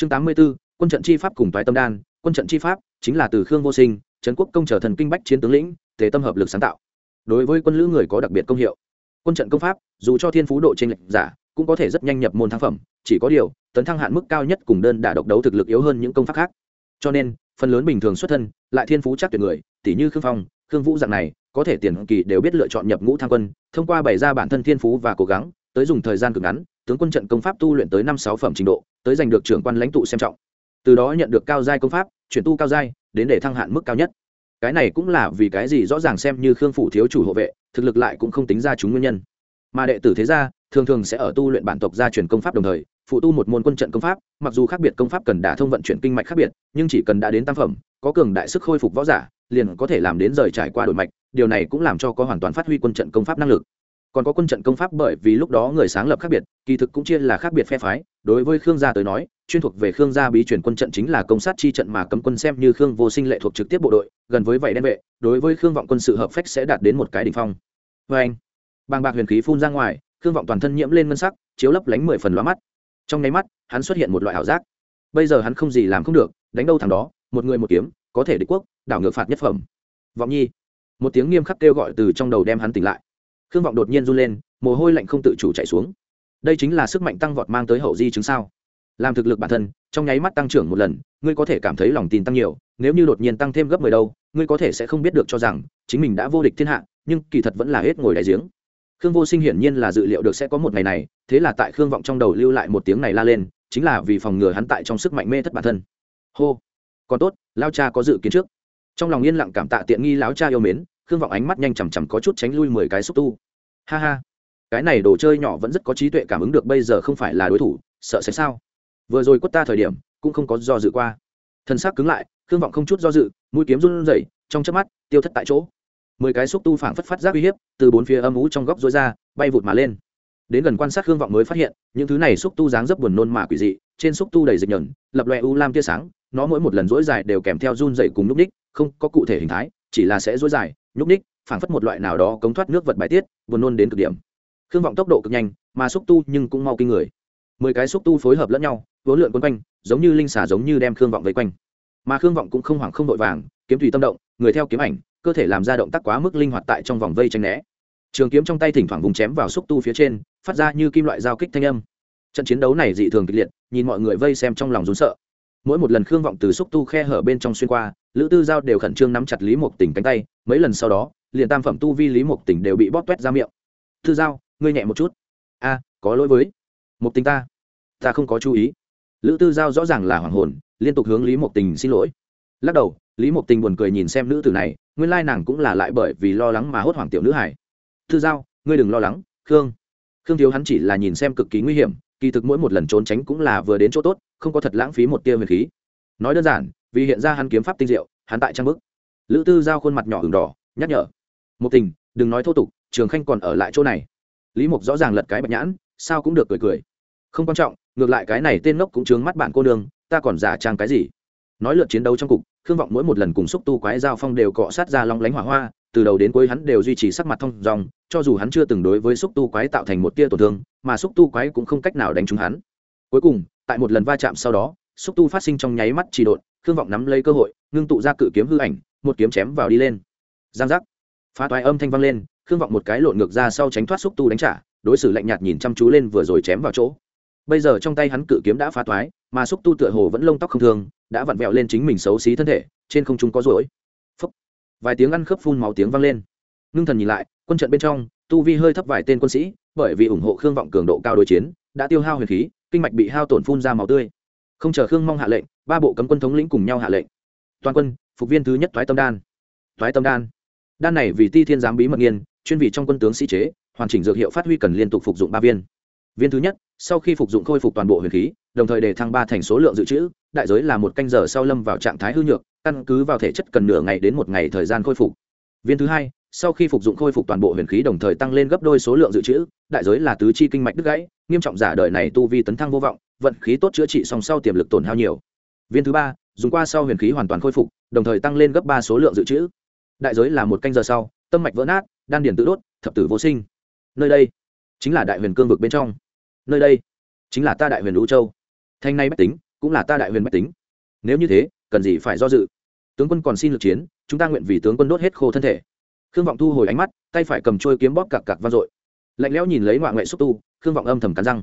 chương tám mươi b ố quân trận chi pháp cùng toái tâm đan. Quân trận chi pháp chính là từ khương vô sinh, trấn quốc công trở thần kinh bách chiến tướng lĩnh, tề tâm hợp lực sáng tạo. Đối với quân lữ người có đặc biệt công hiệu. Quân trận công pháp, dù cho thiên phú độ trên lệch giả, cũng có thể rất nhanh nhập môn thăng phẩm, chỉ có điều, tấn thăng hạn mức cao nhất cùng đơn đả độc đấu thực lực yếu hơn những công pháp khác. Cho nên, phần lớn bình thường xuất thân, lại thiên phú chắc tuyệt người tỷ như khương phong, khương vũ dạng này, có thể tiền kỳ đều biết lựa chọn nhập ngũ thăng quân, thông qua bày ra bản thân thiên phú và cố gắng, tới dùng thời gian cực ngắn tướng quân trận công pháp tu luyện tới năm sáu phẩm trình độ, tới giành được trưởng quan lãnh tụ xem trọng. Từ đó nhận được cao giai công pháp, chuyển tu cao giai, đến để thăng hạn mức cao nhất. Cái này cũng là vì cái gì rõ ràng xem như khương phủ thiếu chủ hộ vệ, thực lực lại cũng không tính ra chúng nguyên nhân. Mà đệ tử thế gia, thường thường sẽ ở tu luyện bản tộc gia truyền công pháp đồng thời, phụ tu một môn quân trận công pháp, mặc dù khác biệt công pháp cần đả thông vận chuyển kinh mạch khác biệt, nhưng chỉ cần đã đến tam phẩm, có cường đại sức khôi phục võ giả, liền có thể làm đến rời trải qua đổi mạch, điều này cũng làm cho có hoàn toàn phát huy quân trận công pháp năng lực còn có quân trận công pháp bởi vì lúc đó người sáng lập khác biệt, kỳ thực cũng chia là khác biệt phe phái. Đối với khương gia tới nói, chuyên thuộc về khương gia bí truyền quân trận chính là công sát chi trận mà cấm quân xem như khương vô sinh lệ thuộc trực tiếp bộ đội, gần với vậy đen vệ, đối với khương vọng quân sự hợp phách sẽ đạt đến một cái đ ỉ n h phong. Vê anh, bàng bạc huyền khí phun ra ngoài, khương vọng toàn thân nhiễm lên ngân sắc, chiếu lấp lánh mười phần lóa mắt. Trong nháy mắt, hắn xuất hiện một loại ảo giác. Bây giờ hắn không gì làm không được, đánh đâu thằng đó, một người một kiếm, có thể địch quốc, đảo ngược phạt nhất phẩm. Vọng nhi, một tiếng nghiêm khắc kêu gọi từ trong đầu đem hắn tỉnh lại khương vọng đột nhiên run lên, mồ hôi lạnh không tự chủ chạy xuống. Đây chính là sức mạnh tăng vọt mang tới hậu di chứng sao? Làm thực lực bản thân, trong nháy mắt tăng trưởng một lần, ngươi có thể cảm thấy lòng tin tăng nhiều, nếu như đột nhiên tăng thêm gấp mười đâu, ngươi có thể sẽ không biết được cho rằng, chính mình đã vô địch thiên hạ, nhưng kỳ thật vẫn là hết ngồi đại giếng. Khương vô sinh hiển nhiên là dự liệu được sẽ có một ngày này, thế là tại khương vọng trong đầu lưu lại một tiếng này la lên, chính là vì phòng ngừa hắn tại trong sức mạnh mê thất bản thân. Hô! Còn tốt lao cha có dự kiến trước. Trong lòng yên lặng cảm tạ tiện nghi lão cha yêu mến, khương vọng ánh mắt nhanh chằm chằm có chút tránh lui mười cái xúc tu ha ha. Cái này đồ chơi nhỏ vẫn rất có trí tuệ cảm ứng được bây giờ không phải là đối thủ sợ sẽ sao? Vừa rồi quất ta thời điểm cũng không có do dự qua. Thân xác cứng lại khương vọng không chút do dự mũi kiếm run rẩy trong chớp mắt tiêu thất tại chỗ. Mười cái xúc tu phảng phất phát giác uy hiếp từ bốn phía âm ú trong góc rối ra bay vụt mà lên. Đến gần quan sát khương vọng mới phát hiện những thứ này xúc tu dáng dấp buồn nôn mà quỷ dị trên xúc tu đầy dịch nhẩn, lập loe u lam tia sáng nó mỗi một lần rối dài đều kèm theo run dày cùng núp ních không có cụ thể hình thái chỉ là sẽ rối dài, nhúc ních phảng phất một loại nào đó cống thoát nước vật bài tiết, buồn nôn đến cực điểm. Khương vọng tốc độ cực nhanh, mà xúc tu nhưng cũng mau kinh người. Mười cái xúc tu phối hợp lẫn nhau, vốn lượn quấn quanh, giống như linh xả giống như đem khương vọng vây quanh. Mà khương vọng cũng không hoảng không vội vàng, kiếm tùy tâm động, người theo kiếm ảnh, cơ thể làm ra động tác quá mức linh hoạt tại trong vòng vây tranh né. Trường kiếm trong tay thỉnh thoảng vùng chém vào xúc tu phía trên, phát ra như kim loại giao kích thanh âm. Trận chiến đấu này dị thường kịch liệt, nhìn mọi người vây xem trong lòng rốn sợ mỗi một lần khương vọng từ xúc tu khe hở bên trong xuyên qua, lữ tư giao đều khẩn trương nắm chặt lý mộc tỉnh cánh tay, mấy lần sau đó, liền tam phẩm tu vi lý mộc tỉnh đều bị bóp t ra miệng. Tư giao, ngươi nhẹ một chút. A, có lỗi với mộc tình ta ta không có chú ý. Lữ tư giao rõ ràng là hoàng hồn, liên tục hướng lý mộc tình xin lỗi. Lắc đầu, lý mộc tình buồn cười nhìn xem nữ tử này, nguyên lai nàng cũng là lại bởi vì lo lắng mà hốt hoảng tiểu nữ hải tư giao, ngươi đừng lo lắng, khương. Khương thiếu hắn chỉ là nhìn xem cực kỳ nguy hiểm kỳ thực mỗi một lần trốn tránh cũng là vừa đến chỗ tốt, không có thật lãng phí một tia huyền khí. Nói đơn giản, vì hiện ra hắn kiếm pháp tinh diệu, hắn tại trang bức. Lữ tư giao khuôn mặt nhỏ hừng đỏ, nhắc nhở. Một tình, đừng nói thô tục, trường khanh còn ở lại chỗ này. Lý mục rõ ràng lật cái bạch nhãn, sao cũng được cười cười. Không quan trọng, ngược lại cái này tên ngốc cũng chướng mắt bạn cô nương, ta còn giả trang cái gì? Nói lượt chiến đấu trong cục, khương vọng mỗi một lần cùng xúc tu quái giao phong đều cọ sát ra long lánh hỏa hoa, từ đầu đến cuối hắn đều duy trì sắc mặt thông dòng, cho dù hắn chưa từng đối với xúc tu quái tạo thành một tia tổn thương, mà xúc tu quái cũng không cách nào đánh trúng hắn. Cuối cùng, tại một lần va chạm sau đó, xúc tu phát sinh trong nháy mắt chỉ độn, khương vọng nắm lấy cơ hội, ngưng tụ ra cự kiếm hư ảnh, một kiếm chém vào đi lên. Giang giác. Phá toái âm thanh vang lên, khương vọng một cái lộn ngược ra sau tránh thoát xúc tu đánh trả, đối xử lạnh nhạt nhìn chăm chú lên vừa rồi chém vào chỗ bây giờ trong tay hắn cự kiếm đã phá toái, mà xúc tu tựa hồ vẫn lông tóc không thường đã vặn vẹo lên chính mình xấu xí thân thể, trên không trung có rối. Phấp vài tiếng ăn khớp phun máu tiếng vang lên. Ngưng thần nhìn lại, quân trận bên trong, tu vi hơi thấp vài tên quân sĩ, bởi vì ủng hộ khương vọng cường độ cao đối chiến, đã tiêu hao huyền khí, kinh mạch bị hao tổn phun ra máu tươi. Không chờ khương mong hạ lệnh, ba bộ cấm quân thống lĩnh cùng nhau hạ lệnh. Toàn quân, phục viên thứ nhất thoái tâm đan. Thoái tâm đan. Đan này vì ti thiên giám bí mật nghiên, chuyên vị trong quân tướng sĩ chế, hoàn chỉnh dược hiệu phát huy cần liên tục phục dụng ba viên. Viên thứ nhất sau khi phục dụng khôi phục toàn bộ huyền khí, đồng thời để thăng ba thành số lượng dự trữ, đại giới là một canh giờ sau lâm vào trạng thái hư nhược, căn cứ vào thể chất cần nửa ngày đến một ngày thời gian khôi phục. Viên thứ hai, sau khi phục dụng khôi phục toàn bộ huyền khí đồng thời tăng lên gấp đôi số lượng dự trữ, đại giới là tứ chi kinh mạch đứt gãy, nghiêm trọng giả đời này tu vi tấn thăng vô vọng, vận khí tốt chữa trị song sau tiềm lực tổn hao nhiều. Viên thứ ba, dùng qua sau huyền khí hoàn toàn khôi phục, đồng thời tăng lên gấp ba số lượng dự trữ. Đại giới là một canh giờ sau, tâm mạch vỡ nát, đan điền tự đốt, thập tử vô sinh. Nơi đây chính là đại huyền cương vực bên trong nơi đây chính là ta đại huyền lũ châu. Thanh nay bách tính, cũng là ta đại huyền bách tính. Nếu như thế, cần gì phải do dự? Tướng quân còn xin lực chiến, chúng ta nguyện vì tướng quân đốt hết khô thân thể. Khương vọng thu hồi ánh mắt, tay phải cầm trôi kiếm bóp cặc cặc vang dội. Lạnh lẽo nhìn lấy ngoại ngoại xúc tu, khương vọng âm thầm cắn răng.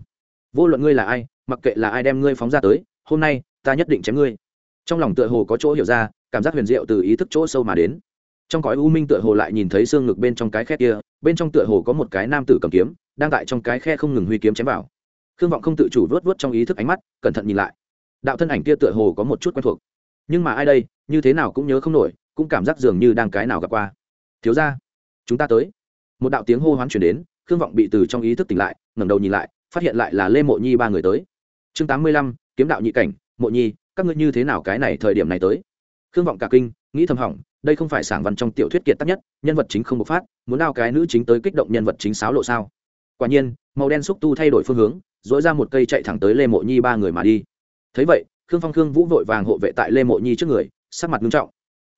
Vô luận ngươi là ai, mặc kệ là ai đem ngươi phóng ra tới, hôm nay, ta nhất định chém ngươi. Trong lòng tựa hồ có chỗ hiểu ra, cảm giác huyền diệu từ ý thức chỗ sâu mà đến. Trong cõi u minh tựa hồ lại nhìn thấy xương ngực bên trong cái khe kia, bên trong tựa hồ có một cái nam tử cầm kiếm, đang tại trong cái khe không ngừng huy kiếm chém vào khương vọng không tự chủ vớt vớt trong ý thức ánh mắt, cẩn thận nhìn lại. Đạo thân ảnh kia tựa hồ có một chút quen thuộc. Nhưng mà ai đây, như thế nào cũng nhớ không nổi, cũng cảm giác dường như đang cái nào gặp qua. Thiếu ra chúng ta tới. Một đạo tiếng hô hoán chuyển đến, khương vọng bị từ trong ý thức tỉnh lại, ngẩng đầu nhìn lại, phát hiện lại là lê mộ nhi ba người tới. Chương tám mươi lăm, kiếm đạo nhị cảnh, mộ nhi, các ngươi như thế nào cái này thời điểm này tới? Khương vọng cả kinh, nghĩ thầm hỏng, đây không phải sảng văn trong tiểu thuyết kiệt tác nhất, nhân vật chính không bộc phát, muốn đao cái nữ chính tới kích động nhân vật chính sáo lộ sao? Quả nhiên, màu đen xúc tu thay đổi phương hướng dỗi ra một cây chạy thẳng tới lê mộ nhi ba người mà đi. Thấy vậy, khương phong khương vũ vội vàng hộ vệ tại lê mộ nhi trước người, sắc mặt nghiêm trọng.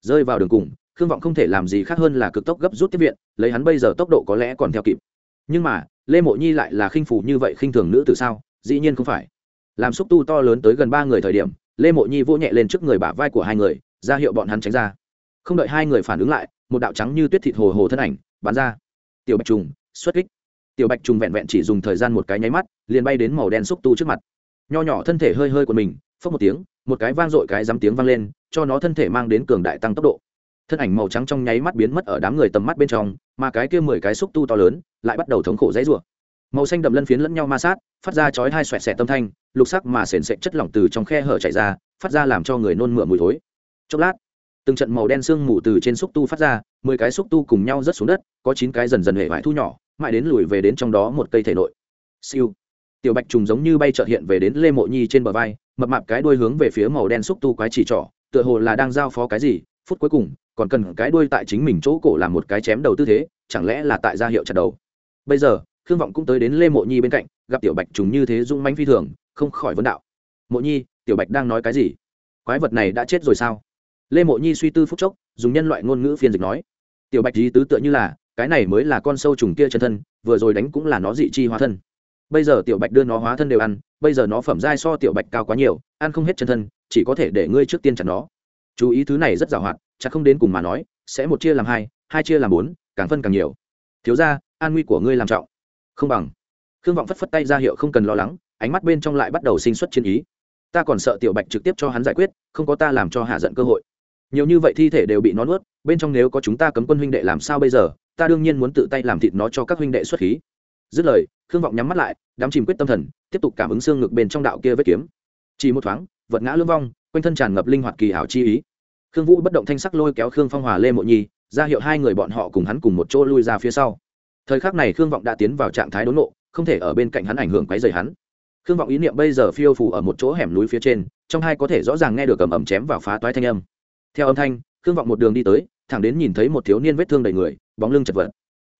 Rơi vào đường cùng, khương vọng không thể làm gì khác hơn là cực tốc gấp rút tiếp viện, lấy hắn bây giờ tốc độ có lẽ còn theo kịp. Nhưng mà, lê mộ nhi lại là khinh phủ như vậy khinh thường nữ từ sao? Dĩ nhiên không phải. Làm xúc tu to lớn tới gần ba người thời điểm, lê mộ nhi vỗ nhẹ lên trước người bả vai của hai người, ra hiệu bọn hắn tránh ra. Không đợi hai người phản ứng lại, một đạo trắng như tuyết thịt hồ hồ thân ảnh bắn ra. Tiểu bạch trùng, xuất kích tiểu bạch trùng vẹn vẹn chỉ dùng thời gian một cái nháy mắt, liền bay đến màu đen xúc tu trước mặt. Nho nhỏ thân thể hơi hơi của mình, phốc một tiếng, một cái vang dội cái dám tiếng vang lên, cho nó thân thể mang đến cường đại tăng tốc độ. Thân ảnh màu trắng trong nháy mắt biến mất ở đám người tầm mắt bên trong, mà cái kia mười cái xúc tu to lớn, lại bắt đầu thống khổ dãy rủa. Màu xanh đậm lân phiến lẫn nhau ma sát, phát ra chói hai xoẹt xẹt tâm thanh, lục sắc mà sền sệt chất lỏng từ trong khe hở chảy ra, phát ra làm cho người nôn mửa mùi thối. Chốc lát, từng trận màu đen sương mù từ trên xúc tu phát ra, mười cái xúc tu cùng nhau rớt xuống đất, có chín cái dần dần hệ vải thu nhỏ mãi đến lùi về đến trong đó một cây thể nội. Siêu. Tiểu bạch trùng giống như bay trợt hiện về đến lê mộ nhi trên bờ vai, mập mạp cái đuôi hướng về phía màu đen xúc tu quái chỉ trỏ, tựa hồ là đang giao phó cái gì, phút cuối cùng, còn cần cái đuôi tại chính mình chỗ cổ làm một cái chém đầu tư thế, chẳng lẽ là tại gia hiệu chặt đầu. Bây giờ, khương vọng cũng tới đến lê mộ nhi bên cạnh, gặp tiểu bạch trùng như thế dung manh phi thường, không khỏi vấn đạo. Mộ nhi, tiểu bạch đang nói cái gì? Quái vật này đã chết rồi sao? Lê mộ nhi suy tư phúc chốc, dùng nhân loại ngôn ngữ phiên dịch nói. Tiểu bạch ý tứ tựa như là cái này mới là con sâu trùng kia chân thân, vừa rồi đánh cũng là nó dị chi hóa thân. Bây giờ tiểu bạch đưa nó hóa thân đều ăn, bây giờ nó phẩm dai so tiểu bạch cao quá nhiều, ăn không hết chân thân, chỉ có thể để ngươi trước tiên chặt nó. Chú ý thứ này rất giàu hoạt chắc không đến cùng mà nói, sẽ một chia làm hai hai chia làm bốn, càng phân càng nhiều. Thiếu ra an nguy của ngươi làm trọng. Không bằng. Khương vọng phất phất tay ra hiệu không cần lo lắng, ánh mắt bên trong lại bắt đầu sinh xuất chiến ý. Ta còn sợ tiểu bạch trực tiếp cho hắn giải quyết, không có ta làm cho hạ giận cơ hội. Nhiều như vậy thi thể đều bị nó nuốt, bên trong nếu có chúng ta cấm quân huynh đệ làm sao bây giờ? Ta đương nhiên muốn tự tay làm thịt nó cho các huynh đệ xuất khí. Dứt lời, khương vọng nhắm mắt lại đám chìm quyết tâm thần, tiếp tục cảm ứng xương ngực bên trong đạo kia vết kiếm. Chỉ một thoáng, vật ngã lưỡng vong, quanh thân tràn ngập linh hoạt kỳ hảo chi ý. Khương vũ bất động thanh sắc lôi kéo khương phong hòa lê mộ nhi, ra hiệu hai người bọn họ cùng hắn cùng một chỗ lui ra phía sau. Thời khắc này khương vọng đã tiến vào trạng thái đốn nộ không thể ở bên cạnh hắn ảnh hưởng quấy rầy hắn. Khương vọng ý niệm bây giờ phiêu phù ở một chỗ hẻm núi phía trên, trong hai có thể rõ ràng nghe được cầm ẩm chém vào phá toái thanh âm. Theo âm thanh, khương vọng một đường đi tới, thẳng đến nhìn thấy một thiếu niên vết thương đầy người bóng lưng chật vật.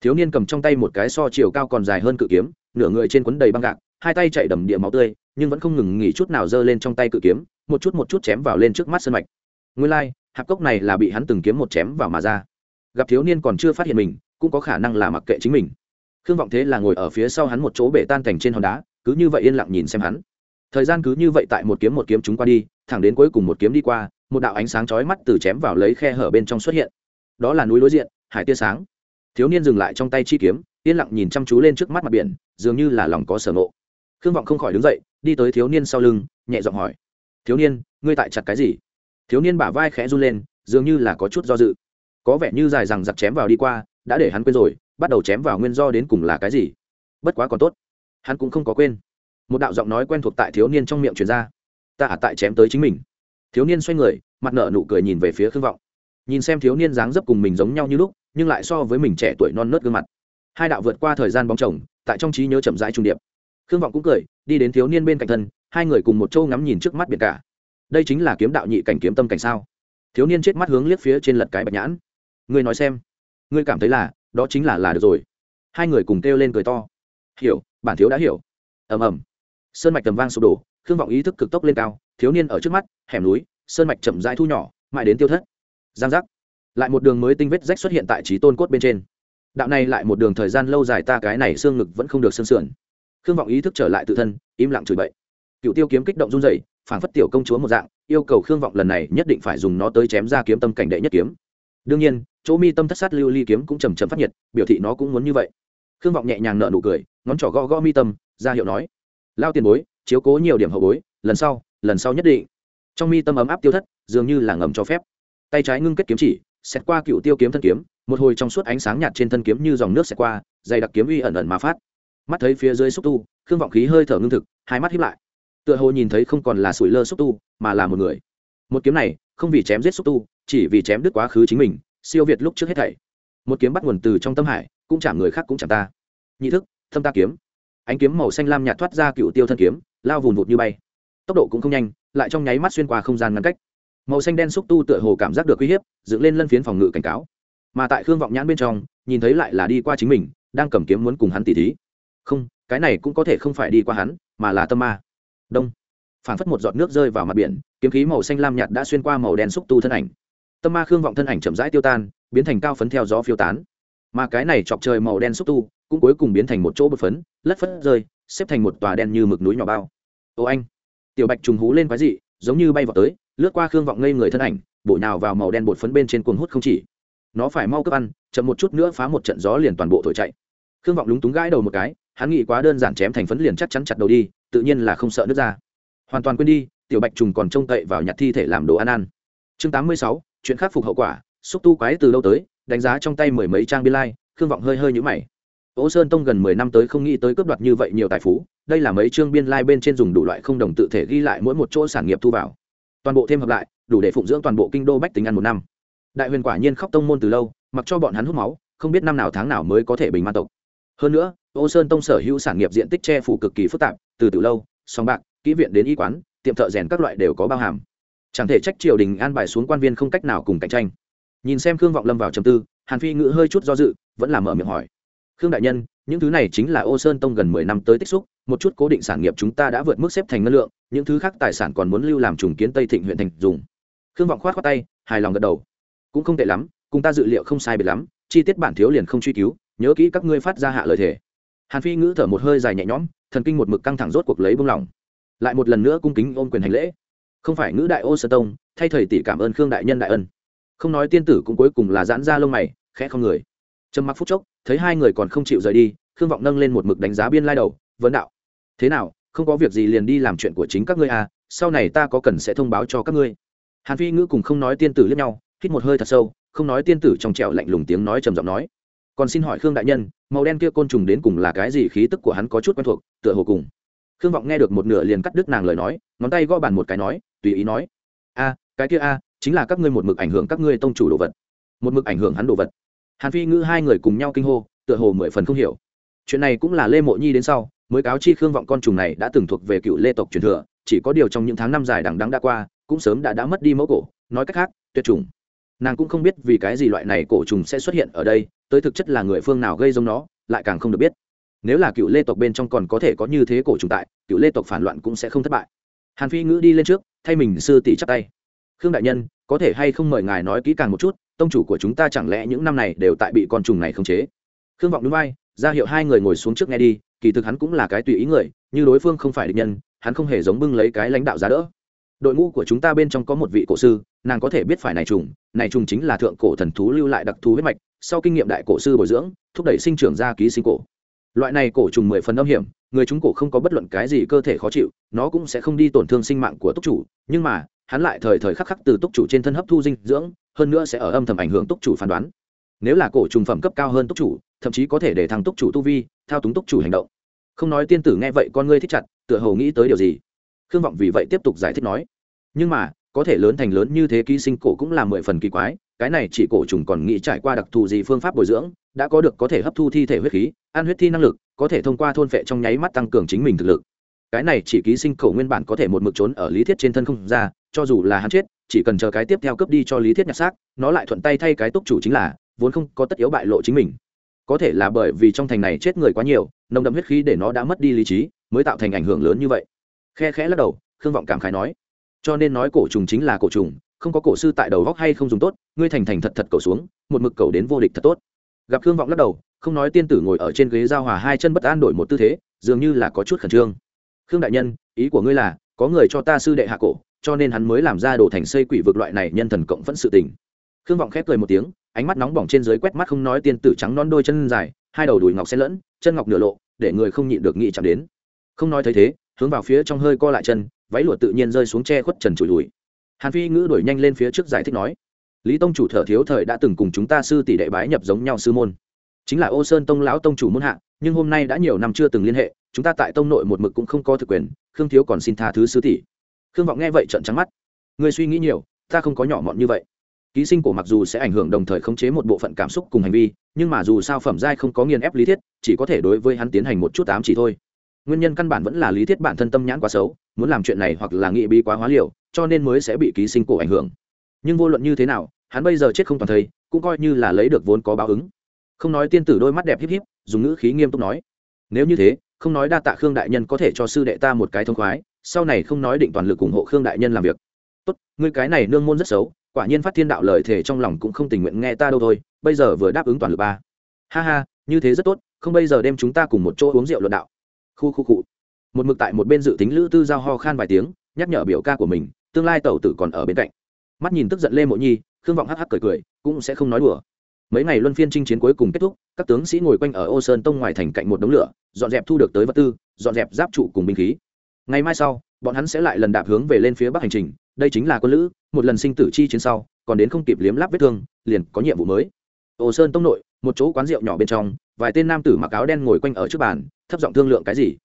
Thiếu niên cầm trong tay một cái so chiều cao còn dài hơn cự kiếm nửa người trên quấn đầy băng gạc hai tay chạy đầm địa máu tươi nhưng vẫn không ngừng nghỉ chút nào giơ lên trong tay cự kiếm một chút một chút chém vào lên trước mắt sân mạch. Nguyên lai、like, hạp cốc này là bị hắn từng kiếm một chém vào mà ra. Gặp thiếu niên còn chưa phát hiện mình cũng có khả năng là mặc kệ chính mình. Khương vọng thế là ngồi ở phía sau hắn một chỗ bể tan thành trên hòn đá cứ như vậy yên lặng nhìn xem hắn. Thời gian cứ như vậy tại một kiếm một kiếm chúng qua đi thẳng đến cuối cùng một kiếm đi qua một đạo ánh sáng chói mắt từ chém vào lấy khe hở bên trong xuất hiện. Đó là núi đối diện hải tia sáng thiếu niên dừng lại trong tay chi kiếm, yên lặng nhìn chăm chú lên trước mắt mặt biển, dường như là lòng có sở ngộ. Khương vọng không khỏi đứng dậy, đi tới thiếu niên sau lưng, nhẹ giọng hỏi. Thiếu niên, ngươi tại chặt cái gì? Thiếu niên bả vai khẽ run lên, dường như là có chút do dự. Có vẻ như dài rằng giặc chém vào đi qua, đã để hắn quên rồi, bắt đầu chém vào nguyên do đến cùng là cái gì. Bất quá còn tốt, hắn cũng không có quên. Một đạo giọng nói quen thuộc tại thiếu niên trong miệng truyền ra. Ta ả tại chém tới chính mình. Thiếu niên xoay người, mặt nợ nụ cười nhìn về phía khương vọng. Nhìn xem thiếu niên dáng dấp cùng mình giống nhau như lúc nhưng lại so với mình trẻ tuổi non nớt gương mặt. Hai đạo vượt qua thời gian bóng chồng, tại trong trí nhớ chậm rãi trung điệp. Khương vọng cũng cười, đi đến thiếu niên bên cạnh thân, hai người cùng một châu ngắm nhìn trước mắt biển cả. Đây chính là kiếm đạo nhị cảnh kiếm tâm cảnh sao? Thiếu niên chết mắt hướng liếc phía trên lật cái bạch nhãn. Ngươi nói xem, ngươi cảm thấy là, đó chính là là được rồi. Hai người cùng kêu lên cười to. Hiểu, bản thiếu đã hiểu. Ầm ầm. Sơn mạch tầm vang sụp đổ, khương vọng ý thức cực tốc lên cao, thiếu niên ở trước mắt, hẻm núi, sơn mạch chậm rãi thu nhỏ, mãi đến tiêu thất. Giang giác lại một đường mới tinh vết rách xuất hiện tại trí tôn cốt bên trên. Đạo này lại một đường thời gian lâu dài ta cái này xương ngực vẫn không được xương sườn. Khương vọng ý thức trở lại tự thân, im lặng chửi bậy. Cựu tiêu kiếm kích động run dậy phản phất tiểu công chúa một dạng, yêu cầu khương vọng lần này nhất định phải dùng nó tới chém ra kiếm tâm cảnh đệ nhất kiếm. Đương nhiên, chỗ mi tâm thất sát lưu ly kiếm cũng chầm chầm phát nhiệt, biểu thị nó cũng muốn như vậy. Khương vọng nhẹ nhàng nợ nụ cười, ngón trỏ gõ gõ mi tâm, ra hiệu nói, lao tiền bối, chiếu cố nhiều điểm hậu bối, lần sau lần sau nhất định. Trong mi tâm ấm áp tiêu thất, dường như là ngầm cho phép. Tay trái ngưng kết kiếm chỉ xét qua cựu tiêu kiếm thân kiếm, một hồi trong suốt ánh sáng nhạt trên thân kiếm như dòng nước xẹt qua, dày đặc kiếm uy ẩn ẩn mà phát. Mắt thấy phía dưới xúc tu, khương vọng khí hơi thở ngưng thực, hai mắt hiếp lại. Tựa hồ nhìn thấy không còn là sủi lơ xúc tu, mà là một người. Một kiếm này, không vì chém giết xúc tu, chỉ vì chém đứt quá khứ chính mình, siêu việt lúc trước hết thảy. Một kiếm bắt nguồn từ trong tâm hải, cũng chạm người khác cũng chạm ta. Nhị thức, thâm ta kiếm. Ánh kiếm màu xanh lam nhạt thoát ra cựu tiêu thân kiếm, lao vùn vụt như bay. Tốc độ cũng không nhanh, lại trong nháy mắt xuyên qua không gian ngăn cách màu xanh đen xúc tu tựa hồ cảm giác được uy hiếp, dựng lên lân phiến phòng ngự cảnh cáo. Mà tại khương vọng nhãn bên trong, nhìn thấy lại là đi qua chính mình, đang cầm kiếm muốn cùng hắn tỉ thí. Không, cái này cũng có thể không phải đi qua hắn, mà là tâm ma. Đông. Phản phất một giọt nước rơi vào mặt biển, kiếm khí màu xanh lam nhạt đã xuyên qua màu đen xúc tu thân ảnh. Tâm ma khương vọng thân ảnh chậm rãi tiêu tan, biến thành cao phấn theo gió phiêu tán. Mà cái này chọc trời màu đen xúc tu, cũng cuối cùng biến thành một chỗ bột phấn, lất phất rơi, xếp thành một tòa đen như mực núi nhỏ bao. Ô anh. Tiểu bạch trùng hú lên quái dị, giống như bay vào tới lướt qua khương vọng ngây người thân ảnh bổ nhào vào màu đen bột phấn bên trên cuồng hút không chỉ. Nó phải mau cướp ăn chậm một chút nữa phá một trận gió liền toàn bộ thổi chạy. Khương vọng lúng túng gãi đầu một cái hắn nghĩ quá đơn giản chém thành phấn liền chắc chắn chặt đầu đi tự nhiên là không sợ nước ra. Hoàn toàn quên đi tiểu bạch trùng còn trông cậy vào nhặt thi thể làm đồ ăn ăn. Chương tám mươi sáu chuyện khắc phục hậu quả xúc tu quái từ lâu tới đánh giá trong tay mười mấy trang biên lai khương vọng hơi hơi nhũ mày. Ô Sơn Tông gần mười năm tới không nghĩ tới cướp đoạt như vậy nhiều tài phú, đây là mấy chương biên lai like bên trên dùng đủ loại không đồng tự thể ghi lại mỗi một chỗ sản nghiệp thu vào. Toàn bộ thêm hợp lại, đủ để phụng dưỡng toàn bộ kinh đô bách tính ăn một năm. Đại Huyền quả nhiên khóc tông môn từ lâu, mặc cho bọn hắn hút máu, không biết năm nào tháng nào mới có thể bình man tộc. Hơn nữa, Ô Sơn Tông sở hữu sản nghiệp diện tích che phủ cực kỳ phức tạp, từ từ lâu, song bạc, kỹ viện đến y quán, tiệm thợ rèn các loại đều có bao hàm. Chẳng thể trách triều đình an bài xuống quan viên không cách nào cùng cạnh tranh. Nhìn xem Khương Vọng Lâm vào trầm tư, Hàn Phi ngữ hơi chút do dự, vẫn là mở miệng hỏi: "Khương đại nhân, những thứ này chính là Ô Sơn Tông gần mười năm tới tích xúc, một chút cố định sản nghiệp chúng ta đã vượt mức xếp thành ngân lượng, những thứ khác tài sản còn muốn lưu làm trùng kiến Tây Thịnh huyện thành dùng." Khương Vọng khoát khoát tay, hài lòng gật đầu. "Cũng không tệ lắm, cùng ta dự liệu không sai biệt lắm, chi tiết bản thiếu liền không truy cứu, nhớ kỹ các ngươi phát ra hạ lời thể." Hàn Phi ngữ thở một hơi dài nhẹ nhõm, thần kinh một mực căng thẳng rốt cuộc lấy bông lỏng. Lại một lần nữa cung kính ôm quyền hành lễ. Không phải ngữ đại Ô Sơn Tông, thay thầy tỷ cảm ơn Khương đại nhân đại ân. Không nói tiên tử cũng cuối cùng là giãn ra lông mày, khẽ không người. Trầm mặc phút chốc, thấy hai người còn không chịu rời đi, khương vọng nâng lên một mực đánh giá biên lai đầu vấn đạo thế nào không có việc gì liền đi làm chuyện của chính các ngươi à sau này ta có cần sẽ thông báo cho các ngươi. Hàn phi ngữ cùng không nói tiên tử lẫn nhau hít một hơi thật sâu không nói tiên tử trong trẹo lạnh lùng tiếng nói trầm giọng nói. Còn xin hỏi khương đại nhân màu đen kia côn trùng đến cùng là cái gì khí tức của hắn có chút quen thuộc tựa hồ cùng. Khương vọng nghe được một nửa liền cắt đứt nàng lời nói ngón tay gõ bàn một cái nói tùy ý nói a cái kia a chính là các ngươi một mực ảnh hưởng các ngươi tông chủ đồ vật một mực ảnh hưởng hắn đồ vật hàn phi ngữ hai người cùng nhau kinh hô, tựa hồ mười phần không hiểu. Chuyện này cũng là lê mộ nhi đến sau, mới cáo chi khương vọng con trùng này đã từng thuộc về cựu lê tộc truyền thừa, chỉ có điều trong những tháng năm dài đằng đắng đã qua, cũng sớm đã đã mất đi mẫu cổ, nói cách khác, tuyệt chủng. Nàng cũng không biết vì cái gì loại này cổ trùng sẽ xuất hiện ở đây, tới thực chất là người phương nào gây giống nó, lại càng không được biết. Nếu là cựu lê tộc bên trong còn có thể có như thế cổ trùng tại, cựu lê tộc phản loạn cũng sẽ không thất bại. Hàn phi ngữ đi lên trước, thay mình sư tỷ chắp tay khương đại nhân, có thể hay không mời ngài nói kỹ càng một chút, tông chủ của chúng ta chẳng lẽ những năm này đều tại bị con trùng này khống chế? Khương vọng núi vai, ra hiệu hai người ngồi xuống trước nghe đi, kỳ thực hắn cũng là cái tùy ý người, như đối phương không phải địch nhân, hắn không hề giống bưng lấy cái lãnh đạo giá đỡ. Đội ngũ của chúng ta bên trong có một vị cổ sư, nàng có thể biết phải này trùng này trùng chính là thượng cổ thần thú lưu lại đặc thù huyết mạch, sau kinh nghiệm đại cổ sư bồi dưỡng, thúc đẩy sinh trưởng ra ký sinh cổ. Loại này cổ trùng mười phần âm hiểm, người chúng cổ không có bất luận cái gì cơ thể khó chịu, nó cũng sẽ không đi tổn thương sinh mạng của túc chủ, nhưng mà hắn lại thời thời khắc khắc từ túc chủ trên thân hấp thu dinh dưỡng, hơn nữa sẽ ở âm thầm ảnh hưởng túc chủ phán đoán. Nếu là cổ trùng phẩm cấp cao hơn túc chủ, thậm chí có thể để thằng túc chủ tu vi, thao túng túc chủ hành động. Không nói tiên tử nghe vậy con ngươi thích chặt, tựa hồ nghĩ tới điều gì. Khương vọng vì vậy tiếp tục giải thích nói, nhưng mà, có thể lớn thành lớn như thế ký sinh cổ cũng là mười phần kỳ quái, cái này chỉ cổ trùng còn nghĩ trải qua đặc thù gì phương pháp bồi dưỡng, đã có được có thể hấp thu thi thể huyết khí, ăn huyết thi năng lực, có thể thông qua thôn phệ trong nháy mắt tăng cường chính mình thực lực cái này chỉ ký sinh cổ nguyên bản có thể một mực trốn ở lý thiết trên thân không ra, cho dù là hắn chết, chỉ cần chờ cái tiếp theo cướp đi cho lý thiết nhặt xác, nó lại thuận tay thay cái túc chủ chính là, vốn không có tất yếu bại lộ chính mình. Có thể là bởi vì trong thành này chết người quá nhiều, nồng đậm huyết khí để nó đã mất đi lý trí, mới tạo thành ảnh hưởng lớn như vậy. Khe khẽ lắc đầu, khương vọng cảm khái nói, cho nên nói cổ trùng chính là cổ trùng, không có cổ sư tại đầu góc hay không dùng tốt, ngươi thành thành thật thật cầu xuống, một mực cầu đến vô địch thật tốt. Gặp khương vọng lắc đầu, không nói tiên tử ngồi ở trên ghế giao hòa hai chân bất an đổi một tư thế, dường như là có chút khẩn trương khương đại nhân, ý của ngươi là, có người cho ta sư đệ hạ cổ, cho nên hắn mới làm ra đồ thành xây quỷ vực loại này nhân thần cộng vẫn sự tình. Khương vọng khép cười một tiếng, ánh mắt nóng bỏng trên dưới quét mắt không nói tiên tử trắng non đôi chân dài, hai đầu đùi ngọc xen lẫn, chân ngọc nửa lộ, để người không nhịn được nghĩ chạm đến. Không nói thấy thế, hướng vào phía trong hơi co lại chân, váy lụa tự nhiên rơi xuống che khuất trần trụi lùi. Hàn phi ngữ đuổi nhanh lên phía trước giải thích nói, lý tông chủ thở thiếu thời đã từng cùng chúng ta sư tỷ đệ bái nhập giống nhau sư môn. Chính là ô sơn tông lão tông chủ môn hạ, nhưng hôm nay đã nhiều năm chưa từng liên hệ chúng ta tại tông nội một mực cũng không có thực quyền, khương thiếu còn xin tha thứ sứ tỷ. Khương vọng nghe vậy trận trắng mắt. Người suy nghĩ nhiều, ta không có nhỏ mọn như vậy. Ký sinh cổ mặc dù sẽ ảnh hưởng đồng thời khống chế một bộ phận cảm xúc cùng hành vi, nhưng mà dù sao phẩm giai không có nghiền ép lý thiết, chỉ có thể đối với hắn tiến hành một chút ám chỉ thôi. Nguyên nhân căn bản vẫn là lý thiết bản thân tâm nhãn quá xấu, muốn làm chuyện này hoặc là nghị bi quá hóa liều, cho nên mới sẽ bị ký sinh cổ ảnh hưởng. Nhưng vô luận như thế nào, hắn bây giờ chết không toàn thây cũng coi như là lấy được vốn có báo ứng. Không nói tiên tử đôi mắt đẹp híp híp, dùng ngữ khí nghiêm túc nói. Nếu như thế không nói đa tạ khương đại nhân có thể cho sư đệ ta một cái thông khoái, sau này không nói định toàn lực ủng hộ khương đại nhân làm việc. Tốt, ngươi cái này nương môn rất xấu, quả nhiên phát thiên đạo lời thể trong lòng cũng không tình nguyện nghe ta đâu thôi, bây giờ vừa đáp ứng toàn lực ba. Ha ha, như thế rất tốt, không bây giờ đem chúng ta cùng một chỗ uống rượu luận đạo. Khu khu cụ một mực tại một bên dự tính lữ tư giao ho khan vài tiếng, nhắc nhở biểu ca của mình, tương lai tẩu tử còn ở bên cạnh. Mắt nhìn tức giận lê mộ nhi, khương vọng hắc hắc cười cười, cũng sẽ không nói đùa mấy ngày luân phiên chinh chiến cuối cùng kết thúc, các tướng sĩ ngồi quanh ở ô sơn tông ngoài thành cạnh một đống lửa, dọn dẹp thu được tới vật tư, dọn dẹp giáp trụ cùng binh khí. Ngày mai sau, bọn hắn sẽ lại lần đạp hướng về lên phía bắc hành trình, đây chính là quân lữ, một lần sinh tử chi chiến sau, còn đến không kịp liếm láp vết thương, liền có nhiệm vụ mới. Ô sơn tông nội, một chỗ quán rượu nhỏ bên trong, vài tên nam tử mặc áo đen ngồi quanh ở trước bàn, thấp giọng thương lượng cái gì.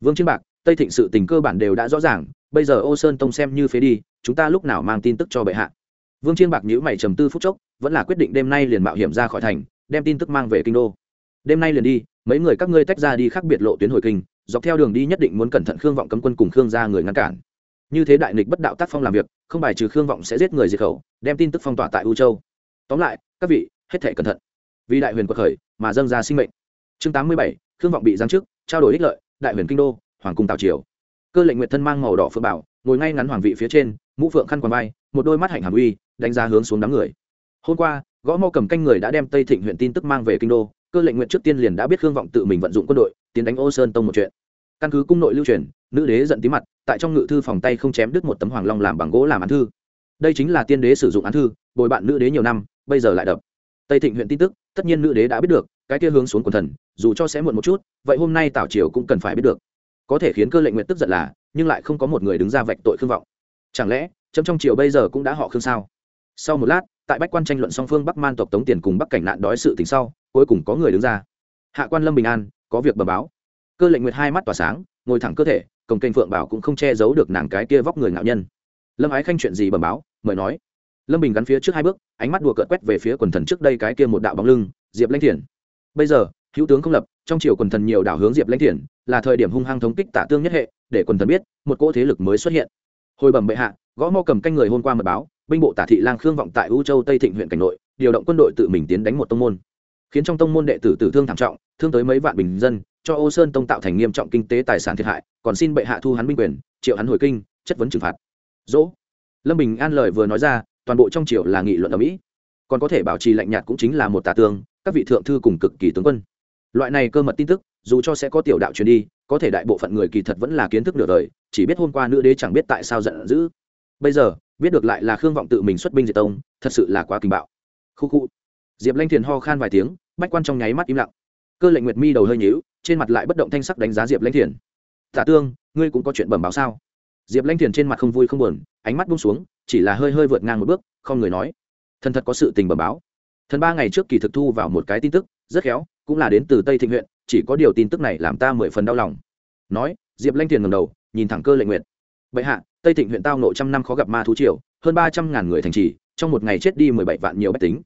Vương chiến bạc, tây thịnh sự tình cơ bản đều đã rõ ràng, bây giờ ô sơn tông xem như phế đi, chúng ta lúc nào mang tin tức cho bệ hạ. Vương chiên bạc nhữ mày trầm tư phút chốc vẫn là quyết định đêm nay liền mạo hiểm ra khỏi thành, đem tin tức mang về kinh đô. Đêm nay liền đi, mấy người các ngươi tách ra đi khác biệt lộ tuyến hồi kinh, dọc theo đường đi nhất định muốn cẩn thận khương vọng cấm quân cùng khương ra người ngăn cản. Như thế đại nghịch bất đạo tác phong làm việc, không bài trừ khương vọng sẽ giết người diệt khẩu, đem tin tức phong tỏa tại u châu. Tóm lại, các vị, hết thể cẩn thận. Vì đại huyền quật khởi mà dâng ra sinh mệnh. Chương tám mươi bảy, khương vọng bị giáng chức, trao đổi ích lợi, đại huyền kinh đô, hoàng cung tào triều. Cơ lệnh nguyện thân mang màu đỏ phượng bảo, ngồi ngay ngắn hoàng vị phía trên, mũ phượng khăn quàng vai, một đôi mắt hạnh hàm uy, đánh giá hướng xuống đám người hôm qua, gõ mò cầm canh người đã đem tây thịnh huyện tin tức mang về kinh đô, cơ lệnh nguyện trước tiên liền đã biết khương vọng tự mình vận dụng quân đội, tiến đánh ô sơn tông một chuyện. Căn cứ cung nội lưu truyền, nữ đế giận tí mặt, tại trong ngự thư phòng tay không chém đứt một tấm hoàng long làm bằng gỗ làm án thư. Đây chính là tiên đế sử dụng án thư, bồi bạn nữ đế nhiều năm, bây giờ lại đập. Tây thịnh huyện tin tức, tất nhiên nữ đế đã biết được, cái kia hướng xuống quần thần, dù cho sẽ muộn một chút, vậy hôm nay tảo triều cũng cần phải biết được. Có thể khiến cơ lệnh nguyện tức giận là, nhưng lại không có một người đứng ra vạch tội khương vọng. Chẳng lẽ, chấm trong triều bây giờ cũng đã họ khương sao? Sau một lát tại bách quan tranh luận song phương bắc man tộc tống tiền cùng bắc cảnh nạn đói sự tình sau, cuối cùng có người đứng ra. Hạ quan lâm bình an, có việc bờ báo. Cơ lệnh nguyệt hai mắt tỏa sáng, ngồi thẳng cơ thể, cổng kênh phượng bảo cũng không che giấu được nàng cái kia vóc người ngạo nhân. Lâm ái khanh chuyện gì bẩm báo, mời nói. Lâm bình gắn phía trước hai bước, ánh mắt đùa cợt quét về phía quần thần trước đây cái kia một đạo bóng lưng, diệp lãnh thiền bây giờ, hữu tướng không lập, trong triều quần thần nhiều đảo hướng diệp lãnh thiền là thời điểm hung hăng thống kích tả tương nhất hệ, để quần thần biết, một cỗ thế lực mới xuất hiện. Hồi bẩm bệ hạ, gõ mò cầm canh người hôm qua mật báo binh bộ tả thị lang khương vọng tại u châu tây thịnh huyện cảnh nội, điều động quân đội tự mình tiến đánh một tông môn. Khiến trong tông môn đệ tử tử thương thảm trọng, thương tới mấy vạn bình dân, cho ô sơn tông tạo thành nghiêm trọng kinh tế tài sản thiệt hại, còn xin bệ hạ thu hắn binh quyền, triệu hắn hồi kinh, chất vấn trừng phạt. Dỗ. Lâm bình an lời vừa nói ra, toàn bộ trong triều là nghị luận ở mỹ. Còn có thể bảo trì lạnh nhạt cũng chính là một tà tương các vị thượng thư cùng cực kỳ tướng quân. Loại này cơ mật tin tức, dù cho sẽ có tiểu đạo truyền đi, có thể đại bộ phận người kỳ thật vẫn là kiến thức nửa đời, chỉ biết hôm qua nữ đế chẳng biết tại sao giận dữ. Bây giờ biết được lại là khương vọng tự mình xuất binh diệt tông, thật sự là quá kinh bạo. Khu khu. Diệp lanh thiền ho khan vài tiếng, bách quan trong nháy mắt im lặng. Cơ lệnh nguyệt mi đầu hơi nhíu, trên mặt lại bất động thanh sắc đánh giá diệp lanh thiền. Tả tương, ngươi cũng có chuyện bẩm báo sao? Diệp lanh thiền trên mặt không vui không buồn, ánh mắt bung xuống, chỉ là hơi hơi vượt ngang một bước, không người nói. Thần thật có sự tình bẩm báo. Thần ba ngày trước kỳ thực thu vào một cái tin tức, rất khéo, cũng là đến từ tây thịnh huyện, chỉ có điều tin tức này làm ta mười phần đau lòng. Nói, diệp lanh thiền ngầm đầu, nhìn thẳng cơ lệnh nguyệt. Bệ hạ tây thịnh huyện tao nội trăm năm khó gặp ma thú triều, hơn ba trăm ngàn người thành trì, trong một ngày chết đi mười bảy vạn nhiều bách tính.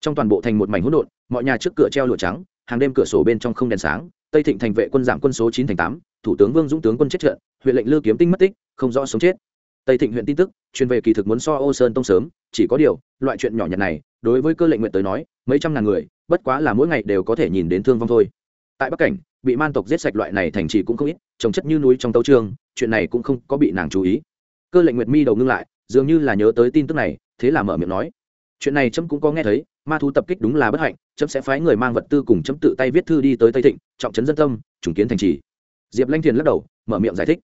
Trong toàn bộ thành một mảnh hỗn độn, mọi nhà trước cửa treo lụa trắng, hàng đêm cửa sổ bên trong không đèn sáng, tây thịnh thành vệ quân giảm quân số chín thành tám, thủ tướng vương dũng tướng quân chết trận, huyện lệnh lư kiếm tinh mất tích, không rõ sống chết. Tây thịnh huyện tin tức, truyền về kỳ thực muốn so ô sơn tông sớm, chỉ có điều, loại chuyện nhỏ nhặt này, đối với cơ lệnh nguyện tới nói, mấy trăm ngàn người, bất quá là mỗi ngày đều có thể nhìn đến thương vong thôi. Tại bắc cảnh, bị man tộc giết sạch loại này thành trì cũng không ít, trồng chất như núi trong tấu trương, chuyện này cũng không có bị nàng chú ý cơ lệnh nguyệt mi đầu ngưng lại, dường như là nhớ tới tin tức này, thế là mở miệng nói. Chuyện này trâm cũng có nghe thấy, ma thú tập kích đúng là bất hạnh trâm sẽ phái người mang vật tư cùng chấm tự tay viết thư đi tới tây thịnh, trọng trấn dân tâm, trùng kiến thành trì. Diệp lanh thiền lắc đầu, mở miệng giải thích.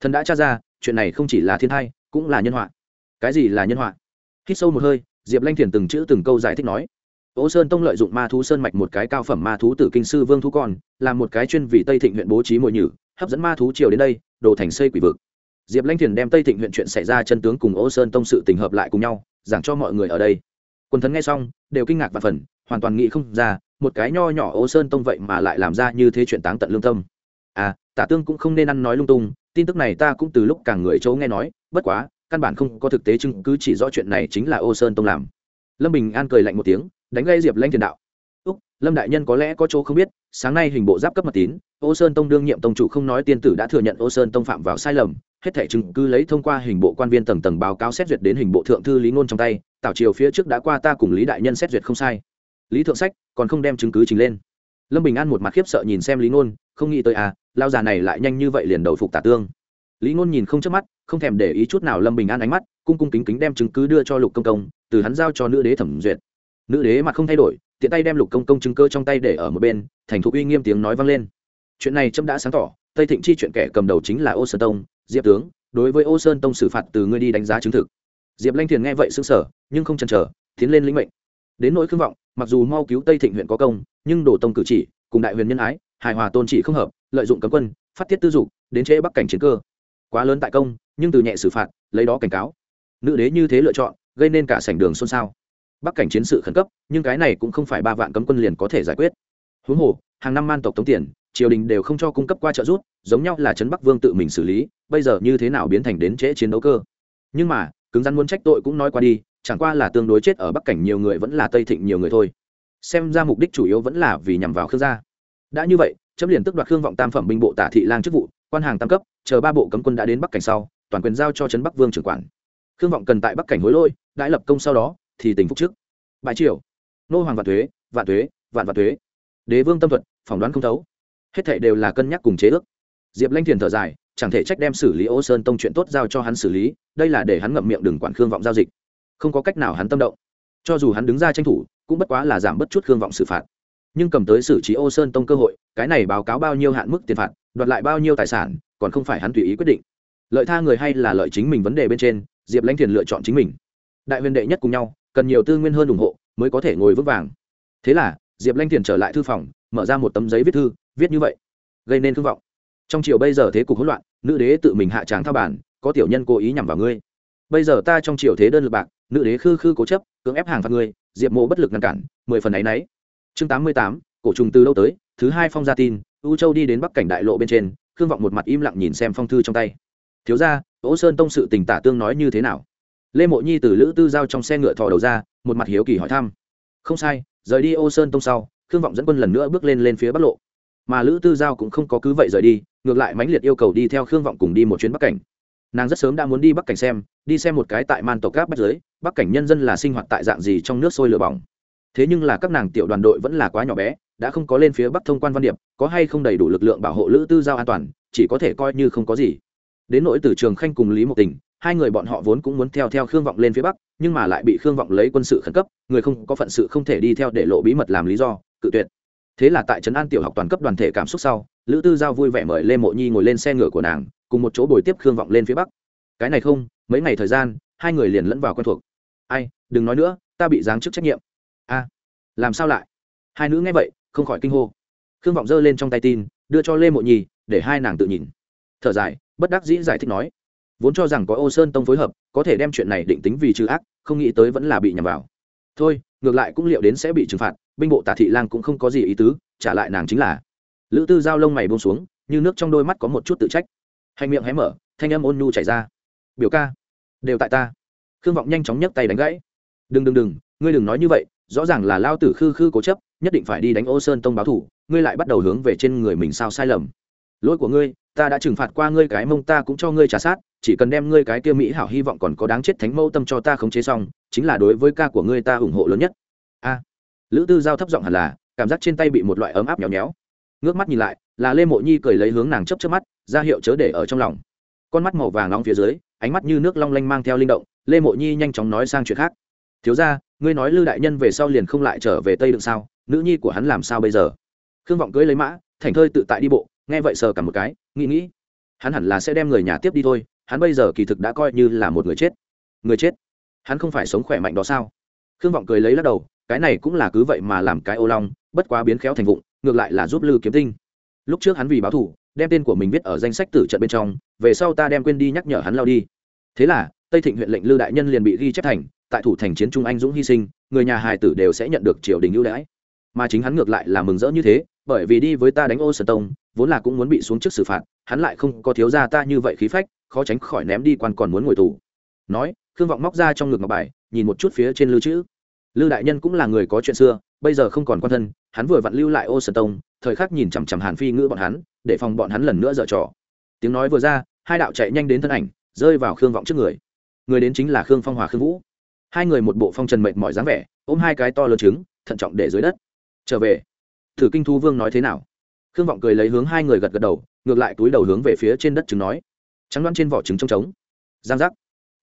Thần đã tra ra, chuyện này không chỉ là thiên thai, cũng là nhân họa. Cái gì là nhân họa? Hít sâu một hơi, diệp lanh thiền từng chữ từng câu giải thích nói. Ô sơn tông lợi dụng ma thú sơn mạch một cái cao phẩm ma thú tử kinh sư vương thú con, làm một cái chuyên vì tây thịnh huyện bố trí mồi nhử, hấp dẫn ma thú triều đến đây, đồ thành xây quỷ vực diệp lanh thiền đem tây thịnh huyện chuyện xảy ra chân tướng cùng ô sơn tông sự tình hợp lại cùng nhau, giảng cho mọi người ở đây. Quần thần nghe xong, đều kinh ngạc và phần hoàn toàn nghĩ không ra, một cái nho nhỏ ô sơn tông vậy mà lại làm ra như thế chuyện táng tận lương tâm. À tả tương cũng không nên ăn nói lung tung, tin tức này ta cũng từ lúc càng người châu nghe nói, bất quá, căn bản không có thực tế chứng cứ chỉ rõ chuyện này chính là ô sơn tông làm. Lâm bình an cười lạnh một tiếng, đánh gây diệp lanh thiền đạo. Úc, lâm đại nhân có lẽ có chỗ không biết, sáng nay hình bộ giáp cấp mật tín, ô sơn tông đương nhiệm tông chủ không nói tiên tử đã thừa nhận ô sơn tông phạm vào sai lầm hết thẻ chứng cứ lấy thông qua hình bộ quan viên tầng tầng báo cáo xét duyệt đến hình bộ thượng thư lý ngôn trong tay, tảo triều phía trước đã qua ta cùng lý đại nhân xét duyệt không sai. Lý thượng sách, còn không đem chứng cứ trình lên. Lâm bình an một mặt khiếp sợ nhìn xem lý ngôn, không nghĩ tới à lao già này lại nhanh như vậy liền đầu phục tả tương. Lý ngôn nhìn không chớp mắt, không thèm để ý chút nào lâm bình an ánh mắt, cung cung kính kính đem chứng cứ đưa cho lục công công, từ hắn giao cho nữ đế thẩm duyệt. Nữ đế mặt không thay đổi, tiện tay đem lục công công chứng cơ trong tay để ở một bên, thành thục uy nghiêm tiếng nói vang lên. Chuyện này trâm đã sáng tỏ, tây thịnh chi chuyện kẻ cầm đầu chính là ô sơn tông diệp tướng, đối với ô sơn tông xử phạt từ ngươi đi đánh giá chứng thực. Diệp lanh thiền nghe vậy xứng sở nhưng không chần chờ, tiến lên lĩnh mệnh. Đến nỗi khương vọng, mặc dù mau cứu tây thịnh huyện có công, nhưng đổ tông cử chỉ, cùng đại huyền nhân ái, hài hòa tôn chỉ không hợp, lợi dụng cấm quân, phát tiết tư dục, đến trễ bắc cảnh chiến cơ. Quá lớn tại công, nhưng từ nhẹ xử phạt, lấy đó cảnh cáo. Nữ đế như thế lựa chọn, gây nên cả sảnh đường xôn xao. Bắc cảnh chiến sự khẩn cấp, nhưng cái này cũng không phải ba vạn cấm quân liền có thể giải quyết. Huống hồ, hàng năm man tộc tống tiền, triều đình đều không cho cung cấp qua trợ giúp, giống nhau là trấn bắc vương tự mình xử lý bây giờ như thế nào biến thành đến trễ chiến đấu cơ? Nhưng mà, cứng rắn muốn trách tội cũng nói qua đi, chẳng qua là tương đối chết ở bắc cảnh nhiều người vẫn là tây thịnh nhiều người thôi. Xem ra mục đích chủ yếu vẫn là vì nhằm vào khương gia. Đã như vậy, chấm liền tức đoạt khương vọng tam phẩm binh bộ tả thị lang chức vụ, quan hàng tam cấp, chờ ba bộ cấm quân đã đến bắc cảnh sau, toàn quyền giao cho trấn bắc vương trưởng quản. Khương vọng cần tại bắc cảnh hối lôi đãi lập công sau đó, thì tỉnh phúc trước. Bãi triều. Nô hoàng vạn thuế vạn thuế, vạn vạn thuế. Đế vương tâm thuật, phỏng đoán không thấu. Hết thệ đều là cân nhắc cùng chế ước diệp lanh thiền thở dài, chẳng thể trách đem xử lý ô sơn tông chuyện tốt giao cho hắn xử lý, đây là để hắn ngậm miệng đừng quản khương vọng giao dịch. Không có cách nào hắn tâm động. Cho dù hắn đứng ra tranh thủ, cũng bất quá là giảm bất chút khương vọng xử phạt. Nhưng cầm tới xử trí ô sơn tông cơ hội, cái này báo cáo bao nhiêu hạn mức tiền phạt, đoạt lại bao nhiêu tài sản, còn không phải hắn tùy ý quyết định. Lợi tha người hay là lợi chính mình vấn đề bên trên, diệp lãnh thiền lựa chọn chính mình. Đại huyền đệ nhất cùng nhau, cần nhiều tư nguyên hơn ủng hộ, mới có thể ngồi vững vàng. Thế là, diệp lãnh thiền trở lại thư phòng, mở ra một tấm giấy viết thư, viết như vậy. Gây nên thương vọng trong chiều bây giờ thế cục hỗn loạn, nữ đế tự mình hạ tràng thao bản có tiểu nhân cố ý nhằm vào ngươi. Bây giờ ta trong chiều thế đơn lực bạc, nữ đế khư khư cố chấp, cưỡng ép hàng phạt ngươi, diệp mộ bất lực ngăn cản, mười phần ấ y n ấ y chương tám mươi tám, cổ trùng từ lâu tới, thứ hai phong gia tin, u châu đi đến bắc cảnh đại lộ bên trên, khương vọng một mặt im lặng nhìn xem phong thư trong tay. Thiếu ra ỗ sơn tông sự tình tả tương nói như thế nào? Lê mộ nhi từ lữ tư giao trong xe ngựa thò đầu ra, một mặt hiếu kỳ hỏi thăm. Không sai, rời đi ô sơn tông sau, khương vọng dẫn quân lần nữa bước lên lên phía bắc lộ. Mà lữ tư giao cũng không có cứ vậy rời đi ngược lại mãnh liệt yêu cầu đi theo khương vọng cùng đi một chuyến bắc cảnh. Nàng rất sớm đã muốn đi bắc cảnh xem, đi xem một cái tại man tộc gáp bắt giới, bắc cảnh nhân dân là sinh hoạt tại dạng gì trong nước sôi lửa bỏng. Thế nhưng là các nàng tiểu đoàn đội vẫn là quá nhỏ bé, đã không có lên phía bắc thông quan văn điệp, có hay không đầy đủ lực lượng bảo hộ lữ tư giao an toàn, chỉ có thể coi như không có gì. Đến nỗi từ trường khanh cùng lý mộc tình, hai người bọn họ vốn cũng muốn theo theo khương vọng lên phía bắc, nhưng mà lại bị khương vọng lấy quân sự khẩn cấp, người không có phận sự không thể đi theo để lộ bí mật làm lý do, cự tuyệt. Thế là tại trấn an tiểu học toàn cấp đoàn thể cảm xúc sau lữ tư giao vui vẻ mời lê mộ nhi ngồi lên xe ngựa của nàng, cùng một chỗ bồi tiếp khương vọng lên phía bắc. Cái này không, mấy ngày thời gian, hai người liền lẫn vào quen thuộc. Ai, đừng nói nữa, ta bị giáng chức trách nhiệm. A, làm sao lại? Hai nữ nghe vậy, không khỏi kinh hô. Khương vọng giơ lên trong tay tin, đưa cho lê mộ nhi, để hai nàng tự nhìn. Thở dài, bất đắc dĩ giải thích nói. Vốn cho rằng có ô sơn tông phối hợp, có thể đem chuyện này định tính vì trừ ác, không nghĩ tới vẫn là bị nhầm vào. Thôi, ngược lại cũng liệu đến sẽ bị trừng phạt, binh bộ tả thị lang cũng không có gì ý tứ, trả lại nàng chính là lữ tư giao lông mày buông xuống, như nước trong đôi mắt có một chút tự trách. Hành miệng hé mở, thanh âm ôn nhu chảy ra. Biểu ca, đều tại ta. Khương vọng nhanh chóng nhấc tay đánh gãy. Đừng đừng đừng, ngươi đừng nói như vậy, rõ ràng là lao tử khư khư cố chấp, nhất định phải đi đánh ô sơn tông báo thủ, ngươi lại bắt đầu hướng về trên người mình sao sai lầm. Lỗi của ngươi, ta đã trừng phạt qua ngươi cái mông, ta cũng cho ngươi trả sát, chỉ cần đem ngươi cái kia mỹ hảo hy vọng còn có đáng chết thánh mẫu tâm cho ta khống chế xong, chính là đối với ca của ngươi ta ủng hộ lớn nhất. A. Lữ tư giao thấp giọng hẳn là, cảm giác trên tay bị một loại ấm áp nhéo nhéo ngước mắt nhìn lại, là lê mộ nhi cười lấy hướng nàng chấp chấp mắt, ra hiệu chớ để ở trong lòng. Con mắt màu vàng nóng phía dưới, ánh mắt như nước long lanh mang theo linh động, lê mộ nhi nhanh chóng nói sang chuyện khác. Thiếu ra ngươi nói lư đại nhân về sau liền không lại trở về tây đựng sao? Nữ nhi của hắn làm sao bây giờ? Khương vọng cưới lấy mã thành thơi tự tại đi bộ, nghe vậy sờ cả một cái, nghĩ nghĩ, hắn hẳn là sẽ đem người nhà tiếp đi thôi, hắn bây giờ kỳ thực đã coi như là một người chết. Người chết? Hắn không phải sống khỏe mạnh đó sao? Khương vọng cười lấy lắc đầu cái này cũng là cứ vậy mà làm cái ô long, bất quá biến khéo thành vụng, ngược lại là giúp lư kiếm tinh. Lúc trước hắn vì báo thủ, đem tên của mình viết ở danh sách tử trận bên trong, về sau ta đem quên đi nhắc nhở hắn lao đi. Thế là, tây thịnh huyện lệnh lư đại nhân liền bị ghi chép thành, tại thủ thành chiến trung anh dũng hy sinh, người nhà hài tử đều sẽ nhận được triều đình ưu đãi. Mà chính hắn ngược lại là mừng rỡ như thế, bởi vì đi với ta đánh ô sơn tông, vốn là cũng muốn bị xuống trước xử phạt, hắn lại không có thiếu ra ta như vậy khí phách, khó tránh khỏi ném đi quan còn muốn ngồi tù. Nói, khương vọng móc ra trong ngực ngọc bài, nhìn một chút phía trên lưu chữ lư đại nhân cũng là người có chuyện xưa, bây giờ không còn quan thân, hắn vừa vặn lưu lại ô sơn tông, thời khắc nhìn chằm chằm hàn phi ngữ bọn hắn, để phòng bọn hắn lần nữa dở trò. Tiếng nói vừa ra, hai đạo chạy nhanh đến thân ảnh, rơi vào khương vọng trước người. Người đến chính là khương phong hòa khương vũ. Hai người một bộ phong trần mệt mỏi dáng vẻ, ôm hai cái to lớn trứng, thận trọng để dưới đất. Trở về. Thử kinh thu vương nói thế nào? Khương vọng cười lấy hướng hai người gật gật đầu, ngược lại túi đầu hướng về phía trên đất trứng nói. Trắng đoán trên vỏ trứng trống trống. Giang giác.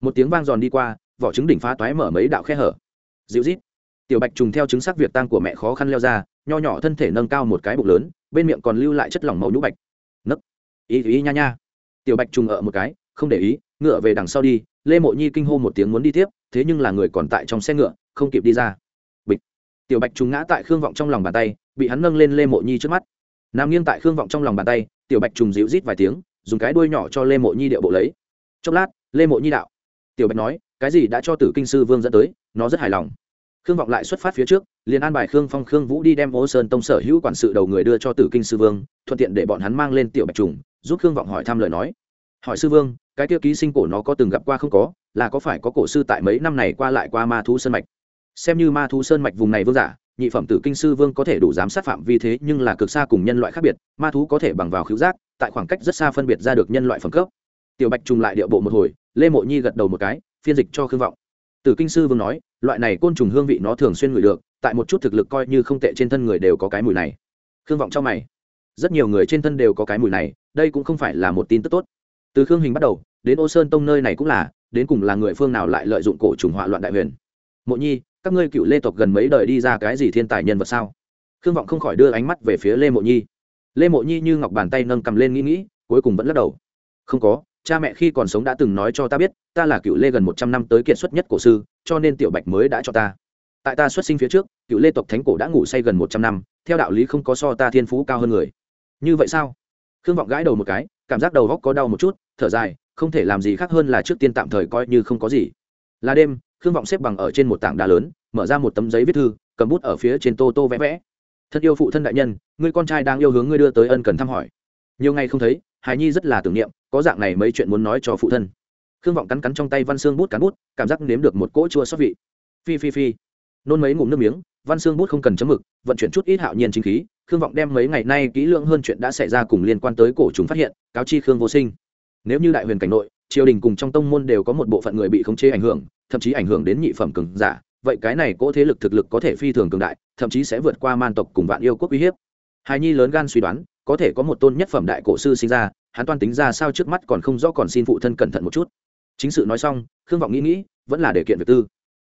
Một tiếng vang giòn đi qua, vỏ trứng đỉnh phá toái mở mấy đạo khe hở dịu rít. Tiểu bạch trùng theo chứng xác việc tang của mẹ khó khăn leo ra, nho nhỏ thân thể nâng cao một cái bụng lớn, bên miệng còn lưu lại chất lỏng màu nhũ bạch. Nấc. Ý ý nha nha. Tiểu bạch trùng ở một cái, không để ý, ngựa về đằng sau đi, lê mộ nhi kinh hô một tiếng muốn đi tiếp, thế nhưng là người còn tại trong xe ngựa, không kịp đi ra. Bịch. Tiểu bạch trùng ngã tại khương vọng trong lòng bàn tay, bị hắn nâng lên lê mộ nhi trước mắt. Nằm nghiêng tại khương vọng trong lòng bàn tay, tiểu bạch trùng dịu rít vài tiếng, dùng cái đuôi nhỏ cho lê mộ nhi điệu bộ lấy. Chốc lát, lê mộ nhi đạo tiểu bạch nói, cái gì đã cho tử kinh sư vương dẫn tới, nó rất hài lòng. Khương vọng lại xuất phát phía trước, liền an bài khương phong, khương vũ đi đem ô sơn tông sở hữu quản sự đầu người đưa cho tử kinh sư vương, thuận tiện để bọn hắn mang lên tiểu bạch trùng, giúp khương vọng hỏi thăm lời nói. Hỏi sư vương, cái tiêu ký sinh cổ nó có từng gặp qua không có, là có phải có cổ sư tại mấy năm này qua lại qua ma thú sơn mạch? Xem như ma thú sơn mạch vùng này vương giả, nhị phẩm tử kinh sư vương có thể đủ giám sát phạm vi thế nhưng là cực xa cùng nhân loại khác biệt, ma thú có thể bằng vào khứu giác, tại khoảng cách rất xa phân biệt ra được nhân loại phẩm cấp tiểu bạch trùng lại điệu bộ một hồi, lê mộ nhi gật đầu một cái, phiên dịch cho khương vọng. Tử kinh sư vương nói, loại này côn trùng hương vị nó thường xuyên ngửi được, tại một chút thực lực coi như không tệ trên thân người đều có cái mùi này. Khương vọng cho mày. Rất nhiều người trên thân đều có cái mùi này, đây cũng không phải là một tin tức tốt. Từ khương hình bắt đầu, đến ô sơn tông nơi này cũng là, đến cùng là người phương nào lại lợi dụng cổ trùng họa loạn đại huyền. Mộ nhi, các ngươi cựu lê tộc gần mấy đời đi ra cái gì thiên tài nhân vật sao? Khương vọng không khỏi đưa ánh mắt về phía lê mộ nhi. Lê mộ nhi như ngọc bàn tay nâng cầm lên nghĩ nghĩ, cuối cùng vẫn lắc đầu. Không có cha mẹ khi còn sống đã từng nói cho ta biết, ta là cựu lê gần một trăm năm tới kiệt xuất nhất cổ sư, cho nên tiểu bạch mới đã cho ta. Tại ta xuất sinh phía trước, cựu lê tộc thánh cổ đã ngủ say gần một trăm năm, theo đạo lý không có so ta thiên phú cao hơn người. Như vậy sao? Khương vọng gãi đầu một cái, cảm giác đầu góc có đau một chút, thở dài, không thể làm gì khác hơn là trước tiên tạm thời coi như không có gì. Là đêm, khương vọng xếp bằng ở trên một tảng đá lớn, mở ra một tấm giấy viết thư, cầm bút ở phía trên tô tô vẽ vẽ. Thân yêu phụ thân đại nhân, người con trai đang yêu hướng ngươi đưa tới ân cần thăm hỏi. Nhiều ngày không thấy hài nhi rất là tưởng niệm, có dạng này mấy chuyện muốn nói cho phụ thân. Khương vọng cắn cắn trong tay văn xương bút cắn bút, cảm giác nếm được một cỗ chua xót vị. Phi phi phi. Nôn mấy ngụm nước miếng, văn xương bút không cần chấm mực, vận chuyển chút ít hạo nhiên chính khí, khương vọng đem mấy ngày nay kỹ lưỡng hơn chuyện đã xảy ra cùng liên quan tới cổ chúng phát hiện, cáo chi khương vô sinh. Nếu như đại huyền cảnh nội, triều đình cùng trong tông môn đều có một bộ phận người bị khống chế ảnh hưởng, thậm chí ảnh hưởng đến nhị phẩm cường giả, vậy cái này cỗ thế lực thực lực có thể phi thường cường đại, thậm chí sẽ vượt qua man tộc cùng vạn yêu quốc uy hiếp. Hài nhi lớn gan suy đoán có thể có một tôn nhất phẩm đại cổ sư sinh ra, hắn toan tính ra sao trước mắt còn không rõ còn xin phụ thân cẩn thận một chút. Chính sự nói xong, khương vọng nghĩ nghĩ, vẫn là để kiện việc tư.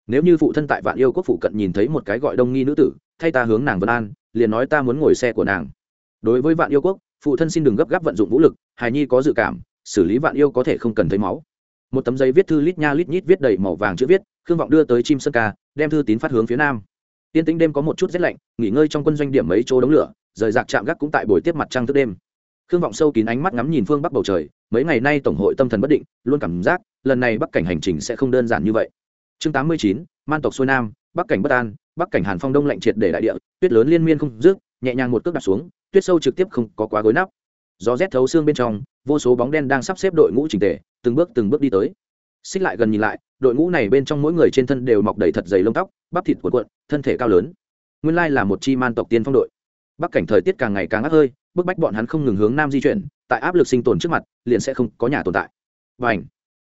Nếu như phụ thân tại vạn yêu quốc phụ cận nhìn thấy một cái gọi đông nghi nữ tử, thay ta hướng nàng vân an, liền nói ta muốn ngồi xe của nàng. Đối với vạn yêu quốc, phụ thân xin đừng gấp gáp vận dụng vũ lực, hài nhi có dự cảm, xử lý vạn yêu có thể không cần thấy máu. Một tấm giấy viết thư lít nha lít nhít viết đầy màu vàng chữ viết, khương vọng đưa tới chim sơn ca, đem thư tín phát hướng phía nam. Tiên tĩnh đêm có một chút rét lạnh, nghỉ ngơi trong quân doanh điểm mấy chỗ đống lửa rời rạc chạm gác cũng tại buổi tiếp mặt trăng thức đêm. Khương vọng sâu kín ánh mắt ngắm nhìn phương bắc bầu trời, mấy ngày nay tổng hội tâm thần bất định, luôn cảm giác, lần này bắc cảnh hành trình sẽ không đơn giản như vậy. Chương tám mươi chín, man tộc xuôi nam, bắc cảnh bất an, bắc cảnh hàn phong đông lạnh triệt để đại địa, tuyết lớn liên miên không rước nhẹ nhàng một cước đặt xuống, tuyết sâu trực tiếp không có quá gối nắp. Gió rét thấu xương bên trong, vô số bóng đen đang sắp xếp đội ngũ trình tề, từng bước từng bước đi tới. Xích lại gần nhìn lại, đội ngũ này bên trong mỗi người trên thân đều mọc đầy thật dày lông tóc, bắp thịt cuộn cuộn, thân thể cao lớn. Nguyên lai là một chi man tộc tiên phong đội bắc cảnh thời tiết càng ngày càng ác hơi, bức bách bọn hắn không ngừng hướng nam di chuyển, tại áp lực sinh tồn trước mặt, liền sẽ không có nhà tồn tại. Và ảnh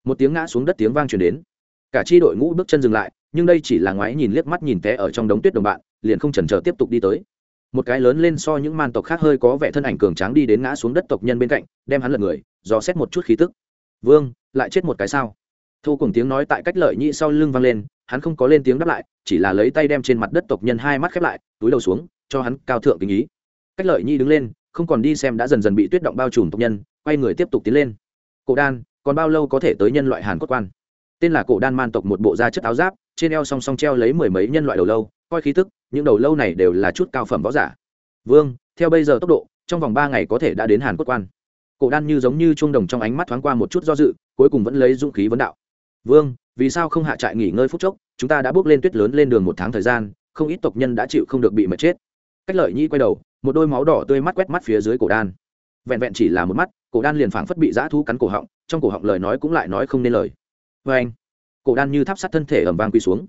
một tiếng ngã xuống đất tiếng vang truyền đến. Cả chi đội ngũ bước chân dừng lại, nhưng đây chỉ là ngoái nhìn liếc mắt nhìn té ở trong đống tuyết đồng bạn, liền không chần chờ tiếp tục đi tới. Một cái lớn lên so những man tộc khác hơi có vẻ thân ảnh cường tráng đi đến ngã xuống đất tộc nhân bên cạnh, đem hắn lật người, dò xét một chút khí tức. Vương, lại chết một cái sao? Thu cùng tiếng nói tại cách lợi nhị sau lưng vang lên hắn không có lên tiếng đáp lại, chỉ là lấy tay đem trên mặt đất tộc nhân hai mắt khép lại, túi đầu xuống, cho hắn cao thượng kính ý. Cách lợi nhi đứng lên, không còn đi xem đã dần dần bị tuyết động bao trùm tộc nhân, quay người tiếp tục tiến lên. Cổ đan, còn bao lâu có thể tới nhân loại hàn cốt quan? Tên là cổ đan man tộc một bộ da chất áo giáp, trên eo song song treo lấy mười mấy nhân loại đầu lâu, coi khí tức, những đầu lâu này đều là chút cao phẩm võ giả. Vương, theo bây giờ tốc độ, trong vòng ba ngày có thể đã đến hàn cốt quan. Cổ đan như giống như chuông đồng trong ánh mắt thoáng qua một chút do dự, cuối cùng vẫn lấy dũng khí vấn đạo. Vương vì sao không hạ trại nghỉ ngơi phút chốc? Chúng ta đã bước lên tuyết lớn lên đường một tháng thời gian, không ít tộc nhân đã chịu không được bị mệt chết. Cách lợi nhi quay đầu, một đôi máu đỏ tươi mắt quét mắt phía dưới cổ đan. Vẹn vẹn chỉ là một mắt, cổ đan liền phảng phất bị dã thú cắn cổ họng, trong cổ họng lời nói cũng lại nói không nên lời. Vê anh, cổ đan như tháp sắt thân thể ẩm vang quỳ xuống.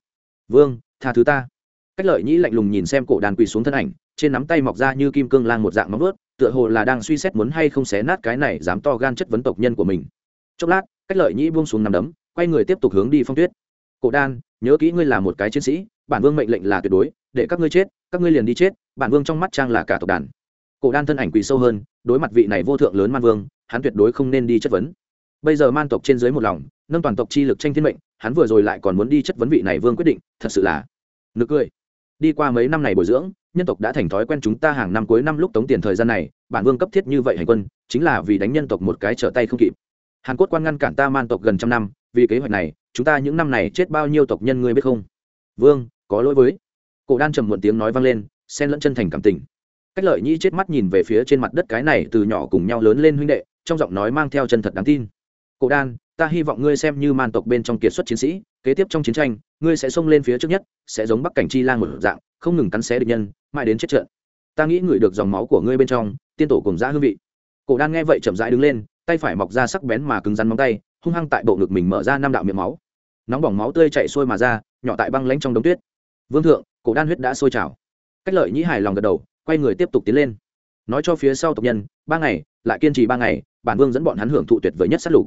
Vương, tha thứ ta. Cách lợi nhĩ lạnh lùng nhìn xem cổ đan quỳ xuống thân ảnh, trên nắm tay mọc ra như kim cương lang một dạng móng ướt tựa hồ là đang suy xét muốn hay không xé nát cái này dám to gan chất vấn tộc nhân của mình. Chốc lát, cách lợi nhĩ buông xuống nằm đấm quay người tiếp tục hướng đi phong tuyết. Cổ đan, nhớ kỹ ngươi là một cái chiến sĩ, bản vương mệnh lệnh là tuyệt đối, để các ngươi chết, các ngươi liền đi chết, bản vương trong mắt trang là cả tộc đàn. Cổ đan thân ảnh quỳ sâu hơn, đối mặt vị này vô thượng lớn man vương, hắn tuyệt đối không nên đi chất vấn. Bây giờ man tộc trên dưới một lòng, nâng toàn tộc chi lực tranh thiên mệnh, hắn vừa rồi lại còn muốn đi chất vấn vị này vương quyết định, thật sự là nực cười. Đi qua mấy năm này bồi dưỡng, nhân tộc đã thành thói quen chúng ta hàng năm cuối năm lúc tống tiền thời gian này, bản vương cấp thiết như vậy hành quân, chính là vì đánh nhân tộc một cái trở tay không kịp. Hàn cốt quan ngăn cản ta man tộc gần trăm năm vì kế hoạch này, chúng ta những năm này chết bao nhiêu tộc nhân ngươi biết không? Vương, có lỗi với. Cổ đan trầm muộn tiếng nói vang lên, xen lẫn chân thành cảm tình. Cách lợi nhĩ chết mắt nhìn về phía trên mặt đất cái này từ nhỏ cùng nhau lớn lên huynh đệ, trong giọng nói mang theo chân thật đáng tin. Cổ đan, ta hy vọng ngươi xem như man tộc bên trong kiệt xuất chiến sĩ, kế tiếp trong chiến tranh, ngươi sẽ xông lên phía trước nhất, sẽ giống bắc cảnh chi lang một dạng, không ngừng cắn xé địch nhân, mãi đến chết trận. Ta nghĩ ngửi được dòng máu của ngươi bên trong, tiên tổ cùng giã hương vị. Cổ đan nghe vậy chậm rãi đứng lên, tay phải mọc ra sắc bén mà cứng rắn móng tay hung hăng tại bộ ngực mình mở ra năm đạo miệng máu. Nóng bỏng máu tươi chạy sôi mà ra, nhỏ tại băng lánh trong đống tuyết. Vương thượng, cổ đan huyết đã sôi trào. Cách lợi nhĩ hài lòng gật đầu, quay người tiếp tục tiến lên. Nói cho phía sau tộc nhân, ba ngày, lại kiên trì ba ngày, bản vương dẫn bọn hắn hưởng thụ tuyệt vời nhất sát lục.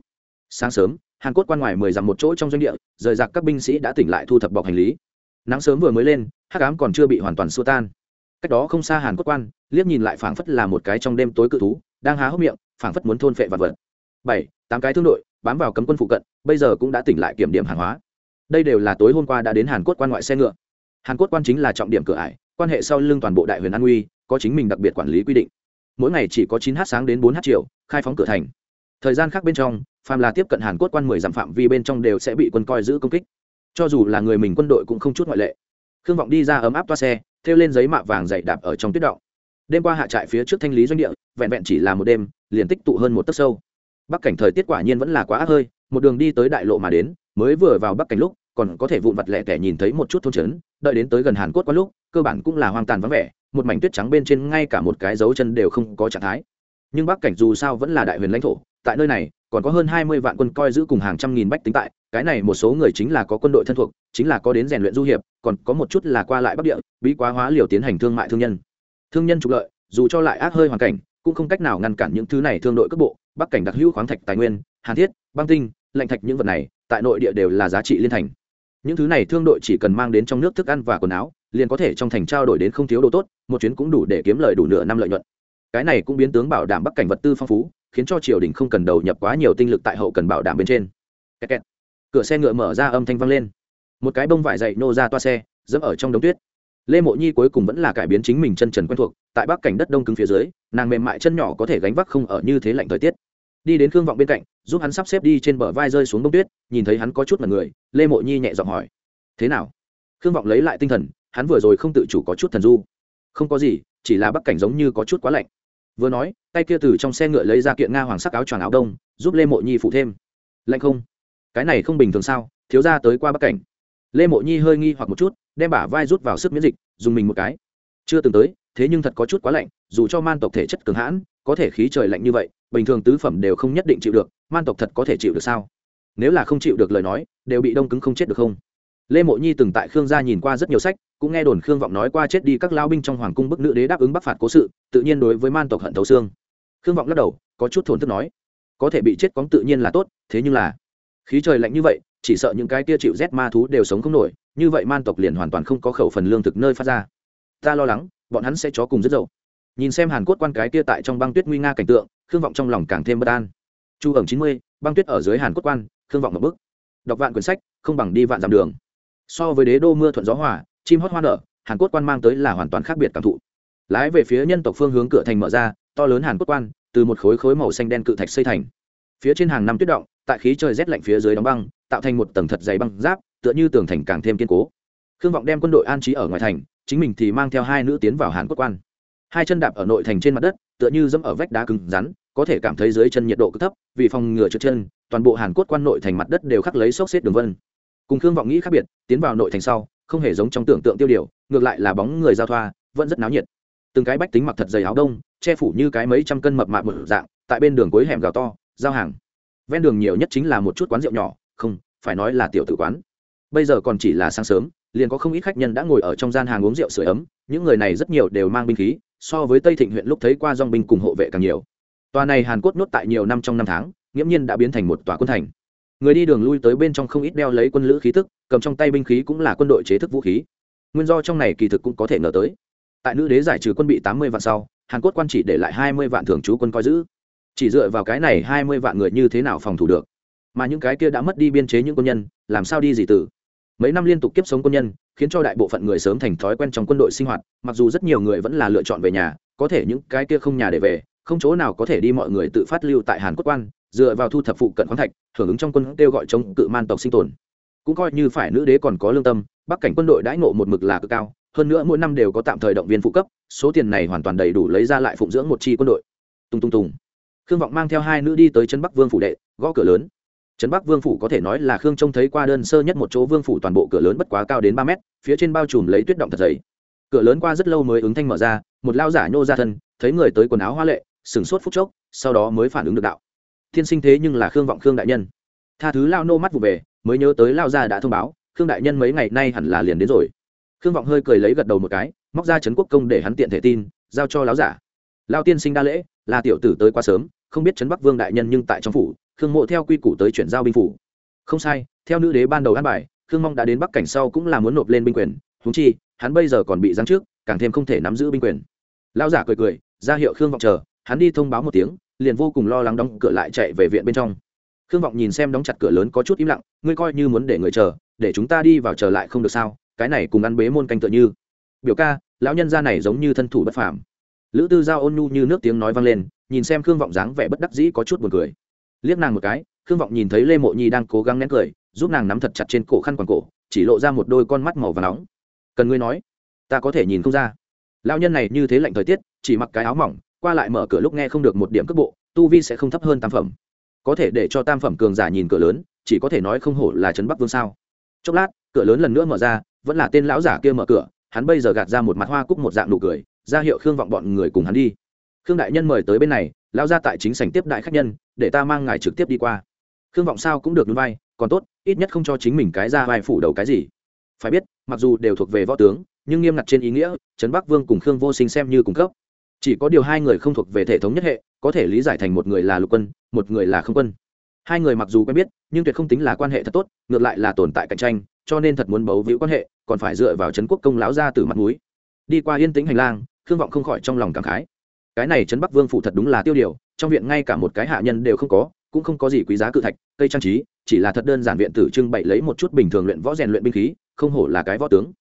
Sáng sớm, hàn cốt quan ngoài mười dặm một chỗ trong doanh địa, rời rạc các binh sĩ đã tỉnh lại thu thập bọc hành lý. Nắng sớm vừa mới lên, hắc ám còn chưa bị hoàn toàn xua tan. Cách đó không xa hàn cốt quan, liếc nhìn lại phảng phất là một cái trong đêm tối cự thú, đang há hốc miệng, phảng phất muốn thôn phệ vật vật bảy, tám cái thương đội, bám vào cấm quân phụ cận, bây giờ cũng đã tỉnh lại kiểm điểm hàng hóa. Đây đều là tối hôm qua đã đến hàn cốt quan ngoại xe ngựa. Hàn cốt quan chính là trọng điểm cửa ải, quan hệ sau lưng toàn bộ đại huyền an uy có chính mình đặc biệt quản lý quy định. Mỗi ngày chỉ có chín h sáng đến bốn h chiều, khai phóng cửa thành. Thời gian khác bên trong, phàm là tiếp cận hàn cốt quan mười dặm phạm vi bên trong đều sẽ bị quân coi giữ công kích. Cho dù là người mình quân đội cũng không chút ngoại lệ. Khương vọng đi ra ấm áp toa xe, thêu lên giấy mạ vàng dày đạp ở trong tuyết động. Đêm qua hạ trại phía trước thanh lý doanh địa, vẹn vẹn chỉ là một đêm, liền tích tụ hơn một tấc sâu bắc cảnh thời tiết quả nhiên vẫn là quá ác hơi, một đường đi tới đại lộ mà đến, mới vừa vào bắc cảnh lúc, còn có thể vụn vặt lẻ tẻ nhìn thấy một chút thôn trấn, đợi đến tới gần hàn cốt quá lúc, cơ bản cũng là hoang tàn vắng vẻ, một mảnh tuyết trắng bên trên ngay cả một cái dấu chân đều không có trạng thái. Nhưng bắc cảnh dù sao vẫn là đại huyền lãnh thổ, tại nơi này, còn có hơn hai mươi vạn quân coi giữ cùng hàng trăm nghìn bách tính tại, cái này một số người chính là có quân đội thân thuộc, chính là có đến rèn luyện du hiệp, còn có một chút là qua lại bắc địa, bí quá hóa liều tiến hành thương mại thương nhân. Thương nhân trục lợi, dù cho lại ác hơi hoàn cảnh, cũng không cách nào ngăn cản những thứ này thương đội cấp bộ bắc cảnh đặc hữu khoáng thạch tài nguyên, hàn thiết, băng tinh, lạnh thạch những vật này, tại nội địa đều là giá trị liên thành. Những thứ này thương đội chỉ cần mang đến trong nước thức ăn và quần áo, liền có thể trong thành trao đổi đến không thiếu đồ tốt, một chuyến cũng đủ để kiếm lời đủ nửa năm lợi nhuận. Cái này cũng biến tướng bảo đảm bắc cảnh vật tư phong phú, khiến cho triều đình không cần đầu nhập quá nhiều tinh lực tại hậu cần bảo đảm bên trên. Kẹt kẹt. cửa xe ngựa mở ra âm thanh vang lên. Một cái bông vải dậy nô ra toa xe, dẫm ở trong đống tuyết. Lê mộ nhi cuối cùng vẫn là cải biến chính mình chân trần quen thuộc, tại bắc cảnh đất đông cứng phía dưới, nàng mềm mại chân nhỏ có thể gánh vác không ở như thế lạnh thời tiết đi đến khương vọng bên cạnh, giúp hắn sắp xếp đi trên bờ vai rơi xuống bông tuyết, nhìn thấy hắn có chút mật người, lê mộ nhi nhẹ giọng hỏi, thế nào? Khương vọng lấy lại tinh thần, hắn vừa rồi không tự chủ có chút thần du. Không có gì, chỉ là bắc cảnh giống như có chút quá lạnh. Vừa nói, tay kia từ trong xe ngựa lấy ra kiện nga hoàng sắc áo choàng áo đông, giúp lê mộ nhi phụ thêm. Lạnh không? Cái này không bình thường sao? Thiếu ra tới qua bắc cảnh. Lê mộ nhi hơi nghi hoặc một chút, đem bả vai rút vào sức miễn dịch, dùng mình một cái. Chưa từng tới, thế nhưng thật có chút quá lạnh, dù cho man tộc thể chất cường hãn có thể khí trời lạnh như vậy, bình thường tứ phẩm đều không nhất định chịu được, man tộc thật có thể chịu được sao? Nếu là không chịu được lời nói, đều bị đông cứng không chết được không? Lê mộ nhi từng tại khương gia nhìn qua rất nhiều sách, cũng nghe đồn khương vọng nói qua chết đi các lao binh trong hoàng cung bức nữ đế đáp ứng bắc phạt cố sự, tự nhiên đối với man tộc hận thấu xương. Khương vọng lắc đầu, có chút thổn thức nói, có thể bị chết cóng tự nhiên là tốt, thế nhưng là, khí trời lạnh như vậy, chỉ sợ những cái kia chịu rét ma thú đều sống không nổi, như vậy man tộc liền hoàn toàn không có khẩu phần lương thực nơi phát ra. Ta lo lắng, bọn hắn sẽ chó cùng rất dậu nhìn xem hàn cốt quan cái kia tại trong băng tuyết nguy nga cảnh tượng, khương vọng trong lòng càng thêm bất an. Chu ẩm chín mươi, băng tuyết ở dưới hàn cốt quan, khương vọng một bức. Đọc vạn quyển sách, không bằng đi vạn dặm đường. So với đế đô mưa thuận gió hỏa chim hót hoa nở, hàn cốt quan mang tới là hoàn toàn khác biệt cảm thụ. Lái về phía nhân tộc phương hướng cửa thành mở ra, to lớn hàn cốt quan, từ một khối khối màu xanh đen cự thạch xây thành. Phía trên hàng năm tuyết động, tại khí trời rét lạnh phía dưới đóng băng, tạo thành một tầng thật dày băng giáp, tựa như tường thành càng thêm kiên cố. Khương vọng đem quân đội an trí ở ngoài thành, chính mình thì mang theo hai nữ tiến vào hàn quốc quan hai chân đạp ở nội thành trên mặt đất, tựa như dẫm ở vách đá cứng rắn, có thể cảm thấy dưới chân nhiệt độ cực thấp, vì phòng ngừa trượt chân, toàn bộ hàn quốc quan nội thành mặt đất đều khắc lấy xốc xếp đường vân. Cùng khương vọng nghĩ khác biệt, tiến vào nội thành sau, không hề giống trong tưởng tượng tiêu điều, ngược lại là bóng người giao thoa, vẫn rất náo nhiệt. Từng cái bách tính mặc thật dày áo đông, che phủ như cái mấy trăm cân mập mạp một dạng, tại bên đường cuối hẻm gào to, giao hàng. Ven đường nhiều nhất chính là một chút quán rượu nhỏ, không, phải nói là tiểu tử quán. Bây giờ còn chỉ là sáng sớm, liền có không ít khách nhân đã ngồi ở trong gian hàng uống rượu sửa ấm, những người này rất nhiều đều mang binh khí so với tây thịnh huyện lúc thấy qua dong binh cùng hộ vệ càng nhiều. Tòa này hàn quốc nốt tại nhiều năm trong năm tháng, nghiễm nhiên đã biến thành một tòa quân thành. Người đi đường lui tới bên trong không ít đeo lấy quân lữ khí tức, cầm trong tay binh khí cũng là quân đội chế thức vũ khí. Nguyên do trong này kỳ thực cũng có thể ngờ tới. Tại nữ đế giải trừ quân bị tám mươi vạn sau, hàn quốc quan chỉ để lại hai mươi vạn thường trú quân coi giữ. Chỉ dựa vào cái này hai mươi vạn người như thế nào phòng thủ được? Mà những cái kia đã mất đi biên chế những quân nhân, làm sao đi gì từ? Mấy năm liên tục kiếp sống quân nhân, khiến cho đại bộ phận người sớm thành thói quen trong quân đội sinh hoạt, mặc dù rất nhiều người vẫn là lựa chọn về nhà, có thể những cái kia không nhà để về, không chỗ nào có thể đi mọi người tự phát lưu tại hàn quốc quan, dựa vào thu thập phụ cận khoáng thạch, hưởng ứng trong quân kêu gọi chống cự man tộc sinh tồn. Cũng coi như phải nữ đế còn có lương tâm, bắc cảnh quân đội đãi ngộ một mực là cực cao, hơn nữa mỗi năm đều có tạm thời động viên phụ cấp, số tiền này hoàn toàn đầy đủ lấy ra lại phụng dưỡng một chi quân đội. Tung tung tùng. Khương vọng mang theo hai nữ đi tới chân bắc vương phủ đệ, gõ cửa lớn trấn bắc vương phủ có thể nói là khương trông thấy qua đơn sơ nhất một chỗ vương phủ toàn bộ cửa lớn bất quá cao đến ba mét, phía trên bao trùm lấy tuyết động thật dày. Cửa lớn qua rất lâu mới ứng thanh mở ra, một lao giả nhô ra thân, thấy người tới quần áo hoa lệ sửng sốt phút chốc, sau đó mới phản ứng được đạo. Thiên sinh thế nhưng là khương vọng khương đại nhân. Tha thứ lao nô mắt vụ về, mới nhớ tới lao gia đã thông báo, khương đại nhân mấy ngày nay hẳn là liền đến rồi. Khương vọng hơi cười lấy gật đầu một cái, móc ra trấn quốc công để hắn tiện thể tin, giao cho láo giả. Lao tiên sinh đa lễ, là tiểu tử tới quá sớm, không biết trấn bắc vương đại nhân nhưng tại trong phủ khương mộ theo quy củ tới chuyển giao binh phủ. Không sai, theo nữ đế ban đầu an bài, khương mong đã đến bắc cảnh sau cũng là muốn nộp lên binh quyền. Húng chi, hắn bây giờ còn bị giáng trước càng thêm không thể nắm giữ binh quyền. Lao giả cười cười, ra hiệu khương vọng chờ, hắn đi thông báo một tiếng, liền vô cùng lo lắng đóng cửa lại chạy về viện bên trong. Khương vọng nhìn xem đóng chặt cửa lớn có chút im lặng, ngươi coi như muốn để người chờ, để chúng ta đi vào chờ lại không được sao, cái này cùng ăn bế môn canh tựa như. Biểu ca, lão nhân gia này giống như thân thủ bất phàm. Lữ tư giao ôn nhu như nước tiếng nói vang lên, nhìn xem khương vọng dáng vẻ bất đắc dĩ có chút buồn cười liếc nàng một cái, khương vọng nhìn thấy lê mộ nhi đang cố gắng nén cười, giúp nàng nắm thật chặt trên cổ khăn quàng cổ, chỉ lộ ra một đôi con mắt màu và nóng. Cần ngươi nói, ta có thể nhìn không ra. Lão nhân này như thế lạnh thời tiết, chỉ mặc cái áo mỏng, qua lại mở cửa lúc nghe không được một điểm cước bộ, tu vi sẽ không thấp hơn tam phẩm. Có thể để cho tam phẩm cường giả nhìn cửa lớn, chỉ có thể nói không hổ là trấn bắc vương sao. Chốc lát, cửa lớn lần nữa mở ra, vẫn là tên lão giả kia mở cửa, hắn bây giờ gạt ra một mặt hoa cúc một dạng nụ cười, ra hiệu khương vọng bọn người cùng hắn đi. Khương đại nhân mời tới bên này lão ra tại chính sảnh tiếp đại khách nhân, để ta mang ngài trực tiếp đi qua. Khương vọng sao cũng được núi vai, còn tốt, ít nhất không cho chính mình cái ra vai phủ đầu cái gì. Phải biết, mặc dù đều thuộc về võ tướng, nhưng nghiêm ngặt trên ý nghĩa, trấn bắc vương cùng khương vô sinh xem như cung cấp. Chỉ có điều hai người không thuộc về thể thống nhất hệ, có thể lý giải thành một người là lục quân, một người là không quân. Hai người mặc dù quen biết, nhưng tuyệt không tính là quan hệ thật tốt, ngược lại là tồn tại cạnh tranh, cho nên thật muốn bấu víu quan hệ, còn phải dựa vào trấn quốc công láo ra từ mặt núi đi qua yên tĩnh hành lang, khương vọng không khỏi trong lòng cảm khái cái này trấn bắc vương phủ thật đúng là tiêu điều, trong viện ngay cả một cái hạ nhân đều không có, cũng không có gì quý giá cự thạch, cây trang trí, chỉ là thật đơn giản viện tử trưng bày lấy một chút bình thường luyện võ rèn luyện binh khí, không hổ là cái võ tướng.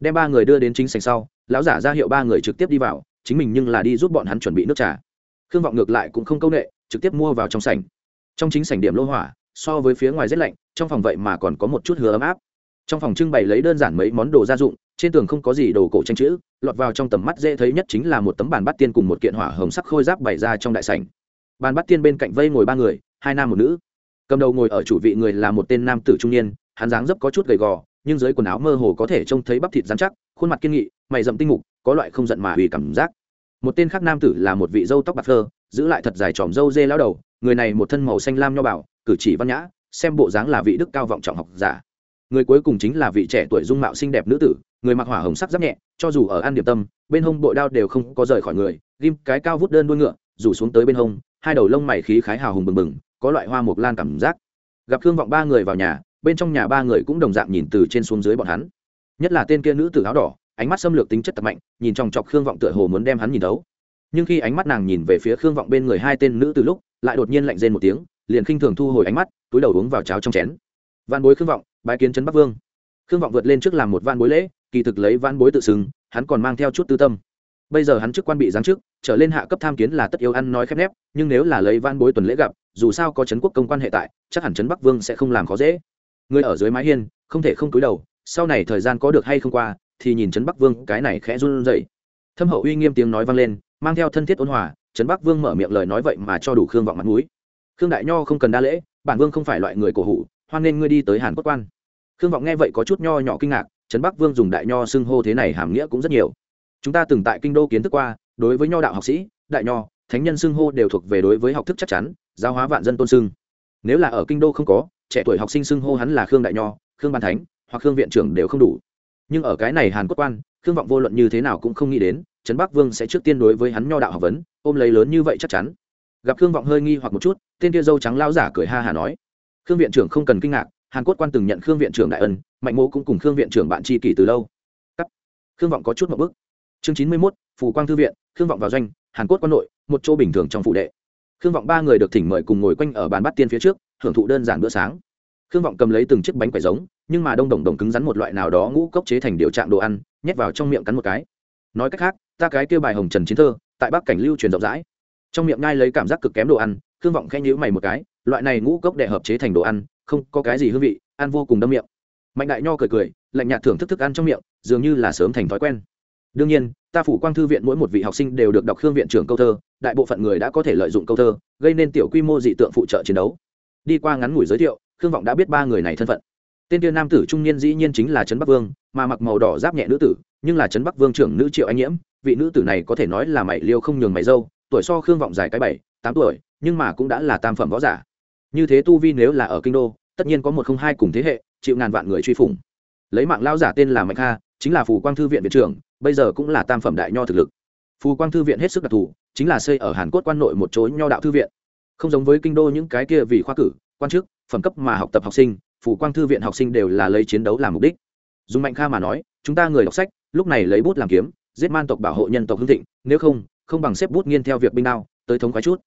Đem ba người đưa đến chính sành sau, lão giả ra hiệu ba người trực tiếp đi vào, chính mình nhưng là đi giúp bọn hắn chuẩn bị nước trà. Khương vọng ngược lại cũng không c â u n ệ trực tiếp mua vào trong sảnh. Trong chính sảnh điểm lô hỏa, so với phía ngoài rét lạnh, trong phòng vậy mà còn có một chút hứa ấm áp. Trong phòng trưng bày lấy đơn giản mấy món đồ gia dụng trên tường không có gì đồ cổ tranh chữ, lọt vào trong tầm mắt dễ thấy nhất chính là một tấm bàn bắt tiên cùng một kiện hỏa hồng sắc khôi giáp bày ra trong đại sảnh. Bàn bắt tiên bên cạnh vây ngồi ba người, hai nam một nữ. Cầm đầu ngồi ở chủ vị người là một tên nam tử trung niên, hắn dáng dấp có chút gầy gò, nhưng dưới quần áo mơ hồ có thể trông thấy bắp thịt dán chắc, khuôn mặt kiên nghị, mày rậm tinh mục, có loại không giận mà hủy cảm giác. Một tên khác nam tử là một vị dâu tóc bạc phơ, giữ lại thật dài tròm dâu dê lao đầu, người này một thân màu xanh lam nho bảo cử chỉ văn nhã, xem bộ dáng là vị đức cao vọng trọng học giả. Người cuối cùng chính là vị trẻ tuổi dung mạo xinh đẹp nữ tử người mặc hỏa hồng sắc giáp nhẹ, cho dù ở an điểm tâm, bên hông bội đao đều không có rời khỏi người, ghim cái cao vút đơn đuôi ngựa, rủ xuống tới bên hông, hai đầu lông mày khí khái hào hùng bừng bừng, có loại hoa mộc lan cảm giác. Gặp khương vọng ba người vào nhà, bên trong nhà ba người cũng đồng dạng nhìn từ trên xuống dưới bọn hắn. Nhất là tên kia nữ tử áo đỏ, ánh mắt xâm lược tính chất tập mạnh, nhìn trong chọc khương vọng tựa hồ muốn đem hắn nhìn thấu. Nhưng khi ánh mắt nàng nhìn về phía khương vọng bên người hai tên nữ từ lúc, lại đột nhiên lạnh rên một tiếng, liền khinh thường thu hồi ánh mắt, túi đầu uống vào cháo trong chén. Van bối khương vọng, bái kiến trấn bắc vương. Khương vọng vượt lên trước làm một van bối lễ kỳ thực lấy vãn bối tự xưng, hắn còn mang theo chút tư tâm. Bây giờ hắn chức quan bị giáng chức, trở lên hạ cấp tham kiến là tất yếu ăn nói khép nép, nhưng nếu là lấy van bối tuần lễ gặp, dù sao có trấn quốc công quan hệ tại, chắc hẳn trấn bắc vương sẽ không làm khó dễ. Người ở dưới mái hiên, không thể không cúi đầu, sau này thời gian có được hay không qua, thì nhìn trấn bắc vương, cái này khẽ run rẩy. Thâm hậu uy nghiêm tiếng nói vang lên, mang theo thân thiết ôn hòa, trấn bắc vương mở miệng lời nói vậy mà cho đủ khương vọng mặt mũi. Khương đại nho không cần đa lễ, bản vương không phải loại người cổ hủ, hoan nên ngươi đi tới hàn quốc quan. Khương vọng nghe vậy có chút nho nhỏ kinh ngạc trấn bắc vương dùng đại nho xưng hô thế này hàm nghĩa cũng rất nhiều. Chúng ta từng tại kinh đô kiến thức qua, đối với nho đạo học sĩ, đại nho, thánh nhân xưng hô đều thuộc về đối với học thức chắc chắn, giáo hóa vạn dân tôn xưng. Nếu là ở kinh đô không có, trẻ tuổi học sinh xưng hô hắn là khương đại nho, khương ban thánh hoặc khương viện trưởng đều không đủ. Nhưng ở cái này hàn quốc quan, khương vọng vô luận như thế nào cũng không nghĩ đến, trấn bắc vương sẽ trước tiên đối với hắn nho đạo học vấn, ôm lấy lớn như vậy chắc chắn. Gặp khương vọng hơi nghi hoặc một chút, tên kia dâu trắng lao giả cười ha hà nói. Khương viện trưởng không cần kinh ngạc hàn quốc quan từng nhận khương viện trưởng đại ân, mạnh mô cũng cùng khương viện trưởng bạn tri kỷ từ lâu. Cắt. khương vọng có chút một bức. Chương chín mươi mốt phủ quang thư viện, khương vọng vào doanh, hàn quốc quan nội, một chỗ bình thường trong phủ đệ. Khương vọng ba người được thỉnh mời cùng ngồi quanh ở bàn bắt tiên phía trước, hưởng thụ đơn giản bữa sáng. Khương vọng cầm lấy từng chiếc bánh quẩy giống, nhưng mà đông đồng đồng cứng rắn một loại nào đó ngũ cốc chế thành điều trạng đồ ăn, nhét vào trong miệng cắn một cái. Nói cách khác, ta cái kêu bài hồng trần chiến thơ, tại bắc cảnh lưu truyền rộng rãi. Trong miệng ngai lấy cảm giác cực kém đồ ăn, khương vọng khẽ nhữ mày một cái, loại này ngũ cốc đệ hợp chế thành đồ ăn không có cái gì hương vị, ăn vô cùng đâm miệng. Mạnh đại nho cười cười, lạnh nhạt thưởng thức thức ăn trong miệng, dường như là sớm thành thói quen. Đương nhiên, ta phủ quang thư viện mỗi một vị học sinh đều được đọc hương viện trưởng câu thơ, đại bộ phận người đã có thể lợi dụng câu thơ, gây nên tiểu quy mô dị tượng phụ trợ chiến đấu. Đi qua ngắn ngủi giới thiệu, khương vọng đã biết ba người này thân phận. Tên tiên nam tử trung niên dĩ nhiên chính là trấn bắc vương, mà mặc màu đỏ giáp nhẹ nữ tử, nhưng là trấn bắc vương trưởng nữ triệu anh nhiễm, vị nữ tử này có thể nói là mày liêu không nhường mày dâu, tuổi so khương vọng dài cái bảy, tám tuổi, nhưng mà cũng đã là tam phẩm võ giả như thế tu vi nếu là ở kinh đô, tất nhiên có một không hai cùng thế hệ, chịu ngàn vạn người truy phủng. Lấy mạng lao giả tên là mạnh kha, chính là phù quang thư viện viện trưởng, bây giờ cũng là tam phẩm đại nho thực lực. Phù quang thư viện hết sức đặc thù, chính là xây ở hàn quốc quan nội một chỗ nho đạo thư viện. Không giống với kinh đô những cái kia vì khoa cử, quan chức, phẩm cấp mà học tập học sinh, phù quang thư viện học sinh đều là lấy chiến đấu làm mục đích. Dùng mạnh kha mà nói, chúng ta người đọc sách, lúc này lấy bút làm kiếm, giết man tộc bảo hộ nhân tộc hương thịnh, nếu không không bằng xếp bút nghiên theo việc binh đao, tới thống khoái chút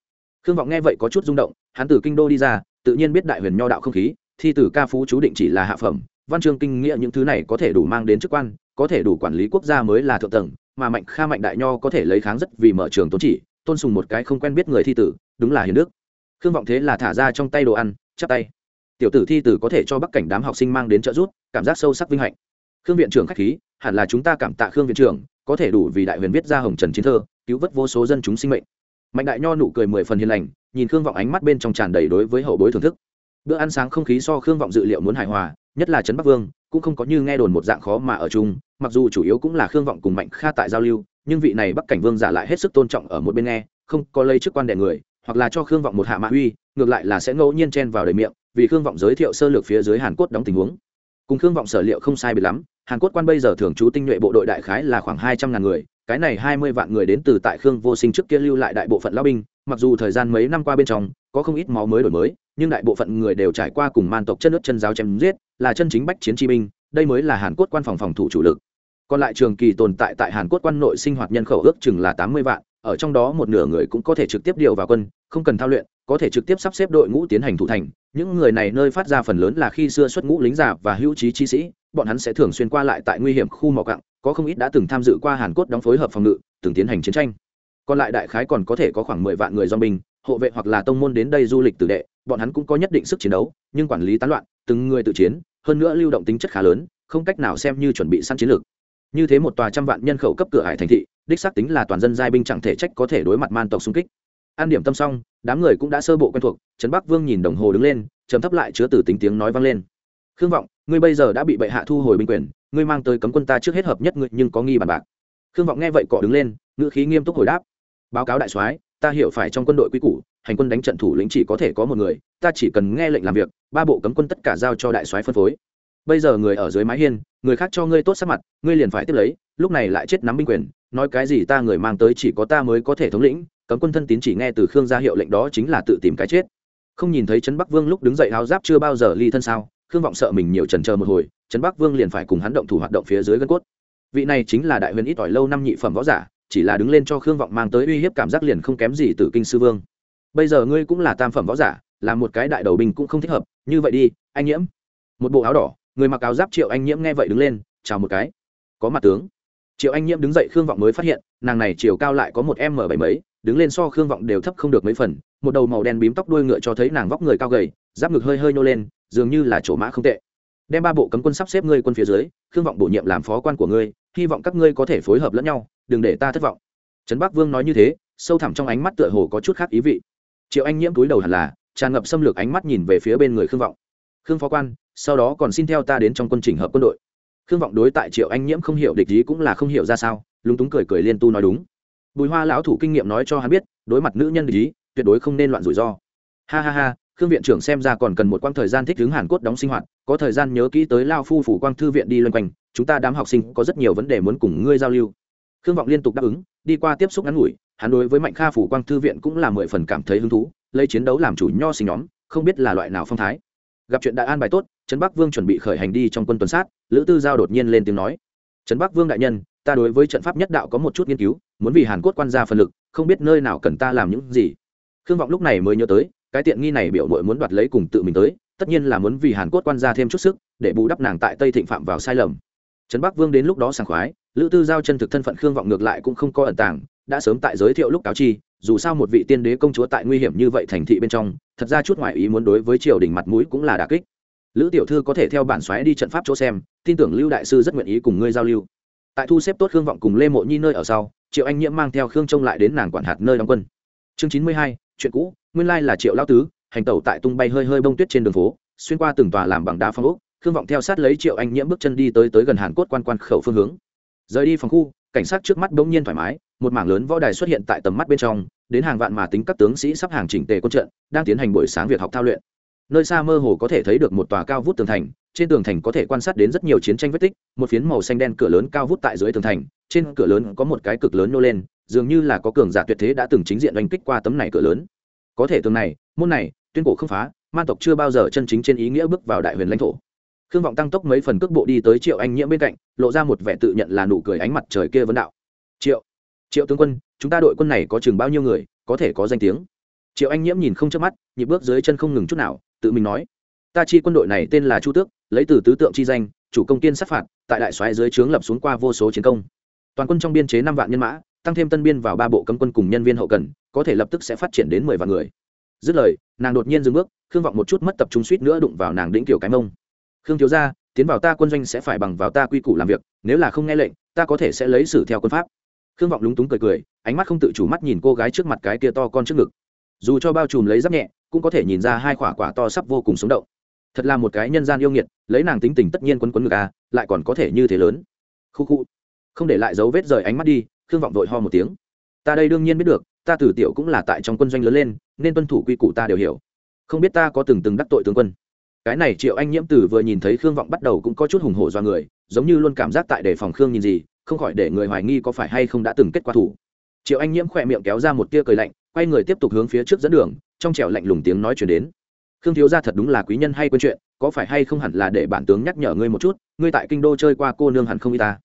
khương vọng nghe vậy có chút rung động, hắn từ kinh đô đi ra, tự nhiên biết đại huyền nho đạo không khí, thi từ ca phú chú định chỉ là hạ phẩm, văn chương kinh nghĩa những thứ này có thể đủ mang đến chức quan, có thể đủ quản lý quốc gia mới là thượng tầng, mà mạnh kha mạnh đại nho có thể lấy kháng rất vì mở trường tôn chỉ, tôn sùng một cái không quen biết người thi tử, đúng là hiền đức. Khương vọng thế là thả ra trong tay đồ ăn, chắp tay. Tiểu tử thi tử có thể cho bắc cảnh đám học sinh mang đến trợ giúp, cảm giác sâu sắc vinh hạnh. Khương viện trưởng khách khí, hẳn là chúng ta cảm tạ khương viện trưởng, có thể đủ vì đại huyền viết ra hồng trần chiến thơ, cứu vớt vô số dân chúng sinh mệnh mạnh đại nho nụ cười mười phần hiền lành, nhìn khương vọng ánh mắt bên trong tràn đầy đối với hậu bối thưởng thức. Bữa ăn sáng không khí so khương vọng dự liệu muốn hài hòa, nhất là trấn bắc vương, cũng không có như nghe đồn một dạng khó mà ở chung, mặc dù chủ yếu cũng là khương vọng cùng mạnh kha tại giao lưu, nhưng vị này bắc cảnh vương giả lại hết sức tôn trọng ở một bên nghe, không có lấy chức quan đẻ người, hoặc là cho khương vọng một hạ mạ uy, ngược lại là sẽ ngẫu nhiên chen vào đời miệng, vì khương vọng giới thiệu sơ lược phía dưới hàn quốc đóng tình huống. Cùng khương vọng sở liệu không sai bị lắm, hàn quốc quan bây giờ thường trú tinh nhuệ bộ đội đại khái là khoảng hai trăm ngàn người cái này hai mươi vạn người đến từ tại khương vô sinh trước kia lưu lại đại bộ phận lao binh, mặc dù thời gian mấy năm qua bên trong, có không ít máu mới đổi mới, nhưng đại bộ phận người đều trải qua cùng man tộc chân nước chân giáo chém giết, là chân chính bách chiến chi binh, đây mới là hàn quốc quan phòng phòng thủ chủ lực. Còn lại trường kỳ tồn tại tại hàn quốc quan nội sinh hoạt nhân khẩu ước chừng là tám mươi vạn, ở trong đó một nửa người cũng có thể trực tiếp điều vào quân, không cần thao luyện, có thể trực tiếp sắp xếp đội ngũ tiến hành thủ thành. Những người này nơi phát ra phần lớn là khi xưa xuất ngũ lính giả và hữu trí chi sĩ, bọn hắn sẽ thường xuyên qua lại tại nguy hiểm khu mỏ cặng có không ít đã từng tham dự qua hàn quốc đóng phối hợp phòng ngự, từng tiến hành chiến tranh. Còn lại đại khái còn có thể có khoảng mười vạn người do binh hộ vệ hoặc là tông môn đến đây du lịch tử đệ, bọn hắn cũng có nhất định sức chiến đấu, nhưng quản lý tán loạn, từng người tự chiến, hơn nữa lưu động tính chất khá lớn, không cách nào xem như chuẩn bị săn chiến lược. Như thế một tòa trăm vạn nhân khẩu cấp cửa hải thành thị, đích xác tính là toàn dân giai binh chẳng thể trách có thể đối mặt man tộc xung kích. An điểm tâm xong, đám người cũng đã sơ bộ quen thuộc, trấn bắc vương nhìn đồng hồ đứng lên chấm thấp lại chứa từ tính tiếng nói vang lên. Khương vọng, ngươi bây giờ đã bị bệ hạ thu hồi binh quyền ngươi mang tới cấm quân ta trước hết hợp nhất ngươi, nhưng có nghi bàn bạc. Khương vọng nghe vậy cọ đứng lên, ngữ khí nghiêm túc hồi đáp. Báo cáo đại soái, ta hiểu phải trong quân đội quy củ, hành quân đánh trận thủ lĩnh chỉ có thể có một người, ta chỉ cần nghe lệnh làm việc, ba bộ cấm quân tất cả giao cho đại soái phân phối. Bây giờ người ở dưới mái hiên, người khác cho ngươi tốt sắc mặt, ngươi liền phải tiếp lấy, lúc này lại chết nắm binh quyền, nói cái gì ta người mang tới chỉ có ta mới có thể thống lĩnh, cấm quân thân tín chỉ nghe từ khương ra hiệu lệnh đó chính là tự tìm cái chết. Không nhìn thấy trấn bắc vương lúc đứng dậy háo giáp chưa bao giờ ly thân sao? Khương vọng sợ mình nhiều trần chờ một hồi, trấn bắc vương liền phải cùng hắn động thủ hoạt động phía dưới gân cốt. Vị này chính là đại huyền ít ỏi lâu năm nhị phẩm võ giả, chỉ là đứng lên cho khương vọng mang tới uy hiếp cảm giác liền không kém gì từ kinh sư vương. Bây giờ ngươi cũng là tam phẩm võ giả, là một cái đại đầu binh cũng không thích hợp, như vậy đi, anh nhiễm. Một bộ áo đỏ, người mặc áo giáp triệu anh nhiễm nghe vậy đứng lên, chào một cái. Có mặt tướng. Triệu anh nhiễm đứng dậy, khương vọng mới phát hiện, nàng này chiều cao lại có một m bảy mấy, đứng lên so khương vọng đều thấp không được mấy phần, một đầu màu đen bím tóc đuôi ngựa cho thấy nàng vóc người cao gầy, giáp ngực hơi hơi nô lên dường như là chỗ mã không tệ. Đem ba bộ cấm quân sắp xếp ngươi quân phía dưới, khương vọng bổ nhiệm làm phó quan của ngươi, hy vọng các ngươi có thể phối hợp lẫn nhau, đừng để ta thất vọng. Trấn bắc vương nói như thế, sâu thẳm trong ánh mắt tựa hồ có chút khác ý vị. Triệu anh nhiễm túi đầu hẳn là, tràn ngập xâm lược ánh mắt nhìn về phía bên người khương vọng. Khương phó quan, sau đó còn xin theo ta đến trong quân chỉnh hợp quân đội. Khương vọng đối tại triệu anh nhiễm không hiểu địch ý cũng là không hiểu ra sao, lúng túng cười cười liên tu nói đúng. Bùi hoa lão thủ kinh nghiệm nói cho hắn biết, đối mặt nữ nhân địch ý, tuyệt đối không nên loạn rủi ro. Ha ha ha khương viện trưởng xem ra còn cần một quãng thời gian thích ứng hàn cốt đóng sinh hoạt, có thời gian nhớ kỹ tới lao phu phủ quang thư viện đi loanh quanh, chúng ta đám học sinh có rất nhiều vấn đề muốn cùng ngươi giao lưu. Khương vọng liên tục đáp ứng, đi qua tiếp xúc ngắn ngủi, hắn đối với mạnh kha phủ quang thư viện cũng là mười phần cảm thấy hứng thú, lấy chiến đấu làm chủ nho sinh nhóm, không biết là loại nào phong thái. Gặp chuyện đại an bài tốt, trấn bắc vương chuẩn bị khởi hành đi trong quân tuần sát, lữ tư giao đột nhiên lên tiếng nói. Trấn bắc vương đại nhân, ta đối với trận pháp nhất đạo có một chút nghiên cứu, muốn vì hàn cốt quan gia phân lực, không biết nơi nào cần ta làm những gì. Khương vọng lúc này mới nhớ tới cái tiện nghi này biểu mội muốn đoạt lấy cùng tự mình tới, tất nhiên là muốn vì hàn cốt quan ra thêm chút sức, để bù đắp nàng tại tây thịnh phạm vào sai lầm. Trấn bắc vương đến lúc đó sảng khoái, lữ tư giao chân thực thân phận khương vọng ngược lại cũng không có ẩn tàng, đã sớm tại giới thiệu lúc cáo chi, dù sao một vị tiên đế công chúa tại nguy hiểm như vậy thành thị bên trong, thật ra chút ngoại ý muốn đối với triều đình mặt mũi cũng là đà kích. Lữ tiểu thư có thể theo bản xoáy đi trận pháp chỗ xem, tin tưởng lưu đại sư rất nguyện ý cùng ngươi giao lưu. Tại thu xếp tốt khương vọng cùng lê mộ nhi nơi ở sau, triệu anh nhiễm mang theo khương trông lại đến nàng quản hạt nơi đóng quân. Chương chín mươi hai chuyện cũ, nguyên lai là triệu lao tứ, hành tẩu tại tung bay hơi hơi bông tuyết trên đường phố, xuyên qua từng tòa làm bằng đá phong ốc, khương vọng theo sát lấy triệu anh nhiễm bước chân đi tới tới gần hàn cốt quan quan khẩu phương hướng. Rời đi phòng khu, cảnh sát trước mắt bỗng nhiên thoải mái, một mảng lớn võ đài xuất hiện tại tầm mắt bên trong, đến hàng vạn mà tính các tướng sĩ sắp hàng chỉnh tề quân trận, đang tiến hành buổi sáng việc học thao luyện. Nơi xa mơ hồ có thể thấy được một tòa cao vút tường thành, trên tường thành có thể quan sát đến rất nhiều chiến tranh vết tích, một phiến màu xanh đen cửa lớn cao vút tại dưới tường thành, trên cửa lớn có một cái cực lớn nô lên dường như là có cường giả tuyệt thế đã từng chính diện oanh kích qua tấm này cửa lớn. Có thể tường này, môn này, tuyên cổ không phá, man tộc chưa bao giờ chân chính trên ý nghĩa bước vào đại huyền lãnh thổ. Khương vọng tăng tốc mấy phần cước bộ đi tới triệu anh nhiễm bên cạnh, lộ ra một vẻ tự nhận là nụ cười ánh mặt trời kia vấn đạo. Triệu triệu tướng quân, chúng ta đội quân này có chừng bao nhiêu người, có thể có danh tiếng? Triệu anh nhiễm nhìn không chớp mắt, nhịp bước dưới chân không ngừng chút nào, tự mình nói, ta chi quân đội này tên là chu tước, lấy từ tứ tượng chi danh, chủ công tiên sát phạt, tại đại xoáy dưới trướng lập xuống qua vô số chiến công. Toàn quân trong biên chế năm vạn nhân mã tăng thêm tân biên vào ba bộ cấm quân cùng nhân viên hậu cần, có thể lập tức sẽ phát triển đến mười vạn người. Dứt lời, nàng đột nhiên dừng bước, khương vọng một chút mất tập trung suýt nữa đụng vào nàng đĩnh kiểu cái mông. Khương thiếu gia, tiến vào ta quân doanh sẽ phải bằng vào ta quy củ làm việc, nếu là không nghe lệnh, ta có thể sẽ lấy xử theo quân pháp. Khương vọng lúng túng cười cười, ánh mắt không tự chủ mắt nhìn cô gái trước mặt cái kia to con trước ngực. Dù cho bao trùm lấy giáp nhẹ, cũng có thể nhìn ra hai quả quả to sắp vô cùng sống động. Thật là một cái nhân gian yêu nghiệt, lấy nàng tính tình tất nhiên quấn quấn ngực à lại còn có thể như thế lớn. Khu khu. Không để lại dấu vết rời ánh mắt đi khương vọng vội ho một tiếng. Ta đây đương nhiên biết được, ta tử tiểu cũng là tại trong quân doanh lớn lên, nên tuân thủ quy củ ta đều hiểu. Không biết ta có từng từng đắc tội tướng quân. Cái này triệu anh nhiễm tử vừa nhìn thấy khương vọng bắt đầu cũng có chút hùng hổ do người, giống như luôn cảm giác tại đề phòng khương nhìn gì, không khỏi để người hoài nghi có phải hay không đã từng kết quả thủ. Triệu anh nhiễm khỏe miệng kéo ra một tia cười lạnh, quay người tiếp tục hướng phía trước dẫn đường, trong trẻo lạnh lùng tiếng nói chuyển đến. Khương thiếu gia thật đúng là quý nhân hay quên chuyện, có phải hay không hẳn là để bản tướng nhắc nhở ngươi một chút, ngươi tại kinh đô chơi qua cô nương hẳn không y ta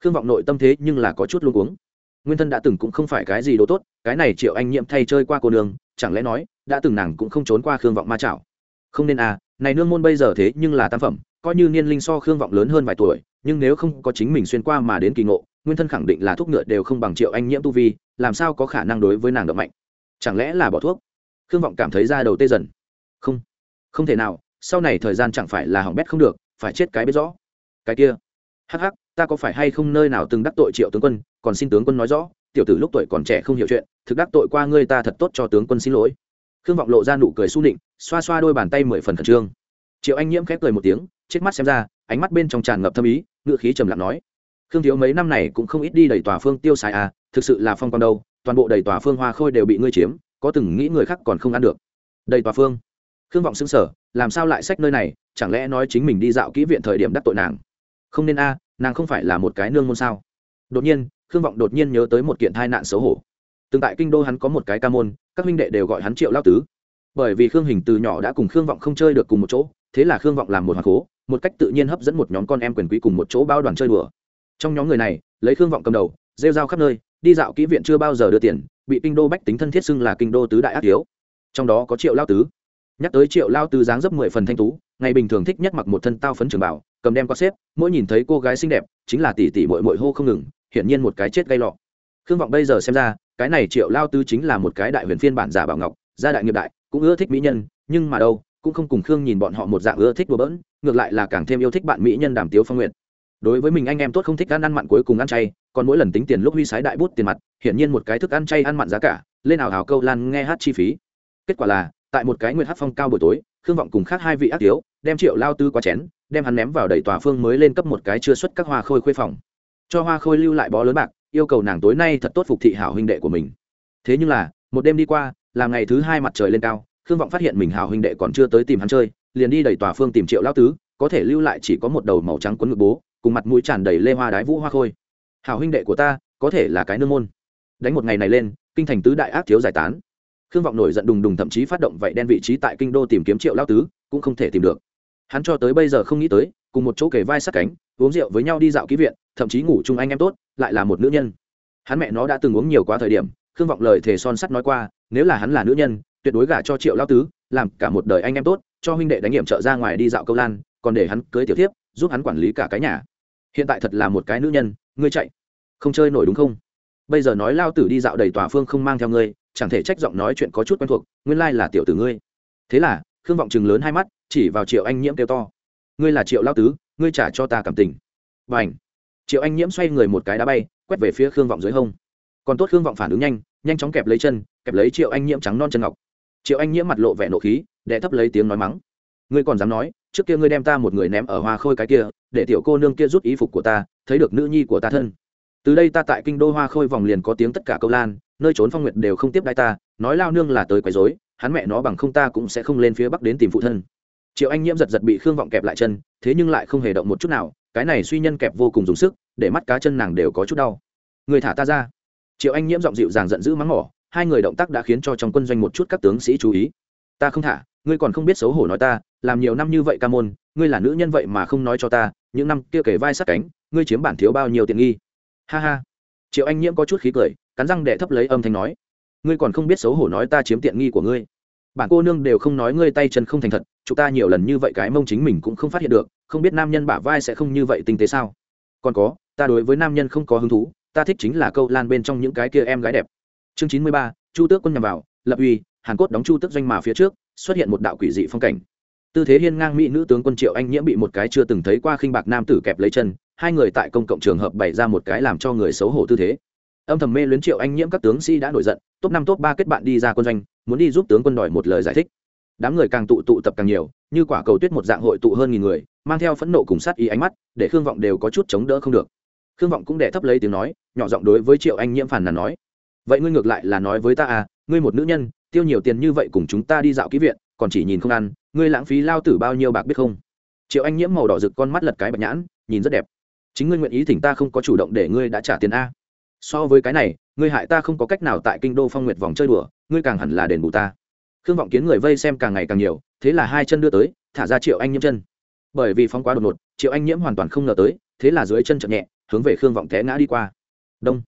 khương vọng nội tâm thế nhưng là có chút luôn uống nguyên thân đã từng cũng không phải cái gì đồ tốt, cái này triệu anh nhiễm thay chơi qua cô nương, chẳng lẽ nói, đã từng nàng cũng không trốn qua khương vọng ma chảo? không nên à này nương môn bây giờ thế nhưng là tam phẩm, coi như niên linh so khương vọng lớn hơn vài tuổi, nhưng nếu không có chính mình xuyên qua mà đến kỳ ngộ, nguyên thân khẳng định là thuốc ngựa đều không bằng triệu anh nhiễm tu vi, làm sao có khả năng đối với nàng động mạnh? chẳng lẽ là bỏ thuốc? khương vọng cảm thấy ra đầu tê dần. không không thể nào, sau này thời gian chẳng phải là hỏng bét không được, phải chết cái biết rõ. cái kia, hắc hắc ta có phải hay không nơi nào từng đắc tội triệu tướng quân, còn xin tướng quân nói rõ, tiểu tử lúc tuổi còn trẻ không hiểu chuyện, thực đắc tội qua ngươi ta thật tốt cho tướng quân xin lỗi. Khương vọng lộ ra nụ cười s u nịnh, xoa xoa đôi bàn tay mười phần khẩn trương. Triệu anh nhiễm khép cười một tiếng chết mắt xem ra, ánh mắt bên trong tràn ngập thâm ý ngự khí trầm lặng nói, khương thiếu mấy năm này cũng không ít đi đầy tòa phương tiêu xài à thực sự là phong con đâu, toàn bộ đầy tòa phương hoa khôi đều bị ngươi chiếm, có từng nghĩ người khác còn không ăn được. Đầy tòa phương? Khương vọng xứng sở làm sao lại sách nơi này, chẳng lẽ nói chính mình đi dạo kỹ viện thời điểm đắc tội nàng? Không nên a nàng không phải là một cái nương môn sao? Đột nhiên, khương vọng đột nhiên nhớ tới một kiện tai nạn xấu hổ. Từng tại kinh đô hắn có một cái ca môn, các huynh đệ đều gọi hắn triệu lao tứ. Bởi vì khương hình từ nhỏ đã cùng khương vọng không chơi được cùng một chỗ, thế là khương vọng làm một hoàng cố, một cách tự nhiên hấp dẫn một nhóm con em quyền quý cùng một chỗ bao đoàn chơi đùa. Trong nhóm người này, lấy khương vọng cầm đầu, rêu rao khắp nơi, đi dạo kỹ viện chưa bao giờ đưa tiền, bị kinh đô bách tính thân thiết xưng là kinh đô tứ đại ác yếu trong đó có triệu lao tứ. Nhắc tới triệu lao tứ dáng dấp mười phần thanh tú ngày bình thường thích nhất mặc một thân tao phấn trường bảo, cầm đem qua xếp, mỗi nhìn thấy cô gái xinh đẹp, chính là tỷ tỷ mội mội hô không ngừng, hiển nhiên một cái chết gây lọ. Khương vọng bây giờ xem ra, cái này triệu lao tứ chính là một cái đại huyền phiên bản giả bảo ngọc, gia đại nghiệp đại, cũng ưa thích mỹ nhân, nhưng mà đâu, cũng không cùng khương nhìn bọn họ một dạng ưa thích bừa bỡn, ngược lại là càng thêm yêu thích bạn mỹ nhân đàm tiếu phong nguyện đối với mình anh em tốt không thích ăn ăn mặn cuối cùng ăn chay, còn mỗi lần tính tiền lúc huy sái đại bút tiền mặt, hiển nhiên một cái thức ăn chay ăn mặn giá cả, lên ảo hào câu lan nghe hát chi phí. Kết quả là, tại một cái nguyệt hát phong cao buổi tối khương vọng cùng khác hai vị ác tiếu đem triệu lao tư qua chén, đem hắn ném vào đầy tòa phương mới lên cấp một cái chưa xuất các hoa khôi khuê phòng. Cho hoa khôi lưu lại bó lớn bạc, yêu cầu nàng tối nay thật tốt phục thị hảo huynh đệ của mình. Thế nhưng là, một đêm đi qua, là ngày thứ hai mặt trời lên cao, khương vọng phát hiện mình hảo huynh đệ còn chưa tới tìm hắn chơi, liền đi đầy tòa phương tìm triệu lao tứ, có thể lưu lại chỉ có một đầu màu trắng quấn ngực bố, cùng mặt mũi tràn đầy lê hoa đái vũ hoa khôi. Hảo huynh đệ của ta, có thể là cái nương môn. Đánh một ngày này lên, kinh thành tứ đại ác thiếu giải tán khương vọng nổi giận đùng đùng thậm chí phát động vậy đen vị trí tại kinh đô tìm kiếm triệu lao tứ, cũng không thể tìm được. Hắn cho tới bây giờ không nghĩ tới, cùng một chỗ kề vai sát cánh, uống rượu với nhau đi dạo ký viện, thậm chí ngủ chung anh em tốt, lại là một nữ nhân. Hắn mẹ nó đã từng uống nhiều quá thời điểm, khương vọng lời thề son sắt nói qua, nếu là hắn là nữ nhân, tuyệt đối gả cho triệu lao tứ, làm cả một đời anh em tốt, cho huynh đệ đánh nghiệm trợ ra ngoài đi dạo câu lan, còn để hắn cưới tiểu thiếp, giúp hắn quản lý cả cái nhà. Hiện tại thật là một cái nữ nhân, ngươi chạy. Không chơi nổi đúng không? Bây giờ nói lao tử đi dạo đầy tòa phương không mang theo ngươi chẳng thể trách giọng nói chuyện có chút quen thuộc, nguyên lai là tiểu tử ngươi. Thế là, khương vọng chừng lớn hai mắt, chỉ vào triệu anh nhiễm kêu to. Ngươi là triệu lao tứ, ngươi trả cho ta cảm tình. Và ảnh triệu anh nhiễm xoay người một cái đá bay, quét về phía khương vọng dưới hông. Còn tốt khương vọng phản ứng nhanh nhanh chóng kẹp lấy chân, kẹp lấy triệu anh nhiễm trắng non chân ngọc. Triệu anh nhiễm mặt lộ vẻ nộ khí đẻ thấp lấy tiếng nói mắng. Ngươi còn dám nói, trước kia ngươi đem ta một người ném ở hoa khôi cái kia, để tiểu cô nương kia rút ý phục của ta, thấy được nữ nhi của ta thân. Từ đây ta tại kinh đô hoa khôi vòng liền có tiếng tất cả câu lan nơi trốn phong nguyệt đều không tiếp đai ta, nói lao nương là tới quấy dối hắn mẹ nó bằng không ta cũng sẽ không lên phía bắc đến tìm phụ thân. Triệu anh nhiễm giật giật bị khương vọng kẹp lại chân, thế nhưng lại không hề động một chút nào, cái này suy nhân kẹp vô cùng dùng sức, để mắt cá chân nàng đều có chút đau. Người thả ta ra. Triệu anh nhiễm giọng dịu dàng giận dữ mắng mỏ, hai người động tác đã khiến cho trong quân doanh một chút các tướng sĩ chú ý. Ta không thả, ngươi còn không biết xấu hổ nói ta, làm nhiều năm như vậy ca môn, ngươi là nữ nhân vậy mà không nói cho ta, những năm kia kể vai sát cánh, ngươi chiếm bản thiếu bao nhiêu tiện nghi. Ha ha. Triệu anh nhiễm có chút khí cười cắn răng đệ thấp lấy âm thanh nói, ngươi còn không biết xấu hổ nói ta chiếm tiện nghi của ngươi. Bản cô nương đều không nói ngươi tay chân không thành thật, chúng ta nhiều lần như vậy cái mông chính mình cũng không phát hiện được, không biết nam nhân bả vai sẽ không như vậy tinh tế sao? Còn có, ta đối với nam nhân không có hứng thú, ta thích chính là câu lan bên trong những cái kia em gái đẹp. Chương chín mươi ba, chu tước quân nhằm vào, lập uy, hàn cốt đóng chu tước doanh mà phía trước, xuất hiện một đạo quỷ dị phong cảnh. Tư thế hiên ngang mỹ nữ tướng quân triệu anh nhiễm bị một cái chưa từng thấy qua khinh bạc nam tử kẹp lấy chân, hai người tại công cộng trường hợp bày ra một cái làm cho người xấu hổ tư thế âm thầm mê luyến triệu anh nhiễm các tướng sĩ đã nổi giận, top năm, top ba kết bạn đi ra quân doanh, muốn đi giúp tướng quân đòi một lời giải thích. Đám người càng tụ tụ tập càng nhiều, như quả cầu tuyết một dạng hội tụ hơn nghìn người, mang theo phẫn nộ cùng sát ý ánh mắt, để khương vọng đều có chút chống đỡ không được. Khương vọng cũng đẻ thấp lấy tiếng nói, nhỏ giọng đối với triệu anh nhiễm phản là nói, vậy ngươi ngược lại là nói với ta à ngươi một nữ nhân, tiêu nhiều tiền như vậy cùng chúng ta đi dạo ký viện, còn chỉ nhìn không ăn, ngươi lãng phí lao tử bao nhiêu bạc biết không? Triệu anh nhiễm màu đỏ rực con mắt lật cái bạch nhãn, nhìn rất đẹp. Chính ngươi nguyện ý thỉnh ta không có chủ động để ngươi đã trả tiền a? So với cái này, ngươi hại ta không có cách nào tại kinh đô phong nguyệt vòng chơi đùa, ngươi càng hẳn là đền bù ta. Khương vọng kiến người vây xem càng ngày càng nhiều, thế là hai chân đưa tới, thả ra triệu anh nhiễm chân. Bởi vì phóng quá đột ngột, triệu anh nhiễm hoàn toàn không ngờ tới, thế là dưới chân chậm nhẹ, hướng về khương vọng té ngã đi qua. Đông.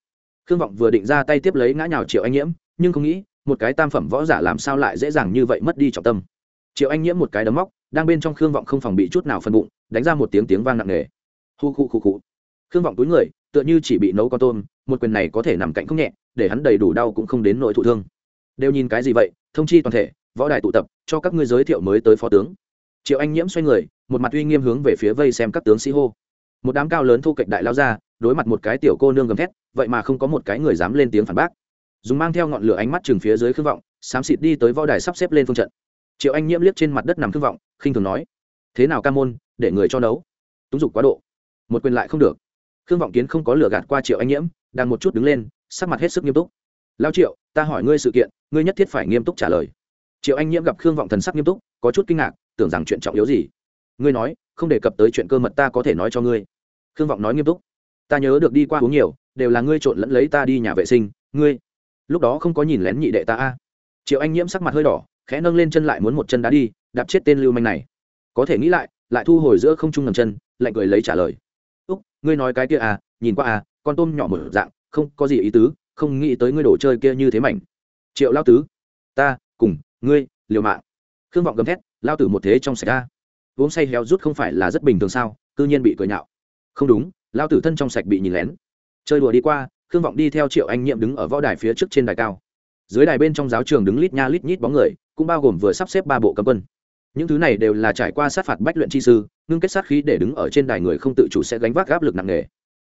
Khương vọng vừa định ra tay tiếp lấy ngã nhào triệu anh nhiễm, nhưng không nghĩ, một cái tam phẩm võ giả làm sao lại dễ dàng như vậy mất đi trọng tâm. Triệu anh nhiễm một cái đấm móc, đang bên trong khương vọng không phòng bị chút nào phân bụng, đánh ra một tiếng tiếng vang nặng nề. Hu khu khu khu. Khương vọng túi người tựa như chỉ bị nấu con tôm, một quyền này có thể nằm cạnh không nhẹ, để hắn đầy đủ đau cũng không đến nội thụ thương. Đều nhìn cái gì vậy, thông chi toàn thể, võ đài tụ tập, cho các ngươi giới thiệu mới tới phó tướng. Triệu anh nhiễm xoay người, một mặt uy nghiêm hướng về phía vây xem các tướng sĩ hô. Một đám cao lớn thu kệch đại lao ra, đối mặt một cái tiểu cô nương gầm thét, vậy mà không có một cái người dám lên tiếng phản bác. Dùng mang theo ngọn lửa ánh mắt chừng phía dưới khương vọng, xám xịt đi tới võ đài sắp xếp lên phương trận. Triệu anh nhiễm liếc trên mặt đất nằm khương vọng, khinh thường nói, thế nào ca môn, để người cho nấu? Túng dục quá độ. Một quyền lại không được khương vọng kiến không có lửa gạt qua triệu anh nhiễm, đang một chút đứng lên, sắc mặt hết sức nghiêm túc. Lao triệu, ta hỏi ngươi sự kiện, ngươi nhất thiết phải nghiêm túc trả lời. Triệu anh nhiễm gặp khương vọng thần sắc nghiêm túc, có chút kinh ngạc, tưởng rằng chuyện trọng yếu gì. Ngươi nói, không đề cập tới chuyện cơ mật ta có thể nói cho ngươi. Khương vọng nói nghiêm túc. Ta nhớ được đi qua uống nhiều, đều là ngươi trộn lẫn lấy ta đi nhà vệ sinh, ngươi lúc đó không có nhìn lén nhị đệ ta a. Triệu anh nhiễm sắc mặt hơi đỏ, khẽ nâng lên chân lại muốn một chân đá đi, đạp chết tên lưu manh này. Có thể nghĩ lại lại thu hồi giữa không trung ngầm chân, lạnh cười lấy trả lời ngươi nói cái kia à nhìn qua à con tôm nhỏ mở dạng, không có gì ý tứ, không nghĩ tới ngươi đồ chơi kia như thế mảnh. Triệu lao tứ, ta, cùng, ngươi, liều mạng. Khương vọng gầm thét, lao tử một thế trong sạch ta. Uống say héo rút không phải là rất bình thường sao, cư nhiên bị cười nhạo. Không đúng, lao tử thân trong sạch bị nhìn lén. Chơi đùa đi qua, khương vọng đi theo triệu anh nhiệm đứng ở võ đài phía trước trên đài cao. Dưới đài bên trong giáo trường đứng lít nha lít nhít bóng người, cũng bao gồm vừa sắp xếp ba bộ cấm quân những thứ này đều là trải qua sát phạt bách luyện chi sư, ngưng kết sát khí để đứng ở trên đài người không tự chủ sẽ gánh vác áp lực nặng nề.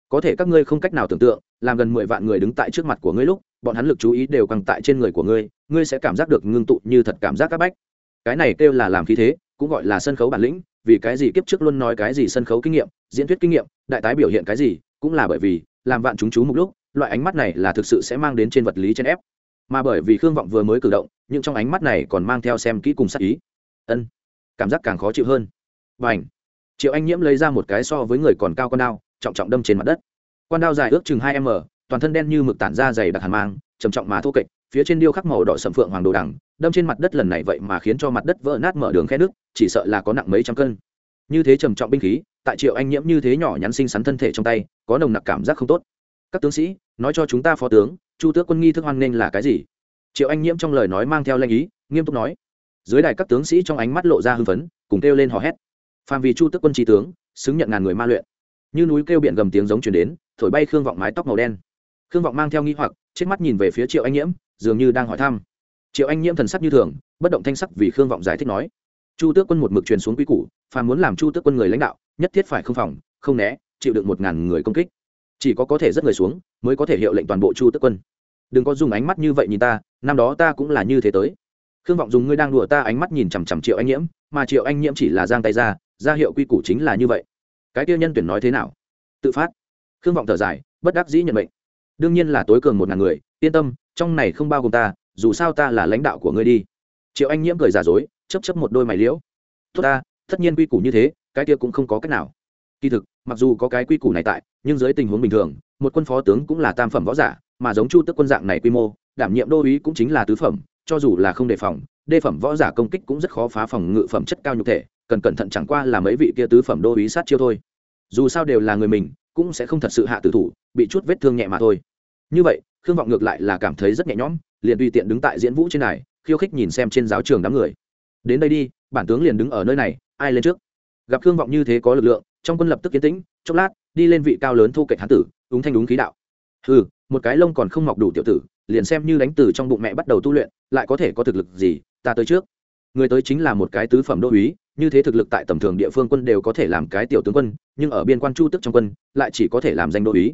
Có thể các ngươi không cách nào tưởng tượng, làm gần mười vạn người đứng tại trước mặt của ngươi lúc, bọn hắn lực chú ý đều căng tại trên người của ngươi ngươi sẽ cảm giác được ngưng tụ như thật cảm giác các bách. Cái này kêu là làm khí thế, cũng gọi là sân khấu bản lĩnh, vì cái gì kiếp trước luôn nói cái gì sân khấu kinh nghiệm, diễn thuyết kinh nghiệm, đại tái biểu hiện cái gì, cũng là bởi vì, làm vạn chúng chú một lúc, loại ánh mắt này là thực sự sẽ mang đến trên vật lý trên ép. Mà bởi vì khương vọng vừa mới cử động nhưng trong ánh mắt này còn mang theo xem kỹ cùng sắc ý. Ân cảm giác càng khó chịu hơn. Và ảnh triệu anh nhiễm lấy ra một cái so với người còn cao con đao, trọng trọng đâm trên mặt đất. Quan đao dài ước chừng hai m, toàn thân đen như mực tản ra dày đặc hàn mang, trầm trọng má thô kệch, phía trên điêu khắc màu đỏ sầm phượng hoàng đồ đằng, đâm trên mặt đất lần này vậy mà khiến cho mặt đất vỡ nát mở đường khe nước, chỉ sợ là có nặng mấy trăm cân. Như thế trầm trọng binh khí, tại triệu anh nhiễm như thế nhỏ nhắn xinh xắn thân thể trong tay, có nồng nặc cảm giác không tốt. Các tướng sĩ, nói cho chúng ta phó tướng, chu tước quân nghi thức hoan nghênh là cái gì? Triệu anh nhiễm trong lời nói mang theo lanh ý, nghiêm túc nói dưới đài các tướng sĩ trong ánh mắt lộ ra hưng phấn, cùng kêu lên hò hét. Phàm vì chu tước quân trí tướng, xứng nhận ngàn người ma luyện. Như núi kêu biển gầm tiếng giống chuyển đến, thổi bay khương vọng mái tóc màu đen. Khương vọng mang theo nghi hoặc chết mắt nhìn về phía triệu anh nhiễm, dường như đang hỏi thăm. Triệu anh nhiễm thần sắc như thường, bất động thanh sắc vì khương vọng giải thích nói. Chu tước quân một mực truyền xuống quy củ, phàm muốn làm chu tước quân người lãnh đạo, nhất thiết phải không phòng, không né, chịu được một ngàn người công kích. Chỉ có có thể rất người xuống, mới có thể hiệu lệnh toàn bộ chu tước quân. Đừng có dùng ánh mắt như vậy nhìn ta, năm đó ta cũng là như thế tới khương vọng dùng ngươi đang đùa ta, ánh mắt nhìn chằm chằm triệu anh nhiễm, mà triệu anh nhiễm chỉ là giang tay ra ra hiệu quy củ chính là như vậy. Cái tiêu nhân tuyển nói thế nào? Tự phát. Khương vọng thở dài, bất đắc dĩ nhận mệnh. Đương nhiên là tối cường một ngàn người, yên tâm, trong này không bao gồm ta, dù sao ta là lãnh đạo của ngươi đi. Triệu anh nhiễm cười giả dối chấp chấp một đôi mày liễu. Tốt ta, tất nhiên quy củ như thế, cái kia cũng không có cách nào. Kỳ thực, mặc dù có cái quy củ này tại, nhưng dưới tình huống bình thường, một quân phó tướng cũng là tam phẩm võ giả, mà giống chu tức quân dạng này quy mô, đảm nhiệm đô uý cũng chính là tứ phẩm cho dù là không đề phòng, đê phẩm võ giả công kích cũng rất khó phá phòng ngự phẩm chất cao nhục thể, cần cẩn thận chẳng qua là mấy vị kia tứ phẩm đô ý sát chiêu thôi. Dù sao đều là người mình, cũng sẽ không thật sự hạ tử thủ, bị chút vết thương nhẹ mà thôi. Như vậy, khương vọng ngược lại là cảm thấy rất nhẹ nhõm, liền tùy tiện đứng tại diễn vũ trên này, khiêu khích nhìn xem trên giáo trường đám người. Đến đây đi, bản tướng liền đứng ở nơi này, ai lên trước? Gặp khương vọng như thế có lực lượng, trong quân lập tức kiến tĩnh, chốc lát, đi lên vị cao lớn thu kệch hán tử đúng thanh đúng khí đạo. Ừ một cái lông còn không mọc đủ tiểu tử liền xem như đánh từ trong bụng mẹ bắt đầu tu luyện, lại có thể có thực lực gì, ta tới trước. Người tới chính là một cái tứ phẩm đô uý như thế thực lực tại tầm thường địa phương quân đều có thể làm cái tiểu tướng quân, nhưng ở biên quan chu tức trong quân, lại chỉ có thể làm danh đô uý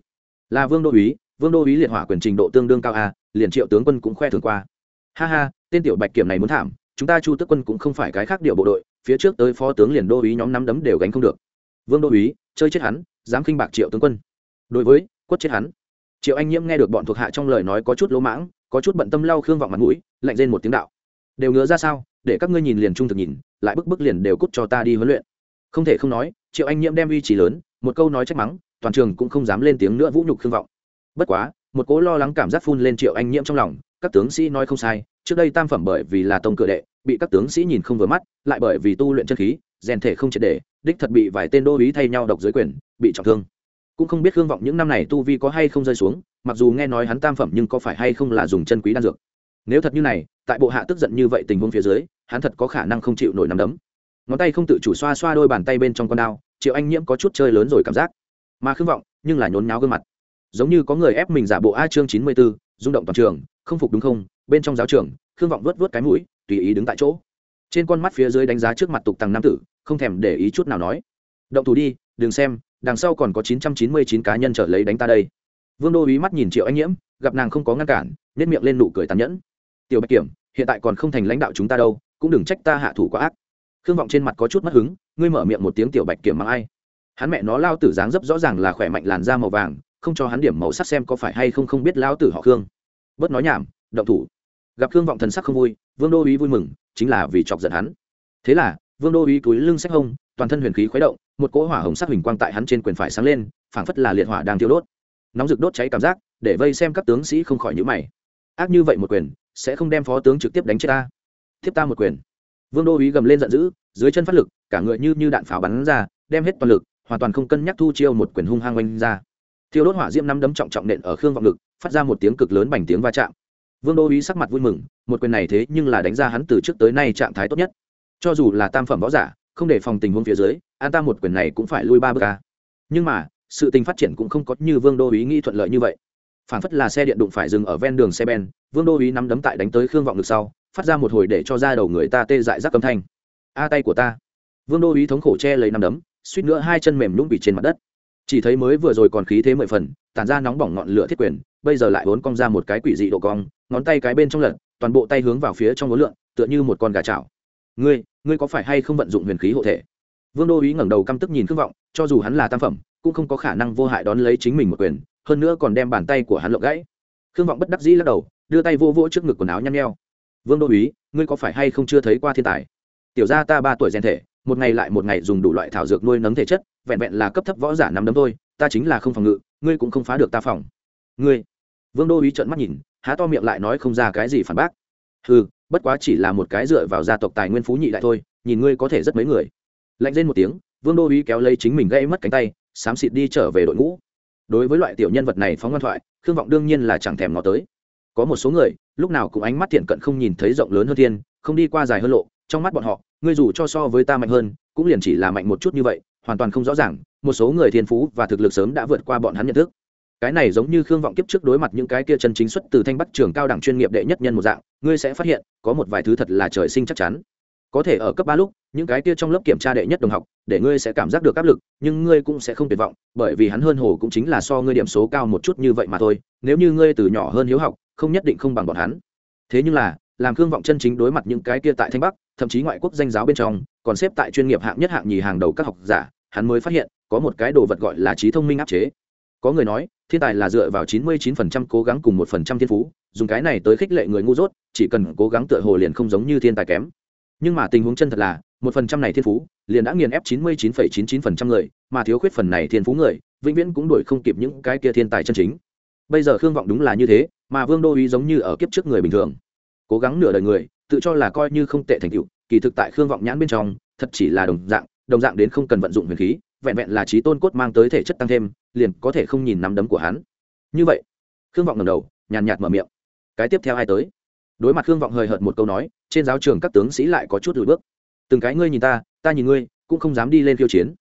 là vương đô uý vương đô uý liệt hỏa quyền trình độ tương đương cao a, liền triệu tướng quân cũng khoe thường qua. Ha ha, tên tiểu bạch kiểm này muốn thảm, chúng ta chu tức quân cũng không phải cái khác điệu bộ đội, phía trước tới phó tướng liền đô uý nhóm nắm đấm đều gánh không được. Vương đô uý chơi chết hắn, dám khinh bạc triệu tướng quân. Đối với, quất chết hắn triệu anh nhiễm nghe được bọn thuộc hạ trong lời nói có chút lỗ mãng, có chút bận tâm lau khương vọng mặt mũi, lạnh lên một tiếng đạo. Đều ngứa ra sao, để các ngươi nhìn liền trung thực nhìn, lại bức bức liền đều cút cho ta đi huấn luyện. Không thể không nói, triệu anh nhiễm đem uy trí lớn, một câu nói trách mắng, toàn trường cũng không dám lên tiếng nữa vũ nhục khương vọng. Bất quá, một cố lo lắng cảm giác phun lên triệu anh nhiễm trong lòng, các tướng sĩ nói không sai, trước đây tam phẩm bởi vì là tông cửa đệ, bị các tướng sĩ nhìn không vừa mắt, lại bởi vì tu luyện chân khí, rèn thể không triệt để, đích thật bị vài tên đô ý thay nhau độc giới quyền, bị trọng thương cũng không biết hương vọng những năm này tu vi có hay không rơi xuống, mặc dù nghe nói hắn tam phẩm nhưng có phải hay không là dùng chân quý đan dược. Nếu thật như này, tại bộ hạ tức giận như vậy tình huống phía dưới, hắn thật có khả năng không chịu nổi nắm đấm. Ngón tay không tự chủ xoa xoa đôi bàn tay bên trong con đao, triệu anh nhiễm có chút chơi lớn rồi cảm giác. Mà khương vọng, nhưng là nhốn nháo gương mặt. Giống như có người ép mình giả bộ a chương chín mươi b ố rung động toàn trường, không phục đúng không? Bên trong giáo trường khương vọng vớt vớt cái mũi, tùy ý đứng tại chỗ. Trên con mắt phía dưới đánh giá trước mặt tục tằng nam tử, không thèm để ý chút nào nói. Động thủ đi, đừng xem đằng sau còn có chín trăm chín mươi chín cá nhân trở lấy đánh ta đây. Vương đô ý mắt nhìn triệu anh nhiễm, gặp nàng không có ngăn cản nếp miệng lên nụ cười tàn nhẫn. Tiểu bạch kiểm, hiện tại còn không thành lãnh đạo chúng ta đâu, cũng đừng trách ta hạ thủ quá ác. Khương vọng trên mặt có chút mất hứng, ngươi mở miệng một tiếng tiểu bạch kiểm mang ai? Hắn mẹ nó lao tử dáng dấp rõ ràng là khỏe mạnh làn da màu vàng, không cho hắn điểm màu sắc xem có phải hay không không biết lao tử họ khương. Bớt nói nhảm, động thủ. Gặp khương vọng thần sắc không vui, vương đô uý vui mừng, chính là vì chọc giận hắn. Thế là, vương đô uý túi lưng sách hông, toàn thân huyền khí khuấy động một cỗ hỏa hồng sắc huỳnh quang tại hắn trên quyền phải sáng lên, phảng phất là liệt hỏa đang thiêu đốt. Nóng rực đốt cháy cảm giác, để vây xem các tướng sĩ không khỏi nhữ mày. Ác như vậy một quyền, sẽ không đem phó tướng trực tiếp đánh chết ta. Tiếp ta một quyền. Vương đô uý gầm lên giận dữ, dưới chân phát lực, cả người như như đạn pháo bắn ra, đem hết toàn lực, hoàn toàn không cân nhắc thu chiêu một quyền hung hăng oanh ra. Thiêu đốt hỏa diễm năm đấm trọng trọng nện ở khương vọng lực, phát ra một tiếng cực lớn bành tiếng va chạm. Vương đô uý sắc mặt vui mừng, một quyền này thế nhưng là đánh ra hắn từ trước tới nay trạng thái tốt nhất. Cho dù là tam phẩm võ giả không để phòng tình huống phía dưới, an ta một quyền này cũng phải lui ba bước ca nhưng mà, sự tình phát triển cũng không có như vương đô ý nghĩ thuận lợi như vậy. Phản phất là xe điện đụng phải dừng ở ven đường xe ben, vương đô uý nắm đấm tại đánh tới khương vọng ngực sau, phát ra một hồi để cho ra đầu người ta tê dại rắc âm thanh. A tay của ta. Vương đô uý thống khổ che lấy nắm đấm, suýt nữa hai chân mềm nhũng bị trên mặt đất. Chỉ thấy mới vừa rồi còn khí thế mười phần, tản ra nóng bỏng ngọn lửa thiết quyền, bây giờ lại vốn cong ra một cái quỷ dị độ cong, ngón tay cái bên trong lật, toàn bộ tay hướng vào phía trong ngón lượn, tựa như một con gà chảo. Ngươi ngươi có phải hay không vận dụng huyền khí hộ thể? Vương đô ý ngẩng đầu căm tức nhìn Thương vọng, cho dù hắn là tam phẩm, cũng không có khả năng vô hại đón lấy chính mình một quyền, hơn nữa còn đem bàn tay của hắn lộng gãy. Khương vọng bất đắc dĩ lắc đầu, đưa tay vô vỗ trước ngực quần áo nhăn nheo. Vương đô uý ngươi có phải hay không chưa thấy qua thiên tài? Tiểu gia ta ba tuổi rèn thể, một ngày lại một ngày dùng đủ loại thảo dược nuôi nấng thể chất, vẹn vẹn là cấp thấp võ giả nắm đấm thôi, ta chính là không phòng ngự, ngươi cũng không phá được ta phòng. Ngươi. Vương đô uý trợn mắt nhìn, há to miệng lại nói không ra cái gì phản bác. Ừ bất quá chỉ là một cái dựa vào gia tộc tài nguyên phú nhị đại thôi, nhìn ngươi có thể rất mấy người. Lạnh lên một tiếng, vương đô uý kéo lấy chính mình gây mất cánh tay, xám xịt đi trở về đội ngũ. Đối với loại tiểu nhân vật này phóng ngoan thoại, khương vọng đương nhiên là chẳng thèm ngó tới. Có một số người, lúc nào cũng ánh mắt thiện cận không nhìn thấy rộng lớn hơn thiên, không đi qua dài hơn lộ, trong mắt bọn họ, ngươi dù cho so với ta mạnh hơn, cũng liền chỉ là mạnh một chút như vậy, hoàn toàn không rõ ràng, một số người thiên phú và thực lực sớm đã vượt qua bọn hắn nhận thức cái này giống như khương vọng kiếp trước đối mặt những cái kia chân chính xuất từ thanh bắc trường cao đẳng chuyên nghiệp đệ nhất nhân một dạng, ngươi sẽ phát hiện, có một vài thứ thật là trời sinh chắc chắn. Có thể ở cấp ba lúc, những cái kia trong lớp kiểm tra đệ nhất đồng học, để ngươi sẽ cảm giác được áp lực, nhưng ngươi cũng sẽ không tuyệt vọng, bởi vì hắn hơn hồ cũng chính là so ngươi điểm số cao một chút như vậy mà thôi, nếu như ngươi từ nhỏ hơn hiếu học, không nhất định không bằng bọn hắn. Thế nhưng là, làm khương vọng chân chính đối mặt những cái kia tại thanh bắc, thậm chí ngoại quốc danh giáo bên trong, còn xếp tại chuyên nghiệp hạng nhất hạng nhì hàng đầu các học giả, hắn mới phát hiện, có một cái đồ vật gọi là trí thông minh áp chế có người nói, thiên tài là dựa vào chín mươi 99% cố gắng cùng một phần trăm thiên phú, dùng cái này tới khích lệ người ngu dốt, chỉ cần cố gắng tựa hồ liền không giống như thiên tài kém. Nhưng mà tình huống chân thật là, một phần trăm này thiên phú, liền đã nghiền ép chín mươi chín phẩy chín chín phần trăm người, mà thiếu khuyết phần này thiên phú người, vĩnh viễn cũng đuổi không kịp những cái kia thiên tài chân chính. Bây giờ khương vọng đúng là như thế, mà vương đô uý giống như ở kiếp trước người bình thường. Cố gắng nửa đời người, tự cho là coi như không tệ thành tựu, kỳ thực tại khương vọng nhãn bên trong, thật chỉ là đồng dạng đồng dạng đến không cần vận dụng huyền khí, vẹn vẹn là trí tôn cốt mang tới thể chất tăng thêm liền có thể không nhìn nắm đấm của hắn. Như vậy, khương vọng ngầm đầu, nhàn nhạt mở miệng. Cái tiếp theo ai tới? Đối mặt khương vọng hời hợt một câu nói, trên giáo trường các tướng sĩ lại có chút lùi bước. Từng cái ngươi nhìn ta ta nhìn ngươi, cũng không dám đi lên khiêu chiến.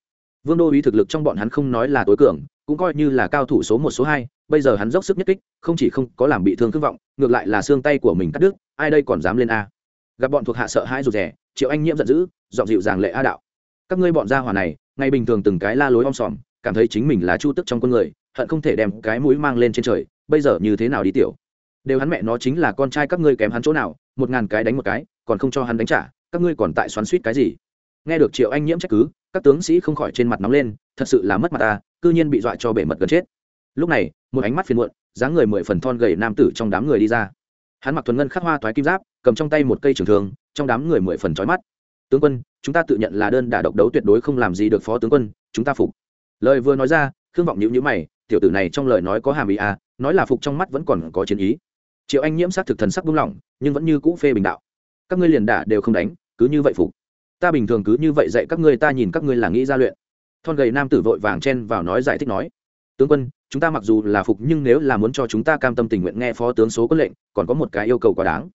Vương đô uý thực lực trong bọn hắn không nói là tối cường, cũng coi như là cao thủ số một, số hai, bây giờ hắn dốc sức nhất kích, không chỉ không có làm bị thương khương vọng, ngược lại là xương tay của mình cắt đứt, ai đây còn dám lên a. Gặp bọn thuộc hạ sợ hãi rụt rè, triệu anh nhiễm giận dữ dọn dịu dàng lệ a đạo. Các ngươi bọn gia hỏa này, ngày bình thường từng cái la lối om sòm cảm thấy chính mình là chu tức trong con người, hận không thể đem cái mũi mang lên trên trời, bây giờ như thế nào đi tiểu? Đều hắn mẹ nó chính là con trai các ngươi kém hắn chỗ nào, một ngàn cái đánh một cái, còn không cho hắn đánh trả, các ngươi còn tại xoắn suýt cái gì? Nghe được triệu anh nhiễm trách cứ, các tướng sĩ không khỏi trên mặt nóng lên, thật sự là mất mặt ta, cư nhiên bị dọa cho bể mật gần chết. Lúc này, một ánh mắt phiền muộn, dáng người mười phần thon gầy nam tử trong đám người đi ra. Hắn mặc thuần ngân khắc hoa toái kim giáp, cầm trong tay một cây trường thường trong đám người mười phần trói mắt. Tướng quân, chúng ta tự nhận là đơn đả độc đấu tuyệt đối không làm gì được phó tướng quân, chúng ta phục lời vừa nói ra, khương vọng nhữ nhữ mày, tiểu tử này trong lời nói có hàm ý à nói là phục trong mắt vẫn còn có chiến ý. Triệu anh nhiễm sát thực thần sắc buông lỏng, nhưng vẫn như cũ phê bình đạo. Các ngươi liền đả đều không đánh, cứ như vậy phục. Ta bình thường cứ như vậy dạy các ngươi, ta nhìn các ngươi là nghĩ ra luyện. Thon gầy nam tử vội vàng chen vào nói giải thích nói. Tướng quân, chúng ta mặc dù là phục, nhưng nếu là muốn cho chúng ta cam tâm tình nguyện nghe phó tướng số quân lệnh, còn có một cái yêu cầu quá đáng.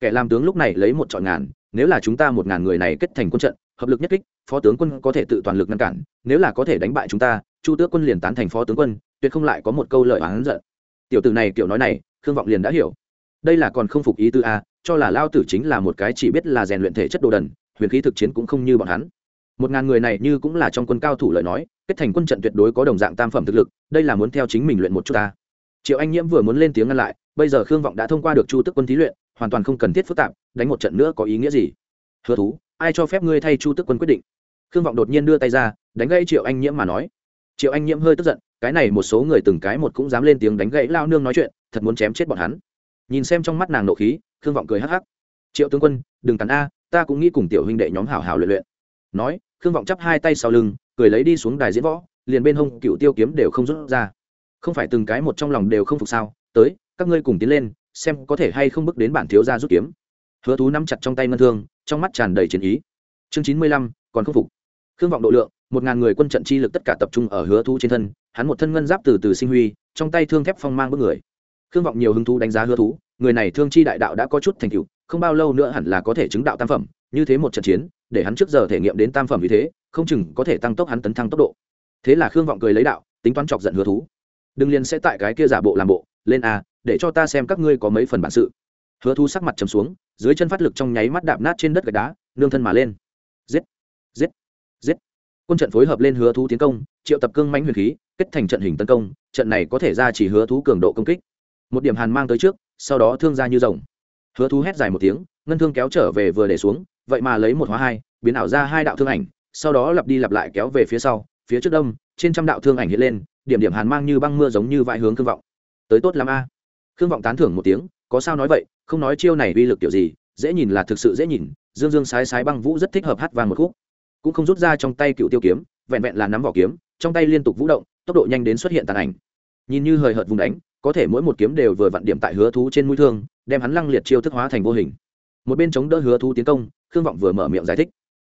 Kẻ làm tướng lúc này lấy một trọi ngàn, nếu là chúng ta một ngàn người này kết thành quân trận hợp lực nhất kích, phó tướng quân có thể tự toàn lực ngăn cản, nếu là có thể đánh bại chúng ta, chu tước quân liền tán thành phó tướng quân, tuyệt không lại có một câu lời oán giận. Tiểu tử này kiểu nói này, khương vọng liền đã hiểu. Đây là còn không phục ý tư a, cho là lao tử chính là một cái chỉ biết là rèn luyện thể chất đồ đần, huyền khí thực chiến cũng không như bọn hắn. Một ngàn người này như cũng là trong quân cao thủ lời nói, kết thành quân trận tuyệt đối có đồng dạng tam phẩm thực lực, đây là muốn theo chính mình luyện một chút ta triệu anh nhiễm vừa muốn lên tiếng ngăn lại, bây giờ khương vọng đã thông qua được chu tức quân thí luyện, hoàn toàn không cần thiết phức tạp, đánh một trận nữa có ý nghĩa gì? Hứa thú ai cho phép ngươi thay chu tức quân quyết định khương vọng đột nhiên đưa tay ra đánh gãy triệu anh nhiễm mà nói triệu anh nhiễm hơi tức giận cái này một số người từng cái một cũng dám lên tiếng đánh gãy lao nương nói chuyện thật muốn chém chết bọn hắn nhìn xem trong mắt nàng nộ khí khương vọng cười hắc hắc triệu tướng quân đừng cắn a ta cũng nghĩ cùng tiểu huynh đệ nhóm hảo hảo luyện luyện nói khương vọng chắp hai tay sau lưng cười lấy đi xuống đài diễn võ liền bên hông cựu tiêu kiếm đều không rút ra không phải từng cái một trong lòng đều không phục sao tới các ngươi cùng tiến lên xem có thể hay không bước đến bản thiếu gia rút kiếm hứa thú nắm chặt trong tay ngân thương trong mắt tràn đầy chiến ý. Chương chín mươi lăm, còn không phục. Khương vọng độ lượng, một ngàn người quân trận chi lực tất cả tập trung ở hứa thú trên thân, hắn một thân ngân giáp từ từ sinh huy, trong tay thương thép phong mang bước người. Khương vọng nhiều hứng thú đánh giá hứa thú, người này thương chi đại đạo đã có chút thành tựu, không bao lâu nữa hẳn là có thể chứng đạo tam phẩm, như thế một trận chiến, để hắn trước giờ thể nghiệm đến tam phẩm như thế, không chừng có thể tăng tốc hắn tấn thăng tốc độ. Thế là khương vọng cười lấy đạo, tính toán chọc giận hứa thú. Đừng liền sẽ tại cái kia giả bộ làm bộ, lên a, để cho ta xem các ngươi có mấy phần bản sự hứa Thu sắc mặt trầm xuống, dưới chân phát lực trong nháy mắt đạp nát trên đất gạch đá, nương thân mà lên. Giết! Giết! Giết! Quân trận phối hợp lên hứa thú tiến công, triệu tập cương mãnh huyền khí, kết thành trận hình tấn công, trận này có thể ra chỉ hứa thú cường độ công kích. Một điểm hàn mang tới trước, sau đó thương ra như rồng. Hứa thú hét dài một tiếng, ngân thương kéo trở về vừa để xuống, vậy mà lấy một hóa hai, biến ảo ra hai đạo thương ảnh, sau đó lặp đi lặp lại kéo về phía sau, phía trước đông, trên trăm đạo thương ảnh hiện lên, điểm điểm hàn mang như băng mưa giống như vãi hướng cương vọng. Tới tốt lắm a. Khương vọng tán thưởng một tiếng có sao nói vậy, không nói chiêu này uy lực kiểu gì, dễ nhìn là thực sự dễ nhìn, dương dương sái sái băng vũ rất thích hợp hát vang một khúc. Cũng không rút ra trong tay cựu tiêu kiếm, vẹn vẹn là nắm vỏ kiếm, trong tay liên tục vũ động, tốc độ nhanh đến xuất hiện tàn ảnh. Nhìn như hời hợt vùng đánh, có thể mỗi một kiếm đều vừa vặn điểm tại hứa thú trên mũi thương, đem hắn lăng liệt chiêu thức hóa thành vô hình. Một bên chống đỡ hứa thú tiến công, khương vọng vừa mở miệng giải thích.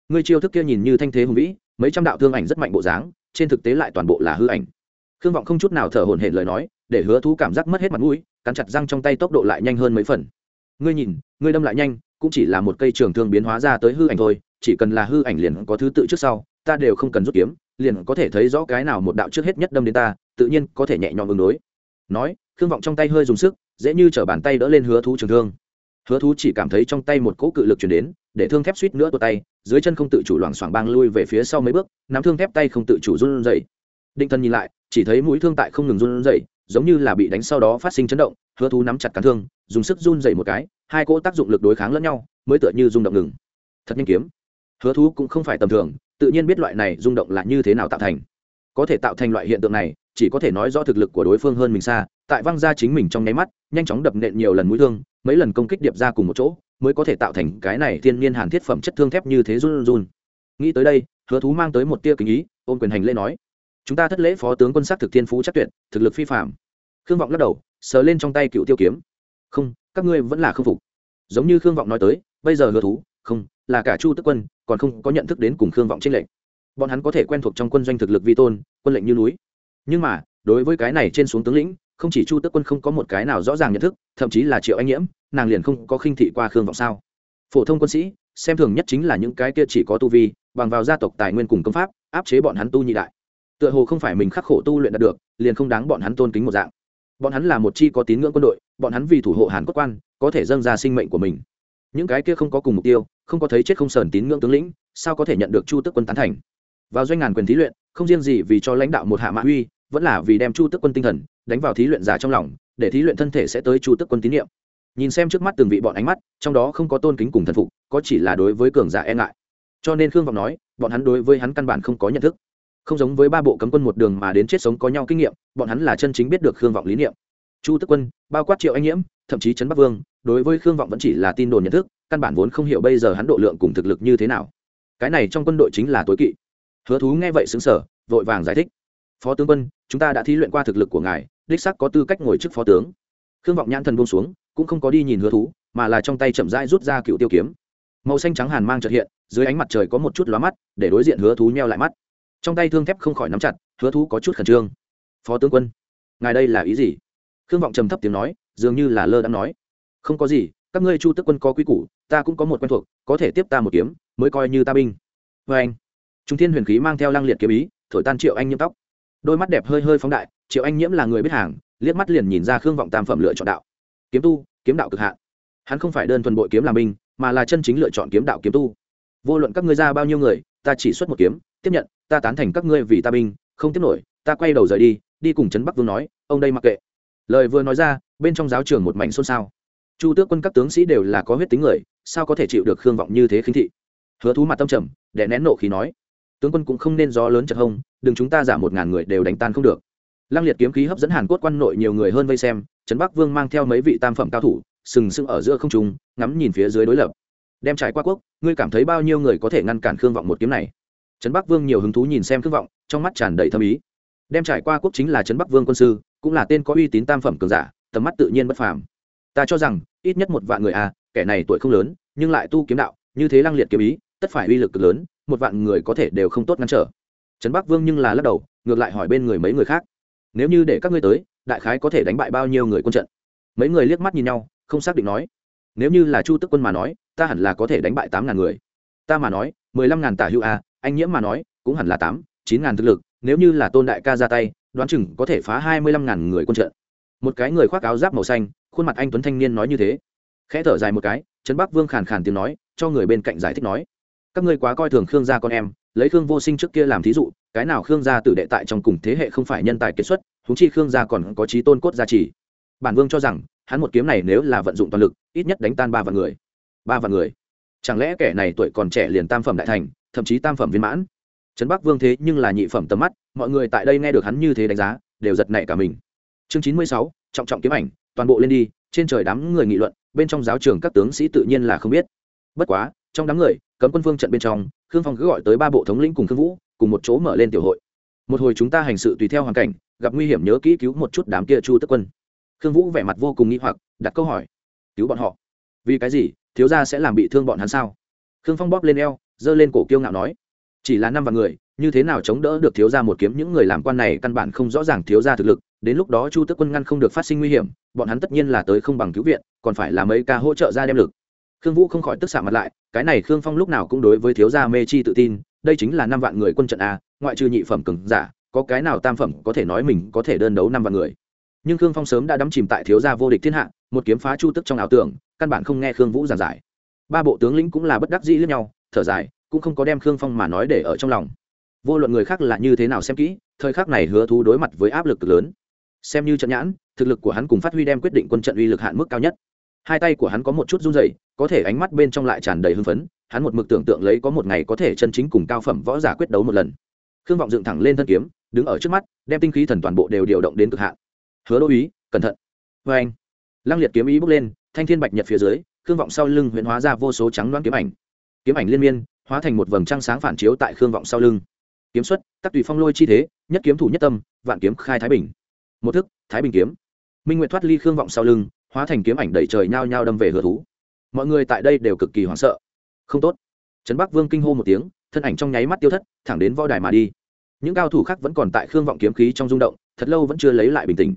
Ngươi chiêu thức kia nhìn như thanh thế hùng vĩ, mấy trăm đạo thương ảnh rất mạnh bộ dáng, trên thực tế lại toàn bộ là hư ảnh. Khương vọng không chút nào thở hổn hển lời nói để hứa thú cảm giác mất hết mặt mũi, cắn chặt răng trong tay tốc độ lại nhanh hơn mấy phần. Ngươi nhìn, ngươi đâm lại nhanh, cũng chỉ là một cây trường thương biến hóa ra tới hư ảnh thôi, chỉ cần là hư ảnh liền có thứ tự trước sau, ta đều không cần rút kiếm, liền có thể thấy rõ cái nào một đạo trước hết nhất đâm đến ta, tự nhiên có thể nhẹ nhõm ứng đối. Nói thương vọng trong tay hơi dùng sức, dễ như t bàn tay đỡ lên hứa thú trường thương. Hứa thú chỉ cảm thấy trong tay một cỗ cự lực chuyển đến, để thương thép suýt nữa tụt tay, dưới chân không tự chủ loảng xoảng bang lui về phía sau mấy bước, nắm thương thép tay không tự chủ run dậy định thân nhìn lại, chỉ thấy mũi thương tại không ngừng run dậy giống như là bị đánh sau đó phát sinh chấn động, hứa thú nắm chặt cán thương, dùng sức run dậy một cái, hai cỗ tác dụng lực đối kháng lẫn nhau, mới tựa như rung động ngừng. Thật nhanh kiếm. Hứa thú cũng không phải tầm thường, tự nhiên biết loại này rung động là như thế nào tạo thành. Có thể tạo thành loại hiện tượng này, chỉ có thể nói rõ thực lực của đối phương hơn mình xa, tại văng ra chính mình trong nháy mắt, nhanh chóng đập nện nhiều lần mũi thương, mấy lần công kích điệp ra cùng một chỗ, mới có thể tạo thành cái này thiên nhiên hàn thiết phẩm chất thương thép như thế run run. Nghĩ tới đây, hứa thú mang tới một tia kính ý, ôm quyền hành lễ nói chúng ta thất lễ phó tướng quân sát thực thiên phú chắc tuyệt, thực lực phi phạm khương vọng lắc đầu, sờ lên trong tay cựu tiêu kiếm. Không, các ngươi vẫn là k phục. Giống như khương vọng nói tới, bây giờ hứa thú, không, là cả chu tức quân, còn không có nhận thức đến cùng khương vọng tranh lệnh bọn hắn có thể quen thuộc trong quân doanh thực lực vi tôn, quân lệnh như núi. Nhưng mà, đối với cái này trên xuống tướng lĩnh, không chỉ chu tức quân không có một cái nào rõ ràng nhận thức, thậm chí là triệu anh nhiễm, nàng liền không có khinh thị qua khương vọng sao? Phổ thông quân sĩ, xem thường nhất chính là những cái kia chỉ có tu vi, bằng vào gia tộc tài nguyên cùng công pháp, áp chế bọn hắn tu nhị đại tựa hồ không phải mình khắc khổ tu luyện đạt được, liền không đáng bọn hắn tôn kính một dạng. Bọn hắn là một chi có tín ngưỡng quân đội, bọn hắn vì thủ hộ hàn quốc quan, có thể dâng ra sinh mệnh của mình. Những cái kia không có cùng mục tiêu, không có thấy chết không sờn tín ngưỡng tướng lĩnh, sao có thể nhận được chu tức quân tán thành? Vào doanh ngàn quyền thí luyện, không riêng gì vì cho lãnh đạo một hạ mã uy, vẫn là vì đem chu tức quân tinh thần đánh vào thí luyện giả trong lòng, để thí luyện thân thể sẽ tới chu tức quân tín nhiệm. Nhìn xem trước mắt từng vị bọn ánh mắt, trong đó không có tôn kính cùng thần phục, có chỉ là đối với cường giả e ngại. Cho nên khương vọng nói, bọn hắn đối với hắn căn bản không có nhận thức không giống với ba bộ cấm quân một đường mà đến chết sống có nhau kinh nghiệm, bọn hắn là chân chính biết được khương vọng lý niệm. Chu tức quân, bao quát triệu anh nhiễm, thậm chí trấn bắc vương, đối với khương vọng vẫn chỉ là tin đồn nhận thức, căn bản vốn không hiểu bây giờ hắn độ lượng cùng thực lực như thế nào. Cái này trong quân đội chính là tối kỵ. Hứa thú nghe vậy xứng sở vội vàng giải thích. Phó tướng quân, chúng ta đã thí luyện qua thực lực của ngài, đích sắc có tư cách ngồi trước phó tướng. Khương vọng nhãn thần buông xuống, cũng không có đi nhìn hứa thú, mà là trong tay chậm rãi rút ra cựu tiêu kiếm. Màu xanh trắng hàn mang trợt hiện, dưới ánh mặt trời có một chút lóa mắt, để đối diện hứa thú nheo lại mắt trong tay thương thép không khỏi nắm chặt, hứa thú có chút khẩn trương. Phó tướng quân, ngài đây là ý gì? Khương vọng trầm thấp tiếng nói, dường như là lơ đã nói. Không có gì, các ngươi chu tức quân có quý củ, ta cũng có một quen thuộc, có thể tiếp ta một kiếm, mới coi như ta binh. Vê anh, trung thiên huyền khí mang theo lăng liệt kiếm ý, thổi tan triệu anh nhiễm tóc. Đôi mắt đẹp hơi hơi phóng đại, triệu anh nhiễm là người biết hàng, liếc mắt liền nhìn ra khương vọng tam phẩm lựa chọn đạo. Kiếm tu, kiếm đạo cực hạn. Hắn không phải đơn thuần bội kiếm làm binh, mà là chân chính lựa chọn kiếm đạo kiếm tu. Vô luận các ngươi ra bao nhiêu người, ta chỉ xuất một kiếm, tiếp nhận ta tán thành các ngươi vì ta binh, không tiếp nổi, ta quay đầu rời đi đi cùng trấn bắc vương nói, ông đây mặc kệ. Lời vừa nói ra, bên trong giáo trường một mảnh xôn xao. Chu tước quân các tướng sĩ đều là có huyết tính người, sao có thể chịu được khương vọng như thế khinh thị? Hứa thú mặt tâm trầm để nén nộ khí nói, tướng quân cũng không nên gió lớn chật hông, đừng chúng ta giảm một ngàn người đều đánh tan không được. Lăng liệt kiếm khí hấp dẫn hàn cốt quan nội nhiều người hơn vây xem, trấn bắc vương mang theo mấy vị tam phẩm cao thủ, sừng sững ở giữa không trung, ngắm nhìn phía dưới đối lập. Đem trải qua quốc, ngươi cảm thấy bao nhiêu người có thể ngăn cản khương vọng một kiếm này? Trấn bắc vương nhiều hứng thú nhìn xem khương vọng, trong mắt tràn đầy thâm ý. Đem trải qua quốc chính là trấn bắc vương quân sư, cũng là tên có uy tín tam phẩm cường giả, tầm mắt tự nhiên bất phàm. Ta cho rằng, ít nhất một vạn người à kẻ này tuổi không lớn, nhưng lại tu kiếm đạo, như thế lăng liệt kiếm ý, tất phải uy lực cực lớn, một vạn người có thể đều không tốt ngăn trở. Trấn bắc vương nhưng là lắc đầu, ngược lại hỏi bên người mấy người khác. Nếu như để các ngươi tới, đại khái có thể đánh bại bao nhiêu người quân trận? Mấy người liếc mắt nhìn nhau, không xác định nói. Nếu như là chu tức quân mà nói, ta hẳn là có thể đánh bại tám ngàn người ta mà nói, mười lăm ngàn tả hữu a anh nhiễm mà nói, cũng hẳn là tám, chín ngàn thực lực, nếu như là tôn đại ca ra tay, đoán chừng có thể phá hai mươi lăm ngàn người quân trận. Một cái người khoác áo giáp màu xanh, khuôn mặt anh tuấn thanh niên nói như thế. Khẽ thở dài một cái, trấn bắc vương khàn khàn tiếng nói, cho người bên cạnh giải thích nói. Các ngươi quá coi thường khương gia con em, lấy khương vô sinh trước kia làm thí dụ, cái nào khương gia tử đệ tại trong cùng thế hệ không phải nhân tài kiệt xuất húng chi khương gia còn có trí tôn cốt gia trì. Bản vương cho rằng, hắn một kiếm này nếu là vận dụng toàn lực, ít nhất đánh tan ba vạn người. Ba vạn người chẳng lẽ kẻ này tuổi còn trẻ liền tam phẩm đại thành, thậm chí tam phẩm viên mãn? Trấn bắc vương thế nhưng là nhị phẩm tầm mắt, mọi người tại đây nghe được hắn như thế đánh giá, đều giật nảy cả mình. Chương chín mươi sáu, trọng trọng kiếm ảnh, toàn bộ lên đi, trên trời đám người nghị luận, bên trong giáo trường các tướng sĩ tự nhiên là không biết. Bất quá, trong đám người, cấm quân vương trận bên trong, khương phong cứ gọi tới ba bộ thống lĩnh cùng khương vũ, cùng một chỗ mở lên tiểu hội. Một hồi chúng ta hành sự tùy theo hoàn cảnh, gặp nguy hiểm nhớ kỹ cứu một chút đám kia chu tức quân. Khương vũ vẻ mặt vô cùng nghi hoặc, đặt câu hỏi. Cứu bọn họ? Vì cái gì? Thiếu gia sẽ làm bị thương bọn hắn sao? Khương phong bóp lên eo, giơ lên cổ kiêu ngạo nói, chỉ là năm vạn người, như thế nào chống đỡ được thiếu gia một kiếm? Những người làm quan này căn bản không rõ ràng thiếu gia thực lực, đến lúc đó chu tức quân ngăn không được phát sinh nguy hiểm, bọn hắn tất nhiên là tới không bằng cứu viện, còn phải là mấy ca hỗ trợ ra đem lực. Khương vũ không khỏi tức xạ mặt lại, cái này khương phong lúc nào cũng đối với thiếu gia mê chi tự tin, đây chính là năm vạn người quân trận a, ngoại trừ nhị phẩm cường giả, có cái nào tam phẩm có thể nói mình có thể đơn đấu năm vạn người. Nhưng khương phong sớm đã đắm chìm tại thiếu gia vô địch thiên hạ, một kiếm phá chu tức trong ảo tưởng căn bản không nghe khương vũ giảng giải. Ba bộ tướng lĩnh cũng là bất đắc dĩ lẫn nhau, thở dài, cũng không có đem khương phong mà nói để ở trong lòng. Vô luận người khác là như thế nào xem kỹ, thời khắc này hứa thú đối mặt với áp lực cực lớn. Xem như trận nhãn, thực lực của hắn cùng phát huy đem quyết định quân trận uy lực hạn mức cao nhất. Hai tay của hắn có một chút run rẩy, có thể ánh mắt bên trong lại tràn đầy hưng phấn, hắn một mực tưởng tượng lấy có một ngày có thể chân chính cùng cao phẩm võ giả quyết đấu một lần. Khương vọng dựng thẳng lên thân kiếm, đứng ở trước mắt, đem tinh khí thần toàn bộ đều điều động đến cực hạn. Hứa đô ý, cẩn thận. Vê anh lăng liệt kiếm ý bước lên thanh thiên bạch nhật phía dưới, khương vọng sau lưng huyễn hóa ra vô số trắng đoán kiếm ảnh. Kiếm ảnh liên miên, hóa thành một vầng trăng sáng phản chiếu tại khương vọng sau lưng. Kiếm xuất, tắc tùy phong lôi chi thế, nhất kiếm thủ nhất tâm, vạn kiếm khai thái bình. Một thức, thái bình kiếm. Minh nguyện thoát ly khương vọng sau lưng, hóa thành kiếm ảnh đầy trời nhao nhao đâm về hứa thú. Mọi người tại đây đều cực kỳ hoảng sợ. Không tốt. Trấn bắc vương kinh hô một tiếng, thân ảnh trong nháy mắt tiêu thất, thẳng đến võ đài mà đi. Những cao thủ khác vẫn còn tại khương vọng kiếm khí trong rung động, thật lâu vẫn chưa lấy lại bình tĩnh.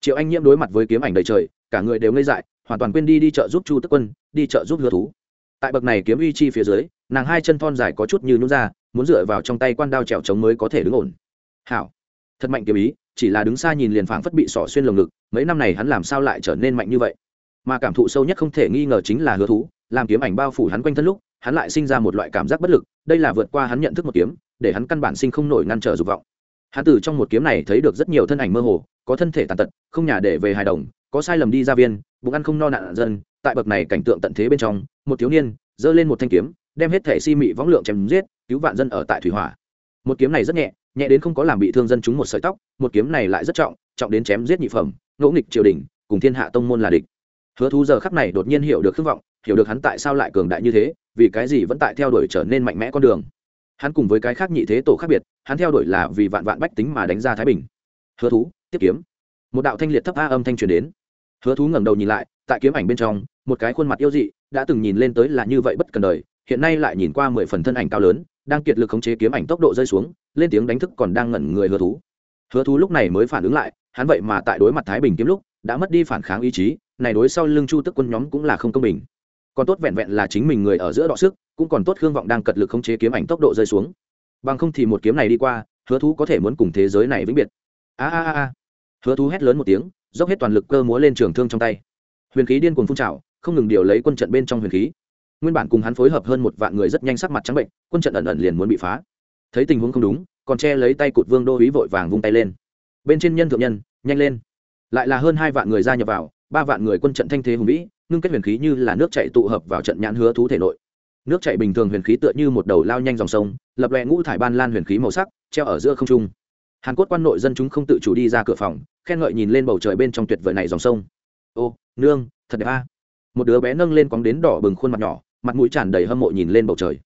Triệu anh nhiễm đối mặt với kiếm ảnh đầy trời, cả người đều ngây dại hoàn toàn quên đi đi chợ giúp chu tức quân, đi chợ giúp hứa thú. Tại bậc này kiếm uy chi phía dưới, nàng hai chân thon dài có chút như nhún ra, muốn dựa vào trong tay quan đao trèo trống mới có thể đứng ổn. Hảo. Thật mạnh kiếm ý, chỉ là đứng xa nhìn liền phảng phất bị sỏ xuyên lồng ngực, mấy năm này hắn làm sao lại trở nên mạnh như vậy? Mà cảm thụ sâu nhất không thể nghi ngờ chính là hứa thú, làm kiếm ảnh bao phủ hắn quanh thân lúc, hắn lại sinh ra một loại cảm giác bất lực, đây là vượt qua hắn nhận thức một kiếm, để hắn căn bản sinh không nổi ngăn trở dục vọng. Hắn từ trong một kiếm này thấy được rất nhiều thân ảnh mơ hồ, có thân thể tàn tật, không nhà để về hài đồng có sai lầm đi ra viên, bụng ăn không no nạn dân, tại bậc này cảnh tượng tận thế bên trong, một thiếu niên giơ lên một thanh kiếm, đem hết thể si mị võng lượng chém giết, cứu vạn dân ở tại thủy hỏa. Một kiếm này rất nhẹ nhẹ đến không có làm bị thương dân chúng một sợi tóc, một kiếm này lại rất trọng trọng đến chém giết nhị phẩm, ngỗ nghịch triều đình, cùng thiên hạ tông môn là địch. Hứa thú giờ khắc này đột nhiên hiểu được khước vọng, hiểu được hắn tại sao lại cường đại như thế, vì cái gì vẫn tại theo đuổi trở nên mạnh mẽ con đường. Hắn cùng với cái khác nhị thế tổ khác biệt, hắn theo đuổi là vì vạn vạn bách tính mà đánh ra thái bình. Hứa thú, tiếp kiếm một đạo thanh liệt thấp a âm thanh truyền đến. Hứa thú ngẩng đầu nhìn lại, tại kiếm ảnh bên trong, một cái khuôn mặt yêu dị đã từng nhìn lên tới là như vậy bất cần đời, hiện nay lại nhìn qua mười phần thân ảnh cao lớn, đang kiệt lực khống chế kiếm ảnh tốc độ rơi xuống, lên tiếng đánh thức còn đang ngẩn người hứa thú. Hứa thú lúc này mới phản ứng lại, hắn vậy mà tại đối mặt thái bình kiếm lúc, đã mất đi phản kháng ý chí, này đối sau lưng chu tức quân nhóm cũng là không công bình. Còn tốt vẹn vẹn là chính mình người ở giữa đọ sức, cũng còn tốt hương vọng đang cật lực khống chế kiếm ảnh tốc độ rơi xuống. Bằng không thì một kiếm này đi qua, hứa thú có thể muốn cùng thế giới này vĩnh biệt. A a a hứa thú hét lớn một tiếng, dốc hết toàn lực cơ múa lên trường thương trong tay. Huyền khí điên cuồng phun trào, không ngừng điều lấy quân trận bên trong huyền khí. Nguyên bản cùng hắn phối hợp hơn một vạn người rất nhanh sắc mặt trắng bệnh, quân trận ẩn ẩn liền muốn bị phá. Thấy tình huống không đúng, còn che lấy tay cụt vương đô ý vội vàng vung tay lên. Bên trên nhân thượng nhân, nhanh lên. Lại là hơn hai vạn người gia nhập vào, ba vạn người quân trận thanh thế hùng vĩ, ngưng kết huyền khí như là nước chạy tụ hợp vào trận nhãn hứa thú thể nội. Nước chạy bình thường huyền khí tựa như một đầu lao nhanh dòng sông, lập lòe ngũ thải ban lan huyền khí màu sắc, treo ở giữa không trung hàn cốt quan nội dân chúng không tự chủ đi ra cửa phòng, khen ngợi nhìn lên bầu trời bên trong tuyệt vời này dòng sông. Ô, nương, thật đẹp a. Một đứa bé nâng lên cóng đến đỏ bừng khuôn mặt nhỏ, mặt mũi tràn đầy hâm mộ nhìn lên bầu trời.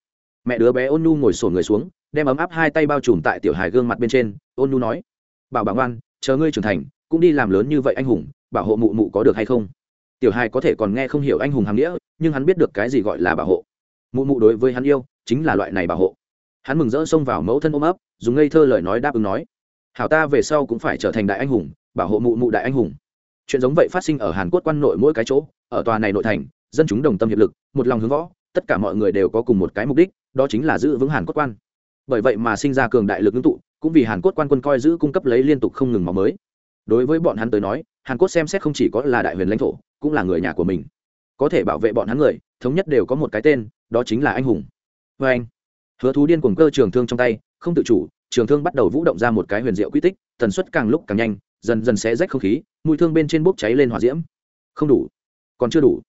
Mẹ đứa bé ôn nu ngồi sổ người xuống, đem ấm áp hai tay bao trùm tại tiểu hài gương mặt bên trên, ôn nu nói, bảo bảo ngoan, chờ ngươi trưởng thành, cũng đi làm lớn như vậy anh hùng, bảo hộ mụ mụ có được hay không? Tiểu hài có thể còn nghe không hiểu anh hùng hàm nghĩa, nhưng hắn biết được cái gì gọi là bảo hộ. Mụ mụ đối với hắn yêu, chính là loại này bảo hộ. Hắn mừng rỡ xông vào mẫu thân ôm ấp, dùng ngây thơ lời nói đáp ứng nói hảo ta về sau cũng phải trở thành đại anh hùng, bảo hộ mụ mụ đại anh hùng. Chuyện giống vậy phát sinh ở hàn quốc quan nội mỗi cái chỗ, ở tòa này nội thành, dân chúng đồng tâm hiệp lực, một lòng hướng võ, tất cả mọi người đều có cùng một cái mục đích, đó chính là giữ vững hàn quốc quan. Bởi vậy mà sinh ra cường đại lực ứng tụ, cũng vì hàn quốc quan quân coi giữ cung cấp lấy liên tục không ngừng máu mới. Đối với bọn hắn tới nói, hàn quốc xem xét không chỉ có là đại huyền lãnh thổ, cũng là người nhà của mình. Có thể bảo vệ bọn hắn người, thống nhất đều có một cái tên, đó chính là anh hùng. Vê anh. Hứa thú điên cuồng cơ trường thương trong tay, không tự chủ trường thương bắt đầu vũ động ra một cái huyền diệu quy tích, tần suất càng lúc càng nhanh, dần dần sẽ rách không khí, mùi thương bên trên bốc cháy lên hỏa diễm. Không đủ. Còn chưa đủ.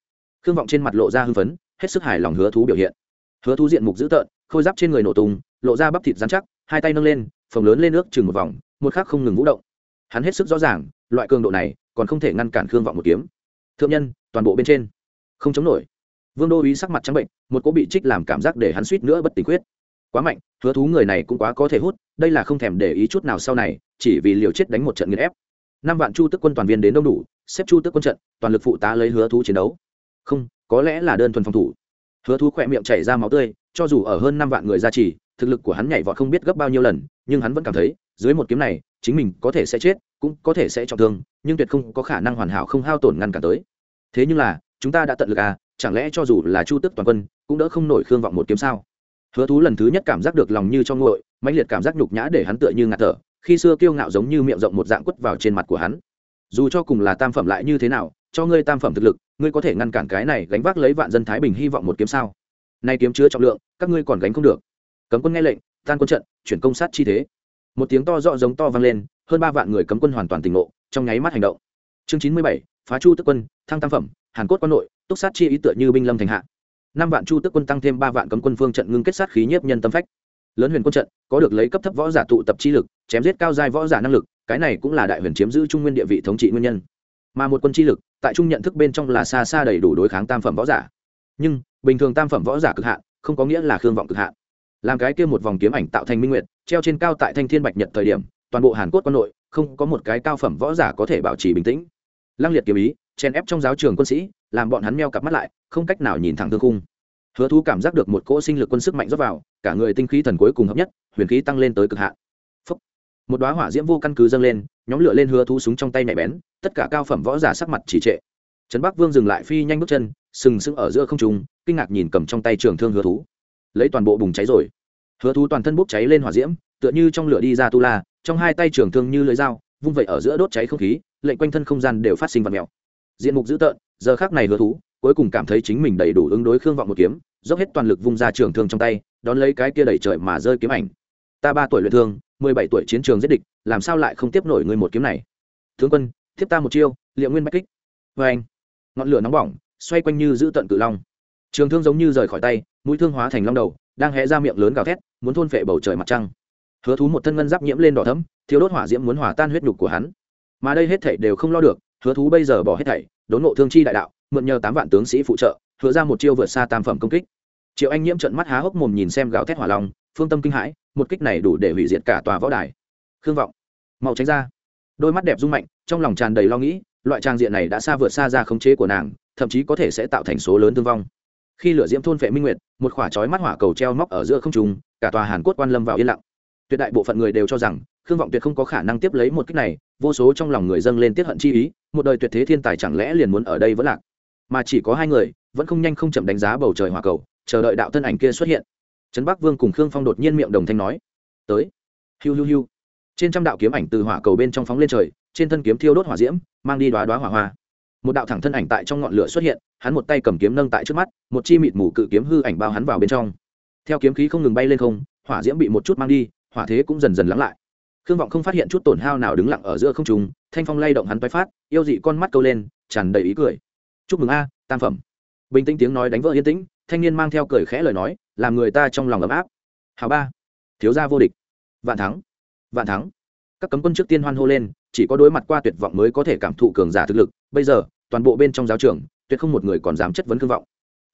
Khương vọng trên mặt lộ ra hưng phấn, hết sức hài lòng hứa thú biểu hiện. Hứa thú diện mục dữ tợn, khôi giáp trên người nổ tung, lộ ra bắp thịt dán chắc, hai tay nâng lên, phồng lớn lên nước chừng một vòng, một khắc không ngừng vũ động. Hắn hết sức rõ ràng, loại cường độ này còn không thể ngăn cản khương vọng một kiếm. Thượng nhân, toàn bộ bên trên. Không chống nổi. Vương đô uý sắc mặt trắng bệnh, một cỗ bị trích làm cảm giác để hắn suýt nữa bất tình quyết quá mạnh, hứa thú người này cũng quá có thể hút, đây là không thèm để ý chút nào sau này, chỉ vì liều chết đánh một trận nghiền ép. Năm vạn chu tức quân toàn viên đến đông đủ, xếp chu tức quân trận, toàn lực phụ tá lấy hứa thú chiến đấu. Không, có lẽ là đơn thuần phòng thủ. Hứa thú khỏe miệng chảy ra máu tươi, cho dù ở hơn năm vạn người gia trì, thực lực của hắn nhảy vọt không biết gấp bao nhiêu lần, nhưng hắn vẫn cảm thấy, dưới một kiếm này, chính mình có thể sẽ chết, cũng có thể sẽ trọng thương, nhưng tuyệt không có khả năng hoàn hảo không hao tổn ngăn cản tới. Thế nhưng là, chúng ta đã tận lực à chẳng lẽ cho dù là chu tức toàn quân, cũng đỡ không nổi khương vọng một kiếm sao? Hứa thú lần thứ nhất cảm giác được lòng như cho nguội, mãnh liệt cảm giác nhục nhã để hắn tựa như ngạt thở, khi xưa kiêu ngạo giống như miệng rộng một dạng quất vào trên mặt của hắn. Dù cho cùng là tam phẩm lại như thế nào, cho ngươi tam phẩm thực lực, ngươi có thể ngăn cản cái này gánh vác lấy vạn dân thái bình hy vọng một kiếm sao? Nay kiếm chứa trọng lượng, các ngươi còn gánh không được. Cấm quân nghe lệnh, tan quân trận, chuyển công sát chi thế. Một tiếng to rõ giống to vang lên, hơn ba vạn người cấm quân hoàn toàn tỉnh ngộ, trong nháy mắt hành động. Chương chín mươi bảy, phá chu tức quân, thăng tam phẩm, hàn cốt quan nội, túc sát chi ý tựa như binh lâm thành hạ năm vạn chu tức quân tăng thêm ba vạn cấm quân phương trận ngưng kết sát khí nhiếp nhân tâm phách. Lớn huyền quân trận, có được lấy cấp thấp võ giả tụ tập chi lực, chém giết cao giai võ giả năng lực, cái này cũng là đại huyền chiếm giữ trung nguyên địa vị thống trị nguyên nhân. Mà một quân chi lực, tại trung nhận thức bên trong là xa xa đầy đủ đối kháng tam phẩm võ giả. Nhưng, bình thường tam phẩm võ giả cực hạn, không có nghĩa là khương vọng cực hạn. Làm cái kia một vòng kiếm ảnh tạo thành minh nguyệt, treo trên cao tại thanh thiên bạch nhật thời điểm, toàn bộ hàn quốc quân nội không có một cái cao phẩm võ giả có thể bảo trì bình tĩnh. Lăng liệt kiếm ý chen ép trong giáo trường quân sĩ, làm bọn hắn meo cặp mắt lại, không cách nào nhìn thẳng thương khung. Hứa thú cảm giác được một cỗ sinh lực quân sức mạnh rót vào, cả người tinh khí thần cuối cùng hợp nhất, huyền khí tăng lên tới cực hạn. Phúc. một đoá hỏa diễm vô căn cứ dâng lên, nhóm lửa lên hứa thú súng trong tay nhạy bén, tất cả cao phẩm võ giả sắc mặt chỉ trệ. Trấn bắc vương dừng lại phi nhanh bước chân, sừng sững ở giữa không trung, kinh ngạc nhìn cầm trong tay trường thương hứa thú. Lấy toàn bộ bùng cháy rồi. Hứa thú toàn thân bốc cháy lên hỏa diễm, tựa như trong lửa đi ra tu la, trong hai tay trường thương như lưới dao, vung vậy ở giữa đốt cháy không khí, lệnh quanh thân không gian đều phát sinh vật mèo diện mục dữ tợn, giờ khác này hứa thú, cuối cùng cảm thấy chính mình đầy đủ ứng đối khương vọng một kiếm, dốc hết toàn lực vung ra trường thương trong tay, đón lấy cái kia đẩy trời mà rơi kiếm ảnh. Ta ba tuổi luyện thương, mười bảy tuổi chiến trường giết địch, làm sao lại không tiếp nổi người một kiếm này? Tướng quân thiếp ta một chiêu liệu nguyên bách kích. Vê anh, ngọn lửa nóng bỏng, xoay quanh như giữ tận cự long. Trường thương giống như rời khỏi tay, mũi thương hóa thành long đầu, đang hé ra miệng lớn gào thét, muốn thôn phệ bầu trời mặt trăng. Hứa thú một thân ngân giáp nhiễm lên đỏ thấm thiếu đốt hỏa diễm muốn hỏa tan huyết nhục của hắn. Mà đây hết thảy đều không lo được hứa thú bây giờ bỏ hết thảy, đốn ngộ thương chi đại đạo, mượn nhờ tám vạn tướng sĩ phụ trợ, hứa ra một chiêu vượt xa tam phẩm công kích. Triệu anh nhiễm trận mắt há hốc mồm nhìn xem gào thét hỏa long, phương tâm kinh hãi, một kích này đủ để hủy diệt cả tòa võ đài. Khương vọng màu tránh ra. Đôi mắt đẹp rung mạnh, trong lòng tràn đầy lo nghĩ, loại trang diện này đã xa vượt xa ra khống chế của nàng, thậm chí có thể sẽ tạo thành số lớn thương vong. Khi lửa diễm thôn vệ minh nguyệt, một khỏa chói mắt hỏa cầu treo móc ở giữa không trung, cả tòa hàn quốc quan lâm vào yên lặng. Tuyệt đại bộ phận người đều cho rằng, khương vọng tuyệt không có khả năng tiếp lấy một kích này, vô số trong lòng người dâng lên tiết hận chi ý một đời tuyệt thế thiên tài chẳng lẽ liền muốn ở đây vẫn lạc? Mà chỉ có hai người, vẫn không nhanh không chậm đánh giá bầu trời hỏa cầu, chờ đợi đạo thân ảnh kia xuất hiện. Trấn bắc vương cùng khương phong đột nhiên miệng đồng thanh nói, tới. Hiu hiu hiu. Trên trăm đạo kiếm ảnh từ hỏa cầu bên trong phóng lên trời, trên thân kiếm thiêu đốt hỏa diễm, mang đi đoá đoá hỏa hoa. Một đạo thẳng thân ảnh tại trong ngọn lửa xuất hiện, hắn một tay cầm kiếm nâng tại trước mắt, một chi mịt mù cự kiếm hư ảnh bao hắn vào bên trong. Theo kiếm khí không ngừng bay lên không, hỏa diễm bị một chút mang đi, hỏa thế cũng dần dần lắng lại khương vọng không phát hiện chút tổn hao nào đứng lặng ở giữa không trùng thanh phong lay động hắn tái phát, yêu dị con mắt câu lên, tràn đầy ý cười. Chúc mừng a, tam phẩm. Bình tĩnh tiếng nói đánh vỡ yên tĩnh, thanh niên mang theo cười khẽ lời nói, làm người ta trong lòng ấm áp. Hào ba, thiếu gia vô địch. Vạn thắng vạn thắng. Các cấm quân trước tiên hoan hô lên, chỉ có đối mặt qua tuyệt vọng mới có thể cảm thụ cường giả thực lực. Bây giờ, toàn bộ bên trong giáo trường, tuyệt không một người còn dám chất vấn cương vọng.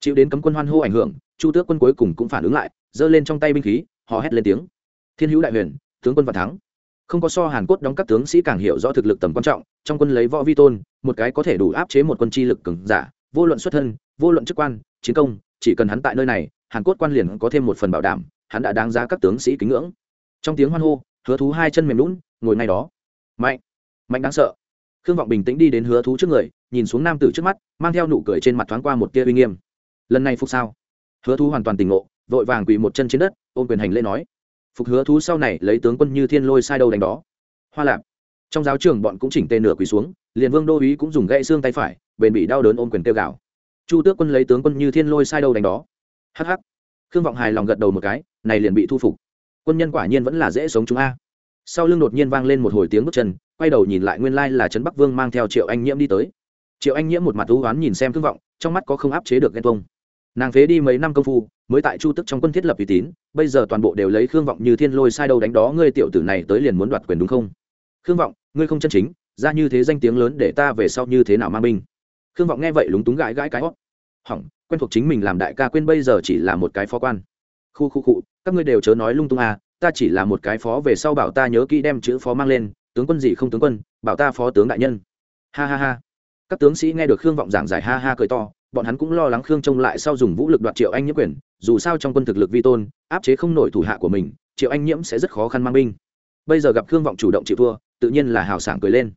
Chịu đến cấm quân hoan hô ảnh hưởng, chu tước quân cuối cùng cũng phản ứng lại, giơ lên trong tay binh khí họ hét lên tiếng. Thiên hữu đại huyền, tướng quân vạn thắng không có so hàn quốc đóng các tướng sĩ càng hiểu rõ thực lực tầm quan trọng, trong quân lấy võ vi tôn, một cái có thể đủ áp chế một quân chi lực cường giả, vô luận xuất thân, vô luận chức quan, chiến công, chỉ cần hắn tại nơi này, hàn quốc quan liền có thêm một phần bảo đảm, hắn đã đáng giá các tướng sĩ kính ngưỡng. Trong tiếng hoan hô, hứa thú hai chân mềm lún ngồi ngay đó. Mạnh mạnh đáng sợ. Khương vọng bình tĩnh đi đến hứa thú trước người, nhìn xuống nam tử trước mắt, mang theo nụ cười trên mặt thoáng qua một tia uy nghiêm. Lần này phục sao? Hứa thú hoàn toàn tỉnh ngộ, vội vàng quỳ một chân trên đất, ôm quyền hành lễ nói phục hứa thú sau này lấy tướng quân như thiên lôi sai đâu đánh đó. Hoa lạp. Trong giáo trường bọn cũng chỉnh tề nửa quỳ xuống, liền vương đô úy cũng dùng gãy xương tay phải, bền bị đau đớn ôm quyền tiêu gạo chu tước quân lấy tướng quân như thiên lôi sai đâu đánh đó. Hh khương vọng hài lòng gật đầu một cái, này liền bị thu phục. Quân nhân quả nhiên vẫn là dễ sống chúng a. Sau lưng đột nhiên vang lên một hồi tiếng bước chân, quay đầu nhìn lại nguyên lai là trấn bắc vương mang theo triệu anh nhiễm đi tới. Triệu anh nhiễm một mặt thú oán nhìn xem khương vọng, trong mắt có không áp chế được ghen tuông nàng phế đi mấy năm công phu, mới tại chu tức trong quân thiết lập uy tín, bây giờ toàn bộ đều lấy khương vọng như thiên lôi sai đâu đánh đó, ngươi tiểu tử này tới liền muốn đoạt quyền đúng không? Khương vọng, ngươi không chân chính, ra như thế danh tiếng lớn để ta về sau như thế nào mang binh? Khương vọng nghe vậy lúng túng gãi gãi cái hót. Hỏng, quen thuộc chính mình làm đại ca quên bây giờ chỉ là một cái phó quan. Khu khu cụ các ngươi đều chớ nói lung tung à ta chỉ là một cái phó, về sau bảo ta nhớ kỹ đem chữ phó mang lên, tướng quân gì không tướng quân, bảo ta phó tướng đại nhân. Ha ha ha. Các tướng sĩ nghe được khương vọng giảng giải ha ha cười to bọn hắn cũng lo lắng khương trông lại sau dùng vũ lực đoạt triệu anh nhiễm quyền, dù sao trong quân thực lực vi tôn, áp chế không nổi thủ hạ của mình, triệu anh nhiễm sẽ rất khó khăn mang binh. Bây giờ gặp khương vọng chủ động chịu thua, tự nhiên là hào sảng cười lên.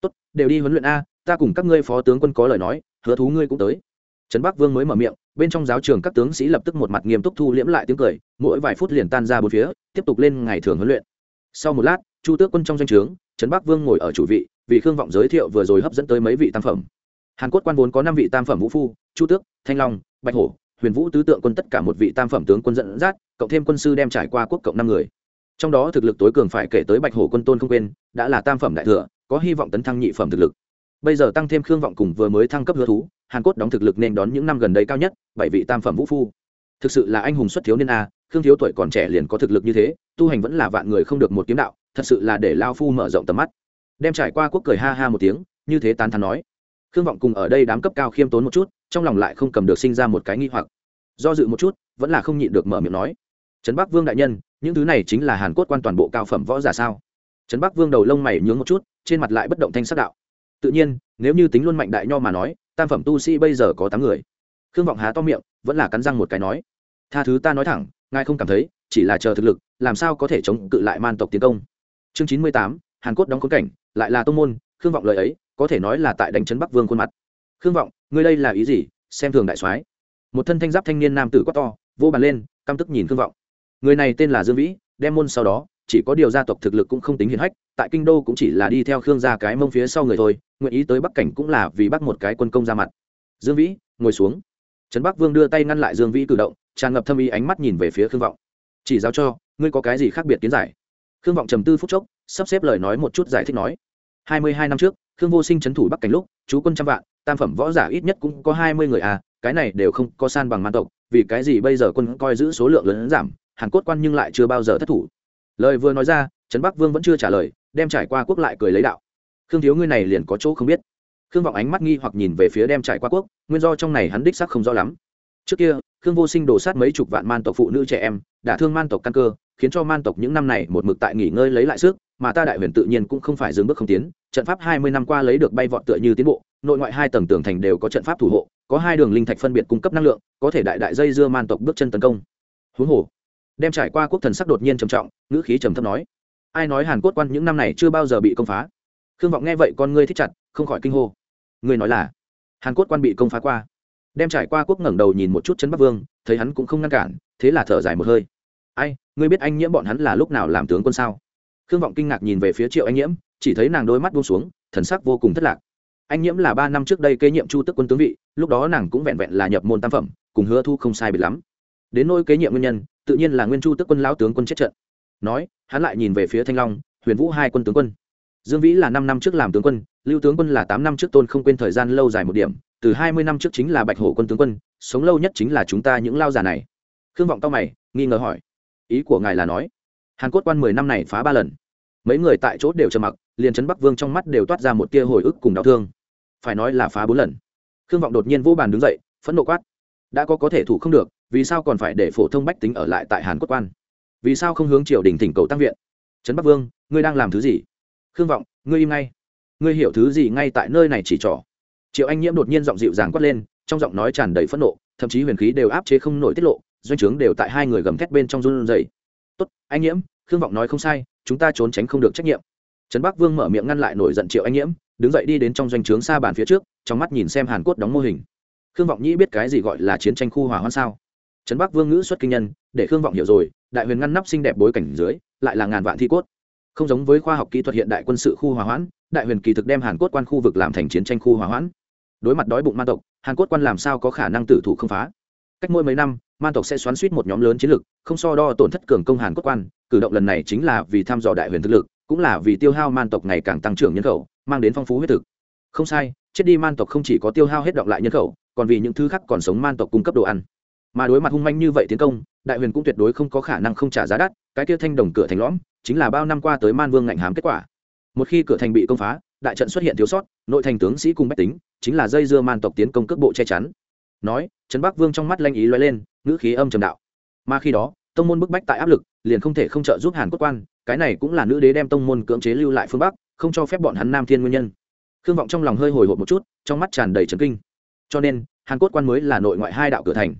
Tốt, đều đi huấn luyện a, ta cùng các ngươi phó tướng quân có lời nói, hứa thú ngươi cũng tới. Trấn bắc vương mới mở miệng, bên trong giáo trường các tướng sĩ lập tức một mặt nghiêm túc thu liễm lại tiếng cười, mỗi vài phút liền tan ra bốn phía, tiếp tục lên ngày thường huấn luyện. Sau một lát, chu tước quân trong danh o trướng, trấn bắc vương ngồi ở chủ vị, vì khương vọng giới thiệu vừa rồi hấp dẫn tới mấy vị tam phẩm hàn quốc quan vốn có năm vị tam phẩm vũ phu, chu tước, thanh long, bạch hổ, huyền vũ tứ tượng quân tất cả một vị tam phẩm tướng quân dẫn dắt, cộng thêm quân sư đem trải qua quốc cộng năm người. Trong đó thực lực tối cường phải kể tới bạch hổ quân tôn không quên, đã là tam phẩm đại thừa, có hy vọng tấn thăng nhị phẩm thực lực. Bây giờ tăng thêm khương vọng cùng vừa mới thăng cấp hứa thú, hàn cốt đóng thực lực nên đón những năm gần đây cao nhất, bảy vị tam phẩm vũ phu. Thực sự là anh hùng xuất thiếu niên a, khương thiếu tuổi còn trẻ liền có thực lực như thế, tu hành vẫn là vạn người không được một kiếm đạo, thật sự là để lao phu mở rộng tầm mắt. Đem trải qua quốc cười ha ha một tiếng, như thế tán thán nói khương vọng cùng ở đây đám cấp cao khiêm tốn một chút, trong lòng lại không cầm được sinh ra một cái nghi hoặc. Do dự một chút, vẫn là không nhịn được mở miệng nói, trấn bắc vương đại nhân, những thứ này chính là hàn cốt quan toàn bộ cao phẩm võ giả sao? Trấn bắc vương đầu lông mày nhướng một chút, trên mặt lại bất động thanh sắc đạo. Tự nhiên, nếu như tính luôn mạnh đại nho mà nói, tam phẩm tu sĩ bây giờ có tám người. Khương vọng há to miệng, vẫn là cắn răng một cái nói, tha thứ ta nói thẳng, ngài không cảm thấy, chỉ là chờ thực lực, làm sao có thể chống cự lại man tộc tiến công? Chương chín mươi tám, hàn cốt đóng khốn cảnh, lại là tông môn khương vọng lời ấy có thể nói là tại đánh chấn bắc vương khuôn mặt khương vọng ngươi đây là ý gì xem thường đại soái một thân thanh giáp thanh niên nam tử quát to vô bàn lên căm tức nhìn khương vọng người này tên là dương vĩ đem môn sau đó chỉ có điều gia tộc thực lực cũng không tính hiển hách tại kinh đô cũng chỉ là đi theo khương gia cái mông phía sau người thôi nguyện ý tới bắc cảnh cũng là vì bắt một cái quân công ra mặt dương vĩ ngồi xuống trấn bắc vương đưa tay ngăn lại dương vĩ cử động tràn ngập thâm ý ánh mắt nhìn về phía khương vọng chỉ giáo cho ngươi có cái gì khác biệt kiến giải khương vọng trầm tư phút chốc sắp xếp lời nói một chút giải thích nói hai mươi hai năm trước, khương vô sinh trấn thủ bắc cảnh lúc, chú quân trăm vạn, tam phẩm võ giả ít nhất cũng có hai mươi người à cái này đều không có san bằng man tộc, vì cái gì bây giờ quân coi giữ số lượng lớn giảm, hàn cốt quan nhưng lại chưa bao giờ thất thủ. Lời vừa nói ra, trấn bắc vương vẫn chưa trả lời, đem trải qua quốc lại cười lấy đạo. Khương thiếu ngươi này liền có chỗ không biết. Khương vọng ánh mắt nghi hoặc nhìn về phía đem trải qua quốc, nguyên do trong này hắn đích sắc không rõ lắm. Trước kia, khương vô sinh đổ sát mấy chục vạn man tộc phụ nữ trẻ em, đã thương man tộc căn cơ, khiến cho man tộc những năm này một mực tại nghỉ ngơi lấy lại sức mà ta đại huyền tự nhiên cũng không phải dừng bước không tiến, trận pháp hai mươi năm qua lấy được bay vọt tựa như tiến bộ, nội ngoại hai tầng tường thành đều có trận pháp thủ hộ, có hai đường linh thạch phân biệt cung cấp năng lượng, có thể đại đại dây dưa man tộc bước chân tấn công. Huống hồ, đem trải qua quốc thần sắc đột nhiên trầm trọng, ngữ khí trầm thấp nói, ai nói hàn cốt quan những năm này chưa bao giờ bị công phá? Khương vọng nghe vậy con ngươi thích chặt, không khỏi kinh hô. Ngươi nói là? Hàn cốt quan bị công phá qua. Đem trải qua quốc ngẩng đầu nhìn một chút chân bắc vương, thấy hắn cũng không ngăn cản, thế là thở dài một hơi. Ai, ngươi biết anh nhiễm bọn hắn là lúc nào làm tướng quân sao? Khương vọng kinh ngạc nhìn về phía triệu anh nhiễm, chỉ thấy nàng đôi mắt buông xuống, thần sắc vô cùng thất lạc. Anh nhiễm là ba năm trước đây kế nhiệm chu tức quân tướng vị, lúc đó nàng cũng vẹn vẹn là nhập môn tam phẩm, cùng hứa thu không sai biệt lắm. Đến nỗi kế nhiệm nguyên nhân, tự nhiên là nguyên chu tức quân lão tướng quân chết trận. Nói, hắn lại nhìn về phía thanh long, huyền vũ hai quân tướng quân. Dương vĩ là năm năm trước làm tướng quân, lưu tướng quân là tám năm trước tôn không quên thời gian lâu dài một điểm, từ hai mươi năm trước chính là bạch hổ quân tướng quân, sống lâu nhất chính là chúng ta những lao già này. Khương vọng cao mày, nghi ngờ hỏi. Ý của ngài là nói hàn cốt quan mười năm này phá ba lần. Mấy người tại chỗ đều trầm mặc, liền trấn bắc vương trong mắt đều toát ra một tia hồi ức cùng đau thương. Phải nói là phá bốn lần. Khương vọng đột nhiên vô bàn đứng dậy, phẫn nộ quát. Đã có có thể thủ không được, vì sao còn phải để phổ thông bách tính ở lại tại hàn quốc quan? Vì sao không hướng triều đình thỉnh cầu tăng viện? Trấn bắc vương, ngươi đang làm thứ gì? Khương vọng, ngươi im ngay. Ngươi hiểu thứ gì ngay tại nơi này chỉ trỏ? Triệu anh nhiễm đột nhiên giọng dịu dàng quát lên, trong giọng nói tràn đầy phẫn nộ, thậm chí huyền khí đều áp chế không nổi tiết lộ, doanh trướng đều tại hai người gầm thét bên trong run rẩy tốt, anh nhiễm, khương vọng nói không sai, chúng ta trốn tránh không được trách nhiệm. Trấn bắc vương mở miệng ngăn lại nổi giận triệu anh nhiễm, đứng dậy đi đến trong doanh trướng xa bàn phía trước, trong mắt nhìn xem hàn cốt đóng mô hình. Khương vọng nhĩ biết cái gì gọi là chiến tranh khu hỏa hoạn sao? Trấn bắc vương ngữ xuất kinh nhân, để khương vọng hiểu rồi, đại huyền ngăn nắp xinh đẹp bối cảnh dưới, lại là ngàn vạn thi cốt. Không giống với khoa học kỹ thuật hiện đại quân sự khu hỏa hoãn, đại huyền kỳ thực đem hàn cốt quan khu vực làm thành chiến tranh khu hỏa hoãn. Đối mặt đói bụng ma tộc, hàn cốt quan làm sao có khả năng tử thủ không phá? Cách mỗi mấy năm, man tộc sẽ xoắn suýt một nhóm lớn chiến lực không so đo tổn thất cường công hàn quốc quan, cử động lần này chính là vì thăm dò đại huyền thực lực, cũng là vì tiêu hao man tộc ngày càng tăng trưởng nhân khẩu, mang đến phong phú huyết thực. Không sai, chết đi man tộc không chỉ có tiêu hao hết động lại nhân khẩu, còn vì những thứ khác còn sống man tộc cung cấp đồ ăn. Mà đối mặt hung manh như vậy tiến công, đại huyền cũng tuyệt đối không có khả năng không trả giá đắt, cái kia thanh đồng cửa thành lõm, chính là bao năm qua tới man vương ngạnh hám kết quả. Một khi cửa thành bị công phá, đại trận xuất hiện thiếu sót, nội thành tướng sĩ cùng bách tính, chính là dây dưa man tộc tiến công cước bộ che chắn nói, trấn bắc vương trong mắt lanh ý loay lên, ngữ khí âm trầm đạo. Mà khi đó, tông môn bức bách tại áp lực, liền không thể không trợ giúp hàn quốc quan, cái này cũng là nữ đế đem tông môn cưỡng chế lưu lại phương bắc, không cho phép bọn hắn nam thiên nguyên nhân. Khương vọng trong lòng hơi hồi hộp một chút, trong mắt tràn đầy trấn kinh. Cho nên, hàn quốc quan mới là nội ngoại hai đạo cửa thành.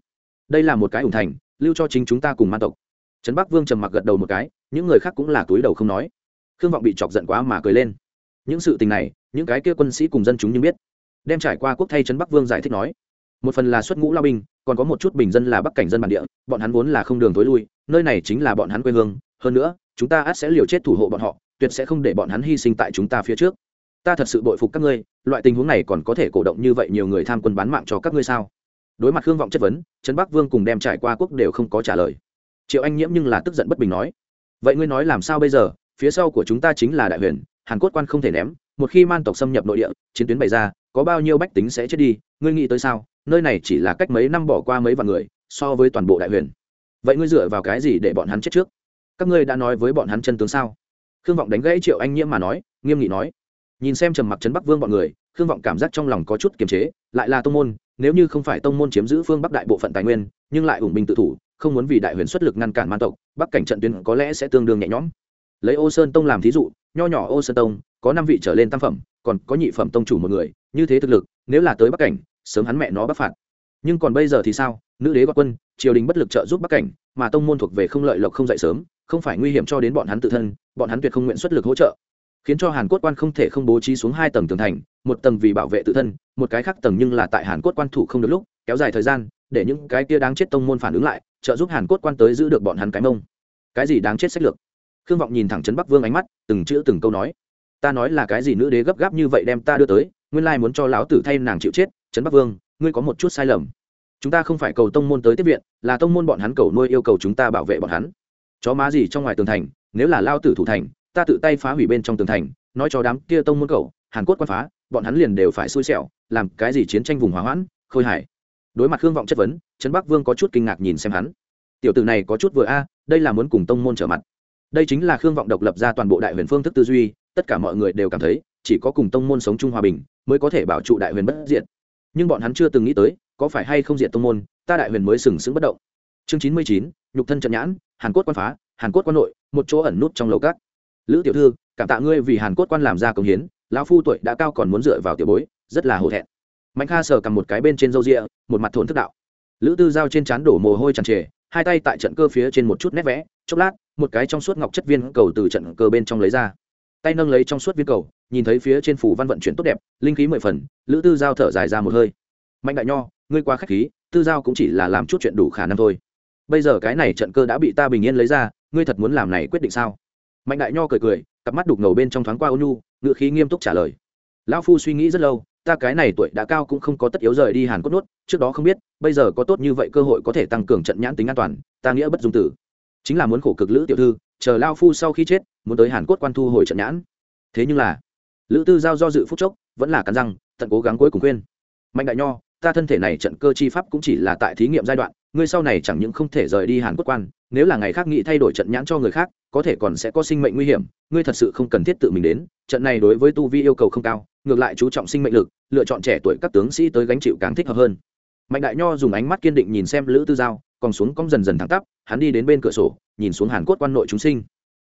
Đây là một cái ủng thành, lưu cho chính chúng ta cùng man tộc. Trấn bắc vương trầm mặc gật đầu một cái, những người khác cũng là túi đầu không nói. Khương vọng bị chọc giận quá mà cười lên. Những sự tình này, những cái kia quân sĩ cùng dân chúng nhưng biết. Đem trải qua quốc thay trấn bắc vương giải thích nói một phần là xuất ngũ lao binh, còn có một chút bình dân là bắc cảnh dân bản địa, bọn hắn vốn là không đường t ố i lui, nơi này chính là bọn hắn quê hương, hơn nữa, chúng ta át sẽ liều chết thủ hộ bọn họ, tuyệt sẽ không để bọn hắn hy sinh tại chúng ta phía trước. Ta thật sự bội phục các ngươi, loại tình huống này còn có thể cổ động như vậy nhiều người tham quân bán mạng cho các ngươi sao? Đối mặt hương vọng chất vấn, trấn bắc vương cùng đem trải qua quốc đều không có trả lời. Triệu anh nhiễm nhưng là tức giận bất bình nói, vậy ngươi nói làm sao bây giờ? Phía sau của chúng ta chính là đại huyền, hàn cốt quan không thể ném, một khi man tộc xâm nhập nội địa, chiến tuyến bày ra có bao nhiêu bách tính sẽ chết đi, ngươi nghĩ tới sao? Nơi này chỉ là cách mấy năm bỏ qua mấy vạn người, so với toàn bộ đại huyền. Vậy ngươi dựa vào cái gì để bọn hắn chết trước? Các ngươi đã nói với bọn hắn chân tướng sao? Khương vọng đánh gãy triệu anh nhiễm mà nói, nghiêm nghị nói. Nhìn xem trầm mặc trấn bắc vương bọn người, khương vọng cảm giác trong lòng có chút kiềm chế, lại là tông môn, nếu như không phải tông môn chiếm giữ phương bắc đại bộ phận tài nguyên, nhưng lại ủng binh tự thủ, không muốn vì đại huyền xuất lực ngăn cản man tộc, bắc cảnh trận tuyến có lẽ sẽ tương đương nhẹ nhõm. Lấy ô sơn tông làm thí dụ, nho nhỏ ô sơn tông, có năm vị trở lên tam phẩm, còn có nhị phẩm tông chủ một người như thế thực lực, nếu là tới bắc cảnh, sớm hắn mẹ nó bắc phạt. Nhưng còn bây giờ thì sao? Nữ đế gọi quân, triều đình bất lực trợ giúp bắc cảnh, mà tông môn thuộc về không lợi lộc không dậy sớm, không phải nguy hiểm cho đến bọn hắn tự thân, bọn hắn tuyệt không nguyện xuất lực hỗ trợ. Khiến cho hàn cốt quan không thể không bố trí xuống hai tầng tường thành, một tầng vì bảo vệ tự thân, một cái khác tầng nhưng là tại hàn cốt quan thủ không được lúc, kéo dài thời gian, để những cái kia đáng chết tông môn phản ứng lại, trợ giúp hàn cốt quan tới giữ được bọn hắn cái mông. Cái gì đáng chết sách lược? Khương vọng nhìn thẳng trấn bắc vương ánh mắt, từng chữ từng câu nói. Ta nói là cái gì nữ đế gấp gáp như vậy đem ta đưa tới nguyên lai muốn cho lão tử thay nàng chịu chết, trấn bắc vương, ngươi có một chút sai lầm. Chúng ta không phải cầu tông môn tới tiếp viện, là tông môn bọn hắn cầu nuôi yêu cầu chúng ta bảo vệ bọn hắn. Chó má gì trong ngoài tường thành, nếu là lao tử thủ thành, ta tự tay phá hủy bên trong tường thành, nói cho đám kia tông môn cầu hàn quốc quan phá, bọn hắn liền đều phải xui xẻo, làm cái gì chiến tranh vùng hỏa hoãn, khôi hải đối mặt khương vọng chất vấn, trấn bắc vương có chút kinh ngạc nhìn xem hắn. Tiểu tử này có chút vừa a à, đây là muốn cùng tông môn trở mặt. Đây chính là khương vọng độc lập ra toàn bộ đại huyền phương thức tư duy, tất cả mọi người đều cảm thấy chỉ có cùng tông môn sống chung hòa bình mới có thể bảo trụ đại huyền bất diệt. Nhưng bọn hắn chưa từng nghĩ tới, có phải hay không diệt tông môn, ta đại huyền mới sừng sững bất động. Chương chín mươi chín, nhục thân trận nhãn, hàn cốt quan phá, hàn cốt quan nội, một chỗ ẩn nút trong lầu cát lữ tiểu thư, cảm tạ ngươi vì hàn cốt quan làm ra công hiến, lão phu tuổi đã cao còn muốn dựa vào tiểu bối, rất là hổ thẹn. Mạnh kha sờ cầm một cái bên trên râu rịa, một mặt thổn thức đạo. Lữ tư giao trên trán đổ mồ hôi tràn trề, hai tay tại trận cơ phía trên một chút nét vẽ, chốc lát, một cái trong suốt ngọc chất viên cầu từ trận cơ bên trong lấy ra tay nâng lấy trong suốt viên cầu, nhìn thấy phía trên phủ văn vận chuyển tốt đẹp, linh khí mười phần, lữ tư giao thở dài ra một hơi. Mạnh đại nho, ngươi qua khách khí, tư giao cũng chỉ là làm chút chuyện đủ khả năng thôi. Bây giờ cái này trận cơ đã bị ta bình yên lấy ra, ngươi thật muốn làm này quyết định sao? Mạnh đại nho cười cười, cặp mắt đục ngầu bên trong thoáng qua ôn nhu ngự khí nghiêm túc trả lời. Lão phu suy nghĩ rất lâu, ta cái này tuổi đã cao cũng không có tất yếu rời đi hàn cốt nuốt, trước đó không biết, bây giờ có tốt như vậy cơ hội có thể tăng cường trận nhãn tính an toàn, ta nghĩa bất dung tử. Chính là muốn khổ cực lữ tiểu thư chờ lao phu sau khi chết, muốn tới hàn cốt quan thu hồi trận nhãn. Thế nhưng là, lữ tư giao do dự phúc chốc, vẫn là cắn răng, tận cố gắng cuối cùng khuyên. Mạnh đại nho, ta thân thể này trận cơ chi pháp cũng chỉ là tại thí nghiệm giai đoạn, ngươi sau này chẳng những không thể rời đi hàn cốt quan, nếu là ngày khác nghĩ thay đổi trận nhãn cho người khác, có thể còn sẽ có sinh mệnh nguy hiểm, ngươi thật sự không cần thiết tự mình đến, trận này đối với tu vi yêu cầu không cao, ngược lại chú trọng sinh mệnh lực, lựa chọn trẻ tuổi các tướng sĩ tới gánh chịu càng thích hợp hơn. Mạnh đại nho dùng ánh mắt kiên định nhìn xem lữ tư giao, còn xuống cong dần dần thẳng tắp hắn đi đến bên cửa sổ, nhìn xuống hàn cốt quan nội chúng sinh.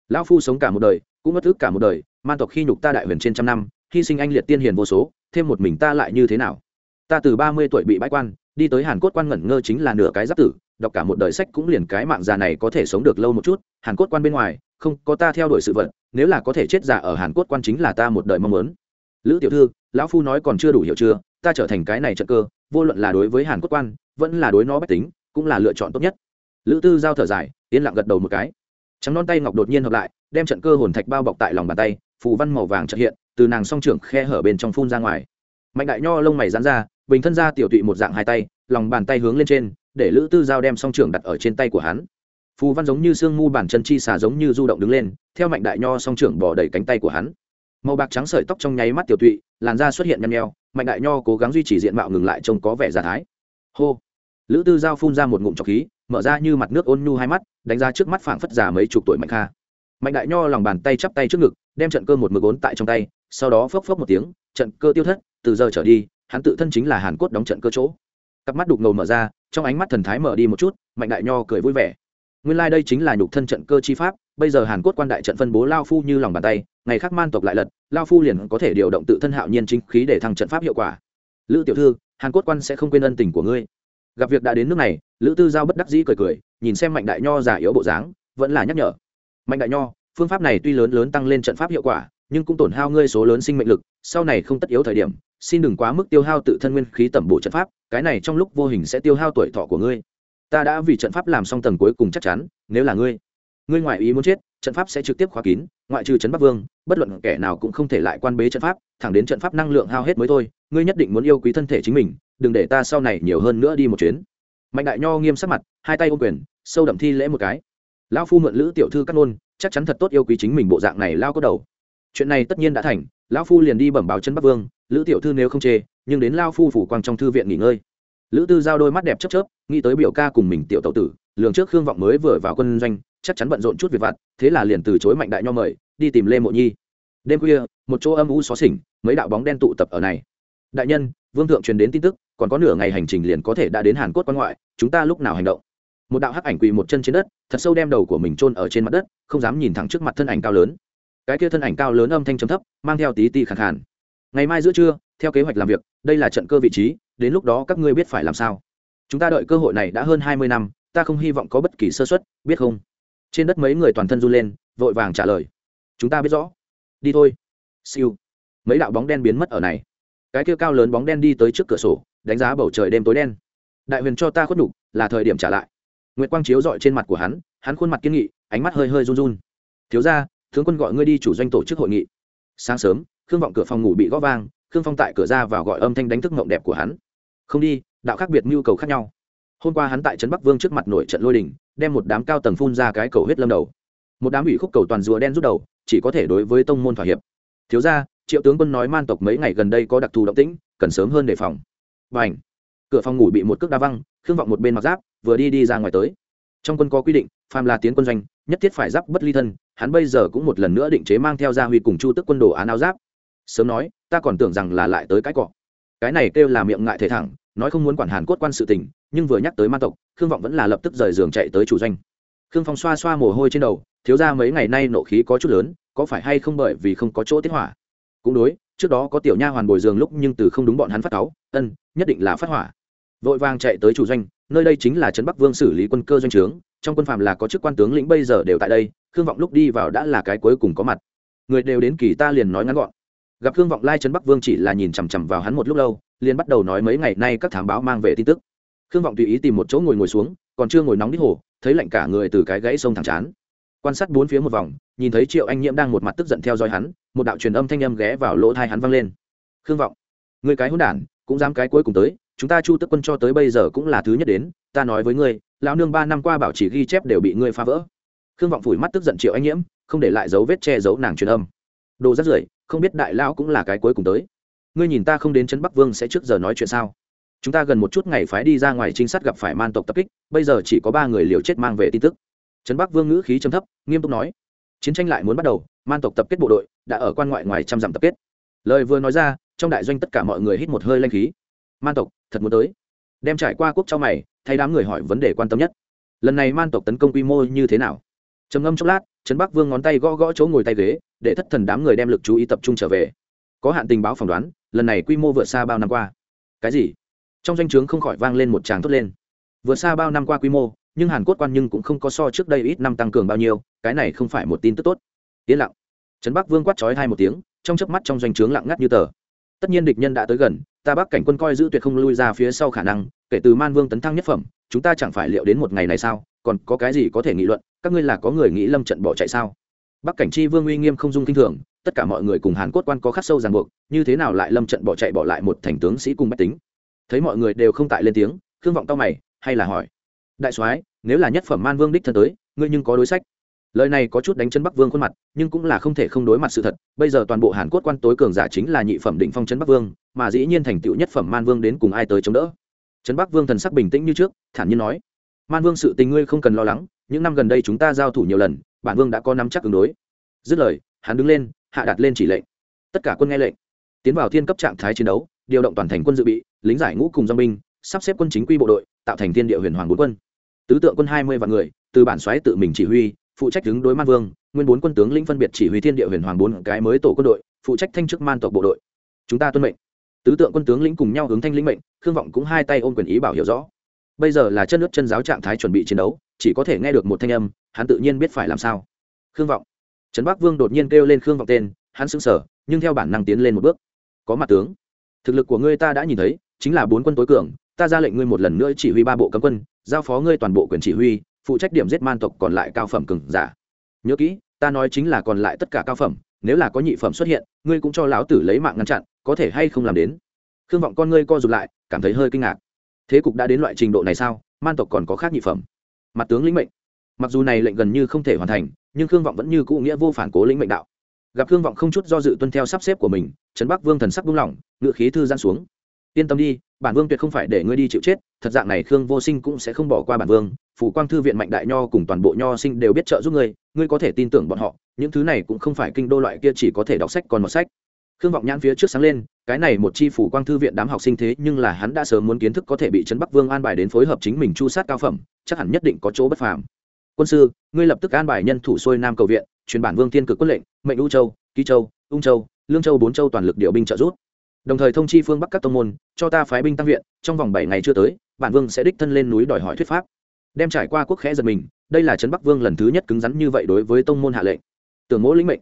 Lão phu sống cả một đời, cũng mất thức cả một đời, man tộc khi nhục ta đại huyền trên trăm năm, hy sinh anh liệt tiên hiền vô số, thêm một mình ta lại như thế nào? Ta từ ba mươi tuổi bị bãi quan, đi tới hàn cốt quan ngẩn ngơ chính là nửa cái giáp tử, đọc cả một đời sách cũng liền cái mạng già này có thể sống được lâu một chút, hàn cốt quan bên ngoài, không, có ta theo đuổi sự vật, nếu là có thể chết giả ở hàn cốt quan chính là ta một đời mong muốn. Lữ tiểu thư, lão phu nói còn chưa đủ hiểu chưa, ta trở thành cái này trận cơ, vô luận là đối với hàn cốt quan, vẫn là đối nó bách tính, cũng là lựa chọn tốt nhất lữ tư giao thở dài, yên lặng gật đầu một cái. Trắng non tay ngọc đột nhiên hợp lại, đem trận cơ hồn thạch bao bọc tại lòng bàn tay, phù văn màu vàng trợ hiện, từ nàng song trưởng khe hở bên trong phun ra ngoài. Mạnh đại nho lông mày dán ra, bình thân ra tiểu tụy một dạng hai tay, lòng bàn tay hướng lên trên, để lữ tư giao đem song trưởng đặt ở trên tay của hắn. Phù văn giống như sương mu bản chân chi xà giống như du động đứng lên, theo mạnh đại nho song trưởng bỏ đầy cánh tay của hắn. Màu bạc trắng sợi tóc trong nháy mắt tiểu tụy, làn da xuất hiện nhăn nheo, mạnh đại nho cố gắng duy trì diện mạo ngừng lại trông có vẻ giả thái. Hô! Lữ tư giao phun ra một ngụm trọc khí mở ra như mặt nước ôn nhu hai mắt, đánh ra trước mắt phảng phất già mấy chục tuổi mạnh kha. Mạnh đại nho lòng bàn tay chắp tay trước ngực, đem trận cơ một mực ốn tại trong tay, sau đó phốc phốc một tiếng, trận cơ tiêu thất, từ giờ trở đi, hắn tự thân chính là hàn cốt đóng trận cơ chỗ. Cặp mắt đục ngầu mở ra, trong ánh mắt thần thái mở đi một chút, mạnh đại nho cười vui vẻ. Nguyên lai、like、đây chính là nhục thân trận cơ chi pháp, bây giờ hàn cốt quan đại trận phân bố lao phu như lòng bàn tay, ngày khác man tộc lại lật, lao phu liền có thể điều động tự thân hạo nhiên chính khí để thăng trận pháp hiệu quả. Lữ tiểu thư, hàn cốt quan sẽ không quên ân tình của ngươi. Gặp việc đã đến nước này lữ tư giao bất đắc dĩ cười cười, nhìn xem mạnh đại nho giả yếu bộ dáng, vẫn là nhắc nhở. Mạnh đại nho, phương pháp này tuy lớn lớn tăng lên trận pháp hiệu quả, nhưng cũng tổn hao ngươi số lớn sinh mệnh lực, sau này không tất yếu thời điểm, xin đừng quá mức tiêu hao tự thân nguyên khí tẩm bổ trận pháp, cái này trong lúc vô hình sẽ tiêu hao tuổi thọ của ngươi. Ta đã vì trận pháp làm xong tầng cuối cùng chắc chắn, nếu là ngươi ngươi ngoại ý muốn chết, trận pháp sẽ trực tiếp khóa kín, ngoại trừ trấn bắc vương, bất luận kẻ nào cũng không thể lại quan bế trận pháp, thẳng đến trận pháp năng lượng hao hết mới thôi, ngươi nhất định muốn yêu quý thân thể chính mình, đừng để ta sau này nhiều hơn nữa đi một chuyến mạnh đại nho nghiêm sắc mặt, hai tay ôm quyền, sâu đậm thi lễ một cái. Lão phu mượn lữ tiểu thư cắt nôn chắc chắn thật tốt yêu quý chính mình bộ dạng này lao có đầu. Chuyện này tất nhiên đã thành, lão phu liền đi bẩm báo chân bắc vương, lữ tiểu thư nếu không chê, nhưng đến lao phu phủ quang trong thư viện nghỉ ngơi. Lữ tư giao đôi mắt đẹp chớp chớp, nghĩ tới biểu ca cùng mình tiểu tậu tử, lường trước khương vọng mới vừa vào quân doanh, chắc chắn bận rộn chút việc vặt, thế là liền từ chối mạnh đại nho mời, đi tìm lê mộ nhi. Đêm khuya, một chỗ âm u xó xỉnh, mấy đạo bóng đen tụ tập ở này. Đại nhân, vương thượng truyền đến tin tức còn có nửa ngày hành trình liền có thể đã đến hàn cốt quan ngoại, chúng ta lúc nào hành động? Một đạo hắc ảnh quỳ một chân trên đất, thật sâu đem đầu của mình chôn ở trên mặt đất, không dám nhìn thẳng trước mặt thân ảnh cao lớn. Cái kia thân ảnh cao lớn âm thanh trầm thấp, mang theo tí ti khẳng khàn. Ngày mai giữa trưa, theo kế hoạch làm việc, đây là trận cơ vị trí, đến lúc đó các ngươi biết phải làm sao. Chúng ta đợi cơ hội này đã hơn hai mươi năm, ta không hy vọng có bất kỳ sơ xuất biết không? Trên đất mấy người toàn thân run lên, vội vàng trả lời. Chúng ta biết rõ. Đi thôi. Siêu. Mấy đạo bóng đen biến mất ở này. Cái kia cao lớn bóng đen đi tới trước cửa sổ đánh giá bầu trời đêm tối đen. Đại huyền cho ta khuất đủ, là thời điểm trả lại. Nguyệt quang chiếu dọi trên mặt của hắn hắn khuôn mặt kiên nghị ánh mắt hơi hơi run run. Thiếu ra tướng quân gọi ngươi đi chủ doanh tổ chức hội nghị. Sáng sớm khương vọng cửa phòng ngủ bị gõ vang khương phong tại cửa ra vào gọi âm thanh đánh thức mộng đẹp của hắn. Không đi đạo khác biệt mưu cầu khác nhau. Hôm qua hắn tại trấn bắc vương trước mặt nổi trận lôi đình đem một đám cao tầng phun ra cái cầu huyết lâm đầu. Một đám ủy khúc cầu toàn rùa đen rút đầu chỉ có thể đối với tông môn thỏa hiệp. Thiếu ra triệu tướng quân nói man tộc mấy ngày gần đây có đặc thù động tĩnh cần sớm hơn đề phòng và ảnh. Cửa phòng ngủ bị một cước đa văng, khương vọng một bên mặc giáp, vừa đi đi ra ngoài tới. Trong quân có quy định, phàm là tiến quân doanh, nhất thiết phải giáp bất ly thân, hắn bây giờ cũng một lần nữa định chế mang theo gia huy cùng chu tức quân đồ án áo giáp. Sớm nói, ta còn tưởng rằng là lại tới cái cọ. Cái này kêu là miệng ngại thể thẳng, nói không muốn quản hàn cốt quan sự tình, nhưng vừa nhắc tới man tộc, khương vọng vẫn là lập tức rời giường chạy tới chủ doanh. Khương phong xoa xoa mồ hôi trên đầu, thiếu ra mấy ngày nay nộ khí có chút lớn, có phải hay không bởi vì không có chỗ tiết hỏa? Cũng đối trước đó có tiểu nha hoàn bồi giường lúc nhưng từ không đúng bọn hắn phát cáu, ân, nhất định là phát hỏa. Vội vàng chạy tới chủ doanh, nơi đây chính là trấn bắc vương xử lý quân cơ doanh trướng, trong quân phạm là có chức quan tướng lĩnh bây giờ đều tại đây, khương vọng lúc đi vào đã là cái cuối cùng có mặt. Người đều đến kỳ ta liền nói ngắn gọn. Gặp khương vọng lai trấn bắc vương chỉ là nhìn chằm chằm vào hắn một lúc lâu, liền bắt đầu nói mấy ngày nay các thám báo mang về tin tức. Khương vọng tùy ý tìm một chỗ ngồi ngồi xuống, còn chưa ngồi nóng đít hồ, thấy lạnh cả người từ cái gãy sông thẳng chán quan sát bốn phía một vòng, nhìn thấy triệu anh nhiễm đang một mặt tức giận theo dõi hắn, một đạo truyền âm thanh âm ghé vào lỗ thai hắn vang lên. Khương vọng người cái hôn đản, cũng dám cái cuối cùng tới, chúng ta chu tức quân cho tới bây giờ cũng là thứ nhất đến, ta nói với ngươi, lão nương ba năm qua bảo chỉ ghi chép đều bị ngươi phá vỡ. Khương vọng phủi mắt tức giận triệu anh nhiễm, không để lại dấu vết che giấu nàng truyền âm. Đồ rất rưởi, không biết đại lão cũng là cái cuối cùng tới. Ngươi nhìn ta không đến trấn bắc vương sẽ trước giờ nói chuyện sao? Chúng ta gần một chút ngày phái đi ra ngoài trinh sát gặp phải man tộc tập kích, bây giờ chỉ có ba người liều chết mang về tin tức trấn bắc vương ngữ khí trầm thấp, nghiêm túc nói, chiến tranh lại muốn bắt đầu, man tộc tập kết bộ đội đã ở quan ngoại ngoài trăm dặm tập kết. Lời vừa nói ra, trong đại doanh tất cả mọi người hít một hơi lanh khí. Man tộc, thật muốn tới? Đem trải qua quốc trao mày, thay đám người hỏi vấn đề quan tâm nhất. Lần này man tộc tấn công quy mô như thế nào? Trầm ngâm chốc lát, trấn bắc vương ngón tay gõ gõ chỗ ngồi tay ghế, để thất thần đám người đem lực chú ý tập trung trở về. Có hạn tình báo phỏng đoán, lần này quy mô vượt xa bao năm qua. Cái gì? Trong danh o chướng không khỏi vang lên một tràng thốt lên. Vượt xa bao năm qua quy mô nhưng hàn cốt quan nhưng cũng không có so trước đây ít năm tăng cường bao nhiêu, cái này không phải một tin tức tốt. Yên lặng. Trấn bắc vương quát trói hai một tiếng, trong chớp mắt trong doanh trướng lặng ngắt như tờ. Tất nhiên địch nhân đã tới gần, ta bắc cảnh quân coi giữ tuyệt không lui ra phía sau khả năng, kể từ man vương tấn thăng nhất phẩm, chúng ta chẳng phải liệu đến một ngày này sao? Còn có cái gì có thể nghị luận? Các ngươi là có người nghĩ lâm trận bỏ chạy sao? Bắc cảnh chi vương uy nghiêm không dung kinh thường, tất cả mọi người cùng hàn cốt quan có khắc sâu ràng buộc, như thế nào lại lâm trận bỏ chạy bỏ lại một thành tướng sĩ cùng bách tính? Thấy mọi người đều không tại lên tiếng, khương vọng tao mày, hay là hỏi. Đại soái nếu là nhất phẩm man vương đích thân tới, ngươi nhưng có đối sách. Lời này có chút đánh chân bắc vương khuôn mặt, nhưng cũng là không thể không đối mặt sự thật. Bây giờ toàn bộ hàn quốc quan tối cường giả chính là nhị phẩm định phong chân bắc vương, mà dĩ nhiên thành tựu nhất phẩm man vương đến cùng ai tới chống đỡ? Trấn bắc vương thần sắc bình tĩnh như trước, thản nhiên nói, man vương sự tình ngươi không cần lo lắng, những năm gần đây chúng ta giao thủ nhiều lần, bản vương đã có nắm chắc ứng đối. Dứt lời, hắn đứng lên, hạ đặt lên chỉ lệnh. Tất cả quân nghe lệnh, tiến vào thiên cấp trạng thái chiến đấu, điều động toàn thành quân dự bị, lính giải ngũ cùng dong binh, sắp xếp quân chính quy bộ đội, tạo thành thiên địa huyền hoàng bốn quân tứ tượng quân hai mươi vạn người, từ bản xoáy tự mình chỉ huy, phụ trách đứng đối man vương, nguyên bốn quân tướng lĩnh phân biệt chỉ huy thiên địa huyền hoàng bốn cái mới tổ quân đội, phụ trách thanh chức man tộc bộ đội. Chúng ta tuân mệnh. Tứ tượng quân tướng lĩnh cùng nhau hướng thanh lĩnh mệnh, khương vọng cũng hai tay ôm quyền ý bảo hiểu rõ. Bây giờ là chân nước chân giáo trạng thái chuẩn bị chiến đấu, chỉ có thể nghe được một thanh âm, hắn tự nhiên biết phải làm sao. Khương vọng. Trấn bắc vương đột nhiên kêu lên khương vọng tên, hắn sững sờ, nhưng theo bản năng tiến lên một bước. Có mặt tướng. Thực lực của ngươi ta đã nhìn thấy, chính là bốn quân tối cường, ta ra lệnh ngươi một lần nữa chỉ huy ba bộ cấm quân giao phó ngươi toàn bộ quyền chỉ huy, phụ trách điểm giết man tộc còn lại cao phẩm cường giả. Nhớ kỹ, ta nói chính là còn lại tất cả cao phẩm, nếu là có nhị phẩm xuất hiện, ngươi cũng cho lão tử lấy mạng ngăn chặn, có thể hay không làm đến? Khương vọng con ngươi co rụt lại, cảm thấy hơi kinh ngạc. Thế cục đã đến loại trình độ này sao? Man tộc còn có khác nhị phẩm. Mặt tướng lĩnh mệnh. Mặc dù này lệnh gần như không thể hoàn thành, nhưng khương vọng vẫn như cũ nghĩa vô phản cố lĩnh mệnh đạo. Gặp khương vọng không chút do dự tuân theo sắp xếp của mình, trấn bắc vương thần sắc buông lỏng, ngựa khí thư gian xuống. Yên tâm đi bản vương tuyệt không phải để ngươi đi chịu chết, thật dạng này khương vô sinh cũng sẽ không bỏ qua bản vương phủ quang thư viện mạnh đại nho cùng toàn bộ nho sinh đều biết trợ giúp ngươi ngươi có thể tin tưởng bọn họ, những thứ này cũng không phải kinh đô loại kia chỉ có thể đọc sách còn một sách. Khương vọng nhãn phía trước sáng lên, cái này một chi phủ quang thư viện đám học sinh thế nhưng là hắn đã sớm muốn kiến thức có thể bị trấn bắc vương an bài đến phối hợp chính mình chu sát cao phẩm, chắc hẳn nhất định có chỗ bất phàm. Quân sư, ngươi lập tức an bài nhân thủ xuôi nam cầu viện, truyền bản vương thiên cực quyết lệnh, mệnh u châu, ký châu, ung châu, lương châu bốn châu toàn lực điều binh trợ giúp đồng thời thông chi phương bắc các tông môn, cho ta phái binh tăng viện, trong vòng bảy ngày chưa tới, bản vương sẽ đích thân lên núi đòi hỏi thuyết pháp. Đem trải qua quốc khẽ giật mình, đây là trấn bắc vương lần thứ nhất cứng rắn như vậy đối với tông môn hạ lệnh. Tưởng mỗ lĩnh mệnh.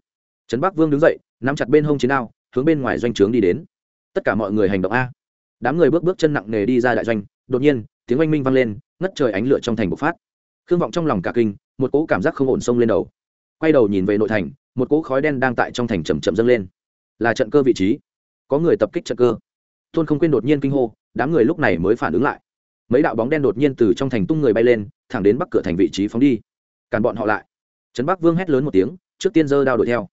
Trấn bắc vương đứng dậy, nắm chặt bên hông chiến ao hướng bên ngoài doanh trướng đi đến. Tất cả mọi người hành động a. Đám người bước bước chân nặng nề đi ra đại doanh, đột nhiên, tiếng oanh minh vang lên, ngất trời ánh lửa trong thành bộc phát. Khương vọng trong lòng cả kinh, một cỗ cảm giác không ổn sông lên đầu. Quay đầu nhìn về nội thành, một cỗ khói đen đang tại trong thành chầm chậm dâng lên. Là trận cơ vị trí có người tập kích trận cơ. Tôn không quên đột nhiên kinh hô, đám người lúc này mới phản ứng lại. Mấy đạo bóng đen đột nhiên từ trong thành tung người bay lên, thẳng đến bắc cửa thành vị trí phóng đi. Càn bọn họ lại. Trấn bắc vương hét lớn một tiếng, trước tiên giơ đao đuổi theo.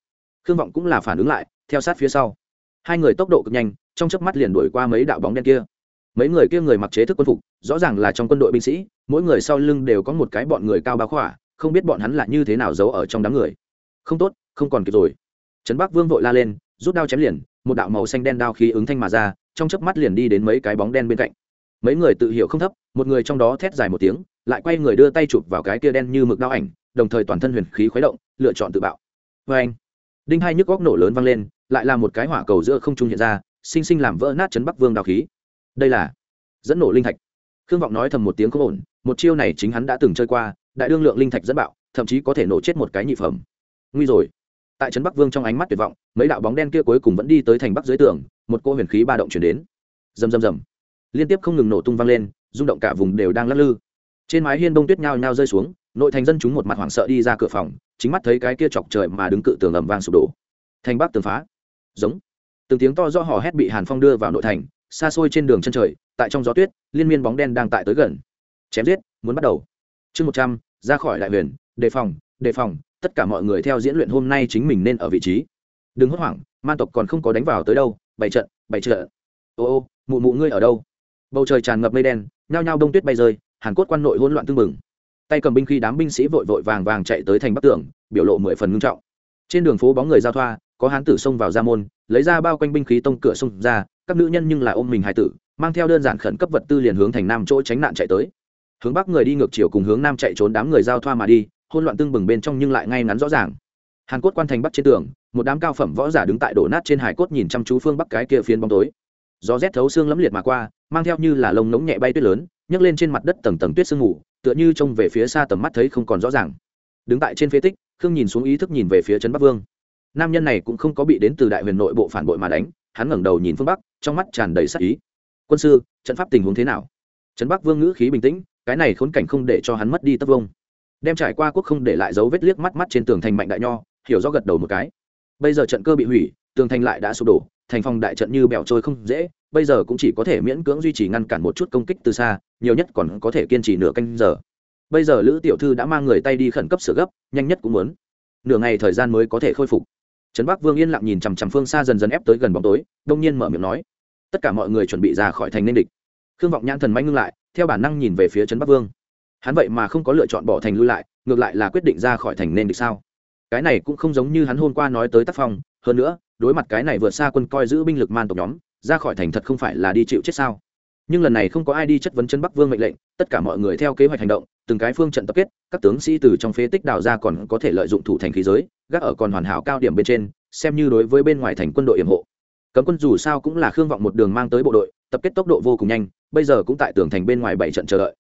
Khương vọng cũng là phản ứng lại, theo sát phía sau. Hai người tốc độ cực nhanh, trong chớp mắt liền đuổi qua mấy đạo bóng đen kia. Mấy người kia người mặc chế thức quân phục, rõ ràng là trong quân đội binh sĩ, mỗi người sau lưng đều có một cái bọn người cao bá khỏa, không biết bọn hắn là như thế nào giấu ở trong đám người. Không tốt, không còn kịp rồi. Trấn bắc vương vội la lên, rút đao chém liền một đạo màu xanh đen đao khí ứng thanh mà ra, trong chớp mắt liền đi đến mấy cái bóng đen bên cạnh. Mấy người tự hiểu không thấp, một người trong đó thét dài một tiếng, lại quay người đưa tay chụp vào cái kia đen như mực đao ảnh, đồng thời toàn thân huyền khí khuấy động, lựa chọn tự bạo. Vê anh, đinh hai nhức góc nổ lớn vang lên, lại là một cái hỏa cầu giữa không trung hiện ra, sinh sinh làm vỡ nát chấn bắc vương đao khí. Đây là dẫn nổ linh thạch. Khương vọng nói thầm một tiếng không ổn, một chiêu này chính hắn đã từng chơi qua, đại đương lượng linh thạch dẫn bạo, thậm chí có thể nổ chết một cái nhị phẩm. Nguy rồi. Tại trấn bắc vương trong ánh mắt tuyệt vọng mấy đạo bóng đen kia cuối cùng vẫn đi tới thành bắc dưới tường, một cô huyền khí ba động chuyển đến. Rầm rầm rầm. Liên tiếp không ngừng nổ tung vang lên, rung động cả vùng đều đang lắc lư. Trên mái hiên đông tuyết nhao nhao rơi xuống, nội thành dân chúng một mặt hoảng sợ đi ra cửa phòng, chính mắt thấy cái kia chọc trời mà đứng cự tường ầm vang sụp đổ. Thành bắc tường phá. Giống. Từng tiếng to do hò hét bị hàn phong đưa vào nội thành, xa xôi trên đường chân trời, tại trong gió tuyết, liên miên bóng đen đang tại tới gần. Chém giết, muốn bắt đầu. Chương một trăm, ra khỏi đại huyền, đề phòng đề phòng, tất cả mọi người theo diễn luyện hôm nay chính mình nên ở vị trí đừng hốt hoảng man tộc còn không có đánh vào tới đâu bảy trận bảy trận. Ô ô, mụ mụ ngươi ở đâu? Bầu trời tràn ngập mây đen, nhao nhao đông tuyết bay rơi, hàn cốt quan nội hỗn loạn tưng bừng. Tay cầm binh khi đám binh sĩ vội vội vàng vàng chạy tới thành bắc tường, biểu lộ mười phần ngưng trọng. Trên đường phố bóng người giao thoa, có hán tử xông vào ra môn, lấy ra bao quanh binh khí tông cửa xông ra, các nữ nhân nhưng là ôm mình hài tử, mang theo đơn giản khẩn cấp vật tư liền hướng thành nam chỗ tránh nạn chạy tới. Hướng bắc người đi ngược chiều cùng hướng nam chạy trốn đám người giao thoa mà đi hôn loạn tương bừng bên trong nhưng lại ngay ngắn rõ ràng. Hàn cốt quan thành bắc trên tường một đám cao phẩm võ giả đứng tại đổ nát trên hải cốt nhìn chăm chú phương bắc cái kia phiến bóng tối. Gió rét thấu xương lẫm liệt mà qua, mang theo như là lông nống nhẹ bay tuyết lớn, nhấc lên trên mặt đất tầng tầng tuyết sương ngủ tựa như trông về phía xa tầm mắt thấy không còn rõ ràng. Đứng tại trên phế tích, khương nhìn xuống ý thức nhìn về phía trấn bắc vương. Nam nhân này cũng không có bị đến từ đại huyền nội bộ phản bội mà đánh, hắn ngẩng đầu nhìn phương bắc, trong mắt tràn đầy sắc ý. Quân sư, trận pháp tình huống thế nào? Trấn bắc vương ngữ khí bình tĩnh, cái này khốn cảnh không để cho hắn mất đi tất vông. Đem trải qua quốc không để lại dấu vết liếc mắt mắt trên tường thành mạnh đại nho, hiểu rõ gật đầu một cái bây giờ trận cơ bị hủy, tường thành lại đã sụp đổ, thành phòng đại trận như bèo trôi không dễ, bây giờ cũng chỉ có thể miễn cưỡng duy trì ngăn cản một chút công kích từ xa, nhiều nhất còn có thể kiên trì nửa canh giờ. Bây giờ lữ tiểu thư đã mang người tay đi khẩn cấp sửa gấp, nhanh nhất cũng muốn. Nửa ngày thời gian mới có thể khôi phục. Trấn bắc vương yên lặng nhìn chằm chằm phương xa dần dần ép tới gần bóng tối, đông nhiên mở miệng nói, tất cả mọi người chuẩn bị ra khỏi thành nên địch. Khương vọng nhãn thần manh ngưng lại, theo bản năng nhìn về phía trấn bắc vương. Hắn vậy mà không có lựa chọn bỏ thành lui lại, ngược lại là quyết định ra khỏi thành nên địch sao? Cái này cũng không giống như hắn hôm qua nói tới tác phong, hơn nữa, đối mặt cái này vượt xa quân coi giữ binh lực man tộc nhóm, ra khỏi thành thật không phải là đi chịu chết sao? Nhưng lần này không có ai đi chất vấn chân bắc vương mệnh lệnh, tất cả mọi người theo kế hoạch hành động, từng cái phương trận tập kết, các tướng sĩ từ trong phế tích đào ra còn có thể lợi dụng thủ thành khí giới, gác ở còn hoàn hảo cao điểm bên trên, xem như đối với bên ngoài thành quân đội yểm hộ. Cấm quân dù sao cũng là khương vọng một đường mang tới bộ đội, tập kết tốc độ vô cùng nhanh, bây giờ cũng tại tường thành bên ngoài bảy trận chờ đợi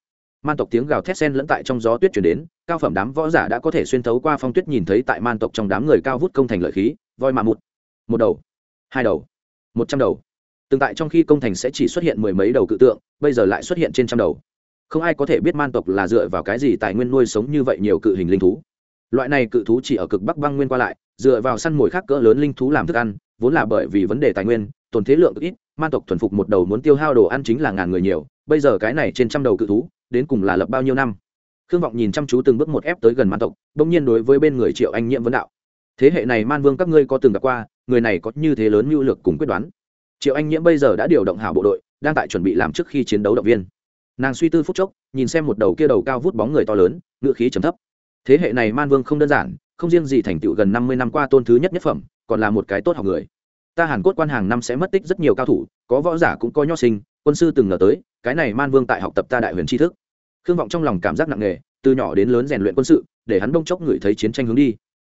man tộc tiếng gào thét sen lẫn tại trong gió tuyết chuyển đến, cao phẩm đám võ giả đã có thể xuyên thấu qua phong tuyết nhìn thấy tại man tộc trong đám người cao vút công thành lợi khí, voi mà một một đầu, hai đầu, một trăm đầu. Từng tại trong khi công thành sẽ chỉ xuất hiện mười mấy đầu cự tượng, bây giờ lại xuất hiện trên trăm đầu. Không ai có thể biết man tộc là dựa vào cái gì tài nguyên nuôi sống như vậy nhiều cự hình linh thú. Loại này cự thú chỉ ở cực bắc băng nguyên qua lại, dựa vào săn mồi khác cỡ lớn linh thú làm thức ăn, vốn là bởi vì vấn đề tài nguyên tồn thế lượng ít, man tộc thuần phục một đầu muốn tiêu hao đồ ăn chính là ngàn người nhiều, bây giờ cái này trên trăm đầu cự thú, đến cùng là lập bao nhiêu năm? Khương vọng nhìn chăm chú từng bước một ép tới gần man tộc, bỗng nhiên đối với bên người triệu anh nhiễm vấn đạo. Thế hệ này man vương các ngươi có từng gặp qua, người này có như thế lớn mưu lực cùng quyết đoán. Triệu anh nhiễm bây giờ đã điều động hảo bộ đội, đang tại chuẩn bị làm trước khi chiến đấu động viên. Nàng suy tư phút chốc, nhìn xem một đầu kia đầu cao vút bóng người to lớn ngựa khí trầm thấp. Thế hệ này man vương không đơn giản, không riêng gì thành tựu gần năm mươi năm qua tôn thứ nhất nhất phẩm, còn là một cái tốt học người ta hàn cốt quan hàng năm sẽ mất tích rất nhiều cao thủ, có võ giả cũng có nho sinh, quân sư từng ngờ tới, cái này man vương tại học tập ta đại huyền tri thức. Khương vọng trong lòng cảm giác nặng nề, từ nhỏ đến lớn rèn luyện quân sự, để hắn đông chốc ngửi thấy chiến tranh hướng đi.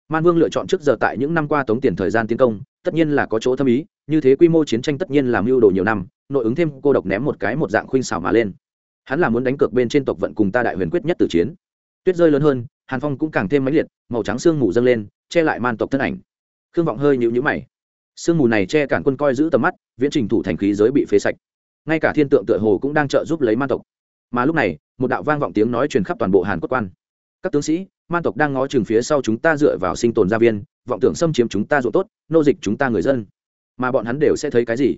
Man vương lựa chọn trước giờ tại những năm qua tống tiền thời gian tiến công, tất nhiên là có chỗ thâm ý, như thế quy mô chiến tranh tất nhiên làm mưu đồ nhiều năm, nội ứng thêm cô độc ném một cái một dạng khuynh xảo mà lên. Hắn là muốn đánh cược bên trên tộc vận cùng ta đại huyền quyết nhất từ chiến. Tuyết rơi lớn hơn, hàn phong cũng càng thêm mãnh liệt, màu trắng sương mù dâng lên, che lại man tộc thân ảnh. Khương vọng hơi nhịu nhữ mày sương mù này che cản quân coi giữ tầm mắt, viễn trình thủ thành khí giới bị phế sạch. Ngay cả thiên tượng tựa hồ cũng đang trợ giúp lấy man tộc. Mà lúc này, một đạo vang vọng tiếng nói truyền khắp toàn bộ hàn quốc quan. Các tướng sĩ, man tộc đang ngó chừng phía sau chúng ta dựa vào sinh tồn gia viên, vọng tưởng xâm chiếm chúng ta ruộng tốt, nô dịch chúng ta người dân. Mà bọn hắn đều sẽ thấy cái gì?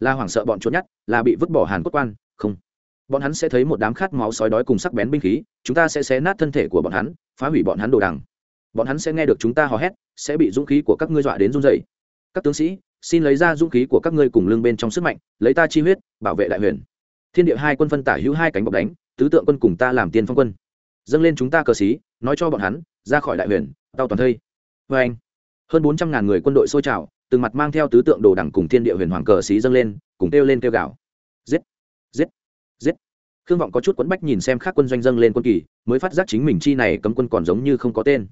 Là hoảng sợ bọn trốn nhất là bị vứt bỏ hàn quốc quan? Không. Bọn hắn sẽ thấy một đám khát máu sói đói cùng sắc bén binh khí, chúng ta sẽ xé nát thân thể của bọn hắn, phá hủy bọn hắn đồ đằng. Bọn hắn sẽ nghe được chúng ta hò hét, sẽ bị dũng khí của các ngươi dọa đến run dày các tướng sĩ, xin lấy ra dũng khí của các ngươi cùng lưng bên trong sức mạnh, lấy ta chi huyết, bảo vệ đại huyền. Thiên địa hai quân phân tả hữu hai cánh bọc đánh, tứ tượng quân cùng ta làm tiên phong quân. Dâng lên chúng ta cờ xí, nói cho bọn hắn, ra khỏi đại huyền, tao toàn thây. Vê anh, hơn bốn trăm ngàn người quân đội sôi trào, từng mặt mang theo tứ tượng đồ đẳng cùng thiên địa huyền hoàng cờ xí dâng lên, cùng kêu lên kêu gạo giết giết giết. Khương vọng có chút quẫn bách nhìn xem khác quân doanh dâng lên quân kỳ, mới phát giác chính mình chi này cấm quân còn giống như không có tên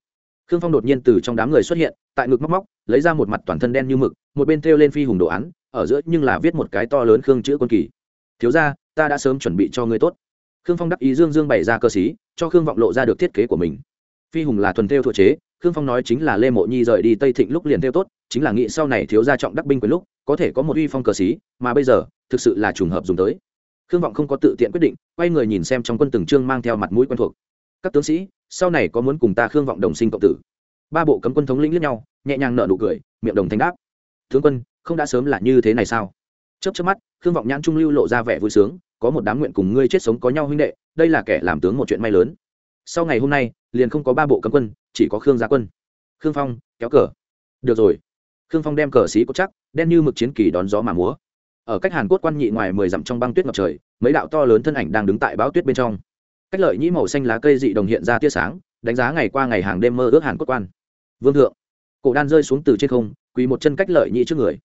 khương phong đột nhiên từ trong đám người xuất hiện, tại ngực móc móc, lấy ra một mặt toàn thân đen như mực, một bên thêu lên phi hùng đồ án, ở giữa nhưng là viết một cái to lớn khương chữ quân kỳ. Thiếu ra ta đã sớm chuẩn bị cho ngươi tốt. Khương phong đắc ý dương dương bày ra cơ sĩ, cho khương vọng lộ ra được thiết kế của mình. Phi hùng là thuần thêu thuộc chế, khương phong nói chính là lê mộ nhi rời đi tây thịnh lúc liền thêu tốt, chính là nghĩ sau này thiếu gia trọng đắc binh quyền lúc, có thể có một uy phong cờ sĩ, mà bây giờ, thực sự là trùng hợp dùng tới. Khương vọng không có tự tiện quyết định, quay người nhìn xem trong quân từng trương mang theo mặt mũi quen thuộc. Các tướng sĩ sau này có muốn cùng ta khương vọng đồng sinh cộng tử ba bộ cấm quân thống lĩnh lẫn nhau nhẹ nhàng nở nụ cười miệng đồng thanh đáp tướng quân không đã sớm là như thế này sao chớp chớp mắt khương vọng nhãn trung lưu lộ ra vẻ vui sướng có một đám nguyện cùng ngươi chết sống có nhau huynh đệ đây là kẻ làm tướng một chuyện may lớn sau ngày hôm nay liền không có ba bộ cấm quân chỉ có khương gia quân khương phong kéo cờ được rồi khương phong đem cờ xí cốt chắc đen như mực chiến kỳ đón gió mà múa ở cách hàn cốt quan nhị ngoài mười dặm trong băng tuyết ngập trời mấy đạo to lớn thân ảnh đang đứng tại bão tuyết bên trong cách lợi nhĩ màu xanh lá cây dị đồng hiện ra tia sáng, đánh giá ngày qua ngày hàng đêm mơ ước hàn cốt quan. Vương thượng, cổ đan rơi xuống từ trên không, quỳ một chân cách lợi nhĩ trước người.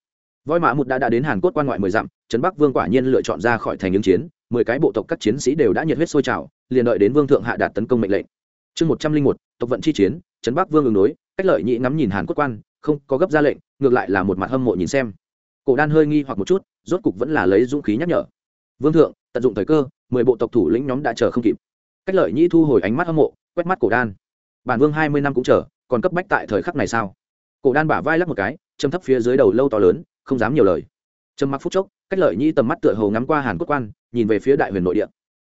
Voi mã một đã đã đến hàn cốt quan ngoại mười dặm, trấn bắc vương quả nhiên lựa chọn ra khỏi thành ứng chiến, mười cái bộ tộc các chiến sĩ đều đã nhiệt huyết sôi trào, liền đợi đến vương thượng hạ đạt tấn công mệnh lệnh. Chương một trăm linh một, tộc vận chi chiến, trấn bắc vương ứng đối, cách lợi nhĩ ngắm nhìn hàn cốt quan, không có gấp ra lệnh, ngược lại là một mặt hâm mộ nhìn xem. Cổ đan hơi nghi hoặc một chút, rốt cục vẫn là lấy dũng khí nhắc nhở. Vương thượng, tận dụng thời cơ, mười bộ tộc thủ lĩnh nhóm đã chờ không kịp cách lợi nhĩ thu hồi ánh mắt hâm mộ, quét mắt cổ đan. Bản vương hai mươi năm cũng chờ, còn cấp bách tại thời khắc này sao? Cổ đan bả vai lắc một cái, châm thấp phía dưới đầu lâu to lớn, không dám nhiều lời. Trầm mặc phút chốc, cách lợi nhĩ tầm mắt tựa hồ ngắm qua hàn quốc quan, nhìn về phía đại huyền nội địa.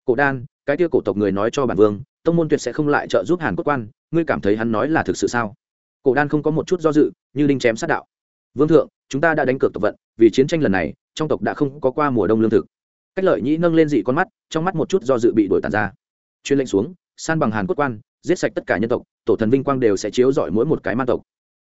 Cổ đan, cái kia cổ tộc người nói cho bản vương, tông môn tuyệt sẽ không lại trợ giúp hàn quốc quan, ngươi cảm thấy hắn nói là thực sự sao? Cổ đan không có một chút do dự, như đinh chém sát đạo. Vương thượng, chúng ta đã đánh cược tộc vận, vì chiến tranh lần này, trong tộc đã không có qua mùa đông lương thực. Cách lợi nhĩ nâng lên dị con mắt, trong mắt một chút do dự bị đổi tàn ra chuyên lệnh xuống, san bằng hàn cốt quan, giết sạch tất cả nhân tộc, tổ thần vinh quang đều sẽ chiếu rọi mỗi một cái man tộc.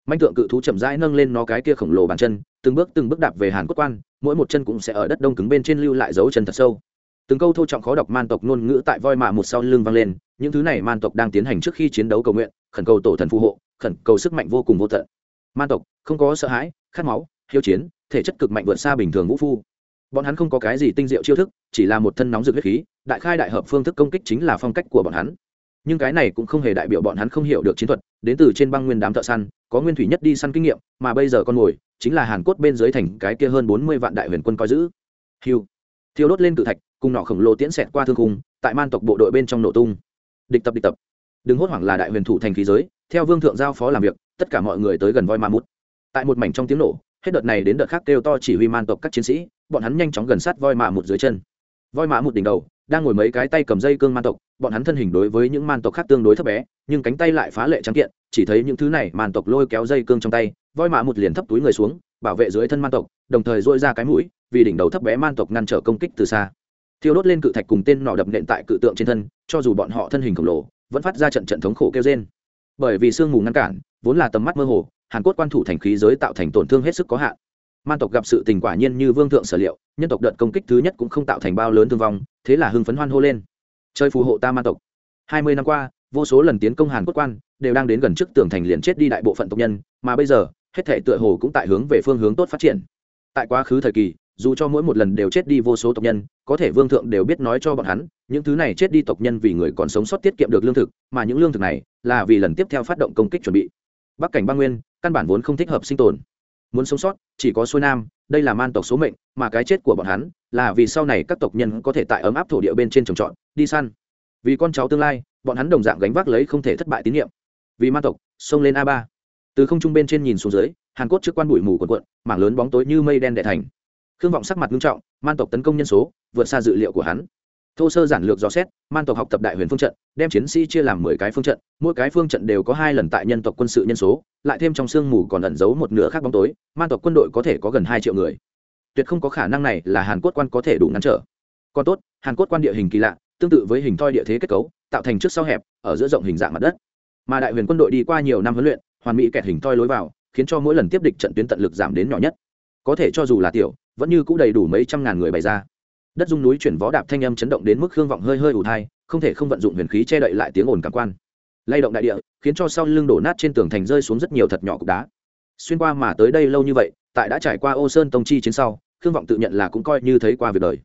Manh tượng cự thú chậm rãi nâng lên nó cái kia khổng lồ bàn chân, từng bước từng bước đạp về hàn cốt quan, mỗi một chân cũng sẽ ở đất đông cứng bên trên lưu lại dấu chân thật sâu. Từng câu thô trọng khó đọc man tộc ngôn ngữ tại voi mạ một sau lưng vang lên, những thứ này man tộc đang tiến hành trước khi chiến đấu cầu nguyện, khẩn cầu tổ thần phù hộ, khẩn cầu sức mạnh vô cùng vô tận. Man tộc, không có sợ hãi, khát máu, hiếu chiến, thể chất cực mạnh vượt xa bình thường vũ phu. Bọn hắn không có cái gì tinh diệu chiêu thức, chỉ là một thân nóng rực huyết khí đại khai đại hợp phương thức công kích chính là phong cách của bọn hắn. Nhưng cái này cũng không hề đại biểu bọn hắn không hiểu được chiến thuật, đến từ trên băng nguyên đám thợ săn, có nguyên thủy nhất đi săn kinh nghiệm, mà bây giờ con mồi chính là hàn cốt bên dưới thành cái kia hơn bốn mươi vạn đại huyền quân coi giữ. Hiu thiêu đốt lên cự thạch, cùng nọ khổng lồ tiễn xẹt qua thương khung, tại man tộc bộ đội bên trong nổ tung. Địch tập địch tập. Đừng hốt hoảng là đại huyền thủ thành khí giới, theo vương thượng giao phó làm việc, tất cả mọi người tới gần voi ma mút. Tại một mảnh trong tiếng nổ, hết đợt này đến đợt khác kêu to chỉ huy man tộc các chiến sĩ, bọn hắn nhanh chóng gần sát voi mạ một dưới chân. Voi mạ một đỉnh đầu đang ngồi mấy cái tay cầm dây cương man tộc, bọn hắn thân hình đối với những man tộc khác tương đối thấp bé, nhưng cánh tay lại phá lệ trắng kiện, chỉ thấy những thứ này man tộc lôi kéo dây cương trong tay, voi mạ một liền thấp túi người xuống, bảo vệ dưới thân man tộc, đồng thời dội ra cái mũi, vì đỉnh đầu thấp bé man tộc ngăn trở công kích từ xa. Thiêu đốt lên cự thạch cùng tên nọ đập nện tại cự tượng trên thân, cho dù bọn họ thân hình khổng lồ, vẫn phát ra trận trận thống khổ kêu trên bởi vì sương mù ngăn cản, vốn là tầm mắt mơ hồ, hàn cốt quan thủ thành khí giới tạo thành tổn thương hết sức có hạn man tộc gặp sự tình quả nhiên như vương thượng sở liệu, nhân tộc đợt công kích thứ nhất cũng không tạo thành bao lớn thương vong, thế là hưng phấn hoan hô lên. Chơi phù hộ ta man tộc. Hai mươi năm qua, vô số lần tiến công hàn quốc quan, đều đang đến gần trước tường thành liền chết đi đại bộ phận tộc nhân, mà bây giờ, hết thể tựa hồ cũng tại hướng về phương hướng tốt phát triển. Tại quá khứ thời kỳ, dù cho mỗi một lần đều chết đi vô số tộc nhân, có thể vương thượng đều biết nói cho bọn hắn, những thứ này chết đi tộc nhân vì người còn sống sót tiết kiệm được lương thực, mà những lương thực này là vì lần tiếp theo phát động công kích chuẩn bị. Bắc cảnh băng nguyên, căn bản vốn không thích hợp sinh tồn muốn sống sót, chỉ có xuôi nam, đây là man tộc số mệnh, mà cái chết của bọn hắn là vì sau này các tộc nhân có thể tại ấm áp thổ địa bên trên trồng trọt, đi săn. Vì con cháu tương lai, bọn hắn đồng dạng gánh vác lấy không thể thất bại tín nhiệm. Vì man tộc, xông lên a ba. Từ không trung bên trên nhìn xuống dưới, hàn cốt trước quan bụi mù quần quận mảng lớn bóng tối như mây đen đệ thành. Khương vọng sắc mặt nghiêm trọng, man tộc tấn công nhân số, vượt xa dự liệu của hắn thô sơ giản lược dò xét, man tộc học tập đại huyền phương trận, đem chiến sĩ chia làm mười cái phương trận, mỗi cái phương trận đều có hai lần tại nhân tộc quân sự nhân số, lại thêm trong sương mù còn ẩn giấu một nửa khác bóng tối, man tộc quân đội có thể có gần hai triệu người. Tuyệt không có khả năng này là hàn cốt quan có thể đủ ngăn trở. Còn tốt, hàn cốt quan địa hình kỳ lạ, tương tự với hình thoi địa thế kết cấu, tạo thành trước sau hẹp, ở giữa rộng hình dạng mặt đất. Mà đại huyền quân đội đi qua nhiều năm huấn luyện, hoàn mỹ kẹt hình thoi lối vào, khiến cho mỗi lần tiếp địch trận tuyến tận lực giảm đến nhỏ nhất. Có thể cho dù là tiểu, vẫn như cũng đầy đủ mấy trăm ngàn người bày ra đất dung núi chuyển vó đạp thanh âm chấn động đến mức hương vọng hơi hơi ủ thai, không thể không vận dụng huyền khí che đậy lại tiếng ồn cảm quan. Lay động đại địa, khiến cho sau lưng đổ nát trên tường thành rơi xuống rất nhiều thật nhỏ cục đá. Xuyên qua mà tới đây lâu như vậy, tại đã trải qua ô sơn tông chi chiến sau, khương vọng tự nhận là cũng coi như thấy qua việc đời.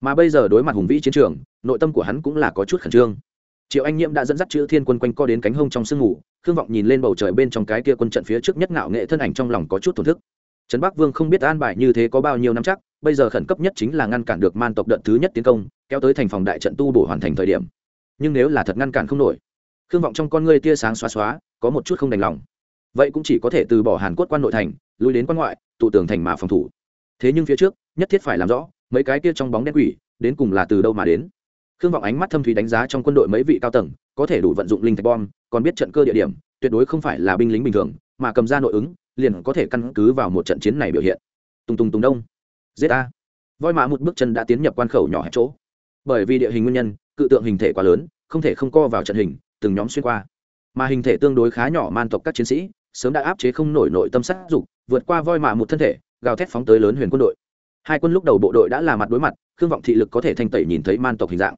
Mà bây giờ đối mặt hùng vĩ chiến trường, nội tâm của hắn cũng là có chút khẩn trương. Triệu anh nhiễm đã dẫn dắt chữ thiên quân quanh co đến cánh hông trong sương ngủ, khương vọng nhìn lên bầu trời bên trong cái kia quân trận phía trước nhất ngạo nghệ thân ảnh trong lòng có chút thổn thức trấn bắc vương không biết an bài như thế có bao nhiêu năm chắc, bây giờ khẩn cấp nhất chính là ngăn cản được man tộc đợt thứ nhất tiến công, kéo tới thành phòng đại trận tu bổ hoàn thành thời điểm. Nhưng nếu là thật ngăn cản không nổi, khương vọng trong con ngươi tia sáng xóa xóa, có một chút không đành lòng. Vậy cũng chỉ có thể từ bỏ hàn quốc quan nội thành lùi đến quan ngoại, tụ tường thành mà phòng thủ. Thế nhưng phía trước, nhất thiết phải làm rõ, mấy cái kia trong bóng đen quỷ, đến cùng là từ đâu mà đến. Khương vọng ánh mắt thâm thủy đánh giá trong quân đội mấy vị cao tầng, có thể đủ vận dụng linh thạch bom, còn biết trận cơ địa điểm, tuyệt đối không phải là binh lính bình thường mà cầm ra nội ứng, liền có thể căn cứ vào một trận chiến này biểu hiện. Tùng tùng tùng đông. Giết a voi mã một bước chân đã tiến nhập quan khẩu nhỏ hẹp chỗ. Bởi vì địa hình nguyên nhân, cự tượng hình thể quá lớn, không thể không co vào trận hình, từng nhóm xuyên qua. Mà hình thể tương đối khá nhỏ man tộc các chiến sĩ, sớm đã áp chế không nổi nội tâm sát dục, vượt qua voi mã một thân thể, gào thét phóng tới lớn huyền quân đội. Hai quân lúc đầu bộ đội đã là mặt đối mặt, khương vọng thị lực có thể thanh tẩy nhìn thấy man tộc hình dạng.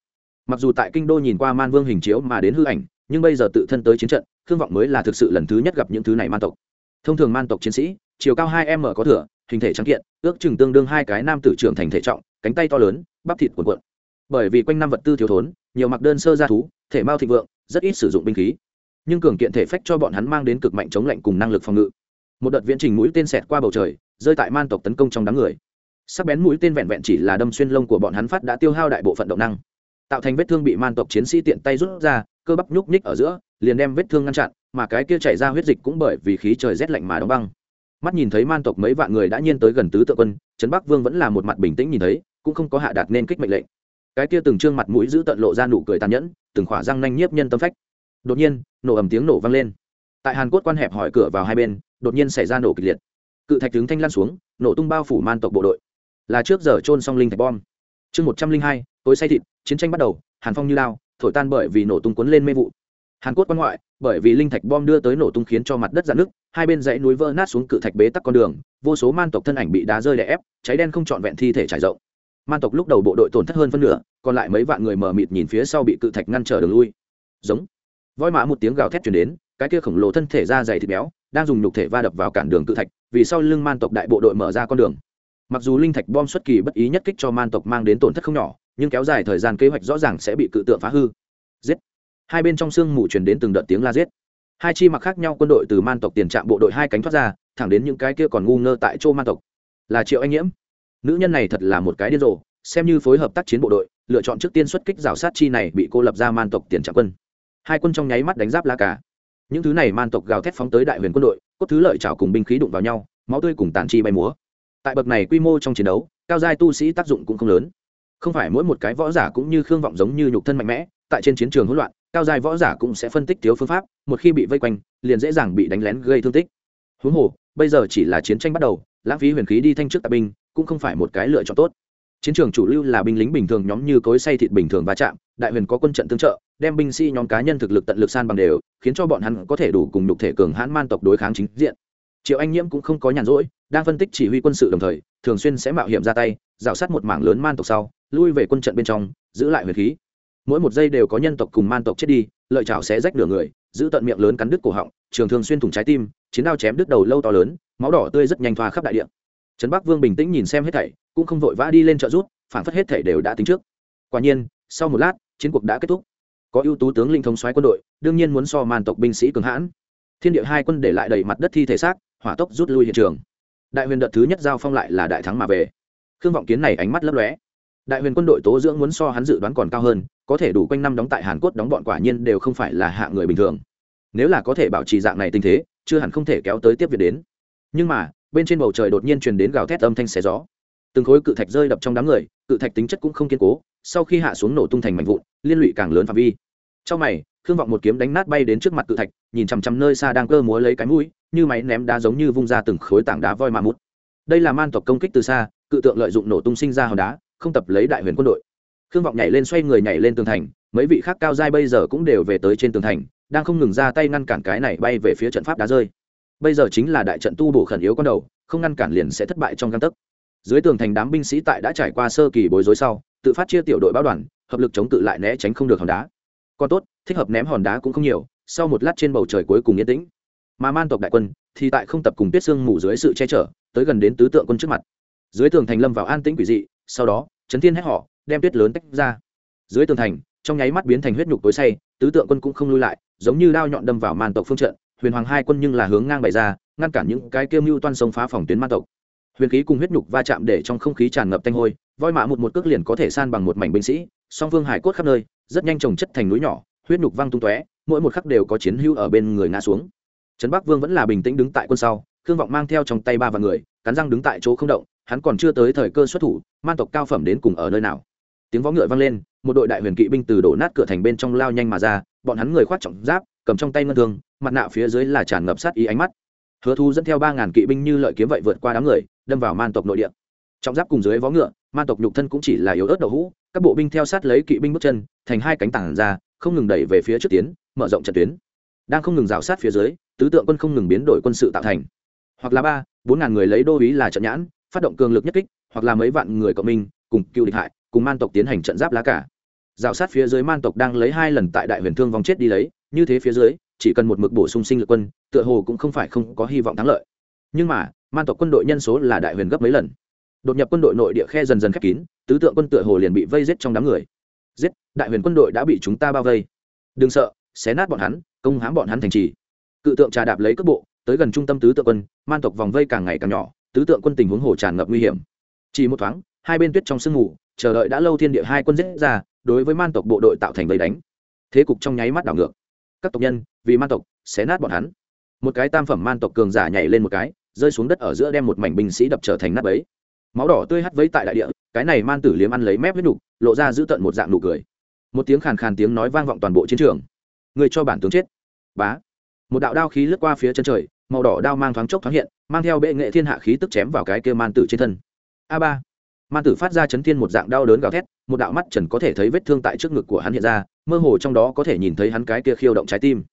Mặc dù tại kinh đô nhìn qua man vương hình chiếu mà đến hư ảnh nhưng bây giờ tự thân tới chiến trận, khương vọng mới là thực sự lần thứ nhất gặp những thứ này man tộc. Thông thường man tộc chiến sĩ, chiều cao hai m có thửa hình thể trắng kiện, ước chừng tương đương hai cái nam tử trưởng thành thể trọng, cánh tay to lớn, bắp thịt cuộn cuộn. Bởi vì quanh năm vật tư thiếu thốn, nhiều mặc đơn sơ gia thú, thể mao thịnh vượng, rất ít sử dụng binh khí. Nhưng cường kiện thể phách cho bọn hắn mang đến cực mạnh chống lạnh cùng năng lực phòng ngự. Một đợt viễn trình mũi tên xẹt qua bầu trời, rơi tại man tộc tấn công trong đám người. Sắc bén mũi tên vẹn vẹn chỉ là đâm xuyên lông của bọn hắn phát đã tiêu hao đại bộ phận động năng tạo thành vết thương bị man tộc chiến sĩ tiện tay rút ra, cơ bắp nhúc nhích ở giữa, liền đem vết thương ngăn chặn, mà cái kia chảy ra huyết dịch cũng bởi vì khí trời rét lạnh mà đóng băng. Mắt nhìn thấy man tộc mấy vạn người đã nhiên tới gần tứ tự quân, trấn bắc vương vẫn là một mặt bình tĩnh nhìn thấy, cũng không có hạ đạt nên kích mệnh lệnh. Cái kia từng trương mặt mũi giữ tận lộ ra nụ cười tàn nhẫn, từng khỏa răng nanh nhiếp nhân tâm phách. Đột nhiên, nổ ầm tiếng nổ vang lên. Tại hàn cốt quan hẹp hỏi cửa vào hai bên, đột nhiên xảy ra nổ kịch liệt. Cự thạch tướng thanh lan xuống, nổ tung bao phủ man tộc bộ đội. Là trước giờ trôn song linh thạch bom chương một trăm linh hai, tối say thịt, chiến tranh bắt đầu, hàn phong như lao, thổi tan bởi vì nổ tung cuốn lên mê vụ. Hàn cốt quan ngoại, bởi vì linh thạch bom đưa tới nổ tung khiến cho mặt đất dạn nước hai bên dãy núi vỡ nát xuống cự thạch bế tắc con đường, vô số man tộc thân ảnh bị đá rơi đè ép, cháy đen không trọn vẹn thi thể trải rộng. Man tộc lúc đầu bộ đội tổn thất hơn phân nửa, còn lại mấy vạn người mờ mịt nhìn phía sau bị cự thạch ngăn trở đường lui. Giống. Voi mã một tiếng gào thét chuyển đến, cái kia khổng lồ thân thể da dày thịt béo, đang dùng nhục thể va đập vào cản đường cự thạch, vì sau lưng man tộc đại bộ đội mở ra con đường mặc dù linh thạch bom xuất kỳ bất ý nhất kích cho man tộc mang đến tổn thất không nhỏ, nhưng kéo dài thời gian kế hoạch rõ ràng sẽ bị cự tượng phá hư. Giết. Hai bên trong sương mù truyền đến từng đợt tiếng la giết. Hai chi mặc khác nhau quân đội từ man tộc tiền trạm bộ đội hai cánh thoát ra, thẳng đến những cái kia còn ngu ngơ tại chỗ man tộc. Là triệu anh nhiễm. Nữ nhân này thật là một cái điên rồ, xem như phối hợp tác chiến bộ đội, lựa chọn trước tiên xuất kích rào sát chi này bị cô lập ra man tộc tiền trạm quân. Hai quân trong nháy mắt đánh giáp la cả những thứ này man tộc gào thét phóng tới đại huyền quân đội, cốt thứ lợi trào cùng binh khí đụng vào nhau, máu tươi cùng tàn chi bay múa tại bậc này quy mô trong chiến đấu, cao giai tu sĩ tác dụng cũng không lớn. Không phải mỗi một cái võ giả cũng như khương vọng giống như nhục thân mạnh mẽ, tại trên chiến trường hỗn loạn, cao giai võ giả cũng sẽ phân tích thiếu phương pháp, một khi bị vây quanh, liền dễ dàng bị đánh lén gây thương tích. Huống hồ, bây giờ chỉ là chiến tranh bắt đầu, lãng phí huyền khí đi thanh trước tại binh, cũng không phải một cái lựa chọn tốt. Chiến trường chủ lưu là binh lính bình thường nhóm như cối say thịt bình thường va chạm, đại huyền có quân trận tương trợ, đem binh sĩ nhóm cá nhân thực lực tận lực san bằng đều, khiến cho bọn hắn có thể đủ cùng nhục thể cường hãn man tộc đối kháng chính diện. Triệu anh nhiễm cũng không có nhàn rỗi đang phân tích chỉ huy quân sự đồng thời, thường xuyên sẽ mạo hiểm ra tay, rào sát một mảng lớn man tộc sau, lui về quân trận bên trong, giữ lại huyền khí. Mỗi một giây đều có nhân tộc cùng man tộc chết đi, lợi chảo sẽ rách nửa người, giữ tận miệng lớn cắn đứt cổ họng, trường thường xuyên thủng trái tim, chiến đao chém đứt đầu lâu to lớn, máu đỏ tươi rất nhanh thoa khắp đại địa. Trấn bắc vương bình tĩnh nhìn xem hết thảy, cũng không vội vã đi lên trợ rút phản phất hết thảy đều đã tính trước. Quả nhiên, sau một lát, chiến cuộc đã kết thúc. Có ưu tú tướng linh thống soái quân đội, đương nhiên muốn so man tộc binh sĩ cường hãn. Thiên địa hai quân để lại đầy mặt đất thi thể xác, hỏa tốc rút lui hiện trường đại huyền đợt thứ nhất giao phong lại là đại thắng mà về. Khương vọng kiến này ánh mắt lấp lóe. Đại huyền quân đội tố dưỡng muốn so hắn dự đoán còn cao hơn, có thể đủ quanh năm đóng tại hàn cốt đóng bọn quả nhiên đều không phải là hạ người bình thường. Nếu là có thể bảo trì dạng này tình thế, chưa hẳn không thể kéo tới tiếp việc đến. Nhưng mà, bên trên bầu trời đột nhiên truyền đến gào thét âm thanh xé gió. Từng khối cự thạch rơi đập trong đám người, cự thạch tính chất cũng không kiên cố, sau khi hạ xuống nổ tung thành mảnh vụn, liên lụy càng lớn phạm vi. Trong mày, khương vọng một kiếm đánh nát bay đến trước mặt cự thạch, nhìn chằm chằm nơi xa đang cơ múa lấy cái mũi như máy ném đá giống như vung ra từng khối tảng đá voi ma mút. Đây là man tộc công kích từ xa, cự tượng lợi dụng nổ tung sinh ra hòn đá, không tập lấy đại huyền quân đội. Khương vọng nhảy lên xoay người nhảy lên tường thành, mấy vị khác cao giai bây giờ cũng đều về tới trên tường thành, đang không ngừng ra tay ngăn cản cái này bay về phía trận pháp đá rơi. Bây giờ chính là đại trận tu bổ khẩn yếu con đầu, không ngăn cản liền sẽ thất bại trong găng tấc. Dưới tường thành đám binh sĩ tại đã trải qua sơ kỳ bối rối sau, tự phát chia tiểu đội báo đoàn, hợp lực chống cự lại né tránh không được hòn đá. Còn tốt, thích hợp ném hòn đá cũng không nhiều, sau một lát trên bầu trời cuối cùng yên tĩnh mà man tộc đại quân thì tại không tập cùng tuyết sương mù dưới sự che chở, tới gần đến tứ tượng quân trước mặt. Dưới tường thành lâm vào an tĩnh quỷ dị, sau đó chấn thiên hét họ, đem tuyết lớn tách ra. Dưới tường thành, trong nháy mắt biến thành huyết nhục tối say, tứ tượng quân cũng không lui lại, giống như đao nhọn đâm vào man tộc phương trận, huyền hoàng hai quân nhưng là hướng ngang bày ra, ngăn cản những cái kêu mưu toan sông phá phòng tuyến man tộc. Huyền khí cùng huyết nhục va chạm để trong không khí tràn ngập tanh hôi, voi mã một một cước liền có thể san bằng một mảnh binh sĩ, song phương hải cốt khắp nơi, rất nhanh trồng chất thành núi nhỏ, huyết nhục văng tung tóe, mỗi một khắc đều có chiến hữu ở bên người ngã xuống trấn bắc vương vẫn là bình tĩnh đứng tại quân sau, khương vọng mang theo trong tay ba vạn người, cắn răng đứng tại chỗ không động, hắn còn chưa tới thời cơ xuất thủ, man tộc cao phẩm đến cùng ở nơi nào. Tiếng võ ngựa vang lên, một đội đại huyền kỵ binh từ đổ nát cửa thành bên trong lao nhanh mà ra, bọn hắn người khoác trọng giáp, cầm trong tay ngân thương, mặt nạ phía dưới là tràn ngập sát ý ánh mắt. Hứa thu dẫn theo ba ngàn kỵ binh như lợi kiếm vậy vượt qua đám người, đâm vào man tộc nội địa. Trọng giáp cùng dưới vó ngựa, man tộc nhục thân cũng chỉ là yếu ớt đậu hũ, các bộ binh theo sát lấy kỵ binh bước chân, thành hai cánh tảng ra, không ngừng đẩy về phía trước tiến, mở rộng trận tuyến. Đang không ngừng rào sát phía dưới tứ tượng quân không ngừng biến đổi quân sự tạo thành. Hoặc là ba, bốn ngàn người lấy đô ý là trận nhãn, phát động cường lực nhất kích, hoặc là mấy vạn người cộng minh, cùng cựu địch hại, cùng man tộc tiến hành trận giáp lá cả. Rào sát phía dưới man tộc đang lấy hai lần tại đại huyền thương vong chết đi lấy, như thế phía dưới, chỉ cần một mực bổ sung sinh lực quân, tựa hồ cũng không phải không có hy vọng thắng lợi. Nhưng mà, man tộc quân đội nhân số là đại huyền gấp mấy lần. Đột nhập quân đội nội địa khe dần dần khép kín, tứ tượng quân tựa hồ liền bị vây giết trong đám người. Giết, đại huyền quân đội đã bị chúng ta bao vây. Đừng sợ, xé nát bọn hắn, công hãm bọn hắn thành trì cự tượng trà đạp lấy cước bộ, tới gần trung tâm tứ tượng quân, man tộc vòng vây càng ngày càng nhỏ, tứ tượng quân tình huống hồ tràn ngập nguy hiểm. Chỉ một thoáng, hai bên tuyết trong sương mù, chờ đợi đã lâu thiên địa hai quân giết ra, đối với man tộc bộ đội tạo thành vây đánh. Thế cục trong nháy mắt đảo ngược. Các tộc nhân, vì man tộc, xé nát bọn hắn. Một cái tam phẩm man tộc cường giả nhảy lên một cái, rơi xuống đất ở giữa đem một mảnh binh sĩ đập trở thành nát bấy. Máu đỏ tươi hắt vấy tại đại địa, cái này man tử liếm ăn lấy mép huyết nhục lộ ra giữ tận một dạng nụ cười. Một tiếng khàn khàn tiếng nói vang vọng toàn bộ chiến trường. Người cho bản tướng chết. Bá một đạo đao khí lướt qua phía chân trời, màu đỏ đao mang thoáng chốc thoáng hiện, mang theo bệ nghệ thiên hạ khí tức chém vào cái kia man tử trên thân. A ba. Man tử phát ra chấn thiên một dạng đau đớn gào thét, một đạo mắt trần có thể thấy vết thương tại trước ngực của hắn hiện ra, mơ hồ trong đó có thể nhìn thấy hắn cái kia khiêu động trái tim.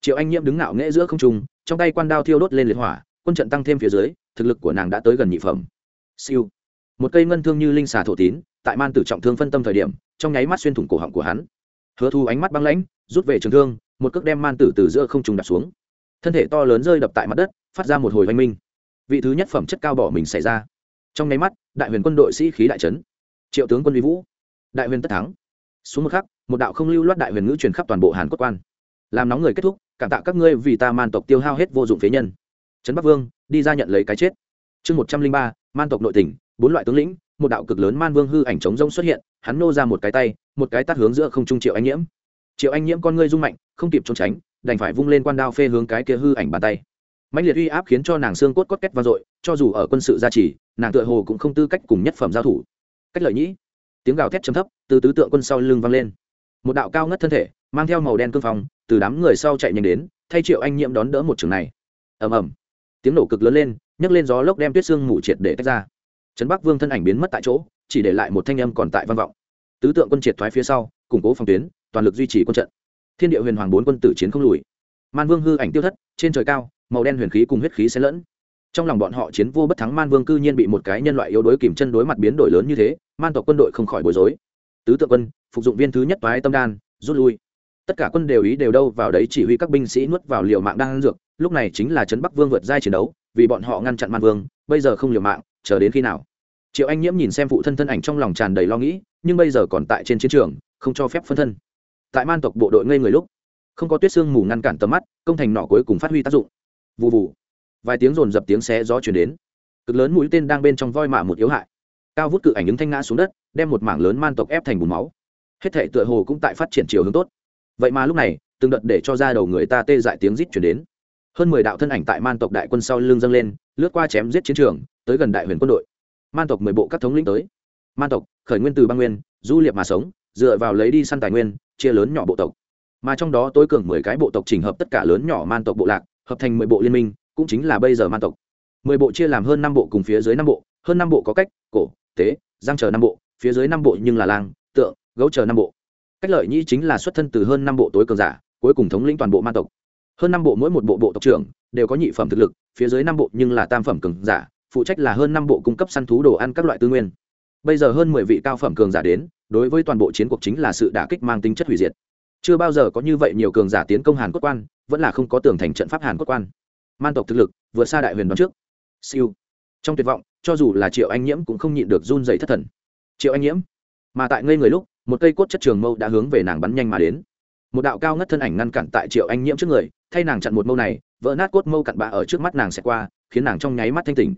Triệu anh nhiễm đứng ngạo nghễ giữa không trung, trong tay quan đao thiêu đốt lên liệt hỏa, quân trận tăng thêm phía dưới, thực lực của nàng đã tới gần nhị phẩm. Siêu. Một cây ngân thương như linh xà thổ tín, tại man tử trọng thương phân tâm thời điểm, trong nháy mắt xuyên thủng cổ họng của hắn. Hứa thu ánh mắt băng lãnh, rút về trường thương một cước đem man tử từ giữa không trùng đạp xuống. Thân thể to lớn rơi đập tại mặt đất, phát ra một hồi oanh minh. Vị thứ nhất phẩm chất cao bỏ mình xảy ra. Trong nháy mắt, đại huyền quân đội sĩ khí đại trấn triệu tướng quân vi vũ. Đại huyền tất thắng. Xuống một khắc, một đạo không lưu loát đại huyền ngữ truyền khắp toàn bộ hàn quốc quan. Làm nóng người kết thúc, cảm tạ các ngươi vì ta man tộc tiêu hao hết vô dụng phế nhân. Trấn bắc vương, đi ra nhận lấy cái chết. Chương một trăm linh ba, man tộc nội tỉnh bốn loại tướng lĩnh, một đạo cực lớn man vương hư ảnh chống rông xuất hiện, hắn nô ra một cái tay, một cái tắt hướng giữa không trung triệu anh nhiễm triệu anh nhiễm con ngươi rung mạnh, không kịp trốn tránh, đành phải vung lên quan đao phê hướng cái kia hư ảnh bàn tay. Mạnh liệt uy áp khiến cho nàng xương cốt cốt két vang dội, cho dù ở quân sự gia trì, nàng tựa hồ cũng không tư cách cùng nhất phẩm giao thủ. Cách lợi nhĩ. Tiếng gào thét chấm thấp, từ tứ tượng quân sau lưng vang lên. Một đạo cao ngất thân thể, mang theo màu đen cương phong, từ đám người sau chạy nhanh đến, thay triệu anh nhiễm đón đỡ một trường này. Ầm ầm. Tiếng nổ cực lớn lên, nhấc lên gió lốc đem tuyết xương mù triệt để tách ra. Trấn bắc vương thân ảnh biến mất tại chỗ, chỉ để lại một thanh âm còn tại văn vọng. Tứ tượng quân triệt thoái phía sau, củng cố phòng tuyến toàn lực duy trì quân trận. Thiên địa huyền hoàng bốn quân tử chiến không lùi. Man vương hư ảnh tiêu thất, trên trời cao, màu đen huyền khí cùng huyết khí xen lẫn. Trong lòng bọn họ chiến vô bất thắng, man vương cư nhiên bị một cái nhân loại yếu đuối kìm chân đối mặt biến đổi lớn như thế, man tộc quân đội không khỏi bối rối. Tứ tượng quân, phục dụng viên thứ nhất toái tâm đan, rút lui. Tất cả quân đều ý đều đâu vào đấy chỉ huy các binh sĩ nuốt vào liều mạng đang dược, lúc này chính là trấn bắc vương vượt giai chiến đấu, vì bọn họ ngăn chặn man vương, bây giờ không liều mạng, chờ đến khi nào? Triệu anh nhiễm nhìn xem phụ thân thân ảnh trong lòng tràn đầy lo nghĩ, nhưng bây giờ còn tại trên chiến trường, không cho phép phân thân tại man tộc bộ đội ngây người lúc, không có tuyết sương mù ngăn cản tầm mắt, công thành nỏ cuối cùng phát huy tác dụng. Vụ vụ vài tiếng rồn dập tiếng xé gió chuyển đến. Cực lớn mũi tên đang bên trong voi mạ một yếu hại. Cao vút cự ảnh ứng thanh ngã xuống đất, đem một mảng lớn man tộc ép thành bùn máu. Hết thể tựa hồ cũng tại phát triển chiều hướng tốt. Vậy mà lúc này, từng đợt để cho ra đầu người ta tê dại tiếng rít chuyển đến. Hơn mười đạo thân ảnh tại man tộc đại quân sau lưng dâng lên, lướt qua chém giết chiến trường, tới gần đại huyền quân đội. Man tộc mười bộ các thống lĩnh tới. Man tộc, khởi nguyên từ băng nguyên, du liệp mà sống, dựa vào lấy đi săn tài nguyên chia lớn nhỏ bộ tộc. Mà trong đó tối cường mười cái bộ tộc chỉnh hợp tất cả lớn nhỏ man tộc bộ lạc, hợp thành mười bộ liên minh, cũng chính là bây giờ man tộc. Mười bộ chia làm hơn năm bộ cùng phía dưới năm bộ, hơn năm bộ có cách, cổ, tế, giang chờ năm bộ, phía dưới năm bộ nhưng là lang, tượng, gấu chờ năm bộ. Cách lợi nhĩ chính là xuất thân từ hơn năm bộ tối cường giả, cuối cùng thống lĩnh toàn bộ man tộc. Hơn năm bộ mỗi một bộ bộ tộc trưởng đều có nhị phẩm thực lực, phía dưới năm bộ nhưng là tam phẩm cường giả, phụ trách là hơn năm bộ cung cấp săn thú đồ ăn các loại tư nguyên bây giờ hơn mười vị cao phẩm cường giả đến, đối với toàn bộ chiến cuộc chính là sự đả kích mang tính chất hủy diệt. Chưa bao giờ có như vậy nhiều cường giả tiến công hàn quốc quan, vẫn là không có tường thành trận pháp hàn quốc quan. Man tộc thực lực, vượt xa đại huyền đoán trước. Siêu. Trong tuyệt vọng, cho dù là triệu anh nhiễm cũng không nhịn được run dày thất thần. Triệu anh nhiễm? Mà tại ngây người lúc, một cây cốt chất trường mâu đã hướng về nàng bắn nhanh mà đến. Một đạo cao ngất thân ảnh ngăn cản tại triệu anh nhiễm trước người, thay nàng chặn một mâu này, vỡ nát cốt mâu cặn bạ ở trước mắt nàng sẽ qua, khiến nàng trong nháy mắt thanh tỉnh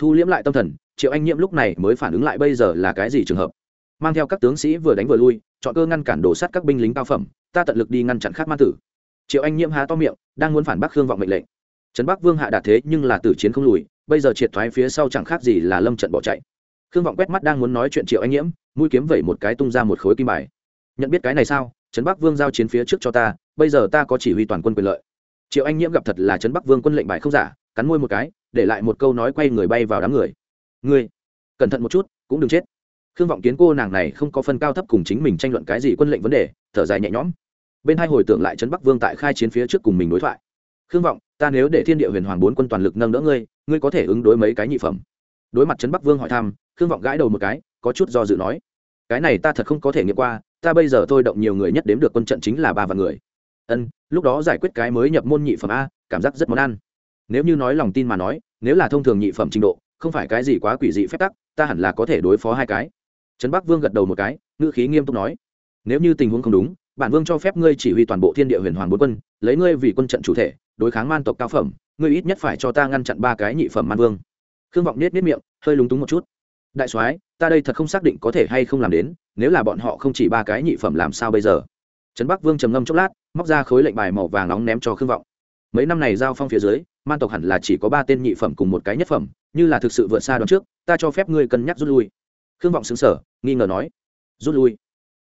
thu liễm lại tâm thần, triệu anh nhiễm lúc này mới phản ứng lại bây giờ là cái gì trường hợp? Mang theo các tướng sĩ vừa đánh vừa lui, chọn cơ ngăn cản đổ sát các binh lính cao phẩm, ta tận lực đi ngăn chặn khát ma tử. Triệu anh nhiễm há to miệng, đang muốn phản bác khương vọng mệnh lệnh. Trấn bắc vương hạ đạt thế nhưng là tử chiến không lùi, bây giờ triệt thoái phía sau chẳng khác gì là lâm trận bỏ chạy. Khương vọng quét mắt đang muốn nói chuyện triệu anh nhiễm mũi kiếm vẩy một cái tung ra một khối kim bài. Nhận biết cái này sao? Trấn bắc vương giao chiến phía trước cho ta, bây giờ ta có chỉ huy toàn quân quyền lợi. Triệu anh nhiễm gặp thật là trấn bắc vương quân lệnh bài không giả cắn môi một cái, để lại một câu nói quay người bay vào đám người. Ngươi, cẩn thận một chút, cũng đừng chết. Khương vọng kiến cô nàng này không có phân cao thấp cùng chính mình tranh luận cái gì quân lệnh vấn đề, thở dài nhẹ nhõm. Bên hai hồi tưởng lại trấn bắc vương tại khai chiến phía trước cùng mình đối thoại. Khương vọng, ta nếu để thiên địa huyền hoàng bốn quân toàn lực nâng đỡ ngươi ngươi có thể ứng đối mấy cái nhị phẩm? Đối mặt trấn bắc vương hỏi thăm, khương vọng gãi đầu một cái, có chút do dự nói, cái này ta thật không có thể nghiệm qua, ta bây giờ thôi động nhiều người nhất đếm được quân trận chính là ba vạn người. Ân, lúc đó giải quyết cái mới nhập môn nhị phẩm a, cảm giác rất món ăn nếu như nói lòng tin mà nói, nếu là thông thường nhị phẩm trình độ, không phải cái gì quá quỷ dị phép tắc, ta hẳn là có thể đối phó hai cái. Trấn bắc vương gật đầu một cái, ngữ khí nghiêm túc nói, nếu như tình huống không đúng, bản vương cho phép ngươi chỉ huy toàn bộ thiên địa huyền hoàng bốn quân, lấy ngươi vì quân trận chủ thể, đối kháng man tộc cao phẩm, ngươi ít nhất phải cho ta ngăn chặn ba cái nhị phẩm man vương. Khương vọng nết nết miệng, hơi lúng túng một chút. Đại soái, ta đây thật không xác định có thể hay không làm đến, nếu là bọn họ không chỉ ba cái nhị phẩm làm sao bây giờ? Trấn bắc vương trầm ngâm chốc lát, móc ra khối lệnh bài màu vàng nóng ném cho khương vọng mấy năm này giao phong phía dưới, man tộc hẳn là chỉ có ba tên nhị phẩm cùng một cái nhất phẩm, như là thực sự vượt xa đoạn trước, ta cho phép ngươi cân nhắc rút lui. Khương vọng xứng sở nghi ngờ nói, rút lui?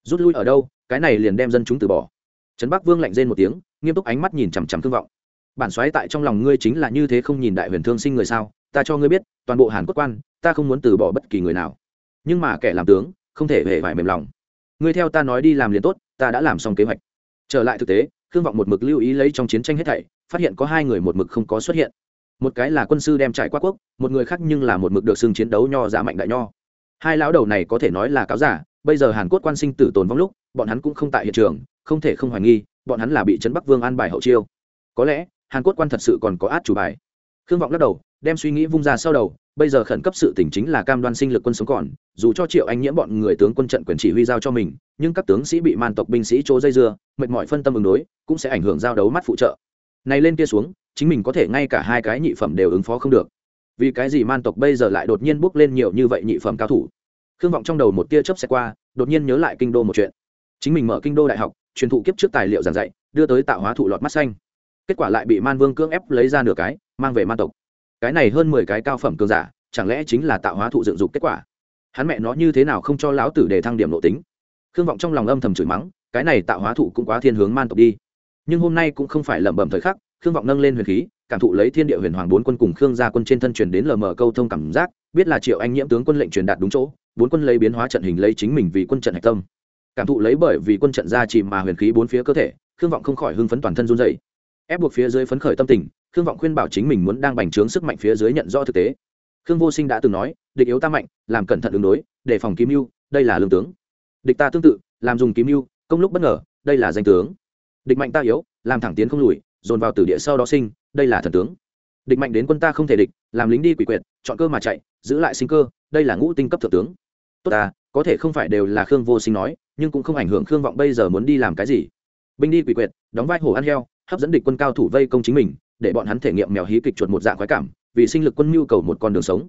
Rút lui ở đâu? Cái này liền đem dân chúng từ bỏ. Trấn bắc vương lạnh rên một tiếng, nghiêm túc ánh mắt nhìn chằm chằm khương vọng. Bản xoáy tại trong lòng ngươi chính là như thế không nhìn đại huyền thương sinh người sao? Ta cho ngươi biết, toàn bộ hàn quốc quan, ta không muốn từ bỏ bất kỳ người nào. Nhưng mà kẻ làm tướng, không thể hề vải mềm lòng. Ngươi theo ta nói đi làm liền tốt, ta đã làm xong kế hoạch. Trở lại thực tế, khương vọng một mực lưu ý lấy trong chiến tranh hết thảy phát hiện có hai người một mực không có xuất hiện. Một cái là quân sư đem trải qua quốc, một người khác nhưng là một mực được xưng chiến đấu nho giả mạnh đại nho. Hai lão đầu này có thể nói là cáo giả, bây giờ hàn quốc quan sinh tử tồn vong lúc, bọn hắn cũng không tại hiện trường, không thể không hoài nghi, bọn hắn là bị trấn bắc vương an bài hậu chiêu. Có lẽ, hàn quốc quan thật sự còn có át chủ bài. Khương vọng lắc đầu, đem suy nghĩ vung ra sau đầu, bây giờ khẩn cấp sự tỉnh chính là cam đoan sinh lực quân sống còn, dù cho triệu anh nhiễm bọn người tướng quân trận quyền chỉ huy giao cho mình, nhưng các tướng sĩ bị man tộc binh sĩ chỗ dây dưa, mệt mỏi phân tâm ứng đối, cũng sẽ ảnh hưởng giao đấu mắt phụ trợ này lên kia xuống, chính mình có thể ngay cả hai cái nhị phẩm đều ứng phó không được. Vì cái gì man tộc bây giờ lại đột nhiên bước lên nhiều như vậy nhị phẩm cao thủ? Khương vọng trong đầu một tia chớp xe qua, đột nhiên nhớ lại kinh đô một chuyện. Chính mình mở kinh đô đại học, truyền thụ kiếp trước tài liệu giảng dạy, đưa tới tạo hóa thụ lọt mắt xanh. Kết quả lại bị man vương cưỡng ép lấy ra nửa cái, mang về man tộc. Cái này hơn mười cái cao phẩm cường giả, chẳng lẽ chính là tạo hóa thụ dựng dục kết quả? Hắn mẹ nó như thế nào không cho lão tử để thăng điểm nội tính? Khương vọng trong lòng âm thầm chửi mắng, cái này tạo hóa thụ cũng quá thiên hướng man tộc đi nhưng hôm nay cũng không phải lẩm bẩm thời khắc, khương vọng nâng lên huyền khí, cảm thụ lấy thiên địa huyền hoàng bốn quân cùng khương gia quân trên thân truyền đến lờ mờ câu thông cảm giác, biết là triệu anh nhiễm tướng quân lệnh truyền đạt đúng chỗ, bốn quân lấy biến hóa trận hình lấy chính mình vì quân trận hạch tâm. Cảm thụ lấy bởi vì quân trận ra chỉ mà huyền khí bốn phía cơ thể, khương vọng không khỏi hưng phấn toàn thân run dày ép buộc phía dưới phấn khởi tâm tình, khương vọng khuyên bảo chính mình muốn đang bành trướng sức mạnh phía dưới nhận rõ thực tế. Khương vô sinh đã từng nói, địch yếu ta mạnh, làm cẩn thận ứng đối, đề phòng kim mưu đây là lương tướng. Địch ta tương tự, làm dùng kim mưu công lúc bất ngờ, đây là danh tướng địch mạnh ta yếu, làm thẳng tiến không lùi, dồn vào tử địa sau đó sinh, đây là thần tướng. Địch mạnh đến quân ta không thể địch, làm lính đi quỷ quyệt, chọn cơ mà chạy, giữ lại sinh cơ, đây là ngũ tinh cấp thượng tướng. Tốt ta, có thể không phải đều là khương vô sinh nói, nhưng cũng không ảnh hưởng khương vọng bây giờ muốn đi làm cái gì. Binh đi quỷ quyệt, đóng vai hổ ăn heo, hấp dẫn địch quân cao thủ vây công chính mình, để bọn hắn thể nghiệm mèo hí kịch chuột một dạng khoái cảm, vì sinh lực quân nhu cầu một con đường sống.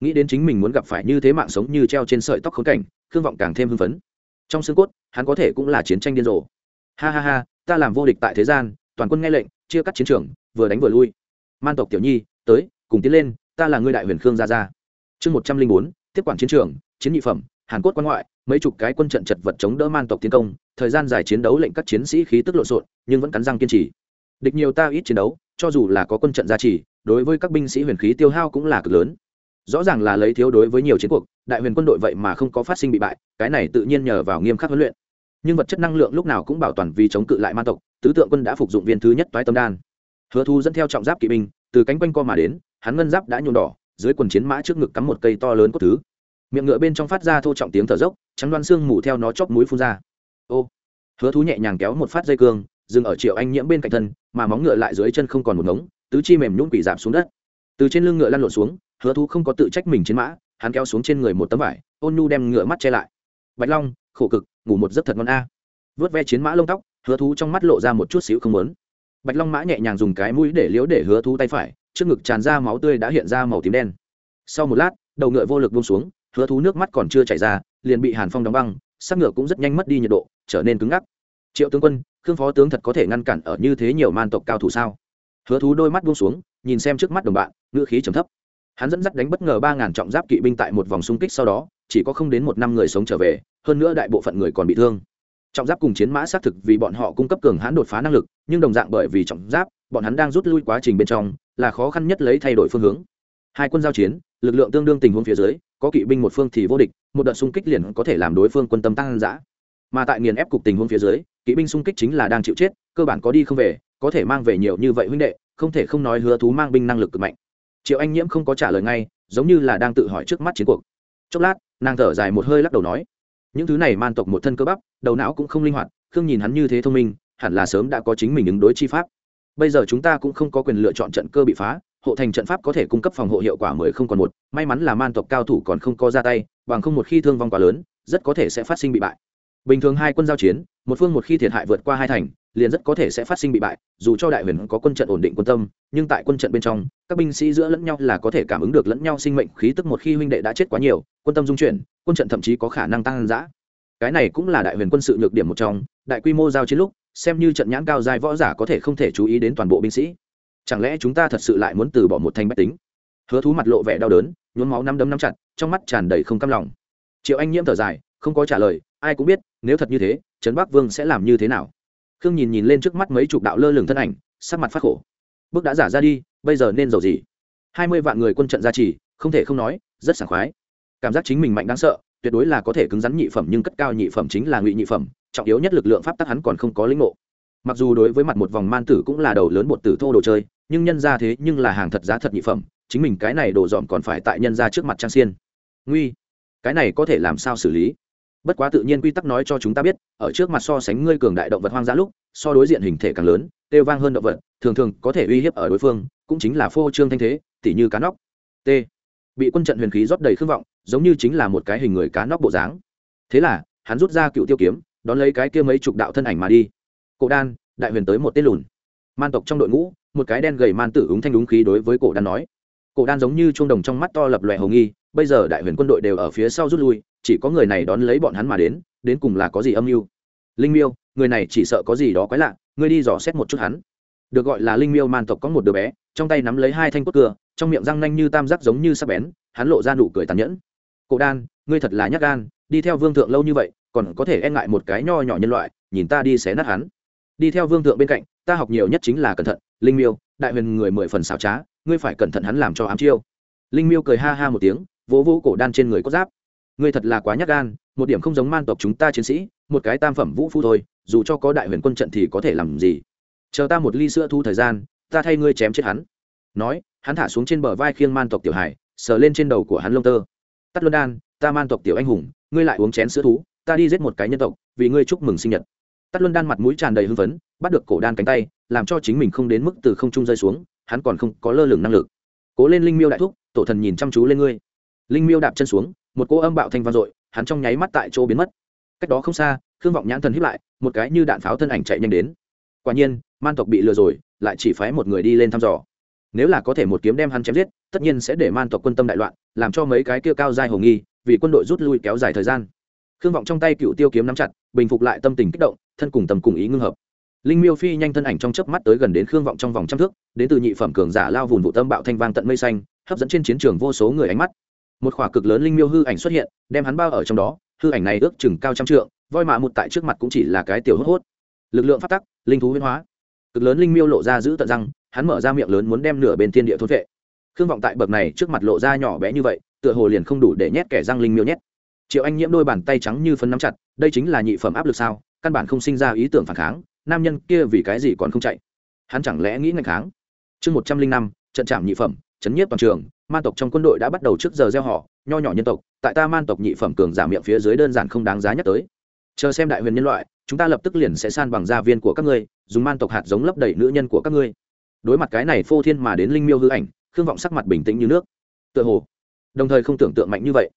Nghĩ đến chính mình muốn gặp phải như thế mạng sống như treo trên sợi tóc khốn cảnh, khương vọng càng thêm hưng phấn. Trong xương cốt, hắn có thể cũng là chiến tranh điên rồ. Ha ha ha ta làm vô địch tại thế gian, toàn quân nghe lệnh, chia cắt chiến trường, vừa đánh vừa lui. Man tộc tiểu nhi, tới, cùng tiến lên, ta là ngươi đại huyền khương gia gia. Chương một trăm linh bốn, tiếp quản chiến trường, chiến nhị phẩm, hàn quốc quan ngoại, mấy chục cái quân trận chật vật chống đỡ man tộc tiến công, thời gian dài chiến đấu lệnh các chiến sĩ khí tức lộn xộn, nhưng vẫn cắn răng kiên trì. Địch nhiều ta ít chiến đấu, cho dù là có quân trận gia trì, đối với các binh sĩ huyền khí tiêu hao cũng là cực lớn. Rõ ràng là lấy thiếu đối với nhiều chiến cuộc, đại huyền quân đội vậy mà không có phát sinh bị bại, cái này tự nhiên nhờ vào nghiêm khắc huấn luyện nhưng vật chất năng lượng lúc nào cũng bảo toàn vì chống cự lại man tộc, tứ tượng quân đã phục dụng viên thứ nhất toái tâm đan. Hứa thu dẫn theo trọng giáp kỵ binh, từ cánh quanh co mà đến, hắn ngân giáp đã nhuộm đỏ, dưới quần chiến mã trước ngực cắm một cây to lớn cốt thứ. Miệng ngựa bên trong phát ra thô trọng tiếng thở dốc, trắng đoan xương mù theo nó chóp mũi phun ra. Ô! Hứa thú nhẹ nhàng kéo một phát dây cương, dừng ở triệu anh nhiễm bên cạnh thân, mà móng ngựa lại dưới chân không còn một ngống, tứ chi mềm nhún quỷ giảm xuống đất. Từ trên lưng ngựa lăn lộn xuống, hứa thú không có tự trách mình chiến mã, hắn kéo xuống trên người một tấm vải, ôn nhu đem ngựa mắt che lại. Bạch long, khổ cực ngủ một giấc thật ngon a. Vớt ve chiến mã lông tóc, hứa thú trong mắt lộ ra một chút xíu không muốn. Bạch long mã nhẹ nhàng dùng cái mũi để liếu để hứa thú tay phải, trước ngực tràn ra máu tươi đã hiện ra màu tím đen. Sau một lát, đầu ngựa vô lực buông xuống, hứa thú nước mắt còn chưa chảy ra, liền bị hàn phong đóng băng, sắc ngựa cũng rất nhanh mất đi nhiệt độ, trở nên cứng ngắc. Triệu tướng quân, khương phó tướng thật có thể ngăn cản ở như thế nhiều man tộc cao thủ sao? Hứa thú đôi mắt buông xuống, nhìn xem trước mắt đồng bạn, ngựa khí trầm thấp. Hắn dẫn dắt đánh bất ngờ ba ngàn trọng giáp kỵ binh tại một vòng xung kích sau đó chỉ có không đến một năm người sống trở về, hơn nữa đại bộ phận người còn bị thương. Trọng giáp cùng chiến mã xác thực vì bọn họ cung cấp cường hãn đột phá năng lực, nhưng đồng dạng bởi vì trọng giáp, bọn hắn đang rút lui quá trình bên trong, là khó khăn nhất lấy thay đổi phương hướng. Hai quân giao chiến, lực lượng tương đương tình huống phía dưới, có kỵ binh một phương thì vô địch, một đợt xung kích liền có thể làm đối phương quân tâm tăng giã mà tại nghiền ép cục tình huống phía dưới, kỵ binh xung kích chính là đang chịu chết, cơ bản có đi không về, có thể mang về nhiều như vậy huynh đệ, không thể không nói hứa thú mang binh năng lực cực mạnh. Triệu anh nhiễm không có trả lời ngay, giống như là đang tự hỏi trước mắt chiến cuộc. Chốc lát nàng thở dài một hơi lắc đầu nói, những thứ này man tộc một thân cơ bắp, đầu não cũng không linh hoạt, khương nhìn hắn như thế thông minh, hẳn là sớm đã có chính mình ứng đối chi pháp. Bây giờ chúng ta cũng không có quyền lựa chọn trận cơ bị phá, hộ thành trận pháp có thể cung cấp phòng hộ hiệu quả mười không còn một, may mắn là man tộc cao thủ còn không có ra tay, bằng không một khi thương vong quá lớn, rất có thể sẽ phát sinh bị bại. Bình thường hai quân giao chiến, một phương một khi thiệt hại vượt qua hai thành liền rất có thể sẽ phát sinh bị bại, dù cho đại huyền có quân trận ổn định quân tâm, nhưng tại quân trận bên trong, các binh sĩ giữa lẫn nhau là có thể cảm ứng được lẫn nhau sinh mệnh khí tức một khi huynh đệ đã chết quá nhiều, quân tâm dung chuyển, quân trận thậm chí có khả năng tăng giã cái này cũng là đại huyền quân sự nhược điểm một trong, đại quy mô giao chiến lúc, xem như trận nhãn cao dài võ giả có thể không thể chú ý đến toàn bộ binh sĩ. Chẳng lẽ chúng ta thật sự lại muốn từ bỏ một thanh bách tính? Hứa thú mặt lộ vẻ đau đớn nhốn máu năm đấm năm chặt, trong mắt tràn đầy không cam lòng. Triệu anh nhiễm thở dài, không có trả lời, ai cũng biết, nếu thật như thế, trấn bắc vương sẽ làm như thế nào? Khương nhìn nhìn lên trước mắt mấy chục đạo lơ lửng thân ảnh, sắc mặt phát khổ. Bước đã giả ra đi, bây giờ nên giàu gì? Hai mươi vạn người quân trận gia trì, không thể không nói, rất sảng khoái. Cảm giác chính mình mạnh đáng sợ, tuyệt đối là có thể cứng rắn nhị phẩm nhưng cất cao nhị phẩm chính là ngụy nhị phẩm, trọng yếu nhất lực lượng pháp tắc hắn còn không có lĩnh ngộ. Mặc dù đối với mặt một vòng man tử cũng là đầu lớn một tử thô đồ chơi, nhưng nhân ra thế nhưng là hàng thật giá thật nhị phẩm, chính mình cái này đồ dọn còn phải tại nhân ra trước mặt trang xiên. Nguy, cái này có thể làm sao xử lý? Bất quá tự nhiên quy tắc nói cho chúng ta biết, ở trước mặt so sánh ngươi cường đại động vật hoang dã lúc, so đối diện hình thể càng lớn, kêu vang hơn động vật, thường thường có thể uy hiếp ở đối phương, cũng chính là phô trương thanh thế, tỉ như cá nóc. T. Bị quân trận huyền khí rót đầy khương vọng, giống như chính là một cái hình người cá nóc bộ dáng. Thế là, hắn rút ra cựu tiêu kiếm, đón lấy cái kia mấy chục đạo thân ảnh mà đi. Cổ đan, đại huyền tới một tên lùn. Man tộc trong đội ngũ, một cái đen gầy man tử ứng thanh đúng khí đối với cổ đan nói. Cổ đan giống như chuông đồng trong mắt to lập lòe hồng nghi, bây giờ đại huyền quân đội đều ở phía sau rút lui chỉ có người này đón lấy bọn hắn mà đến đến cùng là có gì âm mưu? Linh miêu, người này chỉ sợ có gì đó quái lạ, ngươi đi dò xét một chút hắn. Được gọi là linh miêu man tộc có một đứa bé, trong tay nắm lấy hai thanh cốt cưa, trong miệng răng nanh như tam giác giống như sắc bén, hắn lộ ra nụ cười tàn nhẫn. Cổ đan, ngươi thật là nhắc gan, đi theo vương thượng lâu như vậy, còn có thể e ngại một cái nho nhỏ nhân loại, nhìn ta đi xé nát hắn. Đi theo vương thượng bên cạnh, ta học nhiều nhất chính là cẩn thận, linh miêu, đại huyền người mười phần xảo trá, ngươi phải cẩn thận hắn làm cho ám chiêu. Linh miêu cười ha ha một tiếng, vỗ vỗ cổ đan trên người cốt giáp ngươi thật là quá nhát gan, một điểm không giống man tộc chúng ta chiến sĩ, một cái tam phẩm vũ phu thôi, dù cho có đại huyền quân trận thì có thể làm gì? Chờ ta một ly sữa thu thời gian, ta thay ngươi chém chết hắn. Nói, hắn thả xuống trên bờ vai khiêng man tộc tiểu hải sờ lên trên đầu của hắn lông tơ. Tắt luân đan, ta man tộc tiểu anh hùng, ngươi lại uống chén sữa thú, ta đi giết một cái nhân tộc, vì ngươi chúc mừng sinh nhật. Tắt luân đan mặt mũi tràn đầy hưng phấn, bắt được cổ đan cánh tay, làm cho chính mình không đến mức từ không trung rơi xuống, hắn còn không có lơ lửng năng lực. Cố lên linh miêu đại thúc, tổ thần nhìn chăm chú lên ngươi. Linh miêu đạp chân xuống một cỗ âm bạo thanh vang dội, hắn trong nháy mắt tại chỗ biến mất. Cách đó không xa, khương vọng nhãn thần hiếp lại, một cái như đạn pháo thân ảnh chạy nhanh đến. Quả nhiên, man tộc bị lừa rồi, lại chỉ phái một người đi lên thăm dò. Nếu là có thể một kiếm đem hắn chém giết, tất nhiên sẽ để man tộc quân tâm đại loạn, làm cho mấy cái kia cao giai hồ nghi, vì quân đội rút lui kéo dài thời gian. Khương vọng trong tay cựu tiêu kiếm nắm chặt, bình phục lại tâm tình kích động, thân cùng tầm cùng ý ngưng hợp. Linh miêu phi nhanh thân ảnh trong chớp mắt tới gần đến khương vọng trong vòng trăm thước, đến từ nhị phẩm cường giả lao vùn vụ tâm bạo thanh vang tận mây xanh, hấp dẫn trên chiến trường vô số người ánh mắt một khỏa cực lớn linh miêu hư ảnh xuất hiện, đem hắn bao ở trong đó, hư ảnh này ước chừng cao trăm trượng, voi mạ một tại trước mặt cũng chỉ là cái tiểu hốt hốt. Lực lượng phát tắc, linh thú huyên hóa. Cực lớn linh miêu lộ ra giữ tận răng, hắn mở ra miệng lớn muốn đem nửa bên thiên địa thôn vệ. Khương vọng tại bậc này trước mặt lộ ra nhỏ bé như vậy, tựa hồ liền không đủ để nhét kẻ răng linh miêu nhét. Triệu anh nhiễm đôi bàn tay trắng như phấn nắm chặt, đây chính là nhị phẩm áp lực sao, căn bản không sinh ra ý tưởng phản kháng, nam nhân kia vì cái gì còn không chạy? Hắn chẳng lẽ nghĩ ngạch kháng? Chương một trăm linh năm, trận trạm nhị phẩm, chấn nhiếp toàn trường man tộc trong quân đội đã bắt đầu trước giờ gieo họ, nho nhỏ nhân tộc, tại ta man tộc nhị phẩm cường giả miệng phía dưới đơn giản không đáng giá nhắc tới. Chờ xem đại huyền nhân loại, chúng ta lập tức liền sẽ san bằng gia viên của các ngươi, dùng man tộc hạt giống lấp đầy nữ nhân của các ngươi. Đối mặt cái này phô thiên mà đến linh miêu hư ảnh, khương vọng sắc mặt bình tĩnh như nước. Tựa hồ, đồng thời không tưởng tượng mạnh như vậy.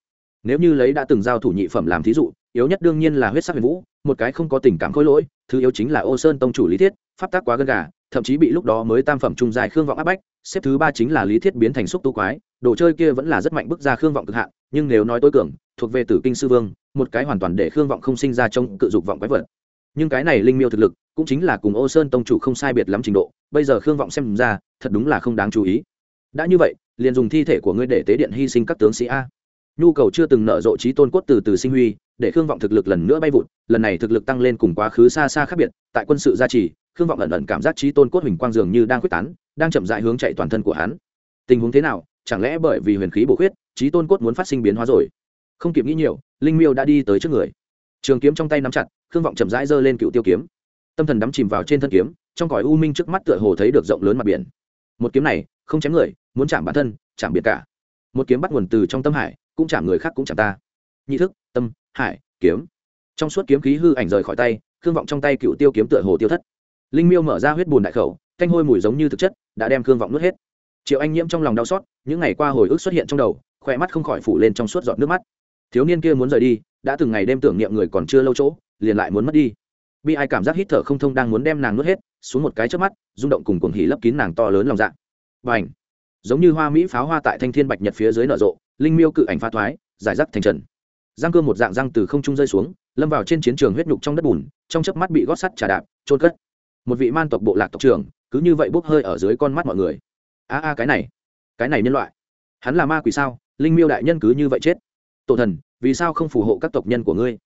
Nếu như lấy đã từng giao thủ nhị phẩm làm thí dụ, yếu nhất đương nhiên là huyết sắc huyền vũ, một cái không có tình cảm khối lỗi, thứ yếu chính là ô sơn tông chủ lý thiết, pháp tác quá gân gà, thậm chí bị lúc đó mới tam phẩm trung dài khương vọng áp bách xếp thứ ba chính là lý thiết biến thành xúc tu quái, đồ chơi kia vẫn là rất mạnh bước ra khương vọng cực hạn, nhưng nếu nói tối cường, thuộc về tử kinh sư vương, một cái hoàn toàn để khương vọng không sinh ra trong cự dục vọng quái vật. Nhưng cái này linh miêu thực lực, cũng chính là cùng ô sơn tông chủ không sai biệt lắm trình độ, bây giờ khương vọng xem ra, thật đúng là không đáng chú ý. Đã như vậy, liền dùng thi thể của ngươi để tế điện hy sinh các tướng sĩ a. Nhu cầu chưa từng nợ rộ trí tôn cốt từ từ sinh huy, để khương vọng thực lực lần nữa bay vụt, lần này thực lực tăng lên cùng quá khứ xa xa khác biệt, tại quân sự gia trì, khương vọng ẩn ẩn cảm giác trí tôn cốt huỳnh quang dường như đang quyết tán đang chậm rãi hướng chạy toàn thân của hắn. Tình huống thế nào? Chẳng lẽ bởi vì huyền khí bổ khuyết, trí tôn cốt muốn phát sinh biến hóa rồi? Không kịp nghĩ nhiều, linh miêu đã đi tới trước người. Trường kiếm trong tay nắm chặt, khương vọng chậm rãi giơ lên cựu tiêu kiếm. Tâm thần đắm chìm vào trên thân kiếm, trong cõi u minh trước mắt tựa hồ thấy được rộng lớn mặt biển. Một kiếm này, không chém người, muốn chạm bản thân, chạm biệt cả. Một kiếm bắt nguồn từ trong tâm hải, cũng chạm người khác cũng chạm ta. Nhị thức, tâm, hải, kiếm. Trong suốt kiếm khí hư ảnh rời khỏi tay, khương vọng trong tay cựu tiêu kiếm tựa hồ tiêu thất. Linh miêu mở ra huyết bùn đại khẩu, thanh hôi mùi giống như thực chất đã đem khương vọng nuốt hết. Triệu anh nhiễm trong lòng đau xót, những ngày qua hồi ức xuất hiện trong đầu khoe mắt không khỏi phủ lên trong suốt giọt nước mắt. Thiếu niên kia muốn rời đi, đã từng ngày đêm tưởng niệm người còn chưa lâu chỗ, liền lại muốn mất đi. Bi ai cảm giác hít thở không thông đang muốn đem nàng nuốt hết, xuống một cái trước mắt, rung động cùng cuồng hỉ lấp kín nàng to lớn lòng dạ. Và ảnh giống như hoa mỹ pháo hoa tại thanh thiên bạch nhật phía dưới nở rộ, linh miêu cự ảnh pha thoái, giải rác thành trần. Giang cơ một dạng răng từ không trung rơi xuống, lâm vào trên chiến trường huyết nhục trong đất bùn, trong chớp mắt bị gót sắt trà đạp trôn cất. Một vị man tộc bộ lạc tộc trưởng cứ như vậy bốc hơi ở dưới con mắt mọi người. A a, cái này cái này nhân loại. Hắn là ma quỷ sao? Linh miêu đại nhân cứ như vậy chết. Tổ thần, vì sao không phù hộ các tộc nhân của ngươi?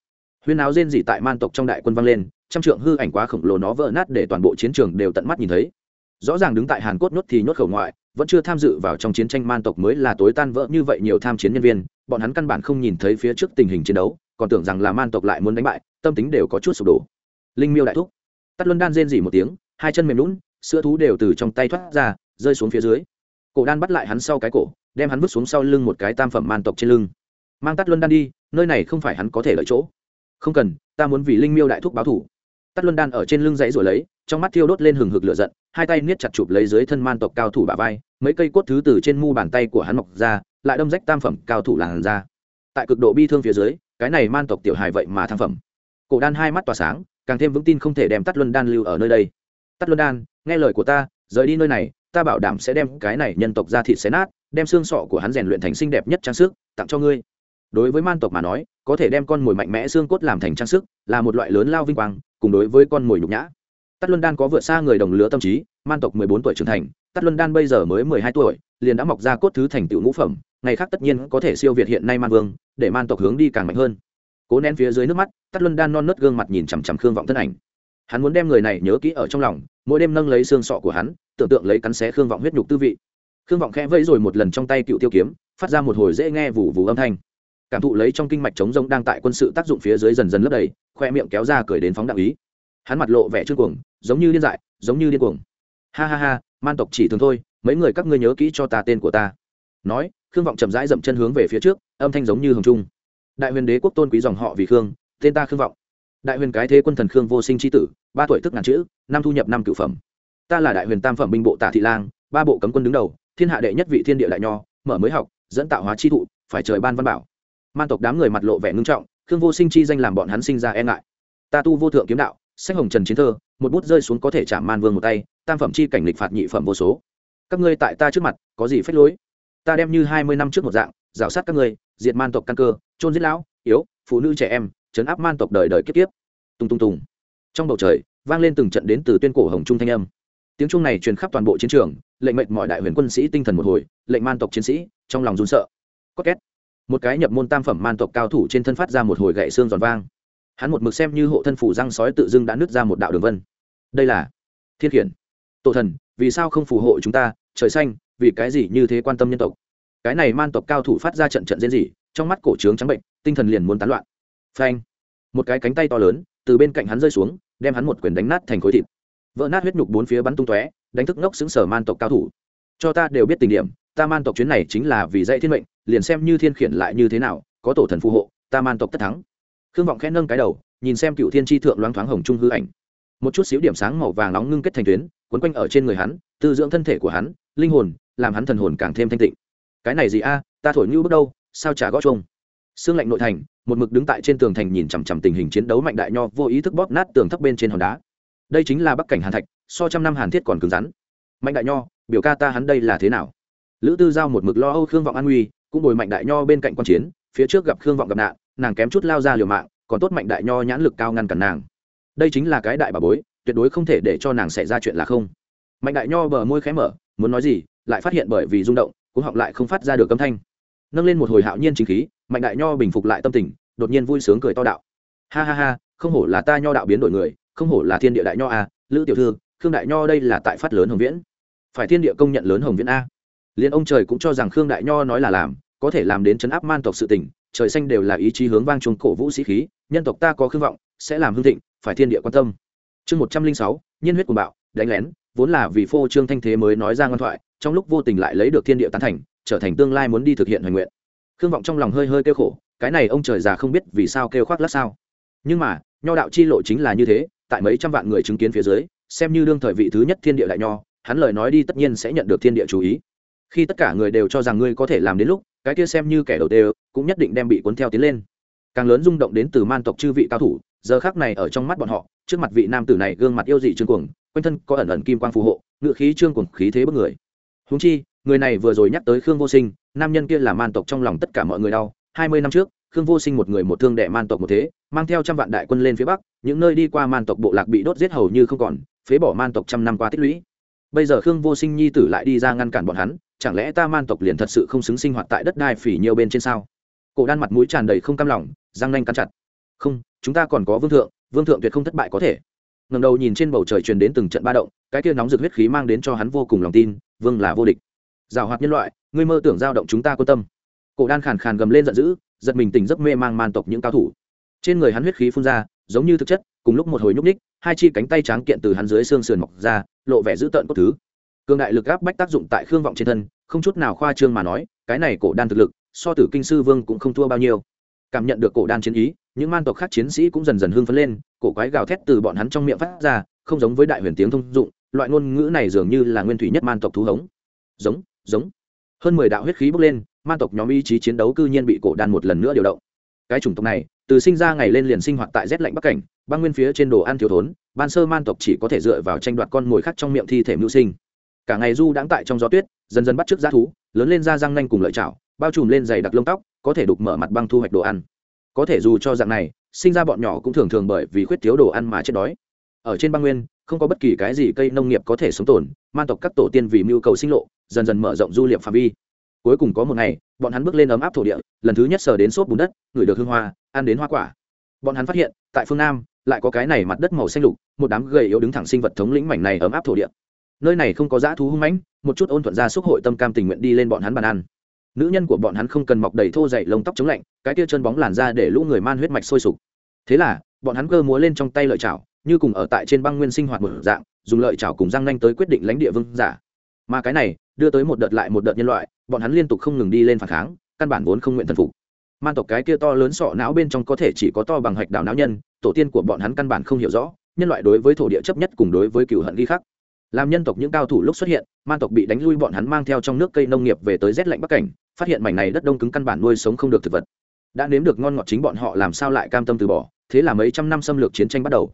Huyên áo rên dị tại man tộc trong đại quân vang lên, trăm trượng hư ảnh quá khổng lồ nó vỡ nát để toàn bộ chiến trường đều tận mắt nhìn thấy. Rõ ràng đứng tại hàn cốt nhốt thì nhốt khẩu ngoại, vẫn chưa tham dự vào trong chiến tranh man tộc mới là tối tan vỡ như vậy nhiều tham chiến nhân viên, bọn hắn căn bản không nhìn thấy phía trước tình hình chiến đấu, còn tưởng rằng là man tộc lại muốn đánh bại, tâm tính đều có chút sụp đổ. Linh miêu đại thúc. Tắt luân đan rên dỉ một tiếng, hai chân mềm lún sữa thú đều từ trong tay thoát ra, rơi xuống phía dưới. Cổ đan bắt lại hắn sau cái cổ, đem hắn vứt xuống sau lưng một cái tam phẩm man tộc trên lưng. Mang tắt luân đan đi, nơi này không phải hắn có thể lợi chỗ. Không cần, ta muốn vì linh miêu đại thúc báo thủ. Tắt luân đan ở trên lưng dãy rồi lấy, trong mắt thiêu đốt lên hừng hực lửa giận, hai tay niết chặt chụp lấy dưới thân man tộc cao thủ bả vai, mấy cây cốt thứ từ trên mu bàn tay của hắn mọc ra, lại đâm rách tam phẩm cao thủ làn ra tại cực độ bi thương phía dưới, cái này man tộc tiểu hài vậy mà thăng phẩm. Cổ đan hai mắt tỏa sáng, càng thêm vững tin không thể đem tắt luân đan lưu ở nơi đây tắt luân đan, nghe lời của ta, rời đi nơi này, ta bảo đảm sẽ đem cái này nhân tộc ra thịt xé nát, đem xương sọ của hắn rèn luyện thành xinh đẹp nhất trang sức, tặng cho ngươi. Đối với man tộc mà nói, có thể đem con mồi mạnh mẽ xương cốt làm thành trang sức, là một loại lớn lao vinh quang, cùng đối với con mồi nhục nhã. Tắt luân đan có vượt xa người đồng lứa tâm trí, man tộc mười bốn tuổi trưởng thành, tắt luân đan bây giờ mới mười hai tuổi, liền đã mọc ra cốt thứ thành tựu ngũ phẩm, ngày khác tất nhiên có thể siêu việt hiện nay man vương, để man tộc hướng đi càng mạnh hơn. Cố nén phía dưới nước mắt, tắt luân đan non nớt gương mặt nhìn chằm chằm khương vọng thân ảnh hắn muốn đem người này nhớ kỹ ở trong lòng, mỗi đêm nâng lấy xương sọ của hắn, tưởng tượng lấy cắn xé khương vọng huyết nhục tư vị. Khương vọng khẽ vẫy rồi một lần trong tay cựu tiêu kiếm, phát ra một hồi dễ nghe vù vù âm thanh. Cảm thụ lấy trong kinh mạch trống rông đang tại quân sự tác dụng phía dưới dần dần lấp đầy, khoe miệng kéo ra cười đến phóng đạo ý. Hắn mặt lộ vẻ trương cuồng, giống như điên dại, giống như điên cuồng. Ha ha ha, man tộc chỉ thường thôi, mấy người các ngươi nhớ kỹ cho ta tên của ta. Nói, khương vọng chậm rãi dậm chân hướng về phía trước, âm thanh giống như hồng trung. Đại huyền đế quốc tôn quý dòng họ vì khương, tên ta khương vọng đại huyền cái thế quân thần khương vô sinh tri tử, ba tuổi thức ngàn chữ, năm thu nhập năm cửu phẩm. Ta là đại huyền tam phẩm binh bộ tả thị lang, ba bộ cấm quân đứng đầu, thiên hạ đệ nhất vị thiên địa đại nho, mở mới học, dẫn tạo hóa chi thụ, phải trời ban văn bảo. Man tộc đám người mặt lộ vẻ ngưng trọng, khương vô sinh chi danh làm bọn hắn sinh ra e ngại. Ta tu vô thượng kiếm đạo, sách hồng trần chiến thơ, một bút rơi xuống có thể chạm man vương một tay, tam phẩm chi cảnh lịch phạt nhị phẩm vô số. Các ngươi tại ta trước mặt, có gì phép lối? Ta đem như hai mươi năm trước một dạng, rào sát các ngươi, diệt man tộc căn cơ trôn giết lão, yếu, phụ nữ trẻ em chấn áp man tộc đời đời kiếp kiếp. Tung tung tùng trong bầu trời, vang lên từng trận đến từ tuyên cổ hồng trung thanh âm. Tiếng trung này truyền khắp toàn bộ chiến trường, lệnh mệnh mọi đại huyền quân sĩ tinh thần một hồi, lệnh man tộc chiến sĩ, trong lòng run sợ. Có két. Một cái nhập môn tam phẩm man tộc cao thủ trên thân phát ra một hồi gậy xương giòn vang. Hắn một mực xem như hộ thân phủ răng sói tự dưng đã nứt ra một đạo đường vân. Đây là thiên khiển. Tổ thần, vì sao không phù hộ chúng ta? Trời xanh, vì cái gì như thế quan tâm nhân tộc? Cái này man tộc cao thủ phát ra trận trận diễn gì trong mắt cổ trướng trắng bệnh, tinh thần liền muốn tán loạn phanh. Một cái cánh tay to lớn, từ bên cạnh hắn rơi xuống, đem hắn một quyền đánh nát thành khối thịt. Vỡ nát huyết nhục bốn phía bắn tung tóe, đánh thức ngốc xứng sở man tộc cao thủ. Cho ta đều biết tình điểm, ta man tộc chuyến này chính là vì dạy thiên mệnh, liền xem như thiên khiển lại như thế nào, có tổ thần phù hộ, ta man tộc tất thắng. Khương vọng khẽ nâng cái đầu, nhìn xem cựu thiên tri thượng loáng thoáng hồng trung hư ảnh. Một chút xíu điểm sáng màu vàng nóng ngưng kết thành tuyến quấn quanh ở trên người hắn, tư dưỡng thân thể của hắn, linh hồn, làm hắn thần hồn càng thêm thanh tịnh. Cái này gì a, ta thổi như bước đâu, sao trả gót chung xương lạnh nội thành, một mực đứng tại trên tường thành nhìn chằm chằm tình hình chiến đấu mạnh đại nho, vô ý thức bóp nát tường thấp bên trên hòn đá. Đây chính là bắc cảnh hàn thạch, so trăm năm hàn thiết còn cứng rắn. Mạnh đại nho, biểu ca ta hắn đây là thế nào? Lữ tư giao một mực lo âu khương vọng an nguy, cũng bồi mạnh đại nho bên cạnh quan chiến, phía trước gặp khương vọng gặp nạn, nàng kém chút lao ra liều mạng, còn tốt mạnh đại nho nhãn lực cao ngăn cản nàng. Đây chính là cái đại bà bối, tuyệt đối không thể để cho nàng xảy ra chuyện là không. Mạnh đại nho bờ môi khé mở, muốn nói gì, lại phát hiện bởi vì rung động cũng họng lại không phát ra được âm thanh nâng lên một hồi hạo nhiên chính khí, mạnh đại nho bình phục lại tâm tình, đột nhiên vui sướng cười to đạo. Ha ha ha, không hổ là ta nho đạo biến đổi người, không hổ là thiên địa đại nho a lữ tiểu thư, khương đại nho đây là tại phát lớn hồng viễn. Phải thiên địa công nhận lớn hồng viễn a. Liền ông trời cũng cho rằng khương đại nho nói là làm, có thể làm đến chấn áp man tộc sự tình, trời xanh đều là ý chí hướng vang chuông cổ vũ sĩ khí, nhân tộc ta có khương vọng, sẽ làm hương thịnh, phải thiên địa quan tâm. Chương một trăm linh sáu, nhiên huyết của bạo, đánh lén, vốn là vì phô trương thanh thế mới nói ra ngoan thoại, trong lúc vô tình lại lấy được thiên địa tán thành trở thành tương lai muốn đi thực hiện hoài nguyện. Khương vọng trong lòng hơi hơi kêu khổ, cái này ông trời già không biết vì sao kêu khoác lát sao. Nhưng mà, nho đạo chi lộ chính là như thế, tại mấy trăm vạn người chứng kiến phía dưới, xem như đương thời vị thứ nhất thiên địa đại nho, hắn lời nói đi tất nhiên sẽ nhận được thiên địa chú ý. Khi tất cả người đều cho rằng ngươi có thể làm đến lúc, cái kia xem như kẻ đầu tê cũng nhất định đem bị cuốn theo tiến lên. Càng lớn rung động đến từ man tộc chư vị cao thủ, giờ khác này ở trong mắt bọn họ, trước mặt vị nam tử này gương mặt yêu dị trương cuồng, quanh thân có ẩn ẩn kim quang phù hộ, ngựa khí trương cuồng, khí thế bất người. Húng chi người này vừa rồi nhắc tới khương vô sinh, nam nhân kia là man tộc trong lòng tất cả mọi người đau. Hai mươi năm trước, khương vô sinh một người một thương đệ man tộc một thế, mang theo trăm vạn đại quân lên phía bắc, những nơi đi qua man tộc bộ lạc bị đốt giết hầu như không còn, phế bỏ man tộc trăm năm qua tích lũy. Bây giờ khương vô sinh nhi tử lại đi ra ngăn cản bọn hắn, chẳng lẽ ta man tộc liền thật sự không xứng sinh hoạt tại đất đai phỉ nhiều bên trên sao? Cổ đan mặt mũi tràn đầy không cam lòng, răng nanh cắn chặt. Không, chúng ta còn có vương thượng vương thượng tuyệt không thất bại có thể. Ngầm đầu nhìn trên bầu trời truyền đến từng trận ba động, cái kia nóng rực huyết khí mang đến cho hắn vô cùng lòng tin, vương là vô địch giảo hoạt nhân loại, ngươi mơ tưởng giao động chúng ta quan tâm. Cổ đan khàn khàn gầm lên giận dữ, giật mình tỉnh giấc mê mang man tộc những cao thủ. Trên người hắn huyết khí phun ra, giống như thực chất, cùng lúc một hồi nhúc ních hai chi cánh tay tráng kiện từ hắn dưới xương sườn mọc ra, lộ vẻ dữ tợn cốt thứ. Cường đại lực áp bách tác dụng tại khương vọng trên thân, không chút nào khoa trương mà nói, cái này cổ đan thực lực, so tử kinh sư vương cũng không thua bao nhiêu. Cảm nhận được cổ đan chiến ý, những man tộc khác chiến sĩ cũng dần dần hưng phấn lên, cổ quái gào thét từ bọn hắn trong miệng phát ra, không giống với đại huyền tiếng thông dụng, loại ngôn ngữ này dường như là nguyên thủy nhất man tộc thú hống. Giống giống. Hơn mười đạo huyết khí bốc lên, man tộc nhóm ý chí chiến đấu cư nhiên bị cổ đan một lần nữa điều động. Cái chủng tộc này, từ sinh ra ngày lên liền sinh hoạt tại rét lạnh bắc cảnh, băng nguyên phía trên đồ ăn thiếu thốn, ban sơ man tộc chỉ có thể dựa vào tranh đoạt con mồi khác trong miệng thi thể mưu sinh. Cả ngày du đãng tại trong gió tuyết, dần dần bắt chước g thú, lớn lên da răng nanh cùng lợi chảo, bao trùm lên dày đặc lông tóc, có thể đục mở mặt băng thu hoạch đồ ăn. Có thể dù cho dạng này, sinh ra bọn nhỏ cũng thường thường bởi vì khuyết thiếu đồ ăn mà chết đói. Ở trên băng nguyên, không có bất kỳ cái gì cây nông nghiệp có thể sống tồn, man tộc các tổ tiên vì mưu cầu sinh lộ dần dần mở rộng du liệp phạm vi. Cuối cùng có một ngày, bọn hắn bước lên ấm áp thổ địa, lần thứ nhất sờ đến xốp bùn đất, ngửi được hương hoa, ăn đến hoa quả. Bọn hắn phát hiện, tại phương nam, lại có cái này mặt đất màu xanh lục, một đám gầy yếu đứng thẳng sinh vật thống lĩnh mảnh này ấm áp thổ địa. Nơi này không có dã thú hung mãnh, một chút ôn thuận ra xúc hội tâm cam tình nguyện đi lên bọn hắn bàn ăn. Nữ nhân của bọn hắn không cần mọc đầy thô dày lông tóc chống lạnh, cái tia chân bóng làn ra để lũ người man huyết mạch sôi sục. Thế là, bọn hắn cơ múa lên trong tay lợi chảo, như cùng ở tại trên băng nguyên sinh hoạt một dạng, dùng lợi chảo cùng răng nanh tới quyết định lãnh địa vương giả. Mà cái này đưa tới một đợt lại một đợt nhân loại, bọn hắn liên tục không ngừng đi lên phản kháng, căn bản vốn không nguyện thần phục. Man tộc cái kia to lớn sọ não bên trong có thể chỉ có to bằng hạch đảo não nhân, tổ tiên của bọn hắn căn bản không hiểu rõ, nhân loại đối với thổ địa chấp nhất cùng đối với cựu hận ghi khắc. Làm nhân tộc những cao thủ lúc xuất hiện, man tộc bị đánh lui bọn hắn mang theo trong nước cây nông nghiệp về tới rét lạnh bắc cảnh, phát hiện mảnh này đất đông cứng căn bản nuôi sống không được thực vật. Đã nếm được ngon ngọt chính bọn họ làm sao lại cam tâm từ bỏ, thế là mấy trăm năm xâm lược chiến tranh bắt đầu.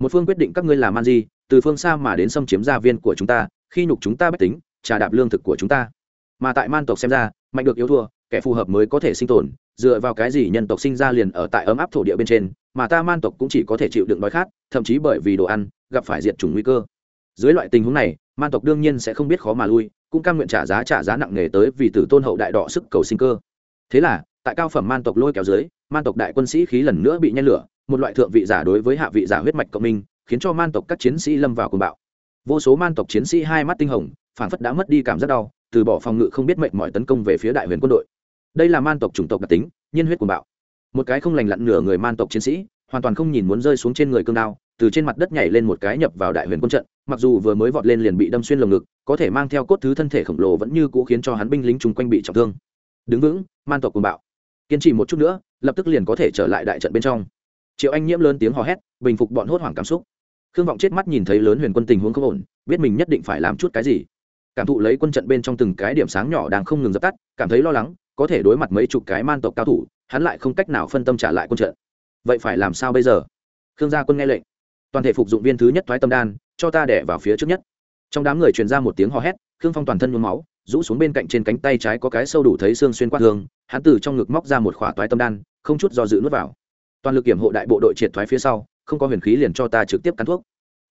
Một phương quyết định các ngươi làm man di, từ phương xa mà đến xâm chiếm gia viên của chúng ta, khi nhục chúng ta bách tính trà đạp lương thực của chúng ta. Mà tại man tộc xem ra, mạnh được yếu thua, kẻ phù hợp mới có thể sinh tồn, dựa vào cái gì nhân tộc sinh ra liền ở tại ấm áp thổ địa bên trên, mà ta man tộc cũng chỉ có thể chịu đựng đói khát, thậm chí bởi vì đồ ăn, gặp phải diệt chủng nguy cơ. Dưới loại tình huống này, man tộc đương nhiên sẽ không biết khó mà lui, cũng cam nguyện trả giá trả giá nặng nề tới vì tử tôn hậu đại đọ sức cầu sinh cơ. Thế là, tại cao phẩm man tộc lôi kéo dưới, man tộc đại quân sĩ khí lần nữa bị nhen lửa, một loại thượng vị giả đối với hạ vị giả huyết mạch cộng minh, khiến cho man tộc các chiến sĩ lâm vào cuồng bạo. Vô số man tộc chiến sĩ hai mắt tinh hồng phản phất đã mất đi cảm giác đau, từ bỏ phòng ngự không biết mệnh mọi tấn công về phía đại huyền quân đội. Đây là man tộc chủng tộc đặc tính, nhiên huyết cuồng bạo. Một cái không lành lặn nửa người man tộc chiến sĩ, hoàn toàn không nhìn muốn rơi xuống trên người cương đao, từ trên mặt đất nhảy lên một cái nhập vào đại huyền quân trận, mặc dù vừa mới vọt lên liền bị đâm xuyên lồng ngực, có thể mang theo cốt thứ thân thể khổng lồ vẫn như cũ khiến cho hắn binh lính chung quanh bị trọng thương. Đứng vững, man tộc cuồng bạo. Kiên trì một chút nữa, lập tức liền có thể trở lại đại trận bên trong. Triệu anh nhiễm lớn tiếng hò hét, bình phục bọn hốt hoảng cảm xúc. Khương vọng chết mắt nhìn thấy lớn huyền quân tình huống không ổn, biết mình nhất định phải làm chút cái gì cảm thụ lấy quân trận bên trong từng cái điểm sáng nhỏ đang không ngừng dập tắt, cảm thấy lo lắng, có thể đối mặt mấy chục cái man tộc cao thủ, hắn lại không cách nào phân tâm trả lại quân trận. Vậy phải làm sao bây giờ? Khương gia quân nghe lệnh. Toàn thể phục dụng viên thứ nhất thoái tâm đan, cho ta đẻ vào phía trước nhất. Trong đám người truyền ra một tiếng hò hét, khương phong toàn thân nhuốm máu, rũ xuống bên cạnh trên cánh tay trái có cái sâu đủ thấy xương xuyên qua thương hắn từ trong ngực móc ra một khỏa toái tâm đan, không chút do dự nuốt vào. Toàn lực kiểm hộ đại bộ đội triệt thoái phía sau, không có huyền khí liền cho ta trực tiếp cắn thuốc.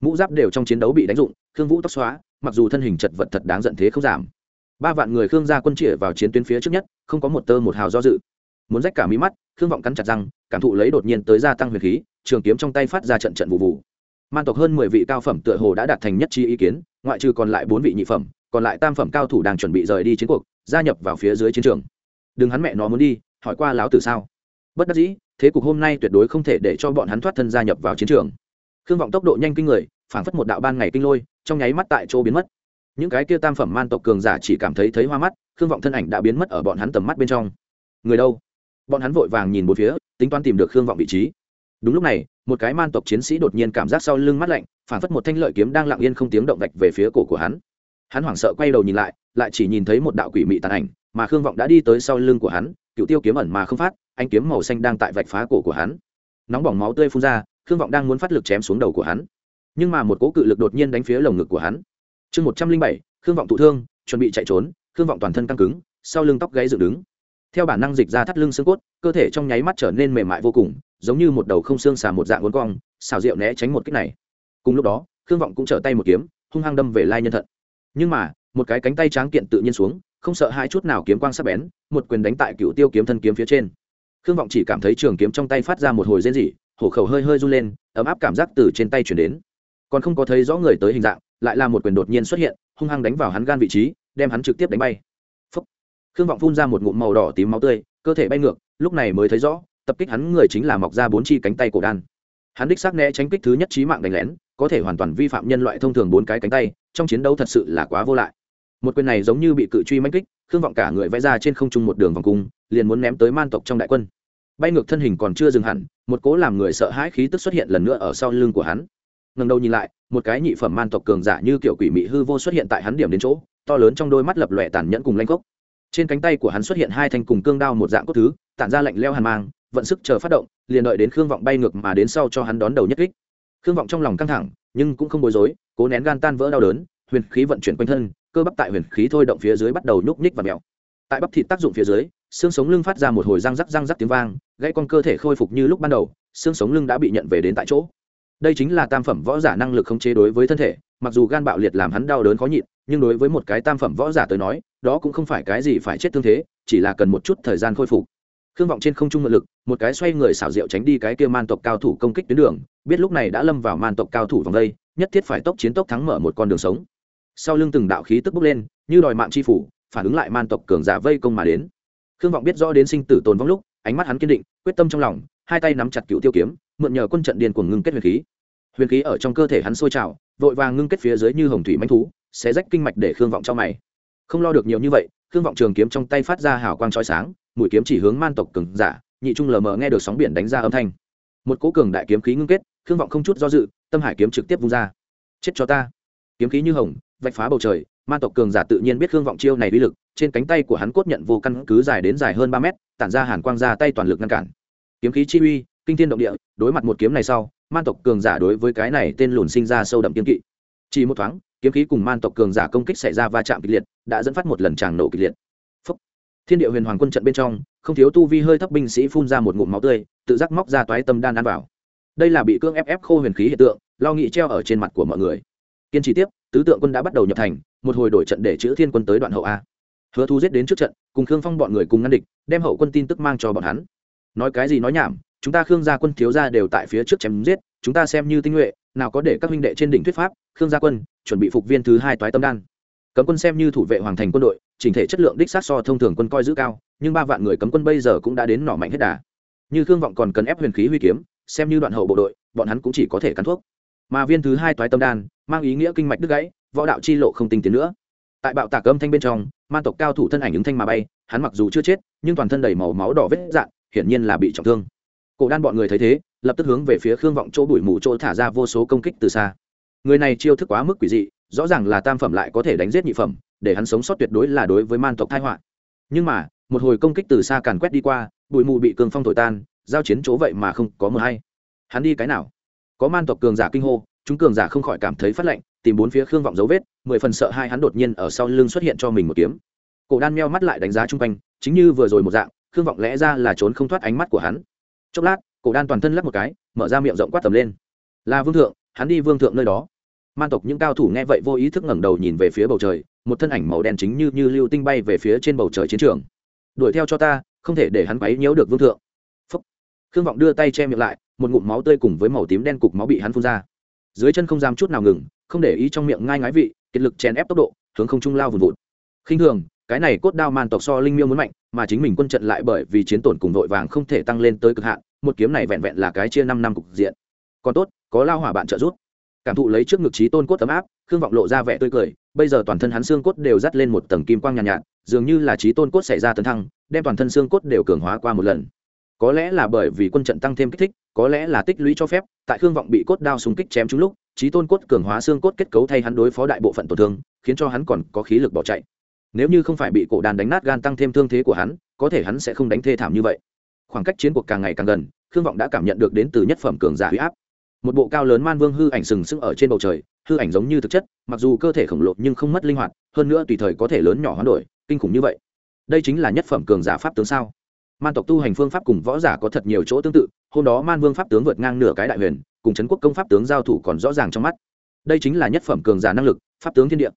Mũ giáp đều trong chiến đấu bị đánh dụng, khương vũ tóc xóa mặc dù thân hình chật vật thật đáng giận thế không giảm. Ba vạn người khương gia quân chĩa vào chiến tuyến phía trước nhất, không có một tơ một hào do dự. Muốn rách cả mí mắt, khương vọng cắn chặt răng, cảm thụ lấy đột nhiên tới gia tăng huyền khí, trường kiếm trong tay phát ra trận trận vụ vụ. Man tộc hơn mười vị cao phẩm tựa hồ đã đạt thành nhất trí ý kiến, ngoại trừ còn lại bốn vị nhị phẩm, còn lại tam phẩm cao thủ đang chuẩn bị rời đi chiến cuộc, gia nhập vào phía dưới chiến trường. Đừng hắn mẹ nó muốn đi, hỏi qua láo tử sao? Bất đắc dĩ, thế cục hôm nay tuyệt đối không thể để cho bọn hắn thoát thân gia nhập vào chiến trường. Khương vọng tốc độ nhanh kinh người phảng phất một đạo ban ngày kinh lôi, trong nháy mắt tại chỗ biến mất. Những cái kia tam phẩm man tộc cường giả chỉ cảm thấy thấy hoa mắt, khương vọng thân ảnh đã biến mất ở bọn hắn tầm mắt bên trong. Người đâu? Bọn hắn vội vàng nhìn một phía, tính toán tìm được khương vọng vị trí. Đúng lúc này, một cái man tộc chiến sĩ đột nhiên cảm giác sau lưng mắt lạnh, phảng phất một thanh lợi kiếm đang lặng yên không tiếng động vạch về phía cổ của hắn. Hắn hoảng sợ quay đầu nhìn lại lại chỉ nhìn thấy một đạo quỷ mị tàn ảnh, mà khương vọng đã đi tới sau lưng của hắn, cựu tiêu kiếm ẩn mà không phát anh kiếm màu xanh đang tại vạch phá cổ của hắn. Nóng bỏng máu tươi phun ra, khương vọng đang muốn phát lực chém xuống đầu của hắn nhưng mà một cỗ cự lực đột nhiên đánh phía lồng ngực của hắn. Chương một trăm linh bảy, khương vọng thụ thương, chuẩn bị chạy trốn, khương vọng toàn thân căng cứng, sau lưng tóc gáy dựng đứng. Theo bản năng dịch ra thắt lưng xương cốt, cơ thể trong nháy mắt trở nên mềm mại vô cùng, giống như một đầu không xương xà một dạng uốn cong xào rượu né tránh một cách này. Cùng lúc đó, khương vọng cũng trở tay một kiếm, hung hăng đâm về lai nhân thận. Nhưng mà, một cái cánh tay tráng kiện tự nhiên xuống, không sợ hai chút nào kiếm quang sắc bén, một quyền đánh tại cựu tiêu kiếm thân kiếm phía trên. Khương vọng chỉ cảm thấy trường kiếm trong tay phát ra một hồi rên rỉ, hổ khẩu hơi hơi run lên, ấm áp cảm giác từ trên tay chuyển đến còn không có thấy rõ người tới hình dạng, lại là một quyền đột nhiên xuất hiện, hung hăng đánh vào hắn gan vị trí, đem hắn trực tiếp đánh bay. Phúc. khương vọng phun ra một ngụm màu đỏ tím máu tươi, cơ thể bay ngược, lúc này mới thấy rõ, tập kích hắn người chính là mọc ra bốn chi cánh tay cổ đan. Hắn đích xác né tránh kích thứ nhất trí mạng đánh lén, có thể hoàn toàn vi phạm nhân loại thông thường bốn cái cánh tay, trong chiến đấu thật sự là quá vô lại. Một quyền này giống như bị cự truy manh kích, khương vọng cả người vẽ ra trên không trung một đường vòng cung, liền muốn ném tới man tộc trong đại quân. Bay ngược thân hình còn chưa dừng hẳn, một cố làm người sợ hãi khí tức xuất hiện lần nữa ở sau lưng của hắn ngần đầu nhìn lại, một cái nhị phẩm man tộc cường giả như kiểu quỷ mị hư vô xuất hiện tại hắn điểm đến chỗ, to lớn trong đôi mắt lập lòe tàn nhẫn cùng lanh cốc trên cánh tay của hắn xuất hiện hai thanh cùng cương đao một dạng cốt thứ, tản ra lạnh leo hàn mang, vận sức chờ phát động, liền đợi đến khương vọng bay ngược mà đến sau cho hắn đón đầu nhất kích. Khương vọng trong lòng căng thẳng, nhưng cũng không bối rối, cố nén gan tan vỡ đau đớn, huyền khí vận chuyển quanh thân, cơ bắp tại huyền khí thôi động phía dưới bắt đầu nhúc nhích và mèo. Tại bắp thịt tác dụng phía dưới, xương sống lưng phát ra một hồi răng rắc răng rắc tiếng vang, gãy con cơ thể khôi phục như lúc ban đầu, xương sống lưng đã bị nhận về đến tại chỗ đây chính là tam phẩm võ giả năng lực khống chế đối với thân thể, mặc dù gan bạo liệt làm hắn đau đớn khó nhịn, nhưng đối với một cái tam phẩm võ giả tới nói, đó cũng không phải cái gì phải chết thương thế, chỉ là cần một chút thời gian khôi phục. Khương vọng trên không trung ngự lực, một cái xoay người xảo diệu tránh đi cái kia man tộc cao thủ công kích tuyến đường, biết lúc này đã lâm vào man tộc cao thủ vòng đây, nhất thiết phải tốc chiến tốc thắng mở một con đường sống. Sau lưng từng đạo khí tức bốc lên, như đòi mạng chi phủ, phản ứng lại man tộc cường giả vây công mà đến. Khương vọng biết rõ đến sinh tử tồn vong lúc, ánh mắt hắn kiên định, quyết tâm trong lòng, hai tay nắm chặt cựu tiêu kiếm, mượn nhờ quân trận điền cuồng ngưng kết huyền khí huyền khí ở trong cơ thể hắn sôi trào, vội vàng ngưng kết phía dưới như hồng thủy manh thú sẽ rách kinh mạch để khương vọng trong mày. Không lo được nhiều như vậy, khương vọng trường kiếm trong tay phát ra hào quang trói sáng, mũi kiếm chỉ hướng man tộc cường giả, nhị trung lờ mờ nghe được sóng biển đánh ra âm thanh. Một cố cường đại kiếm khí ngưng kết, khương vọng không chút do dự, tâm hải kiếm trực tiếp vung ra. Chết cho ta. Kiếm khí như hồng, vạch phá bầu trời, man tộc cường giả tự nhiên biết khương vọng chiêu này uy lực, trên cánh tay của hắn cốt nhận vô căn cứ dài đến dài hơn ba mét, tản ra hàn quang ra tay toàn lực ngăn cản. Kiếm khí chi uy, kinh thiên động địa, đối mặt một kiếm này sau man tộc cường giả đối với cái này tên lùn sinh ra sâu đậm kiên kỵ. Chỉ một thoáng, kiếm khí cùng man tộc cường giả công kích xảy ra va chạm kịch liệt, đã dẫn phát một lần tràng nổ kịch liệt. Phúc. thiên địa huyền hoàng quân trận bên trong, không thiếu tu vi hơi thấp binh sĩ phun ra một ngụm máu tươi, tự giác móc ra toái tâm đan ăn vào. Đây là bị cương ép ép khô huyền khí hiện tượng, lo nghị treo ở trên mặt của mọi người. Kiên trì tiếp, tứ tượng quân đã bắt đầu nhập thành, một hồi đổi trận để chữ thiên quân tới đoạn hậu a. Hứa thu giết đến trước trận, cùng khương phong bọn người cùng ngăn địch, đem hậu quân tin tức mang cho bọn hắn. Nói cái gì nói nhảm chúng ta khương gia quân thiếu gia đều tại phía trước chém giết, chúng ta xem như tinh nhuệ, nào có để các huynh đệ trên đỉnh thuyết pháp, khương gia quân, chuẩn bị phục viên thứ hai toái tâm đan. Cấm quân xem như thủ vệ hoàng thành quân đội, chỉnh thể chất lượng đích sát so thông thường quân coi giữ cao, nhưng ba vạn người cấm quân bây giờ cũng đã đến nỏ mạnh hết đà. Như khương vọng còn cần ép huyền khí huy kiếm, xem như đoạn hậu bộ đội, bọn hắn cũng chỉ có thể cắn thuốc. Mà viên thứ hai toái tâm đan, mang ý nghĩa kinh mạch đứt gãy, võ đạo chi lộ không tinh tiến nữa. Tại bạo tạc âm thanh bên trong, man tộc cao thủ thân ảnh ứng thanh mà bay, hắn mặc dù chưa chết, nhưng toàn thân đầy màu máu đỏ vết dạn hiển nhiên là bị trọng thương cổ đan bọn người thấy thế, lập tức hướng về phía khương vọng chỗ bụi mù chỗ thả ra vô số công kích từ xa. Người này chiêu thức quá mức quỷ dị, rõ ràng là tam phẩm lại có thể đánh giết nhị phẩm, để hắn sống sót tuyệt đối là đối với man tộc thái họa. Nhưng mà, một hồi công kích từ xa càn quét đi qua, bụi mù bị cường phong thổi tan, giao chiến chỗ vậy mà không có mờ hay. Hắn đi cái nào? Có man tộc cường giả kinh hô, chúng cường giả không khỏi cảm thấy phát lạnh tìm bốn phía khương vọng dấu vết, mười phần sợ hai hắn đột nhiên ở sau lưng xuất hiện cho mình một kiếm. Cổ đan meo mắt lại đánh giá chung quanh, chính như vừa rồi một dạng, khương vọng lẽ ra là trốn không thoát ánh mắt của hắn chốc lát, cổ đan toàn thân lắp một cái, mở ra miệng rộng quát tầm lên. Là vương thượng, hắn đi vương thượng nơi đó. Man tộc những cao thủ nghe vậy vô ý thức ngẩng đầu nhìn về phía bầu trời, một thân ảnh màu đen chính như như lưu tinh bay về phía trên bầu trời chiến trường. Đuổi theo cho ta, không thể để hắn quấy nhiễu được vương thượng. Phúc. khương vọng đưa tay che miệng lại, một ngụm máu tươi cùng với màu tím đen cục máu bị hắn phun ra. Dưới chân không dám chút nào ngừng, không để ý trong miệng ngai ngái vị, kiệt lực chèn ép tốc độ, hướng không trung lao vùn vụt. Khinh thường cái này cốt đao man tộc so linh miêu muốn mạnh mà chính mình quân trận lại bởi vì chiến tổn cùng vội vàng không thể tăng lên tới cực hạn một kiếm này vẹn vẹn là cái chia năm năm cục diện. Còn tốt có lao hỏa bạn trợ giúp. Cảm thụ lấy trước ngực trí tôn cốt tấm áp khương vọng lộ ra vẻ tươi cười bây giờ toàn thân hắn xương cốt đều dắt lên một tầng kim quang nhàn nhạt, nhạt dường như là trí tôn cốt xảy ra tấn thăng đem toàn thân xương cốt đều cường hóa qua một lần. Có lẽ là bởi vì quân trận tăng thêm kích thích có lẽ là tích lũy cho phép tại khương vọng bị cốt đao súng kích chém trúng lúc trí tôn cốt cường hóa xương cốt kết cấu thay hắn đối phó đại bộ phận tổn thương khiến cho hắn còn có khí lực bỏ chạy nếu như không phải bị cổ đàn đánh nát gan tăng thêm thương thế của hắn, có thể hắn sẽ không đánh thê thảm như vậy. Khoảng cách chiến cuộc càng ngày càng gần, khương vọng đã cảm nhận được đến từ nhất phẩm cường giả huy áp. Một bộ cao lớn man vương hư ảnh sừng sững ở trên bầu trời, hư ảnh giống như thực chất, mặc dù cơ thể khổng lồ nhưng không mất linh hoạt, hơn nữa tùy thời có thể lớn nhỏ hoán đổi, kinh khủng như vậy. Đây chính là nhất phẩm cường giả pháp tướng sao? Man tộc tu hành phương pháp cùng võ giả có thật nhiều chỗ tương tự, hôm đó man vương pháp tướng vượt ngang nửa cái đại huyền, cùng trấn quốc công pháp tướng giao thủ còn rõ ràng trong mắt. Đây chính là nhất phẩm cường giả năng lực, pháp tướng thiên địa.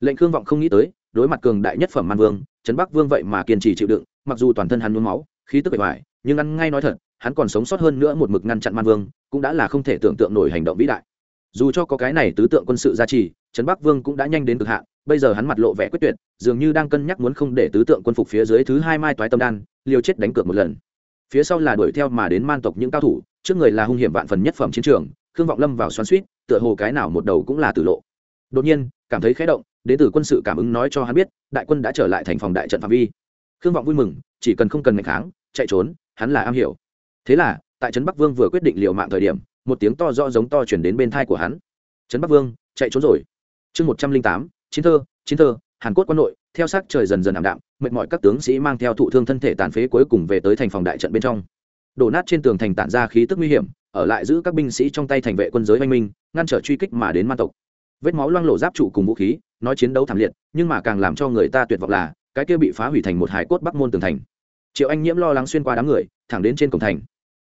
Lệnh khương vọng không nghĩ tới đối mặt cường đại nhất phẩm man vương, trấn bắc vương vậy mà kiên trì chịu đựng, mặc dù toàn thân hắn nôn máu, khí tức bề ngoài nhưng ăn ngay nói thật, hắn còn sống sót hơn nữa một mực ngăn chặn man vương, cũng đã là không thể tưởng tượng nổi hành động vĩ đại. Dù cho có cái này tứ tượng quân sự gia trì, trấn bắc vương cũng đã nhanh đến cực hạn, bây giờ hắn mặt lộ vẻ quyết tuyệt, dường như đang cân nhắc muốn không để tứ tượng quân phục phía dưới thứ hai mai toái tâm đan, liều chết đánh cược một lần. Phía sau là đuổi theo mà đến man tộc những cao thủ, trước người là hung hiểm vạn phần nhất phẩm chiến trường, khương vọng lâm vào xoắn suýt tựa hồ cái nào một đầu cũng là tử lộ. Đột nhiên, cảm thấy khẽ động đến từ quân sự cảm ứng nói cho hắn biết, đại quân đã trở lại thành phòng đại trận phạm vi. Khương vọng vui mừng, chỉ cần không cần ngày kháng, chạy trốn, hắn là am hiểu. Thế là, tại trấn bắc vương vừa quyết định liều mạng thời điểm, một tiếng to rõ giống to chuyển đến bên thai của hắn. Trấn bắc vương, chạy trốn rồi. Chương một trăm linh tám, chiến thơ chiến thơ, hàn quốc quân nội theo sắc trời dần dần ảm đạm, mệt mỏi các tướng sĩ mang theo thụ thương thân thể tàn phế cuối cùng về tới thành phòng đại trận bên trong. Đổ nát trên tường thành tản ra khí tức nguy hiểm, ở lại giữ các binh sĩ trong tay thành vệ quân giới oanh minh, ngăn trở truy kích mà đến man tộc. Vết máu loang lộ giáp trụ cùng vũ khí nói chiến đấu thảm liệt, nhưng mà càng làm cho người ta tuyệt vọng là, cái kia bị phá hủy thành một hải cốt bắc môn tường thành. Triệu anh nhiễm lo lắng xuyên qua đám người, thẳng đến trên cổng thành.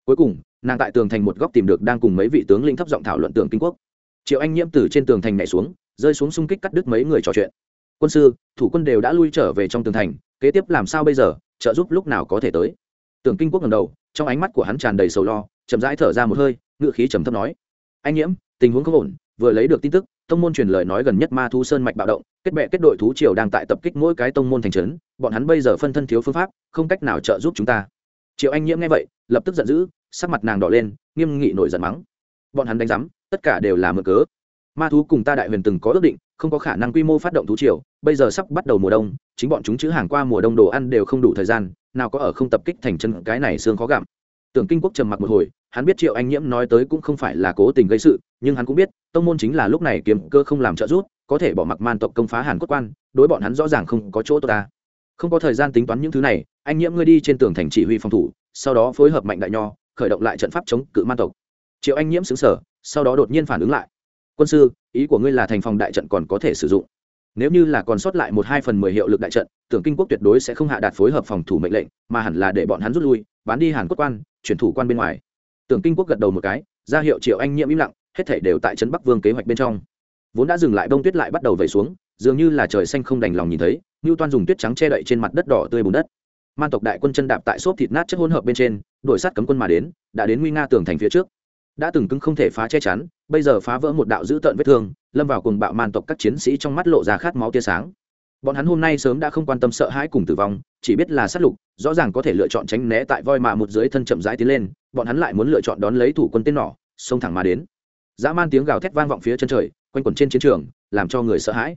Cuối cùng, nàng tại tường thành một góc tìm được đang cùng mấy vị tướng lĩnh thấp giọng thảo luận tường kinh quốc. Triệu anh nhiễm từ trên tường thành nhảy xuống, rơi xuống xung kích cắt đứt mấy người trò chuyện. Quân sư, thủ quân đều đã lui trở về trong tường thành, kế tiếp làm sao bây giờ, trợ giúp lúc nào có thể tới? Tưởng kinh quốc ngầm đầu, trong ánh mắt của hắn tràn đầy sầu lo, chậm rãi thở ra một hơi ngựa khí trầm thấp nói. Anh nhiễm, tình huống không ổn vừa lấy được tin tức, tông môn truyền lời nói gần nhất ma thu sơn mạch bạo động, kết bệ kết đội thú triều đang tại tập kích mỗi cái tông môn thành trấn, bọn hắn bây giờ phân thân thiếu phương pháp, không cách nào trợ giúp chúng ta. Triệu anh nhiễm nghe vậy, lập tức giận dữ, sắc mặt nàng đỏ lên, nghiêm nghị nổi giận mắng. Bọn hắn đánh giám, tất cả đều là mượn cớ. Ma thú cùng ta đại huyền từng có ước định, không có khả năng quy mô phát động thú triều, bây giờ sắp bắt đầu mùa đông, chính bọn chúng chữ hàng qua mùa đông đồ ăn đều không đủ thời gian, nào có ở không tập kích thành chân cái này xương khó gặm. Tưởng kinh quốc trầm mặc một hồi, hắn biết triệu anh nhiễm nói tới cũng không phải là cố tình gây sự, nhưng hắn cũng biết tông môn chính là lúc này kiếm cơ không làm trợ giúp, có thể bỏ mặc man tộc công phá hàn quốc quan, đối bọn hắn rõ ràng không có chỗ tốt ta. Không có thời gian tính toán những thứ này, anh nhiễm ngươi đi trên tường thành chỉ huy phòng thủ, sau đó phối hợp mạnh đại nho, khởi động lại trận pháp chống cự man tộc. Triệu anh nhiễm xứng sở sau đó đột nhiên phản ứng lại. Quân sư, ý của ngươi là thành phòng đại trận còn có thể sử dụng. Nếu như là còn sót lại một hai phần mười hiệu lực đại trận, tưởng kinh quốc tuyệt đối sẽ không hạ đạt phối hợp phòng thủ mệnh lệnh, mà hẳn là để bọn hắn rút lui, bán đi hàn quốc quan, chuyển thủ quan bên ngoài. Tưởng kinh quốc gật đầu một cái, ra hiệu triệu anh nhiễm im lặng hết thảy đều tại trấn bắc vương kế hoạch bên trong. Vốn đã dừng lại bông tuyết lại bắt đầu vẩy xuống, dường như là trời xanh không đành lòng nhìn thấy ngưu toan dùng tuyết trắng che đậy trên mặt đất đỏ tươi bùn đất. Man tộc đại quân chân đạp tại xốp thịt nát chất hỗn hợp bên trên đổi sát cấm quân mà đến, đã đến nguy nga tường thành phía trước. Đã từng cứng không thể phá che chắn, bây giờ phá vỡ một đạo dữ tợn vết thương, lâm vào cùng bạo man tộc các chiến sĩ trong mắt lộ ra khát máu tia sáng. Bọn hắn hôm nay sớm đã không quan tâm sợ hãi cùng tử vong, chỉ biết là sát lục, rõ ràng có thể lựa chọn tránh né tại voi mạ một dưới thân chậm rãi tiến lên, bọn hắn lại muốn lựa chọn đón lấy thủ quân tên nỏ, xông thẳng mà đến dã man tiếng gào thét vang vọng phía chân trời, quanh quẩn trên chiến trường, làm cho người sợ hãi.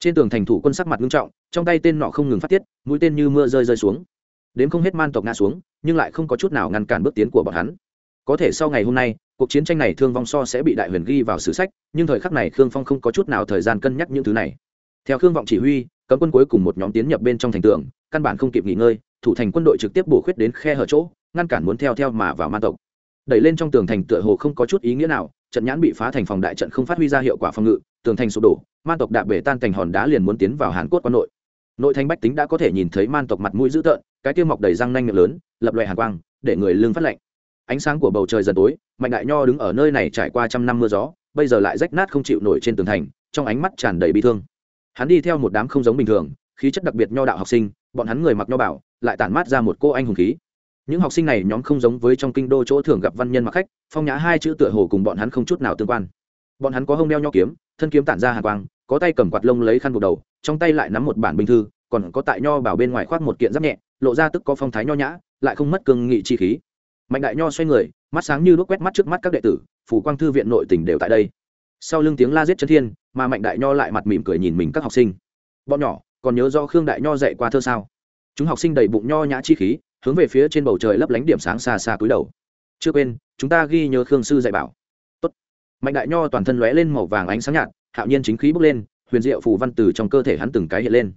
Trên tường thành thủ quân sắc mặt nghiêm trọng, trong tay tên nọ không ngừng phát tiết, mũi tên như mưa rơi rơi xuống. Đến không hết man tộc ngã xuống, nhưng lại không có chút nào ngăn cản bước tiến của bọn hắn. Có thể sau ngày hôm nay, cuộc chiến tranh này thương vong so sẽ bị đại huyền ghi vào sử sách, nhưng thời khắc này khương phong không có chút nào thời gian cân nhắc những thứ này. Theo khương vọng chỉ huy, cấm quân cuối cùng một nhóm tiến nhập bên trong thành tường, căn bản không kịp nghỉ ngơi, thủ thành quân đội trực tiếp bổ khuyết đến khe hở chỗ, ngăn cản muốn theo theo mà vào man tộc. Đẩy lên trong tường thành tựa hồ không có chút ý nghĩa nào trận nhãn bị phá thành phòng đại trận không phát huy ra hiệu quả phòng ngự, tường thành sụp đổ man tộc đạp bể tan thành hòn đá liền muốn tiến vào hàn cốt quan nội. Nội thành bách tính đã có thể nhìn thấy man tộc mặt mũi dữ tợn, cái tiêu mọc đầy răng nanh miệng lớn, lập loại hàn quang, để người lương phát lạnh. Ánh sáng của bầu trời dần tối, mạnh đại nho đứng ở nơi này trải qua trăm năm mưa gió, bây giờ lại rách nát không chịu nổi trên tường thành, trong ánh mắt tràn đầy bi thương. Hắn đi theo một đám không giống bình thường, khí chất đặc biệt nho đạo học sinh, bọn hắn người mặc nho bảo, lại tản mát ra một cô anh hùng khí những học sinh này nhóm không giống với trong kinh đô chỗ thường gặp văn nhân mặc khách, phong nhã hai chữ tựa hồ cùng bọn hắn không chút nào tương quan. Bọn hắn có hông đeo nho kiếm, thân kiếm tản ra hàng quang, có tay cầm quạt lông lấy khăn buộc đầu, trong tay lại nắm một bản bình thư, còn có tại nho bảo bên ngoài khoác một kiện giáp nhẹ, lộ ra tức có phong thái nho nhã, lại không mất cương nghị chi khí. Mạnh đại nho xoay người, mắt sáng như đuốc quét mắt trước mắt các đệ tử, phủ quang thư viện nội tỉnh đều tại đây. Sau lưng tiếng la giết chân thiên, mà mạnh đại nho lại mặt mỉm cười nhìn mình các học sinh. Bọn nhỏ, còn nhớ do khương đại nho dạy qua thơ sao? Chúng học sinh đầy bụng nho nhã chi khí hướng về phía trên bầu trời lấp lánh điểm sáng xa xa cúi đầu. Chưa quên, chúng ta ghi nhớ khương sư dạy bảo. Tốt. mạnh đại nho toàn thân lóe lên màu vàng ánh sáng nhạt, hạo nhiên chính khí bốc lên, huyền diệu phù văn từ trong cơ thể hắn từng cái hiện lên.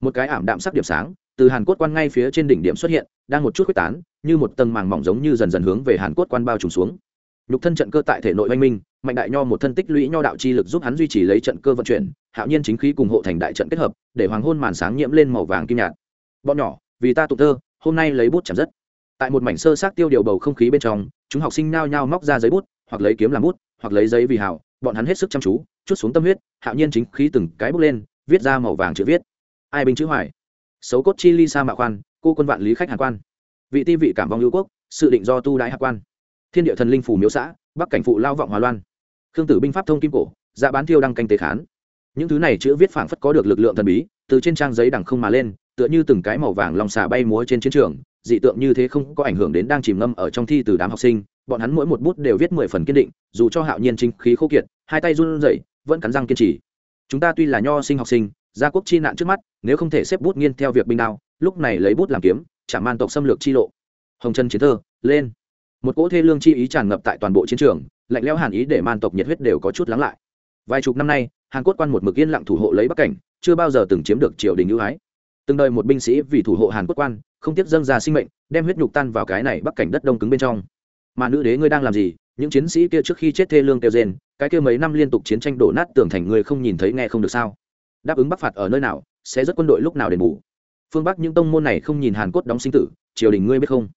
Một cái ảm đạm sắc điểm sáng, từ hàn cốt quan ngay phía trên đỉnh điểm xuất hiện, đang một chút quyết tán, như một tầng màng mỏng giống như dần dần hướng về hàn cốt quan bao trùm xuống. Nhục thân trận cơ tại thể nội oanh minh, mạnh đại nho một thân tích lũy nho đạo chi lực giúp hắn duy trì lấy trận cơ vận chuyển, hạo nhiên chính khí cùng hộ thành đại trận kết hợp, để hoàng hôn màn sáng nhiễm lên màu vàng kim nhạt. Bọn nhỏ, vì ta tụ thơ hôm nay lấy bút chạm rất. Tại một mảnh sơ sát tiêu điều bầu không khí bên trong, chúng học sinh nao nhao móc ra giấy bút, hoặc lấy kiếm làm bút, hoặc lấy giấy vì hảo bọn hắn hết sức chăm chú, chút xuống tâm huyết, hạo nhiên chính khí từng cái bút lên, viết ra màu vàng chữ viết. Ai binh chữ hoài? Xấu cốt chi ly sa mạ khoan cô quân vạn lý khách hàn quan. Vị ti vị cảm vong lưu quốc, sự định do tu đại hạ quan. Thiên địa thần linh phủ miếu xã, bắc cảnh phụ lao vọng hòa loan. Khương tử binh pháp thông kim cổ dạ bán thiêu đăng canh tế khán. Những thứ này chữ viết phảng phất có được lực lượng thần bí, từ trên trang giấy đằng không mà lên tựa như từng cái màu vàng lòng xà bay múa trên chiến trường, dị tượng như thế không có ảnh hưởng đến đang chìm ngâm ở trong thi từ đám học sinh, bọn hắn mỗi một bút đều viết mười phần kiên định, dù cho hạo nhiên chính khí khô kiệt, hai tay run rẩy, vẫn cắn răng kiên trì. Chúng ta tuy là nho sinh học sinh, gia quốc chi nạn trước mắt, nếu không thể xếp bút nghiên theo việc binh đao, lúc này lấy bút làm kiếm chả man tộc xâm lược chi lộ. Hồng chân chiến thơ, lên. Một cỗ thê lương chi ý tràn ngập tại toàn bộ chiến trường, lạnh lẽo hàn ý để man tộc nhiệt huyết đều có chút lắng lại. Vài chục năm nay, hàn quốc quan một mực yên lặng thủ hộ lấy bắc cảnh, chưa bao giờ từng chiếm được triều đình ưu ái từng đời một binh sĩ vì thủ hộ hàn quốc quan, không tiếc dâng ra sinh mệnh, đem huyết nhục tan vào cái này bắc cảnh đất đông cứng bên trong. Mà nữ đế ngươi đang làm gì? Những chiến sĩ kia trước khi chết thê lương kêu rên, cái kia mấy năm liên tục chiến tranh đổ nát tưởng thành người không nhìn thấy nghe không được sao? Đáp ứng bắc phạt ở nơi nào, sẽ rất quân đội lúc nào đền bù. Phương bắc những tông môn này không nhìn hàn quốc đóng sinh tử, triều đình ngươi biết không?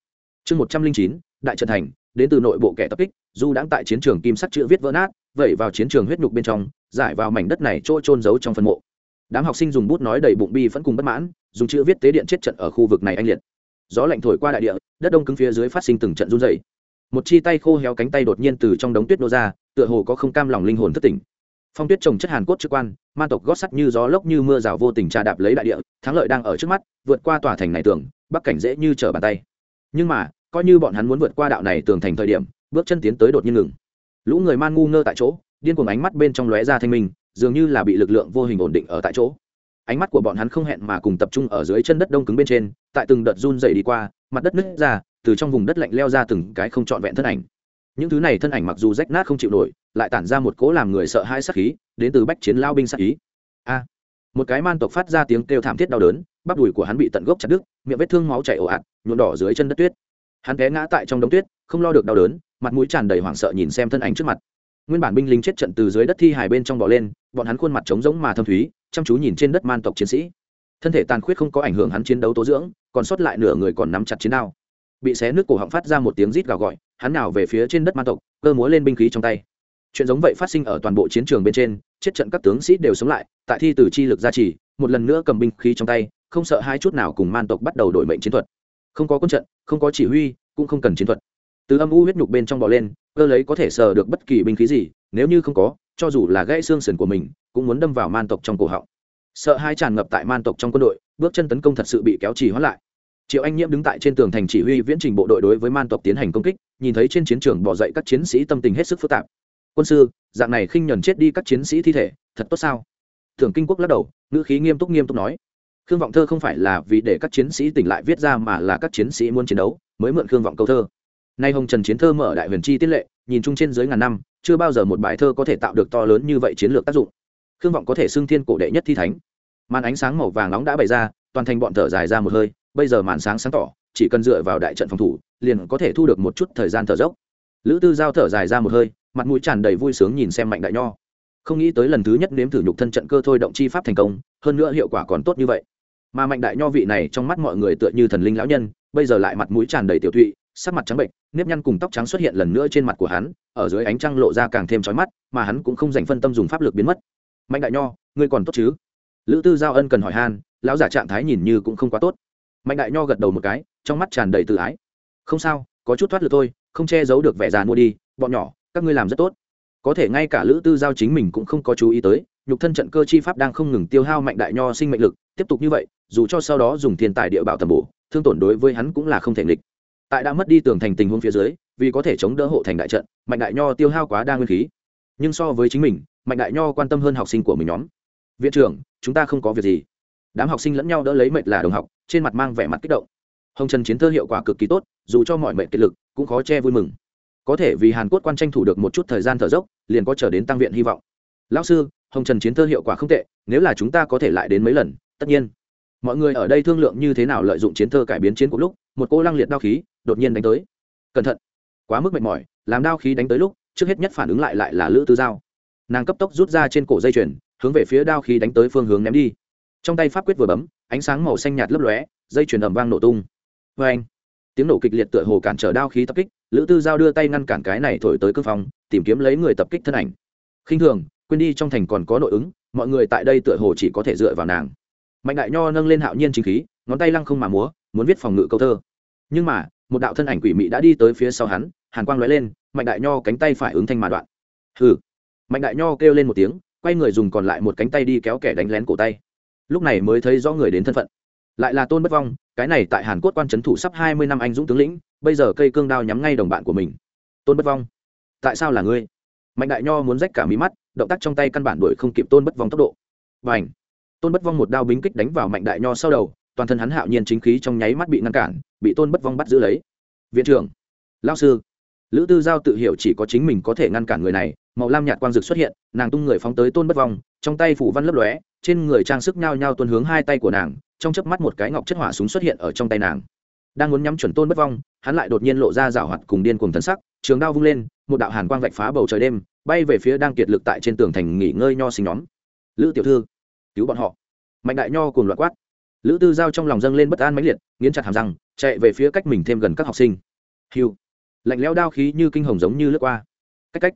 Chương một trăm linh chín, đại trận thành, đến từ nội bộ kẻ tập kích du đãng tại chiến trường kim sắc chữ viết vỡ nát, vẩy vào chiến trường huyết nhục bên trong, giải vào mảnh đất này chỗ trôn giấu trong phân mộ đám học sinh dùng bút nói đầy bụng bi vẫn cùng bất mãn, dùng chữ viết tế điện chết trận ở khu vực này anh liệt. Gió lạnh thổi qua đại địa, đất đông cứng phía dưới phát sinh từng trận run dày một chi tay khô héo cánh tay đột nhiên từ trong đống tuyết nô ra, tựa hồ có không cam lòng linh hồn thất tỉnh. Phong tuyết trồng chất hàn cốt chức quan man tộc gót sắt như gió lốc như mưa rào vô tình trà đạp lấy đại địa, thắng lợi đang ở trước mắt, vượt qua tòa thành này tường, bắc cảnh dễ như trở bàn tay. Nhưng mà, coi như bọn hắn muốn vượt qua đạo này tường thành thời điểm, bước chân tiến tới đột nhiên ngừng. Lũ người man ngu ngơ tại chỗ, điên cuồng ánh mắt bên trong lóe ra thanh minh dường như là bị lực lượng vô hình ổn định ở tại chỗ. Ánh mắt của bọn hắn không hẹn mà cùng tập trung ở dưới chân đất đông cứng bên trên, tại từng đợt run dày đi qua, mặt đất nứt ra, từ trong vùng đất lạnh leo ra từng cái không trọn vẹn thân ảnh. Những thứ này thân ảnh mặc dù rách nát không chịu nổi, lại tản ra một cỗ làm người sợ hãi sắc khí, đến từ bách chiến lao binh sắc ý. A! Một cái man tộc phát ra tiếng kêu thảm thiết đau đớn, bắp đùi của hắn bị tận gốc chặt đứt, miệng vết thương máu chảy ồ ạt, nhuộm đỏ dưới chân đất tuyết. Hắn té ngã tại trong đống tuyết, không lo được đau đớn, mặt mũi tràn đầy hoảng sợ nhìn xem thân ảnh trước mặt nguyên bản binh lính chết trận từ dưới đất thi hài bên trong bỏ lên, bọn hắn khuôn mặt trống rỗng mà thâm thúy, chăm chú nhìn trên đất man tộc chiến sĩ. Thân thể tàn khuyết không có ảnh hưởng hắn chiến đấu tố dưỡng, còn sót lại nửa người còn nắm chặt chiến đao. Bị xé nước cổ họng phát ra một tiếng rít gào gọi, hắn nào về phía trên đất man tộc, cơ múa lên binh khí trong tay. Chuyện giống vậy phát sinh ở toàn bộ chiến trường bên trên, chết trận các tướng sĩ đều sống lại, tại thi từ chi lực gia trì, một lần nữa cầm binh khí trong tay, không sợ hai chút nào cùng man tộc bắt đầu đổi mệnh chiến thuật. Không có quân trận, không có chỉ huy, cũng không cần chiến thuật từ âm u huyết nhục bên trong bò lên, cơ lấy có thể sờ được bất kỳ binh khí gì, nếu như không có, cho dù là gãy xương sườn của mình, cũng muốn đâm vào man tộc trong cổ họng. Sợ hai tràn ngập tại man tộc trong quân đội, bước chân tấn công thật sự bị kéo trì hoãn lại. Triệu anh nhiễm đứng tại trên tường thành chỉ huy viễn trình bộ đội đối với man tộc tiến hành công kích, nhìn thấy trên chiến trường bỏ dậy các chiến sĩ tâm tình hết sức phức tạp. Quân sư, dạng này khinh nhuần chết đi các chiến sĩ thi thể, thật tốt sao? Thường kinh quốc lắc đầu, ngữ khí nghiêm túc nghiêm túc nói. Khương vọng thơ không phải là vì để các chiến sĩ tỉnh lại viết ra mà là các chiến sĩ muốn chiến đấu, mới mượn khương vọng câu thơ nay hồng trần chiến thơ mở đại huyền chi tiết lệ, nhìn chung trên dưới ngàn năm, chưa bao giờ một bài thơ có thể tạo được to lớn như vậy chiến lược tác dụng. Khương vọng có thể xưng thiên cổ đệ nhất thi thánh. Màn ánh sáng màu vàng nóng đã bày ra, toàn thành bọn thở dài ra một hơi, bây giờ màn sáng sáng tỏ, chỉ cần dựa vào đại trận phòng thủ, liền có thể thu được một chút thời gian thở dốc. Lữ tư giao thở dài ra một hơi, mặt mũi tràn đầy vui sướng nhìn xem mạnh đại nho. Không nghĩ tới lần thứ nhất nếm thử nhục thân trận cơ thôi động chi pháp thành công, hơn nữa hiệu quả còn tốt như vậy. Mà mạnh đại nho vị này trong mắt mọi người tựa như thần linh lão nhân, bây giờ lại mặt mũi tràn đầy tiểu thụy sắc mặt trắng bệnh, nếp nhăn cùng tóc trắng xuất hiện lần nữa trên mặt của hắn, ở dưới ánh trăng lộ ra càng thêm trói mắt, mà hắn cũng không dành phân tâm dùng pháp lực biến mất. Mạnh đại nho, ngươi còn tốt chứ? Lữ tư giao ân cần hỏi han, lão giả trạng thái nhìn như cũng không quá tốt. Mạnh đại nho gật đầu một cái, trong mắt tràn đầy tự ái. Không sao, có chút thoát lực thôi, không che giấu được vẻ già mua đi, bọn nhỏ, các ngươi làm rất tốt. Có thể ngay cả lữ tư giao chính mình cũng không có chú ý tới, nhục thân trận cơ chi pháp đang không ngừng tiêu hao mạnh đại nho sinh mệnh lực, tiếp tục như vậy, dù cho sau đó dùng thiên tài địa bảo tầm bổ, thương tổn đối với hắn cũng là không thể nghịch tại đã mất đi tường thành tình huống phía dưới, vì có thể chống đỡ hộ thành đại trận, mạnh đại nho tiêu hao quá đa nguyên khí. Nhưng so với chính mình, mạnh đại nho quan tâm hơn học sinh của mình nhóm. Viện trưởng, chúng ta không có việc gì. Đám học sinh lẫn nhau đỡ lấy mệt là đồng học, trên mặt mang vẻ mặt kích động. Hồng trần chiến thơ hiệu quả cực kỳ tốt, dù cho mọi mệnh kiệt lực, cũng khó che vui mừng. Có thể vì hàn quốc quan tranh thủ được một chút thời gian thở dốc, liền có trở đến tăng viện hy vọng. Lão sư, hồng trần chiến thơ hiệu quả không tệ, nếu là chúng ta có thể lại đến mấy lần, tất nhiên mọi người ở đây thương lượng như thế nào lợi dụng chiến thơ cải biến chiến cuộc lúc, một cô lăng liệt đao khí đột nhiên đánh tới. Cẩn thận, quá mức mệt mỏi, làm đao khí đánh tới lúc, trước hết nhất phản ứng lại lại là lữ tư giao. Nàng cấp tốc rút ra trên cổ dây chuyền, hướng về phía đao khí đánh tới phương hướng ném đi. Trong tay pháp quyết vừa bấm, ánh sáng màu xanh nhạt lấp lóe, dây chuyền ầm vang nổ tung. Vê anh tiếng nổ kịch liệt tựa hồ cản trở đao khí tập kích, lữ tư giao đưa tay ngăn cản cái này thổi tới cương phòng tìm kiếm lấy người tập kích thân ảnh. Khinh thường, quên đi trong thành còn có nội ứng, mọi người tại đây tựa hồ chỉ có thể dựa vào nàng mạnh đại nho nâng lên hạo nhiên chính khí, ngón tay lăng không mà múa, muốn viết phòng ngự câu thơ. Nhưng mà, một đạo thân ảnh quỷ mị đã đi tới phía sau hắn, hàn quang lóe lên, mạnh đại nho cánh tay phải ứng thanh mà đoạn. Hừ. Mạnh đại nho kêu lên một tiếng, quay người dùng còn lại một cánh tay đi kéo kẻ đánh lén cổ tay. Lúc này mới thấy rõ người đến thân phận. Lại là tôn bất vong, cái này tại hàn quốc quan trấn thủ sắp hai mươi năm anh dũng tướng lĩnh, bây giờ cây cương đao nhắm ngay đồng bạn của mình. Tôn bất vong, tại sao là ngươi? Mạnh đại nho muốn rách cả mí mắt, động tác trong tay căn bản đuổi không kịp tôn bất vong tốc độ. Và ảnh tôn bất vong một đao bính kích đánh vào mạnh đại nho sau đầu, toàn thân hắn hạo nhiên chính khí trong nháy mắt bị ngăn cản, bị tôn bất vong bắt giữ lấy. Viện trưởng lao sư, lữ tư giao tự hiểu chỉ có chính mình có thể ngăn cản người này, màu lam nhạt quang dực xuất hiện, nàng tung người phóng tới tôn bất vong, trong tay phủ văn lấp lóe, trên người trang sức nhao nhao tuân hướng hai tay của nàng, trong chớp mắt một cái ngọc chất hỏa súng xuất hiện ở trong tay nàng. Đang muốn nhắm chuẩn tôn bất vong, hắn lại đột nhiên lộ ra rào hoạt cùng điên cùng thân sắc, trường đao vung lên, một đạo hàn quang vạch phá bầu trời đêm, bay về phía đang kiệt lực tại trên tường thành nghỉ ngơi nho sinh nhóm. Lữ tiểu thư cứu bọn họ. Mạnh đại nho cùng loạt quát. Lữ tư giao trong lòng dâng lên bất an mãnh liệt, nghiến chặt hàm răng, chạy về phía cách mình thêm gần các học sinh. Hiu lạnh lẽo đao khí như kinh hồng giống như lướt qua. Cách cách.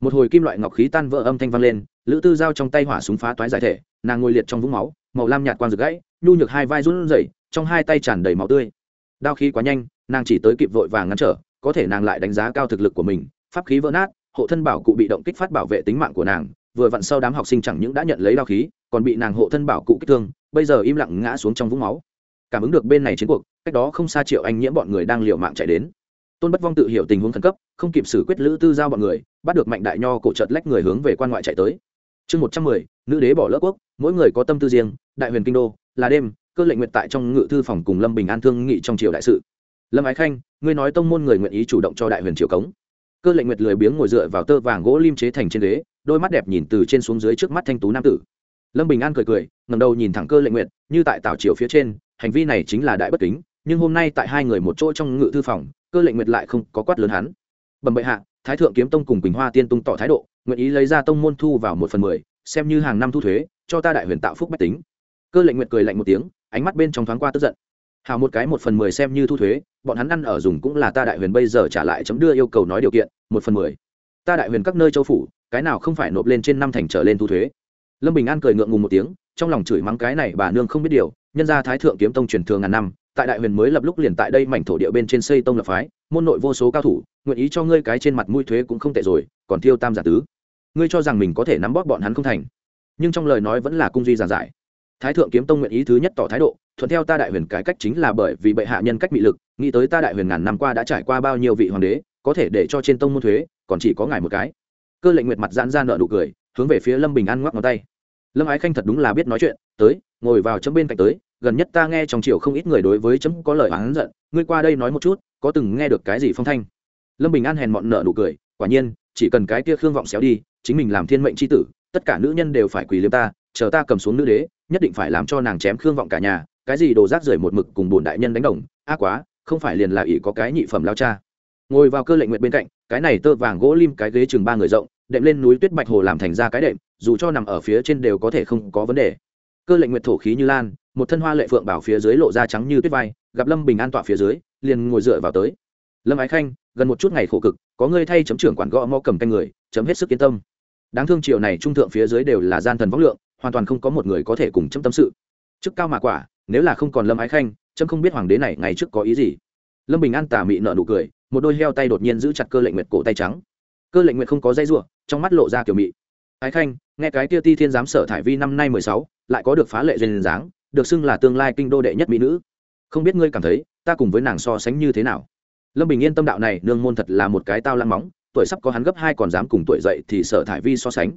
Một hồi kim loại ngọc khí tan vỡ âm thanh vang lên, lữ tư giao trong tay hỏa súng phá toái giải thể, nàng ngồi liệt trong vũng máu, màu lam nhạt quang rực gãy, nhu nhược hai vai run rẩy, trong hai tay tràn đầy máu tươi. Đao khí quá nhanh, nàng chỉ tới kịp vội vàng ngăn trở, có thể nàng lại đánh giá cao thực lực của mình, pháp khí vỡ nát, hộ thân bảo cụ bị động kích phát bảo vệ tính mạng của nàng, vừa vặn sau đám học sinh chẳng những đã nhận lấy đao khí còn bị nàng hộ thân bảo cụ kích thương, bây giờ im lặng ngã xuống trong vũng máu. Cảm ứng được bên này chiến cuộc, cách đó không xa triệu anh nhiễm bọn người đang liều mạng chạy đến. Tôn bất vong tự hiểu tình huống khẩn cấp, không kịp xử quyết lữ tư giao bọn người, bắt được mạnh đại nho cổ trợt lách người hướng về quan ngoại chạy tới. Chương một trăm mười, nữ đế bỏ lỡ quốc, mỗi người có tâm tư riêng, đại huyền kinh đô, là đêm, cơ lệnh nguyện tại trong ngự thư phòng cùng lâm bình an thương nghị trong triều đại sự. Lâm ái khanh, ngươi nói tông môn người nguyện ý chủ động cho đại huyền triều cống. Cơ lệnh nguyệt lười biếng ngồi dựa vào tơ vàng gỗ lim chế thành trên ghế, đôi mắt đẹp nhìn từ trên xuống dưới trước mắt thanh tú nam tử lâm bình an cười cười ngầm đầu nhìn thẳng cơ lệnh nguyệt, như tại tảo triều phía trên, hành vi này chính là đại bất kính, nhưng hôm nay tại hai người một chỗ trong ngự thư phòng, cơ lệnh nguyệt lại không có quát lớn hắn. Bẩm bệ hạ, thái thượng kiếm tông cùng quỳnh hoa tiên tung tỏ thái độ, nguyện ý lấy ra tông môn thu vào một phần mười, xem như hàng năm thu thuế, cho ta đại huyền tạo phúc bách tính. Cơ lệnh nguyệt cười lạnh một tiếng, ánh mắt bên trong thoáng qua tức giận. Hào một cái một phần mười xem như thu thuế, bọn hắn ăn ở dùng cũng là ta đại huyền bây giờ trả lại chấm đưa yêu cầu nói điều kiện, một phần mười. Ta đại huyền các nơi châu phủ, cái nào không phải nộp lên trên năm thành trở lên thu thuế? Lâm bình an cười ngượng ngùng một tiếng, trong lòng chửi mắng cái này bà nương không biết điều, nhân gia thái thượng kiếm tông truyền thường ngàn năm, tại đại huyền mới lập lúc liền tại đây mảnh thổ địa bên trên xây tông lập phái, môn nội vô số cao thủ, nguyện ý cho ngươi cái trên mặt mũi thuế cũng không tệ rồi, còn thiêu tam giả tứ. Ngươi cho rằng mình có thể nắm bóp bọn hắn không thành. Nhưng trong lời nói vẫn là cung duy giản giải. Thái thượng kiếm tông nguyện ý thứ nhất tỏ thái độ, thuận theo ta đại huyền cải cách chính là bởi vì bệ hạ nhân cách mị lực, nghĩ tới ta đại huyền ngàn năm qua đã trải qua bao nhiêu vị hoàng đế, có thể để cho trên tông môn thuế, còn chỉ có ngài một cái. Cơ lệnh nguyệt mặt giãn ra nợ nụ cười, hướng về phía lâm bình an ngoắc ngón tay lâm ái khanh thật đúng là biết nói chuyện, tới, ngồi vào chấm bên cạnh tới, gần nhất ta nghe trong triều không ít người đối với chấm có lời oán giận, ngươi qua đây nói một chút, có từng nghe được cái gì phong thanh? Lâm bình an hèn mọn nợ nụ cười, quả nhiên, chỉ cần cái kia khương vọng xéo đi, chính mình làm thiên mệnh c h i tử, tất cả nữ nhân đều phải quỳ liêm ta, chờ ta cầm xuống nữ đế, nhất định phải làm cho nàng chém khương vọng cả nhà, cái gì đồ rác rưởi một mực cùng bồn đại nhân đánh đồng, a quá, không phải liền là ỷ có cái nhị phẩm lao cha. Ngồi vào cơ lệnh nguyện bên cạnh, cái này tơ vàng gỗ lim cái ghế chừng ba người rộng, đệm lên núi tuyết bạch hồ làm thành ra cái đệm dù cho nằm ở phía trên đều có thể không có vấn đề. Cơ lệnh nguyệt thổ khí như lan, một thân hoa lệ phượng bảo phía dưới lộ ra trắng như tuyết vai, gặp lâm bình an tọa phía dưới, liền ngồi dựa vào tới. Lâm ái khanh, gần một chút ngày khổ cực, có ngươi thay chấm trưởng quản gõ mò cầm canh người, chấm hết sức yên tâm. Đáng thương triệu này trung thượng phía dưới đều là gian thần vóc lượng, hoàn toàn không có một người có thể cùng chấm tâm sự. Chức cao mà quả, nếu là không còn lâm ái khanh, chấm không biết hoàng đế này ngày trước có ý gì. Lâm bình an tà mị nợ nụ cười, một đôi heo tay đột nhiên giữ chặt cơ lệnh nguyệt cổ tay trắng. Cơ lệnh nguyệt không có dây ruộng trong mắt lộ ra kiểu mị. Ái khanh nghe cái kia ti thiên giám sở thải vi năm nay mười sáu, lại có được phá lệ duyên dáng, được xưng là tương lai kinh đô đệ nhất mỹ nữ. Không biết ngươi cảm thấy, ta cùng với nàng so sánh như thế nào? Lâm bình yên tâm đạo này, nương môn thật là một cái tao lăng móng, tuổi sắp có hắn gấp hai còn dám cùng tuổi dậy thì sở thải vi so sánh.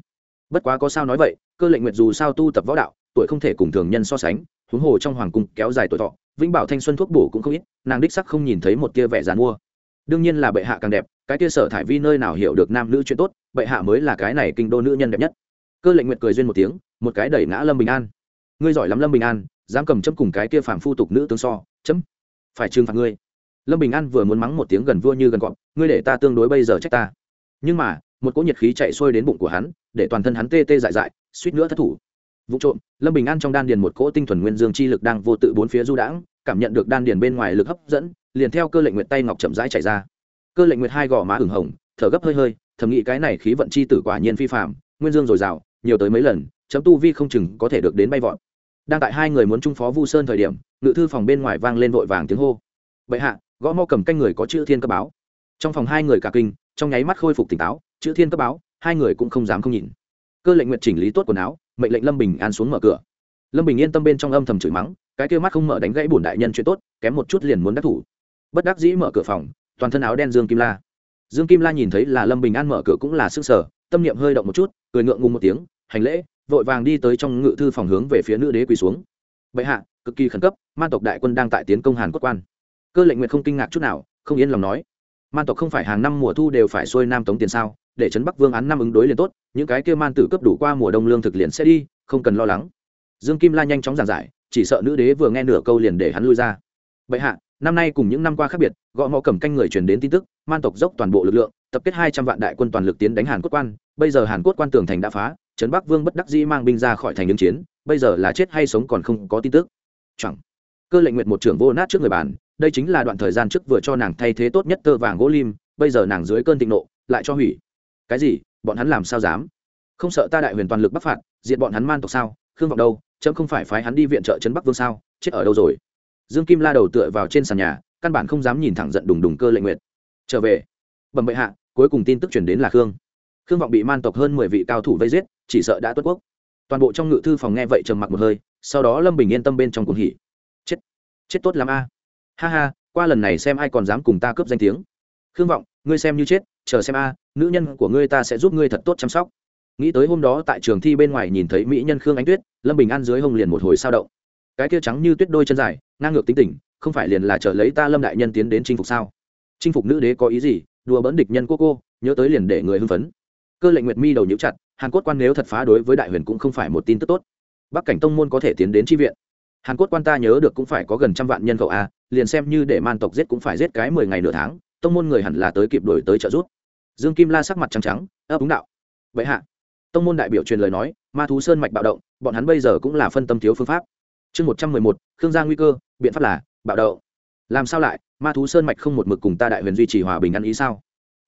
Bất quá có sao nói vậy, cơ lệnh nguyệt dù sao tu tập võ đạo, tuổi không thể cùng thường nhân so sánh, huống hồ trong hoàng cung kéo dài tuổi thọ, vĩnh bảo thanh xuân thuốc bổ cũng không ít, nàng đích sắc không nhìn thấy một tia vẻ dàn mua đương nhiên là bệ hạ càng đẹp, cái tia sở thải vi nơi nào hiểu được nam nữ chuyện tốt, bệ hạ mới là cái này kinh đô nữ nhân đẹp nhất cơ lệnh nguyệt cười duyên một tiếng, một cái đẩy ngã lâm bình an. Ngươi giỏi lắm lâm bình an, dám cầm chấm cùng cái kia phàm phu tục nữ tướng so, chấm phải trừng phạt ngươi. Lâm bình an vừa muốn mắng một tiếng gần vua như gần cọp, ngươi để ta tương đối bây giờ trách ta. Nhưng mà, một cỗ nhiệt khí chạy xuôi đến bụng của hắn, để toàn thân hắn tê tê dại dại, suýt nữa thất thủ. Vụ trộm, lâm bình an trong đan điền một cỗ tinh thuần nguyên dương chi lực đang vô tự bốn phía du đãng, cảm nhận được đan điền bên ngoài lực hấp dẫn, liền theo cơ lệnh nguyệt tay ngọc chậm rãi chạy ra. Cơ lệnh nguyệt hai gò má ửng hồng, thở gấp hơi hơi, thầm nghĩ cái này khí vận chi tử quả nhiên phi phạm nguyên dương dồi dào nhiều tới mấy lần, chấm tu vi không chừng có thể được đến bay vọt. Đang tại hai người muốn trung phó vu sơn thời điểm, ngự thư phòng bên ngoài vang lên vội vàng tiếng hô. Bệ hạ, gõ mo cầm canh người có chữ thiên cấp báo. Trong phòng hai người cả kinh, trong nháy mắt khôi phục tỉnh táo, chữ thiên cấp báo, hai người cũng không dám không nhìn. Cơ lệnh nguyệt chỉnh lý tốt quần áo, mệnh lệnh lâm bình an xuống mở cửa. Lâm bình yên tâm bên trong âm thầm chửi mắng, cái kêu mắt không mở đánh gãy bổn đại nhân chuyện tốt, kém một chút liền muốn đắc thủ. Bất đắc dĩ mở cửa phòng, toàn thân áo đen dương kim la. Dương kim la nhìn thấy là lâm bình an mở cửa cũng là s ư ơ n g sở, tâm niệm hơi động một chút, cười ngượng ngùng một tiếng hành lễ, vội vàng đi tới trong ngự thư phòng hướng về phía nữ đế quỳ xuống. Bệ hạ, cực kỳ khẩn cấp, man tộc đại quân đang tại tiến công hàn quốc quan. Cơ lệnh nguyệt không kinh ngạc chút nào, không yên lòng nói. Man tộc không phải hàng năm mùa thu đều phải xuôi nam tống tiền sao, để trấn bắc vương án năm ứng đối liền tốt, những cái kia man tử cấp đủ qua mùa đông lương thực liền sẽ đi, không cần lo lắng. Dương kim la nhanh chóng giảng giải, chỉ sợ nữ đế vừa nghe nửa câu liền để hắn lui ra. Bệ hạ, năm nay cùng những năm qua khác biệt, gõ mò cầm canh người truyền đến tin tức, man tộc dốc toàn bộ lực lượng tập kết hai trăm vạn đại quân toàn lực tiến đánh hàn quốc quan. Bây giờ hàn quốc quan tường thành đã phá, trấn bắc vương bất đắc dĩ mang binh ra khỏi thành ứng chiến. Bây giờ là chết hay sống còn không có tin tức. Chẳng. Cơ lệnh nguyện một trưởng vô nát trước người bàn. Đây chính là đoạn thời gian trước vừa cho nàng thay thế tốt nhất tơ vàng gỗ lim, bây giờ nàng dưới cơn thịnh nộ, lại cho hủy. Cái gì? Bọn hắn làm sao dám? Không sợ ta đại huyền toàn lực bắc phạt, diệt bọn hắn man tộc sao? Khương vọng đâu? Chấm không phải phái hắn đi viện trợ trấn bắc vương sao? Chết ở đâu rồi? Dương kim la đầu tựa vào trên sàn nhà, căn bản không dám nhìn thẳng giận đùng đùng cơ lệnh nguyệt trở về bẩm bệ hạ, cuối cùng tin tức chuyển đến là khương. Khương vọng bị man tộc hơn mười vị cao thủ vây giết, chỉ sợ đã tuất quốc. Toàn bộ trong ngự thư phòng nghe vậy trầm mặc một hơi, sau đó lâm bình yên tâm bên trong cuồng hỉ. Chết chết tốt lắm a. Ha ha, qua lần này xem ai còn dám cùng ta cướp danh tiếng. Khương vọng, ngươi xem như chết, chờ xem a, nữ nhân của ngươi ta sẽ giúp ngươi thật tốt chăm sóc. Nghĩ tới hôm đó tại trường thi bên ngoài nhìn thấy mỹ nhân khương ánh tuyết, lâm bình an dưới hông liền một hồi sao động. Cái kia trắng như tuyết đôi chân dài, ngang ngược tính tình, không phải liền là chờ lấy ta lâm đại nhân tiến đến chinh phục sao? Chinh phục nữ đế có ý gì? Đùa bỡn địch nhân cô cô, nhớ tới liền để người hưng phấn. Cơ lệnh nguyệt mi đầu nhũ chặt, hàn cốt quan nếu thật phá đối với đại huyền cũng không phải một tin tức tốt. Bắc cảnh tông môn có thể tiến đến tri viện. Hàn cốt quan ta nhớ được cũng phải có gần trăm vạn nhân khẩu a, liền xem như để man tộc giết cũng phải giết cái mười ngày nửa tháng, tông môn người hẳn là tới kịp đổi tới trợ giúp. Dương kim la sắc mặt trắng trắng, ấp úng đạo. Vậy hạ. Tông môn đại biểu truyền lời nói, ma thú sơn mạch bạo động, bọn hắn bây giờ cũng là phân tâm thiếu phương pháp. Chương một trăm mười một, khương gia nguy cơ, biện pháp là bạo động. Làm sao lại? Ma thú sơn mạch không một mực cùng ta đại huyền duy trì hòa bình ăn ý sao?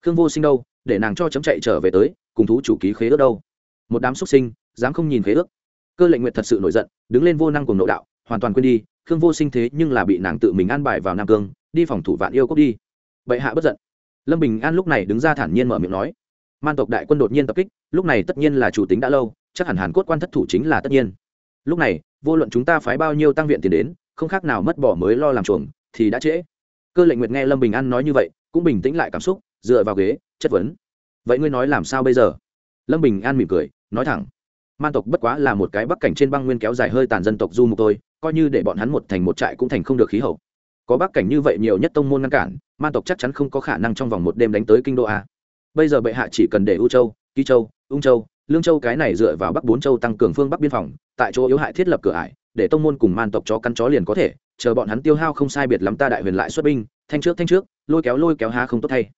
Khương vô sinh đâu? Để nàng cho chấm chạy trở về tới, cùng thú chủ ký khế ước đâu? Một đám xuất sinh, dám không nhìn khế ước. Cơ lệnh nguyện thật sự nổi giận, đứng lên vô năng cùng nội đạo, hoàn toàn quên đi, khương vô sinh thế nhưng là bị nàng tự mình an bài vào nam cương, đi phòng thủ vạn yêu cốc đi. Bệ hạ bất giận. Lâm bình an lúc này đứng ra thản nhiên mở miệng nói. Man tộc đại quân đột nhiên tập kích, lúc này tất nhiên là chủ tính đã lâu, chắc hẳn hàn cốt quan thất thủ chính là tất nhiên. Lúc này, vô luận chúng ta phái bao nhiêu tăng viện tiền đến, không khác nào mất bỏ mới lo làm chuồng, thì đã trễ cơ lệnh nguyệt nghe lâm bình an nói như vậy, cũng bình tĩnh lại cảm xúc, dựa vào ghế, chất vấn. Vậy ngươi nói làm sao bây giờ? Lâm bình an mỉm cười, nói thẳng. Man tộc bất quá là một cái bắc cảnh trên băng nguyên kéo dài hơi tàn dân tộc du mục tôi coi như để bọn hắn một thành một trại cũng thành không được khí hậu. Có bắc cảnh như vậy nhiều nhất tông môn ngăn cản, man tộc chắc chắn không có khả năng trong vòng một đêm đánh tới kinh đô a. Bây giờ bệ hạ chỉ cần để u châu, ký châu, ung châu, lương châu cái này dựa vào bắc bốn châu tăng cường phương bắc biên phòng, tại chỗ yếu hại thiết lập cửa ải, để tông môn cùng man tộc chó căn chó liền có thể chờ bọn hắn tiêu hao không sai biệt lắm ta đại huyền lại xuất binh, thanh trước thanh trước, lôi kéo lôi kéo há không tốt thay.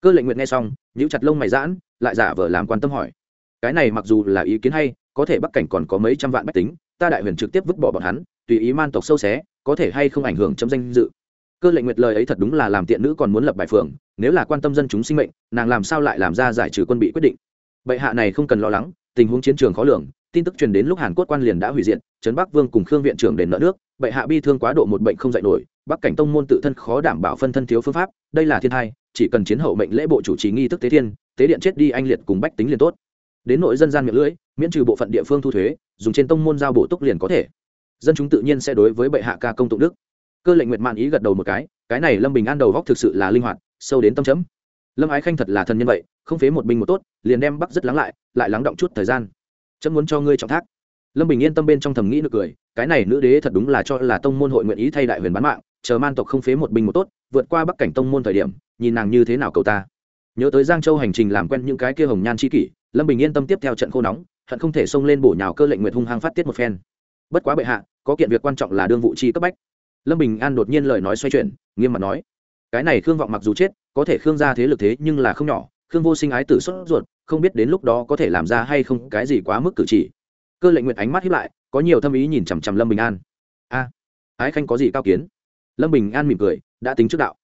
Cơ lệnh nguyện nghe xong nhữ chặt lông mày giãn, lại giả vờ làm quan tâm hỏi. Cái này mặc dù là ý kiến hay, có thể bắc cảnh còn có mấy trăm vạn bách tính, ta đại huyền trực tiếp vứt bỏ bọn hắn, tùy ý man tộc sâu xé, có thể hay không ảnh hưởng chấm danh dự. Cơ lệnh nguyệt lời ấy thật đúng là làm tiện nữ còn muốn lập bài phường, nếu là quan tâm dân chúng sinh mệnh, nàng làm sao lại làm ra giải trừ quân bị quyết định. Bệ hạ này không cần lo lắng, tình huống chiến trường khó lường tin tức truyền đến lúc hàn Cốt quan liền đã hủy diện, trấn bắc vương cùng khương viện trưởng đền nợ nước bệ hạ bi thương quá độ một bệnh không dạy nổi bắc cảnh tông môn tự thân khó đảm bảo phân thân thiếu phương pháp đây là thiên hai chỉ cần chiến hậu mệnh lễ bộ chủ trì nghi thức tế thiên tế điện chết đi anh liệt cùng bách tính liền tốt. Đến nội dân gian miệng lưỡi miễn trừ bộ phận địa phương thu thuế dùng trên tông môn giao bổ túc liền có thể. Dân chúng tự nhiên sẽ đối với bệ hạ ca công tụng đức. Cơ lệnh nguyệt mạn ý gật đầu một cái cái này lâm bình an đầu góc thực sự là linh hoạt sâu đến tâm chấm. Lâm ái khanh thật là thân nhân vậy không phế một binh một tốt liền đem bắc rất lắng lại lại lắng động chút thời gian chấm muốn cho ngươi trọng thác. Lâm bình yên tâm bên trong thầm nghĩ nực cười, cái này nữ đế thật đúng là cho là tông môn hội nguyện ý thay đại huyền bán mạng, chờ man tộc không phế một binh một tốt, vượt qua bắc cảnh tông môn thời điểm, nhìn nàng như thế nào cầu ta. Nhớ tới giang châu hành trình làm quen những cái kia hồng nhan chi kỷ, lâm bình yên tâm tiếp theo trận khô nóng, hận không thể xông lên bổ nhào cơ lệnh nguyệt hung hăng phát tiết một phen. Bất quá bệ hạ, có kiện việc quan trọng là đương vụ chi cấp bách. Lâm bình an đột nhiên lời nói xoay chuyển, nghiêm mặt nói, cái này khương vọng mặc dù chết, có thể khương gia thế lực thế nhưng là không nhỏ, khương vô sinh ái tử xuất ruột không biết đến lúc đó có thể làm ra hay không cái gì quá mức cử chỉ. Cơ lệnh nguyện ánh mắt hiếp lại, có nhiều thâm ý nhìn chằm chằm lâm bình an. A, ái khanh có gì cao kiến? Lâm bình an mỉm cười, đã tính trước đạo.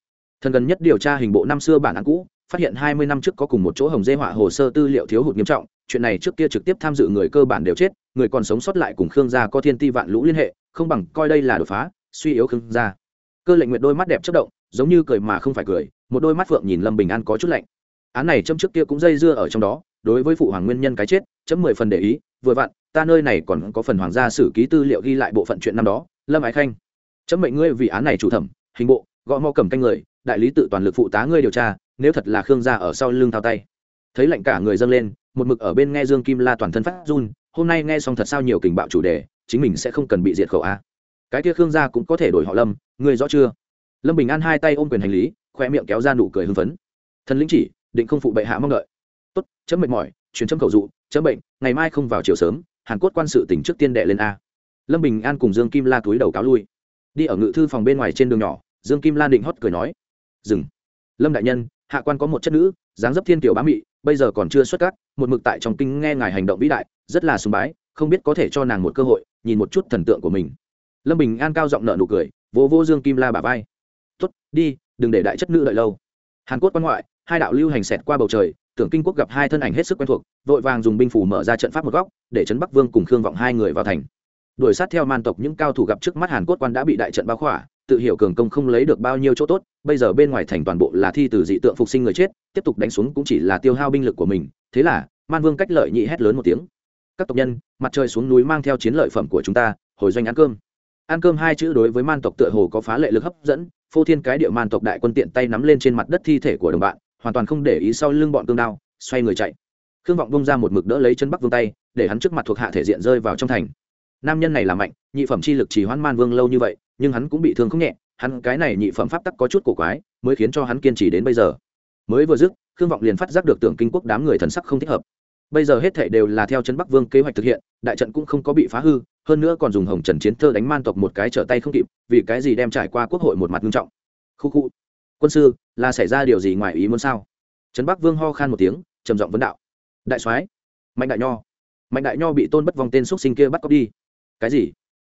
Thần gần nhất điều tra hình bộ năm xưa bản án cũ, phát hiện hai mươi năm trước có cùng một chỗ hồng dê họa hồ sơ tư liệu thiếu hụt nghiêm trọng, chuyện này trước kia trực tiếp tham dự người cơ bản đều chết, người còn sống sót lại cùng khương gia có thiên ti vạn lũ liên hệ, không bằng coi đây là đột phá, suy yếu khương gia. Cơ lệnh nguyệt đôi mắt đẹp chất động, giống như cười mà không phải cười, một đôi mắt phượng nhìn lâm bình an có chút lạnh án này châm trước kia cũng dây dưa ở trong đó, đối với phụ hoàng nguyên nhân cái chết, chấm mười phần để ý, vừa vặn, ta nơi này còn có phần hoàng gia sử ký tư liệu ghi lại bộ phận chuyện năm đó, lâm ái khanh. Chấm mệnh ngươi vì án này chủ thẩm, hình bộ, gõ mò cầm canh người, đại lý tự toàn lực phụ tá ngươi điều tra, nếu thật là khương gia ở sau lưng thao tay. Thấy lạnh cả người dâng lên, một mực ở bên nghe dương kim la toàn thân phát run, hôm nay nghe xong thật sao nhiều kình bạo chủ đề, chính mình sẽ không cần bị diệt khẩu a. Cái kia khương gia cũng có thể đổi họ lâm, ngươi rõ chưa? Lâm bình an hai tay ôm quyền hành lý, khoe miệng kéo ra nụ cười hưng phấn. Thần lĩnh chỉ định không phụ bệ hạ mong đợi. Tốt, chấm mệt mỏi, chuyển chấm cầu dụ, chấm bệnh, ngày mai không vào chiều sớm, hàn cốt quan sự tỉnh trước tiên đệ lên a. Lâm bình an cùng dương kim la túi đầu cáo lui. Đi ở ngự thư phòng bên ngoài trên đường nhỏ, dương kim lan định hót cười nói, dừng. Lâm đại nhân, hạ quan có một chất nữ, dáng dấp thiên tiểu bá mị, bây giờ còn chưa xuất cát một mực tại trong kinh nghe ngài hành động vĩ đại, rất là sùng bái, không biết có thể cho nàng một cơ hội, nhìn một chút thần tượng của mình. Lâm bình an cao giọng nợ nụ cười vô vô dương kim la bả vai. Tuất đi, đừng để đại chất nữ đợi lâu. Hàn cốt quan ngoại hai đạo lưu hành xẹt qua bầu trời, tưởng kinh quốc gặp hai thân ảnh hết sức quen thuộc, vội vàng dùng binh phủ mở ra trận pháp một góc, để trấn bắc vương cùng khương vọng hai người vào thành. Đuổi sát theo man tộc những cao thủ gặp trước mắt hàn quốc quan đã bị đại trận bao khỏa, tự hiểu cường công không lấy được bao nhiêu chỗ tốt, bây giờ bên ngoài thành toàn bộ là thi từ dị tượng phục sinh người chết, tiếp tục đánh xuống cũng chỉ là tiêu hao binh lực của mình, thế là, man vương cách lợi nhị hét lớn một tiếng. Các tộc nhân, mặt trời xuống núi mang theo chiến lợi phẩm của chúng ta, hồi doanh ăn cơm. Ăn cơm hai chữ đối với man tộc tựa hồ có phá lệ lực hấp dẫn, phô thiên cái địa man tộc đại quân tiện tay nắm lên trên mặt đất thi thể của đồng bạn hoàn toàn không để ý sau lưng bọn cương đao, xoay người chạy. Khương vọng bông ra một mực đỡ lấy chân bắc vương tay, để hắn trước mặt thuộc hạ thể diện rơi vào trong thành. Nam nhân này là mạnh, nhị phẩm chi lực chỉ hoãn man vương lâu như vậy, nhưng hắn cũng bị thương không nhẹ, hắn cái này nhị phẩm pháp tắc có chút cổ quái, mới khiến cho hắn kiên trì đến bây giờ. Mới vừa dứt, khương vọng liền phát giác được tưởng kinh quốc đám người thần sắc không thích hợp. Bây giờ hết thể đều là theo chân bắc vương kế hoạch thực hiện, đại trận cũng không có bị phá hư, hơn nữa còn dùng hồng trần chiến thơ đánh man tộc một cái trở tay không kịp, vì cái gì đem trải qua quốc hội một mặt nghiêm trọng. Khu khu. Quân sư là xảy ra điều gì ngoài ý muốn sao? Trấn bắc vương ho khan một tiếng, trầm giọng vấn đạo. Đại soái, mạnh đại nho. Mạnh đại nho bị tôn bất vong tên x sinh kia bắt cóc đi. Cái gì?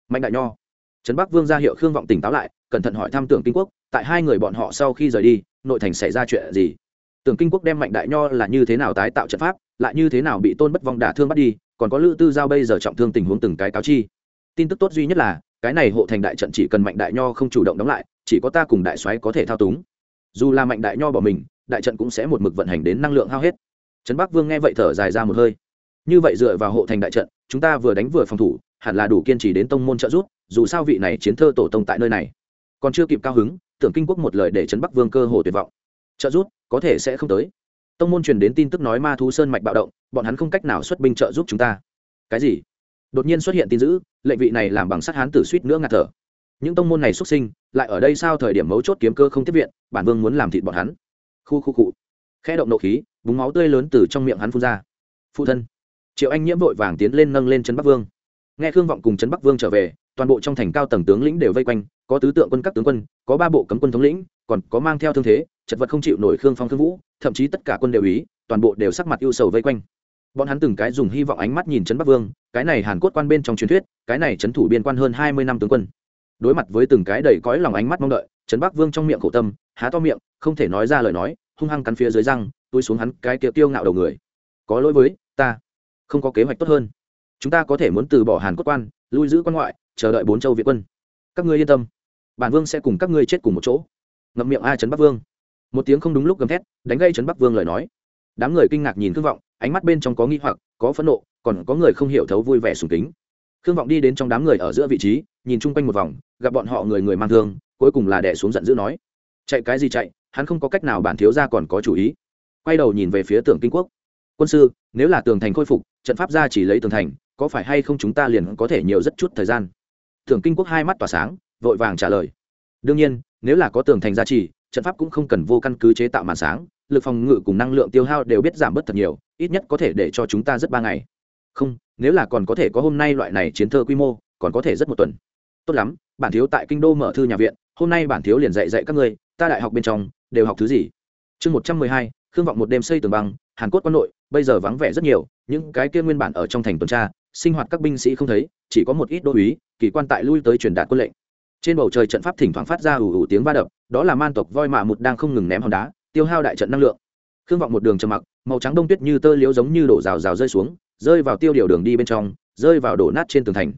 Mạnh đại nho. Trấn bắc vương ra hiệu khương vọng tỉnh táo lại, cẩn thận hỏi thăm tưởng kinh quốc, tại hai người bọn họ sau khi rời đi, nội thành xảy ra chuyện gì? Tưởng kinh quốc đem mạnh đại nho là như thế nào tái tạo trận pháp, lại như thế nào bị tôn bất vong đả thương bắt đi, còn có lữ tư giao bây giờ trọng thương tình huống từng cái cáo chi. Tin tức tốt duy nhất là, cái này hộ thành đại trận chỉ cần mạnh đại nho không chủ động đóng lại, chỉ có ta cùng đại soái có thể thao túng dù là mạnh đại nho bỏ mình, đại trận cũng sẽ một mực vận hành đến năng lượng hao hết. Trấn bắc vương nghe vậy thở dài ra một hơi. Như vậy dựa vào hộ thành đại trận, chúng ta vừa đánh vừa phòng thủ, hẳn là đủ kiên trì đến tông môn trợ giúp, dù sao vị này chiến thơ tổ tông tại nơi này. Còn chưa kịp cao hứng, tưởng kinh quốc một lời để trấn bắc vương cơ hồ tuyệt vọng. Trợ giúp, có thể sẽ không tới. Tông môn truyền đến tin tức nói ma thú sơn mạch bạo động, bọn hắn không cách nào xuất binh trợ giúp chúng ta. Cái gì? Đột nhiên xuất hiện tin dữ, lệnh vị này làm bằng sắt hán tử suýt nữa ngạt thở những tông môn này xuất sinh, lại ở đây sao thời điểm mấu chốt kiếm cơ không tiếp viện, bản vương muốn làm thịt bọn hắn. Khu khu cụ khẽ động nộ khí, búng máu tươi lớn từ trong miệng hắn phun ra. Phụ thân. Triệu anh nhiễm vội vàng tiến lên nâng lên trấn bắc vương. Nghe khương vọng cùng trấn bắc vương trở về, toàn bộ trong thành cao tầng tướng lĩnh đều vây quanh, có tứ tượng quân các tướng quân, có ba bộ cấm quân thống lĩnh, còn có mang theo thương thế, chật vật không chịu nổi khương phong khương vũ, thậm chí tất cả quân đều ý, toàn bộ đều sắc mặt ưu sầu vây quanh. Bọn hắn từng cái dùng hy vọng ánh mắt nhìn trấn bắc vương, cái này hàn cốt quan bên trong truyền thuyết, cái này trấn thủ biên quan hơn hai mươi năm tướng quân đối mặt với từng cái đầy cõi lòng ánh mắt mong đợi, trấn bắc vương trong miệng khổ tâm, há to miệng, không thể nói ra lời nói, hung hăng cắn phía dưới răng tôi xuống hắn cái kiệu tiêu ngạo đầu người. Có lỗi với ta, không có kế hoạch tốt hơn. Chúng ta có thể muốn từ bỏ hàn cốt quan, lui giữ quan ngoại, chờ đợi bốn châu việt quân. Các ngươi yên tâm, bản vương sẽ cùng các ngươi chết cùng một chỗ. Ngậm miệng a trấn bắc vương. Một tiếng không đúng lúc gầm thét, đánh gây trấn bắc vương lời nói. Đám người kinh ngạc nhìn thương vọng, ánh mắt bên trong có nghi hoặc, có phẫn nộ, còn có người không hiểu thấu vui vẻ sùng kính khương vọng đi đến trong đám người ở giữa vị trí, nhìn chung quanh một vòng, gặp bọn họ người người mang thương, cuối cùng là đẻ xuống giận dữ nói, chạy cái gì chạy, hắn không có cách nào bản thiếu ra còn có chủ ý. Quay đầu nhìn về phía tường kinh quốc. Quân sư, nếu là tường thành khôi phục, trận pháp ra chỉ lấy tường thành, có phải hay không chúng ta liền có thể nhiều rất chút thời gian? Tường kinh quốc hai mắt tỏa sáng, vội vàng trả lời. Đương nhiên, nếu là có tường thành gia trì trận pháp cũng không cần vô căn cứ chế tạo màn sáng, lực phòng ngự cùng năng lượng tiêu hao đều biết giảm bớt thật nhiều, ít nhất có thể để cho chúng ta rất ba ngày. Không nếu là còn có thể có hôm nay loại này chiến thơ quy mô, còn có thể rất một tuần. Tốt lắm, bản thiếu tại kinh đô mở thư nhà viện, hôm nay bản thiếu liền dạy dạy các ngươi, ta đại học bên trong, đều học thứ gì? Chương một trăm mười hai, khương vọng một đêm xây tường băng, hàn cốt quân nội, bây giờ vắng vẻ rất nhiều, những cái kia nguyên bản ở trong thành tuần tra, sinh hoạt các binh sĩ không thấy, chỉ có một ít đô uý kỳ quan tại lui tới truyền đạt quân lệnh. Trên bầu trời trận pháp thỉnh thoảng phát ra ủ ủ tiếng va đập, đó là man tộc voi mạ một đang không ngừng ném hòn đá, tiêu hao đại trận năng lượng. Khương vọng một đường trầm mặc, màu trắng đông tuyết như tơ liếu giống như đổ rào rào rơi xuống rơi vào tiêu điều đường đi bên trong, rơi vào đổ nát trên tường thành.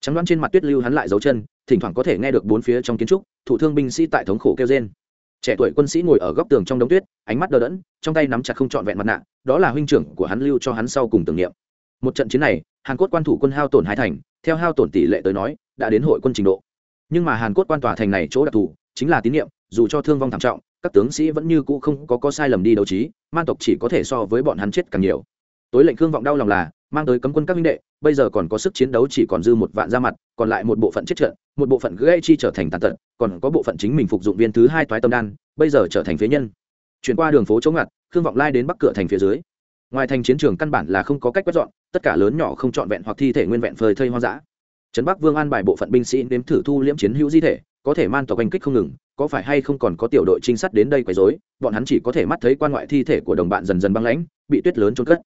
Trắng đoán trên mặt tuyết lưu hắn lại dấu chân, thỉnh thoảng có thể nghe được bốn phía trong kiến trúc, thủ thương binh sĩ tại thống khổ kêu trên trẻ tuổi quân sĩ ngồi ở góc tường trong đống tuyết, ánh mắt đờ đẫn, trong tay nắm chặt không trọn vẹn mặt nạ, đó là huynh trưởng của hắn lưu cho hắn sau cùng tưởng niệm. Một trận chiến này, hàn quốc quan thủ quân hao tổn hai thành, theo hao tổn tỷ lệ tới nói, đã đến hội quân trình độ. Nhưng mà hàn quốc quan tòa thành này chỗ đặc thù, chính là tín nhiệm dù cho thương vong thảm trọng, các tướng sĩ vẫn như cũ không có có sai lầm đi đấu trí man tộc chỉ có thể so với bọn hắn chết càng nhiều tối lệnh khương vọng đau lòng là, mang tới cấm quân các minh đệ, bây giờ còn có sức chiến đấu chỉ còn dư một vạn ra mặt, còn lại một bộ phận chết trận, một bộ phận gây chi trở thành tàn tật, còn có bộ phận chính mình phục dụng viên thứ hai toái tâm đan, bây giờ trở thành phế nhân. Chuyển qua đường phố chống ngặt, khương vọng lai đến bắc cửa thành phía dưới. Ngoài thành chiến trường căn bản là không có cách quét dọn, tất cả lớn nhỏ không trọn vẹn hoặc thi thể nguyên vẹn phơi thây hoang dã. Trấn bắc vương an bài bộ phận binh sĩ nếm thử thu liễm chiến hữu di thể, có thể man tộc oanh kích không ngừng, có phải hay không còn có tiểu đội trinh sát đến đây quấy rối, bọn hắn chỉ có thể mắt thấy quan ngoại thi thể của đồng bạn dần dần băng lãnh, bị tuyết lớn trôn cất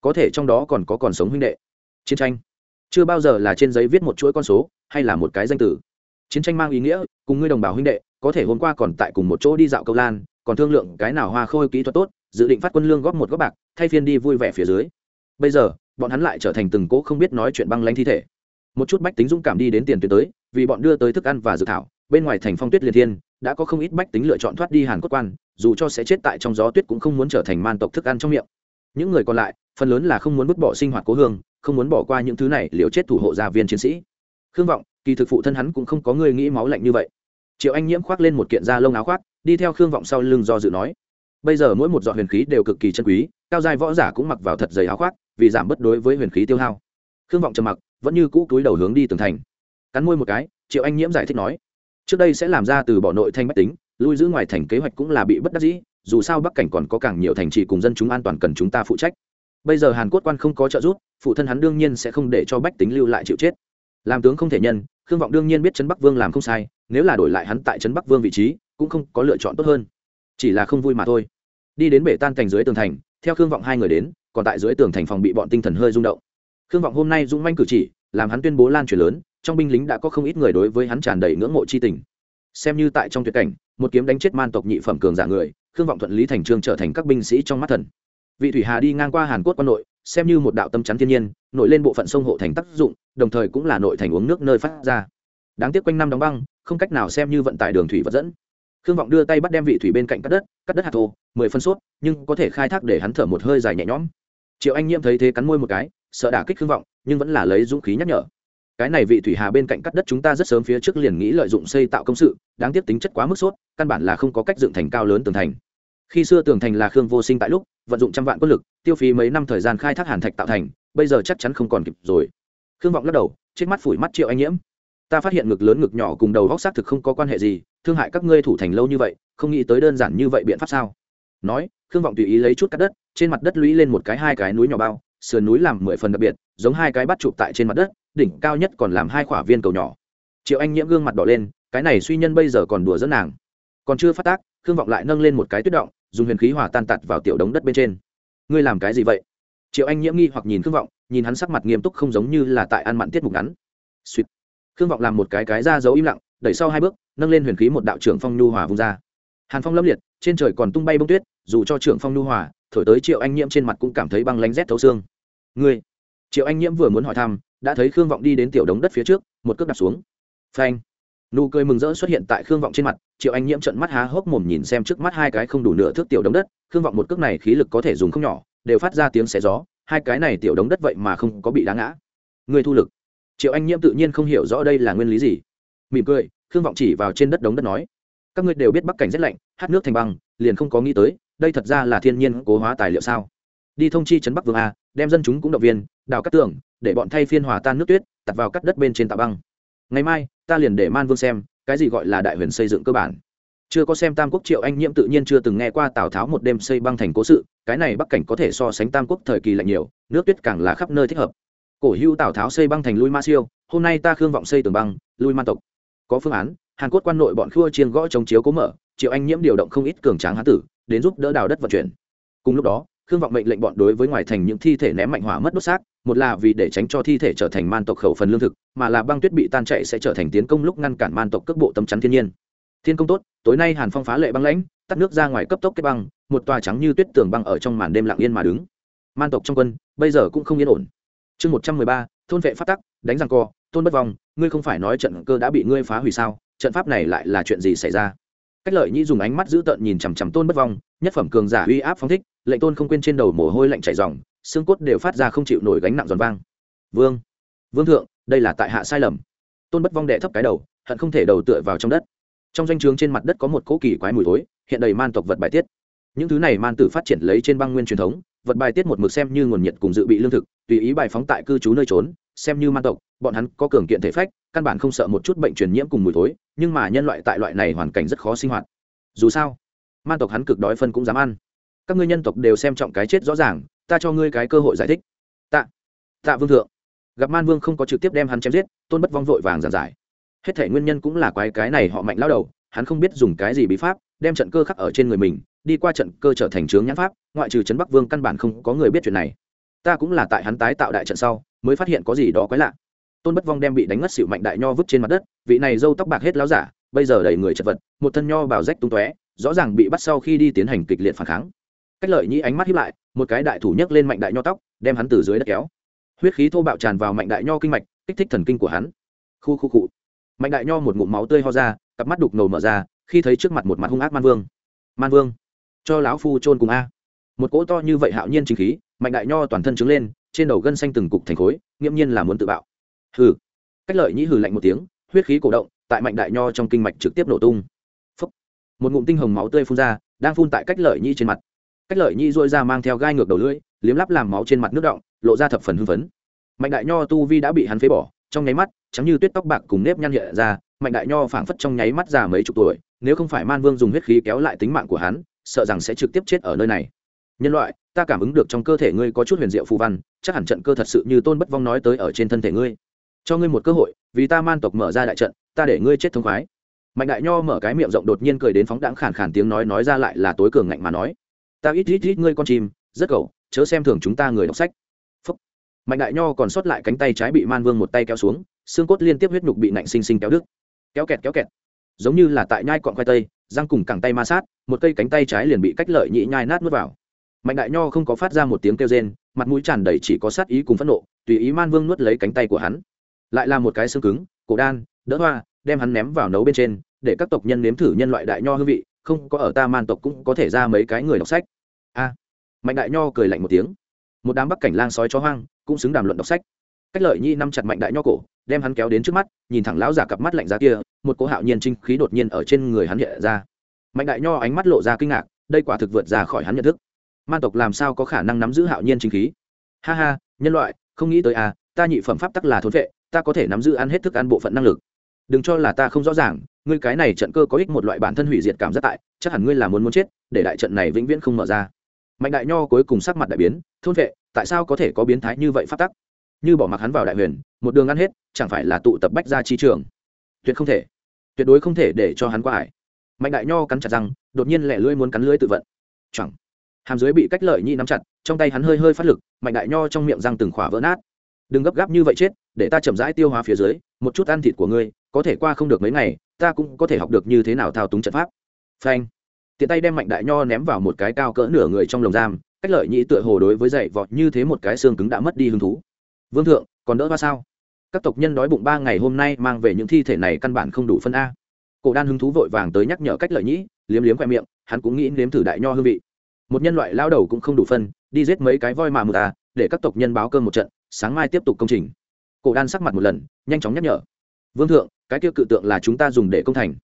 có thể trong đó còn có còn sống huynh đệ. Chiến tranh. Chưa bao giờ là trên giấy viết một chuỗi con số, hay là một cái danh từ. Chiến tranh mang ý nghĩa, cùng ngươi đồng bào huynh đệ, có thể hôm qua còn tại cùng một chỗ đi dạo câu lan, còn thương lượng cái nào hoa khôi kỹ thuật tốt, dự định phát quân lương góp một góp bạc, thay phiên đi vui vẻ phía dưới. Bây giờ, bọn hắn lại trở thành từng cỗ không biết nói chuyện băng lanh thi thể. Một chút bách tính dũng cảm đi đến tiền tuyến tới, vì bọn đưa tới thức ăn và dự thảo, bên ngoài thành phong tuyết liên thiên, đã có không ít bách tính lựa chọn thoát đi hàn cốt quan, dù cho sẽ chết tại trong gió tuyết cũng không muốn trở thành man tộc thức ăn trong miệng những người còn lại, phần lớn là không muốn vứt bỏ sinh hoạt cố hương, không muốn bỏ qua những thứ này liều chết thủ hộ gia viên chiến sĩ. Khương vọng, kỳ thực phụ thân hắn cũng không có người nghĩ máu lạnh như vậy. Triệu anh nhiễm khoác lên một kiện da lông áo khoác, đi theo khương vọng sau lưng do dự nói, bây giờ mỗi một giọt huyền khí đều cực kỳ chân quý, cao giai võ giả cũng mặc vào thật dày áo khoác, vì giảm bất đối với huyền khí tiêu hao. Khương vọng trầm mặc, vẫn như cũ túi đầu hướng đi tường thành. Cắn môi một cái, triệu anh nhiễm giải thích nói, trước đây sẽ làm ra từ bỏ nội thanh bách tính, lui giữ ngoài thành kế hoạch cũng là bị bất đắc dĩ dù sao bắc cảnh còn có càng nhiều thành trì cùng dân chúng an toàn cần chúng ta phụ trách. Bây giờ hàn quốc quan không có trợ giúp, phụ thân hắn đương nhiên sẽ không để cho bách tính lưu lại chịu chết. Làm tướng không thể nhân, khương vọng đương nhiên biết trấn bắc vương làm không sai, nếu là đổi lại hắn tại trấn bắc vương vị trí, cũng không có lựa chọn tốt hơn. Chỉ là không vui mà thôi. Đi đến bể tan thành dưới tường thành, theo khương vọng hai người đến, còn tại dưới tường thành phòng bị bọn tinh thần hơi rung động. Khương vọng hôm nay dũng manh cử chỉ, làm hắn tuyên bố lan truyền lớn, trong binh lính đã có không ít người đối với hắn tràn đầy ngưỡng mộ c h i tình. Xem như tại trong tuyệt cảnh, một kiếm đánh chết man tộc nhị phẩm cường giả người khương vọng thuận lý thành trương trở thành các binh sĩ trong mắt thần vị thủy hà đi ngang qua hàn quốc quân nội xem như một đạo tâm chắn thiên nhiên nổi lên bộ phận sông hộ thành tác dụng đồng thời cũng là nội thành uống nước nơi phát ra đáng tiếc quanh năm đóng băng không cách nào xem như vận tải đường thủy vật dẫn khương vọng đưa tay bắt đem vị thủy bên cạnh cắt đất cắt đất hạt thô mười phân suốt nhưng có thể khai thác để hắn thở một hơi dài nhẹ nhõm triệu anh nhiễm thấy thế cắn môi một cái sợ đả kích khương vọng nhưng vẫn là lấy dũng khí nhắc nhở cái này vị thủy hà bên cạnh cắt đất chúng ta rất sớm phía trước liền nghĩ lợi dụng xây tạo công sự, đáng tiếc tính chất quá mức sốt, căn bản là không có cách dựng thành cao lớn tường thành. Khi xưa tường thành là khương vô sinh tại lúc, vận dụng trăm vạn quân lực, tiêu phí mấy năm thời gian khai thác hàn thạch tạo thành, bây giờ chắc chắn không còn kịp rồi. Khương vọng lắc đầu chết mắt phủi mắt triệu anh nhiễm. Ta phát hiện ngực lớn ngực nhỏ cùng đầu góc xác thực không có quan hệ gì, thương hại các ngươi thủ thành lâu như vậy, không nghĩ tới đơn giản như vậy biện pháp sao? Nói, khương vọng tùy ý lấy chút cắt đất, trên mặt đất lũy lên một cái hai cái núi nhỏ bao, sườn núi làm mười phần đặc biệt, giống hai cái bắt chụp tại trên mặt đất đỉnh cao nhất còn làm hai khỏa viên cầu nhỏ. Triệu anh nhiễm gương mặt đỏ lên, cái này suy nhân bây giờ còn đùa dẫn nàng. Còn chưa phát tác, khương vọng lại nâng lên một cái tuyết động, dùng huyền khí hỏa tan tạt vào tiểu đống đất bên trên. Ngươi làm cái gì vậy? Triệu anh nhiễm nghi hoặc nhìn khương vọng, nhìn hắn sắc mặt nghiêm túc không giống như là tại ăn mặn tiết mục ngắn. Suýt. Khương vọng làm một cái cái ra giấu im lặng, đẩy sau hai bước, nâng lên huyền khí một đạo trưởng phong nhu hòa vung ra. Hàn phong lâm liệt, trên trời còn tung bay bông tuyết, dù cho trưởng phong nhu hòa, thổi tới triệu anh nhiễm trên mặt cũng cảm thấy băng lánh rét thấu xương. Ngươi? Triệu anh nhiễm vừa muốn hỏi thăm đã thấy khương vọng đi đến tiểu đống đất phía trước, một cước đặt xuống. Phanh. Nụ cười mừng rỡ xuất hiện tại khương vọng trên mặt, triệu anh nhiễm trận mắt há hốc mồm nhìn xem trước mắt hai cái không đủ nửa thước tiểu đống đất, khương vọng một cước này khí lực có thể dùng không nhỏ, đều phát ra tiếng xé gió, hai cái này tiểu đống đất vậy mà không có bị đá ngã. Người thu lực. Triệu anh nhiễm tự nhiên không hiểu rõ đây là nguyên lý gì. Mỉm cười, khương vọng chỉ vào trên đất đống đất nói, các ngươi đều biết bắc cảnh rét lạnh, hát nước thành băng, liền không có nghĩ tới, đây thật ra là thiên nhiên cố hóa tài liệu sao? Đi thông chi trấn bắc vương a, đem dân chúng cũng động viên, đào cắt tường để bọn thay phiên hòa tan nước tuyết, tạt vào cắt đất bên trên tạ băng. Ngày mai, ta liền để man vương xem, cái gì gọi là đại huyền xây dựng cơ bản. Chưa có xem tam quốc triệu anh nhiễm tự nhiên chưa từng nghe qua tào tháo một đêm xây băng thành cố sự, cái này bắc cảnh có thể so sánh tam quốc thời kỳ lạnh nhiều, nước tuyết càng là khắp nơi thích hợp. Cổ hưu tào tháo xây băng thành lui ma siêu, hôm nay ta khương vọng xây tường băng, lui man tộc. Có phương án, hàn quốc quan nội bọn khua chiên gõ chống chiếu cố mở, triệu anh nhiễm điều động không ít cường tráng hán tử, đến giúp đỡ đào đất vận chuyển. Cùng lúc đó, khương vọng mệnh lệnh bọn đối với ngoài thành những thi thể ném mạnh hỏa mất đốt xác một là vì để tránh cho thi thể trở thành man tộc khẩu phần lương thực, mà là băng tuyết bị tan chạy sẽ trở thành tiến công lúc ngăn cản man tộc cước bộ tấm chắn thiên nhiên. Thiên công tốt, tối nay hàn phong phá lệ băng lãnh, tắt nước ra ngoài cấp tốc kết băng, một tòa trắng như tuyết tường băng ở trong màn đêm lặng yên mà đứng. Man tộc trong quân, bây giờ cũng không yên ổn. Chương một trăm mười ba, thôn vệ phát tắc, đánh răng co tôn bất vong, ngươi không phải nói trận cơ đã bị ngươi phá hủy sao, trận pháp này lại là chuyện gì xảy ra? Cách lợi nhĩ dùng ánh mắt dữ tợn nhìn chằm chằm tôn bất vong, nhất phẩm cường giả uy áp phóng thích, lệnh tôn không quên trên đầu mồ hôi lạnh chảy dòng xương cốt đều phát ra không chịu nổi gánh nặng giòn vang. Vương vương thượng, đây là tại hạ sai lầm. Tôn bất vong đệ thấp cái đầu, hận không thể đầu tựa vào trong đất. Trong danh o trường trên mặt đất có một cỗ kỳ quái mùi thối, hiện đầy man tộc vật bài tiết. Những thứ này man tử phát triển lấy trên băng nguyên truyền thống, vật bài tiết một mực xem như nguồn nhiệt cùng dự bị lương thực, tùy ý bài phóng tại cư trú nơi trốn, xem như man tộc, bọn hắn có cường kiện thể phách, căn bản không sợ một chút bệnh truyền nhiễm cùng mùi thối, nhưng mà nhân loại tại loại này hoàn cảnh rất khó sinh hoạt. Dù sao, man tộc hắn cực đói phân cũng dám ăn các ngươi nhân tộc đều xem trọng cái chết rõ ràng, ta cho ngươi cái cơ hội giải thích. Tạ tạ vương thượng. Gặp man vương không có trực tiếp đem hắn chém giết, tôn bất vong vội vàng giàn giải. Hết thể nguyên nhân cũng là quái cái này họ mạnh lao đầu, hắn không biết dùng cái gì bí pháp, đem trận cơ khắc ở trên người mình, đi qua trận cơ trở thành trướng nhãn pháp, ngoại trừ trấn bắc vương căn bản không có người biết chuyện này. Ta cũng là tại hắn tái tạo đại trận sau, mới phát hiện có gì đó quái lạ. Tôn bất vong đem bị đánh ngất xịu mạnh đại nho vứt trên mặt đất, vị này râu tóc bạc hết láo giả, bây giờ đầy người chật vật, một thân nho bảo rách tung tóe, rõ ràng bị bắt sau khi đi tiến hành kịch liệt phản kháng cách lợi nhĩ ánh mắt hiếp lại, một cái đại thủ nhấc lên mạnh đại nho tóc, đem hắn từ dưới đất kéo. Huyết khí thô bạo tràn vào mạnh đại nho kinh mạch, kích thích thần kinh của hắn. Khu khu cụ mạnh đại nho một ngụm máu tươi ho ra, cặp mắt đục ngầu mở ra, khi thấy trước mặt một mặt hung ác man vương. Man vương, cho lão phu trôn cùng a. Một cỗ to như vậy hạo nhiên chính khí, mạnh đại nho toàn thân trứng lên, trên đầu gân xanh từng cục thành khối, nghiễm nhiên là muốn tự bạo. Hừ. Cách lợi nhĩ hừ lạnh một tiếng, huyết khí cổ động, tại mạnh đại nho trong kinh mạch trực tiếp nổ tung. Một ngụm tinh hồng máu tươi phun ra, đang phun tại cách lợi nhĩ trên mặt cách lợi nhĩ dôi ra mang theo gai ngược đầu lưỡi, liếm lắp làm máu trên mặt nước động lộ ra thập phần hưng phấn. Mạnh đại nho tu vi đã bị hắn phế bỏ, trong nháy mắt, trắng như tuyết tóc bạc cùng nếp nhăn hiện ra, mạnh đại nho phảng phất trong nháy mắt già mấy chục tuổi, nếu không phải man vương dùng huyết khí kéo lại tính mạng của hắn, sợ rằng sẽ trực tiếp chết ở nơi này. Nhân loại, ta cảm ứng được trong cơ thể ngươi có chút huyền diệu phù văn, chắc hẳn trận cơ thật sự như tôn bất vong nói tới ở trên thân thể ngươi. Cho ngươi một cơ hội, vì ta man tộc mở ra đại trận, ta để ngươi chết thông khoái. Mạnh đại nho mở cái miệng rộng đột nhiên cười đến phóng đãng khản khản tiếng nói nói ra lại là tối cường ngạnh mà nói ta ít ít ít ngươi con chim, rất cầu chớ xem thường chúng ta người đọc sách. Phúc. mạnh đại nho còn sót lại cánh tay trái bị man vương một tay kéo xuống, xương cốt liên tiếp huyết nhục bị nạnh sinh sinh kéo đứt. Kéo kẹt kéo kẹt. Giống như là tại nhai cọn khoai tây, răng cùng cẳng tay ma sát, một cây cánh tay trái liền bị cách lợi nhị nhai nát nuốt vào. Mạnh đại nho không có phát ra một tiếng kêu rên, mặt mũi tràn đầy chỉ có sát ý cùng phẫn nộ, tùy ý man vương nuốt lấy cánh tay của hắn. Lại là một cái xương cứng, cổ đan, đỡ hoa, đem hắn ném vào nấu bên trên, để các tộc nhân nếm thử nhân loại đại nho hương vị, không có ở ta man tộc cũng có thể ra mấy cái người đọc sách a. Mạnh đại nho cười lạnh một tiếng. Một đám bắc cảnh lang sói chó hoang cũng xứng đàm luận đọc sách. Cách lợi nhi nắm chặt mạnh đại nho cổ, đem hắn kéo đến trước mắt, nhìn thẳng lão giả cặp mắt lạnh giá kia, một cỗ hạo nhiên trinh khí đột nhiên ở trên người hắn hiện ra. Mạnh đại nho ánh mắt lộ ra kinh ngạc, đây quả thực vượt ra khỏi hắn nhận thức. Man tộc làm sao có khả năng nắm giữ hạo nhiên trinh khí? Ha ha, nhân loại, không nghĩ tới à ta nhị phẩm pháp tắc là thốn vệ, ta có thể nắm giữ ăn hết thức ăn bộ phận năng lực. Đừng cho là ta không rõ ràng, ngươi cái này trận cơ có ích một loại bản thân hủy diệt cảm giác tại, chắc hẳn ngươi là muốn muốn chết, để đại trận này vĩnh viễn không mở ra mạnh đại nho cuối cùng sắc mặt đại biến, thôn vệ, tại sao có thể có biến thái như vậy pháp tắc? Như bỏ mặc hắn vào đại huyền, một đường ăn hết, chẳng phải là tụ tập bách ra chi trường? Tuyệt không thể. Tuyệt đối không thể để cho hắn qua hải mạnh đại nho cắn chặt răng, đột nhiên lẻ lưỡi muốn cắn lưỡi tự vận. Chẳng hàm dưới bị cách lợi nhi nắm chặt, trong tay hắn hơi hơi phát lực, mạnh đại nho trong miệng răng từng khỏa vỡ nát. Đừng gấp gáp như vậy chết, để ta chậm rãi tiêu hóa phía dưới, một chút ăn thịt của ngươi, có thể qua không được mấy ngày, ta cũng có thể học được như thế nào thao túng trận pháp. Phanh tiện tay đem mạnh đại nho ném vào một cái cao cỡ nửa người trong lồng giam, cách lợi nhĩ tựa hồ đối với dậy vọt như thế một cái xương cứng đã mất đi hứng thú. Vương thượng, còn đỡ ba sao? Các tộc nhân đói bụng ba ngày hôm nay mang về những thi thể này căn bản không đủ phân a. Cổ đan hứng thú vội vàng tới nhắc nhở cách lợi nhĩ liếm liếm khoe miệng, hắn cũng nghĩ nếm thử đại nho hương vị. Một nhân loại lao đầu cũng không đủ phân, đi giết mấy cái voi mà mù ta à, để các tộc nhân báo cơm một trận, sáng mai tiếp tục công trình. Cổ đan sắc mặt một lần, nhanh chóng nhắc nhở. Vương thượng, cái kia cự tượng là chúng ta dùng để công thành.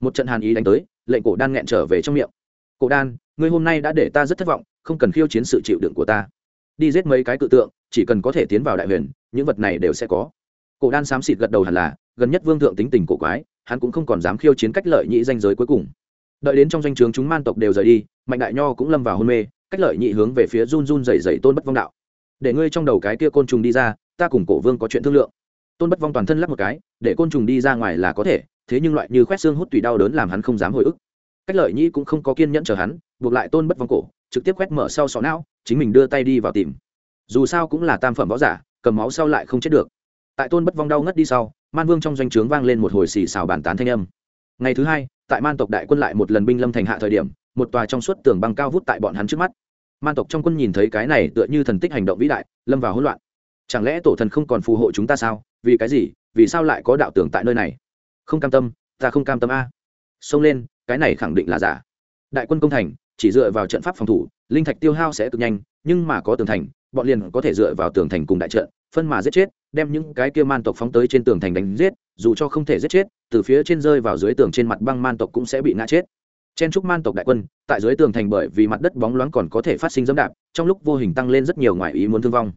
Một trận hàn ý đánh tới lệnh cổ đan nghẹn trở về trong miệng. Cổ đan, ngươi hôm nay đã để ta rất thất vọng, không cần khiêu chiến sự chịu đựng của ta. Đi giết mấy cái cự tượng, chỉ cần có thể tiến vào đại huyền, những vật này đều sẽ có. Cổ đan xám xịt gật đầu hẳn là, gần nhất vương thượng tính tình cổ quái, hắn cũng không còn dám khiêu chiến cách lợi nhị danh giới cuối cùng. Đợi đến trong danh o chúng man tộc đều rời đi, mạnh đại nho cũng lâm vào hôn mê, cách lợi nhị hướng về phía run run dày dày tôn bất vong đạo. Để ngươi trong đầu cái kia côn trùng đi ra, ta cùng cổ vương có chuyện thương lượng. Tôn bất vong toàn thân lắp một cái, để côn trùng đi ra ngoài là có thể thế nhưng loại như khoét xương hút tùy đau đớn làm hắn không dám hồi ức. Cách lợi nhĩ cũng không có kiên nhẫn chờ hắn, buộc lại tôn bất vong cổ, trực tiếp quét mở sau sọ não, chính mình đưa tay đi vào tìm. Dù sao cũng là tam phẩm võ giả, cầm máu sau lại không chết được. Tại tôn bất vong đau ngất đi sau, man vương trong doanh trướng vang lên một hồi xì xào bàn tán thanh âm. Ngày thứ hai, tại man tộc đại quân lại một lần binh lâm thành hạ thời điểm, một tòa trong suốt tường băng cao vút tại bọn hắn trước mắt. Man tộc trong quân nhìn thấy cái này tựa như thần tích hành động vĩ đại, lâm vào hỗn loạn. Chẳng lẽ tổ thần không còn phù hộ chúng ta sao? Vì cái gì? Vì sao lại có đạo tưởng tại nơi này? Không cam tâm, ta không cam tâm a. Xông lên, cái này khẳng định là giả. Đại quân công thành, chỉ dựa vào trận pháp phòng thủ, linh thạch tiêu hao sẽ cực nhanh, nhưng mà có tường thành, bọn liền có thể dựa vào tường thành cùng đại trận, phân mà giết chết, đem những cái kia man tộc phóng tới trên tường thành đánh giết, dù cho không thể giết chết, từ phía trên rơi vào dưới tường trên mặt băng man tộc cũng sẽ bị ngã chết. Chen trúc man tộc đại quân, tại dưới tường thành bởi vì mặt đất bóng loáng còn có thể phát sinh dẫm đạp, trong lúc vô hình tăng lên rất nhiều ngoại ý muốn thương vong.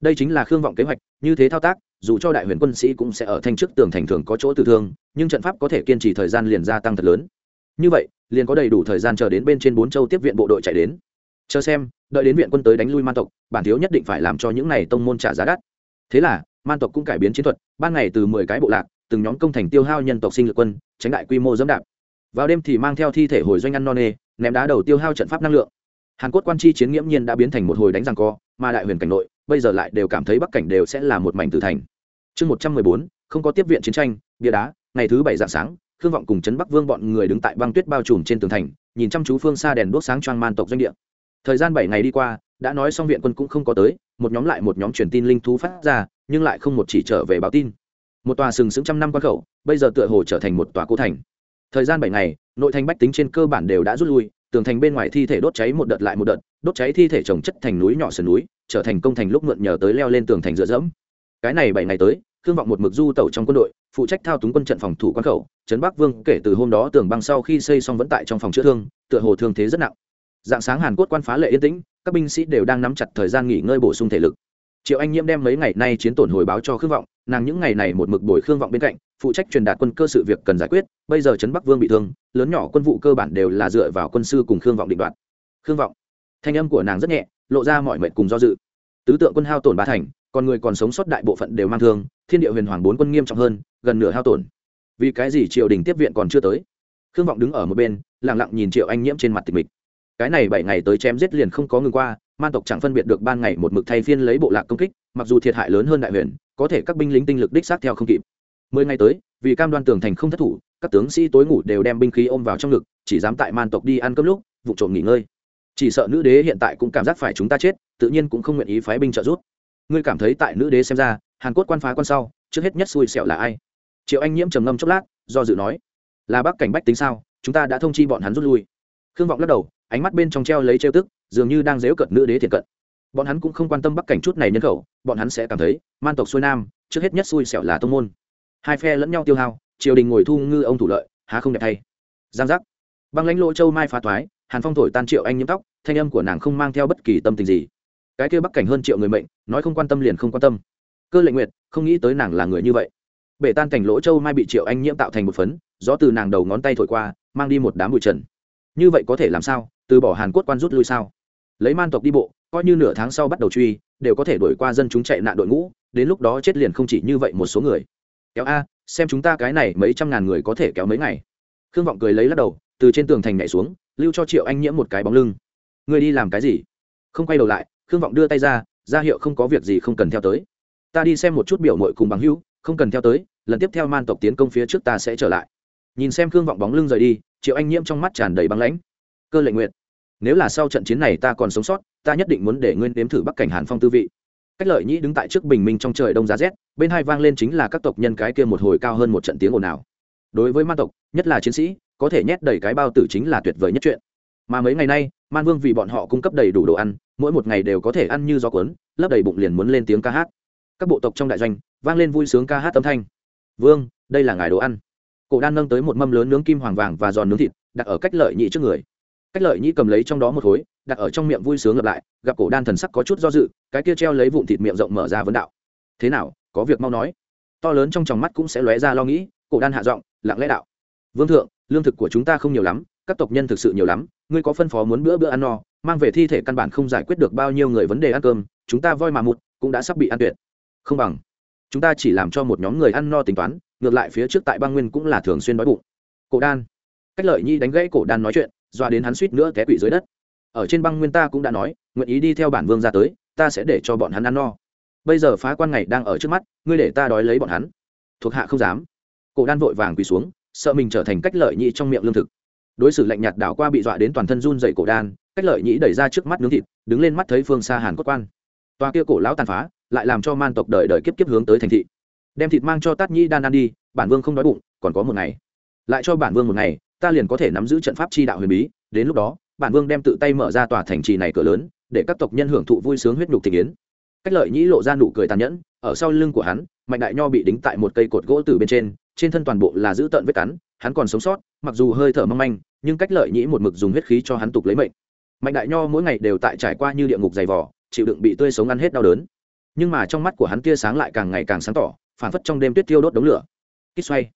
Đây chính là khương vọng kế hoạch như thế thao tác, dù cho đại huyền quân sĩ cũng sẽ ở thanh trước tường thành thường có chỗ tử thương, nhưng trận pháp có thể kiên trì thời gian liền gia tăng thật lớn. Như vậy, liền có đầy đủ thời gian chờ đến bên trên bốn châu tiếp viện bộ đội chạy đến. Chờ xem, đợi đến viện quân tới đánh lui man tộc, bản thiếu nhất định phải làm cho những này tông môn trả giá đắt. Thế là, man tộc cũng cải biến chiến thuật, ban ngày từ mười cái bộ lạc, từng nhóm công thành tiêu hao nhân tộc sinh lực quân, tránh đại quy mô dẫm đạp. Vào đêm thì mang theo thi thể hồi doanh ăn non nê, ném đá đầu tiêu hao trận pháp năng lượng. Hàn quốc quan chi chiến nghiễm nhiên đã biến thành một hồi đánh răng co, mà đại huyền cảnh nội bây giờ lại đều cảm thấy bắc cảnh đều sẽ là một mảnh tử thành. Chương một trăm mười bốn, không có tiếp viện chiến tranh, bia đá, ngày thứ bảy dạng sáng, khương vọng cùng trấn bắc vương bọn người đứng tại băng tuyết bao trùm trên tường thành, nhìn chăm chú phương xa đèn đốt sáng choang man tộc doanh địa. Thời gian bảy ngày đi qua, đã nói xong viện quân cũng không có tới, một nhóm lại một nhóm truyền tin linh thú phát ra, nhưng lại không một chỉ trở về báo tin. Một tòa sừng sững trăm năm quan khẩu, bây giờ tựa hồ trở thành một tòa cố thành. Thời gian bảy ngày, nội thành bách tính trên cơ bản đều đã rút lui tường thành bên ngoài thi thể đốt cháy một đợt lại một đợt, đốt cháy thi thể trồng chất thành núi nhỏ sườn núi, trở thành công thành lúc mượn nhờ tới leo lên tường thành dựa dẫm. Cái này bảy ngày tới, khương vọng một mực du tẩu trong quân đội, phụ trách thao túng quân trận phòng thủ quan khẩu, trấn bắc vương kể từ hôm đó tường băng sau khi xây xong vẫn tại trong phòng chữa thương, tựa hồ thương thế rất nặng. Dạng sáng hàn quốc quan phá lệ yên tĩnh, các binh sĩ đều đang nắm chặt thời gian nghỉ ngơi bổ sung thể lực triệu anh nhiễm đem mấy ngày nay chiến tổn hồi báo cho khương vọng, nàng những ngày này một mực bồi khương vọng bên cạnh, phụ trách truyền đạt quân cơ sự việc cần giải quyết, bây giờ trấn bắc vương bị thương, lớn nhỏ quân vụ cơ bản đều là dựa vào quân sư cùng khương vọng định đoạt. Khương vọng, thanh âm của nàng rất nhẹ, lộ ra mọi mệnh cùng do dự. Tứ tượng quân hao tổn ba thành, còn người còn sống sót đại bộ phận đều mang thương, thiên địa huyền hoàng bốn quân nghiêm trọng hơn, gần nửa hao tổn. Vì cái gì triều đình tiếp viện còn chưa tới? Khương vọng đứng ở một bên lẳng lặng nhìn triệu anh nhiễm trên mặt tịch mịch. Cái này bảy ngày tới chém giết liền không có ngừng qua man tộc chẳng phân biệt được ban ngày một mực thay phiên lấy bộ lạc công kích, mặc dù thiệt hại lớn hơn đại huyền, có thể các binh lính tinh lực đích xác theo không kịp. Mười ngày tới, vì cam đoan tường thành không thất thủ, các tướng sĩ tối ngủ đều đem binh khí ôm vào trong ngực, chỉ dám tại man tộc đi ăn cơm lúc, vụ trộm nghỉ ngơi. Chỉ sợ nữ đế hiện tại cũng cảm giác phải chúng ta chết, tự nhiên cũng không nguyện ý phái binh trợ giúp. Ngươi cảm thấy tại nữ đế xem ra, hàn cốt quan phá quan sau, trước hết nhất xui xẻo là ai? Triệu anh nhiễm trầm ngâm chốc lát, do dự nói, là bắc cảnh bách tính sao? Chúng ta đã thông chi bọn hắn rút lui. Khương vọng lắc đầu, ánh mắt bên trong treo lấy treo tức dường như đang dếu cận nữ đế thiện cận. Bọn hắn cũng không quan tâm bắc cảnh chút này nhân khẩu, bọn hắn sẽ cảm thấy, man tộc xuôi nam, trước hết nhất xui xẻo là tông môn. Hai phe lẫn nhau tiêu hao, triều đình ngồi thu ngư ông thủ lợi, há không đẹp thay. Giang giác. Băng lãnh lỗ châu mai phá thoái, hàn phong thổi tan triệu anh nhiễm tóc, thanh âm của nàng không mang theo bất kỳ tâm tình gì. Cái kia bắc cảnh hơn triệu người mệnh, nói không quan tâm liền không quan tâm. Cơ lệnh nguyệt, không nghĩ tới nàng là người như vậy. Bể tan cảnh lỗ châu mai bị triệu anh nhiễm tạo thành một phấn, gió từ nàng đầu ngón tay thổi qua, mang đi một đám bụi trần. Như vậy có thể làm sao? Từ bỏ hàn quốc quan rút lui sao? Lấy man tộc đi bộ, coi như nửa tháng sau bắt đầu truy, đều có thể đuổi qua dân chúng chạy nạn đội ngũ, đến lúc đó chết liền không chỉ như vậy một số người. Kéo a, xem chúng ta cái này mấy trăm ngàn người có thể kéo mấy ngày. Khương vọng cười lấy lắc đầu, từ trên tường thành nhảy xuống, lưu cho triệu anh nhiễm một cái bóng lưng. Người đi làm cái gì? Không quay đầu lại, khương vọng đưa tay ra ra hiệu không có việc gì không cần theo tới. Ta đi xem một chút biểu mội cùng bằng hữu, không cần theo tới, lần tiếp theo man tộc tiến công phía trước ta sẽ trở lại. Nhìn xem khương vọng bóng lưng rời đi, triệu anh nhiễm trong mắt tràn đầy băng lãnh cơ lệnh nguyện nếu là sau trận chiến này ta còn sống sót, ta nhất định muốn để nguyên đếm thử bắc cảnh hàn phong tư vị. Cách lợi nhĩ đứng tại trước bình minh trong trời đông giá rét, bên hai vang lên chính là các tộc nhân cái kia một hồi cao hơn một trận tiếng ồn ào. Đối với man tộc, nhất là chiến sĩ, có thể nhét đầy cái bao tử chính là tuyệt vời nhất chuyện. Mà mấy ngày nay, man vương vì bọn họ cung cấp đầy đủ đồ ăn, mỗi một ngày đều có thể ăn như gió cuốn, lấp đầy bụng liền muốn lên tiếng ca hát. Các bộ tộc trong đại doanh, vang lên vui sướng ca hát âm thanh. Vương, đây là ngài đồ ăn. Cổ đan nâng tới một mâm lớn nướng kim hoàng vàng và giòn nướng thịt, đặt ở cách lợi nhị trước người cách lợi nhĩ cầm lấy trong đó một khối, đặt ở trong miệng vui sướng lặp lại, gặp cổ đan thần sắc có chút do dự, cái kia treo lấy vụn thịt miệng rộng mở ra vấn đạo. Thế nào, có việc mau nói. To lớn trong tròng mắt cũng sẽ lóe ra lo nghĩ, cổ đan hạ giọng, lặng lẽ đạo. Vương thượng, lương thực của chúng ta không nhiều lắm, các tộc nhân thực sự nhiều lắm, ngươi có phân phó muốn bữa bữa ăn no, mang về thi thể căn bản không giải quyết được bao nhiêu người vấn đề ăn cơm, chúng ta voi mà mụt, cũng đã sắp bị ăn tuyệt. Không bằng, chúng ta chỉ làm cho một nhóm người ăn no tính toán, ngược lại phía trước tại bang nguyên cũng là thường xuyên đói bụng. Cổ đan. Cách lợi nhi đánh gãy cổ đan nói chuyện doa đến hắn suýt nữa té quỵ dưới đất. Ở trên băng nguyên ta cũng đã nói, nguyện ý đi theo bản vương ra tới, ta sẽ để cho bọn hắn ăn no. Bây giờ phá quan ngày đang ở trước mắt, ngươi để ta đói lấy bọn hắn. Thuộc hạ không dám. Cổ đan vội vàng quỳ xuống, sợ mình trở thành cách lợi nhị trong miệng lương thực. Đối xử lạnh nhạt đảo qua bị dọa đến toàn thân run dậy cổ đan, cách lợi nhị đẩy ra trước mắt nướng thịt, đứng lên mắt thấy phương xa hàn cốt quan. Toa kia cổ lão tàn phá, lại làm cho man tộc đời đời kiếp kiếp hướng tới thành thị. Đem thịt mang cho tát nhĩ đan ăn đi, bản vương không đói bụng, còn có một ngày. Lại cho bản vương một ngày ta liền có thể nắm giữ trận pháp chi đạo huyền bí, đến lúc đó, bản vương đem tự tay mở ra tòa thành trì này cửa lớn, để các tộc nhân hưởng thụ vui sướng huyết nhục thị kiến cách lợi nhĩ lộ ra nụ cười tàn nhẫn, ở sau lưng của hắn, mạnh đại nho bị đính tại một cây cột gỗ từ bên trên trên thân toàn bộ là giữ tợn vết cắn, hắn còn sống sót, mặc dù hơi thở mong manh, nhưng cách lợi nhĩ một mực dùng huyết khí cho hắn tục lấy mệnh. Mạnh đại nho mỗi ngày đều tại trải qua như địa ngục dày vỏ chịu đựng bị tươi sống ăn hết đau đớn. Nhưng mà trong mắt của hắn tia sáng lại càng ngày càng sáng tỏ, phản phất trong đêm tuyết tiêu đốt đống lửa. Kích xoay.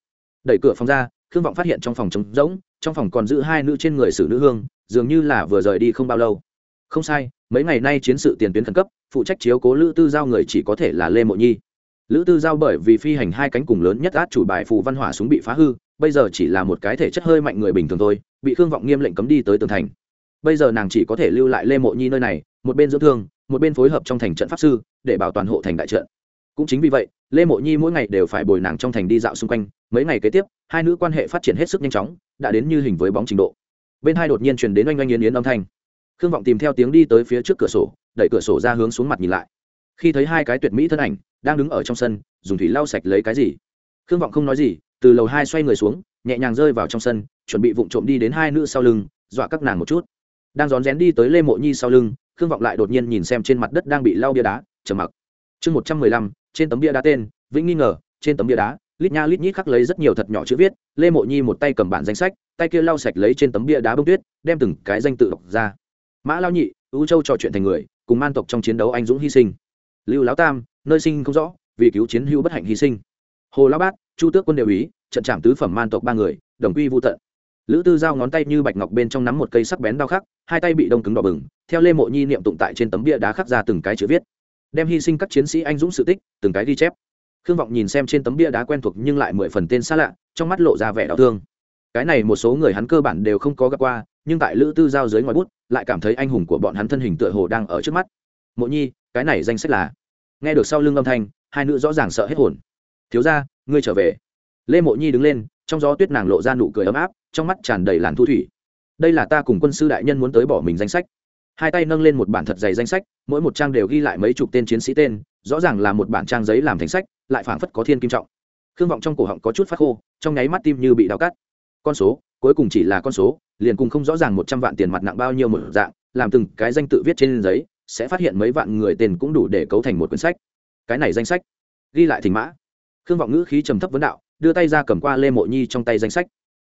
Đẩy cửa phòng ra khương vọng phát hiện trong phòng trống rỗng, trong phòng còn giữ hai nữ trên người xử nữ hương, dường như là vừa rời đi không bao lâu. Không sai, mấy ngày nay chiến sự tiền tuyến khẩn cấp, phụ trách chiếu cố lữ tư giao người chỉ có thể là lê mộ nhi. Lữ tư giao bởi vì phi hành hai cánh cùng lớn nhất át chủ bài phù văn hỏa súng bị phá hư, bây giờ chỉ là một cái thể chất hơi mạnh người bình thường thôi, bị khương vọng nghiêm lệnh cấm đi tới tường thành. Bây giờ nàng chỉ có thể lưu lại lê mộ nhi nơi này, một bên dưỡng thương, một bên phối hợp trong thành trận pháp sư, để bảo toàn hộ thành đại trận. Cũng chính vì vậy, lê mộ nhi mỗi ngày đều phải bồi nàng trong thành đi dạo xung quanh mấy ngày kế tiếp, hai nữ quan hệ phát triển hết sức nhanh chóng, đã đến như hình với bóng trình độ. Bên hai đột nhiên truyền đến oanh oanh yến yến âm thanh. Khương vọng tìm theo tiếng đi tới phía trước cửa sổ, đẩy cửa sổ ra hướng xuống mặt nhìn lại. Khi thấy hai cái tuyệt mỹ thân ảnh đang đứng ở trong sân, dùng thủy lau sạch lấy cái gì? Khương vọng không nói gì, từ lầu hai xoay người xuống, nhẹ nhàng rơi vào trong sân, chuẩn bị vụng trộm đi đến hai nữ sau lưng, dọa các nàng một chút. Đang rón rén đi tới lê mộ nhi sau lưng, khương vọng lại đột nhiên nhìn xem trên mặt đất đang bị lau bia đá, trầm mặc. Chương một trăm mười lăm, trên tấm bia đá tên, vĩnh nghi ngờ, trên tấm bia đá lít nha lít nhít khắc lấy rất nhiều thật nhỏ chữ viết, lê mộ nhi một tay cầm bản danh sách, tay kia lau sạch lấy trên tấm bia đá bông tuyết, đem từng cái danh tự đọc ra. Mã lao nhị ưu châu trò chuyện thành người, cùng man tộc trong chiến đấu anh dũng hy sinh. Lưu lão tam, nơi sinh không rõ, vì cứu chiến hữu bất hạnh hy sinh. Hồ lão bát, chu tước quân đều ý, trận trạm tứ phẩm man tộc ba người, đồng quy vô tận. Lữ tư giao ngón tay như bạch ngọc bên trong nắm một cây sắc bén đao khắc, hai tay bị đông cứng đỏ bừng, theo lê mộ nhi niệm tụng tại trên tấm bia đá khắc ra từng cái chữ viết. Đem hy sinh các chiến sĩ anh dũng sự tích, từng cái ghi chép khương vọng nhìn xem trên tấm bia đá quen thuộc nhưng lại mười phần tên xa lạ, trong mắt lộ ra vẻ đau thương. Cái này một số người hắn cơ bản đều không có gặp qua, nhưng tại lữ tư giao dưới ngoài bút, lại cảm thấy anh hùng của bọn hắn thân hình tựa hồ đang ở trước mắt. Mộ nhi, cái này danh sách là? Nghe được sau lưng âm thanh, hai nữ rõ ràng sợ hết hồn. Thiếu ra ngươi trở về. Lê mộ nhi đứng lên, trong gió tuyết nàng lộ ra nụ cười ấm áp, trong mắt tràn đầy làn thu thủy. Đây là ta cùng quân sư đại nhân muốn tới bỏ mình danh sách. Hai tay nâng lên một bản thật dày danh sách, mỗi một trang đều ghi lại mấy chục tên chiến sĩ tên rõ ràng là một bản trang giấy làm thành sách, lại phảng phất có thiên kim trọng. Khương vọng trong cổ họng có chút phát khô, trong nháy mắt tim như bị đau cắt. Con số, cuối cùng chỉ là con số, liền cùng không rõ ràng một trăm vạn tiền mặt nặng bao nhiêu một dạng, làm từng cái danh tự viết trên giấy, sẽ phát hiện mấy vạn người tên cũng đủ để cấu thành một quyển sách. Cái này danh sách, ghi lại thỉnh mã. Khương vọng ngữ khí trầm thấp vấn đạo, đưa tay ra cầm qua lê mộ nhi trong tay danh sách.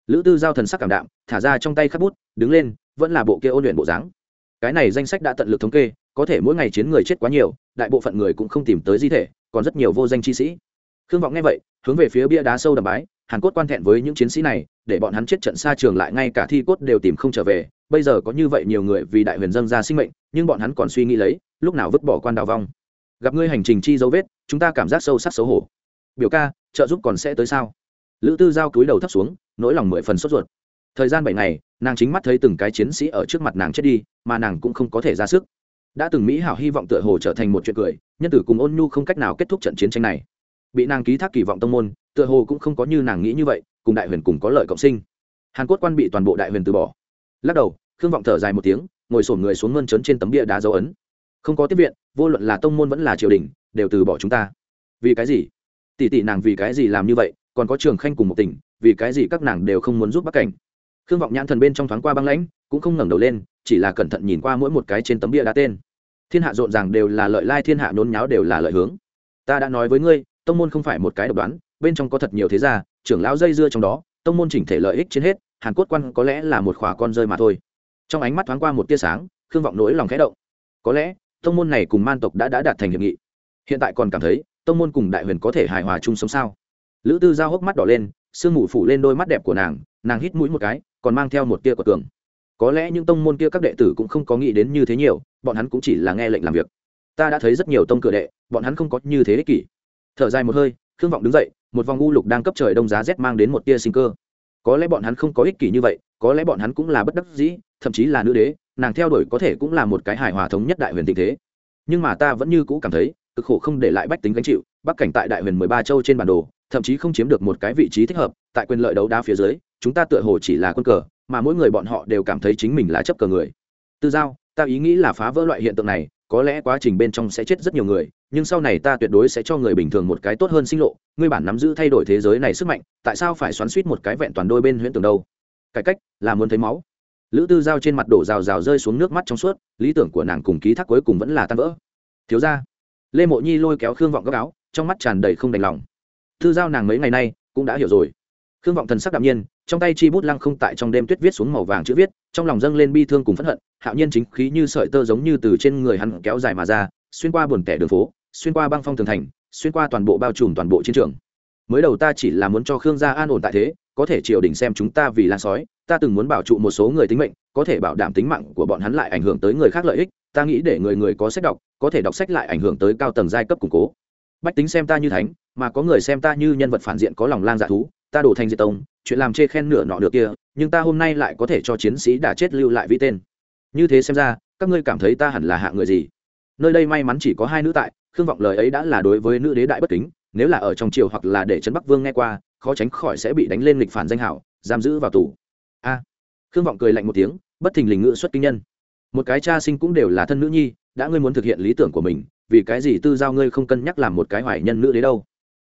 Lữ tư giao thần sắc cảm đạm, thả ra trong tay khắc bút, đứng lên, vẫn là bộ kia ôn luyện bộ dáng. Cái này danh sách đã tận lực thống kê có thể mỗi ngày chiến người chết quá nhiều, đại bộ phận người cũng không tìm tới di thể, còn rất nhiều vô danh chi sĩ. Khương vọng nghe vậy, hướng về phía bia đá sâu đầm bái, hàn cốt quan thẹn với những chiến sĩ này, để bọn hắn chết trận xa trường lại, ngay cả thi cốt đều tìm không trở về. Bây giờ có như vậy nhiều người vì đại huyền dân ra sinh mệnh, nhưng bọn hắn còn suy nghĩ lấy, lúc nào vứt bỏ quan đào vong. Gặp ngươi hành trình chi dấu vết, chúng ta cảm giác sâu sắc xấu hổ. Biểu ca, trợ giúp còn sẽ tới sao? Lữ tư giao cúi đầu thấp xuống, nỗi lòng mười phần sốt ruột. Thời gian bảy ngày, nàng chính mắt thấy từng cái chiến sĩ ở trước mặt nàng chết đi, mà nàng cũng không có thể ra sức đã từng mỹ hảo hy vọng tựa hồ trở thành một chuyện cười, nhân tử cùng ôn nhu không cách nào kết thúc trận chiến tranh này. Bị nàng ký thác kỳ vọng tông môn, tựa hồ cũng không có như nàng nghĩ như vậy, cùng đại huyền cùng có lợi cộng sinh. Hàn quốc quan bị toàn bộ đại huyền từ bỏ. Lắc đầu, khương vọng thở dài một tiếng, ngồi sổn người xuống mơn trấn trên tấm bia đá dấu ấn. Không có tiếp viện, vô luận là tông môn vẫn là triều đình, đều từ bỏ chúng ta. Vì cái gì? Tỷ tỷ nàng vì cái gì làm như vậy, còn có trường khanh cùng một tỉnh, vì cái gì các nàng đều không muốn giúp bắc cảnh? Khương vọng nhãn thần bên trong thoáng qua băng lãnh, cũng không ngẩng đầu lên, chỉ là cẩn thận nhìn qua mỗi một cái trên tấm bia đá tên thiên hạ rộn ràng đều là lợi lai, thiên hạ nôn nháo đều là lợi hướng. Ta đã nói với ngươi, tông môn không phải một cái độc đoán, bên trong có thật nhiều thế gia, trưởng lão dây dưa trong đó, tông môn chỉnh thể lợi ích trên hết, hàn cốt quan có lẽ là một khỏa con rơi mà thôi. Trong ánh mắt thoáng qua một tia sáng, khương vọng nỗi lòng khẽ động. Có lẽ, tông môn này cùng man tộc đã đã đạt thành hiệp nghị. Hiện tại còn cảm thấy, tông môn cùng đại huyền có thể hài hòa chung sống sao? Lữ tư giao hốc mắt đỏ lên, sương mù phủ lên đôi mắt đẹp của nàng nàng hít mũi một cái, còn mang theo một tia của tường có lẽ những tông môn kia các đệ tử cũng không có nghĩ đến như thế nhiều, bọn hắn cũng chỉ là nghe lệnh làm việc. Ta đã thấy rất nhiều tông cửa đệ, bọn hắn không có như thế ích kỷ. Thở dài một hơi, khương vọng đứng dậy, một vòng u lục đang cấp trời đông giá rét mang đến một tia sinh cơ. Có lẽ bọn hắn không có ích kỷ như vậy, có lẽ bọn hắn cũng là bất đắc dĩ, thậm chí là nữ đế, nàng theo đuổi có thể cũng là một cái hài hòa thống nhất đại huyền tình thế. Nhưng mà ta vẫn như cũ cảm thấy, cực khổ không để lại bách tính gánh chịu, bắc cảnh tại đại huyền mười ba châu trên bản đồ, thậm chí không chiếm được một cái vị trí thích hợp, tại quyền lợi đấu đá phía dưới, chúng ta tựa hồ chỉ là quân cờ mà mỗi người bọn họ đều cảm thấy chính mình là chấp cờ người. Tư giao, ta ý nghĩ là phá vỡ loại hiện tượng này, có lẽ quá trình bên trong sẽ chết rất nhiều người, nhưng sau này ta tuyệt đối sẽ cho người bình thường một cái tốt hơn sinh lộ. Ngươi bản nắm giữ thay đổi thế giới này sức mạnh, tại sao phải xoắn suýt một cái vẹn toàn đôi bên huyễn tưởng đâu? Cải cách, là muốn thấy máu. Lữ tư giao trên mặt đổ rào rào rơi xuống nước mắt trong suốt, lý tưởng của nàng cùng ký thác cuối cùng vẫn là tan vỡ. Thiếu ra lê mộ nhi lôi kéo khương vọng gấp áo, trong mắt tràn đầy không đành lòng. Tư giao nàng mấy ngày nay cũng đã hiểu rồi khương vọng thần sắc đạm nhiên, trong tay chi bút lăng không tại trong đêm tuyết viết xuống màu vàng chữ viết, trong lòng dâng lên bi thương cùng phẫn hận, hạo nhiên chính khí như sợi tơ giống như từ trên người hắn kéo dài mà ra, xuyên qua buồn tẻ đường phố, xuyên qua băng phong tường thành, xuyên qua toàn bộ bao trùm toàn bộ chiến trường. Mới đầu ta chỉ là muốn cho khương gia an ổn tại thế, có thể triều đình xem chúng ta vì lan sói, ta từng muốn bảo trụ một số người tính mệnh, có thể bảo đảm tính mạng của bọn hắn lại ảnh hưởng tới người khác lợi ích, ta nghĩ để người người có sách đọc, có thể đọc sách lại ảnh hưởng tới cao tầng giai cấp củng cố. Bách tính xem ta như thánh, mà có người xem ta như nhân vật phản diện có lòng lang dạ thú ta đổ thành diệt tông, chuyện làm chê khen nửa nọ được kia, nhưng ta hôm nay lại có thể cho chiến sĩ đã chết lưu lại vi tên. Như thế xem ra, các ngươi cảm thấy ta hẳn là hạ người gì? Nơi đây may mắn chỉ có hai nữ tại, khương vọng lời ấy đã là đối với nữ đế đại bất kính, nếu là ở trong triều hoặc là để trấn bắc vương nghe qua, khó tránh khỏi sẽ bị đánh lên lịch phản danh hảo, giam giữ vào tù. A. Khương vọng cười lạnh một tiếng, bất thình lình ngự xuất kinh nhân. Một cái cha sinh cũng đều là thân nữ nhi, đã ngươi muốn thực hiện lý tưởng của mình, vì cái gì tư giao ngươi không cân nhắc làm một cái hoài nhân nữ đế đâu?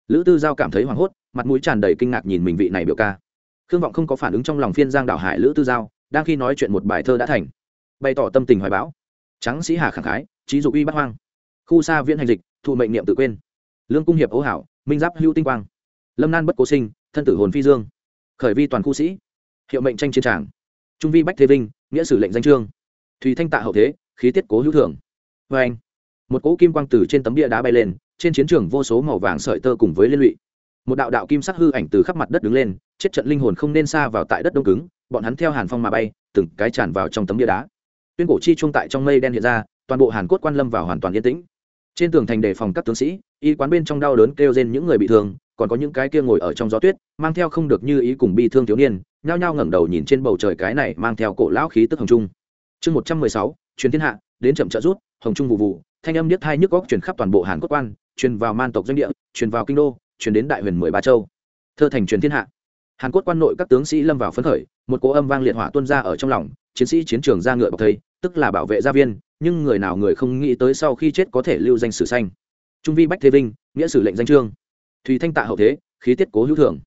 Lữ tư giao cảm thấy hoảng hốt mặt mũi tràn đầy kinh ngạc nhìn mình vị này biểu ca. Khương vọng không có phản ứng trong lòng phiên giang đảo hải lữ tư giao, đang khi nói chuyện một bài thơ đã thành. Bày tỏ tâm tình hoài bão. Trắng sĩ hà khẳng khái trí dục uy bắt hoang. Khu xa viễn hành dịch, thụ mệnh niệm tự quên. Lương cung hiệp ấu hảo, minh giáp hữu tinh quang. Lâm nan bất cố sinh, thân tử hồn phi dương. Khởi vi toàn khu sĩ. Hiệu mệnh tranh chiến tràng. Trung vi bách thế vinh, nghĩa sử lệnh danh trương. Thùy thanh tạ hậu thế, khí tiết cố hữu thưởng. Vê anh một cỗ kim quang từ trên tấm bia đá bay lên, trên chiến trường vô số màu vàng sợi tơ cùng với liên lụy một đạo đạo kim sắc hư ảnh từ khắp mặt đất đứng lên, chết trận linh hồn không nên xa vào tại đất đông cứng, bọn hắn theo hàn phong mà bay, từng cái tràn vào trong tấm bia đá. Tuyên cổ chi trung tại trong mây đen hiện ra, toàn bộ hàn cốt quan lâm vào hoàn toàn yên tĩnh. Trên tường thành đề phòng các tướng sĩ, y quán bên trong đau đớn kêu trên những người bị thương, còn có những cái kia ngồi ở trong gió tuyết, mang theo không được như ý cùng bi thương thiếu niên, nhao nhao ngẩng đầu nhìn trên bầu trời cái này mang theo cổ lão khí tức hồng trung. Chương một trăm mười sáu chuyến thiên hạ, đến chậm trợ rút, hồng trung vụ vụ, thanh âm niết thai nhức góc truyền khắp toàn bộ hàn cốt quan, truyền vào man tộc doanh địa, truyền vào kinh đô truyền đến đại huyền mười ba châu. Thơ thành truyền thiên hạ. Hàn quốc quan nội các tướng sĩ lâm vào phấn khởi, một cỗ âm vang liệt hỏa tuôn ra ở trong lòng, chiến sĩ chiến trường ra ngựa bọc thây, tức là bảo vệ gia viên, nhưng người nào người không nghĩ tới sau khi chết có thể lưu danh sử xanh trung vi bách thế vinh, nghĩa sử lệnh danh trương. Thùy thanh tạ hậu thế, khí tiết cố hữu thường.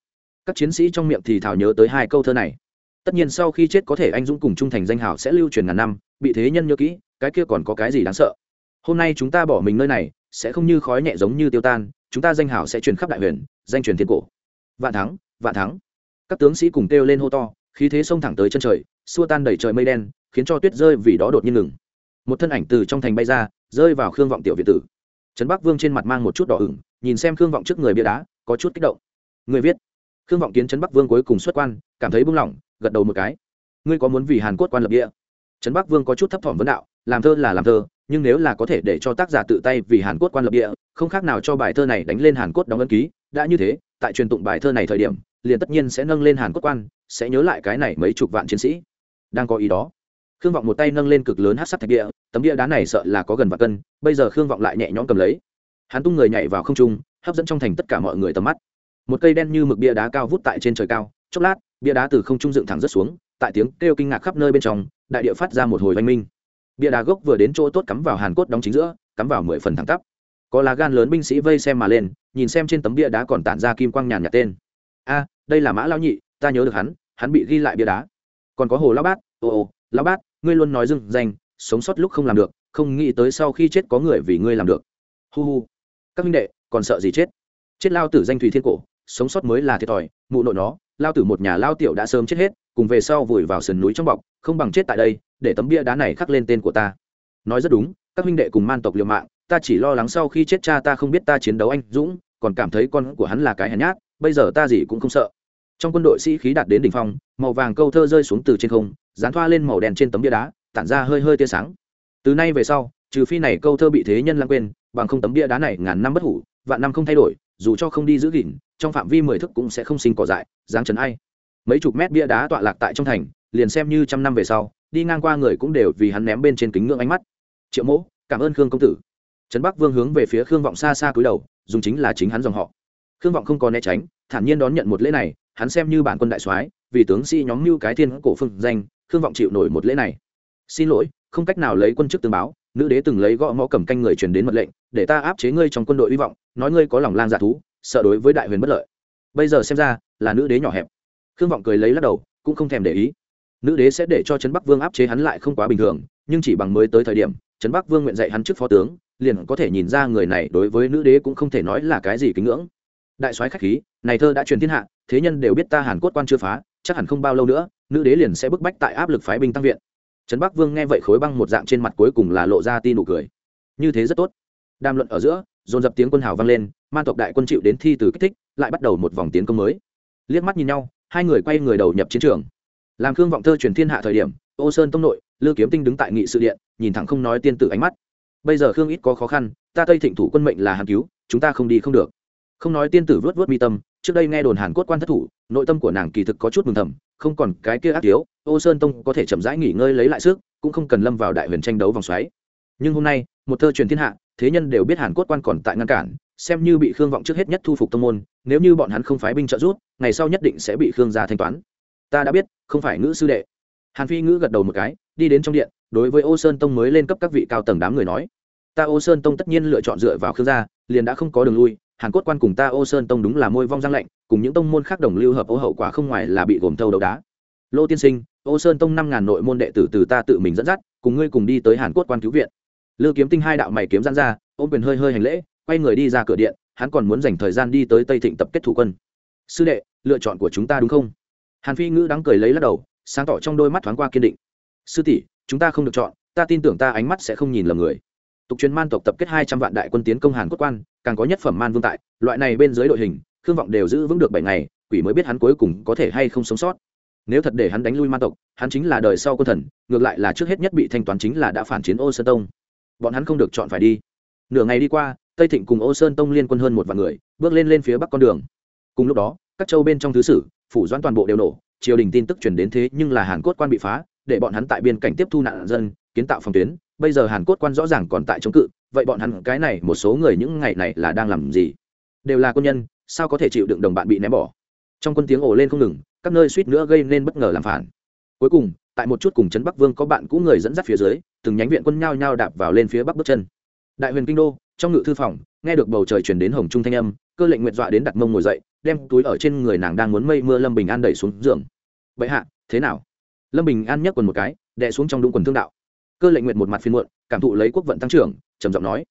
Các chiến sĩ trong miệng thì thảo nhớ tới hai câu thơ này. Tất nhiên sau khi chết có thể anh dũng cùng trung thành danh hào sẽ lưu truyền ngàn năm, bị thế nhân nhớ kỹ, cái kia còn có cái gì đáng sợ? Hôm nay chúng ta bỏ mình nơi này, sẽ không như khói nhẹ giống như tiêu tan chúng ta danh hào sẽ truyền khắp đại huyền, danh truyền thiên cổ. Vạn thắng vạn thắng. Các tướng sĩ cùng kêu lên hô to, khí thế xông thẳng tới chân trời, xua tan đẩy trời mây đen, khiến cho tuyết rơi vì đó đột nhiên ngừng. Một thân ảnh từ trong thành bay ra, rơi vào khương vọng tiểu việt tử. Trấn bắc vương trên mặt mang một chút đỏ ửng, nhìn xem khương vọng trước người bia đá, có chút kích động. Người viết. Khương vọng kiến trấn bắc vương cuối cùng xuất quan, cảm thấy buông lỏng gật đầu một cái. Ngươi có muốn vì hàn quốc quan lập địa trấn bắc vương có chút thấp thỏm vấn đạo, làm thơ là làm thơ, nhưng nếu là có thể để cho tác giả tự tay vì hàn quốc quan lập địa không khác nào cho bài thơ này đánh lên hàn cốt đóng ân ký. Đã như thế, tại truyền tụng bài thơ này thời điểm, liền tất nhiên sẽ nâng lên hàn cốt quan, sẽ nhớ lại cái này mấy chục vạn chiến sĩ. Đang có ý đó. Khương vọng một tay nâng lên cực lớn hát sắt thạch địa, tấm địa đá này sợ là có gần vạn cân, bây giờ khương vọng lại nhẹ nhõm cầm lấy. Hắn tung người nhảy vào không trung, hấp dẫn trong thành tất cả mọi người tầm mắt. Một cây đen như mực bia đá cao vút tại trên trời cao, chốc lát, bia đá từ không trung dựng thẳng rất xuống, tại tiếng kêu kinh ngạc khắp nơi bên trong, đại địa phát ra một hồi oanh minh. Bia đá gốc vừa đến chỗ tốt cắm vào hàn cốt đóng chính giữa, cắm vào mười phần thẳng tắp có lá gan lớn binh sĩ vây xem mà lên, nhìn xem trên tấm bia đá còn tản ra kim quang nhàn nhạt tên. A, đây là mã lão nhị, ta nhớ được hắn hắn bị ghi lại bia đá. Còn có hồ lão bát ồ ồ bát, ngươi luôn nói dưng danh, sống sót lúc không làm được, không nghĩ tới sau khi chết có người vì ngươi làm được. Hu hu, các minh đệ, còn sợ gì chết? Chết lao tử danh thủy thiên cổ, sống sót mới là thiệt thòi, mụ nội nó, lao tử một nhà lao tiểu đã sớm chết hết, cùng về sau vùi vào sườn núi trong bọc, không bằng chết tại đây, để tấm bia đá này khắc lên tên của ta. Nói rất đúng, các huynh đệ cùng man tộc liều mạng ta chỉ lo lắng sau khi chết cha ta không biết ta chiến đấu anh dũng, còn cảm thấy con của hắn là cái hèn nhát, bây giờ ta gì cũng không sợ. Trong quân đội sĩ khí đạt đến đỉnh phong, màu vàng câu thơ rơi xuống từ trên không dán thoa lên màu đen trên tấm bia đá, tản ra hơi hơi tia sáng. Từ nay về sau, trừ phi này câu thơ bị thế nhân lãng quên, bằng không tấm bia đá này ngàn năm bất hủ, vạn năm không thay đổi, dù cho không đi giữ gìn, trong phạm vi mười thức cũng sẽ không sinh cỏ dại, dáng trấn ai. Mấy chục mét bia đá tọa lạc tại trong thành, liền xem như trăm năm về sau, đi ngang qua người cũng đều vì hắn ném bên trên kính ngưỡng ánh mắt. Triệu mỗ, cảm ơn khương công tử trấn bắc vương hướng về phía khương vọng xa xa cúi đầu, dùng chính là chính hắn dòng họ. Khương vọng không có né tránh, thản nhiên đón nhận một lễ này, hắn xem như bản quân đại soái, vì tướng sĩ nhóm mưu cái thiên cổ phương danh, khương vọng chịu nổi một lễ này. Xin lỗi, không cách nào lấy quân chức tương báo, nữ đế từng lấy gõ mõ cầm canh người truyền đến mật lệnh, để ta áp chế ngươi trong quân đội hy vọng, nói ngươi có lòng lang giả thú, sợ đối với đại huyền bất lợi. Bây giờ xem ra, là nữ đế nhỏ hẹp. Khương vọng cười lấy lắc đầu, cũng không thèm để ý. Nữ đế sẽ để cho trấn bắc vương áp chế hắn lại không quá bình thường, nhưng chỉ bằng mới tới thời điểm, trấn bắc vương nguyện dạy hắn trước phó tướng liền có thể nhìn ra người này đối với nữ đế cũng không thể nói là cái gì kính ngưỡng. Đại soái khách khí, này thơ đã truyền thiên hạ, thế nhân đều biết ta hàn cốt quan chưa phá, chắc hẳn không bao lâu nữa, nữ đế liền sẽ bức bách tại áp lực phái binh tăng viện. Trấn bắc vương nghe vậy khối băng một dạng trên mặt cuối cùng là lộ ra tin nụ cười. Như thế rất tốt. Đàm luận ở giữa, dồn dập tiếng quân hào vang lên, man tộc đại quân chịu đến thi từ kích thích, lại bắt đầu một vòng tiến công mới. Liếc mắt nhìn nhau, hai người quay người đầu nhập chiến trường. Làm khương vọng thơ truyền thiên hạ thời điểm, ô sơn tông nội, lư kiếm tinh đứng tại nghị sự điện, nhìn thẳng không nói tiên tử ánh mắt bây giờ khương ít có khó khăn, ta tây thịnh thủ quân mệnh là hàn cứu, chúng ta không đi không được. Không nói tiên tử vớt vớt mi tâm, trước đây nghe đồn hàn cốt quan thất thủ, nội tâm của nàng kỳ thực có chút mừng thầm, không còn cái kia ác yếu ô sơn tông có thể chậm rãi nghỉ ngơi lấy lại sức, cũng không cần lâm vào đại huyền tranh đấu vòng xoáy. Nhưng hôm nay, một thơ truyền thiên hạ, thế nhân đều biết hàn cốt quan còn tại ngăn cản, xem như bị khương vọng trước hết nhất thu phục tông môn, nếu như bọn hắn không phái binh trợ giúp, ngày sau nhất định sẽ bị khương gia thanh toán. Ta đã biết, không phải ngữ sư đệ. Hàn phi ngữ gật đầu một cái, đi đến trong điện, đối với ô sơn tông mới lên cấp các vị cao tầng đám người nói ta ô sơn tông tất nhiên lựa chọn dựa vào khương gia, liền đã không có đường lui, hàn cốt quan cùng ta ô sơn tông đúng là môi vong giang lạnh, cùng những tông môn khác đồng lưu hợp ô hậu quả không ngoài là bị gồm thâu đầu đá. Lô tiên sinh, ô sơn tông năm ngàn nội môn đệ tử từ ta tự mình dẫn dắt, cùng ngươi cùng đi tới hàn cốt quan cứu viện. Lư kiếm tinh hai đạo mày kiếm gian ra, ôm quyền hơi hơi hành lễ, quay người đi ra cửa điện, hắn còn muốn dành thời gian đi tới tây thịnh tập kết thủ quân. Sư đệ, lựa chọn của chúng ta đúng không? Hàn phi ngữ đáng cười lấy lắc đầu, sáng tỏ trong đôi mắt thoáng qua kiên định. Sư tỷ, chúng ta không được chọn, ta tin tưởng ta ánh mắt sẽ không nhìn lầm người tục truyền man tộc tập kết hai trăm vạn đại quân tiến công hàn cốt quan, càng có nhất phẩm man vương tại, loại này bên dưới đội hình, khương vọng đều giữ vững được bảy ngày, quỷ mới biết hắn cuối cùng có thể hay không sống sót. Nếu thật để hắn đánh lui man tộc, hắn chính là đời sau quân thần, ngược lại là trước hết nhất bị thanh toán chính là đã phản chiến ô sơn tông. Bọn hắn không được chọn phải đi. Nửa ngày đi qua, tây thịnh cùng ô sơn tông liên quân hơn một vạn người, bước lên lên phía bắc con đường. Cùng lúc đó, các châu bên trong thứ sử, phủ doãn toàn bộ đều nổ, triều đình tin tức truyền đến thế nhưng là hàn cốt quan bị phá, để bọn hắn tại biên cảnh tiếp thu nạn dân, kiến tạo phòng tuyến bây giờ hàn cốt quan rõ ràng còn tại chống cự, vậy bọn hắn cái này một số người những ngày này là đang làm gì? Đều là quân nhân, sao có thể chịu đựng đồng bạn bị ném bỏ? Trong quân tiếng ồ lên không ngừng, các nơi suýt nữa gây nên bất ngờ làm phản. Cuối cùng, tại một chút cùng trấn bắc vương có bạn cũ người dẫn dắt phía dưới, từng nhánh viện quân nhao nhao đạp vào lên phía bắc bước chân. Đại huyền kinh đô, trong ngự thư phòng, nghe được bầu trời chuyển đến hồng trung thanh âm, cơ lệnh nguyện dọa đến đặt mông ngồi dậy, đem túi ở trên người nàng đang muốn mây mưa lâm bình an đẩy xuống giường. Vậy hạ, thế nào? Lâm bình an nhấc quần một cái, đè xuống trong đúng quần thương đạo cơ lệnh nguyện một mặt phiên muộn, cảm thụ lấy quốc vận tăng trưởng, trầm giọng nói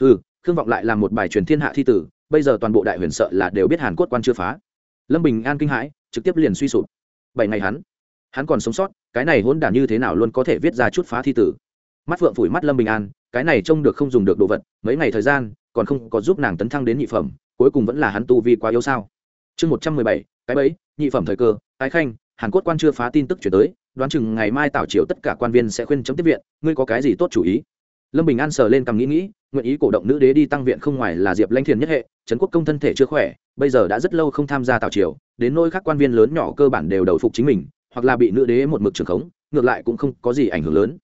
ừ khương vọng lại làm một bài truyền thiên hạ thi tử, bây giờ toàn bộ đại huyền sợ là đều biết hàn cốt quan chưa phá. Lâm bình an kinh hãi, trực tiếp liền suy sụp. Bảy ngày hắn hắn còn sống sót, cái này hôn đản như thế nào luôn có thể viết ra chút phá thi tử? Mắt phượng phủi mắt lâm bình an, cái này trông được không dùng được đồ vật, mấy ngày thời gian, còn không có giúp nàng tấn thăng đến nhị phẩm, cuối cùng vẫn là hắn tu vi quá yếu sao? Chương một trăm mười bảy, cái bẫy, nhị phẩm thời cơ, ái khanh, hàn cốt quan chưa phá tin tức chuyển tới đoán chừng ngày mai tảo triều tất cả quan viên sẽ khuyên chấm tiếp viện, ngươi có cái gì tốt chủ ý? Lâm bình an sờ lên cầm nghĩ nghĩ, nguyện ý cổ động nữ đế đi tăng viện không ngoài là diệp lanh thiền nhất hệ, trấn quốc công thân thể chưa khỏe, bây giờ đã rất lâu không tham gia tảo triều, đến nôi các quan viên lớn nhỏ cơ bản đều đầu phục chính mình, hoặc là bị nữ đế một mực trường khống, ngược lại cũng không có gì ảnh hưởng lớn.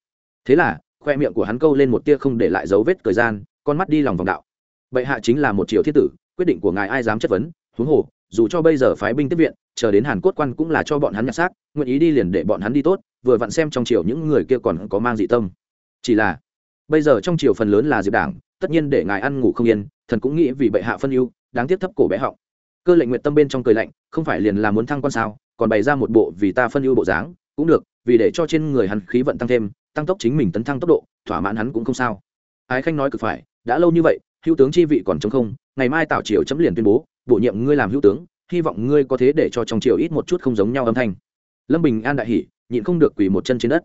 Thế là, khoe miệng của hắn câu lên một tia không để lại dấu vết thời gian, con mắt đi lòng vòng đạo. Bệ hạ chính là một triều thiết tử, quyết định của ngài ai dám chất vấn, huống hồ, dù cho bây giờ phái binh tiếp viện chờ đến hàn cốt quan cũng là cho bọn hắn nhặt xác, nguyện ý đi liền để bọn hắn đi tốt, vừa vặn xem trong triều những người kia còn có mang dị tâm. Chỉ là, bây giờ trong triều phần lớn là diệp đảng, tất nhiên để ngài ăn ngủ không yên, thần cũng nghĩ vì bệ hạ phân ưu, đáng tiếc thấp cổ bé họng. Cơ lệnh nguyện tâm bên trong cười lạnh, không phải liền là muốn thăng quan sao, còn bày ra một bộ vì ta phân ưu bộ dáng, cũng được, vì để cho trên người hắn khí vận tăng thêm, tăng tốc chính mình tấn thăng tốc độ, thỏa mãn hắn cũng không sao. Ái khanh nói cực phải, đã lâu như vậy, hữu tướng chi vị còn chống không, ngày mai tảo triều chấm liền tuyên bố, bổ nhiệm ngươi làm hữu tướng hy vọng ngươi có thế để cho trong triều ít một chút không giống nhau âm thanh. Lâm bình an đại hỉ nhịn không được quỳ một chân trên đất.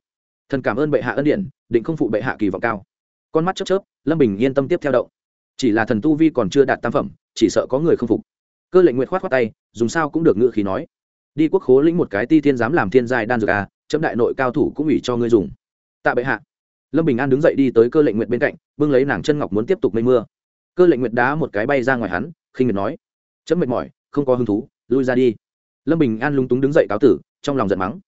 Thần cảm ơn bệ hạ ân điển, định không phụ bệ hạ kỳ vọng cao. Con mắt chớp chớp lâm bình yên tâm tiếp theo động. Chỉ là thần tu vi còn chưa đạt tam phẩm chỉ sợ có người không phục. Cơ lệnh nguyện khoát khoát tay dùng sao cũng được ngự khí nói. Đi quốc khố lĩnh một cái ti thiên dám làm thiên giai đan dược à chấm đại nội cao thủ cũng ủy cho ngươi dùng. Tạ bệ hạ. Lâm bình an đứng dậy đi tới cơ lệnh nguyện bên cạnh bưng lấy nàng chân ngọc muốn tiếp tục mây mưa. Cơ lệnh nguyện đá một cái bay ra ngoài hắn khinh miệt nói. Chấm mệt mỏi không có hứng thú, lui ra đi. Lâm bình an lúng túng đứng dậy cáo tử, trong lòng giận mắng.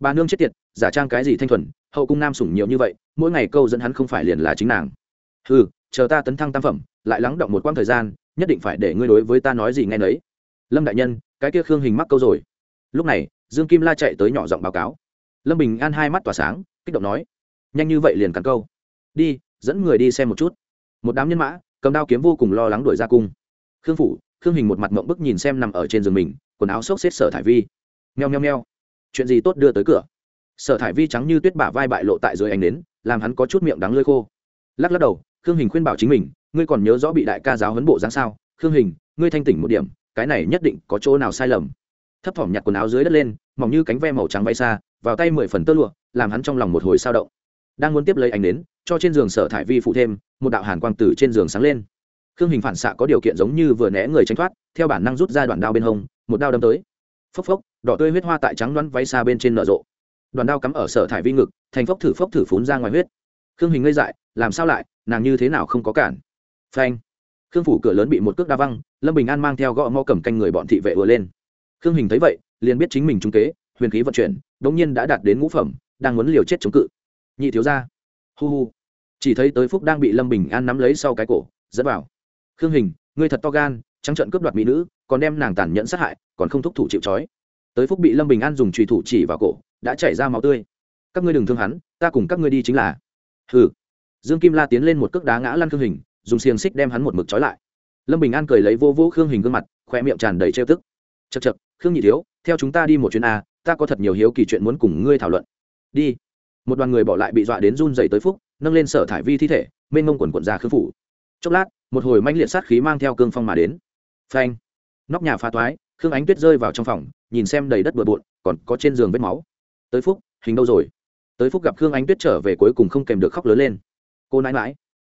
Bà nương chết tiệt, giả trang cái gì thanh thuần, hậu cung nam sủng nhiều như vậy, mỗi ngày câu dẫn hắn không phải liền là chính nàng. Ừ chờ ta tấn thăng tam phẩm, lại lắng động một quãng thời gian, nhất định phải để ngươi đối với ta nói gì nghe nấy. Lâm đại nhân, cái kia khương hình mắc câu rồi. Lúc này, dương kim la chạy tới nhỏ giọng báo cáo. Lâm bình an hai mắt tỏa sáng, kích động nói, nhanh như vậy liền cắn câu. Đi, dẫn người đi xem một chút. Một đám nhân mã, cầm đao kiếm vô cùng lo lắng đuổi ra cung. Khương phủ khương hình một mặt mộng bức nhìn xem nằm ở trên giường mình, quần áo xốc xếp sở thải vi. Nheo nheo nheo chuyện gì tốt đưa tới cửa? Sở thải vi trắng như tuyết bả vai bại lộ tại dưới ánh đến làm hắn có chút miệng đắng lơi khô. Lắc lắc đầu, khương hình khuyên bảo chính mình, ngươi còn nhớ rõ bị đại ca giáo huấn bộ dáng sao? Khương hình, ngươi thanh tỉnh một điểm, cái này nhất định có chỗ nào sai lầm. Thấp thỏm nhặt quần áo dưới đất lên, mỏng như cánh ve màu trắng bay xa, vào tay mười phần tơ lụa, làm hắn trong lòng một hồi sao động. Đang muốn tiếp lấy ánh đến cho trên giường sở thải vi phụ thêm, một đạo hàn quang tử trên giường sáng lên khương hình phản xạ có điều kiện giống như vừa né người tránh thoát, theo bản năng rút ra đoạn đao bên hông, một đao đâm tới. Phốc phốc, đỏ tươi huyết hoa tại trắng đoán váy xa bên trên nở rộ. Đoàn đao cắm ở sở thải vi ngực, thành phốc thử phốc thử phún ra ngoài huyết. Khương hình ngây dại, làm sao lại, nàng như thế nào không có cản? Phanh. Khương phủ cửa lớn bị một cước đa văng, lâm bình an mang theo gõ mò cầm canh người bọn thị vệ vừa lên. Khương hình thấy vậy, liền biết chính mình trung kế, huyền khí vận chuyển, đống nhiên đã đạt đến ngũ phẩm, đang muốn liều chết chống cự. Nhị thiếu ra hu hu. Chỉ thấy tới phúc đang bị lâm bình an nắm lấy sau cái cổ, dẫn vào khương hình, ngươi thật to gan, trắng trận cướp đoạt mỹ nữ, còn đem nàng tàn nhẫn sát hại, còn không thúc thủ chịu trói. Tới phúc bị lâm bình an dùng trùy thủ chỉ vào cổ, đã chảy ra máu tươi. Các ngươi đừng thương hắn, ta cùng các ngươi đi chính là. Hừ. Dương kim la tiến lên một cước đá ngã lăn khương hình, dùng xiềng xích đem hắn một mực trói lại. Lâm bình an cười lấy vô vũ khương hình gương mặt khoe miệng tràn đầy trêu tức. Chật chật khương nhị thiếu, theo chúng ta đi một chuyến a, ta có thật nhiều hiếu kỳ chuyện muốn cùng ngươi thảo luận. Đi. Một đoàn người bỏ lại bị dọa đến run dày tới phúc, nâng lên sở thải vi thi thể, mênh mông quần quận ra khương phủ. Chốc lát một hồi manh liệt sát khí mang theo cương phong mà đến. Phanh. Nóc nhà phá toái, khương ánh tuyết rơi vào trong phòng, nhìn xem đầy đất bừa bộn, còn có trên giường vết máu. Tới phúc, hình đâu rồi? Tới phúc gặp khương ánh tuyết trở về cuối cùng không kèm được khóc lớn lên. Cô nãi mãi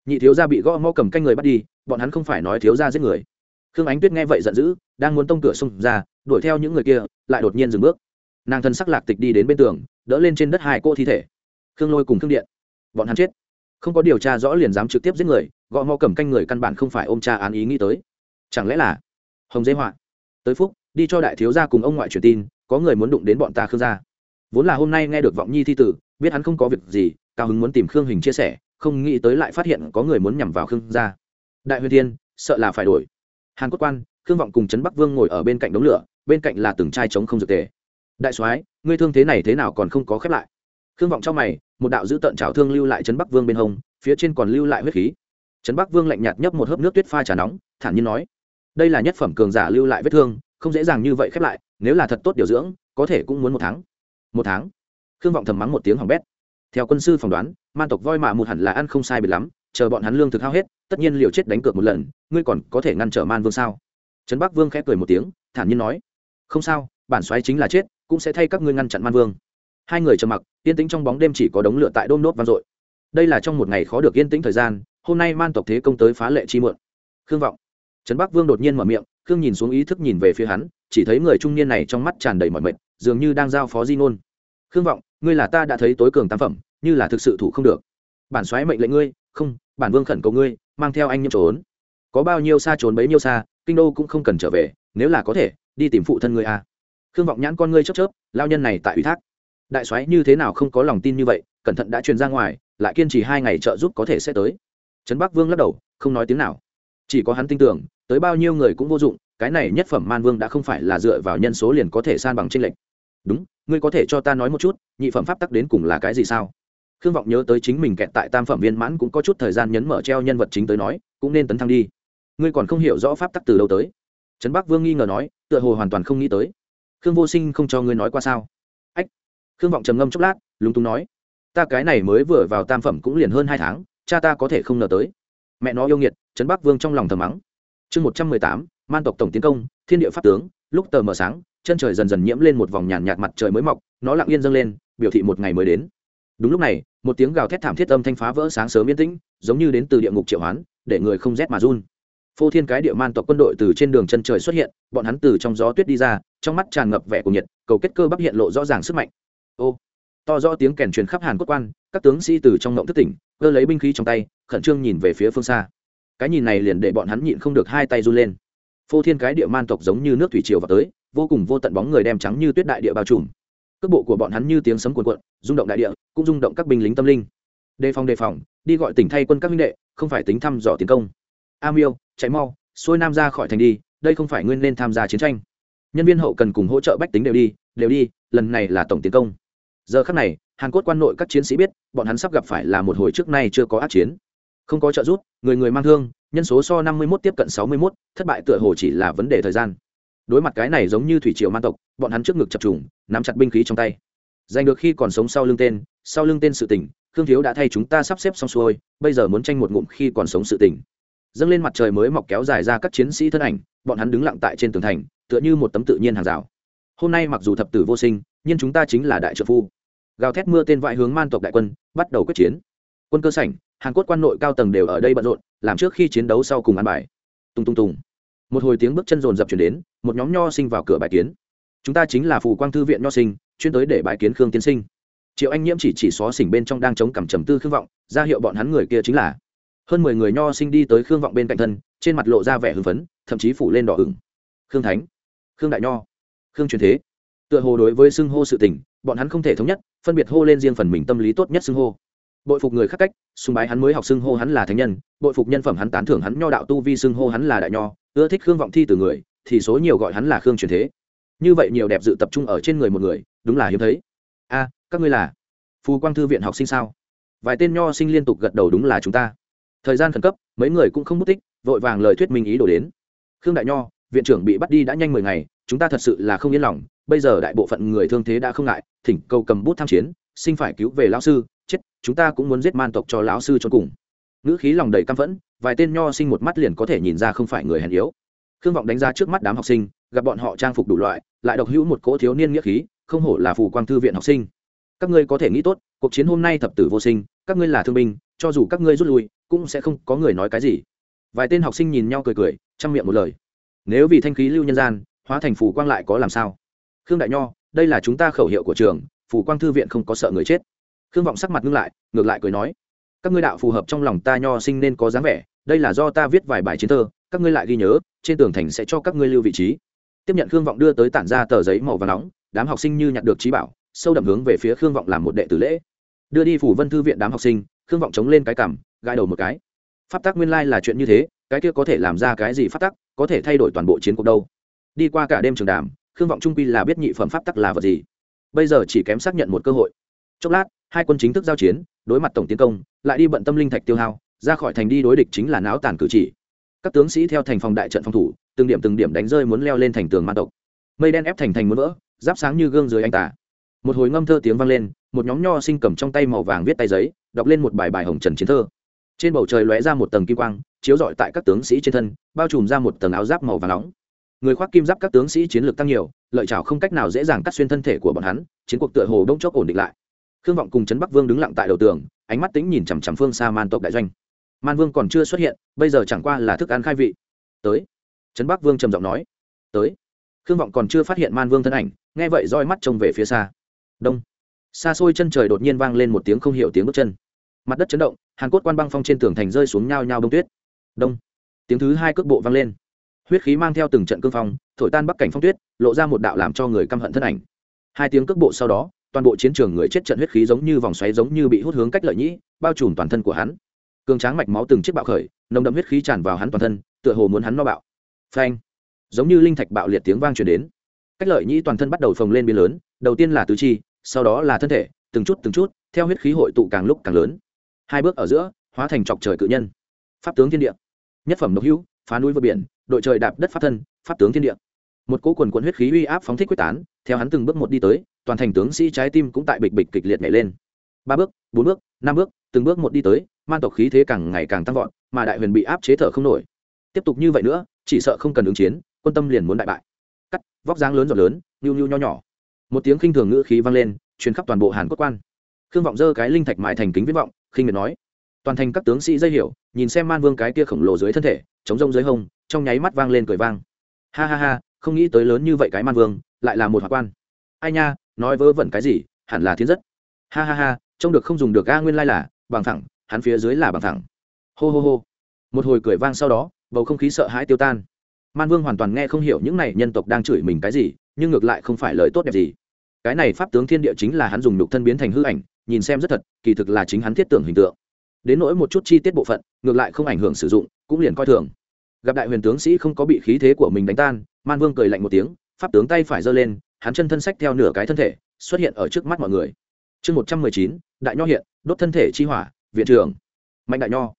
nhị thiếu gia bị gõ mo cầm canh người bắt đi, bọn hắn không phải nói thiếu gia giết người. Khương ánh tuyết nghe vậy giận dữ, đang muốn tông cửa xông ra, đuổi theo những người kia, lại đột nhiên dừng bước. Nàng thân sắc lạc tịch đi đến bên tường, đỡ lên trên đất hai cô thi thể. Khương lôi cùng khương điện. Bọn hắn chết không có điều tra rõ liền dám trực tiếp giết người, gõ mò cầm canh người căn bản không phải ôm cha án ý nghĩ tới. Chẳng lẽ là hồng dây họa? Tới phúc, đi cho đại thiếu gia cùng ông ngoại truyền tin, có người muốn đụng đến bọn ta khương gia. Vốn là hôm nay nghe được vọng nhi thi tử, biết hắn không có việc gì, cao hứng muốn tìm khương hình chia sẻ, không nghĩ tới lại phát hiện có người muốn nhằm vào khương gia. Đại huyền thiên, sợ là phải đổi. Hàn quốc quan, khương vọng cùng trấn bắc vương ngồi ở bên cạnh đống lửa, bên cạnh là từng chai trống không dược tề. Đại soái, ngươi thương thế này thế nào còn không có khép lại? Khương vọng trong mày một đạo giữ tận trào thương lưu lại trấn bắc vương bên hông, phía trên còn lưu lại huyết khí. Trấn bắc vương lạnh nhạt nhấp một hớp nước tuyết pha trà nóng, thản nhiên nói, đây là nhất phẩm cường giả lưu lại vết thương, không dễ dàng như vậy khép lại, nếu là thật tốt điều dưỡng, có thể cũng muốn một tháng. Một tháng? Khương vọng thầm mắng một tiếng hỏng bét. Theo quân sư phỏng đoán, man tộc voi mạ một hẳn là ăn không sai biệt lắm, chờ bọn hắn lương thực hao hết, tất nhiên liều chết đánh cược một lần, ngươi còn có thể ngăn trở man vương sao? Trấn bắc vương khẽ cười một tiếng, thản nhiên nói, không sao, bản xoáy chính là chết, cũng sẽ thay các ngươi ngăn chặn man vương hai người trầm mặc, yên tĩnh trong bóng đêm chỉ có đống lửa tại đôm nốt vang dội. Đây là trong một ngày khó được yên tĩnh thời gian, hôm nay man tộc thế công tới phá lệ chi mượn. Khương vọng. Trấn bắc vương đột nhiên mở miệng, khương nhìn xuống ý thức nhìn về phía hắn, chỉ thấy người trung niên này trong mắt tràn đầy mọi mệt, dường như đang giao phó di ngôn. Khương vọng, ngươi là ta đã thấy tối cường tam phẩm, như là thực sự thủ không được. Bản xoáy mệnh lệnh ngươi, không, bản vương khẩn cầu ngươi, mang theo anh nhiễm trốn. Có bao nhiêu xa trốn bấy nhiêu xa, kinh đô cũng không cần trở về, nếu là có thể, đi tìm phụ thân ngươi a à. khương vọng nhãn con ngươi chớp chớp, lao nhân này tại ủy thác đại soái như thế nào không có lòng tin như vậy, cẩn thận đã truyền ra ngoài, lại kiên trì hai ngày trợ giúp có thể sẽ tới. Trấn bắc vương lắc đầu, không nói tiếng nào. Chỉ có hắn tin tưởng, tới bao nhiêu người cũng vô dụng, cái này nhất phẩm man vương đã không phải là dựa vào nhân số liền có thể san bằng tranh lệch. Đúng, ngươi có thể cho ta nói một chút, nhị phẩm pháp tắc đến cùng là cái gì sao? Khương vọng nhớ tới chính mình kẹt tại tam phẩm viên mãn cũng có chút thời gian nhấn mở treo nhân vật chính tới nói, cũng nên tấn thăng đi. Ngươi còn không hiểu rõ pháp tắc từ đâu tới. Trấn bắc vương nghi ngờ nói, tựa hồ hoàn toàn không nghĩ tới. Khương vô sinh không cho ngươi nói qua sao? Khương vọng trầm ngâm chốc lát, lúng túng nói, ta cái này mới vừa vào tam phẩm cũng liền hơn hai tháng, cha ta có thể không ngờ tới. Mẹ nó yêu nghiệt, trấn bắc vương trong lòng thầm mắng. Chương một trăm mười tám, man tộc tổng tiến công, thiên địa pháp tướng, lúc tờ mờ sáng, chân trời dần dần nhiễm lên một vòng nhàn nhạt mặt trời mới mọc, nó lặng yên dâng lên, biểu thị một ngày mới đến. Đúng lúc này, một tiếng gào thét thảm thiết âm thanh phá vỡ sáng sớm yên tĩnh, giống như đến từ địa ngục triệu hoán, để người không rét mà run. Phô thiên cái địa man tộc quân đội từ trên đường chân trời xuất hiện, bọn hắn từ trong gió tuyết đi ra, trong mắt tràn ngập vẻ của nhiệt, cầu kết cơ bắp hiện lộ rõ ràng sức mạnh ô. To rõ tiếng kèn truyền khắp hàn quốc quan, các tướng sĩ từ trong ngộng thất tỉnh, cơ lấy binh khí trong tay, khẩn trương nhìn về phía phương xa. Cái nhìn này liền để bọn hắn nhịn không được hai tay run lên. Phô thiên cái địa man tộc giống như nước thủy triều vào tới, vô cùng vô tận bóng người đem trắng như tuyết đại địa bao trùm. Cước bộ của bọn hắn như tiếng sấm cuồn cuộn, rung động đại địa, cũng rung động các binh lính tâm linh. Đề phòng đề phòng, đi gọi tỉnh thay quân các minh đệ, không phải tính thăm dò tiến công. A miêu, chạy mau, xuôi nam ra khỏi thành đi, đây không phải nguyên nên tham gia chiến tranh. Nhân viên hậu cần cùng hỗ trợ bách tính đều đi đều đi, lần này là tổng tiến công. Giờ khắc này, hàn quốc quan nội các chiến sĩ biết, bọn hắn sắp gặp phải là một hồi trước nay chưa có át chiến. Không có trợ giúp, người người mang thương, nhân số so năm mươi mốt tiếp cận sáu mươi mốt, thất bại tựa hồ chỉ là vấn đề thời gian. Đối mặt cái này giống như thủy triều man tộc, bọn hắn trước ngực chập trùng, nắm chặt binh khí trong tay. Giành được khi còn sống sau lưng tên, sau lưng tên sự tỉnh khương thiếu đã thay chúng ta sắp xếp xong xuôi, bây giờ muốn tranh một ngụm khi còn sống sự tỉnh dâng lên mặt trời mới mọc kéo dài ra các chiến sĩ thân ảnh, bọn hắn đứng lặng tại trên tường thành, tựa như một tấm tự nhiên hàng rào hôm nay mặc dù thập tử vô sinh, nhưng chúng ta chính là đại trợ phu. Gào thét mưa tên vãi hướng man tộc đại quân, bắt đầu quyết chiến. Quân cơ sảnh hàng cốt quan nội cao tầng đều ở đây bận rộn, làm trước khi chiến đấu sau cùng ăn bài. Tung tung tung một hồi tiếng bước chân rồn rập chuyển đến, một nhóm nho sinh vào cửa bài kiến. Chúng ta chính là phù quang thư viện nho sinh, chuyên tới để bài kiến khương tiến sinh. Triệu anh nhiễm chỉ chỉ xó xỉnh bên trong đang chống cằm trầm tư khương vọng, ra hiệu bọn hắn người kia chính là. Hơn mười người nho sinh đi tới khương vọng bên cạnh thân, trên mặt lộ ra vẻ hưng phấn, thậm chí phủ lên đỏ ửng. Khương thánh. Khương đại nho khương truyền thế, tựa hồ đối với xưng hô sự tình, bọn hắn không thể thống nhất, phân biệt hô lên riêng phần mình tâm lý tốt nhất xưng hô. Bội phục người khác cách, sùng bái hắn mới học xưng hô hắn là thánh nhân, bội phục nhân phẩm hắn tán thưởng hắn nho đạo tu vi xưng hô hắn là đại nho, ưa thích khương vọng thi từ người, thì số nhiều gọi hắn là khương truyền thế. Như vậy nhiều đẹp dự tập trung ở trên người một người, đúng là hiếm thấy. A, các ngươi là phù quang thư viện học sinh sao? Vài tên nho sinh liên tục gật đầu đúng là chúng ta. Thời gian khẩn cấp, mấy người cũng không mất tích, vội vàng lời thuyết minh ý đổ đến. Khương đại nho viện trưởng bị bắt đi đã nhanh mười ngày, chúng ta thật sự là không yên lòng. Bây giờ đại bộ phận người thương thế đã không ngại, thỉnh cầu cầm bút tham chiến sinh phải cứu về lão sư, chết, chúng ta cũng muốn giết man tộc cho lão sư cho cùng. Ngữ khí lòng đầy căm phẫn, vài tên nho sinh một mắt liền có thể nhìn ra không phải người hèn yếu. Khương vọng đánh ra trước mắt đám học sinh, gặp bọn họ trang phục đủ loại, lại độc hữu một cỗ thiếu niên nghĩa khí, không hổ là phù quang thư viện học sinh. Các ngươi có thể nghĩ tốt, cuộc chiến hôm nay thập tử vô sinh, các ngươi là thương binh, cho dù các ngươi rút lui, cũng sẽ không có người nói cái gì. Vài tên học sinh nhìn nhau cười cười, chăm miệng một lời nếu vì thanh khí lưu nhân gian, hóa thành phù quang lại có làm sao? Khương đại nho, đây là chúng ta khẩu hiệu của trường, phù quang thư viện không có sợ người chết. Khương vọng sắc mặt ngưng lại, ngược lại cười nói, các ngươi đạo phù hợp trong lòng ta nho sinh nên có dáng vẻ, đây là do ta viết vài bài chiến thơ, các ngươi lại ghi nhớ, trên tường thành sẽ cho các ngươi lưu vị trí. Tiếp nhận khương vọng đưa tới tản ra tờ giấy màu và nóng, đám học sinh như nhặt được trí bảo, sâu đậm hướng về phía khương vọng làm một đệ tử lễ. Đưa đi phủ vân thư viện đám học sinh, khương vọng chống lên cái cằm, gãi đầu một cái. Pháp tắc nguyên lai là chuyện như thế, cái kia có thể làm ra cái gì pháp tắc? Có thể thay đổi toàn bộ chiến cuộc đâu. Đi qua cả đêm trường đàm, khương vọng trung quy là biết nhị phẩm pháp tắc là vật gì. Bây giờ chỉ kém xác nhận một cơ hội. Chốc lát, hai quân chính thức giao chiến, đối mặt tổng tiến công, lại đi bận tâm linh thạch tiêu hao, ra khỏi thành đi đối địch chính là náo tàn cử chỉ. Các tướng sĩ theo thành phòng đại trận phòng thủ, từng điểm từng điểm đánh rơi muốn leo lên thành tường man tộc. Mây đen ép thành thành muốn vỡ, giáp sáng như gương dưới anh tả một hồi ngâm thơ tiếng vang lên, một nhóm nho sinh cầm trong tay màu vàng viết tay giấy, đọc lên một bài bài hồng trần chiến thơ trên bầu trời lóe ra một tầng kim quang, chiếu rọi tại các tướng sĩ trên thân, bao trùm ra một tầng áo giáp màu vàng nóng. Người khoác kim giáp các tướng sĩ chiến lược tăng nhiều, lợi chảo không cách nào dễ dàng cắt xuyên thân thể của bọn hắn, chiến cuộc tựa hồ đông chốc ổn định lại. Khương vọng cùng trấn bắc vương đứng lặng tại đầu tường, ánh mắt tính nhìn chằm chằm phương xa man tộc đại doanh. Man vương còn chưa xuất hiện, bây giờ chẳng qua là thức ăn khai vị. Tới. Trấn bắc vương trầm giọng nói. Tới. Khương vọng còn chưa phát hiện man vương thân ảnh, nghe vậy roi mắt trông về phía xa. Đông. Xa xôi chân trời đột nhiên vang lên một tiếng không hiểu tiếng bước chân mặt đất chấn động, hàn cốt quan băng phong trên tường thành rơi xuống nhao nhao bông tuyết. Đông. Tiếng thứ hai cước bộ vang lên. Huyết khí mang theo từng trận cương phong, thổi tan bắc cảnh phong tuyết, lộ ra một đạo làm cho người căm hận thân ảnh. Hai tiếng cước bộ sau đó, toàn bộ chiến trường người chết trận huyết khí giống như vòng xoáy giống như bị hút hướng cách lợi nhĩ, bao trùm toàn thân của hắn. Cường tráng mạch máu từng chiếc bạo khởi, nồng đậm huyết khí tràn vào hắn toàn thân, tựa hồ muốn hắn no bạo. Phanh. Giống như linh thạch bạo liệt tiếng vang truyền đến. Cách lợi nhĩ toàn thân bắt đầu phồng lên biến lớn, đầu tiên là tứ chi, sau đó là thân thể, từng chút từng chút, theo huyết khí hội tụ càng lúc càng lớn hai bước ở giữa, hóa thành chọc trời cự nhân. Pháp tướng thiên địa. Nhất phẩm độc hữu, phá núi vượt biển, đội trời đạp đất pháp thân, pháp tướng thiên địa. Một cỗ quần quận huyết khí uy áp phóng thích quyết tán, theo hắn từng bước một đi tới, toàn thành tướng sĩ trái tim cũng tại bịch bịch kịch liệt nhảy lên. Ba bước, bốn bước, năm bước, từng bước một đi tới, man tộc khí thế càng ngày càng tăng vọt, mà đại huyền bị áp chế thở không nổi. Tiếp tục như vậy nữa, chỉ sợ không cần ứng chiến, quân tâm liền muốn đại bại. Cắt, vóc dáng lớn giọt lớn, nhu nhu nho nhỏ. Một tiếng khinh thường ngữ khí vang lên, truyền khắp toàn bộ hàn quốc quan. Khương vọng dơ cái linh thạch mại thành kính viết vọng khinh miệt nói. Toàn thành các tướng sĩ dây hiểu, nhìn xem man vương cái kia khổng lồ dưới thân thể, chống rông dưới hông, trong nháy mắt vang lên cười vang. Ha ha ha, không nghĩ tới lớn như vậy cái man vương, lại là một hòa quan. Ai nha, nói vớ vẩn cái gì, hẳn là thiên rất. Ha ha ha, trông được không dùng được a nguyên lai là, bằng thẳng, hắn phía dưới là bằng thẳng. Hô hô hô. Một hồi cười vang sau đó, bầu không khí sợ hãi tiêu tan. Man vương hoàn toàn nghe không hiểu những này nhân tộc đang chửi mình cái gì, nhưng ngược lại không phải lời tốt đẹp gì. Cái này pháp tướng thiên địa chính là hắn dùng nhục thân biến thành hư ảnh nhìn xem rất thật, kỳ thực là chính hắn thiết tưởng hình tượng. Đến nỗi một chút chi tiết bộ phận, ngược lại không ảnh hưởng sử dụng, cũng liền coi thường. Gặp đại huyền tướng sĩ không có bị khí thế của mình đánh tan, man vương cười lạnh một tiếng, pháp tướng tay phải giơ lên, hắn chân thân sách theo nửa cái thân thể, xuất hiện ở trước mắt mọi người. Chương một trăm mười chín, đại nho hiện, đốt thân thể chi hỏa, viện trưởng. Mạnh đại nho.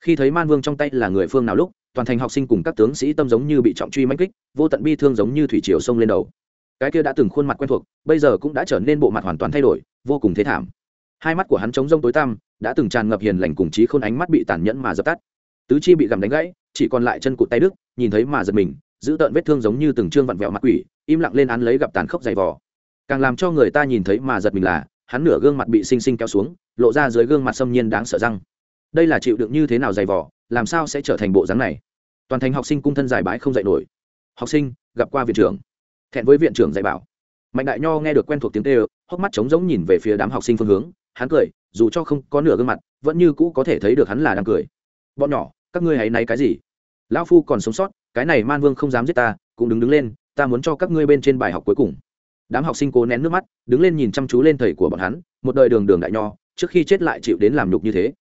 Khi thấy man vương trong tay là người phương nào lúc, toàn thành học sinh cùng các tướng sĩ tâm giống như bị trọng truy mãnh kích, vô tận bi thương giống như thủy triều sông lên đầu. Cái kia đã từng khuôn mặt quen thuộc, bây giờ cũng đã trở nên bộ mặt hoàn toàn thay đổi, vô cùng thế thảm hai mắt của hắn trống rông tối tăm, đã từng tràn ngập hiền lành cùng trí khôn ánh mắt bị tàn nhẫn mà dập tắt. Tứ chi bị gầm đánh gãy, chỉ còn lại chân cụt tay đức nhìn thấy mà giật mình, giữ tợn vết thương giống như từng trương vặn vẹo mặt quỷ, im lặng lên án lấy gặp tàn khốc dày vò. Càng làm cho người ta nhìn thấy mà giật mình là, hắn nửa gương mặt bị xinh xinh kéo xuống, lộ ra dưới gương mặt xâm nhiên đáng sợ răng. Đây là chịu đựng như thế nào dày vò, làm sao sẽ trở thành bộ dáng này? Toàn thành học sinh cung thân giải bái không dạy nổi. Học sinh, gặp qua viện trưởng. Thẹn với viện trưởng dạy bảo. Mạnh đại nho nghe được quen thuộc tiếng tê ơ hốc mắt trống rỗng nhìn về phía đám học sinh phương hướng hắn cười, dù cho không có nửa gương mặt, vẫn như cũ có thể thấy được hắn là đang cười. Bọn nhỏ, các ngươi hãy náy cái gì? Lão phu còn sống sót, cái này man vương không dám giết ta, cũng đứng đứng lên, ta muốn cho các ngươi bên trên bài học cuối cùng. Đám học sinh cố nén nước mắt, đứng lên nhìn chăm chú lên thầy của bọn hắn, một đời đường đường đại nho, trước khi chết lại chịu đến làm nhục như thế.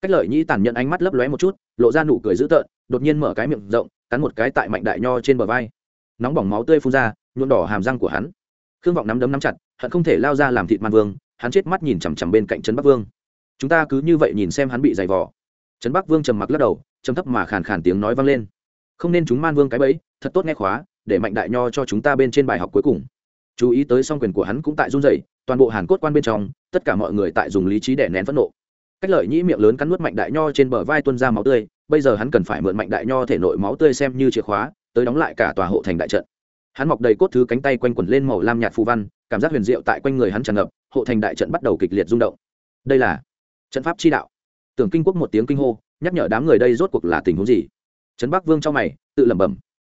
Cách lợi nhĩ tàn nhẫn ánh mắt lấp lóe một chút, lộ ra nụ cười dữ tợn, đột nhiên mở cái miệng rộng, cắn một cái tại mạnh đại nho trên bờ vai. Nóng bỏng máu tươi phun ra, nhuộm đỏ hàm răng của hắn. Khương vọng nắm đấm nắm chặt, hận không thể lao ra làm thịt man vương hắn chết mắt nhìn chằm chằm bên cạnh trấn bắc vương. Chúng ta cứ như vậy nhìn xem hắn bị dày vò. Trấn bắc vương trầm mặc lắc đầu, trầm thấp mà khàn khàn tiếng nói vang lên. Không nên chúng man vương cái bẫy, thật tốt nghe khóa, để mạnh đại nho cho chúng ta bên trên bài học cuối cùng. Chú ý tới song quyền của hắn cũng tại run dậy toàn bộ hàn cốt quan bên trong, tất cả mọi người tại dùng lý trí để nén phẫn nộ. Cách lợi nhĩ miệng lớn cắn nuốt mạnh đại nho trên bờ vai tuân ra máu tươi, bây giờ hắn cần phải mượn mạnh đại nho thể nội máu tươi xem như chìa khóa, tới đóng lại cả tòa hộ thành đại trận hắn mọc đầy cốt thứ cánh tay quanh quẩn lên màu lam nhạt phù văn, cảm giác huyền diệu tại quanh người hắn tràn ngập, hộ thành đại trận bắt đầu kịch liệt rung động. Đây là trận pháp chi đạo. Tưởng kinh quốc một tiếng kinh hô, nhắc nhở đám người đây rốt cuộc là tình huống gì? Trấn bắc vương trong mày, tự lẩm bẩm.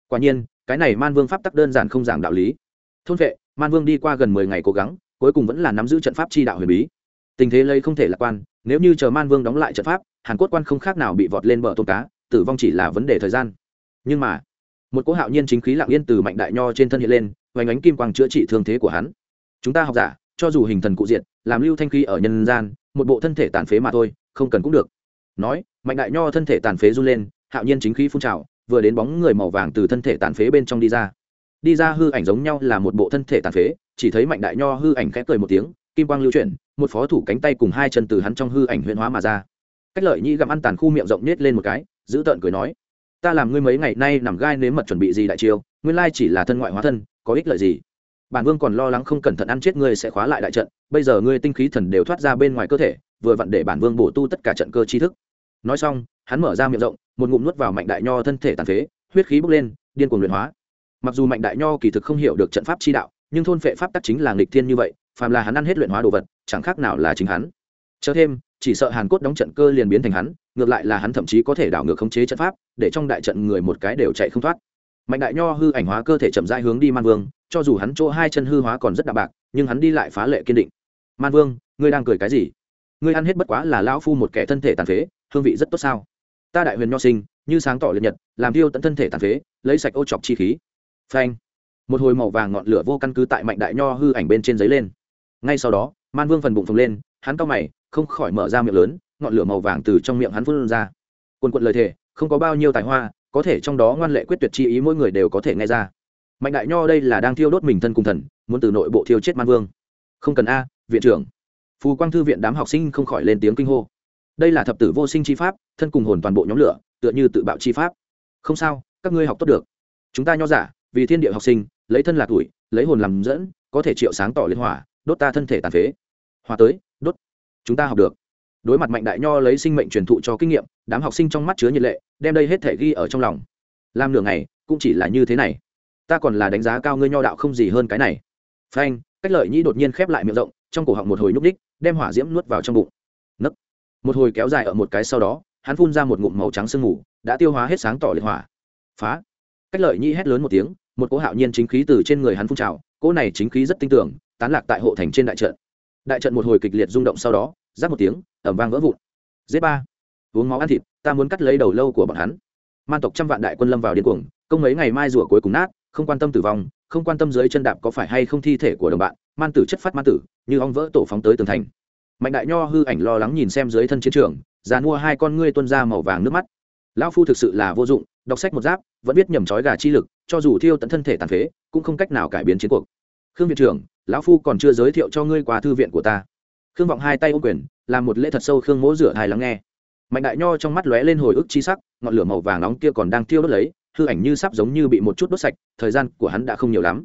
Quả nhiên, cái này man vương pháp tắc đơn giản không giảng đạo lý. Thôn vệ, man vương đi qua gần mười ngày cố gắng, cuối cùng vẫn là nắm giữ trận pháp chi đạo huyền bí. Tình thế lây không thể lạc quan, nếu như chờ man vương đóng lại trận pháp, hàn quốc quan không khác nào bị vọt lên bờ tôm cá, tử vong chỉ là vấn đề thời gian. Nhưng mà một cỗ hạo nhiên chính khí lặng yên từ mạnh đại nho trên thân hiện lên, hoành ánh kim quang chữa trị thương thế của hắn. Chúng ta học giả, cho dù hình thần cụ diện làm lưu thanh khí ở nhân gian, một bộ thân thể tàn phế mà thôi, không cần cũng được. Nói, mạnh đại nho thân thể tàn phế run lên, hạo nhiên chính khí phun trào, vừa đến bóng người màu vàng từ thân thể tàn phế bên trong đi ra. Đi ra hư ảnh giống nhau là một bộ thân thể tàn phế, chỉ thấy mạnh đại nho hư ảnh khẽ cười một tiếng, kim quang lưu chuyển, một phó thủ cánh tay cùng hai chân từ hắn trong hư ảnh huyễn hóa mà ra. Cách lợi nhi gặm ăn tàn khu miệng rộng nết lên một cái, giữ tợn cười nói ta làm ngươi mấy ngày nay nằm gai nếm mật chuẩn bị gì đại chiêu, nguyên lai chỉ là thân ngoại hóa thân, có ích lợi gì? Bản vương còn lo lắng không cẩn thận ăn chết ngươi sẽ khóa lại đại trận, bây giờ ngươi tinh khí thần đều thoát ra bên ngoài cơ thể, vừa vặn để bản vương bổ tu tất cả trận cơ chi thức. Nói xong, hắn mở ra miệng rộng, một ngụm nuốt vào mạnh đại nho thân thể tàn phế, huyết khí bốc lên, điên cuồng luyện hóa. Mặc dù mạnh đại nho kỳ thực không hiểu được trận pháp chi đạo, nhưng thôn phệ pháp tắc chính là nghịch thiên như vậy, phàm là hắn ăn hết luyện hóa đồ vật, chẳng khác nào là chính hắn. Chớ thêm, chỉ sợ hàn cốt đóng trận cơ liền biến thành hắn ngược lại là hắn thậm chí có thể đảo ngược khống chế trận pháp, để trong đại trận người một cái đều chạy không thoát. Mạnh đại nho hư ảnh hóa cơ thể chậm rãi hướng đi man vương, cho dù hắn chỗ hai chân hư hóa còn rất đạm bạc, nhưng hắn đi lại phá lệ kiên định. Man vương, ngươi đang cười cái gì? Ngươi ăn hết bất quá là lão phu một kẻ thân thể tàn phế, hương vị rất tốt sao? Ta đại huyền nho sinh, như sáng tỏ liệt nhật, làm tiêu tận thân thể tàn phế, lấy sạch ô chọc chi khí. Phanh. Một hồi màu vàng ngọn lửa vô căn cứ tại mạnh đại nho hư ảnh bên trên giấy lên. Ngay sau đó, man vương phần bụng phồng lên, hắn cao mày, không khỏi mở ra miệng lớn ngọn lửa màu vàng từ trong miệng hắn phun ra. Quần quận lời thề, không có bao nhiêu tài hoa, có thể trong đó ngoan lệ quyết tuyệt chi ý mỗi người đều có thể nghe ra. Mạnh đại nho đây là đang thiêu đốt mình thân cùng thần, muốn từ nội bộ thiêu chết man vương. Không cần a, viện trưởng. Phù quang thư viện đám học sinh không khỏi lên tiếng kinh hô. Đây là thập tử vô sinh chi pháp, thân cùng hồn toàn bộ nhóm lửa, tựa như tự bạo chi pháp. Không sao, các ngươi học tốt được. Chúng ta nho giả, vì thiên địa học sinh, lấy thân là tuổi, lấy hồn làm dẫn, có thể triệu sáng tỏ liên hỏa, đốt ta thân thể tàn phế. Hòa tới, đốt. Chúng ta học được đối mặt mạnh đại nho lấy sinh mệnh truyền thụ cho kinh nghiệm, đám học sinh trong mắt chứa nhiệt lệ, đem đây hết thể ghi ở trong lòng. Làm nửa ngày, cũng chỉ là như thế này. Ta còn là đánh giá cao ngươi nho đạo không gì hơn cái này. Phanh, cách lợi nhĩ đột nhiên khép lại miệng rộng, trong cổ họng một hồi nhúc ních đem hỏa diễm nuốt vào trong bụng. Nấc. Một hồi kéo dài ở một cái sau đó, hắn phun ra một ngụm màu trắng sương mù, đã tiêu hóa hết sáng tỏ liệt hỏa. Phá. Cách lợi nhĩ hét lớn một tiếng, một cỗ hạo nhiên chính khí từ trên người hắn phun trào, cỗ này chính khí rất tinh tưởng tán lạc tại hộ thành trên đại trận. Đại trận một hồi kịch liệt rung động sau đó giáp một tiếng, ẩm vang vỡ vụn. Giết ba. Uống máu ăn thịt, ta muốn cắt lấy đầu lâu của bọn hắn. Man tộc trăm vạn đại quân lâm vào điên cuồng, công mấy ngày mai rủa cuối cùng nát, không quan tâm tử vong, không quan tâm dưới chân đạp có phải hay không thi thể của đồng bạn, man tử chất phát man tử, như ong vỡ tổ phóng tới tường thành. Mạnh đại nho hư ảnh lo lắng nhìn xem dưới thân chiến trường, già mua hai con ngươi tuân ra màu vàng nước mắt. Lão phu thực sự là vô dụng, đọc sách một giáp, vẫn biết nhầm trói gà chi lực, cho dù thiêu tận thân thể tàn phế, cũng không cách nào cải biến chiến cuộc. Khương viện trưởng, lão phu còn chưa giới thiệu cho ngươi qua thư viện của ta khương vọng hai tay ô quyền, làm một lễ thật sâu khương mỗ rửa hài lắng nghe. Mạnh đại nho trong mắt lóe lên hồi ức chi sắc, ngọn lửa màu vàng nóng kia còn đang thiêu đốt lấy, hư ảnh như sắp giống như bị một chút đốt sạch, thời gian của hắn đã không nhiều lắm.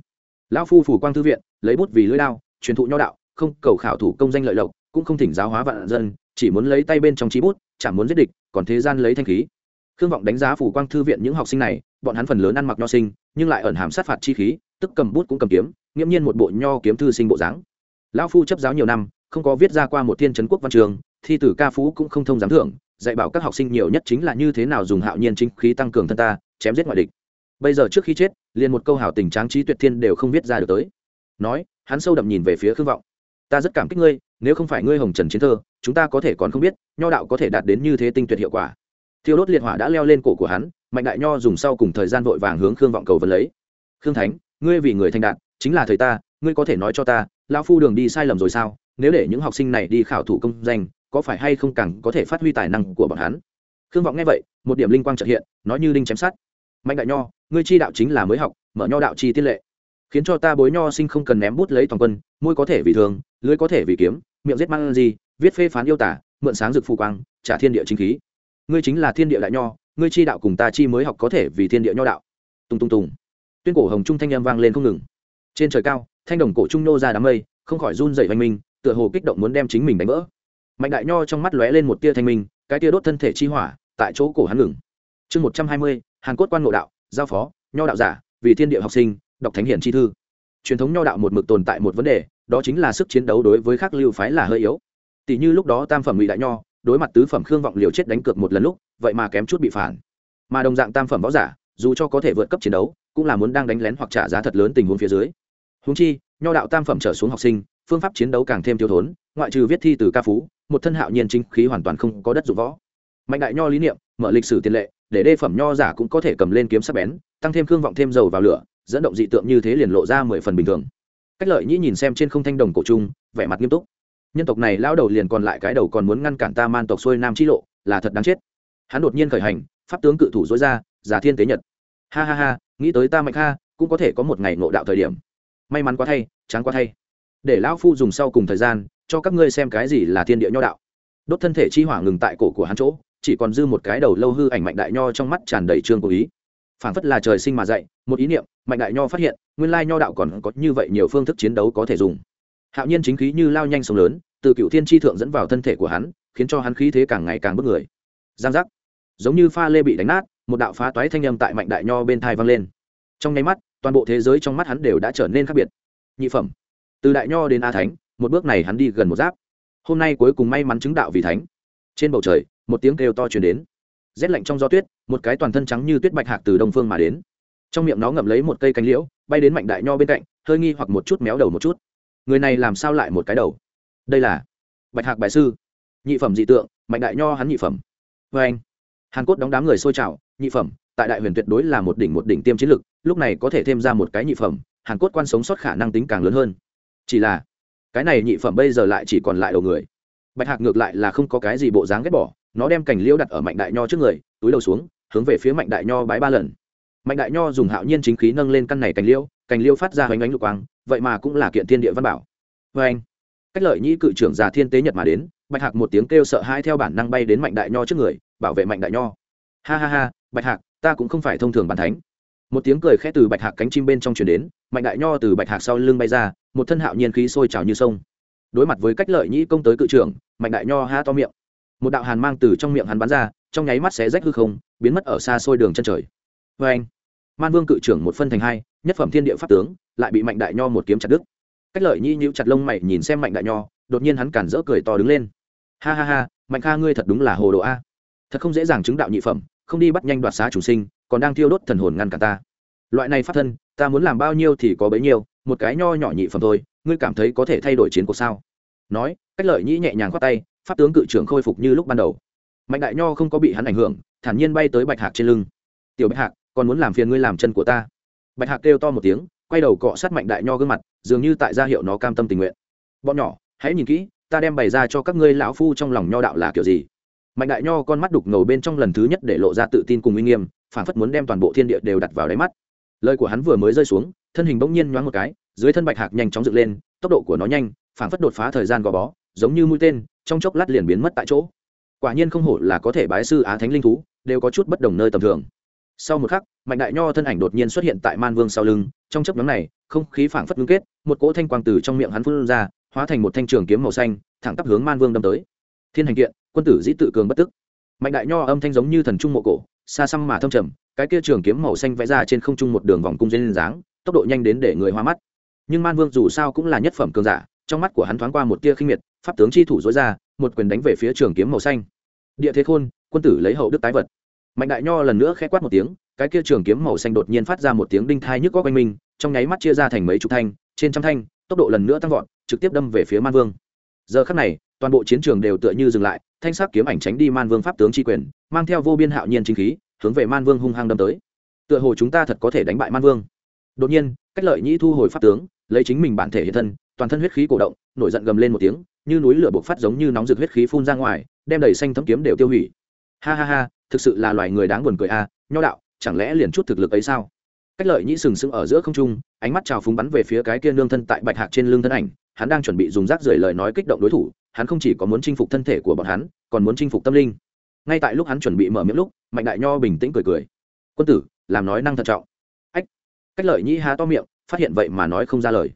Lão phu phủ quang thư viện, lấy bút vì lưỡi đao, truyền thụ nho đạo, không cầu khảo thủ công danh lợi lộc, cũng không thỉnh giáo hóa vạn dân, chỉ muốn lấy tay bên trong trí bút, chẳng muốn giết địch, còn thế gian lấy thanh khí. Khương vọng đánh giá phủ quang thư viện những học sinh này, bọn hắn phần lớn ăn mặc nho sinh, nhưng lại ẩn hàm sát phạt chi khí, tức cầm bút cũng cầm kiếm, nghiễm nhiên một bộ nho kiếm thư sinh bộ dáng. Lão phu chấp giáo nhiều năm không có viết ra qua một thiên trấn quốc văn trường, thi tử ca phú cũng không thông giám thưởng, dạy bảo các học sinh nhiều nhất chính là như thế nào dùng hạo nhiên chính khí tăng cường thân ta, chém giết ngoại địch. Bây giờ trước khi chết, liền một câu hảo tình tráng trí tuyệt thiên đều không viết ra được tới. Nói, hắn sâu đậm nhìn về phía khương vọng. Ta rất cảm kích ngươi, nếu không phải ngươi hồng trần chiến thơ, chúng ta có thể còn không biết, nho đạo có thể đạt đến như thế tinh tuyệt hiệu quả. Thiêu đốt liệt hỏa đã leo lên cổ của hắn, mạnh đại nho dùng sau cùng thời gian vội vàng hướng khương vọng cầu vấn lấy. Khương thánh, ngươi vì người thanh đạt, chính là thầy ta, ngươi có thể nói cho ta, lão phu đường đi sai lầm rồi sao? Nếu để những học sinh này đi khảo thủ công danh, có phải hay không càng có thể phát huy tài năng của bọn hắn? Khương vọng nghe vậy, một điểm linh quang trợ hiện, nói như linh chém sát mạnh đại nho, ngươi chi đạo chính là mới học, mở nho đạo chi tiên lệ. Khiến cho ta bối nho sinh không cần ném bút lấy toàn quân, môi có thể vì thường lưới có thể vì kiếm, miệng giết mang gì, viết phê phán yêu tả, mượn sáng rực phù quang, trả thiên địa chính khí. Ngươi chính là thiên địa đại nho, ngươi chi đạo cùng ta chi mới học có thể vì thiên địa nho đạo. Tung tung tùng. Tuyên cổ hồng trung thanh âm vang lên không ngừng. Trên trời cao, thanh đồng cổ trung nô ra đám mây, không khỏi run dậy hoành minh tựa hồ kích động muốn đem chính mình đánh vỡ. Mạnh đại nho trong mắt lóe lên một tia thanh minh, cái tia đốt thân thể chi hỏa, tại chỗ cổ hắn ngừng. Chương một trăm hai mươi, hàn cốt quan ngộ đạo, giao phó, nho đạo giả, vì thiên địa học sinh, đọc thánh hiển chi thư. Truyền thống nho đạo một mực tồn tại một vấn đề, đó chính là sức chiến đấu đối với các lưu phái là hơi yếu. Tỷ như lúc đó tam phẩm ngụy đại nho, đối mặt tứ phẩm khương vọng liều chết đánh cược một lần lúc, vậy mà kém chút bị phản. Mà đồng dạng tam phẩm võ giả, dù cho có thể vượt cấp chiến đấu, cũng là muốn đang đánh lén hoặc trả giá thật lớn tình huống phía dưới. Húng chi, nho đạo tam phẩm trở xuống học sinh phương pháp chiến đấu càng thêm thiếu thốn, ngoại trừ viết thi từ ca phú, một thân hạo nhiên chính khí hoàn toàn không có đất dụng võ. Mạnh đại nho lý niệm, mở lịch sử tiền lệ, để đê phẩm nho giả cũng có thể cầm lên kiếm sắc bén, tăng thêm khương vọng thêm dầu vào lửa, dẫn động dị tượng như thế liền lộ ra mười phần bình thường. Cách lợi nhĩ nhìn xem trên không thanh đồng cổ trung, vẻ mặt nghiêm túc. Nhân tộc này lao đầu liền còn lại cái đầu còn muốn ngăn cản ta man tộc xuôi nam chi lộ, là thật đáng chết. Hắn đột nhiên khởi hành, pháp tướng cự thủ dối ra, giả thiên tế nhật. Ha ha ha, nghĩ tới ta mạnh ha cũng có thể có một ngày ngộ đạo thời điểm. May mắn quá thay, tráng quá thay để lão phu dùng sau cùng thời gian, cho các ngươi xem cái gì là thiên địa nho đạo. Đốt thân thể chi hỏa ngừng tại cổ của hắn chỗ, chỉ còn dư một cái đầu lâu hư ảnh mạnh đại nho trong mắt tràn đầy trương cố ý. Phảng phất là trời sinh mà dạy, một ý niệm, mạnh đại nho phát hiện, nguyên lai nho đạo còn có như vậy nhiều phương thức chiến đấu có thể dùng. Hạo nhiên chính khí như lao nhanh sông lớn, từ cựu thiên tri thượng dẫn vào thân thể của hắn, khiến cho hắn khí thế càng ngày càng bức người. Giang giác. Giống như pha lê bị đánh nát, một đạo phá toái thanh âm tại mạnh đại nho bên thai vang lên. Trong nháy mắt, toàn bộ thế giới trong mắt hắn đều đã trở nên khác biệt. Nhị phẩm từ đại nho đến a thánh, một bước này hắn đi gần một giáp. Hôm nay cuối cùng may mắn chứng đạo vì thánh. Trên bầu trời, một tiếng kêu to truyền đến. Rét lạnh trong gió tuyết, một cái toàn thân trắng như tuyết bạch hạc từ đông phương mà đến. Trong miệng nó ngậm lấy một cây cánh liễu, bay đến mạnh đại nho bên cạnh, hơi nghi hoặc một chút méo đầu một chút. Người này làm sao lại một cái đầu? Đây là bạch hạc bài sư. Nhị phẩm dị tượng, mạnh đại nho hắn nhị phẩm. Vê anh, hàn cốt đóng đám người sôi trào, nhị phẩm, tại đại huyền tuyệt đối là một đỉnh một đỉnh tiêm chiến lực, lúc này có thể thêm ra một cái nhị phẩm, hàn cốt quan sống sót khả năng tính càng lớn hơn chỉ là, cái này nhị phẩm bây giờ lại chỉ còn lại đầu người. Bạch hạc ngược lại là không có cái gì bộ dáng ghét bỏ, nó đem cành liễu đặt ở mạnh đại nho trước người, túi đầu xuống, hướng về phía mạnh đại nho bái ba lần. Mạnh đại nho dùng hạo nhiên chính khí nâng lên căn này cành liễu cành liễu phát ra hoành ánh lục quang, vậy mà cũng là kiện thiên địa văn bảo. Vê anh, cách lợi nhĩ cự trưởng già thiên tế nhật mà đến, bạch hạc một tiếng kêu sợ hãi theo bản năng bay đến mạnh đại nho trước người, bảo vệ mạnh đại nho. Ha ha ha, bạch hạc, ta cũng không phải thông thường bàn thánh một tiếng cười khẽ từ bạch hạc cánh chim bên trong truyền đến, mạnh đại nho từ bạch hạc sau lưng bay ra, một thân hạo nhiên khí sôi trào như sông. Đối mặt với cách lợi nhĩ công tới cự trưởng, mạnh đại nho ha to miệng. Một đạo hàn mang từ trong miệng hắn bắn ra, trong nháy mắt xé rách hư không, biến mất ở xa xôi đường chân trời. Vê anh, man vương cự trưởng một phân thành hai, nhất phẩm thiên địa pháp tướng, lại bị mạnh đại nho một kiếm chặt đứt. Cách lợi nhĩ nhíu chặt lông mày nhìn xem mạnh đại nho, đột nhiên hắn cản rỡ cười to đứng lên. Ha ha ha, mạnh kha ngươi thật đúng là hồ đồ a. Thật không dễ dàng chứng đạo nhị phẩm, không đi bắt nhanh đoạt xá chủ sinh còn đang thiêu đốt thần hồn ngăn cả ta. Loại này pháp thân, ta muốn làm bao nhiêu thì có bấy nhiêu, một cái nho nhỏ nhị phẩm thôi, ngươi cảm thấy có thể thay đổi chiến cuộc sao? Nói, cách lợi nhĩ nhẹ nhàng khoát tay, pháp tướng cự trưởng khôi phục như lúc ban đầu. Mạnh đại nho không có bị hắn ảnh hưởng, thản nhiên bay tới bạch hạc trên lưng. Tiểu bạch hạc, còn muốn làm phiền ngươi làm chân của ta? Bạch hạc kêu to một tiếng, quay đầu cọ sát mạnh đại nho gương mặt, dường như tại gia hiệu nó cam tâm tình nguyện. Bọn nhỏ, hãy nhìn kỹ, ta đem bày ra cho các ngươi lão phu trong lòng nho đạo là kiểu gì. Mạnh đại nho con mắt đục ngầu bên trong lần thứ nhất để lộ ra tự tin cùng uy nghiêm phản phất muốn đem toàn bộ thiên địa đều đặt vào đáy mắt. Lời của hắn vừa mới rơi xuống, thân hình bỗng nhiên nhoáng một cái, dưới thân bạch hạc nhanh chóng dựng lên, tốc độ của nó nhanh phản phất đột phá thời gian gò bó, giống như mũi tên, trong chốc lát liền biến mất tại chỗ. Quả nhiên không hổ là có thể bái sư á thánh linh thú, đều có chút bất đồng nơi tầm thường. Sau một khắc, mạnh đại nho thân ảnh đột nhiên xuất hiện tại man vương sau lưng, trong chấp nhóm này, không khí phảng phất ngưng kết, một cỗ thanh quang từ trong miệng hắn phun ra, hóa thành một thanh trường kiếm màu xanh, thẳng tắp hướng man vương đâm tới. Thiên hành kiện, quân tử dĩ tự cường bất tức. Mạnh đại nho âm thanh giống như thần trung mộ cổ xa xăm mà thâm trầm, cái kia trường kiếm màu xanh vẽ ra trên không trung một đường vòng cung dây dáng, tốc độ nhanh đến để người hoa mắt. Nhưng man vương dù sao cũng là nhất phẩm cường giả, trong mắt của hắn thoáng qua một tia khinh miệt, pháp tướng chi thủ dối ra, một quyền đánh về phía trường kiếm màu xanh. Địa thế khôn, quân tử lấy hậu đức tái vật. Mạnh đại nho lần nữa khẽ quát một tiếng, cái kia trường kiếm màu xanh đột nhiên phát ra một tiếng đinh thai nhức có quanh mình, trong nháy mắt chia ra thành mấy chục thanh, trên trăm thanh, tốc độ lần nữa tăng vọt, trực tiếp đâm về phía man vương. Giờ khắc này, toàn bộ chiến trường đều tựa như dừng lại, thanh sắc kiếm ảnh tránh đi man vương pháp tướng tri quyền mang theo vô biên hạo nhiên chính khí hướng về man vương hung hăng đâm tới. Tựa hồ chúng ta thật có thể đánh bại man vương. Đột nhiên cách lợi nhĩ thu hồi pháp tướng lấy chính mình bản thể hiện thân toàn thân huyết khí cổ động nổi giận gầm lên một tiếng như núi lửa bộc phát giống như nóng rực huyết khí phun ra ngoài đem đầy xanh thấm kiếm đều tiêu hủy. Ha ha ha thực sự là loài người đáng buồn cười a à, nho đạo chẳng lẽ liền chút thực lực ấy sao? Cách lợi nhĩ sừng sững ở giữa không trung ánh mắt trào phúng bắn về phía cái kia nương thân tại bạch hạc trên lưng thân ảnh hắn đang chuẩn bị dùng rác rưởi lời nói kích động đối thủ hắn không chỉ có muốn chinh phục thân thể của bọn hắn còn muốn chinh phục tâm linh ngay tại lúc hắn chuẩn bị mở miệng lúc, mạnh đại nho bình tĩnh cười cười. Quân tử, làm nói năng thận trọng. Ách. Cách lợi nhĩ há to miệng, phát hiện vậy mà nói không ra lời.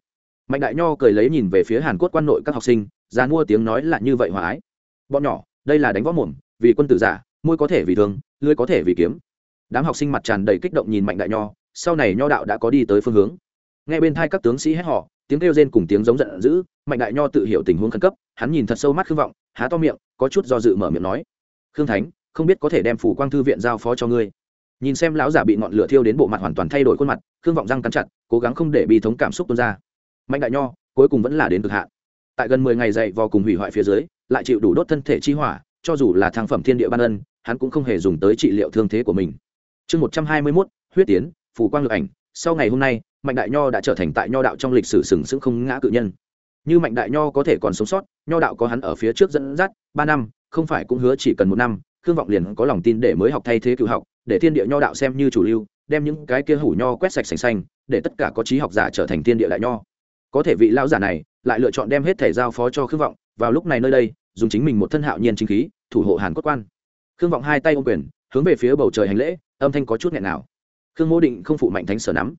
Mạnh đại nho cười lấy nhìn về phía hàn quốc quan nội các học sinh, ra mua tiếng nói là như vậy hòa ái. Bọn nhỏ, đây là đánh võ mồm, vì quân tử giả môi có thể vì thương, lưới có thể vì kiếm. Đám học sinh mặt tràn đầy kích động nhìn mạnh đại nho, sau này nho đạo đã có đi tới phương hướng. Ngay bên thai các tướng sĩ hét họ tiếng kêu rên cùng tiếng giống giận dữ, mạnh đại nho tự hiểu tình huống khẩn cấp, hắn nhìn thật sâu mắt khư vọng, há to miệng, có chút do dự mở miệng nói khương thánh, không biết có thể đem phủ quang thư viện giao phó cho ngươi. Nhìn xem lão giả bị ngọn lửa thiêu đến bộ mặt hoàn toàn thay đổi khuôn mặt, khương vọng răng cắn chặt, cố gắng không để bị thống cảm xúc tuôn ra. Mạnh đại nho, cuối cùng vẫn là đến cực hạn. Tại gần mười ngày dậy vò cùng hủy hoại phía dưới, lại chịu đủ đốt thân thể chi hỏa, cho dù là thang phẩm thiên địa ban ân, hắn cũng không hề dùng tới trị liệu thương thế của mình. Chương một trăm hai mươi mốt, huyết tiến, phủ quang lực ảnh. Sau ngày hôm nay, mạnh đại nho đã trở thành tại nho đạo trong lịch sử sừng sững không ngã cự nhân. Như mạnh đại nho có thể còn sống sót, nho đạo có hắn ở phía trước dẫn dắt ba năm không phải cũng hứa chỉ cần một năm, khương vọng liền có lòng tin để mới học thay thế cựu học, để thiên địa nho đạo xem như chủ lưu, đem những cái kia hủ nho quét sạch sành xanh, để tất cả có trí học giả trở thành thiên địa đại nho. Có thể vị lão giả này lại lựa chọn đem hết thể giao phó cho khương vọng, vào lúc này nơi đây, dùng chính mình một thân hạo nhiên chính khí, thủ hộ hàn quốc quan. Khương vọng hai tay ô quyền, hướng về phía bầu trời hành lễ, âm thanh có chút nghẹn nào khương mô định không phụ mạnh thánh sở nắm.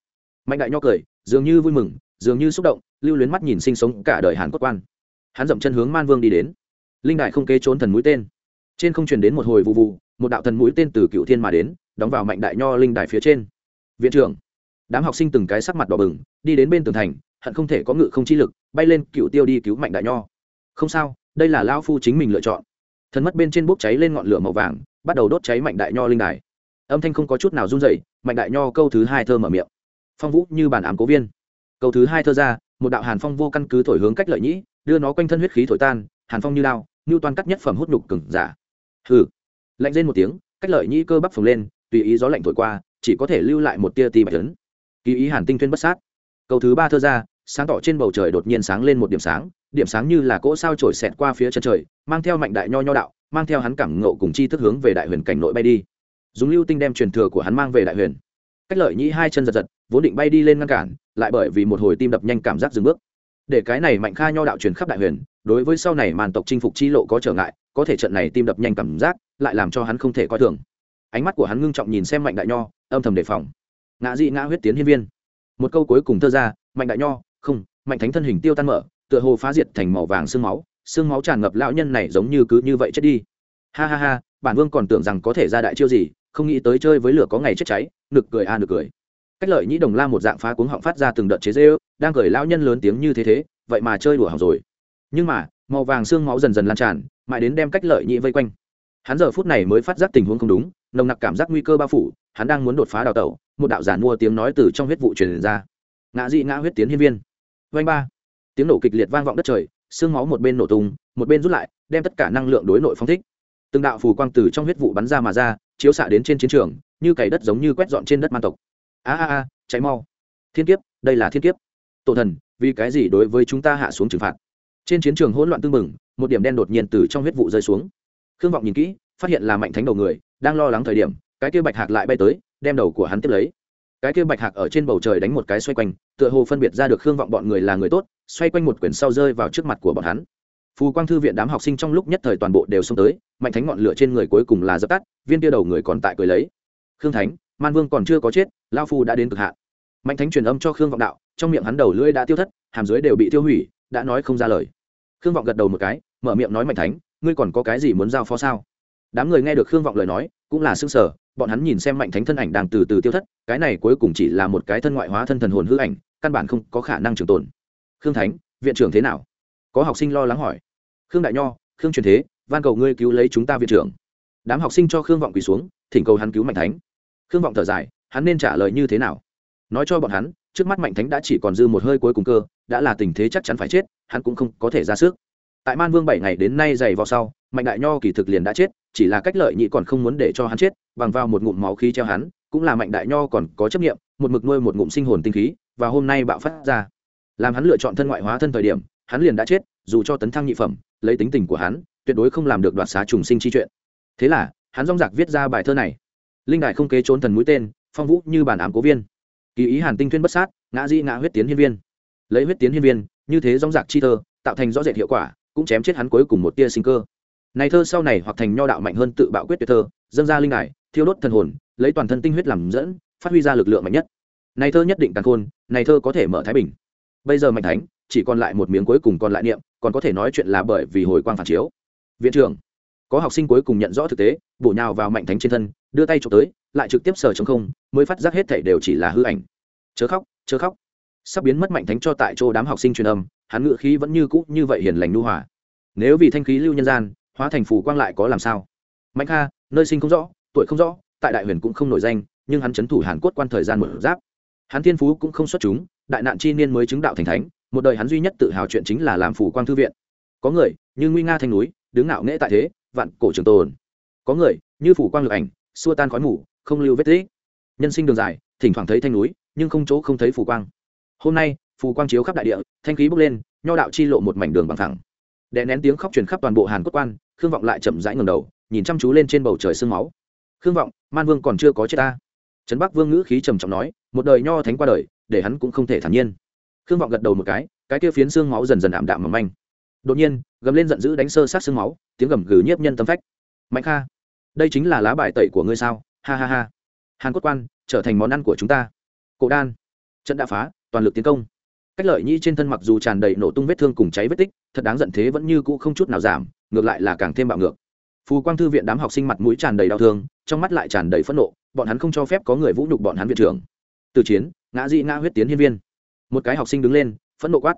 Mạnh đại nho cười, dường như vui mừng, dường như xúc động, lưu luyến mắt nhìn sinh sống cả đời hàn quốc quan. Hắn dậm chân hướng man vương đi đến linh đại không kế trốn thần mũi tên. Trên không truyền đến một hồi vụ vụ một đạo thần mũi tên từ cựu thiên mà đến, đóng vào mạnh đại nho linh đài phía trên. Viện trưởng, đám học sinh từng cái sắc mặt đỏ bừng, đi đến bên tường thành, hận không thể có ngự không chi lực, bay lên cựu tiêu đi cứu mạnh đại nho. Không sao, đây là lao phu chính mình lựa chọn. Thần mất bên trên bốc cháy lên ngọn lửa màu vàng, bắt đầu đốt cháy mạnh đại nho linh đài. Âm thanh không có chút nào run dậy mạnh đại nho câu thứ hai thơ mở miệng. Phong vũ như bản ám cố viên. Câu thứ hai thơ ra, một đạo hàn phong vô căn cứ thổi hướng cách lợi nhĩ, đưa nó quanh thân huyết khí thổi tan hàn phong như đao, ngưu toan cắt nhất phẩm hút nhục cừng giả. Hừ. Lạnh lên một tiếng, cách lợi nhĩ cơ bắp phồng lên, tùy ý gió lạnh thổi qua, chỉ có thể lưu lại một tia tì bạch lớn. ký ý hàn tinh tuyên bất sát. Câu thứ ba thơ ra, sáng tỏ trên bầu trời đột nhiên sáng lên một điểm sáng điểm sáng như là cỗ sao trổi xẹt qua phía chân trời, mang theo mạnh đại nho nho đạo, mang theo hắn cảm ngộ cùng chi thức hướng về đại huyền cảnh nội bay đi. Dùng lưu tinh đem truyền thừa của hắn mang về đại huyền. Cách lợi nhĩ hai chân giật giật, vốn định bay đi lên ngăn cản, lại bởi vì một hồi tim đập nhanh cảm giác dừng bước. Để cái này mạnh kha nho đạo truyền khắp đại huyền đối với sau này màn tộc chinh phục chi lộ có trở ngại có thể trận này tim đập nhanh cảm giác lại làm cho hắn không thể coi thường. Ánh mắt của hắn ngưng trọng nhìn xem mạnh đại nho âm thầm đề phòng. Ngã dị ngã huyết tiến hiên viên. Một câu cuối cùng thơ ra mạnh đại nho không mạnh thánh thân hình tiêu tan mở tựa hồ phá diệt thành màu vàng xương máu xương máu tràn ngập lão nhân này giống như cứ như vậy chết đi. Ha ha ha bản vương còn tưởng rằng có thể ra đại chiêu gì không nghĩ tới chơi với lửa có ngày chết cháy nực cười a à, nực cười. Cách lợi nhĩ đồng la một dạng phá cuống họng phát ra từng đợt chế dê ư đang cười lão nhân lớn tiếng như thế thế vậy mà chơi đùa hỏng rồi nhưng mà, màu vàng xương máu dần dần lan tràn, mãi đến đem cách lợi nhị vây quanh. Hắn giờ phút này mới phát giác tình huống không đúng, nồng nặc cảm giác nguy cơ bao phủ, hắn đang muốn đột phá đào tẩu, một đạo giản mua tiếng nói từ trong huyết vụ truyền ra. Ngã dị ngã huyết tiến hiên viên. Vanh ba. Tiếng nổ kịch liệt vang vọng đất trời, xương máu một bên nổ tung, một bên rút lại, đem tất cả năng lượng đối nội phong thích. Từng đạo phù quang từ trong huyết vụ bắn ra mà ra, chiếu xạ đến trên chiến trường, như cày đất giống như quét dọn trên đất man tộc. A a a, cháy mau. Thiên kiếp, đây là thiên kiếp. Tổ thần, vì cái gì đối với chúng ta hạ xuống trừng phạt? Trên chiến trường hỗn loạn tương mừng một điểm đen đột nhiên từ trong huyết vụ rơi xuống. Khương vọng nhìn kỹ, phát hiện là mạnh thánh đầu người, đang lo lắng thời điểm, cái kia bạch hạc lại bay tới, đem đầu của hắn tiếp lấy. Cái kia bạch hạc ở trên bầu trời đánh một cái xoay quanh, tựa hồ phân biệt ra được khương vọng bọn người là người tốt, xoay quanh một quyển sau rơi vào trước mặt của bọn hắn. Phù quang thư viện đám học sinh trong lúc nhất thời toàn bộ đều xông tới, mạnh thánh ngọn lửa trên người cuối cùng là dập tắt, viên kia đầu người còn tại cười lấy. Khương thánh, man vương còn chưa có chết lao phu đã đến cực hạn. Mạnh thánh truyền âm cho khương vọng đạo, trong miệng hắn đầu lưỡi đã tiêu thất, hàm dưới đều bị tiêu hủy đã nói không ra lời. Khương vọng gật đầu một cái, mở miệng nói mạnh thánh, ngươi còn có cái gì muốn giao phó sao? Đám người nghe được khương vọng lời nói, cũng là xương sở bọn hắn nhìn xem mạnh thánh thân ảnh đang từ từ tiêu thất, cái này cuối cùng chỉ là một cái thân ngoại hóa thân thần hồn hư ảnh, căn bản không có khả năng trường tồn. Khương thánh, viện trưởng thế nào? Có học sinh lo lắng hỏi. Khương đại nho, khương truyền thế, van cầu ngươi cứu lấy chúng ta viện trưởng. Đám học sinh cho khương vọng quỳ xuống, thỉnh cầu hắn cứu mạnh thánh. Khương vọng thở dài, hắn nên trả lời như thế nào? Nói cho bọn hắn, trước mắt mạnh thánh đã chỉ còn dư một hơi cuối cùng cơ đã là tình thế chắc chắn phải chết, hắn cũng không có thể ra sức. Tại man vương bảy ngày đến nay dày vào sau, mạnh đại nho kỳ thực liền đã chết, chỉ là cách lợi nhị còn không muốn để cho hắn chết, bằng vào một ngụm máu khí treo hắn, cũng là mạnh đại nho còn có chấp nghiệm một mực nuôi một ngụm sinh hồn tinh khí, và hôm nay bạo phát ra. Làm hắn lựa chọn thân ngoại hóa thân thời điểm, hắn liền đã chết, dù cho tấn thăng nhị phẩm, lấy tính tình của hắn, tuyệt đối không làm được đoạt xá trùng sinh chi chuyện. Thế là, hắn dong dạc viết ra bài thơ này. Linh đại không kế trốn thần mũi tên, phong vũ như bản ám cố viên. Kỳ ý hàn tinh thuyên bất sát, ngã di ngã huyết tiến hiên viên lấy huyết tiến hiên viên, như thế dóng dạc chi thơ, tạo thành rõ rệt hiệu quả, cũng chém chết hắn cuối cùng một tia sinh cơ. Này thơ sau này hoặc thành nho đạo mạnh hơn tự bạo quyết tuyệt thơ, dâng ra linh đài, thiêu đốt thần hồn, lấy toàn thân tinh huyết làm dẫn, phát huy ra lực lượng mạnh nhất. Này thơ nhất định càng khôn, này thơ có thể mở thái bình. Bây giờ mạnh thánh, chỉ còn lại một miếng cuối cùng còn lại niệm, còn có thể nói chuyện là bởi vì hồi quang phản chiếu. Viện trưởng, có học sinh cuối cùng nhận rõ thực tế, bổ nhào vào mạnh thánh trên thân, đưa tay trộm tới, lại trực tiếp sờ chống không, mới phát giác hết thảy đều chỉ là hư ảnh. Chớ khóc chớ khóc sắp biến mất mạnh thánh cho tại chỗ đám học sinh truyền âm, hắn ngự khí vẫn như cũ như vậy hiền lành nu hòa. Nếu vì thanh khí lưu nhân gian, hóa thành phù quang lại có làm sao? Mạnh kha, nơi sinh không rõ, tuổi không rõ, tại đại huyền cũng không nổi danh, nhưng hắn chấn thủ hàn cốt quan thời gian một giáp. Hắn thiên phú cũng không xuất chúng, đại nạn chi niên mới chứng đạo thành thánh, một đời hắn duy nhất tự hào chuyện chính là làm phủ quang thư viện. Có người, như nguy nga thanh núi, đứng ngạo nghễ tại thế, vạn cổ trường tồn. Có người, như phủ quang lực ảnh, xua tan khói mù, không lưu vết tích. Nhân sinh đường dài, thỉnh thoảng thấy thanh núi, nhưng không chỗ không thấy phủ quang hôm nay, phù quang chiếu khắp đại địa, thanh khí bốc lên, nho đạo chi lộ một mảnh đường bằng thẳng. Đè nén tiếng khóc truyền khắp toàn bộ hàn cốt quan, khương vọng lại chậm rãi ngầm đầu, nhìn chăm chú lên trên bầu trời sương máu. Khương vọng, man vương còn chưa có chết ta. Trấn bắc vương ngữ khí trầm trọng nói, một đời nho thánh qua đời, để hắn cũng không thể thản nhiên. Khương vọng gật đầu một cái cái kia phiến xương máu dần dần ảm đạm mầm manh. Đột nhiên, gầm lên giận dữ đánh sơ sát xương máu, tiếng gầm gừ nhiếp nhân tâm phách. Mạnh kha, đây chính là lá bài tẩy của ngươi sao? Ha ha ha. Hàn cốt quan, trở thành món ăn của chúng ta. Cổ đan. Trận đã phá toàn lực tiến công. Cách lợi nhi trên thân mặc dù tràn đầy nổ tung vết thương cùng cháy vết tích, thật đáng giận thế vẫn như cũ không chút nào giảm, ngược lại là càng thêm bạo ngược. Phù quang thư viện đám học sinh mặt mũi tràn đầy đau thương, trong mắt lại tràn đầy phẫn nộ, bọn hắn không cho phép có người vũ nhục bọn hắn viện trưởng. Từ chiến, ngã dị ngã huyết tiến hiên viên. Một cái học sinh đứng lên, phẫn nộ quát.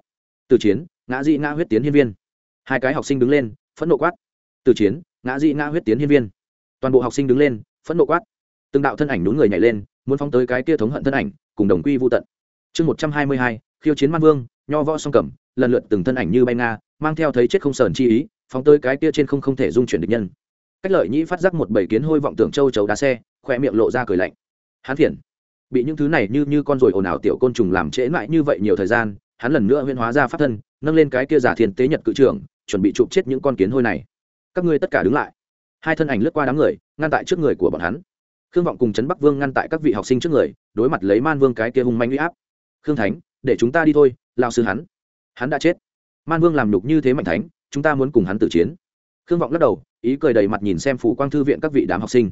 Từ chiến, ngã dị ngã huyết tiến hiên viên. Hai cái học sinh đứng lên, phẫn nộ quát. Từ chiến, ngã dị ngã huyết tiến hiên viên. Toàn bộ học sinh đứng lên, phẫn nộ quát. Từng đạo thân ảnh đúng người nhảy lên, muốn phóng tới cái kia thống hận thân ảnh, cùng đồng quy vô tận chương một trăm hai mươi hai, khiêu chiến man vương, nho võ song cẩm lần lượt từng thân ảnh như bay nga, mang theo thấy chết không sờn chi ý, phóng tới cái kia trên không không thể dung chuyển địch nhân. Cách lợi nhĩ phát giác một bảy kiến hôi vọng tưởng châu chấu đá xe khoe miệng lộ ra cười lạnh. Hắn phiền. Bị những thứ này như như con ruồi ồn ào tiểu côn trùng làm trễ mãi như vậy nhiều thời gian, hắn lần nữa huyễn hóa ra pháp thân, nâng lên cái kia giả thiên tế nhật cự trưởng, chuẩn bị chụp chết những con kiến hôi này. Các ngươi tất cả đứng lại. Hai thân ảnh lướt qua đám người, ngăn tại trước người của bọn hắn. Khương vọng cùng trấn bắc vương ngăn tại các vị học sinh trước người, đối mặt lấy man vương cái kia hung manh huy áp khương thánh, để chúng ta đi thôi lao sư hắn. Hắn đã chết. Man vương làm nhục như thế mạnh thánh, chúng ta muốn cùng hắn tử chiến. Khương vọng lắc đầu, ý cười đầy mặt nhìn xem phủ quang thư viện các vị đám học sinh.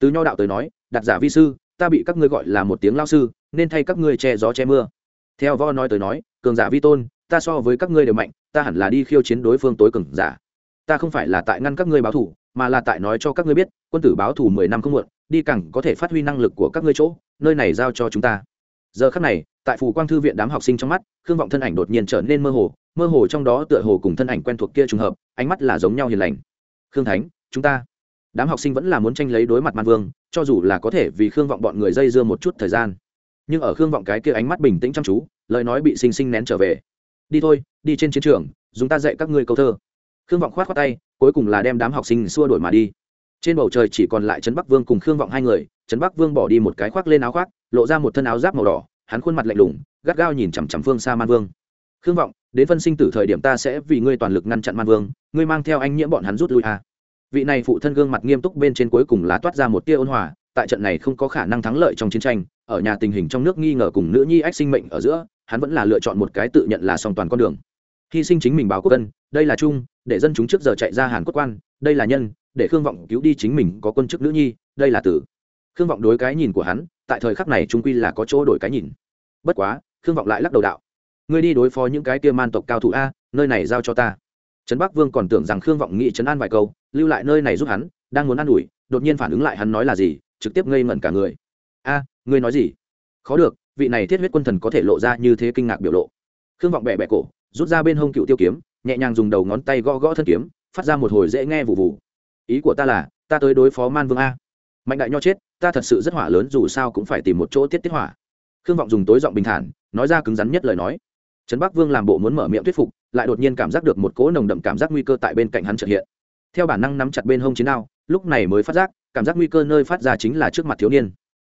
Từ nho đạo tới nói, đặt giả vi sư, ta bị các ngươi gọi là một tiếng lao sư, nên thay các ngươi che gió che mưa. Theo vo nói tới nói, cường giả vi tôn, ta so với các ngươi đều mạnh, ta hẳn là đi khiêu chiến đối phương tối cường giả. Ta không phải là tại ngăn các ngươi báo thủ, mà là tại nói cho các ngươi biết, quân tử báo thủ mười năm không muộn, đi cẳng có thể phát huy năng lực của các ngươi chỗ, nơi này giao cho chúng ta giờ khắc này, tại phù quang thư viện đám học sinh trong mắt, khương vọng thân ảnh đột nhiên trở nên mơ hồ mơ hồ trong đó tựa hồ cùng thân ảnh quen thuộc kia trùng hợp, ánh mắt là giống nhau hiền lành. Khương thánh, chúng ta. Đám học sinh vẫn là muốn tranh lấy đối mặt man vương, cho dù là có thể vì khương vọng bọn người dây dưa một chút thời gian. Nhưng ở khương vọng cái kia ánh mắt bình tĩnh chăm chú, lời nói bị xinh xinh nén trở về. Đi thôi, đi trên chiến trường, dùng ta dạy các ngươi câu thơ. Khương vọng khoát khoát tay, cuối cùng là đem đám học sinh xua đổi mà đi trên bầu trời chỉ còn lại trấn bắc vương cùng khương vọng hai người, trấn bắc vương bỏ đi một cái khoác lên áo khoác, lộ ra một thân áo giáp màu đỏ, hắn khuôn mặt lạnh lùng, gắt gao nhìn chằm chằm phương xa man vương khương vọng, đến phân sinh tử thời điểm ta sẽ vì ngươi toàn lực ngăn chặn man vương, ngươi mang theo anh nhiễm bọn hắn rút lui à. vị này phụ thân gương mặt nghiêm túc bên trên cuối cùng lá toát ra một tia ôn hòa, tại trận này không có khả năng thắng lợi trong chiến tranh, ở nhà tình hình trong nước nghi ngờ cùng nữ nhi ách sinh mệnh ở giữa, hắn vẫn là lựa chọn một cái tự nhận là song toàn con đường hy sinh chính mình báo quốc dân đây là chung, để dân chúng trước giờ chạy ra hàn quốc quan, đây là nhân để khương vọng cứu đi chính mình có quân chức nữ nhi, đây là tử. Khương vọng đối cái nhìn của hắn, tại thời khắc này trung quy là có chỗ đổi cái nhìn. Bất quá, khương vọng lại lắc đầu đạo, ngươi đi đối phó những cái kia man tộc cao thủ a, nơi này giao cho ta. Trấn bắc vương còn tưởng rằng khương vọng nghĩ trấn an vài câu, lưu lại nơi này giúp hắn, đang muốn an ủi, đột nhiên phản ứng lại hắn nói là gì, trực tiếp ngây ngẩn cả người. A, ngươi nói gì? Khó được, vị này thiết huyết quân thần có thể lộ ra như thế kinh ngạc biểu lộ. Khương vọng bẹ bẹ cổ, rút ra bên hông cựu tiêu kiếm, nhẹ nhàng dùng đầu ngón tay gõ gõ thân kiếm, phát ra một hồi dễ nghe vụ vụ ý của ta là, ta tới đối phó man vương a. Mạnh đại nho chết, ta thật sự rất hỏa lớn, dù sao cũng phải tìm một chỗ tiết tiết hỏa. Khương vọng dùng tối giọng bình thản, nói ra cứng rắn nhất lời nói. Trấn bắc vương làm bộ muốn mở miệng thuyết phục, lại đột nhiên cảm giác được một cỗ nồng đậm cảm giác nguy cơ tại bên cạnh hắn trợ hiện. Theo bản năng nắm chặt bên hông chiến đao, lúc này mới phát giác, cảm giác nguy cơ nơi phát ra chính là trước mặt thiếu niên.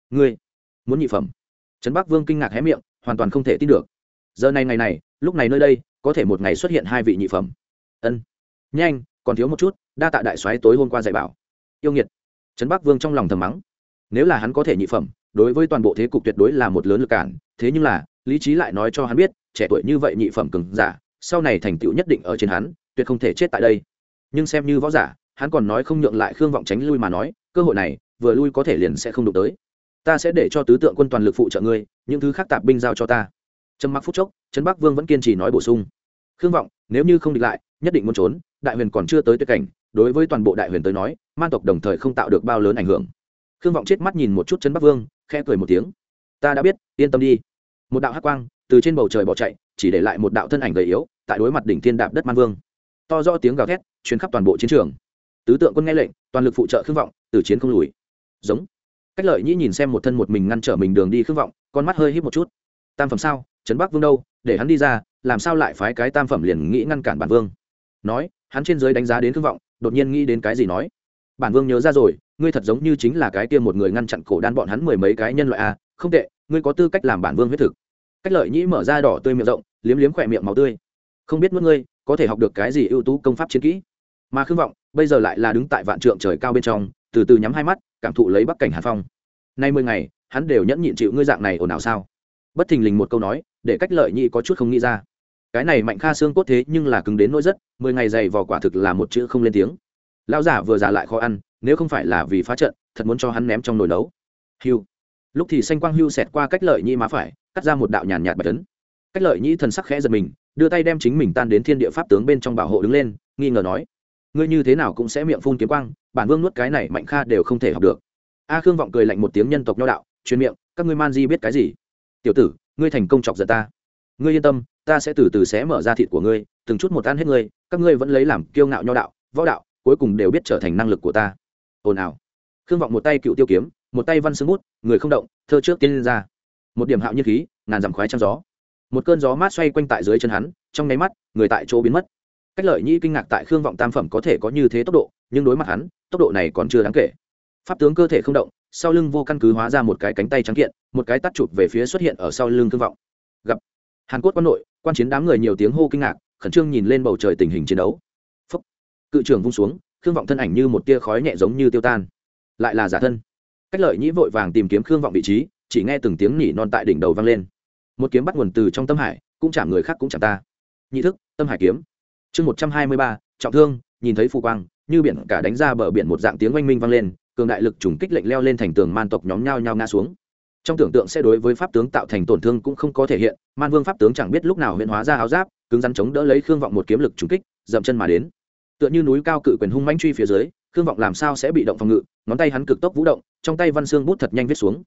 Ngươi, muốn nhị phẩm. Trấn bắc vương kinh ngạc hé miệng, hoàn toàn không thể tin được. Giờ này ngày này, lúc này nơi đây, có thể một ngày xuất hiện hai vị nhị phẩm. Ân. Nhanh còn thiếu một chút, đa tạ đại soái tối hôm qua dạy bảo. Yêu nghiệt. Trấn bắc vương trong lòng thầm mắng. Nếu là hắn có thể nhị phẩm, đối với toàn bộ thế cục tuyệt đối là một lớn lực cản, thế nhưng là, lý trí lại nói cho hắn biết, trẻ tuổi như vậy nhị phẩm cứng giả, sau này thành tựu nhất định ở trên hắn, tuyệt không thể chết tại đây. Nhưng xem như võ giả, hắn còn nói không nhượng lại khương vọng tránh lui mà nói, cơ hội này, vừa lui có thể liền sẽ không đụng tới. Ta sẽ để cho tứ tượng quân toàn lực phụ trợ ngươi, những thứ khác tạp binh giao cho ta. Trầm mặc phút chốc, trấn bắc vương vẫn kiên trì nói bổ sung. Khương vọng, nếu như không địch lại, nhất định muốn trốn đại huyền còn chưa tới tuyệt cảnh, đối với toàn bộ đại huyền tới nói, man tộc đồng thời không tạo được bao lớn ảnh hưởng. Khương vọng chết mắt nhìn một chút chân bắc vương, khẽ cười một tiếng. Ta đã biết, yên tâm đi. Một đạo hắc quang từ trên bầu trời bỏ chạy, chỉ để lại một đạo thân ảnh gầy yếu, tại đối mặt đỉnh thiên đạp đất man vương. To do tiếng gào thét chuyến khắp toàn bộ chiến trường. Tứ tượng quân nghe lệnh, toàn lực phụ trợ khương vọng, từ chiến không lùi. Giống. Cách lợi nhĩ nhìn xem một thân một mình ngăn trở mình đường đi khương vọng, con mắt hơi hít một chút. Tam phẩm sao? Trấn bắc vương đâu? Để hắn đi ra, làm sao lại phái cái tam phẩm liền nghĩ ngăn cản bản vương? Nói hắn trên dưới đánh giá đến khương vọng, đột nhiên nghĩ đến cái gì nói. Bản vương nhớ ra rồi, ngươi thật giống như chính là cái kia một người ngăn chặn cổ đan bọn hắn mười mấy cái nhân loại a không tệ, ngươi có tư cách làm bản vương huyết thực. Cách lợi nhĩ mở ra đỏ tươi miệng rộng, liếm liếm khỏe miệng màu tươi. Không biết mất ngươi, có thể học được cái gì ưu tú công pháp chiến kỹ. Mà khương vọng, bây giờ lại là đứng tại vạn trượng trời cao bên trong, từ từ nhắm hai mắt, cảm thụ lấy bắc cảnh hàn phong. Nay mười ngày, hắn đều nhẫn nhịn chịu ngươi dạng này ồn ào sao? Bất thình lình một câu nói, để cách lợi nhị có chút không nghĩ ra cái này mạnh kha xương cốt thế nhưng là cứng đến nỗi rất, mười ngày dày vò quả thực là một chữ không lên tiếng. Lão giả vừa già lại khó ăn, nếu không phải là vì phá trận, thật muốn cho hắn ném trong nồi nấu. Hưu. Lúc thì xanh quang hưu xẹt qua cách lợi nhi má phải, cắt ra một đạo nhàn nhạt bạch tấn cách lợi nhi thần sắc khẽ giật mình, đưa tay đem chính mình tan đến thiên địa pháp tướng bên trong bảo hộ đứng lên, nghi ngờ nói, ngươi như thế nào cũng sẽ miệng phun kiếm quang, bản vương nuốt cái này mạnh kha đều không thể học được. A khương vọng cười lạnh một tiếng nhân tộc nho đạo truyền miệng, các ngươi man di biết cái gì? Tiểu tử, ngươi thành công chọc giận ta. Ngươi yên tâm ta sẽ từ từ xé mở ra thịt của ngươi, từng chút một ăn hết ngươi, các ngươi vẫn lấy làm kiêu ngạo nho đạo, võ đạo, cuối cùng đều biết trở thành năng lực của ta. Ồn ào. Khương vọng một tay cựu tiêu kiếm, một tay văn xương bút, người không động, thơ trước tiên lên ra. Một điểm hạo nhiên khí, ngàn dặm khoái trăng gió. Một cơn gió mát xoay quanh tại dưới chân hắn, trong nháy mắt, người tại chỗ biến mất. Cách lợi nhĩ kinh ngạc tại khương vọng tam phẩm có thể có như thế tốc độ, nhưng đối mặt hắn, tốc độ này còn chưa đáng kể. Pháp tướng cơ thể không động, sau lưng vô căn cứ hóa ra một cái cánh tay trắng kiện, một cái tắt chụp về phía xuất hiện ở sau lưng khương vọng. Gặp hàn quốc quân nội quan chiến đám người nhiều tiếng hô kinh ngạc, khẩn trương nhìn lên bầu trời tình hình chiến đấu. Phúc. cự trưởng vung xuống, khương vọng thân ảnh như một tia khói nhẹ giống như tiêu tan. Lại là giả thân. Cách lợi nhĩ vội vàng tìm kiếm khương vọng vị trí, chỉ nghe từng tiếng nỉ non tại đỉnh đầu vang lên. Một kiếm bắt nguồn từ trong tâm hải, cũng chạm người khác cũng chạm ta. Nhị thức, tâm hải kiếm. Chương một trăm hai mươi ba, trọng thương, nhìn thấy phù quang, như biển cả đánh ra bờ biển một dạng tiếng oanh minh vang lên, cường đại lực trùng kích lệnh leo lên thành tường man tộc nhóm nhau nhao ngã xuống trong tưởng tượng sẽ đối với pháp tướng tạo thành tổn thương cũng không có thể hiện, man vương pháp tướng chẳng biết lúc nào huyện hóa ra áo giáp, cứng rắn chống đỡ lấy khương vọng một kiếm lực trúng kích, dậm chân mà đến. Tựa như núi cao cự quyền hung mãnh truy phía dưới, khương vọng làm sao sẽ bị động phòng ngự, ngón tay hắn cực tốc vũ động, trong tay văn xương bút thật nhanh viết xuống.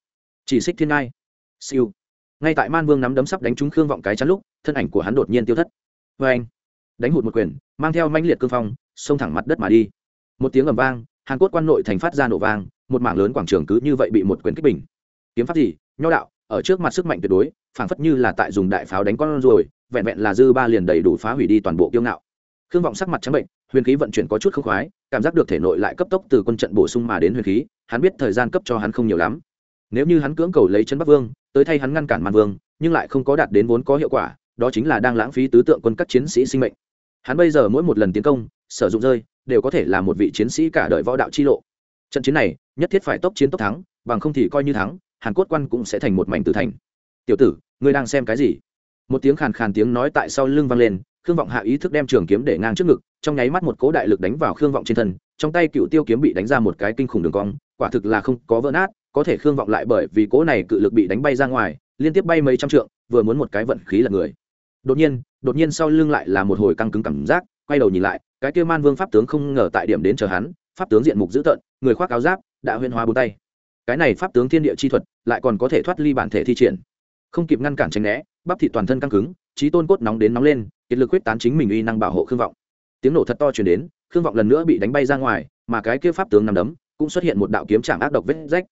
Chỉ xích thiên ngai. Siêu. Ngay tại man vương nắm đấm sắp đánh trúng khương vọng cái chắn lúc, thân ảnh của hắn đột nhiên tiêu thất. Vê anh, đánh hụt một quyền, mang theo mãnh liệt cương phong, xông thẳng mặt đất mà đi. Một tiếng ầm vang, hàn cốt quan nội thành phát ra nổ vang, một mảng lớn quảng trường cứ như vậy bị một quyền kích bình kiếm pháp gì? Nho đạo, ở trước mặt sức mạnh tuyệt đối, phảng phất như là tại dùng đại pháo đánh con rồi, vẹn vẹn là dư ba liền đầy đủ phá hủy đi toàn bộ kiêu ngạo. Khương vọng sắc mặt trắng bệnh, huyền khí vận chuyển có chút không khoái, cảm giác được thể nội lại cấp tốc từ quân trận bổ sung mà đến huyền khí, hắn biết thời gian cấp cho hắn không nhiều lắm. Nếu như hắn cưỡng cầu lấy chân bắc vương, tới thay hắn ngăn cản man vương, nhưng lại không có đạt đến vốn có hiệu quả, đó chính là đang lãng phí tứ tượng quân các chiến sĩ sinh mệnh. Hắn bây giờ mỗi một lần tiến công, sử dụng rơi, đều có thể là một vị chiến sĩ cả đời võ đạo chi lộ. Trận chiến này, nhất thiết phải tốc chiến tốc thắng, bằng không thì coi như thắng hàn cốt quan cũng sẽ thành một mảnh tử thành. Tiểu tử, ngươi đang xem cái gì? Một tiếng khàn khàn tiếng nói tại sau lưng vang lên, khương vọng hạ ý thức đem trường kiếm để ngang trước ngực, trong nháy mắt một cố đại lực đánh vào khương vọng trên thân, trong tay cựu tiêu kiếm bị đánh ra một cái kinh khủng đường cong, quả thực là không có vỡ nát, có thể khương vọng lại bởi vì cố này cự lực bị đánh bay ra ngoài, liên tiếp bay mấy trăm trượng, vừa muốn một cái vận khí là người. Đột nhiên đột nhiên sau lưng lại là một hồi căng cứng cảm giác, quay đầu nhìn lại, cái kia man vương pháp tướng không ngờ tại điểm đến chờ hắn, pháp tướng diện mục dữ tợn, người khoác áo giáp, đã huyên hóa bốn tay cái này pháp tướng thiên địa chi thuật lại còn có thể thoát ly bản thể thi triển. Không kịp ngăn cản tránh né, bắp thị toàn thân căng cứng, trí tôn cốt nóng đến nóng lên, kiệt lực quyết tán chính mình uy năng bảo hộ khương vọng. Tiếng nổ thật to chuyển đến, khương vọng lần nữa bị đánh bay ra ngoài, mà cái kia pháp tướng nằm đấm cũng xuất hiện một đạo kiếm trạng ác độc vết rách.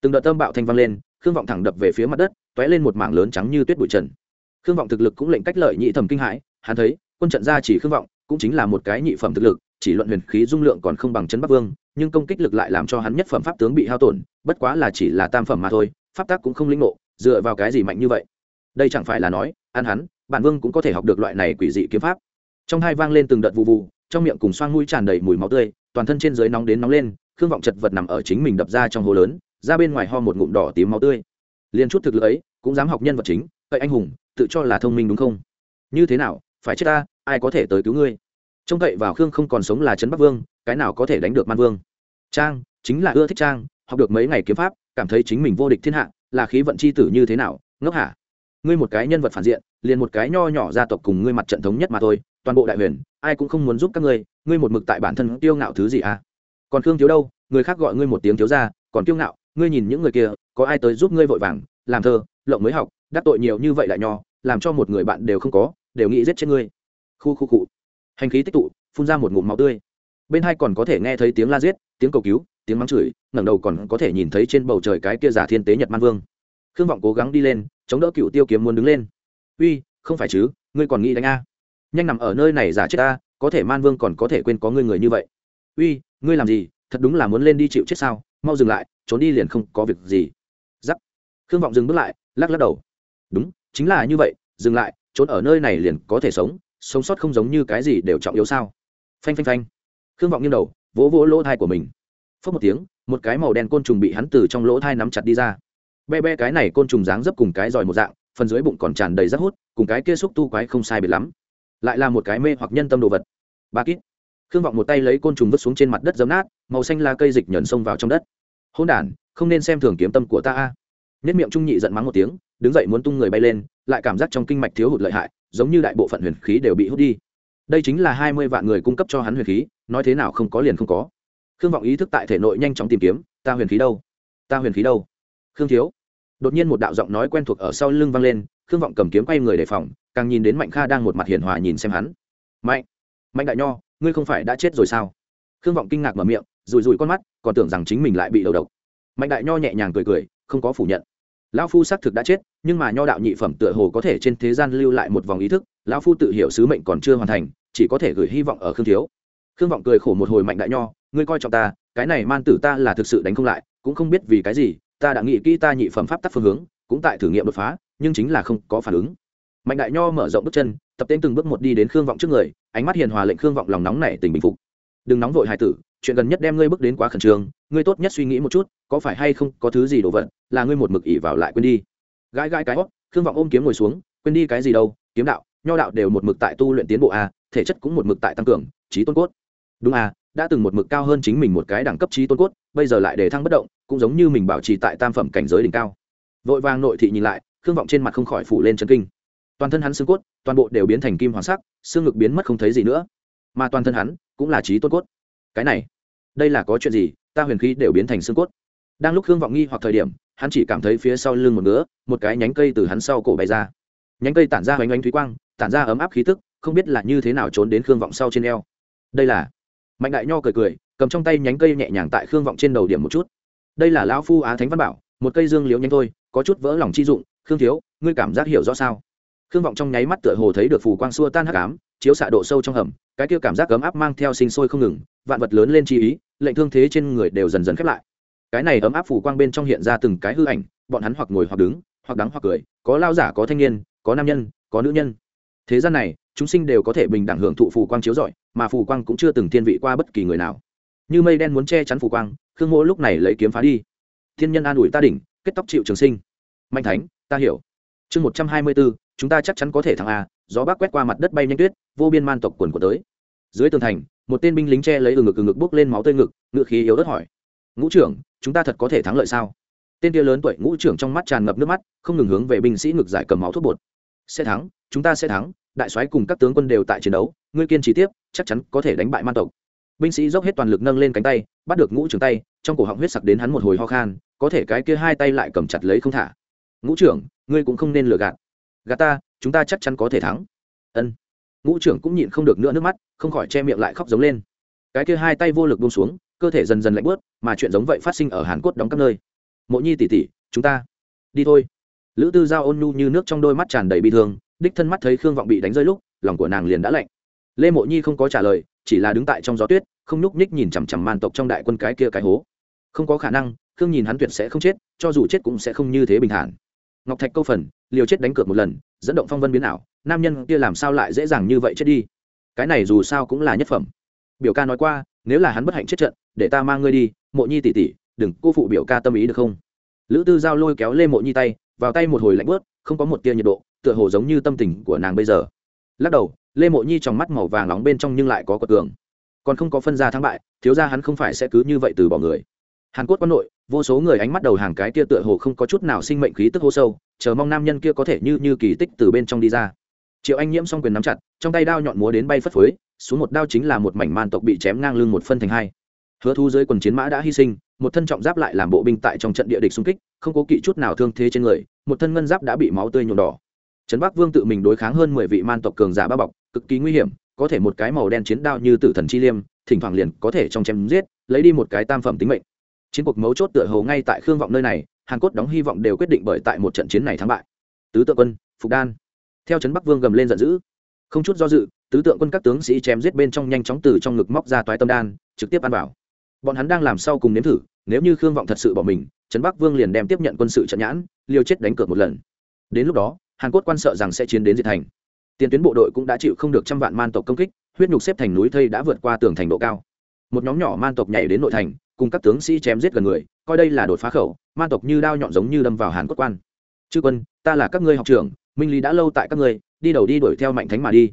Từng đợt tâm bạo thanh vang lên, khương vọng thẳng đập về phía mặt đất t ó é lên một mảng lớn trắng như tuyết bụi trần. Khương vọng thực lực cũng lệnh cách lợi nhị thầm kinh hãi, hắn thấy, quân trận gia chỉ khương vọng cũng chính là một cái nhị phẩm thực lực chỉ luận huyền khí dung lượng còn không bằng chấn bắc vương, nhưng công kích lực lại làm cho hắn nhất phẩm pháp tướng bị hao tổn, bất quá là chỉ là tam phẩm mà thôi, pháp tác cũng không linh ngộ, dựa vào cái gì mạnh như vậy? Đây chẳng phải là nói, ăn hắn, bản vương cũng có thể học được loại này quỷ dị kiếm pháp. Trong hai vang lên từng đợt vụ vụ trong miệng cùng xoang mũi tràn đầy mùi máu tươi, toàn thân trên dưới nóng đến nóng lên, khương vọng chật vật nằm ở chính mình đập ra trong hồ lớn, ra bên ngoài ho một ngụm đỏ tím máu tươi. Liền chút thực lực ấy, cũng dám học nhân vật chính vậy anh hùng, tự cho là thông minh đúng không? Như thế nào? Phải chết ta, ai có thể tới cứu ngươi? Trông cậy vào khương không còn sống là trấn bắc vương, cái nào có thể đánh được man vương? Trang, chính là ưa thích trang, học được mấy ngày kiếm pháp, cảm thấy chính mình vô địch thiên hạ, là khí vận c h i tử như thế nào, ngốc hả? Ngươi một cái nhân vật phản diện, liền một cái nho nhỏ gia tộc cùng ngươi mặt trận thống nhất mà thôi, toàn bộ đại huyền, ai cũng không muốn giúp các ngươi ngươi một mực tại bản thân tiêu ngạo thứ gì à? Còn khương thiếu đâu? Người khác gọi ngươi một tiếng thiếu ra còn tiêu ngạo, ngươi nhìn những người kia, có ai tới giúp ngươi vội vàng, làm thơ, lộng mới học, đắc tội nhiều như vậy lại nho, làm cho một người bạn đều không có, đều nghĩ giết chết ngươi. Khu khu cụ hành khí tích tụ, phun ra một ngụm máu tươi. Bên hai còn có thể nghe thấy tiếng la giết, tiếng cầu cứu, tiếng mắng chửi, ngẩng đầu còn có thể nhìn thấy trên bầu trời cái kia giả thiên tế nhật man vương. Khương vọng cố gắng đi lên, chống đỡ cựu tiêu kiếm muốn đứng lên. Uy, không phải chứ, ngươi còn nghĩ đánh a. Nhanh nằm ở nơi này giả chết ta, có thể man vương còn có thể quên có ngươi người như vậy. Uy, ngươi làm gì, thật đúng là muốn lên đi chịu chết sao, mau dừng lại, trốn đi liền không có việc gì. Giắc khương vọng dừng bước lại, lắc lắc đầu. Đúng, chính là như vậy, dừng lại, trốn ở nơi này liền có thể sống sống sót không giống như cái gì đều trọng yếu sao? Phanh phanh phanh. Khương vọng nghiêng đầu, vỗ vỗ lỗ thai của mình. Phớt một tiếng, một cái màu đen côn trùng bị hắn từ trong lỗ thai nắm chặt đi ra. Be be cái này côn trùng dáng dấp cùng cái giỏi một dạng, phần dưới bụng còn tràn đầy rác hút, cùng cái kia xúc tu quái không sai biệt lắm. Lại là một cái mê hoặc nhân tâm đồ vật. Ba kít. Khương vọng một tay lấy côn trùng vứt xuống trên mặt đất giấm nát, màu xanh la cây dịch nhẫn xông vào trong đất. Hôn đ không nên xem thường kiếm tâm của ta a. Nhất miệng trung nhị giận mắng một tiếng, đứng dậy muốn tung người bay lên, lại cảm giác trong kinh mạch thiếu hụt lợi hại giống như đại bộ phận huyền khí đều bị hút đi. Đây chính là hai mươi vạn người cung cấp cho hắn huyền khí, nói thế nào không có liền không có. Khương vọng ý thức tại thể nội nhanh chóng tìm kiếm, ta huyền khí đâu? Ta huyền khí đâu? Khương thiếu. Đột nhiên một đạo giọng nói quen thuộc ở sau lưng vang lên, khương vọng cầm kiếm quay người đề phòng, càng nhìn đến mạnh kha đang một mặt hiền hòa nhìn xem hắn. Mạnh mạnh đại nho, ngươi không phải đã chết rồi sao? Khương vọng kinh ngạc mở miệng rùi rùi con mắt, còn tưởng rằng chính mình lại bị đầu độc. Mạnh đại nho nhẹ nhàng cười cười, không có phủ nhận lão phu xác thực đã chết, nhưng mà nho đạo nhị phẩm tựa hồ có thể trên thế gian lưu lại một vòng ý thức, lão phu tự hiểu sứ mệnh còn chưa hoàn thành, chỉ có thể gửi hy vọng ở khương thiếu. Khương vọng cười khổ một hồi mạnh đại nho, ngươi coi trọng ta, cái này man tử ta là thực sự đánh không lại, cũng không biết vì cái gì, ta đã nghĩ kỹ ta nhị phẩm pháp tắc phương hướng, cũng tại thử nghiệm đột phá, nhưng chính là không có phản ứng. Mạnh đại nho mở rộng bước chân, tập tên từng bước một đi đến khương vọng trước người, ánh mắt hiền hòa lệnh khương vọng lòng nóng này tình bình phục. Đừng nóng vội hài tử, chuyện gần nhất đem ngươi bước đến quá khẩn trương ngươi tốt nhất suy nghĩ một chút, có phải hay không có thứ gì đồ vật là ngươi một mực ỉ vào lại quên đi? Gãi gãi cái hót, khương vọng ôm kiếm ngồi xuống, quên đi cái gì đâu, kiếm đạo, nho đạo đều một mực tại tu luyện tiến bộ a thể chất cũng một mực tại tăng cường, trí tôn cốt. Đúng à đã từng một mực cao hơn chính mình một cái đẳng cấp trí tôn cốt, bây giờ lại để thăng bất động, cũng giống như mình bảo trì tại tam phẩm cảnh giới đỉnh cao. Vội vàng nội thị nhìn lại, khương vọng trên mặt không khỏi phủ lên chân kinh. Toàn thân hắn xương cốt, toàn bộ đều biến thành kim hoàng sắc, xương ngực biến mất không thấy gì nữa. Mà toàn thân hắn cũng là trí tôn cốt. Cái này, đây là có chuyện gì? Ta huyền khí đều biến thành xương cốt. Đang lúc khương vọng nghi hoặc thời điểm, hắn chỉ cảm thấy phía sau lưng một ngứa, một cái nhánh cây từ hắn sau cổ bay ra. Nhánh cây tản ra hoành oanh thúy quang, tản ra ấm áp khí tức, không biết là như thế nào trốn đến khương vọng sau trên eo. Đây là, mạnh đại nho cười cười, cầm trong tay nhánh cây nhẹ nhàng tại khương vọng trên đầu điểm một chút. Đây là lão phu á thánh văn bảo, một cây dương liễu nhanh thôi, có chút vỡ lòng chi dụng, khương thiếu, ngươi cảm giác hiểu rõ sao? Khương vọng trong nháy mắt tựa hồ thấy được phù quang xua tan hắc ám, chiếu xạ độ sâu trong hầm, cái kia cảm giác ấm áp mang theo sinh sôi không ngừng, vạn vật lớn lên chi ý lệnh thương thế trên người đều dần dần khép lại. Cái này ấm áp phù quang bên trong hiện ra từng cái hư ảnh, bọn hắn hoặc ngồi hoặc đứng, hoặc đắng hoặc cười, có lao giả, có thanh niên, có nam nhân, có nữ nhân. Thế gian này, chúng sinh đều có thể bình đẳng hưởng thụ phù quang chiếu rọi, mà phù quang cũng chưa từng thiên vị qua bất kỳ người nào. Như mây đen muốn che chắn phù quang, khương mỗ lúc này lấy kiếm phá đi. Thiên nhân an ủi ta đỉnh, kết tóc chịu trường sinh. Mạnh thánh, ta hiểu. Chương một trăm hai mươi bốn chúng ta chắc chắn có thể thắng a, gió bác quét qua mặt đất bay nhanh tuyết, vô biên man tộc quần của tới. Dưới tường thành một tên binh lính che lấy từ ngực từ ngực bốc lên máu tươi ngực, ngựa khí yếu đất hỏi. Ngũ trưởng, chúng ta thật có thể thắng lợi sao? Tên kia lớn tuổi ngũ trưởng trong mắt tràn ngập nước mắt, không ngừng hướng về binh sĩ ngực giải cầm máu thuốc bột. Sẽ thắng, chúng ta sẽ thắng, đại soái cùng các tướng quân đều tại chiến đấu, ngươi kiên trì tiếp, chắc chắn có thể đánh bại man tộc. Binh sĩ dốc hết toàn lực nâng lên cánh tay, bắt được ngũ trưởng tay, trong cổ họng huyết sặc đến hắn một hồi ho khan, có thể cái kia hai tay lại cầm chặt lấy không thả. Ngũ trưởng, ngươi cũng không nên lừa gạt. Gạt ta, chúng ta chắc chắn có thể thắng. Ân ngũ trưởng cũng nhịn không được nữa nước mắt, không khỏi che miệng lại khóc giống lên. Cái kia hai tay vô lực buông xuống, cơ thể dần dần lạnh bớt, mà chuyện giống vậy phát sinh ở hàn quốc đóng các nơi. Mộ nhi tỉ tỉ chúng ta đi thôi. Lữ tư giao ôn nhu như nước trong đôi mắt tràn đầy bi thương, đích thân mắt thấy khương vọng bị đánh rơi lúc, lòng của nàng liền đã lạnh. Lê mộ nhi không có trả lời, chỉ là đứng tại trong gió tuyết, không nhúc nhích nhìn chằm chằm man tộc trong đại quân cái kia cái hố. Không có khả năng, khương nhìn hắn tuyệt sẽ không chết, cho dù chết cũng sẽ không như thế bình thản. Ngọc thạch câu phần, liều chết đánh cược một lần, dẫn động phong vân biến ảo nam nhân kia làm sao lại dễ dàng như vậy chết đi? Cái này dù sao cũng là nhất phẩm. Biểu ca nói qua, nếu là hắn bất hạnh chết trận, để ta mang ngươi đi, mộ nhi tỉ tỉ đừng, cô phụ biểu ca tâm ý được không? Lữ tư giao lôi kéo lê mộ nhi tay, vào tay một hồi lạnh bớt, không có một tia nhiệt độ, tựa hồ giống như tâm tình của nàng bây giờ. Lắc đầu, lê mộ nhi trong mắt màu vàng nóng bên trong nhưng lại có quật cường. Còn không có phân ra thắng bại, thiếu ra hắn không phải sẽ cứ như vậy từ bỏ người. Hàn quốc quân nội, vô số người ánh mắt đầu hàng cái kia tựa hồ không có chút nào sinh mệnh khí tức hô sâu, chờ mong nam nhân kia có thể như như kỳ tích từ bên trong đi ra triệu anh nhiễm xong quyền nắm chặt, trong tay đao nhọn múa đến bay phất phới, xuống một đao chính là một mảnh man tộc bị chém ngang lưng một phân thành hai. Hứa thu dưới quần chiến mã đã hy sinh, một thân trọng giáp lại làm bộ binh tại trong trận địa địch xung kích, không có kỵ chút nào thương thế trên người, một thân ngân giáp đã bị máu tươi nhuộm đỏ. Trấn bắc vương tự mình đối kháng hơn mười vị man tộc cường giả ba bọc, cực kỳ nguy hiểm, có thể một cái màu đen chiến đao như tử thần chi liêm, thỉnh thoảng liền có thể trong chém giết, lấy đi một cái tam phẩm tính mệnh. Chiến cuộc mấu chốt tựa hồ ngay tại khương vọng nơi này, hàn cốt đóng hy vọng đều quyết định bởi tại một trận chiến này thắng bại. Tứ Tự quân, phục đan theo trấn bắc vương gầm lên giận dữ. Không chút do dự, tứ tượng quân các tướng sĩ chém giết bên trong nhanh chóng từ trong ngực móc ra toái tâm đan, trực tiếp ăn vào. Bọn hắn đang làm sau cùng nếm thử, nếu như khương vọng thật sự bỏ mình, trấn bắc vương liền đem tiếp nhận quân sự trận nhãn, liều chết đánh cược một lần. Đến lúc đó, hàn quốc quan sợ rằng sẽ chiến đến diệt thành. Tiền tuyến bộ đội cũng đã chịu không được trăm vạn man tộc công kích, huyết nhục xếp thành núi thây đã vượt qua tường thành độ cao. Một nhóm nhỏ man tộc nhảy đến nội thành, cùng các tướng sĩ chém giết gần người, coi đây là đột phá khẩu, man tộc như đao nhọn giống như đâm vào hàn quốc quan. Chư quân, ta là các ngươi học trưởng minh lý đã lâu tại các ngươi, đi đầu đi đuổi theo mạnh thánh mà đi.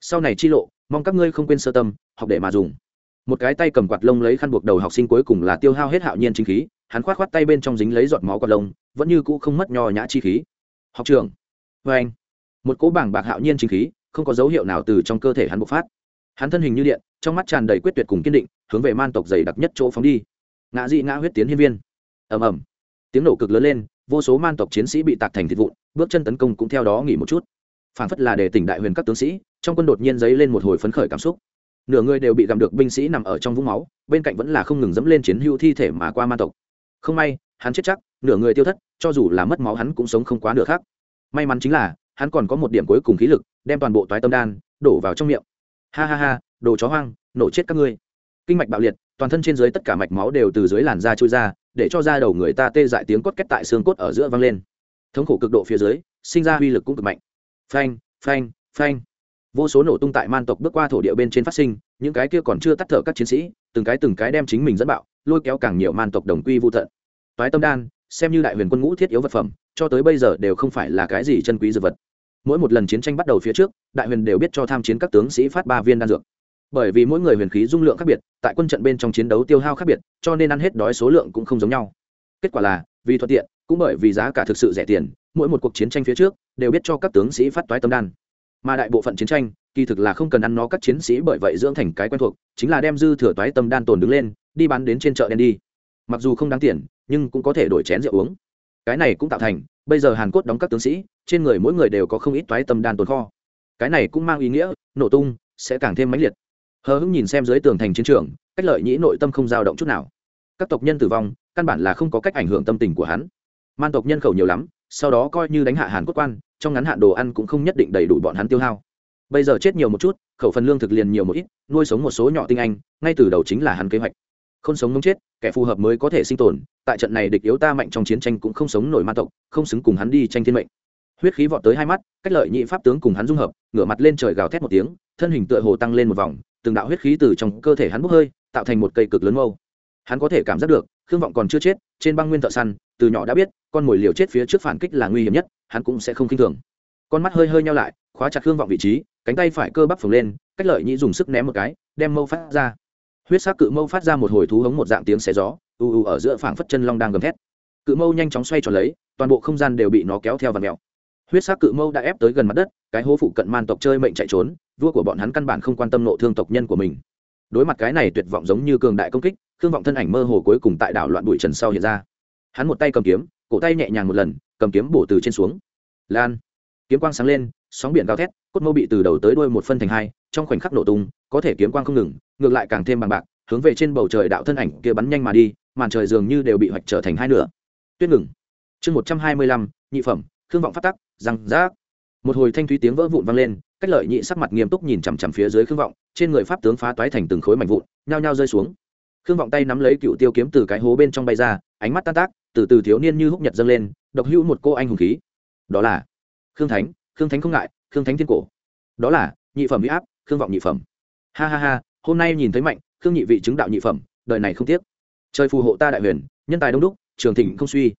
Sau này chi lộ, mong các ngươi không quên sơ tâm, học để mà dùng. Một cái tay cầm quạt lông lấy khăn buộc đầu học sinh cuối cùng là tiêu hao hết hạo nhiên chính khí, hắn khoát khoát tay bên trong dính lấy giọt máu quạt lông, vẫn như cũ không mất nho nhã chi khí. Học trưởng vê anh. Một cỗ bảng bạc hạo nhiên chính khí, không có dấu hiệu nào từ trong cơ thể hắn bộc phát. Hắn thân hình như điện, trong mắt tràn đầy quyết tuyệt cùng kiên định, hướng về man tộc dày đặc nhất chỗ phóng đi. Ngã dị ngã huyết tiến hiên viên. Ầm ầm. Tiếng nổ cực lớn lên vô số man tộc chiến sĩ bị tạc thành thịt vụn, bước chân tấn công cũng theo đó nghỉ một chút. Phản phất là để tỉnh đại huyền các tướng sĩ, trong quân đột nhiên dấy lên một hồi phấn khởi cảm xúc. Nửa người đều bị gặm được binh sĩ nằm ở trong vũng máu, bên cạnh vẫn là không ngừng dẫm lên chiến hưu thi thể mà qua man tộc. Không may, hắn chết chắc, nửa người tiêu thất, cho dù là mất máu hắn cũng sống không quá nửa khác may mắn chính là, hắn còn có một điểm cuối cùng khí lực, đem toàn bộ toái tâm đan, đổ vào trong miệng. Ha ha ha, đồ chó hoang, nổ chết các ngươi. Kinh mạch bạo liệt, toàn thân trên dưới tất cả mạch máu đều từ dưới làn da trôi ra để cho da đầu người ta tê dại tiếng cốt kết tại xương cốt ở giữa vang lên. Thống khổ cực độ phía dưới, sinh ra uy lực cũng cực mạnh. Phanh phanh phanh. Vô số nổ tung tại man tộc bước qua thổ địa bên trên phát sinh, những cái kia còn chưa tắt thở các chiến sĩ, từng cái từng cái đem chính mình dẫn bạo, lôi kéo càng nhiều man tộc đồng quy vô tận. Toái tâm đan, xem như đại huyền quân ngũ thiết yếu vật phẩm, cho tới bây giờ đều không phải là cái gì chân quý dược vật. Mỗi một lần chiến tranh bắt đầu phía trước, đại huyền đều biết cho tham chiến các tướng sĩ phát ba viên đan dược bởi vì mỗi người huyền khí dung lượng khác biệt, tại quân trận bên trong chiến đấu tiêu hao khác biệt, cho nên ăn hết đói số lượng cũng không giống nhau. Kết quả là, vì thuận tiện, cũng bởi vì giá cả thực sự rẻ tiền, mỗi một cuộc chiến tranh phía trước đều biết cho các tướng sĩ phát toái tâm đan. Mà đại bộ phận chiến tranh, kỳ thực là không cần ăn nó các chiến sĩ bởi vậy dưỡng thành cái quen thuộc, chính là đem dư thừa toái tâm đan tồn đứng lên, đi bán đến trên chợ đen đi. Mặc dù không đáng tiền, nhưng cũng có thể đổi chén rượu uống. Cái này cũng tạo thành, bây giờ hàn cốt đóng các tướng sĩ, trên người mỗi người đều có không ít toái tâm đan tồn kho. Cái này cũng mang ý nghĩa, nổ tung, sẽ càng thêm mãnh liệt hờ hững nhìn xem dưới tường thành chiến trường, cách lợi nhĩ nội tâm không dao động chút nào. Các tộc nhân tử vong, căn bản là không có cách ảnh hưởng tâm tình của hắn. Man tộc nhân khẩu nhiều lắm, sau đó coi như đánh hạ hàn quốc quan, trong ngắn hạn đồ ăn cũng không nhất định đầy đủ bọn hắn tiêu hao. Bây giờ chết nhiều một chút, khẩu phần lương thực liền nhiều một ít, nuôi sống một số nhỏ tinh anh, ngay từ đầu chính là hắn kế hoạch. Không sống mống chết, kẻ phù hợp mới có thể sinh tồn, tại trận này địch yếu ta mạnh trong chiến tranh cũng không sống nổi man tộc, không xứng cùng hắn đi tranh thiên mệnh. Huyết khí vọt tới hai mắt, cách lợi nhị pháp tướng cùng hắn dung hợp, ngửa mặt lên trời gào thét một tiếng, thân hình tựa hồ tăng lên một vòng từng đạo huyết khí từ trong cơ thể hắn bốc hơi, tạo thành một cây cực lớn mâu. Hắn có thể cảm giác được, khương vọng còn chưa chết, trên băng nguyên thợ săn, từ nhỏ đã biết, con mồi liều chết phía trước phản kích là nguy hiểm nhất, hắn cũng sẽ không k i n h thường. Con mắt hơi hơi nhau lại, khóa chặt khương vọng vị trí, cánh tay phải cơ bắp phồng lên, cách lợi nhĩ dùng sức ném một cái, đem mâu phát ra. Huyết sắc cự mâu phát ra một hồi thú hống một dạng tiếng xé gió, u u ở giữa phảng phất chân long đang gầm thét. Cự mâu nhanh chóng xoay tròn lấy, toàn bộ không gian đều bị nó kéo theo và mèo. Huyết sắc cự mâu đã ép tới gần mặt đất, cái hố phụ cận man tộc chơi mệnh chạy trốn vua của bọn hắn căn bản không quan tâm nộ thương tộc nhân của mình. Đối mặt cái này tuyệt vọng giống như cường đại công kích thương vọng thân ảnh mơ hồ cuối cùng tại đảo loạn bụi trần sau hiện ra. Hắn một tay cầm kiếm, cổ tay nhẹ nhàng một lần, cầm kiếm bổ từ trên xuống. Lan, kiếm quang sáng lên, sóng biển gào thét, cốt mâu bị từ đầu tới đuôi một phân thành hai, trong khoảnh khắc nổ tung, có thể kiếm quang không ngừng, ngược lại càng thêm bằng bạc, hướng về trên bầu trời đạo thân ảnh kia bắn nhanh mà đi, màn trời dường như đều bị hoạch trở thành hai nửa. Tuyết ngừng. Chương một trăm hai mươi lăm, nhị phẩm thương vọng phát tắc, răng rác một hồi thanh thúy tiếng vỡ vụn vang lên, cách lợi nhị sắc mặt nghiêm túc nhìn chằm chằm phía dưới khương vọng, trên người pháp tướng phá toái thành từng khối mảnh vụn, nhao nhao rơi xuống. Khương vọng tay nắm lấy cựu tiêu kiếm từ cái hố bên trong bay ra, ánh mắt tan tác, từ từ thiếu niên như húc nhật dâng lên, độc hữu một cô anh hùng khí. Đó là khương thánh khương thánh không ngại, khương thánh thiên cổ. Đó là nhị phẩm huy áp, khương vọng nhị phẩm. Ha ha ha, hôm nay nhìn thấy mạnh, khương nhị vị chứng đạo nhị phẩm, đời này không tiếc. Trời phù hộ ta đại huyền, nhân tài đông đúc, trường thịnh không suy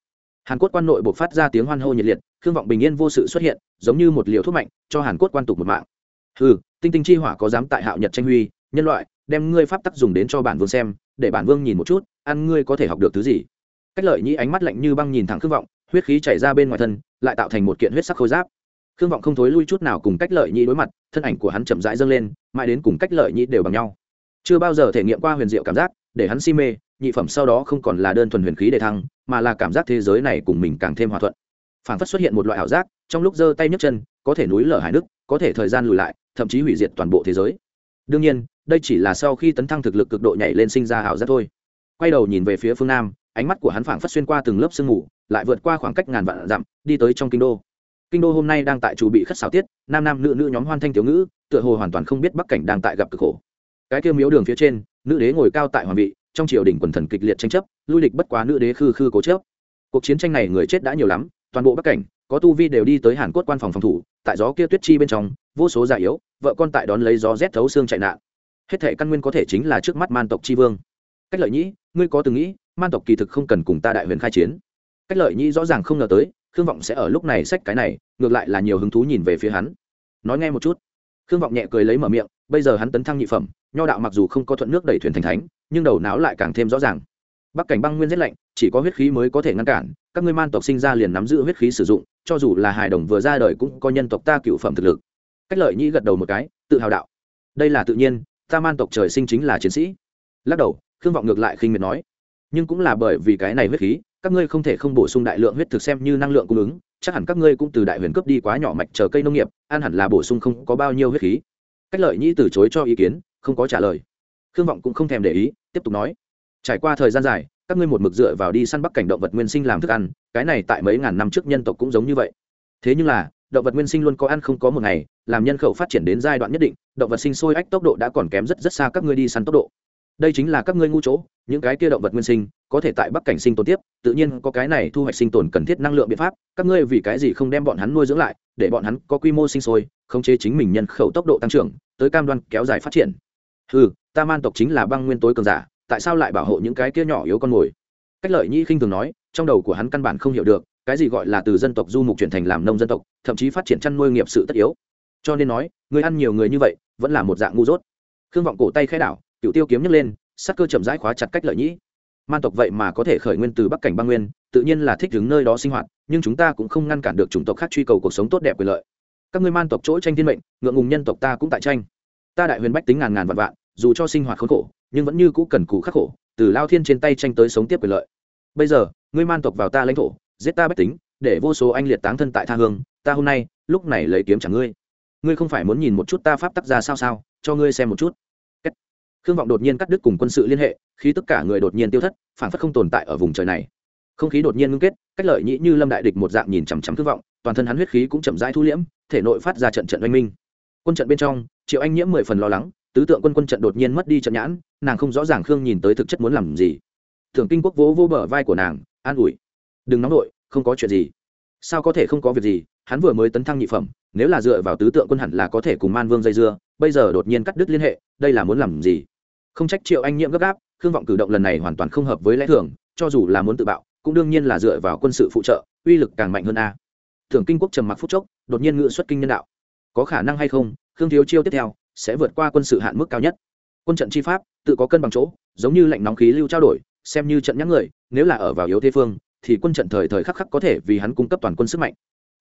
hàn quốc quan nội buộc phát ra tiếng hoan hô nhiệt liệt, khương vọng bình yên vô sự xuất hiện, giống như một liều thuốc mạnh, cho hàn quốc quan tục một mạng. Ừ tinh tinh chi hỏa có dám tại hạo nhật tranh huy, nhân loại, đem ngươi pháp tắc dùng đến cho bản vương xem, để bản vương nhìn một chút, ăn ngươi có thể học được thứ gì. Cách lợi nhĩ ánh mắt lạnh như băng nhìn thẳng khương vọng, huyết khí chảy ra bên ngoài thân, lại tạo thành một kiện huyết sắc khôi giáp. Khương vọng không thối lui chút nào cùng cách lợi nhĩ đối mặt, thân ảnh của hắn chậm rãi dâng lên, mãi đến cùng cách lợi nhĩ đều bằng nhau. Chưa bao giờ thể nghiệm qua huyền diệu cảm giác để hắn si mê, nhị phẩm sau đó không còn là đơn thuần huyền khí để thăng, mà là cảm giác thế giới này cùng mình càng thêm hòa thuận. Phản phất xuất hiện một loại ảo giác, trong lúc giơ tay nhấc chân, có thể núi lở hải nước có thể thời gian lùi lại, thậm chí hủy diệt toàn bộ thế giới. Đương nhiên, đây chỉ là sau khi tấn thăng thực lực cực độ nhảy lên sinh ra ảo giác thôi. Quay đầu nhìn về phía phương nam, ánh mắt của hắn phảng phất xuyên qua từng lớp sương mù, lại vượt qua khoảng cách ngàn vạn dặm, đi tới trong kinh đô. Kinh đô hôm nay đang tại chủ bị khất xảo tiết, nam nam nữ nữ nhóm hoan thanh thiếu ngữ, tựa hồ hoàn toàn không biết bắc cảnh đang tại gặp cực khổ. Cái kêu miếu đường phía trên nữ đế ngồi cao tại hoàng vị, trong triều đình quần thần kịch liệt tranh chấp, lui lịch bất quá nữ đế khư khư cố chấp. Cuộc chiến tranh này người chết đã nhiều lắm, toàn bộ bắc cảnh, có tu vi đều đi tới hàn quốc quan phòng phòng thủ, tại gió kia tuyết chi bên trong, vô số già yếu, vợ con tại đón lấy gió rét thấu xương chạy nạn. Hết thể căn nguyên có thể chính là trước mắt man tộc chi vương. Cách lợi nhĩ, ngươi có từng nghĩ, man tộc kỳ thực không cần cùng ta đại huyền khai chiến. Cách lợi nhĩ rõ ràng không ngờ tới, khương vọng sẽ ở lúc này xách cái này, ngược lại là nhiều hứng thú nhìn về phía hắn. Nói nghe một chút. Khương vọng nhẹ cười lấy mở miệng bây giờ hắn tấn thăng nhị phẩm, nho đạo mặc dù không có thuận nước đẩy thuyền thành thánh, nhưng đầu não lại càng thêm rõ ràng. Bắc cảnh băng nguyên rét lạnh, chỉ có huyết khí mới có thể ngăn cản, các ngươi man tộc sinh ra liền nắm giữ huyết khí sử dụng, cho dù là hài đồng vừa ra đời cũng có nhân tộc ta cựu phẩm thực lực. Cách lợi nhĩ gật đầu một cái, tự hào đạo. Đây là tự nhiên, ta man tộc trời sinh chính là chiến sĩ. Lắc đầu, khương vọng ngược lại khinh miệt nói. Nhưng cũng là bởi vì cái này huyết khí, các ngươi không thể không bổ sung đại lượng huyết thực xem như năng lượng cung ứng, chắc hẳn các ngươi cũng từ đại huyền cướp đi quá nhỏ mạch chờ cây nông nghiệp ăn hẳn là bổ sung không có bao nhiêu huyết khí cách lợi nhĩ từ chối cho ý kiến, không có trả lời. Khương vọng cũng không thèm để ý, tiếp tục nói. Trải qua thời gian dài, các ngươi một mực dựa vào đi săn bắt cảnh động vật nguyên sinh làm thức ăn, cái này tại mấy ngàn năm trước nhân tộc cũng giống như vậy. Thế nhưng là, động vật nguyên sinh luôn có ăn không có một ngày, làm nhân khẩu phát triển đến giai đoạn nhất định, động vật sinh sôi ách tốc độ đã còn kém rất rất xa các ngươi đi săn tốc độ. Đây chính là các ngươi ngu chỗ, những cái kia động vật nguyên sinh có thể tại bắc cảnh sinh tồn tiếp, tự nhiên có cái này thu hoạch sinh tồn cần thiết năng lượng biện pháp, các ngươi vì cái gì không đem bọn hắn nuôi dưỡng lại, để bọn hắn có quy mô sinh sôi, khống chế chính mình nhân khẩu tốc độ tăng trưởng, tới cam đoan kéo dài phát triển. Ừ ta man tộc chính là băng nguyên tối cường giả, tại sao lại bảo hộ những cái kia nhỏ yếu con mồi? Cách lợi nhĩ khinh thường nói, trong đầu của hắn căn bản không hiểu được, cái gì gọi là từ dân tộc du mục chuyển thành làm nông dân tộc, thậm chí phát triển chăn nuôi nghiệp sự tất yếu. Cho nên nói, người ăn nhiều người như vậy, vẫn là một dạng ngu dốt. Khương vọng cổ tay khai đảo cựu tiêu kiếm nhấc lên, sắc cơ chậm rãi khóa chặt cách lợi nhĩ man tộc vậy mà có thể khởi nguyên từ bắc cảnh băng nguyên, tự nhiên là thích đứng nơi đó sinh hoạt, nhưng chúng ta cũng không ngăn cản được chủng tộc khác truy cầu cuộc sống tốt đẹp quyền lợi. Các ngươi man tộc chỗ tranh thiên mệnh, ngượng ngùng nhân tộc ta cũng tại tranh. Ta đại huyền bách tính ngàn ngàn vạn vạn, dù cho sinh hoạt khốn khổ, nhưng vẫn như cũ cần cù khắc khổ, từ lao thiên trên tay tranh tới sống tiếp quyền lợi. Bây giờ, ngươi man tộc vào ta lãnh thổ, giết ta bách tính, để vô số anh liệt táng thân tại tha hương, ta hôm nay, lúc này lấy kiếm chẳng ngươi. Ngươi không phải muốn nhìn một chút ta pháp tắc ra sao sao, cho ngươi xem một chút khương vọng đột nhiên cắt đứt cùng quân sự liên hệ khi tất cả người đột nhiên tiêu thất phản phất không tồn tại ở vùng trời này. Không khí đột nhiên ngưng kết, cách lợi nhĩ như lâm đại địch một dạng nhìn chằm chằm khương vọng, toàn thân hắn huyết khí cũng chậm rãi thu liễm, thể nội phát ra trận trận oanh minh. Quân trận bên trong, triệu anh nhiễm mười phần lo lắng, tứ tượng quân quân trận đột nhiên mất đi trận nhãn, nàng không rõ ràng khương nhìn tới thực chất muốn làm gì. Thường kinh quốc vỗ vô bờ vai của nàng, an ủi. Đừng nóng nổi không có chuyện gì. Sao có thể không có việc gì hắn vừa mới tấn thăng nhị phẩm, nếu là dựa vào tứ tượng quân hẳn là có thể cùng man vương dây dưa, bây giờ đột nhiên cắt đứt liên hệ, đây là muốn làm gì? Không trách triệu anh nhiễm gấp gáp, khương vọng cử động lần này hoàn toàn không hợp với lẽ thường, cho dù là muốn tự bạo, cũng đương nhiên là dựa vào quân sự phụ trợ, uy lực càng mạnh hơn a. Thường kinh quốc trầm mặc phúc chốc, đột nhiên ngự xuất kinh nhân đạo. Có khả năng hay không, khương thiếu chiêu tiếp theo, sẽ vượt qua quân sự hạn mức cao nhất. Quân trận chi pháp, tự có cân bằng chỗ, giống như lạnh nóng khí lưu trao đổi, xem như trận nhắc người, nếu là ở vào yếu thế phương, thì quân trận thời thời khắc khắc có thể vì hắn cung cấp toàn quân sức mạnh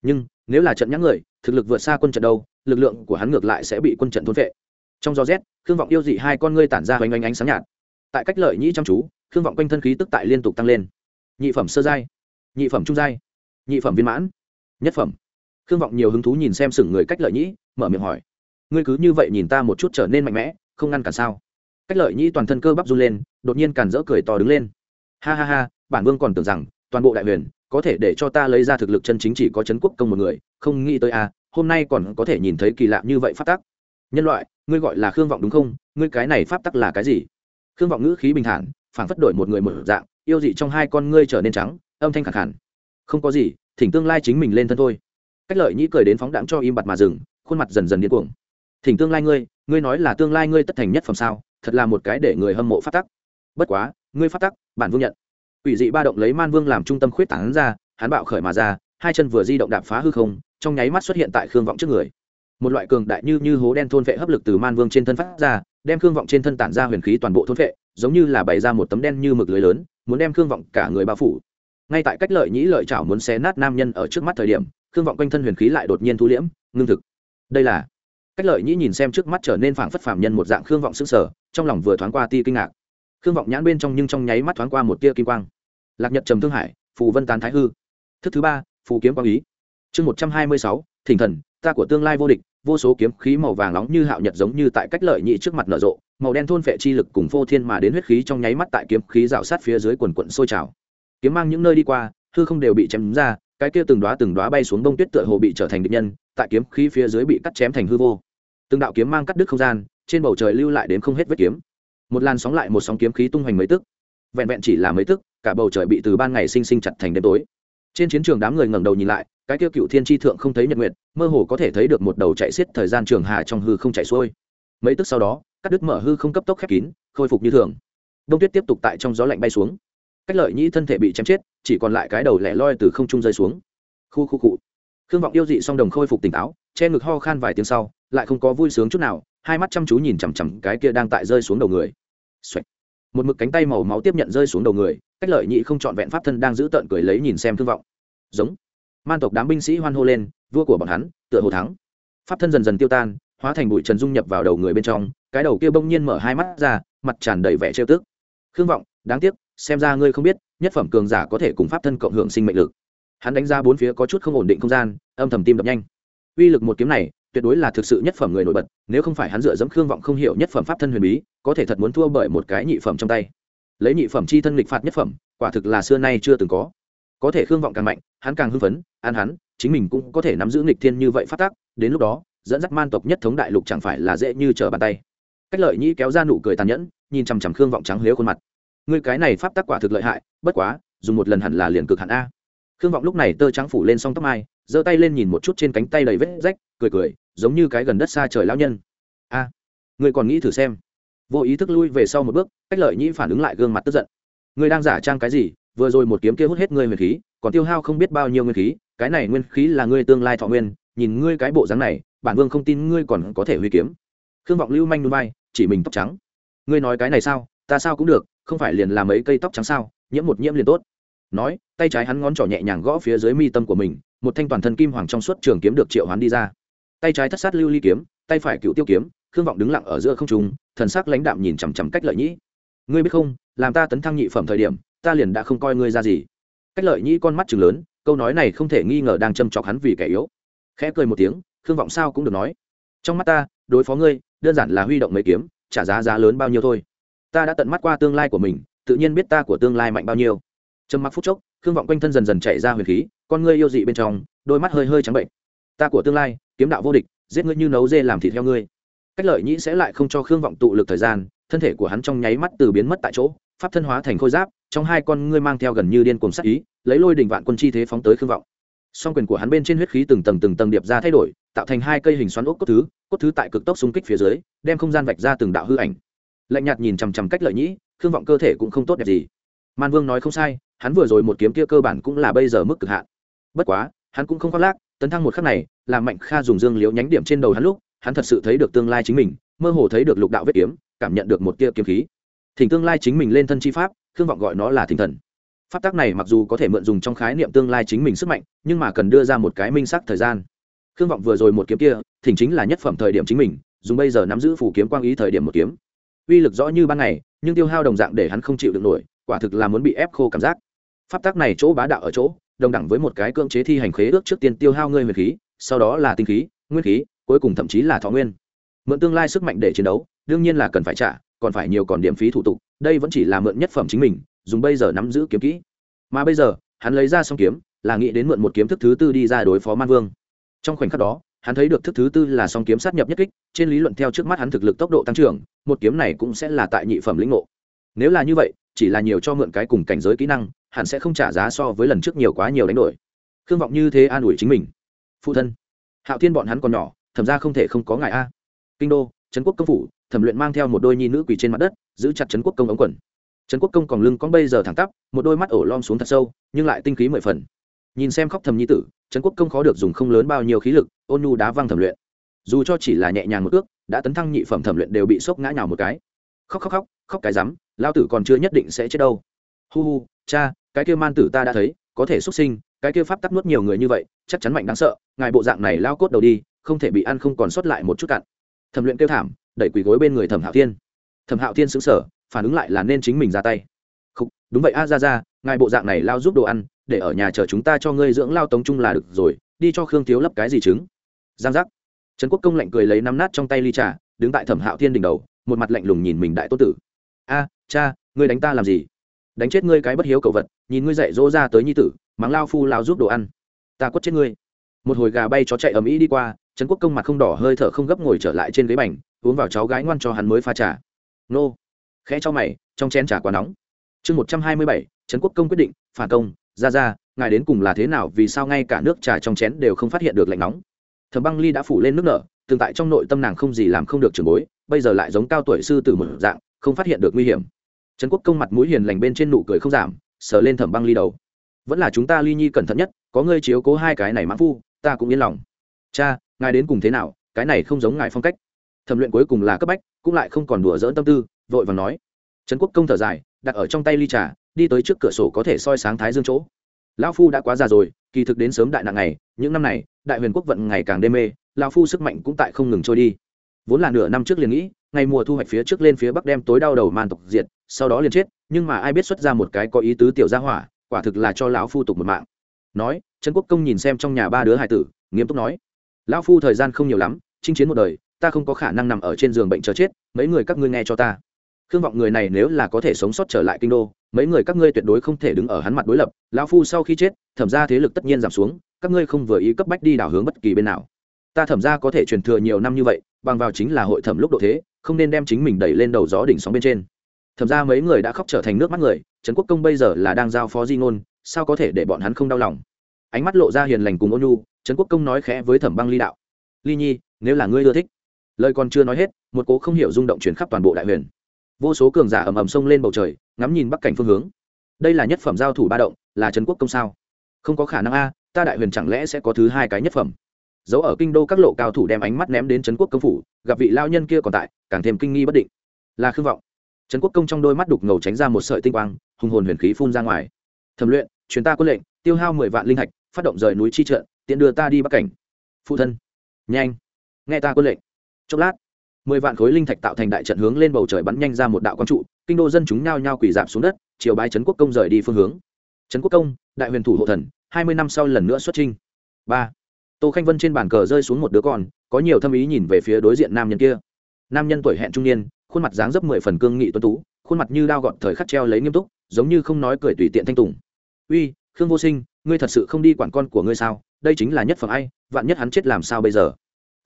nhưng, nếu là trận nhãn người, thực lực vượt xa quân trận đâu, lực lượng của hắn ngược lại sẽ bị quân trận thôn vệ trong gió rét, khương vọng yêu dị hai con ngươi tản ra hoành ánh ánh sáng nhạt. Tại cách lợi nhĩ chăm chú, khương vọng quanh thân khí tức tại liên tục tăng lên. Nhị phẩm sơ giai, nhị phẩm trung giai, nhị phẩm viên mãn, nhất phẩm. Khương vọng nhiều hứng thú nhìn xem sừng người cách lợi nhĩ, mở miệng hỏi, ngươi cứ như vậy nhìn ta một chút trở nên mạnh mẽ, không ngăn cản sao? Cách lợi nhĩ toàn thân cơ bắp run lên, đột nhiên càn rỡ cười to đứng lên. Ha ha ha, bản vương còn tưởng rằng toàn bộ đại huyền có thể để cho ta lấy ra thực lực chân chính chỉ có trấn quốc công một người không nghĩ tới a à, hôm nay còn có thể nhìn thấy kỳ lạ như vậy phát tắc. Nhân loại ngươi gọi là khương vọng đúng không? Ngươi cái này pháp tắc là cái gì? Khương vọng ngữ khí bình thản phản phất đổi một người một dạng yêu dị trong hai con ngươi trở nên trắng âm thanh khẳng khẳng không có gì thỉnh tương lai chính mình lên thân thôi. Cách lợi nhĩ cười đến phóng đãng cho im bặt mà dừng khuôn mặt dần dần điên cuồng. Thỉnh tương lai ngươi ngươi nói là tương lai ngươi tất thành nhất phẩm sao? Thật là một cái để người hâm mộ phát tắc. Bất quá ngươi phát tắc bản vương nhận. Quỷ dị ba động lấy man vương làm trung tâm khuyết tảng ra, hắn bạo khởi mà ra, hai chân vừa di động đạp phá hư không, trong nháy mắt xuất hiện tại khương vọng trước người. Một loại cường đại như như hố đen thôn vệ hấp lực từ man vương trên thân phát ra, đem khương vọng trên thân tản ra huyền khí toàn bộ thôn vệ, giống như là bày ra một tấm đen như mực lưới lớn, muốn đem khương vọng cả người bao phủ. Ngay tại cách lợi nhĩ lợi chảo muốn xé nát nam nhân ở trước mắt thời điểm, khương vọng quanh thân huyền khí lại đột nhiên thu liễm, ngưng thực. Đây là, cách lợi nhĩ nhìn xem trước mắt trở nên phảng phất phàm nhân một dạng khương vọng xứng sở trong lòng vừa thoáng qua ti kinh ngạc khương vọng nhãn bên trong nhưng trong nháy mắt thoáng qua một tia kim quang lạc nhật trầm thương hải phù vân tán thái hư thức thứ ba phù kiếm quang ý chương một trăm hai mươi sáu thỉnh thần ta của tương lai vô địch vô số kiếm khí màu vàng nóng như hạo nhật giống như tại cách lợi nhị trước mặt nở rộ màu đen thôn phệ chi lực cùng vô thiên mà đến huyết khí trong nháy mắt tại kiếm khí rào sát phía dưới quần quận sôi trào kiếm mang những nơi đi qua hư không đều bị chém ra cái kia từng đóa từng đóa bay xuống bông tuyết tựa hồ bị trở thành địch nhân tại kiếm khí phía dưới bị cắt chém thành hư vô từng đạo kiếm mang cắt đứt không gian trên bầu trời lưu lại đến không hết vết kiếm một làn sóng lại một sóng kiếm khí tung hoành mấy tức. Vẹn vẹn chỉ là mấy tức, cả bầu trời bị từ ban ngày sinh sinh chặt thành đêm tối. Trên chiến trường đám người ngẩng đầu nhìn lại, cái tiêu cựu thiên tri thượng không thấy nhật nguyệt, mơ hồ có thể thấy được một đầu chạy xiết thời gian trường hạ trong hư không chạy xuôi. Mấy tức sau đó các đứt mở hư không cấp tốc khép kín, khôi phục như thường. Đông tuyết tiếp tục tại trong gió lạnh bay xuống. Cách lợi nhĩ thân thể bị chém chết, chỉ còn lại cái đầu lẻ loi từ không trung rơi xuống. Khu khu cụ khương vọng yêu dị song đồng khôi phục tỉnh táo, che ngực ho khan vài tiếng sau, lại không có vui sướng chút nào, hai mắt chăm chú nhìn chằm chằm cái kia đang tại rơi xuống đầu người、Xoẹt. một mực cánh tay màu máu tiếp nhận rơi xuống đầu người, cách lợi nhị không trọn vẹn pháp thân đang giữ tợn cười lấy nhìn xem thương vọng. Giống. Man tộc đám binh sĩ hoan hô lên, vua của bọn hắn, tựa hồ thắng. Pháp thân dần dần tiêu tan, hóa thành bụi trần dung nhập vào đầu người bên trong, cái đầu kia bỗng nhiên mở hai mắt ra, mặt tràn đầy vẻ trêu tức. Khương vọng, đáng tiếc, xem ra ngươi không biết, nhất phẩm cường giả có thể cùng pháp thân cộng hưởng sinh mệnh lực. Hắn đánh ra bốn phía có chút không ổn định không gian, âm thầm tim đập nhanh. Uy lực một kiếm này tuyệt đối là thực sự nhất phẩm người nổi bật, nếu không phải hắn dựa dẫm khương vọng không hiểu nhất phẩm pháp thân huyền bí, có thể thật muốn thua bởi một cái nhị phẩm trong tay. Lấy nhị phẩm chi thân lịch phạt nhất phẩm, quả thực là xưa nay chưa từng có. Có thể khương vọng càng mạnh, hắn càng hưng phấn, an hắn, chính mình cũng có thể nắm giữ nghịch thiên như vậy phát tác, đến lúc đó, dẫn dắt man tộc nhất thống đại lục chẳng phải là dễ như trở bàn tay. Cách lợi nhĩ kéo ra nụ cười tàn nhẫn, nhìn chằm chằm khương vọng trắng lếu khuôn mặt. Ngươi cái này pháp tác quả thực lợi hại, bất quá, dùng một lần hẳn là liền cực hạn a. Khương vọng lúc này tơ trắng phủ lên song tóc mai, giơ tay lên nhìn một chút trên cánh tay đầy vết rách cười cười, giống như cái gần đất xa trời lão nhân. A, ngươi còn nghĩ thử xem. Vô ý thức lui về sau một bước, cách lợi nhĩ phản ứng lại gương mặt tức giận. Ngươi đang giả trang cái gì? Vừa rồi một kiếm kia hút hết ngươi nguyên khí, còn tiêu hao không biết bao nhiêu nguyên khí, cái này nguyên khí là ngươi tương lai thọ nguyên, nhìn ngươi cái bộ dáng này, bản vương không tin ngươi còn có thể huy kiếm. Khương vọng lưu manh núi bay chỉ mình tóc trắng. Ngươi nói cái này sao? Ta sao cũng được, không phải liền làm mấy cây tóc trắng sao? Nhiễm một nhiễm liền tốt. Nói, tay trái hắn ngón trỏ nhẹ nhàng gõ phía dưới mi tâm của mình, một thanh toàn thân kim hoàng trong suốt trường kiếm được triệu hoán đi ra tay trái thất sát lưu ly kiếm, tay phải cựu tiêu kiếm, khương vọng đứng lặng ở giữa không trung, thần sắc lãnh đạm nhìn chằm chằm cách lợi nhĩ. Ngươi biết không, làm ta tấn thăng nhị phẩm thời điểm, ta liền đã không coi ngươi ra gì. Cách lợi nhĩ con mắt chừng lớn, câu nói này không thể nghi ngờ đang châm chọc hắn vì kẻ yếu. Khẽ cười một tiếng, khương vọng sao cũng được nói. Trong mắt ta, đối phó ngươi, đơn giản là huy động mấy kiếm, trả giá giá lớn bao nhiêu thôi. Ta đã tận mắt qua tương lai của mình, tự nhiên biết ta của tương lai mạnh bao nhiêu. Trầm mặc phút chốc, khương vọng quanh thân dần dần chạy ra huyền khí, con ngươi yêu dị bên trong, đôi mắt hơi hơi trắng bệnh. Ta của tương lai kiếm đạo vô địch, giết ngươi như nấu dê làm thịt theo ngươi. Cách lợi nhĩ sẽ lại không cho khương vọng tụ lực thời gian, thân thể của hắn trong nháy mắt từ biến mất tại chỗ, pháp thân hóa thành khôi giáp, trong hai con ngươi mang theo gần như điên cuồng sắc ý, lấy lôi đỉnh vạn quân chi thế phóng tới khương vọng. Song quyền của hắn bên trên huyết khí từng tầng từng tầng điệp ra thay đổi, tạo thành hai cây hình xoắn ốc cốt thứ cốt thứ tại cực tốc xung kích phía dưới, đem không gian vạch ra từng đạo hư ảnh. Lạnh nhạt nhìn chằm chằm cách lợi nhĩ, khương vọng cơ thể cũng không tốt đẹp gì. Man vương nói không sai, hắn vừa rồi một kiếm kia cơ bản cũng là bây giờ mức cực hạn. Bất quá, hắn cũng không khoác lác tấn thăng một khắc này làm mạnh kha dùng dương liễu nhánh điểm trên đầu hắn lúc, hắn thật sự thấy được tương lai chính mình, mơ hồ thấy được lục đạo vết kiếm, cảm nhận được một tia kiếm khí. Thỉnh tương lai chính mình lên thân chi pháp, khương vọng gọi nó là thỉnh thần. Pháp tác này mặc dù có thể mượn dùng trong khái niệm tương lai chính mình sức mạnh, nhưng mà cần đưa ra một cái minh sắc thời gian. Khương vọng vừa rồi một kiếm kia, thỉnh chính là nhất phẩm thời điểm chính mình, dùng bây giờ nắm giữ phủ kiếm quang ý thời điểm một kiếm. Uy lực rõ như ban ngày, nhưng tiêu hao đồng dạng để hắn không chịu được nổi, quả thực là muốn bị ép khô cảm giác. Pháp tác này chỗ bá đạo ở chỗ đồng đẳng với một cái cưỡng chế thi hành khế ước trước tiên tiêu hao ngươi huyền khí, sau đó là tinh khí, nguyên khí, cuối cùng thậm chí là thọ nguyên. Mượn tương lai sức mạnh để chiến đấu, đương nhiên là cần phải trả, còn phải nhiều còn điểm phí thủ tục, đây vẫn chỉ là mượn nhất phẩm chính mình, dùng bây giờ nắm giữ kiếm kỹ. Mà bây giờ, hắn lấy ra xong kiếm, là nghĩ đến mượn một kiếm thức thứ tư đi ra đối phó man vương. Trong khoảnh khắc đó, hắn thấy được thức thứ tư là song kiếm sát nhập nhất kích, trên lý luận theo trước mắt hắn thực lực tốc độ tăng trưởng, một kiếm này cũng sẽ là tại nhị phẩm lĩnh ngộ. Nếu là như vậy, chỉ là nhiều cho mượn cái cùng cảnh giới kỹ năng hẳn sẽ không trả giá so với lần trước nhiều quá nhiều đánh đổi. Khương vọng như thế an ủi chính mình. Phụ thân, hạo thiên bọn hắn còn nhỏ thẩm ra không thể không có ngài a. Kinh đô, trấn quốc công phủ, thẩm luyện mang theo một đôi nhi nữ quỳ trên mặt đất, giữ chặt trấn quốc công ống quần. Trấn quốc công còn lưng con bây giờ thẳng tắp, một đôi mắt ổ lom xuống thật sâu, nhưng lại tinh khí mười phần. Nhìn xem khóc thầm nhi tử, trấn quốc công khó được dùng không lớn bao nhiêu khí lực, ôn nhu đá văng thẩm luyện. Dù cho chỉ là nhẹ nhàng một ước đã tấn thăng nhị phẩm thẩm luyện đều bị sốc ngã nhào một cái. Khóc khóc khóc khóc cái rắm, lao tử còn chưa nhất định sẽ chết đâu. Hu hu cha, cái kia man tử ta đã thấy, có thể xuất sinh, cái kia pháp tắc nuốt nhiều người như vậy, chắc chắn mạnh đáng sợ, ngài bộ dạng này lao cốt đầu đi, không thể bị ăn không còn sót lại một chút cặn. Thẩm luyện kêu thảm, đẩy quỳ gối bên người thẩm hạo thiên. Thẩm hạo thiên xứng sở phản ứng lại là nên chính mình ra tay. Không đúng vậy a, ra ra, ngài bộ dạng này lao giúp đồ ăn, để ở nhà chờ chúng ta cho ngươi dưỡng lao tống trung là được rồi, đi cho khương thiếu lấp cái gì trứng. Giang giác. Trần quốc công lạnh cười lấy nắm nát trong tay ly trà, đứng tại thẩm hạo thiên đỉnh đầu, một mặt lạnh lùng nhìn mình đại tô tử. A, cha, ngươi đánh ta làm gì? Đánh chết ngươi cái bất hiếu cậu vật, nhìn ngươi dạy dỗ ra tới nhi tử, mắng lao phu lao giúp đồ ăn. Ta quất chết ngươi. Một hồi gà bay chó chạy ầm ĩ đi qua, Trấn quốc công mặt không đỏ hơi thở không gấp ngồi trở lại trên ghế bành, uống vào cháu gái ngoan cho hắn mới pha trà. Nô. Khẽ cho mày, trong chén trà quá nóng. Chương một trăm hai mươi bảy, Trấn quốc công quyết định, phản công, ra ra, ngài đến cùng là thế nào, vì sao ngay cả nước trà trong chén đều không phát hiện được lạnh nóng? Thờ băng ly đã phủ lên nước nở, tương tại trong nội tâm nàng không gì làm không được trường bối, bây giờ lại giống cao tuổi sư tử một dạng, không phát hiện được nguy hiểm trần quốc công mặt mũi hiền lành bên trên nụ cười không giảm sờ lên thẩm băng ly đầu. Vẫn là chúng ta ly nhi cẩn thận nhất có ngươi chiếu cố hai cái này mãn phu ta cũng yên lòng. Cha ngài đến cùng thế nào cái này không giống ngài phong cách. Thẩm luyện cuối cùng là cấp bách cũng lại không còn đùa dỡn tâm tư vội vàng nói. Trần quốc công thở dài đặt ở trong tay ly trà đi tới trước cửa sổ có thể soi sáng thái dương chỗ. Lão phu đã quá già rồi kỳ thực đến sớm đại nạn này, những năm này đại huyền quốc vận ngày càng đê mê lão phu sức mạnh cũng tại không ngừng trôi đi. Vốn là nửa năm trước liền nghĩ ngày mùa thu hoạch phía trước lên phía bắc đem tối đau đầu man tộc diệt sau đó liền chết, nhưng mà ai biết xuất ra một cái có ý tứ tiểu gia hỏa, quả thực là cho lão phu tục một mạng. Nói, trần quốc công nhìn xem trong nhà ba đứa hải tử, nghiêm túc nói, lão phu thời gian không nhiều lắm, chinh chiến một đời, ta không có khả năng nằm ở trên giường bệnh chờ chết, mấy người các ngươi nghe cho ta. Khương vọng người này nếu là có thể sống sót trở lại kinh đô, mấy người các ngươi tuyệt đối không thể đứng ở hắn mặt đối lập, lão phu sau khi chết, thẩm ra thế lực tất nhiên giảm xuống, các ngươi không vừa ý cấp bách đi đảo hướng bất kỳ bên nào. Ta thẩm ra có thể truyền thừa nhiều năm như vậy, bằng vào chính là hội thẩm lúc độ thế, không nên đem chính mình đẩy lên đầu gió đỉnh sóng bên trên thẩm ra mấy người đã khóc trở thành nước mắt người trần quốc công bây giờ là đang giao phó di ngôn, sao có thể để bọn hắn không đau lòng? Ánh mắt lộ ra hiền lành cùng ôn nhu trần quốc công nói khẽ với thẩm băng ly đạo. Ly nhi, nếu là ngươi ưa thích, lời còn chưa nói hết, một cố không hiểu rung động chuyển khắp toàn bộ đại huyền. Vô số cường giả ầm ầm sông lên bầu trời, ngắm nhìn bắc cảnh phương hướng. Đây là nhất phẩm giao thủ ba động, là trần quốc công sao? Không có khả năng a, ta đại huyền chẳng lẽ sẽ có thứ hai cái nhất phẩm? Giấu ở kinh đô các lộ cao thủ đem ánh mắt ném đến trấn quốc công phủ, gặp vị lao nhân kia còn tại, càng thêm kinh nghi bất định. Là khương vọng trấn quốc công trong đôi mắt đục ngầu tránh ra một sợi tinh quang, hùng hồn huyền khí phun ra ngoài. Thẩm luyện chuyến ta quân lệnh, tiêu hao mười vạn linh hạch, phát động rời núi chi trợ tiện đưa ta đi bắc cảnh. Phụ thân. Nhanh, nghe ta quân lệnh. Chốc lát, mười vạn khối linh thạch tạo thành đại trận hướng lên bầu trời bắn nhanh ra một đạo quang trụ, kinh đô dân chúng nhao nhao quỳ dạp xuống đất chiều bái trấn quốc công rời đi phương hướng. Trấn quốc công, đại huyền thủ hộ thần, hai mươi năm sau lần nữa xuất trinh ba, tô khanh vân trên bàn cờ rơi xuống một đứa con, có nhiều thâm ý nhìn về phía đối diện nam nhân kia. Nam nhân tuổi hẹn trung niên khuôn mặt dáng dấp mười phần cương nghị tuân tú, khuôn mặt như đao gọn thời khắc treo lấy nghiêm túc, giống như không nói cười tùy tiện thanh tùng. Uy, khương vô sinh, ngươi thật sự không đi quản con của ngươi sao? Đây chính là nhất phẩm ai, vạn nhất hắn chết làm sao bây giờ?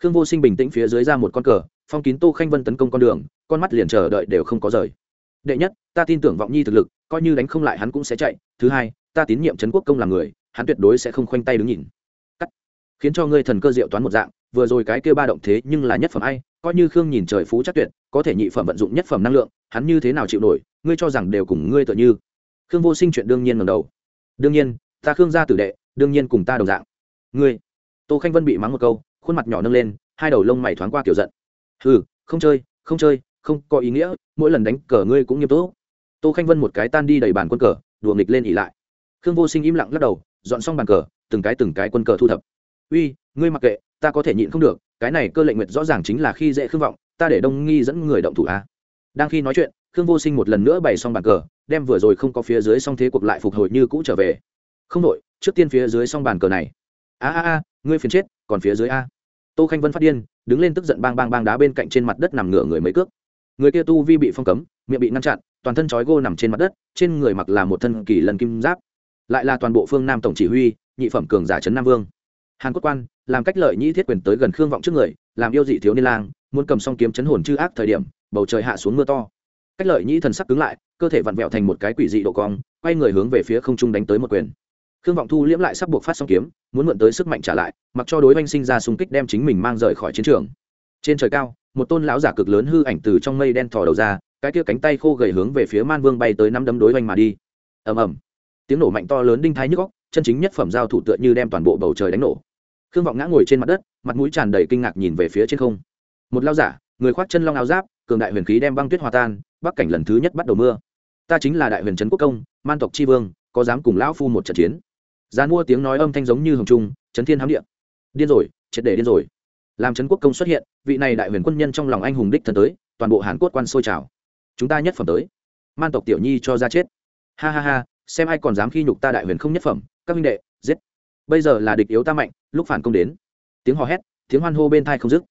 Khương vô sinh bình tĩnh phía dưới ra một con cờ, phong kín tô khanh vân tấn công con đường, con mắt liền chờ đợi đều không có rời. Đệ nhất, ta tin tưởng vọng nhi thực lực, coi như đánh không lại hắn cũng sẽ chạy. Thứ hai, ta tín nhiệm trấn quốc công là người, hắn tuyệt đối sẽ không khoanh tay đứng nhìn. Cắt. Khiến cho ngươi thần cơ diệu toán một dạng vừa rồi cái kia ba động thế nhưng là nhất phẩm ai, coi như khương nhìn trời phú chắc tuyệt, có thể nhị phẩm vận dụng nhất phẩm năng lượng, hắn như thế nào chịu nổi, ngươi cho rằng đều cùng ngươi tựa như. Khương vô sinh chuyện đương nhiên ngầm đầu. Đương nhiên, ta khương gia tử đệ, đương nhiên cùng ta đồng dạng. Ngươi. Tô khanh vân bị mắng một câu, khuôn mặt nhỏ nâng lên, hai đầu lông mày thoáng qua kiểu giận. Ừ không chơi không chơi, không có ý nghĩa, mỗi lần đánh cờ ngươi cũng nghiêm túc. Tô khanh vân một cái tan đi đầy bàn quân cờ, đùa nghịch lên ỉ lại. Khương vô sinh im lặng lắc đầu, dọn xong bàn cờ, từng cái từng cái quân cờ thu thập. Uy, ngươi mặc kệ ta có thể nhịn không được, cái này cơ lệnh nguyệt rõ ràng chính là khi dễ khương vọng, ta để đông nghi dẫn người động thủ a đang khi nói chuyện, khương vô sinh một lần nữa bày xong bàn cờ, đem vừa rồi không có phía dưới xong thế cuộc lại phục hồi như cũ trở về. Không đội trước tiên phía dưới xong bàn cờ này. A a a, ngươi phiền chết, còn phía dưới a. Tô khanh vân phát điên, đứng lên tức giận bang bang bang đá bên cạnh trên mặt đất nằm ngửa người mấy cước. Người kia tu vi bị phong cấm, miệng bị ngăn chặn, toàn thân trói gô nằm trên mặt đất, trên người mặc là một thân kỳ lần kim giáp. Lại là toàn bộ phương nam tổng chỉ huy, nhị phẩm cường giả trấn nam vương. Hàn quốc quan làm cách lợi nhĩ thiết quyền tới gần khương vọng trước người, làm yêu dị thiếu niên lang, muốn cầm song kiếm chấn hồn chư ác thời điểm, bầu trời hạ xuống mưa to. Cách lợi nhĩ thần sắc cứng lại, cơ thể vặn vẹo thành một cái quỷ dị độ cong, quay người hướng về phía không trung đánh tới một quyền. Khương vọng thu liễm lại sắp buộc phát song kiếm, muốn mượn tới sức mạnh trả lại, mặc cho đối oanh sinh ra xung kích đem chính mình mang rời khỏi chiến trường. Trên trời cao, một tôn lão giả cực lớn hư ảnh từ trong mây đen thò đầu ra, cái kia cánh tay khô gầy hướng về phía man vương bay tới năm đấm đối oanh mà đi. Ầm ầm. Tiếng nổ mạnh to lớn đinh thái nhức góc chân chính nhất phẩm giao thủ tựa như đem toàn bộ bầu trời đánh nổ khương vọng ngã ngồi trên mặt đất, mặt mũi tràn đầy kinh ngạc nhìn về phía trên không. Một lao giả, người khoác chân long áo giáp, cường đại huyền khí đem băng tuyết hòa tan, bắc cảnh lần thứ nhất bắt đầu mưa. Ta chính là đại huyền trấn quốc công, man tộc tri vương, có dám cùng lão phu một trận chiến? Gian mua tiếng nói âm thanh giống như hồng trung trấn thiên hám điện điên rồi, triệt để điên rồi. Làm trấn quốc công xuất hiện, vị này đại huyền quân nhân trong lòng anh hùng đích thân tới, toàn bộ hàn quốc quan sôi trào. Chúng ta nhất phẩm tới. Man tộc tiểu nhi cho ra chết. Ha ha ha, xem ai còn dám khi nhục ta đại huyền không nhất phẩm, các minh đệ, giết bây giờ là địch yếu ta mạnh, lúc phản công đến. Tiếng hò hét, tiếng hoan hô bên thai không dứt.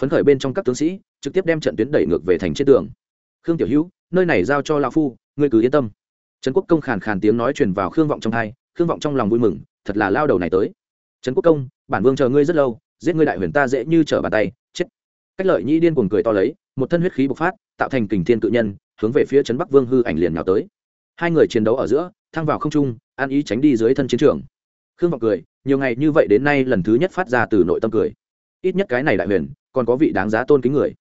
Phấn khởi bên trong các tướng sĩ, trực tiếp đem trận tuyến đẩy ngược về thành trên tường. Khương tiểu hữu, nơi này giao cho lão phu, ngươi cứ yên tâm. Trấn quốc công khàn khàn tiếng nói truyền vào khương vọng trong thai khương vọng trong lòng vui mừng, thật là lao đầu này tới. Trấn quốc công, bản vương chờ ngươi rất lâu, giết ngươi đại huyền ta dễ như trở bàn tay, chết. Cách lợi nhĩ điên cuồng cười to lấy, một thân huyết khí bộc phát, tạo thành kình thiên cự nhân, hướng về phía trấn bắc vương hư ảnh liền nhào tới. Hai người chiến đấu ở giữa, thăng vào không trung, an ý tránh đi dưới thân chiến trường khương vọng cười nhiều ngày như vậy đến nay lần thứ nhất phát ra từ nội tâm cười. Ít nhất cái này đại huyền còn có vị đáng giá tôn kính người.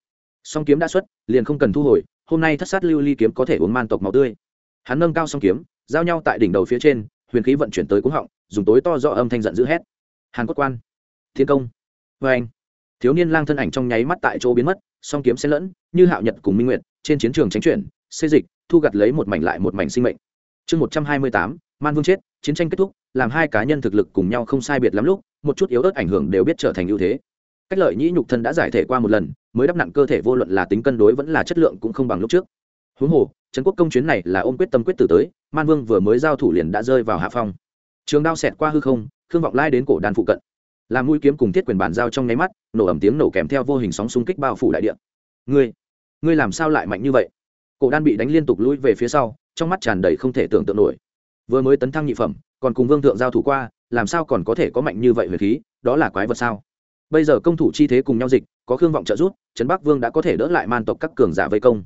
Song kiếm đã xuất liền không cần thu hồi hôm nay thất sát lưu ly kiếm có thể uống man tộc máu tươi. Hắn nâng cao song kiếm giao nhau tại đỉnh đầu phía trên huyền khí vận chuyển tới cúng họng dùng tối to do âm thanh giận dữ hét. Hàn quốc quan thiên công vê anh. Thiếu niên lang thân ảnh trong nháy mắt tại chỗ biến mất song kiếm xen lẫn như hạo nhật cùng minh nguyện, trên chiến trường tránh chuyển xây dịch thu gặt lấy một mảnh lại một mảnh sinh mệnh chương một trăm hai mươi tám, man vương chết, chiến tranh kết thúc, làm hai cá nhân thực lực cùng nhau không sai biệt lắm lúc, một chút yếu ớt ảnh hưởng đều biết trở thành ưu thế. Cách lợi nhĩ nhục thân đã giải thể qua một lần, mới đắp nặng cơ thể vô luận là tính cân đối vẫn là chất lượng cũng không bằng lúc trước. Huống hồ, trấn quốc công chuyến này là ôm quyết tâm quyết tử tới, man vương vừa mới giao thủ liền đã rơi vào hạ phong. Trường đao xẹt qua hư không thương vọng lai đến cổ đàn phụ cận. Làm mũi kiếm cùng thiết quyền bàn giao trong nháy mắt, nổ ẩm tiếng nổ kèm theo vô hình sóng xung kích bao phủ đại điện ngươi ngươi làm sao lại mạnh như vậy? Cổ đan bị đánh liên tục lùi về phía sau trong mắt tràn đầy không thể tưởng tượng nổi. Vừa mới tấn thăng nhị phẩm, còn cùng vương thượng giao thủ qua, làm sao còn có thể có mạnh như vậy huyền khí, đó là quái vật sao? Bây giờ công thủ chi thế cùng nhau dịch, có khương vọng trợ giúp, trấn bắc vương đã có thể đỡ lại man tộc các cường giả vây công.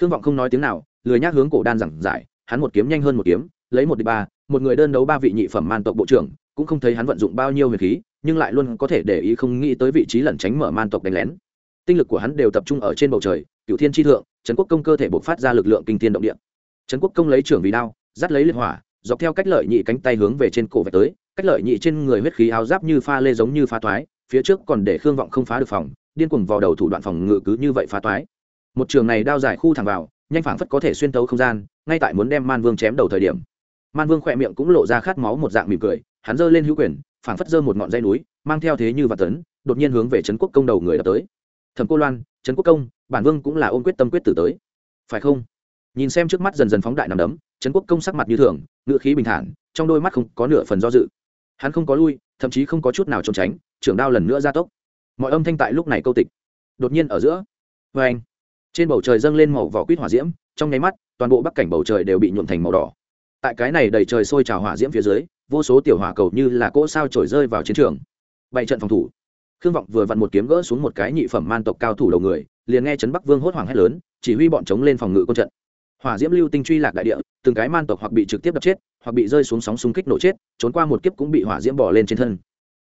Khương vọng không nói tiếng nào, lười nhác hướng cổ đan giảng giải, hắn một kiếm nhanh hơn một kiếm, lấy một đi ba, một người đơn đấu ba vị nhị phẩm man tộc bộ trưởng, cũng không thấy hắn vận dụng bao nhiêu huyền khí, nhưng lại luôn có thể để ý không nghĩ tới vị trí lẩn tránh mở man tộc đánh lén. Tinh lực của hắn đều tập trung ở trên bầu trời cựu thiên tri thượng, trấn quốc công cơ thể bộc phát ra lực lượng kinh thiên động địa trấn quốc công lấy trưởng vì đao, dắt lấy liên hỏa, dọc theo cách lợi nhị cánh tay hướng về trên cổ vạch tới, cách lợi nhị trên người huyết khí áo giáp như pha lê giống như pha toái, phía trước còn để khương vọng không phá được phòng, điên cuồng vào đầu thủ đoạn phòng ngự cứ như vậy phá toái. Một trường này đao dài khu thẳng vào, nhanh phảng phất có thể xuyên tấu không gian, ngay tại muốn đem man vương chém đầu thời điểm. Man vương khỏe miệng cũng lộ ra khát máu một dạng mỉm cười, hắn giơ lên hữu quyền, phảng phất giơ một ngọn dây núi, mang theo thế như vạt tấn, đột nhiên hướng về trấn quốc công đầu người đã tới. Thẩm cô loan, trấn quốc công, bản vương cũng là ôm quyết tâm quyết tử tới. Phải không? Nhìn xem trước mắt dần dần phóng đại nằm đấm, trấn quốc công sắc mặt như thường ngựa khí bình thản, trong đôi mắt không có nửa phần do dự. Hắn không có lui, thậm chí không có chút nào trốn tránh, trưởng đao lần nữa ra tốc. Mọi âm thanh tại lúc này câu tịch. Đột nhiên ở giữa vê anh, trên bầu trời dâng lên màu vỏ quýt hỏa diễm, trong nháy mắt, toàn bộ bắc cảnh bầu trời đều bị nhuộm thành màu đỏ. Tại cái này đầy trời sôi trào hỏa diễm phía dưới, vô số tiểu hỏa cầu như là cỗ sao trổi rơi vào chiến trường. Bảy trận phòng thủ. Khương vọng vừa vặn một kiếm gỡ xuống một cái nhị phẩm man tộc cao thủ đầu người, liền nghe trấn bắc vương hốt hoảng hét lớn, chỉ huy bọn chống lên phòng ngự quân trận hỏa diễm lưu tinh truy lạc đại địa, từng cái man tộc hoặc bị trực tiếp đập chết, hoặc bị rơi xuống sóng xung kích nổ chết, trốn qua một kiếp cũng bị hỏa diễm bỏ lên trên thân.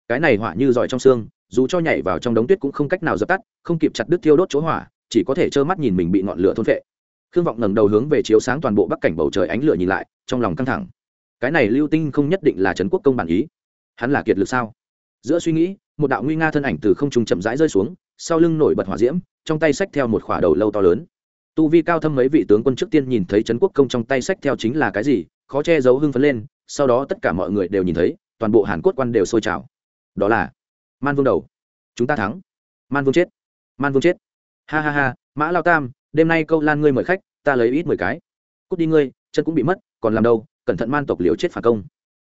Cái này hỏa như giỏi trong xương, dù cho nhảy vào trong đống tuyết cũng không cách nào dập tắt, không kịp chặt đứt thiêu đốt chỗ hỏa, chỉ có thể trơ mắt nhìn mình bị ngọn lửa thôn phệ. Khương vọng ngẩng đầu hướng về chiếu sáng toàn bộ bắc cảnh bầu trời ánh lửa nhìn lại, trong lòng căng thẳng. Cái này lưu tinh không nhất định là trấn quốc công bản ý. Hắn là kiệt lực sao? Giữa suy nghĩ, một đạo nguy nga thân ảnh từ không trung chậm rãi rơi xuống, sau lưng nổi bật hỏa diễm, trong tay xách theo một khỏa đầu lâu to lớn tu vi cao thâm mấy vị tướng quân trước tiên nhìn thấy trấn quốc công trong tay sách theo chính là cái gì, khó che giấu hưng phấn lên, sau đó tất cả mọi người đều nhìn thấy, toàn bộ hàn quốc quan đều sôi trào. Đó là man vương đầu. Chúng ta thắng. Man vương chết. Man vương chết. Ha ha ha, mã lao tam, đêm nay câu lan ngươi mời khách, ta lấy ít mười cái. Cút đi ngươi, chân cũng bị mất, còn làm đâu, cẩn thận man tộc liều chết phản công.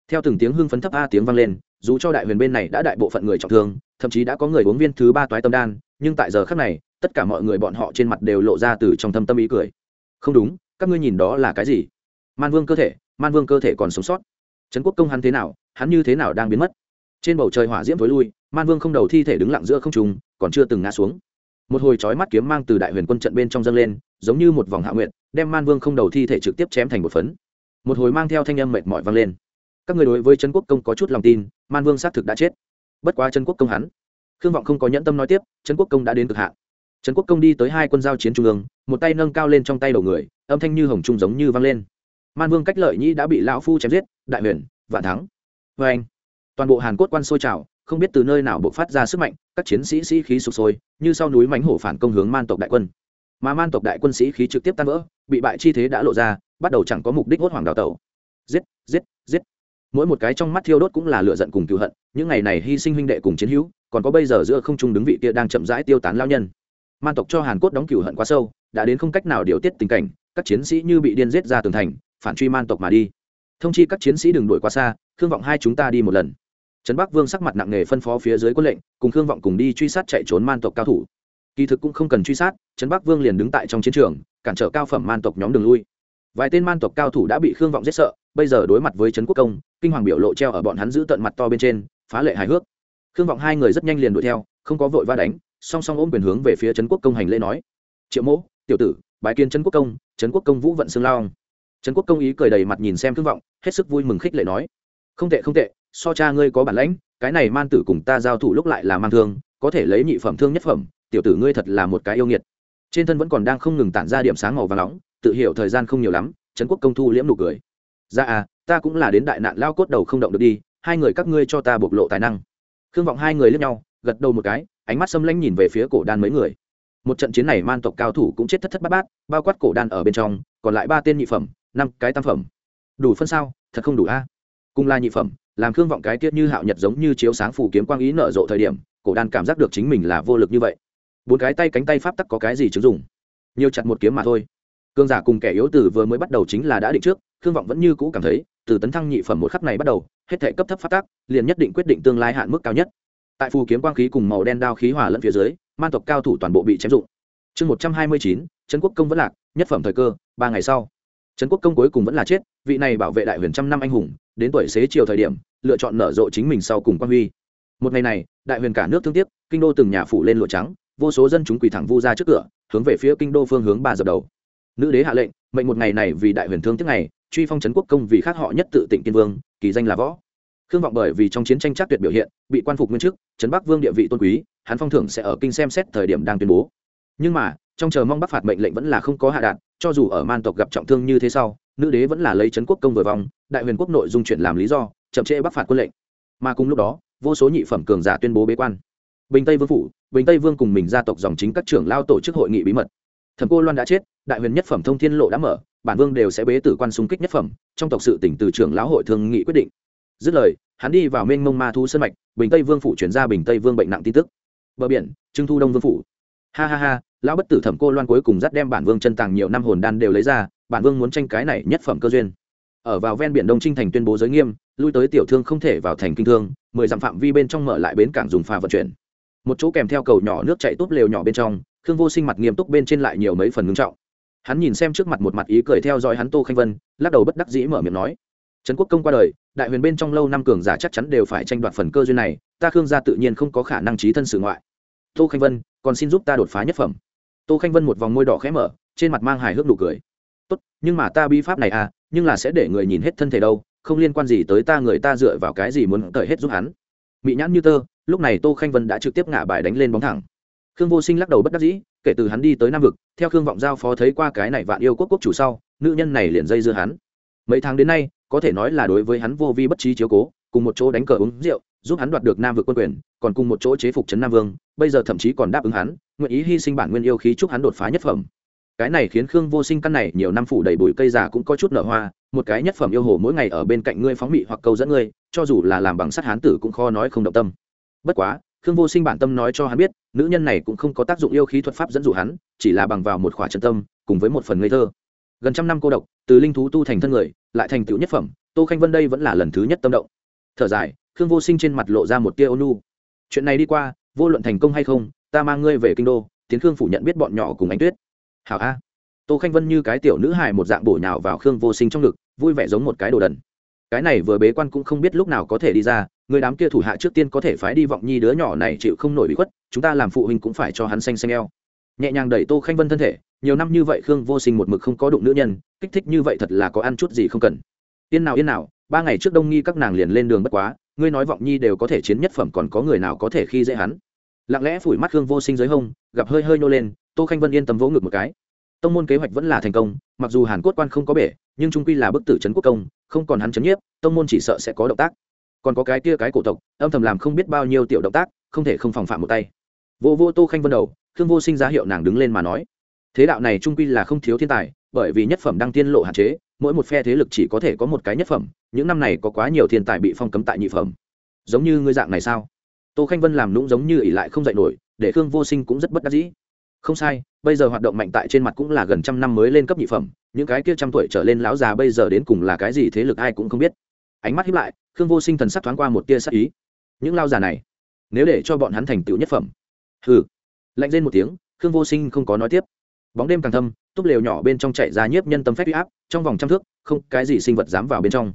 Theo từng tiếng hưng phấn thấp a tiếng vang lên, dù cho đại huyền bên này đã đại bộ phận người trọng thương, thậm chí đã có người uống viên thứ ba toái tâm đan, nhưng tại giờ khác này tất cả mọi người bọn họ trên mặt đều lộ ra từ trong thâm tâm ý cười. Không đúng, các ngươi nhìn đó là cái gì? Man vương cơ thể, man vương cơ thể còn sống sót. Trấn quốc công hắn thế nào, hắn như thế nào đang biến mất? Trên bầu trời hỏa diễm tối lui, man vương không đầu thi thể đứng lặng giữa không trùng còn chưa từng ngã xuống. Một hồi chói mắt kiếm mang từ đại huyền quân trận bên trong dâng lên, giống như một vòng hạ nguyện đem man vương không đầu thi thể trực tiếp chém thành một phấn. Một hồi mang theo thanh âm mệt mỏi vang lên. Các người đối với trấn quốc công có chút lòng tin, man vương xác thực đã chết. Bất quá trấn quốc công hắn, khương vọng không có nhẫn tâm nói tiếp, trấn quốc công đã đến cực hạn trấn quốc công đi tới hai quân giao chiến trung ương, một tay nâng cao lên trong tay đầu người, âm thanh như hồng trung giống như vang lên. Man vương cách lợi nhĩ đã bị lão phu chém giết, đại huyền, vạn thắng. Vê anh, toàn bộ hàn cốt quan sôi trào, không biết từ nơi nào buộc phát ra sức mạnh, các chiến sĩ sĩ khí sụp sôi, như sau núi mánh hổ phản công hướng man tộc đại quân. Mà man tộc đại quân sĩ khí trực tiếp tan vỡ, bị bại chi thế đã lộ ra, bắt đầu chẳng có mục đích hốt hoảng đào tẩu. Giết giết giết. Mỗi một cái trong mắt thiêu đốt cũng là lựa giận cùng cựu hận, những ngày này hy sinh huynh đệ cùng chiến hữu, còn có bây giờ giữa không trung đứng vị kia đang chậm rãi tiêu tán lao nhân man tộc cho hàn cốt đóng cửu hận quá sâu, đã đến không cách nào điều tiết tình cảnh, các chiến sĩ như bị điên giết ra tường thành, phản truy man tộc mà đi. Thông chi các chiến sĩ đừng đuổi quá xa, khương vọng hai chúng ta đi một lần. Trấn bắc vương sắc mặt nặng nề phân phó phía dưới quân lệnh, cùng khương vọng cùng đi truy sát chạy trốn man tộc cao thủ. Kỳ thực cũng không cần truy sát, trấn bắc vương liền đứng tại trong chiến trường, cản trở cao phẩm man tộc nhóm đường lui. Vài tên man tộc cao thủ đã bị khương vọng giết sợ, bây giờ đối mặt với trấn quốc công, kinh hoàng biểu lộ treo ở bọn hắn giữ tận mặt to bên trên, phá lệ hài hước. Khương vọng hai người rất nhanh liền đuổi theo, không có vội va đánh song song ôm quyền hướng về phía trấn quốc công hành lễ nói. Triệu mỗ, tiểu tử, bái kiến trấn quốc công, trấn quốc công vũ vận xương lao trấn quốc công ý cười đầy mặt nhìn xem thương vọng, hết sức vui mừng khích lệ nói. Không tệ không tệ, so cha ngươi có bản lãnh, cái này man tử cùng ta giao thủ lúc lại là mang thương, có thể lấy nhị phẩm thương nhất phẩm, tiểu tử ngươi thật là một cái yêu nghiệt. Trên thân vẫn còn đang không ngừng tản ra điểm sáng màu và nóng, tự hiểu thời gian không nhiều lắm, trấn quốc công thu liễm nụ cười. Ra à ta cũng là đến đại nạn lao cốt đầu không động được đi, hai người các ngươi cho ta bộc lộ tài năng. Khương vọng hai người lướt nhau, gật đầu một cái ánh mắt xâm lãnh nhìn về phía cổ đan mấy người. Một trận chiến này man tộc cao thủ cũng chết thất thất bát bát, bao quát cổ đan ở bên trong, còn lại ba tên nhị phẩm, năm cái tam phẩm. Đủ phân sao? Thật không đủ a. Cùng là nhị phẩm, làm khương vọng cái tiết như hạo nhật giống như chiếu sáng phủ kiếm quang ý nở rộ thời điểm, cổ đan cảm giác được chính mình là vô lực như vậy. Bốn cái tay cánh tay pháp tắc có cái gì chứng dùng nhiều chặt một kiếm mà thôi. Cương giả cùng kẻ yếu tử vừa mới bắt đầu chính là đã định trước, khương vọng vẫn như cũ cảm thấy, từ tấn thăng nhị phẩm một khắc này bắt đầu, hết thể cấp thấp phát tác liền nhất định quyết định tương lai hạn mức cao nhất tại phù kiếm quang khí cùng màu đen đao khí hỏa lẫn phía dưới, man tộc cao thủ toàn bộ bị chém dụng. Chương một trăm hai mươi chín, trấn quốc công vẫn lạc, nhất phẩm thời cơ, ba ngày sau. Trấn quốc công cuối cùng vẫn là chết, vị này bảo vệ đại huyền trăm năm anh hùng, đến tuổi xế chiều thời điểm, lựa chọn nở rộ chính mình sau cùng quan huy. Một ngày này, đại huyền cả nước thương tiếc, kinh đô từng nhà phủ lên lụa trắng, vô số dân chúng quỳ thẳng vu ra trước cửa, hướng về phía kinh đô phương hướng ba giờ đầu. Nữ đế hạ lệnh, mệnh một ngày này vì đại huyền thương tiếc này truy phong trấn quốc công vì khác họ nhất tự tịnh kiên vương, kỳ danh là võ khương vọng bởi vì trong chiến tranh chắc tuyệt biểu hiện, bị quan phục nguyên chức, trấn bắc vương địa vị tôn quý, hắn phong thưởng sẽ ở kinh xem xét thời điểm đang tuyên bố. Nhưng mà, trong chờ mong bắc phạt mệnh lệnh vẫn là không có hạ đạn cho dù ở man tộc gặp trọng thương như thế sau, nữ đế vẫn là lấy trấn quốc công vừa vòng, đại huyền quốc nội dung chuyển làm lý do, chậm trễ bắc phạt quân lệnh. Mà cùng lúc đó, vô số nhị phẩm cường giả tuyên bố bế quan. Bình tây vương phủ, bình tây vương cùng mình gia tộc dòng chính các trưởng lao tổ chức hội nghị bí mật. Thẩm cô loan đã chết, đại huyền nhất phẩm thông thiên lộ đã mở, bản vương đều sẽ bế tử quan xung kích nhất phẩm, trong tộc sự tỉnh từ trưởng lão hội thương nghị quyết định dứt lời, hắn đi vào mênh mông ma thu sân mạch, bình tây vương phủ chuyển ra bình tây vương bệnh nặng tin tức. Bờ biển, trưng thu đông vương phủ. Ha ha ha, lão bất tử thẩm cô loan cuối cùng dắt đem bản vương chân tàng nhiều năm hồn đan đều lấy ra, bản vương muốn tranh cái này nhất phẩm cơ duyên. Ở vào ven biển đông trinh thành tuyên bố giới nghiêm, lui tới tiểu thương không thể vào thành kinh thương, mười dặm phạm vi bên trong mở lại bến cảng dùng phà vận chuyển. Một chỗ kèm theo cầu nhỏ nước chạy tốt lều nhỏ bên trong, khương vô sinh mặt nghiêm túc bên trên lại nhiều mấy phần ngưng trọng. Hắn nhìn xem trước mặt một mặt ý cười theo dõi hắn tô khanh vân, lắc đầu bất đắc dĩ mở miệng nói trấn quốc công qua đời, đại huyền bên trong lâu năm cường giả chắc chắn đều phải tranh đoạt phần cơ duyên này, ta khương gia tự nhiên không có khả năng trí thân sự ngoại. Tô khanh vân, còn xin giúp ta đột phá nhất phẩm. Tô khanh vân một vòng môi đỏ khẽ mở, trên mặt mang hài hước nụ cười. Tốt, nhưng mà ta bi pháp này à nhưng là sẽ để người nhìn hết thân thể đâu, không liên quan gì tới ta, người ta dựa vào cái gì muốn tởi hết giúp hắn. Mị nhãn như tơ, lúc này tô khanh vân đã trực tiếp ngả bài đánh lên bóng thẳng. Khương vô sinh lắc đầu bất đắc dĩ, kể từ hắn đi tới nam vực, theo khương vọng giao phó thấy qua cái này vạn yêu quốc quốc chủ sau, nữ nhân này liền dây dưa hắn. Mấy tháng đến nay có thể nói là đối với hắn vô vi bất trí chiếu cố, cùng một chỗ đánh cờ uống rượu, giúp hắn đoạt được nam vực quân quyền, còn cùng một chỗ chế phục trấn nam vương, bây giờ thậm chí còn đáp ứng hắn, nguyện ý hy sinh bản nguyên yêu khí chúc hắn đột phá nhất phẩm. Cái này khiến khương vô sinh căn này nhiều năm phủ đầy bụi cây già cũng có chút nở hoa, một cái nhất phẩm yêu hồ mỗi ngày ở bên cạnh ngươi phóng mị hoặc câu dẫn ngươi, cho dù là làm bằng sắt hán tử cũng khó nói không động tâm. Bất quá, khương vô sinh bản tâm nói cho hắn biết, nữ nhân này cũng không có tác dụng yêu khí thuật pháp dẫn dụ hắn, chỉ là bằng vào một khỏa chân tâm, cùng với một phần ngây thơ gần trăm năm cô độc, từ linh thú tu thành thân người, lại thành tựu nhất phẩm, tô khanh vân đây vẫn là lần thứ nhất tâm động. Thở dài, khương vô sinh trên mặt lộ ra một tia ônu chuyện này đi qua, vô luận thành công hay không, ta mang ngươi về kinh đô, tiến khương phủ nhận biết bọn nhỏ cùng ánh tuyết. Hảo a. Tô khanh vân như cái tiểu nữ hài một dạng bổ nhào vào khương vô sinh trong ngực, vui vẻ giống một cái đồ đần. Cái này vừa bế quan cũng không biết lúc nào có thể đi ra, người đám kia thủ hạ trước tiên có thể phái đi vọng nhi đứa nhỏ này chịu không nổi bị khuất, chúng ta làm phụ huynh cũng phải cho hắn xanh xanh eo nhẹ nhàng đẩy tô khanh vân thân thể, nhiều năm như vậy khương vô sinh một mực không có đụng nữ nhân, kích thích như vậy thật là có ăn chút gì không cần. Yên nào yên nào, ba ngày trước đông nghi các nàng liền lên đường bất quá, ngươi nói vọng nhi đều có thể chiến nhất phẩm còn có người nào có thể khi dễ hắn. Lặng lẽ phủi mắt khương vô sinh dưới hông, gặp hơi hơi nô lên, tô khanh vân yên tâm vỗ ngực một cái. Tông môn kế hoạch vẫn là thành công, mặc dù hàn quốc quan không có bể, nhưng trung quy là bức tử trấn quốc công, không còn hắn chấn nhiếp, tông môn chỉ sợ sẽ có động tác. Còn có cái kia cái cổ tộc, âm thầm làm không biết bao nhiêu tiểu động tác, không thể không phòng phạm một tay. Vô vô tô khanh vân đầu khương vô sinh giá hiệu nàng đứng lên mà nói, thế đạo này trung quy là không thiếu thiên tài, bởi vì nhất phẩm đang tiên lộ hạn chế, mỗi một phe thế lực chỉ có thể có một cái nhất phẩm, những năm này có quá nhiều thiên tài bị phong cấm tại nhị phẩm. Giống như ngươi dạng này sao? Tô khanh vân làm lũng giống như ỷ lại không dạy nổi, để khương vô sinh cũng rất bất đắc dĩ. Không sai, bây giờ hoạt động mạnh tại trên mặt cũng là gần trăm năm mới lên cấp nhị phẩm, những cái kia trăm tuổi trở lên lão già bây giờ đến cùng là cái gì thế lực ai cũng không biết. Ánh mắt hiếp lại, khương vô sinh thần sắc thoáng qua một tia sắc ý. Những lao già này, nếu để cho bọn hắn thành tựu nhất phẩm, hừ lạnh lên một tiếng, khương vô sinh không có nói tiếp. Bóng đêm càng thâm, túp lều nhỏ bên trong chạy ra nhiếp nhân tâm phép huy áp, trong vòng trăm thước, không cái gì sinh vật dám vào bên trong.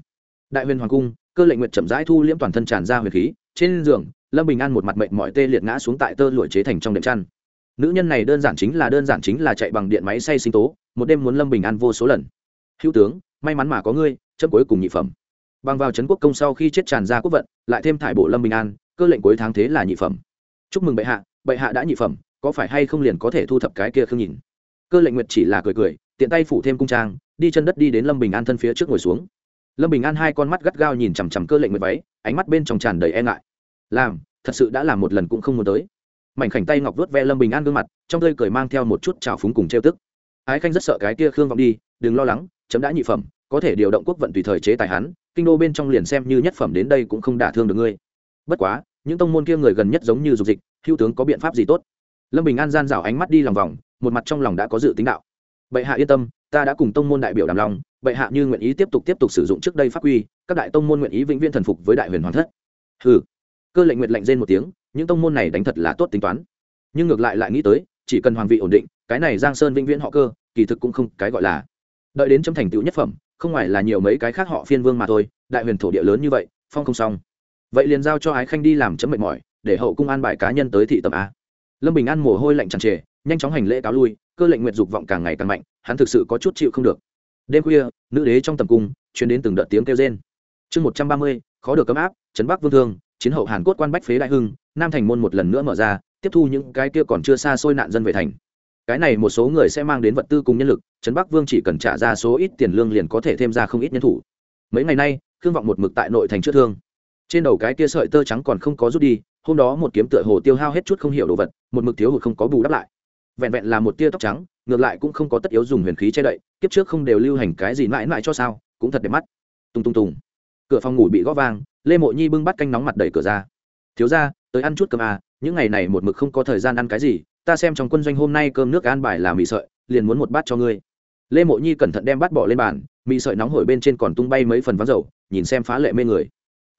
Đại huyền hoàng cung, cơ lệnh nguyện chậm rãi thu liễm toàn thân tràn ra huyền khí, trên giường, lâm bình an một mặt mệnh mọi tê liệt ngã xuống tại tơ lụa chế thành trong đệm chăn. Nữ nhân này đơn giản chính là đơn giản chính là chạy bằng điện máy xay sinh tố, một đêm muốn lâm bình an vô số lần. Hữu tướng, may mắn mà có ngươi, chấp cuối cùng nhị phẩm. Bằng vào trấn quốc công sau khi chết tràn ra quốc vận, lại thêm thải bộ lâm bình an, cơ lệnh cuối tháng thế là nhị phẩm. Chúc mừng bệ hạ bệ hạ đã nhị phẩm có phải hay không liền có thể thu thập cái kia không nhìn cơ lệnh nguyệt chỉ là cười cười, tiện tay phủ thêm cung trang, đi chân đất đi đến lâm bình an thân phía trước ngồi xuống. Lâm bình an hai con mắt gắt gao nhìn chằm chằm cơ lệnh nguyệt váy, ánh mắt bên trong tràn đầy e ngại. Làm, thật sự đã làm một lần cũng không muốn tới. Mảnh khảnh tay ngọc vớt ve lâm bình an gương mặt, trong tơi cười mang theo một chút trào phúng cùng trêu tức. Ái khanh rất sợ cái kia khương vọng đi, đừng lo lắng, chấm đã nhị phẩm, có thể điều động quốc vận tùy thời chế tài hắn, kinh đô bên trong liền xem như nhất phẩm đến đây cũng không đả thương được ngươi. Bất quá, những tông môn kia người gần nhất giống như dục dịch, hữu tướng có biện pháp gì tốt? Lâm bình an gian rảo ánh mắt đi lòng vòng, một mặt trong lòng đã có dự tính đạo. Bệ hạ yên tâm, ta đã cùng tông môn đại biểu đàm lòng bệ hạ như nguyện ý tiếp tục tiếp tục sử dụng trước đây pháp quy, các đại tông môn nguyện ý vĩnh viễn thần phục với đại huyền hoàng thất. Hừ. Cơ lệnh nguyện lệnh rên một tiếng, những tông môn này đánh thật là tốt tính toán. Nhưng ngược lại lại nghĩ tới, chỉ cần hoàng vị ổn định, cái này giang sơn vĩnh viễn họ cơ, kỳ thực cũng không cái gọi là. Đợi đến chấm thành tựu nhất phẩm, không ngoài là nhiều mấy cái khác họ phiên vương mà thôi, đại huyền thổ địa lớn như vậy, phong không xong. Vậy liền giao cho ái khanh đi làm chấm mệt mỏi, để hậu cung an bài cá nhân tới thị tầm a lâm bình an mồ hôi lạnh tràn trề, nhanh chóng hành lễ cáo lui, cơ lệnh nguyện dục vọng càng ngày càng mạnh, hắn thực sự có chút chịu không được. Đêm khuya, nữ đế trong tầm cung chuyến đến từng đợt tiếng kêu rên. Chương một trăm ba mươi, khó được cấm áp, trấn bắc vương thương, chiến hậu hàn cốt quan bách phế đại hưng, nam thành môn một lần nữa mở ra, tiếp thu những cái kia còn chưa xa xôi nạn dân về thành. Cái này một số người sẽ mang đến vật tư cùng nhân lực, trấn bắc vương chỉ cần trả ra số ít tiền lương liền có thể thêm ra không ít nhân thủ. Mấy ngày nay, khương vọng một mực tại nội thành chữa thương. Trên đầu cái kia sợi tơ trắng còn không có rút đi hôm đó một kiếm tựa hồ tiêu hao hết chút không hiểu đồ vật, một mực thiếu hụt không có bù đắp lại. Vẹn vẹn là một tia tóc trắng, ngược lại cũng không có tất yếu dùng huyền khí che đậy, kiếp trước không đều lưu hành cái gì mãi mãi cho sao, cũng thật đẹp mắt. Tung tung tùng. Cửa phòng ngủ bị gõ vang, lê mộ nhi bưng bắt canh nóng mặt đẩy cửa ra. Thiếu ra tới ăn chút cơm à những ngày này một mực không có thời gian ăn cái gì, ta xem trong quân doanh hôm nay cơm nước an bài là mì sợi, liền muốn một bát cho ngươi. Lê mộ nhi cẩn thận đem bát bỏ lên bàn, mì sợi nóng hổi bên trên còn tung bay mấy phần vắng dầu, nhìn xem phá lệ mê người.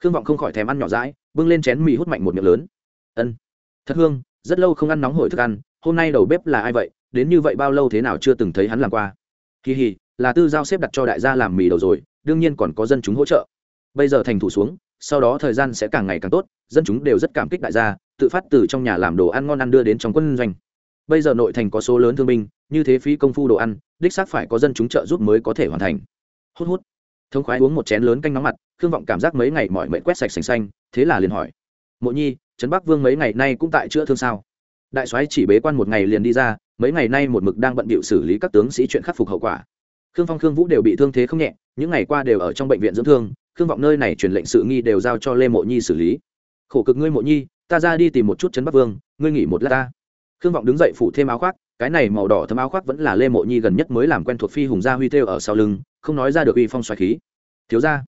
Khương vọng không khỏi thèm ăn nhỏ rãi bưng lên chén mì hút mạnh một miệng lớn. Ân. Thật hương, rất lâu không ăn nóng hổi thức ăn, hôm nay đầu bếp là ai vậy, đến như vậy bao lâu thế nào chưa từng thấy hắn làm qua. Kỳ hì, là tư giao xếp đặt cho đại gia làm mì đầu rồi, đương nhiên còn có dân chúng hỗ trợ. Bây giờ thành thủ xuống, sau đó thời gian sẽ càng ngày càng tốt, dân chúng đều rất cảm kích đại gia, tự phát từ trong nhà làm đồ ăn ngon ăn đưa đến trong quân doanh. Bây giờ nội thành có số lớn thương binh, như thế phí công phu đồ ăn, đích xác phải có dân chúng trợ giúp mới có thể hoàn thành. Hút hút. Thống khoái uống một chén lớn canh nóng mặt khương vọng cảm giác mấy ngày mỏi mệt quét sạch sành xanh, thế là liền hỏi, mộ nhi, trấn bắc vương mấy ngày nay cũng tại chữa thương sao? Đại soái chỉ bế quan một ngày liền đi ra, mấy ngày nay một mực đang bận bịu xử lý các tướng sĩ chuyện khắc phục hậu quả. Khương phong, khương vũ đều bị thương thế không nhẹ, những ngày qua đều ở trong bệnh viện dưỡng thương, khương vọng nơi này truyền lệnh sự nghi đều giao cho lê mộ nhi xử lý. Khổ cực ngươi mộ nhi, ta ra đi tìm một chút trấn bắc vương, ngươi nghỉ một lát ta. Khương vọng đứng dậy phủ thêm áo khoác, cái này màu đỏ thấm áo khoác vẫn là lê mộ nhi gần nhất mới làm quen thuộc phi hùng gia huy thêu ở sau lưng, không nói ra được uy phong xoài khí. Thiếu ra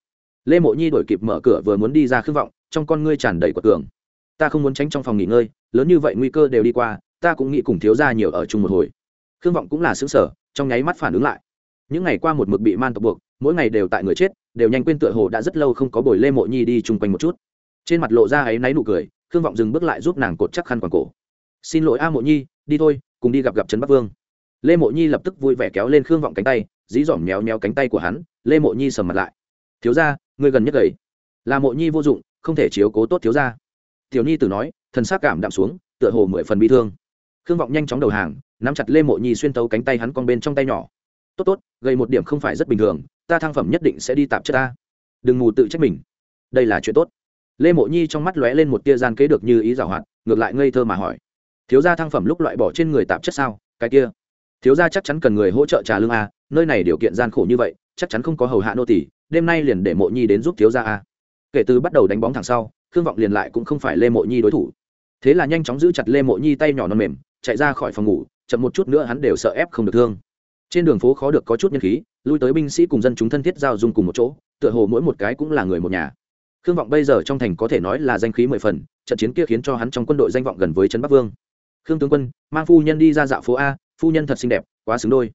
lê mộ nhi đổi kịp mở cửa vừa muốn đi ra khương vọng, trong con ngươi tràn đầy quật cường. Ta không muốn tránh trong phòng nghỉ ngơi, lớn như vậy nguy cơ đều đi qua, ta cũng nghĩ cùng thiếu ra nhiều ở chung một hồi. Khương vọng cũng là xứng sở trong nháy mắt phản ứng lại. Những ngày qua một mực bị man tộc buộc, mỗi ngày đều tại người chết, đều nhanh quên tựa hồ đã rất lâu không có buổi lê mộ nhi đi chung quanh một chút. Trên mặt lộ ra ấy náy nụ cười, khương vọng dừng bước lại giúp nàng cột chắc khăn quàng cổ. Xin lỗi a mộ nhi, đi thôi, cùng đi gặp gặp trấn bắc vương. Lê mộ nhi lập tức vui vẻ kéo lên khương vọng cánh tay, dí dỏm méo méo cánh tay của hắn, lê mộ nhi sầm mặt lại. Thiếu ra ngươi gần nhất gầy. Là mộ nhi vô dụng, không thể chiếu cố tốt thiếu ra tiểu nhi tử nói, thần s cảm đạm xuống, tựa hồ mười phần bị thương. Khương vọng nhanh chóng đầu hàng, nắm chặt lê mộ nhi xuyên tấu cánh tay hắn con bên trong tay nhỏ. Tốt tốt gây một điểm không phải rất bình thường, ta thăng phẩm nhất định sẽ đi tạp chất ta. Đừng mù tự trách mình. Đây là chuyện tốt. Lê mộ nhi trong mắt lóe lên một tia gian kế được như ý giảo hoạt, ngược lại ngây thơ mà hỏi. Thiếu gia thăng phẩm lúc loại bỏ trên người tạp chất sao? Cái kia. Thiếu gia chắc chắn cần người hỗ trợ trả lương a nơi này điều kiện gian khổ như vậy chắc chắn không có hầu hạ nô tỷ đêm nay liền để mộ nhi đến giúp thiếu gia a. Kể từ bắt đầu đánh bóng thẳng sau, khương vọng liền lại cũng không phải lê mộ nhi đối thủ. Thế là nhanh chóng giữ chặt lê mộ nhi tay nhỏ non mềm, chạy ra khỏi phòng ngủ, chậm một chút nữa hắn đều sợ ép không được thương. Trên đường phố khó được có chút nhân khí, lui tới binh sĩ cùng dân chúng thân thiết giao dung cùng một chỗ, tựa hồ mỗi một cái cũng là người một nhà. Khương vọng bây giờ trong thành có thể nói là danh khí mười phần, trận chiến kia khiến cho hắn trong quân đội danh vọng gần với trấn bắc vương. Khương tướng quân, mang phu nhân đi ra dạo phố a, phu nhân thật xinh đẹp, quá xứng đôi.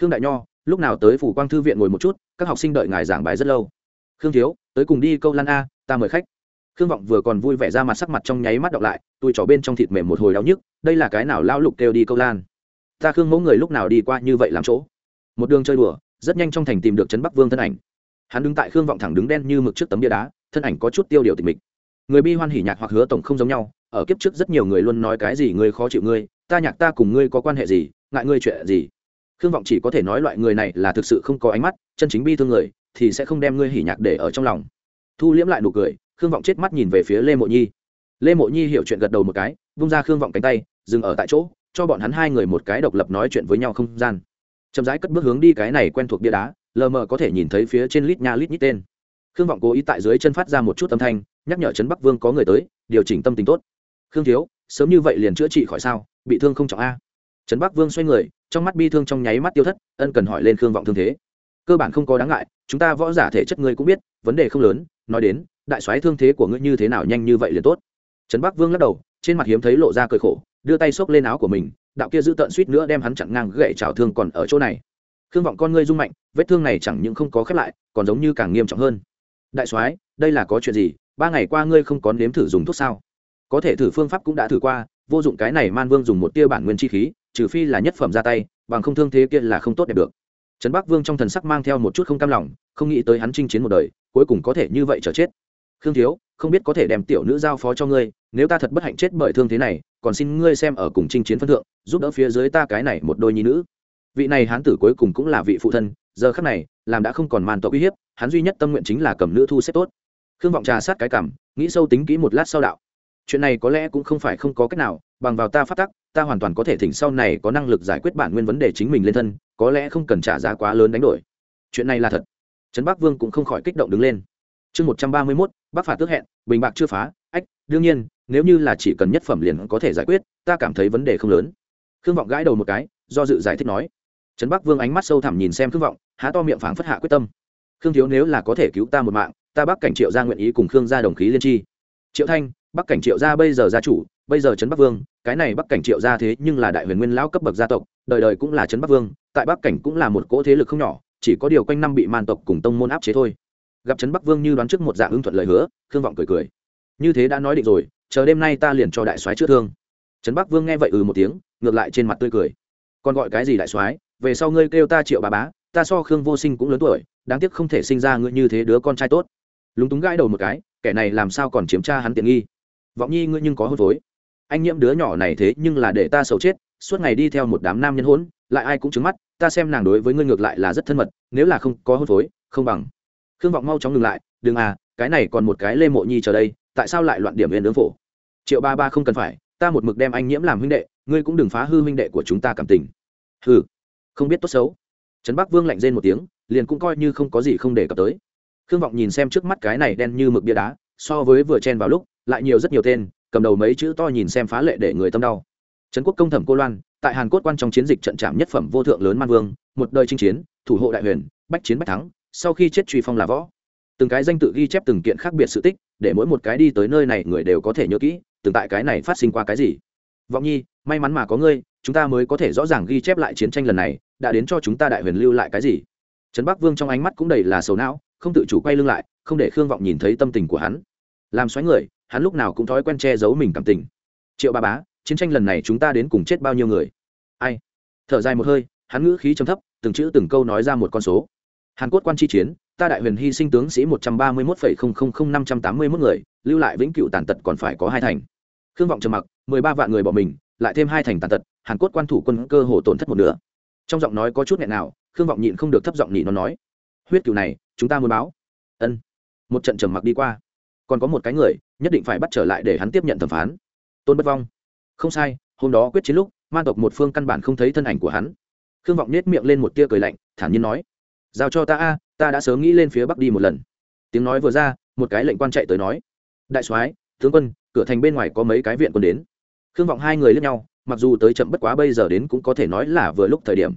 Khương đại nho lúc nào tới phủ quang thư viện ngồi một chút, các học sinh đợi ngài giảng bài rất lâu. Khương thiếu, tới cùng đi câu lan a, ta mời khách. Khương vọng vừa còn vui vẻ ra mặt sắc mặt trong nháy mắt đọc lại tôi trỏ bên trong thịt mềm một hồi đau nhức, đây là cái nào lao lục kêu đi câu lan? Ta khương mẫu người lúc nào đi qua như vậy làm chỗ? Một đường chơi đùa, rất nhanh trong thành tìm được trấn bắc vương thân ảnh. Hắn đứng tại khương vọng thẳng đứng đen như mực trước tấm bia đá, thân ảnh có chút tiêu điều tịch mịch. Người bi hoan hỉ nhạc hoặc hứa tổng không giống nhau, ở kiếp trước rất nhiều người luôn nói cái gì ngươi khó chịu ngươi, ta nhạc ta cùng ngươi có quan hệ gì, ngại ngươi chuyện gì? Khương vọng chỉ có thể nói loại người này là thực sự không có ánh mắt, chân chính bi thương người, thì sẽ không đem ngươi hỉ nhạc để ở trong lòng. Thu liễm lại nụ cười, khương vọng chết mắt nhìn về phía lê mộ nhi. Lê mộ nhi hiểu chuyện gật đầu một cái, vung ra khương vọng cánh tay, dừng ở tại chỗ, cho bọn hắn hai người một cái độc lập nói chuyện với nhau không gian. Chậm rãi cất bước hướng đi cái này quen thuộc bia đá, lờ mờ có thể nhìn thấy phía trên lít nha lít nhít tên. Khương vọng cố ý tại dưới chân phát ra một chút âm thanh, nhắc nhở trấn bắc vương có người tới, điều chỉnh tâm tình tốt. Khương thiếu, sớm như vậy liền chữa trị khỏi sao, bị thương không trọng a trấn bắc vương xoay người, trong mắt bi thương trong nháy mắt tiêu thất, ân cần hỏi lên khương vọng thương thế. Cơ bản không có đáng ngại, chúng ta võ giả thể chất ngươi cũng biết, vấn đề không lớn, nói đến, đại soái thương thế của ngươi như thế nào nhanh như vậy liền tốt. Trấn bắc vương lắc đầu, trên mặt hiếm thấy lộ ra cười khổ, đưa tay xốc lên áo của mình, đạo kia giữ tận suýt nữa đem hắn chặn ngang gậy trào thương còn ở chỗ này. Khương vọng con ngươi rung mạnh, vết thương này chẳng những không có khép lại, còn giống như càng nghiêm trọng hơn. Đại soái, đây là có chuyện gì? Ba ngày qua ngươi không có nếm thử dùng thuốc sao? Có thể thử phương pháp cũng đã thử qua, vô dụng cái này man vương dùng một tia bản nguyên chi khí trừ phi là nhất phẩm ra tay, bằng không thương thế kia là không tốt đẹp được. Trấn bắc vương trong thần sắc mang theo một chút không cam lòng, không nghĩ tới hắn chinh chiến một đời, cuối cùng có thể như vậy trở chết. Khương thiếu, không biết có thể đem tiểu nữ giao phó cho ngươi, nếu ta thật bất hạnh chết bởi thương thế này, còn xin ngươi xem ở cùng chinh chiến phân thượng, giúp đỡ phía dưới ta cái này một đôi nhi nữ. Vị này hán tử cuối cùng cũng là vị phụ thân, giờ khắc này, làm đã không còn màn tộc uy hiếp, hắn duy nhất tâm nguyện chính là cầm nữ thu xếp tốt. Khương vọng trà sát cái cảm, nghĩ sâu tính kỹ một lát sau đạo. Chuyện này có lẽ cũng không phải không có cách nào, bằng vào ta phát tắc ta hoàn toàn có thể thỉnh sau này có năng lực giải quyết bản nguyên vấn đề chính mình lên thân, có lẽ không cần trả giá quá lớn đánh đổi. Chuyện này là thật. Trấn bắc vương cũng không khỏi kích động đứng lên. Chương một trăm ba mươi mốt, bắc phạt tước hẹn, bình bạc chưa phá, ách, đương nhiên, nếu như là chỉ cần nhất phẩm liền có thể giải quyết, ta cảm thấy vấn đề không lớn. Khương vọng gãi đầu một cái, do dự giải thích nói. Trấn bắc vương ánh mắt sâu thẳm nhìn xem khương vọng, há to miệng phảng phất hạ quyết tâm. Khương thiếu nếu là có thể cứu ta một mạng, ta bắc cảnh triệu gia nguyện ý cùng khương gia đồng khí liên tri. Triệu thanh, bắc cảnh triệu gia bây giờ gia chủ bây giờ trấn bắc vương, cái này bắc cảnh triệu gia thế nhưng là đại huyền nguyên lão cấp bậc gia tộc, đời đời cũng là trấn bắc vương, tại bắc cảnh cũng là một cỗ thế lực không nhỏ, chỉ có điều quanh năm bị man tộc cùng tông môn áp chế thôi. Gặp trấn bắc vương như đoán trước một dạng hưng thuận lời hứa, khương vọng cười cười. Như thế đã nói định rồi, chờ đêm nay ta liền cho đại soái chữa thương. Trấn bắc vương nghe vậy ừ một tiếng, ngược lại trên mặt tươi cười. Còn gọi cái gì đại soái? Về sau ngươi kêu ta triệu bà bá, ta so khương vô sinh cũng lớn tuổi, đáng tiếc không thể sinh ra ngươi như thế đứa con trai tốt. Lúng túng gãi đầu một cái, kẻ này làm sao còn chiếm tra hắn tiện nghi? Vọng nhi ngươi nhưng có hôn phối anh nhiễm đứa nhỏ này thế nhưng là để ta xấu chết, suốt ngày đi theo một đám nam nhân hỗn, lại ai cũng trứng mắt, ta xem nàng đối với ngươi ngược lại là rất thân mật, nếu là không có hôn phối, không bằng. Khương vọng mau chóng ngừng lại, đừng à cái này còn một cái lê mộ nhi chờ đây, tại sao lại loạn điểm yên ứng phổ? Triệu ba ba không cần phải, ta một mực đem anh nhiễm làm huynh đệ, ngươi cũng đừng phá hư huynh đệ của chúng ta cảm tình. Hừ, không biết tốt xấu. Trấn bắc vương lạnh rên một tiếng, liền cũng coi như không có gì không để cập tới. Khương vọng nhìn xem trước mắt cái này đen như mực bia đá, so với vừa chen vào lúc, lại nhiều rất nhiều tên cầm đầu mấy chữ to nhìn xem phá lệ để người tâm đau. Trấn quốc công thẩm cô loan, tại hàn cốt quan trong chiến dịch trận trạm nhất phẩm vô thượng lớn man vương, một đời chinh chiến, thủ hộ đại huyền, bách chiến bách thắng, sau khi chết truy phong là võ. Từng cái danh tự ghi chép từng kiện khác biệt sự tích, để mỗi một cái đi tới nơi này người đều có thể nhớ kỹ, từng tại cái này phát sinh qua cái gì. Vọng nhi, may mắn mà có ngươi, chúng ta mới có thể rõ ràng ghi chép lại chiến tranh lần này, đã đến cho chúng ta đại huyền lưu lại cái gì? Trấn bắc vương trong ánh mắt cũng đầy là sầu não, không tự chủ quay lưng lại, không để khương vọng nhìn thấy tâm tình của hắn. Làm xoáy người hắn lúc nào cũng thói quen che giấu mình cảm tình. Triệu ba bá, chiến tranh lần này chúng ta đến cùng chết bao nhiêu người? Ai? Thở dài một hơi, hắn ngữ khí trầm thấp, từng chữ từng câu nói ra một con số. Hàn cốt quan chi chiến, ta đại huyền hy sinh tướng sĩ một trăm ba mươi một năm trăm tám mươi một người, lưu lại vĩnh cựu tàn tật còn phải có hai thành. Khương vọng trầm mặc, mười ba vạn người bỏ mình, lại thêm hai thành tàn tật, hàn cốt quan thủ quân cơ hồ tổn thất một nửa. Trong giọng nói có chút nghẹn nào, khương vọng nhịn không được thấp giọng nhị nó nói, huyết cựu này, chúng ta muốn báo. Ân. Một trận trầm mặc đi qua còn có một cái người, nhất định phải bắt trở lại để hắn tiếp nhận thẩm phán. Tôn bất vong. Không sai, hôm đó quyết chiến lúc man tộc một phương căn bản không thấy thân ảnh của hắn. Khương vọng nết miệng lên một tia cười lạnh, thản nhiên nói, giao cho ta a, ta đã sớm nghĩ lên phía bắc đi một lần. Tiếng nói vừa ra, một cái lệnh quan chạy tới nói, đại soái, tướng quân, cửa thành bên ngoài có mấy cái viện quân đến. Khương vọng hai người lướt nhau, mặc dù tới chậm bất quá bây giờ đến cũng có thể nói là vừa lúc thời điểm.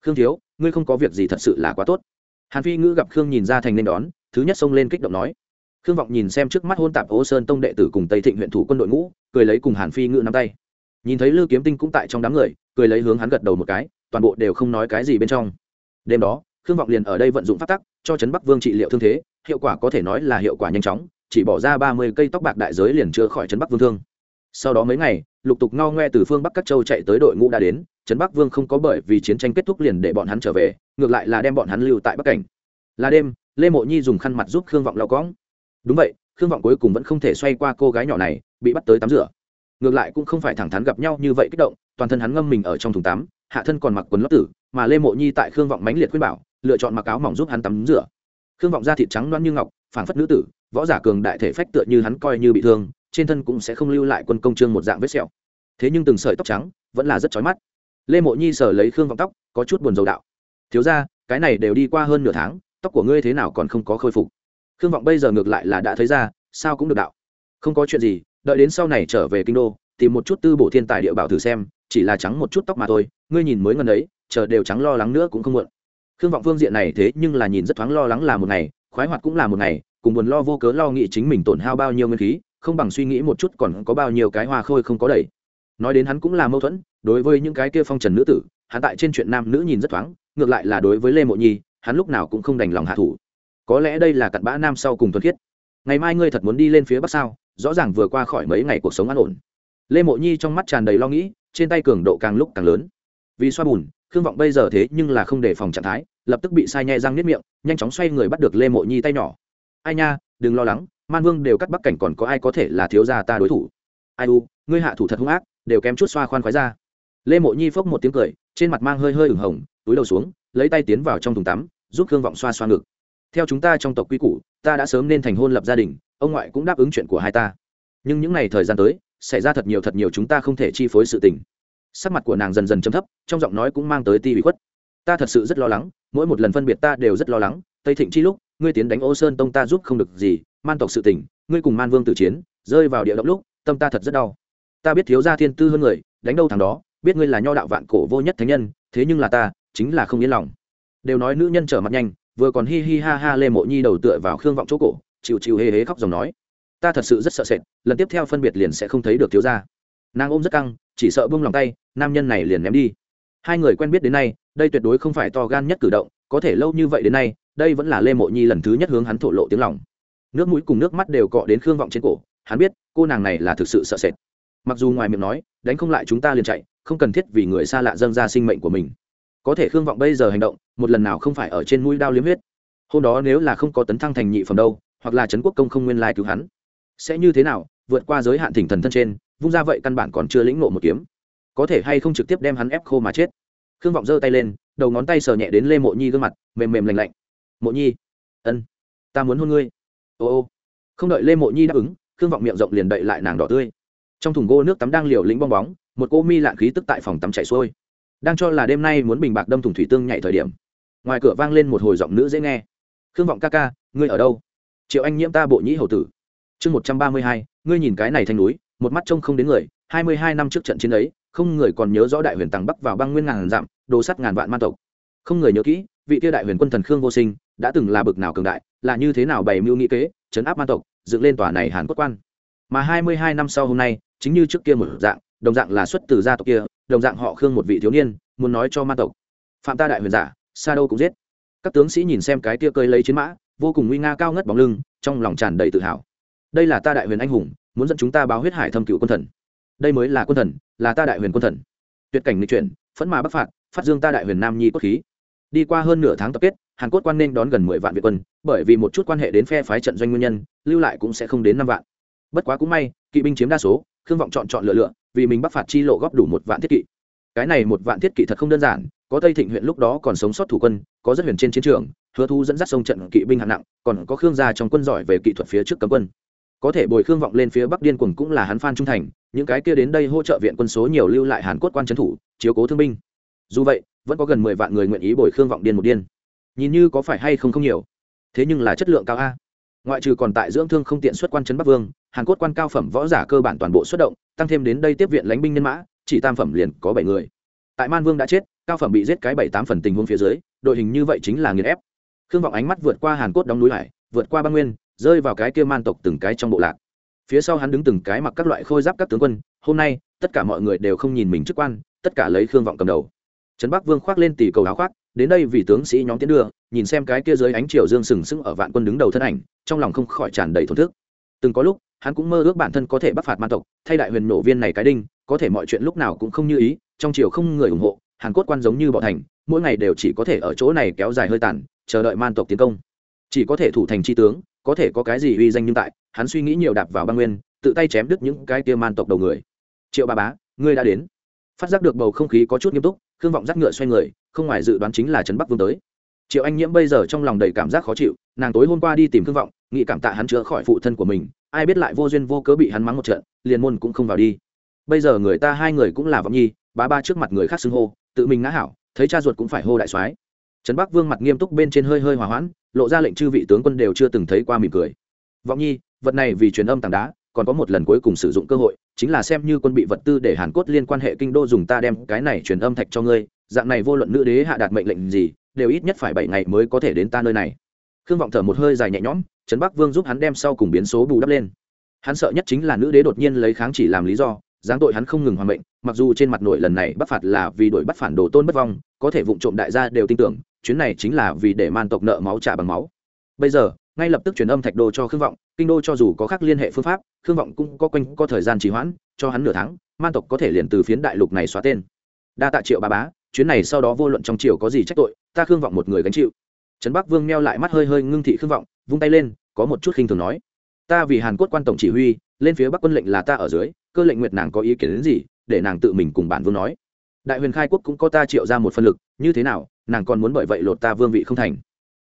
Khương thiếu, ngươi không có việc gì thật sự là quá tốt. Hàn phi ngữ gặp khương nhìn ra thành nên đón, thứ nhất xông lên kích động nói khương vọng nhìn xem trước mắt hôn tạp ô sơn tông đệ tử cùng tây thịnh huyện thủ quân đội ngũ, cười lấy cùng hàn phi ngự nắm tay. Nhìn thấy lư kiếm tinh cũng tại trong đám người, cười lấy hướng hắn gật đầu một cái, toàn bộ đều không nói cái gì bên trong. Đêm đó, khương vọng liền ở đây vận dụng phát tắc, cho trấn bắc vương trị liệu thương thế, hiệu quả có thể nói là hiệu quả nhanh chóng, chỉ bỏ ra ba mươi cây tóc bạc đại giới liền chữa khỏi trấn bắc vương thương. Sau đó mấy ngày, lục tục ngao ngoe từ phương bắc các châu chạy tới đội ngũ đã đến trấn bắc vương không có bởi vì chiến tranh kết thúc liền để bọn hắn trở về, ngược lại là đem bọn hắn lưu tại bắc cảnh. Là đêm, lê mộ nhi dùng khăn mặt giúp khương vọng lau cõng đúng vậy, khương vọng cuối cùng vẫn không thể xoay qua cô gái nhỏ này, bị bắt tới tắm rửa. Ngược lại cũng không phải thẳng thắn gặp nhau như vậy kích động, toàn thân hắn ngâm mình ở trong thùng tắm, hạ thân còn mặc quần lót tử, mà lê mộ nhi tại khương vọng mãnh liệt khuyên bảo, lựa chọn mặc áo mỏng giúp hắn tắm rửa. Khương vọng da thịt trắng loan như ngọc, phảng phất nữ tử, võ giả cường đại thể phách tựa như hắn coi như bị thương, trên thân cũng sẽ không lưu lại quân công trương một dạng vết sẹo. Thế nhưng từng sợi tóc trắng vẫn là rất chói mắt. Lê mộ nhi sờ lấy khương vọng tóc, có chút buồn dầu đạo. Thiếu ra cái này đều đi qua hơn nửa tháng, tóc của ngươi thế nào còn không có khôi phục? Khương vọng bây giờ ngược lại là đã thấy ra, sao cũng được đạo. Không có chuyện gì, đợi đến sau này trở về kinh đô, tìm một chút tư bổ thiên tài địa bảo thử xem, chỉ là trắng một chút tóc mà thôi, ngươi nhìn mới ngần ấy, chờ đều trắng lo lắng nữa cũng không muộn. Khương vọng phương diện này thế nhưng là nhìn rất thoáng lo lắng là một ngày, khoái hoạt cũng là một ngày, cùng buồn lo vô cớ lo nghĩ chính mình tổn hao bao nhiêu nguyên khí, không bằng suy nghĩ một chút còn có bao nhiêu cái hoa khôi không có đầy. Nói đến hắn cũng là mâu thuẫn, đối với những cái kia phong trần nữ tử, hắn tại trên chuyện nam nữ nhìn rất thoáng, ngược lại là đối với lê mộ nhi, hắn lúc nào cũng không đành lòng hạ thủ có lẽ đây là cặn bã nam sau cùng thuần khiết. Ngày mai ngươi thật muốn đi lên phía bắc sao? Rõ ràng vừa qua khỏi mấy ngày cuộc sống an ổn. Lê mộ nhi trong mắt tràn đầy lo nghĩ, trên tay cường độ càng lúc càng lớn. Vì xoa bùn, khương vọng bây giờ thế nhưng là không đề phòng trạng thái, lập tức bị sai nhẹ răng nếp miệng, nhanh chóng xoay người bắt được lê mộ nhi tay nhỏ. Ai nha, đừng lo lắng, man vương đều cắt bắc cảnh còn có ai có thể là thiếu gia ta đối thủ. Ai u, ngươi hạ thủ thật hung ác, đều kém chút xoa khoan khoái ra. Lê mộ nhi phốc một tiếng cười, trên mặt mang hơi hơi ửng hồng, túi đầu xuống, lấy tay tiến vào trong thùng tắm, giúp khương vọng xoa xoa ngực theo chúng ta trong tộc quy củ, ta đã sớm nên thành hôn lập gia đình, ông ngoại cũng đáp ứng chuyện của hai ta. Nhưng những ngày thời gian tới, xảy ra thật nhiều thật nhiều chúng ta không thể chi phối sự tình. Sắc mặt của nàng dần dần chấm thấp, trong giọng nói cũng mang tới ti bị khuất. Ta thật sự rất lo lắng, mỗi một lần phân biệt ta đều rất lo lắng, tây thịnh chi lúc, ngươi tiến đánh ô sơn tông ta giúp không được gì, man tộc sự tình, ngươi cùng man vương tử chiến, rơi vào địa động lúc, tâm ta thật rất đau. Ta biết thiếu gia thiên tư hơn người, đánh đâu thằng đó, biết ngươi là nho đạo vạn cổ vô nhất thánh nhân, thế nhưng là ta, chính là không yên lòng. Đều nói nữ nhân trở mặt nhanh vừa còn hi hi ha ha lê mộ nhi đầu tựa vào khương vọng chỗ cổ, chịu chịu hê hế khóc dòng nói, ta thật sự rất sợ sệt, lần tiếp theo phân biệt liền sẽ không thấy được thiếu gia. Nàng ôm rất căng, chỉ sợ bông lòng tay, nam nhân này liền ném đi. Hai người quen biết đến nay, đây tuyệt đối không phải to gan nhất cử động, có thể lâu như vậy đến nay, đây vẫn là lê mộ nhi lần thứ nhất hướng hắn thổ lộ tiếng lòng. Nước mũi cùng nước mắt đều cọ đến khương vọng trên cổ, hắn biết, cô nàng này là thực sự sợ sệt. Mặc dù ngoài miệng nói, đánh không lại chúng ta liền chạy, không cần thiết vì người xa lạ dâng ra sinh mệnh của mình có thể khương vọng bây giờ hành động, một lần nào không phải ở trên mũi đao liếm huyết. Hôm đó nếu là không có tấn thăng thành nhị phẩm đâu, hoặc là trấn quốc công không nguyên lai cứu hắn, sẽ như thế nào? Vượt qua giới hạn thỉnh thần thân trên, vung ra vậy căn bản còn chưa lĩnh nộ một kiếm. Có thể hay không trực tiếp đem hắn ép khô mà chết? Khương vọng giơ tay lên, đầu ngón tay sờ nhẹ đến lê mộ nhi gương mặt, mềm mềm lành lạnh. Mộ nhi, ân, ta muốn hôn ngươi. Ô ô. Không đợi lê mộ nhi đáp ứng, khương vọng miệng rộng liền đậy lại nàng đỏ tươi. Trong thùng gỗ nước tắm đang liều lĩnh bong bóng, một cô mi lạn khí tức tại phòng tắm chạy xuôi đang cho là đêm nay muốn bình bạc đâm thủng thủy tương nhảy thời điểm. Ngoài cửa vang lên một hồi giọng nữ dễ nghe. Khương vọng ca ca, ngươi ở đâu? Triệu anh nhiễm ta bộ nhĩ hầu tử. Chương một trăm ba mươi hai, ngươi nhìn cái này thành núi, một mắt trông không đến người, hai mươi hai năm trước trận chiến ấy, không người còn nhớ rõ đại huyền tàng bắc vào băng nguyên ngàn dặm, đồ sắt ngàn vạn man tộc. Không người nhớ kỹ, vị kia đại huyền quân thần khương vô sinh, đã từng là bực nào cường đại, là như thế nào bày mưu nghĩ kế chấn áp man tộc, dựng lên tòa này hàn quốc quan. Mà hai mươi hai năm sau hôm nay, chính như trước kia một dạng, đồng dạng là xuất từ gia tộc kia đồng dạng họ khương một vị thiếu niên, muốn nói cho ma tộc. Phạm ta đại huyền giả, xa đâu cũng giết. Các tướng sĩ nhìn xem cái tia cơi lấy chiến mã, vô cùng nguy nga cao ngất bóng lưng, trong lòng tràn đầy tự hào. Đây là ta đại huyền anh hùng, muốn dẫn chúng ta báo huyết hải thâm cựu quân thần. Đây mới là quân thần, là ta đại huyền quân thần. Tuyệt cảnh lịch chuyển, phẫn mà bắc phạt, phát dương ta đại huyền nam nhi cốt khí. Đi qua hơn nửa tháng tập kết, hàn quốc quan nên đón gần mười vạn việt quân, bởi vì một chút quan hệ đến phe phái trận doanh nguyên nhân, lưu lại cũng sẽ không đến năm vạn. Bất quá cũng may, kỵ binh chiếm đa số, khương vọng chọn chọn lựa lựa vì mình bắc phạt chi lộ góp đủ một vạn thiết kỵ. Cái này một vạn thiết kỵ thật không đơn giản, có tây thịnh huyện lúc đó còn sống sót thủ quân, có rất huyền trên chiến trường, hứa thu dẫn dắt sông trận kỵ binh hạng nặng, còn có khương gia trong quân giỏi về kỹ thuật phía trước cấm quân. Có thể bồi khương vọng lên phía bắc điên quần cũng là hắn phan trung thành, những cái kia đến đây hỗ trợ viện quân số nhiều lưu lại hàn quốc quan trấn thủ, chiếu cố thương binh. Dù vậy, vẫn có gần mười vạn người nguyện ý bồi khương vọng điên một điên. Nhìn như có phải hay không không nhiều, thế nhưng là chất lượng cao a. Ngoại trừ còn tại dưỡng thương không tiện xuất quan trấn bắc vương hàn Cốt quan cao phẩm võ giả cơ bản toàn bộ xuất động, tăng thêm đến đây tiếp viện lánh binh nhân mã, chỉ tam phẩm liền có bảy người. Tại man vương đã chết, cao phẩm bị giết cái bảy tám phần tình huống phía dưới, đội hình như vậy chính là nghiền ép. Khương vọng ánh mắt vượt qua hàn cốt đóng núi hải vượt qua băng nguyên, rơi vào cái kia man tộc từng cái trong bộ lạc. Phía sau hắn đứng từng cái mặc các loại khôi giáp các tướng quân, hôm nay, tất cả mọi người đều không nhìn mình chức quan, tất cả lấy khương vọng cầm đầu. Trấn bắc vương khoác lên tỷ cầu áo khoác, đến đây vì tướng sĩ nhóm tiến đưa, nhìn xem cái kia dưới ánh triều dương sừng sững ở vạn quân đứng đầu thân ảnh, trong lòng không khỏi tràn đầy thổn thức. Từng có lúc hắn cũng mơ ước bản thân có thể bắc phạt man tộc, thay đại huyền nổ viên này cái đinh, có thể mọi chuyện lúc nào cũng không như ý, trong triều không người ủng hộ, hàn cốt quan giống như bọ thành, mỗi ngày đều chỉ có thể ở chỗ này kéo dài hơi tàn, chờ đợi man tộc tiến công. Chỉ có thể thủ thành tri tướng, có thể có cái gì uy danh nhưng tại, hắn suy nghĩ nhiều đạp vào băng nguyên, tự tay chém đứt những cái tia man tộc đầu người. Triệu ba bá, ngươi đã đến. Phát giác được bầu không khí có chút nghiêm túc, khương vọng dắt ngựa xoay người, không ngoài dự đoán chính là trấn bắc vương tới. Triệu anh nhiễm bây giờ trong lòng đầy cảm giác khó chịu, nàng tối hôm qua đi tìm khương vọng nghĩ cảm tạ hắn chữa khỏi phụ thân của mình ai biết lại vô duyên vô cớ bị hắn mắng một trận, liền môn cũng không vào đi. Bây giờ người ta hai người cũng là vọng nhi, bá ba trước mặt người khác xưng hô, tự mình ngã hảo, thấy cha ruột cũng phải hô đại soái. Trấn bắc vương mặt nghiêm túc bên trên hơi hơi hòa hoãn, lộ ra lệnh chư vị tướng quân đều chưa từng thấy qua mỉm cười. Vọng nhi, vật này vì truyền âm tảng đá, còn có một lần cuối cùng sử dụng cơ hội, chính là xem như quân bị vật tư để hàn cốt liên quan hệ kinh đô dùng ta đem cái này truyền âm thạch cho ngươi, dạng này vô luận nữ đế hạ đạt mệnh lệnh gì, đều ít nhất phải bảy ngày mới có thể đến ta nơi này. Khương vọng thở một hơi dài nhẹ nhõm trấn bắc vương giúp hắn đem sau cùng biến số bù đắp lên. Hắn sợ nhất chính là nữ đế đột nhiên lấy kháng chỉ làm lý do, giáng tội hắn không ngừng hoàng mệnh, mặc dù trên mặt nội lần này bắt phạt là vì đổi bắt phản đồ tôn bất vong, có thể vụ trộm đại gia đều tin tưởng, chuyến này chính là vì để man tộc nợ máu trả bằng máu. Bây giờ, ngay lập tức truyền âm thạch đô cho khương vọng, kinh đô cho dù có khác liên hệ phương pháp, khương vọng cũng có quanh có thời gian trì hoãn, cho hắn nửa tháng, man tộc có thể liền từ phiến đại lục này xóa tên. Đa tạ triệu ba bá, chuyến này sau đó vô luận trong triều có gì trách tội, ta khương vọng một người gánh chịu. Trấn bắc vương meo lại mắt hơi hơi ngưng thị khương vọng vung tay lên, có một chút khinh thường nói, ta vì hàn quốc quan tổng chỉ huy, lên phía bắc quân lệnh là ta ở dưới, cơ lệnh nguyệt nàng có ý kiến đến gì, để nàng tự mình cùng bản vương nói. Đại huyền khai quốc cũng có ta triệu ra một phân lực, như thế nào, nàng còn muốn bởi vậy lột ta vương vị không thành.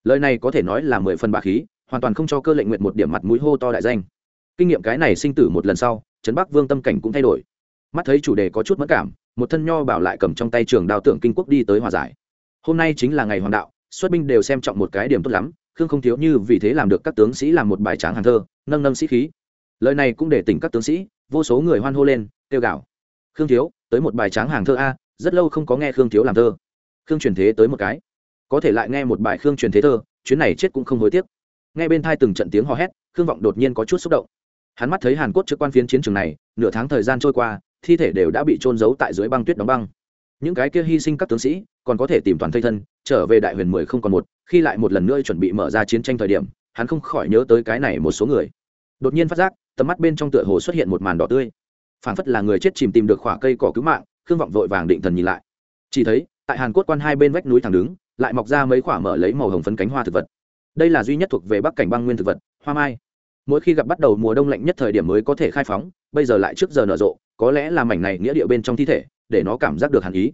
Lời này có thể nói là mười phần bá khí, hoàn toàn không cho cơ lệnh Nguyệt một điểm mặt mũi hô to đại danh. Kinh nghiệm cái này sinh tử một lần sau, trấn bắc vương tâm cảnh cũng thay đổi. Mắt thấy chủ đề có chút mất cảm, một thân nho bảo lại cầm trong tay trường đào tượng kinh quốc đi tới hòa giải. Hôm nay chính là ngày hoàng đạo, xuất binh đều xem trọng một cái điểm tốt lắm khương không thiếu như vì thế làm được các tướng sĩ làm một bài tráng hàng thơ, nâng nâng sĩ khí. Lời này cũng để tỉnh các tướng sĩ, vô số người hoan hô lên tiêu gạo khương thiếu, tới một bài tráng hàng thơ a, rất lâu không có nghe khương thiếu làm thơ. Khương truyền thế tới một cái. Có thể lại nghe một bài khương truyền thế thơ, chuyến này chết cũng không hối tiếc. Nghe bên thai từng trận tiếng hò hét, khương vọng đột nhiên có chút xúc động. Hắn mắt thấy hàn cốt trước quan phiến chiến trường này, nửa tháng thời gian trôi qua, thi thể đều đã bị trôn giấu tại dưới băng tuyết đóng băng những cái kia hy sinh các tướng sĩ, còn có thể tìm toàn thây thân, trở về đại huyền mười không còn một, khi lại một lần nữa chuẩn bị mở ra chiến tranh thời điểm, hắn không khỏi nhớ tới cái này một số người. Đột nhiên phát giác, tầm mắt bên trong tựa hồ xuất hiện một màn đỏ tươi. Phảng phất là người chết chìm tìm được khỏa cây cỏ cứu mạng, khương vọng vội vàng định thần nhìn lại. Chỉ thấy, tại hàn cốt quan hai bên vách núi thẳng đứng, lại mọc ra mấy khỏa mở lấy màu hồng phấn cánh hoa thực vật. Đây là duy nhất thuộc về bắc cảnh băng nguyên thực vật, hoa mai. Mỗi khi gặp bắt đầu mùa đông lạnh nhất thời điểm mới có thể khai phóng, bây giờ lại trước giờ nở rộ, có lẽ là mảnh này nghĩa địa bên trong thi thể để nó cảm giác được hàn ý.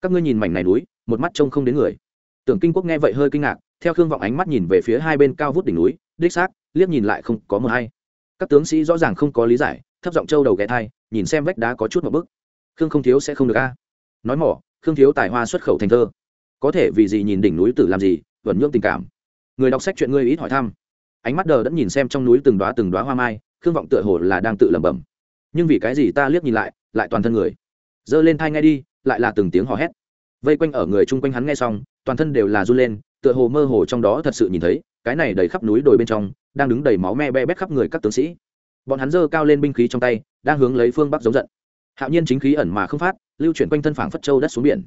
Các ngươi nhìn mảnh này núi, một mắt trông không đến người. Tưởng kinh quốc nghe vậy hơi kinh ngạc, theo khương vọng ánh mắt nhìn về phía hai bên cao vút đỉnh núi, đích xác, liếc nhìn lại không có mờ hay. Các tướng sĩ rõ ràng không có lý giải, thấp giọng trâu đầu ghé thai, nhìn xem vách đá có chút một bức. Khương không thiếu sẽ không được a. Nói mỏ, khương thiếu tài hoa xuất khẩu thành thơ. Có thể vì gì nhìn đỉnh núi tử làm gì vẩn nhưỡng tình cảm. Người đọc sách chuyện ngươi ít hỏi thăm. Ánh mắt đờ đẫn nhìn xem trong núi từng đoá từng đoá hoa mai, khương vọng tựa hồ là đang tự lẩm bẩm. Nhưng vì cái gì ta liếc nhìn lại lại toàn thân người? Giơ lên thai ngay đi, lại là từng tiếng hò hét. Vây quanh ở người chung quanh hắn nghe xong, toàn thân đều là run lên, tựa hồ mơ hồ trong đó thật sự nhìn thấy, cái này đầy khắp núi đồi bên trong, đang đứng đầy máu me be bét khắp người các tướng sĩ. Bọn hắn giơ cao lên binh khí trong tay, đang hướng lấy phương bắc giống giận. Hạo nhiên chính khí ẩn mà không phát, lưu chuyển quanh thân phảng phất châu đất xuống biển.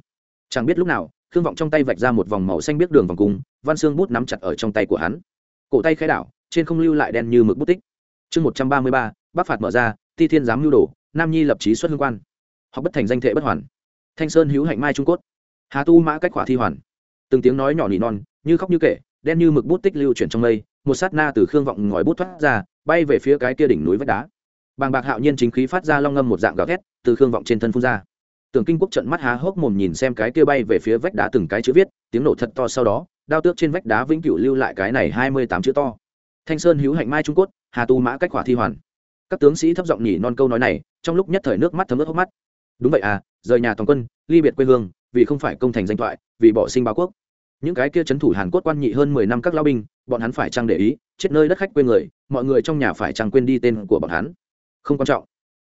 Chẳng biết lúc nào, khương vọng trong tay vạch ra một vòng màu xanh biết đường vòng cung, văn xương bút nắm chặt ở trong tay của hắn. Cổ tay khai đảo, trên không lưu lại đen như mực bút tích. Chương một trăm ba mươi ba, bắc phạt mở ra, ti thiên giám lưu đồ, nam nhi lập trí xuất hương quan họ bất thành danh thệ bất hoàn. Thanh sơn hữu hạnh mai trung cốt. Hà tu mã cách khỏa thi hoàn. Từng tiếng nói nhỏ nỉ non, như khóc như kể, đen như mực bút tích lưu chuyển trong mây, một sát na từ khương vọng ngòi bút thoát ra, bay về phía cái kia đỉnh núi vách đá. Bàng bạc hạo nhiên chính khí phát ra long ngâm một dạng gào thét, từ khương vọng trên thân phun ra. Tưởng kinh quốc trận mắt há hốc mồm nhìn xem cái kia bay về phía vách đá từng cái chữ viết, tiếng nổ thật to sau đó, đao tước trên vách đá vĩnh cửu lưu lại cái này hai mươi tám chữ to. Thanh sơn hữu hạnh mai trung cốt, hà tu mã cách khỏa thi hoàn. Các tướng sĩ thấp giọng nhỉ non câu nói này, trong lúc nhất thời nước mắt thấm ướt hốc mắt đúng vậy à rời nhà toàn quân, ly biệt quê hương, vì không phải công thành danh thoại, vì bỏ sinh báo quốc. Những cái kia c h ấ n thủ hàn cốt quan nhị hơn mười năm các lao binh, bọn hắn phải chăng để ý, chết nơi đất khách quê người, mọi người trong nhà phải chăng quên đi tên của bọn hắn? Không quan trọng.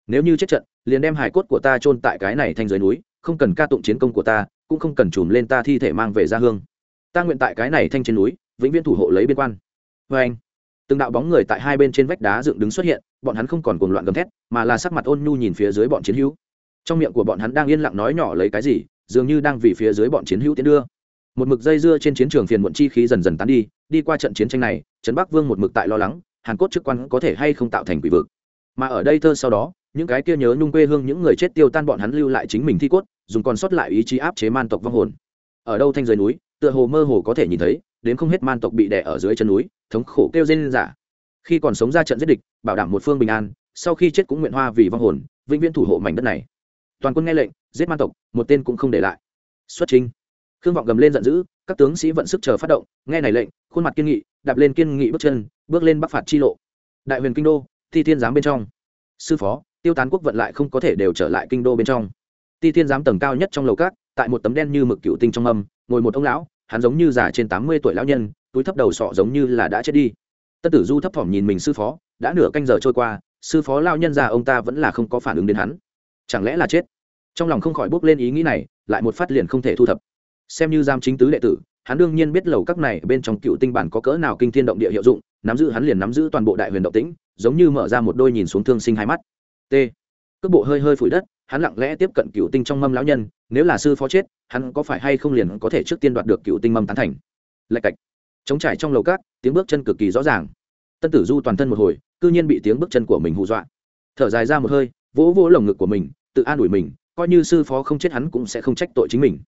Nếu như chết trận, liền đem hải cốt của ta chôn tại cái này thành dưới núi, không cần ca tụng chiến công của ta, cũng không cần chùm lên ta thi thể mang về ra hương. Ta nguyện tại cái này thanh trên núi, vĩnh viễn thủ hộ lấy biên quan. Vê anh. Từng đạo bóng người tại hai bên trên vách đá dựng đứng xuất hiện, bọn hắn không còn cuồng loạn gầm thét, mà là sắc mặt ôn nhu nhìn phía dưới bọn chiến hữu trong miệng của bọn hắn đang yên lặng nói nhỏ lấy cái gì, dường như đang vì phía dưới bọn chiến hữu tiến đưa. Một mực dây dưa trên chiến trường phiền muộn chi khí dần dần tán đi đi qua trận chiến tranh này, trấn bắc vương một mực tại lo lắng, hàn cốt chức quan có thể hay không tạo thành quỷ vực. Mà ở đây thơ sau đó, những cái kia nhớ nhung quê hương, những người chết tiêu tan bọn hắn lưu lại chính mình thi cốt, dùng còn sót lại ý chí áp chế man tộc vong hồn. Ở đâu thanh dưới núi, tựa hồ mơ hồ có thể nhìn thấy, đến không hết man tộc bị đè ở dưới chân núi, thống khổ kêu rên giả khi còn sống ra trận giết địch, bảo đảm một phương bình an, sau khi chết cũng nguyện hoa vì vong hồn, vĩnh viễn thủ hộ mảnh đất này toàn quân nghe lệnh, giết man tộc, một tên cũng không để lại. Xuất trình khương vọng gầm lên giận dữ, các tướng sĩ vận sức chờ phát động, nghe này lệnh, khuôn mặt kiên nghị, đạp lên kiên nghị bước chân, bước lên bắc phạt chi lộ. Đại huyền kinh đô thi thiên giám bên trong. Sư phó, tiêu tán quốc vận lại không có thể đều trở lại kinh đô bên trong. Ti thiên giám tầng cao nhất trong lầu cát tại một tấm đen như mực cựu tinh trong âm, ngồi một ông lão, hắn giống như già trên tám mươi tuổi lão nhân, túi thấp đầu sọ giống như là đã chết đi. Tân tử du thấp thỏm nhìn mình sư phó, đã nửa canh giờ trôi qua, sư phó lao nhân già ông ta vẫn là không có phản ứng đến hắn chẳng lẽ là chết? Trong lòng không khỏi bước lên ý nghĩ này, lại một phát liền không thể thu thập. Xem như giam chính tứ đệ tử, hắn đương nhiên biết lầu các này bên trong cựu tinh bản có cỡ nào kinh thiên động địa hiệu dụng, nắm giữ hắn liền nắm giữ toàn bộ đại huyền động tĩnh, giống như mở ra một đôi nhìn xuống thương sinh hai mắt. T. Cước bộ hơi hơi phủi đất, hắn lặng lẽ tiếp cận cựu tinh trong mâm lão nhân, nếu là sư phó chết, hắn có phải hay không liền có thể trước tiên đoạt được cựu tinh mâm tán thành? Lạch cạch. Chống trải trong lầu cát tiếng bước chân cực kỳ rõ ràng. Tân tử du toàn thân một hồi, cư nhiên bị tiếng bước chân của mình hù dọa. Thở dài ra một hơi, vỗ vỗ lồng ngực của mình tự an ủi mình, coi như sư phó không chết hắn cũng sẽ không trách tội chính mình.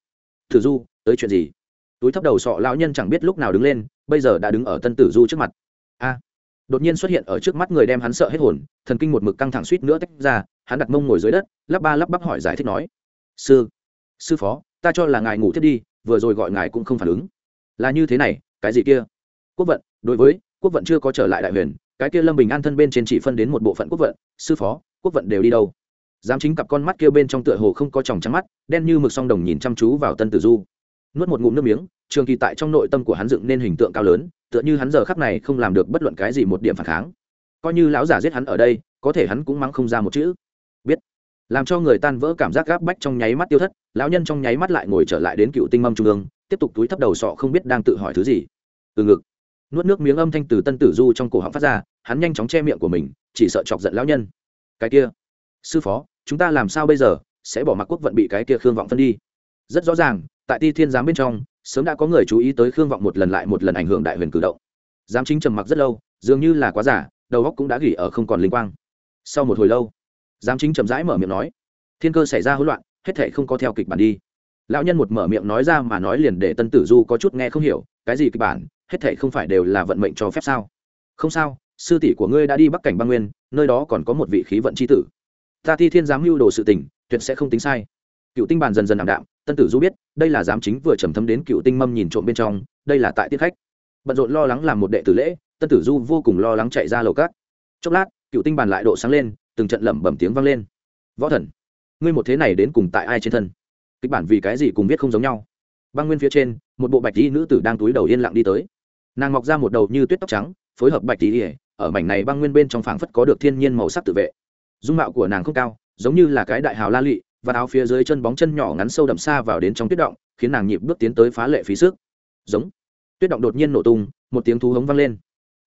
Tử du, tới chuyện gì? Túi thấp đầu sọ lão nhân chẳng biết lúc nào đứng lên, bây giờ đã đứng ở tân tử du trước mặt. A. Đột nhiên xuất hiện ở trước mắt người đem hắn sợ hết hồn, thần kinh một mực căng thẳng suýt nữa tách ra, hắn đặt mông ngồi dưới đất, lắp ba lắp bắp hỏi giải thích nói. Sư sư phó, ta cho là ngài ngủ thiết đi, vừa rồi gọi ngài cũng không phản ứng. Là như thế này, cái gì kia? Quốc vận, đối với, quốc vận chưa có trở lại đại huyền, cái kia lâm bình an thân bên trên chỉ phân đến một bộ phận quốc vận, sư phó, quốc vận đều đi đâu? Dám chính cặp con mắt kia bên trong tựa hồ không có tròng trắng mắt, đen như mực song đồng nhìn chăm chú vào tân tử du. Nuốt một ngụm nước miếng, trường kỳ tại trong nội tâm của hắn dựng nên hình tượng cao lớn, tựa như hắn giờ khắc này không làm được bất luận cái gì một điểm phản kháng. Coi như lão giả giết hắn ở đây, có thể hắn cũng mắng không ra một chữ. Biết. Làm cho người tan vỡ cảm giác gáp bách trong nháy mắt tiêu thất, lão nhân trong nháy mắt lại ngồi trở lại đến cựu tinh mâm trung ương, tiếp tục túi thấp đầu sọ không biết đang tự hỏi thứ gì. Từ ngực, nuốt nước miếng âm thanh từ tân tử du trong cổ họng phát ra, hắn nhanh chóng che miệng của mình, chỉ sợ chọc giận lão nhân. Cái kia sư phó, chúng ta làm sao bây giờ? Sẽ bỏ mặc quốc vận bị cái kia khương vọng phân đi. Rất rõ ràng, tại ti thiên giám bên trong, sớm đã có người chú ý tới khương vọng một lần lại một lần ảnh hưởng đại huyền cử động. Giám chính trầm mặc rất lâu, dường như là quá giả, đầu óc cũng đã gỉ ở không còn linh quang. Sau một hồi lâu, giám chính chậm rãi mở miệng nói, thiên cơ xảy ra hỗn loạn, hết thể không có theo kịch bản đi. Lão nhân một mở miệng nói ra mà nói liền để tân tử du có chút nghe không hiểu, cái gì kịch bản? Hết thể không phải đều là vận mệnh cho phép sao? Không sao, sư tỷ của ngươi đã đi bắc cảnh băng nguyên, nơi đó còn có một vị khí vận c h i tử ta thi thiên giám mưu đồ sự tình, tuyệt sẽ không tính sai. Cựu tinh bàn dần dần ảm đạm, tân tử du biết, đây là giám chính vừa trầm thấm đến cựu tinh mâm nhìn trộm bên trong, đây là tại tiết khách. Bận rộn lo lắng làm một đệ tử lễ, tân tử du vô cùng lo lắng chạy ra lầu cát. Chốc lát, cựu tinh bàn lại độ sáng lên, từng trận lẩm bẩm tiếng vang lên. Võ thần, ngươi một thế này đến cùng tại ai trên thân? Kịch bản vì cái gì cùng viết không giống nhau? Băng nguyên phía trên, một bộ bạch tí nữ tử đang túi đầu yên lặng đi tới. Nàng mọc ra một đầu như tuyết tóc trắng, phối hợp bạch tí ở mảnh này băng nguyên bên trong phảng phất có được thiên nhiên màu sắc tự vệ dung mạo của nàng không cao, giống như là cái đại hào la lị, và áo phía dưới chân bóng chân nhỏ ngắn sâu đậm xa vào đến trong tuyết động, khiến nàng nhịp bước tiến tới phá lệ phí sức. Giống. Tuyết động đột nhiên nổ tung, một tiếng thú hống vang lên.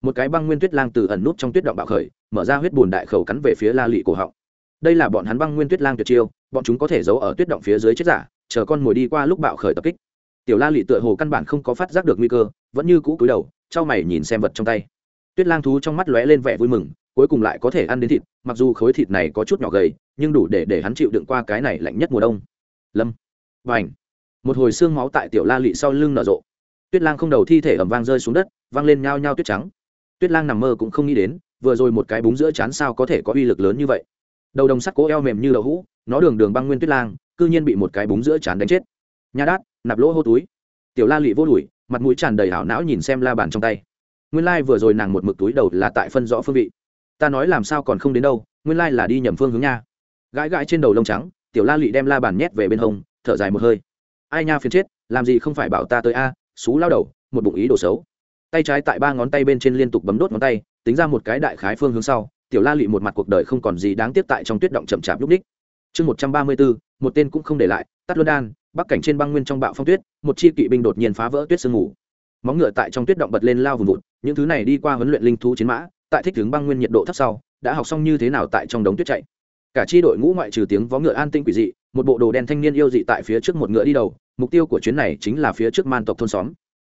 Một cái băng nguyên tuyết lang từ ẩn nút trong tuyết động bạo khởi, mở ra huyết bùn đại khẩu cắn về phía la lị cổ họng. Đây là bọn hắn băng nguyên tuyết lang tuyệt chiêu, bọn chúng có thể giấu ở tuyết động phía dưới chết giả, chờ con mồi đi qua lúc bạo khởi tập kích. Tiểu la lị tựa hồ căn bản không có phát giác được nguy cơ, vẫn như cũ cúi đầu, trao mày nhìn xem vật trong tay. Tuyết lang thú trong mắt lóe lên vẻ vui mừng cuối cùng lại có thể ăn đến thịt, mặc dù khối thịt này có chút nhỏ gầy, nhưng đủ để để hắn chịu đựng qua cái này lạnh nhất mùa đông. Lâm. Và ảnh một hồi xương máu tại tiểu la lị sau lưng nở rộ. Tuyết lang không đầu thi thể ẩm vang rơi xuống đất, vang lên nhao nhao tuyết trắng. Tuyết lang nằm mơ cũng không nghĩ đến, vừa rồi một cái búng giữa chán sao có thể có uy lực lớn như vậy. Đầu đồng sắt cố eo mềm như đậu hũ, nó đường đường băng nguyên tuyết lang, cư nhiên bị một cái búng giữa chán đánh chết. Nhà đát, nạp lỗ hô túi. Tiểu la lị vô đùi mặt mũi tràn đầy hảo não nhìn xem la bàn trong tay. Nguyên lai、like、vừa rồi nàng một mực túi đầu là tại phân rõ phương vị ta nói làm sao còn không đến đâu, nguyên lai là đi nhầm phương hướng nha. Gãi gãi trên đầu lông trắng, tiểu la lị đem la bàn nhét về bên hông, thở dài một hơi. Ai nha phiền chết, làm gì không phải bảo ta tới a, xú lao đầu, một bụng ý đồ xấu. Tay trái tại ba ngón tay bên trên liên tục bấm đốt ngón tay, tính ra một cái đại khái phương hướng sau, tiểu la lị một mặt cuộc đời không còn gì đáng tiếc tại trong tuyết động chậm chạp lúc đích chương một trăm ba mươi bốn, một tên cũng không để lại, tắt luân đan, bắc cảnh trên băng nguyên trong bạo phong tuyết, một chi kỵ binh đột nhiên phá vỡ tuyết sương ngủ móng ngựa tại trong tuyết động bật lên lao vùng vụt, những thứ này đi qua huấn luyện linh thú chiến mã tại thích hướng băng nguyên nhiệt độ thấp sau, đã học xong như thế nào tại trong đống tuyết chạy. Cả chi đội ngũ ngoại trừ tiếng vó ngựa an tinh quỷ dị, một bộ đồ đen thanh niên yêu dị tại phía trước một ngựa đi đầu, mục tiêu của chuyến này chính là phía trước man tộc thôn xóm.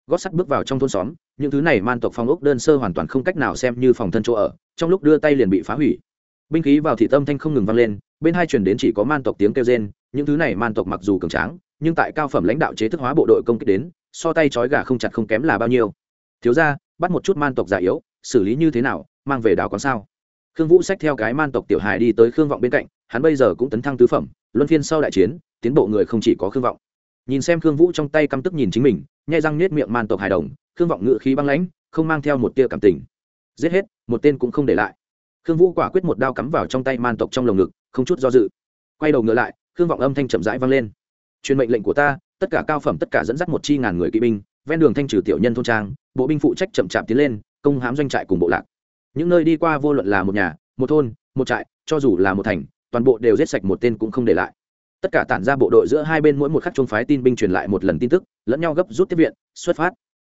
Gót sắt bước vào trong thôn xóm, những thứ này man tộc phong ốc đơn sơ hoàn toàn không cách nào xem như phòng thân chỗ ở, trong lúc đưa tay liền bị phá hủy. Binh khí vào thị tâm thanh không ngừng vang lên, bên hai truyền đến chỉ có man tộc tiếng kêu rên, những thứ này man tộc mặc dù cường tráng, nhưng tại cao phẩm lãnh đạo chế thức hóa bộ đội công kích đến, so tay trói gà không chặt không kém là bao nhiêu. Thiếu ra bắt một chút man tộc già yếu xử lý như thế nào, mang về đảo còn sao? Khương vũ xách theo cái man tộc tiểu hài đi tới khương vọng bên cạnh, hắn bây giờ cũng tấn thăng tứ phẩm, luân phiên sau đại chiến, tiến bộ người không chỉ có khương vọng. Nhìn xem khương vũ trong tay căm tức nhìn chính mình, nhai răng nết miệng man tộc hài đồng, khương vọng ngự khí băng lãnh, không mang theo một tia cảm tình. Giết hết, một tên cũng không để lại. Khương vũ quả quyết một đao cắm vào trong tay man tộc trong lồng ngực, không chút do dự. Quay đầu ngựa lại, khương vọng âm thanh chậm rãi vang lên. Truyền mệnh lệnh của ta, tất cả cao phẩm tất cả dẫn dắt một chi ngàn người kỵ binh, ven đường thanh trừ tiểu nhân thôn trang, bộ binh phụ trách chậm chạp tiến lên công hám doanh trại cùng bộ lạc. Những nơi đi qua vô luận là một nhà, một thôn, một trại, cho dù là một thành, toàn bộ đều giết sạch một tên cũng không để lại. Tất cả tản ra bộ đội giữa hai bên mỗi một khắc trung phái tin binh truyền lại một lần tin tức, lẫn nhau gấp rút tiếp viện, xuất phát.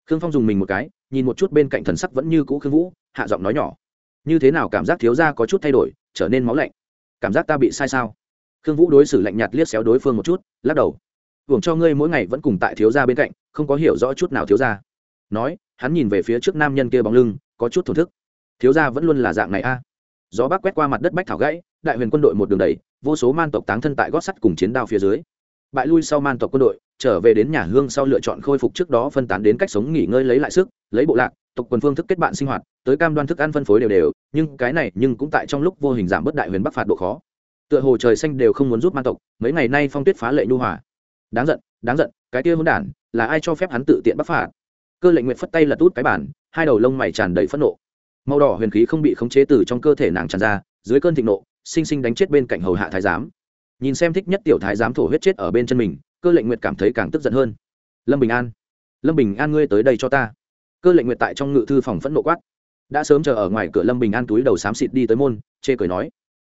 Khương phong dùng mình một cái, nhìn một chút bên cạnh thần sắc vẫn như cũ khương vũ, hạ giọng nói nhỏ. Như thế nào cảm giác thiếu gia có chút thay đổi, trở nên máu lạnh? Cảm giác ta bị sai sao? Khương vũ đối xử lạnh nhạt liếc xéo đối phương một chút, lắc đầu. Hưởng cho ngươi mỗi ngày vẫn cùng tại thiếu gia bên cạnh, không có hiểu rõ chút nào thiếu gia nói, hắn nhìn về phía trước nam nhân kia bóng lưng, có chút thổn thức. Thiếu gia vẫn luôn là dạng này a. Gió bắc quét qua mặt đất bách thảo gãy, đại huyền quân đội một đường đầy vô số man tộc táng thân tại gót sắt cùng chiến đao phía dưới. Bại lui sau man tộc quân đội, trở về đến nhà hương sau lựa chọn khôi phục trước đó phân tán đến cách sống nghỉ ngơi lấy lại sức, lấy bộ lạc, tộc quần phương thức kết bạn sinh hoạt, tới cam đoan thức ăn phân phối đều đều, nhưng cái này nhưng cũng tại trong lúc vô hình giảm bớt đại huyền bắc phạt độ khó. Tựa hồ trời xanh đều không muốn giúp man tộc, mấy ngày nay phong tuyết phá lệ nhu hòa. Đáng giận đáng giận, cái kia hỗn đản, là ai cho phép hắn tự tiện bắc phạt? Cơ lệnh nguyện phất tay lật út cái bản, hai đầu lông mày tràn đầy phẫn nộ. Màu đỏ huyền khí không bị khống chế từ trong cơ thể nàng tràn ra, dưới cơn thịnh nộ, sinh sinh đánh chết bên cạnh hầu hạ thái giám. Nhìn xem thích nhất tiểu thái giám thổ huyết chết ở bên chân mình, cơ lệnh nguyệt cảm thấy càng tức giận hơn. Lâm bình an, lâm bình an ngươi tới đây cho ta. Cơ lệnh nguyệt tại trong ngự thư phòng phẫn nộ quát. Đã sớm chờ ở ngoài cửa lâm bình an túi đầu xám xịt đi tới môn, chê cười nói.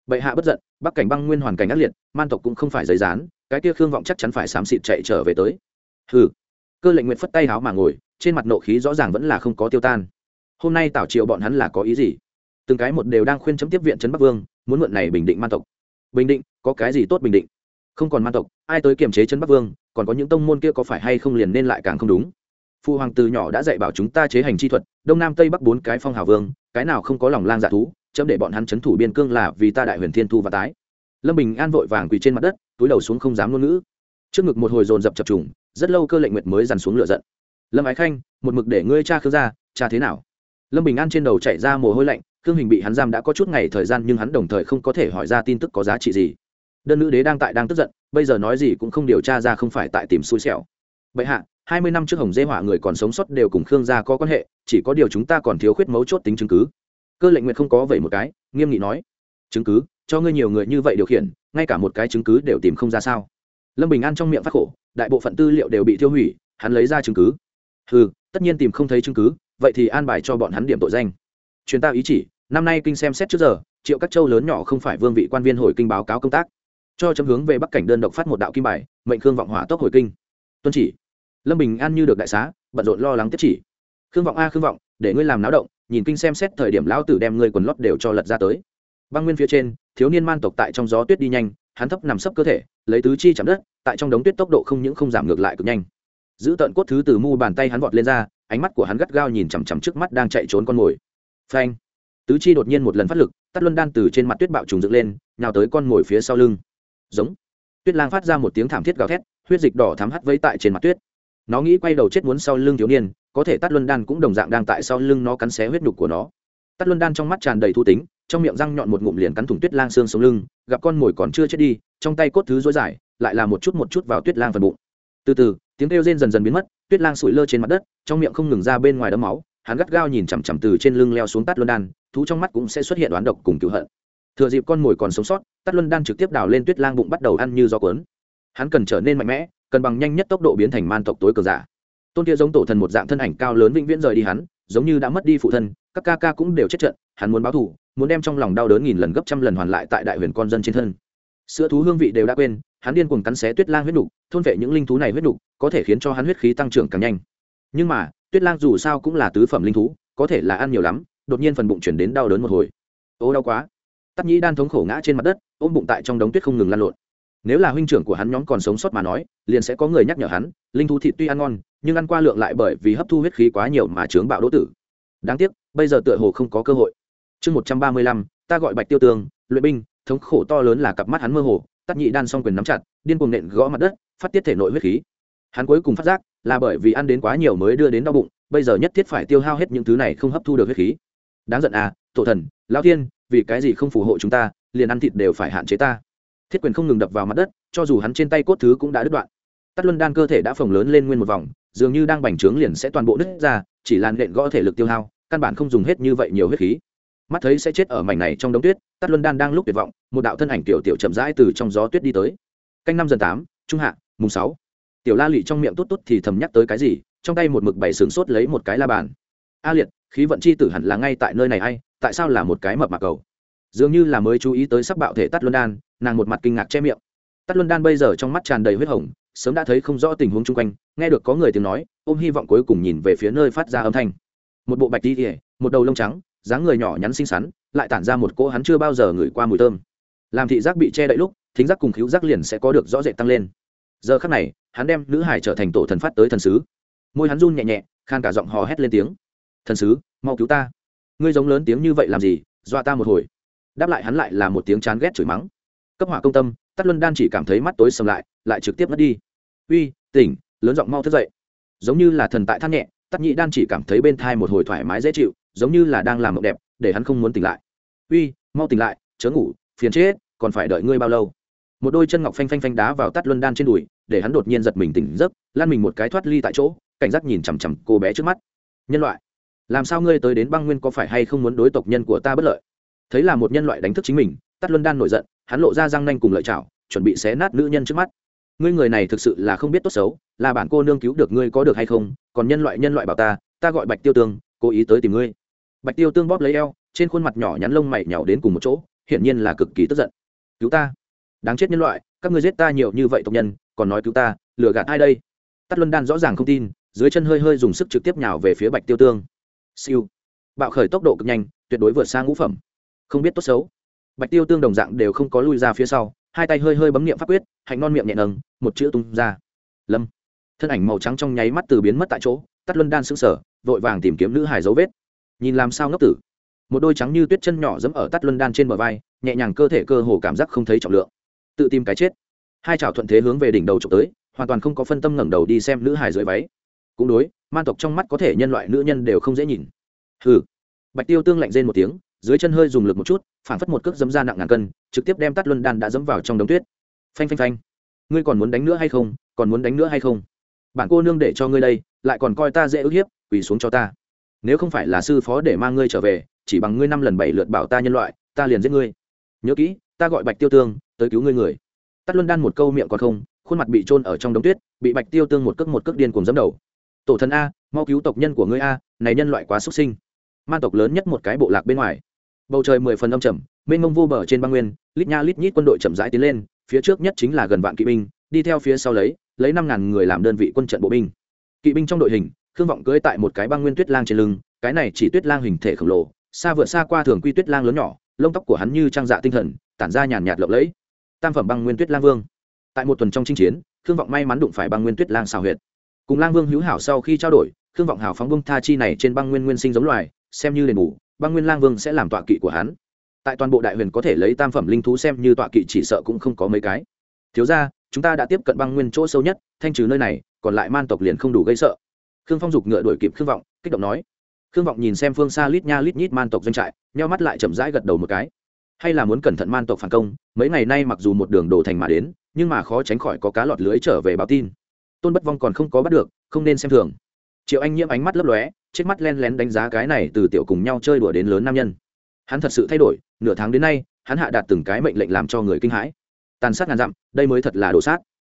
Bệ hạ bất giận, bắc cảnh băng nguyên hoàn cảnh ác liệt, man tộc cũng không phải giấy rán cái kia khương vọng chắc chắn phải xám xịt chạy trở về tới. Hừ. Cơ lệnh nguyệt phất tay háo mà ngồi trên mặt nộ khí rõ ràng vẫn là không có tiêu tan. Hôm nay tảo triệu bọn hắn là có ý gì? Từng cái một đều đang khuyên chấm tiếp viện trấn bắc vương, muốn mượn này bình định man tộc. Bình định, có cái gì tốt bình định? Không còn man tộc, ai tới kiềm chế trấn bắc vương, còn có những tông môn kia có phải hay không liền nên lại càng không đúng? Phụ hoàng từ nhỏ đã dạy bảo chúng ta chế hành chi thuật, đông nam tây bắc bốn cái phong hào vương, cái nào không có lòng lang dạ thú, chấm để bọn hắn chấn thủ biên cương là vì ta đại huyền thiên thu và tái. Lâm bình an vội vàng quỳ trên mặt đất, túi đầu xuống không dám ngôn ngữ. Trước ngực một hồi dồn dập chập trùng, rất lâu cơ lệnh nguyệt mới dằn xuống lửa giận lâm ái khanh, một mực để ngươi cha khương ra cha thế nào? Lâm bình an trên đầu chạy ra mồ hôi lạnh, khương hình bị hắn giam đã có chút ngày thời gian nhưng hắn đồng thời không có thể hỏi ra tin tức có giá trị gì. Đơn nữ đế đang tại đang tức giận, bây giờ nói gì cũng không điều tra ra không phải tại tìm xui xẻo. Bệ hạ, hai mươi năm trước hồng dê hỏa người còn sống sót đều cùng khương gia có quan hệ, chỉ có điều chúng ta còn thiếu khuyết mấu chốt tính chứng cứ. Cơ lệnh nguyện không có vậy một cái, nghiêm nghị nói. Chứng cứ? Cho ngươi nhiều người như vậy điều khiển, ngay cả một cái chứng cứ đều tìm không ra sao? Lâm bình an trong miệng phát khổ, đại bộ phận tư liệu đều bị tiêu hủy, hắn lấy ra chứng cứ ừ tất nhiên tìm không thấy chứng cứ, vậy thì an bài cho bọn hắn điểm tội danh. Truyền ta ý chỉ, năm nay kinh xem xét trước giờ, triệu các châu lớn nhỏ không phải vương vị quan viên hồi kinh báo cáo công tác. Cho chấm hướng về bắc cảnh đơn độc phát một đạo kim bài, mệnh khương vọng hỏa tốc hồi kinh. Tuân chỉ. Lâm bình an như được đại xá, bận rộn lo lắng tiếp chỉ. Khương vọng a, khương vọng, để ngươi làm náo động, nhìn kinh xem xét thời điểm lão tử đem ngươi quần lót đều cho lật ra tới. Băng nguyên phía trên, thiếu niên man tộc tại trong gió tuyết đi nhanh, hắn thấp nằm sấp cơ thể, lấy tứ chi chạm đất, tại trong đống tuyết tốc độ không những không giảm ngược lại cực nhanh giữ tận cốt thứ từ mu bàn tay hắn vọt lên ra, ánh mắt của hắn gắt gao nhìn chằm chằm trước mắt đang chạy trốn con mồi. Phanh! Tứ chi đột nhiên một lần phát lực, tắt luân đan từ trên mặt tuyết bạo trùng dựng lên, nhào tới con mồi phía sau lưng. Giống! Tuyết lang phát ra một tiếng thảm thiết gào thét, huyết dịch đỏ thắm hắt vây tại trên mặt tuyết. Nó nghĩ quay đầu chết muốn sau lưng thiếu niên, có thể tắt luân đan cũng đồng dạng đang tại sau lưng nó cắn xé huyết nhục của nó. Tắt luân đan trong mắt tràn đầy thu tính, trong miệng răng nhọn một ngụm liền cắn thủng tuyết lang xương sống lưng, gặp con mồi còn chưa chết đi, trong tay cốt thứ dối dài, lại là một chút một chút vào tuyết lang phần bụng từ từ, tiếng kêu rên dần dần biến mất, tuyết lang sủi lơ trên mặt đất, trong miệng không ngừng ra bên ngoài đấm máu, hắn gắt gao nhìn chằm chằm từ trên lưng leo xuống tắt luân đan, thú trong mắt cũng sẽ xuất hiện đoán độc cùng cựu hận. Thừa dịp con mồi còn sống sót, tắt luân đan trực tiếp đào lên tuyết lang bụng bắt đầu ăn như gió cuốn. Hắn cần trở nên mạnh mẽ, cần bằng nhanh nhất tốc độ biến thành man tộc tối cờ giả. Tôn kia giống tổ thần một dạng thân ảnh cao lớn vĩnh viễn rời đi hắn, giống như đã mất đi phụ thân, các ca ca cũng đều chết trận, hắn muốn báo thù, muốn đem trong lòng đau đớn nghìn lần gấp trăm lần hoàn lại tại đại huyền con dân trên thân sữa thú hương vị đều đã quên, hắn điên cuồng cắn xé tuyết lang huyết nục, thôn vệ những linh thú này huyết nục, có thể khiến cho hắn huyết khí tăng trưởng càng nhanh. Nhưng mà, tuyết lang dù sao cũng là tứ phẩm linh thú, có thể là ăn nhiều lắm, đột nhiên phần bụng chuyển đến đau đớn một hồi. Ô, đau quá. Tắc nhĩ đan thống khổ ngã trên mặt đất, ôm bụng tại trong đống tuyết không ngừng lăn lộn. Nếu là huynh trưởng của hắn nhóm còn sống sót mà nói, liền sẽ có người nhắc nhở hắn, linh thú thịt tuy ăn ngon, nhưng ăn qua lượng lại bởi vì hấp thu huyết khí quá nhiều mà chướng bạo đỗ tử. Đáng tiếc, bây giờ tựa hồ không có cơ hội. Chương một trăm ba mươi lăm, ta gọi bạch tiêu tường, luyện binh thống khổ to lớn là cặp mắt hắn mơ hồ, tắt nhị đan s o n g quyền nắm chặt, điên cuồng nện gõ mặt đất, phát tiết thể nội huyết khí. Hắn cuối cùng phát giác, là bởi vì ăn đến quá nhiều mới đưa đến đau bụng, bây giờ nhất thiết phải tiêu hao hết những thứ này không hấp thu được huyết khí. Đáng giận à tổ thần lao thiên, vì cái gì không phù hộ chúng ta, liền ăn thịt đều phải hạn chế ta. Thiết quyền không ngừng đập vào mặt đất, cho dù hắn trên tay cốt thứ cũng đã đứt đoạn. Tắt luân đan cơ thể đã phồng lớn lên nguyên một vòng, dường như đang bành trướng liền sẽ toàn bộ đứt ra, chỉ làn đện gõ thể lực tiêu hao, căn bản không dùng hết như vậy nhiều huyết khí mắt thấy sẽ chết ở mảnh này trong đống tuyết tắt luân đan đang lúc tuyệt vọng, một đạo thân ảnh tiểu tiểu chậm rãi từ trong gió tuyết đi tới. Canh năm dần tám, trung hạ, mùng sáu. Tiểu la lị trong miệng tốt tốt thì thầm nhắc tới cái gì, trong tay một mực bảy sướng sốt lấy một cái la bàn. A liệt, khí vận chi tử hẳn là ngay tại nơi này hay tại sao là một cái mập mạc cầu? Dường như là mới chú ý tới sắc bạo thể tắt luân đan, nàng một mặt kinh ngạc che miệng. Tắt luân đan bây giờ trong mắt tràn đầy huyết hồng, sớm đã thấy không rõ tình huống chung quanh, nghe được có người tiếng nói, ôm hy vọng cuối cùng nhìn về phía nơi phát ra âm thanh. Một bộ bạch đi ỉa một đầu lông trắng dáng người nhỏ nhắn xinh xắn, lại tản ra một cỗ hắn chưa bao giờ ngửi qua mùi thơm. Làm thị giác bị che đậy lúc, thính giác cùng khíu giác liền sẽ có được rõ rệt tăng lên. Giờ khắc này, hắn đem nữ hải trở thành tổ thần phát tới thần sứ. Môi hắn run nhẹ nhẹ, khan cả giọng hò hét lên tiếng. Thần sứ, mau cứu ta. Ngươi giống lớn tiếng như vậy làm gì? Dọa ta một hồi. Đáp lại hắn lại là một tiếng chán ghét chửi mắng. Cấp hỏa công tâm, tắt luân đan chỉ cảm thấy mắt tối sầm lại lại trực tiếp mất đi. Uy, tỉnh, lớn giọng mau thức dậy. Giống như là thần tại thắt nhẹ, tắt nhị đan chỉ cảm thấy bên thai một hồi thoải mái dễ chịu giống như là đang làm mộng đẹp, để hắn không muốn tỉnh lại. Uy, mau tỉnh lại, chớ ngủ, phiền chết, còn phải đợi ngươi bao lâu? Một đôi chân ngọc phanh phanh phanh đá vào tắt luân đan trên đùi, để hắn đột nhiên giật mình tỉnh giấc lan mình một cái thoát ly tại chỗ, cảnh giác nhìn chằm chằm cô bé trước mắt. Nhân loại, làm sao ngươi tới đến băng nguyên có phải hay không muốn đối tộc nhân của ta bất lợi? Thấy là một nhân loại đánh thức chính mình, tắt luân đan nổi giận, hắn lộ ra răng nanh cùng lợi chảo, chuẩn bị xé nát nữ nhân trước mắt. Ngươi người này thực sự là không biết tốt xấu, là bản cô nương cứu được ngươi có được hay không, còn nhân loại nhân loại bảo ta ta gọi bạch tiêu tương, cố ý tới tìm ngươi bạch tiêu tương bóp lấy eo, trên khuôn mặt nhỏ nhắn lông mày nhỏ đến cùng một chỗ, hiển nhiên là cực kỳ tức giận. Cứu ta! Đáng chết nhân loại, các ngươi giết ta nhiều như vậy tộc nhân, còn nói cứu ta, lừa gạt ai đây? Tắt luân đan rõ ràng không tin, dưới chân hơi hơi dùng sức trực tiếp nhào về phía bạch tiêu tương. Siêu! Bạo khởi tốc độ cực nhanh, tuyệt đối vượt xa ngũ phẩm. Không biết tốt xấu. Bạch tiêu tương đồng dạng đều không có lui ra phía sau, hai tay hơi hơi bấm niệm pháp quyết, hạnh non miệng nhẹ nâng, một chữ tung ra. Lâm. Thân ảnh màu trắng trong nháy mắt từ biến mất tại chỗ tắt luân đan sững sờ, vội vàng tìm kiếm nữ hải dấu vết nhìn làm sao ngốc tử. Một đôi trắng như tuyết chân nhỏ dẫm ở tắt luân đan trên bờ vai, nhẹ nhàng cơ thể cơ hồ cảm giác không thấy trọng lượng. Tự tìm cái chết. Hai chảo thuận thế hướng về đỉnh đầu trộm tới, hoàn toàn không có phân tâm ngẩng đầu đi xem nữ hài dưới váy. Cũng đối, man tộc trong mắt có thể nhân loại nữ nhân đều không dễ nhìn. Hừ. Bạch tiêu tương lạnh rên một tiếng, dưới chân hơi dùng lực một chút phản phất một cước dấm ra nặng ngàn cân, trực tiếp đem tắt luân đan đã dẫm vào trong đống tuyết. Phanh phanh phanh. Ngươi còn muốn đánh nữa hay không? Còn muốn đánh nữa hay không? Bản cô nương để cho ngươi đây, lại còn coi ta dễ ức hiếp, quỳ xuống cho ta nếu không phải là sư phó để mang ngươi trở về, chỉ bằng ngươi năm lần bảy lượt bảo ta nhân loại, ta liền giết ngươi. Nhớ kỹ, ta gọi bạch tiêu tương, tới cứu ngươi người. Tắt luân đan một câu miệng còn không, khuôn mặt bị trôn ở trong đống tuyết, bị bạch tiêu tương một cước một cước điên cùng dẫm đầu. Tổ thần a, mau cứu tộc nhân của ngươi a, này nhân loại quá xuất sinh. Man tộc lớn nhất một cái bộ lạc bên ngoài. Bầu trời mười phần âm trầm, mênh mông vô bờ trên băng nguyên, lít nha lít nhít quân đội chậm rãi tiến lên, phía trước nhất chính là gần vạn kỵ binh, đi theo phía sau lấy lấy năm ngàn người làm đơn vị quân trận bộ binh. Kỵ binh trong đội hình khương vọng cưỡi tại một cái băng nguyên tuyết lang trên lưng, cái này chỉ tuyết lang hình thể khổng lồ, xa vượt xa qua thường quy tuyết lang lớn nhỏ, lông tóc của hắn như trang dạ tinh thần, tản ra nhàn nhạt lộng lẫy. Tam phẩm băng nguyên tuyết lang vương. Tại một tuần trong chinh chiến, khương vọng may mắn đụng phải băng nguyên tuyết lang xào huyệt. Cùng lang vương hữu hảo sau khi trao đổi, khương vọng hào phóng bông tha chi này trên băng nguyên nguyên sinh giống loài, xem như đền bù, băng nguyên lang vương sẽ làm tọa kỵ của hắn. Tại toàn bộ đại huyền có thể lấy tam phẩm linh thú xem như tọa kỵ chỉ sợ cũng không có mấy cái. Thiếu ra chúng ta đã tiếp cận băng nguyên chỗ sâu nhất, thanh trừ nơi này, còn lại man tộc liền không đủ gây sợ khương phong dục ngựa đuổi kịp khương vọng, kích động nói. Khương vọng nhìn xem phương xa lít nha lít nhít man tộc doanh trại, nheo mắt lại chậm rãi gật đầu một cái. Hay là muốn cẩn thận man tộc phản công, mấy ngày nay mặc dù một đường đổ thành mà đến, nhưng mà khó tránh khỏi có cá lọt lưới trở về báo tin. Tôn bất vong còn không có bắt được, không nên xem thường. Triệu anh nhiễm ánh mắt lấp lóe chiếc mắt len lén đánh giá cái này từ tiểu cùng nhau chơi đùa đến lớn nam nhân. Hắn thật sự thay đổi, nửa tháng đến nay, hắn hạ đạt từng cái mệnh lệnh làm cho người kinh hãi. Tàn sát ngàn dặm, đây mới thật là đồ sát.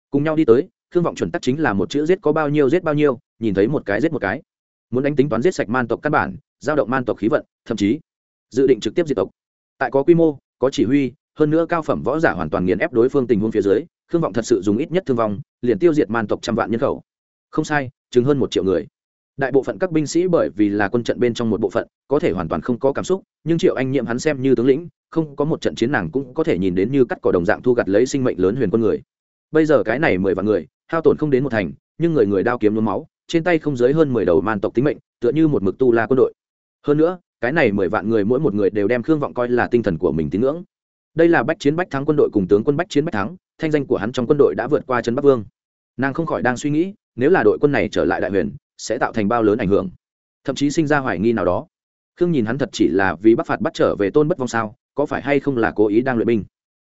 Cùng nhau đi tới, khương vọng chuẩn tắc chính là một chữ giết có bao nhiêu giết bao nhiêu nhìn thấy một cái giết một cái. Muốn đánh tính toán giết sạch man tộc căn bản, giao động man tộc khí vận, thậm chí dự định trực tiếp diệt tộc. Tại có quy mô, có chỉ huy, hơn nữa cao phẩm võ giả hoàn toàn nghiền ép đối phương tình huống phía dưới, khương vọng thật sự dùng ít nhất thương vong, liền tiêu diệt man tộc trăm vạn nhân khẩu. Không sai chứng hơn một triệu người. Đại bộ phận các binh sĩ bởi vì là quân trận bên trong một bộ phận, có thể hoàn toàn không có cảm xúc, nhưng triệu anh nhiệm hắn xem như tướng lĩnh, không có một trận chiến nàng cũng có thể nhìn đến như cắt cỏ đồng dạng thu gặt lấy sinh mệnh lớn huyền quân người. Bây giờ cái này mười vạn người, hao tổn không đến một thành, nhưng người người đao kiếm nhuốm máu trên tay không dưới hơn mười đầu man tộc tính mệnh, tựa như một mực tu la quân đội. Hơn nữa, cái này mười vạn người mỗi một người đều đem khương vọng coi là tinh thần của mình tín ngưỡng. Đây là bách chiến bách thắng quân đội cùng tướng quân bách chiến bách thắng, thanh danh của hắn trong quân đội đã vượt qua trấn bắc vương. Nàng không khỏi đang suy nghĩ, nếu là đội quân này trở lại đại huyền, sẽ tạo thành bao lớn ảnh hưởng. Thậm chí sinh ra hoài nghi nào đó. Khương nhìn hắn thật chỉ là vì bắc phạt bắt trở về tôn bất vong sao, có phải hay không là cố ý đang luyện binh?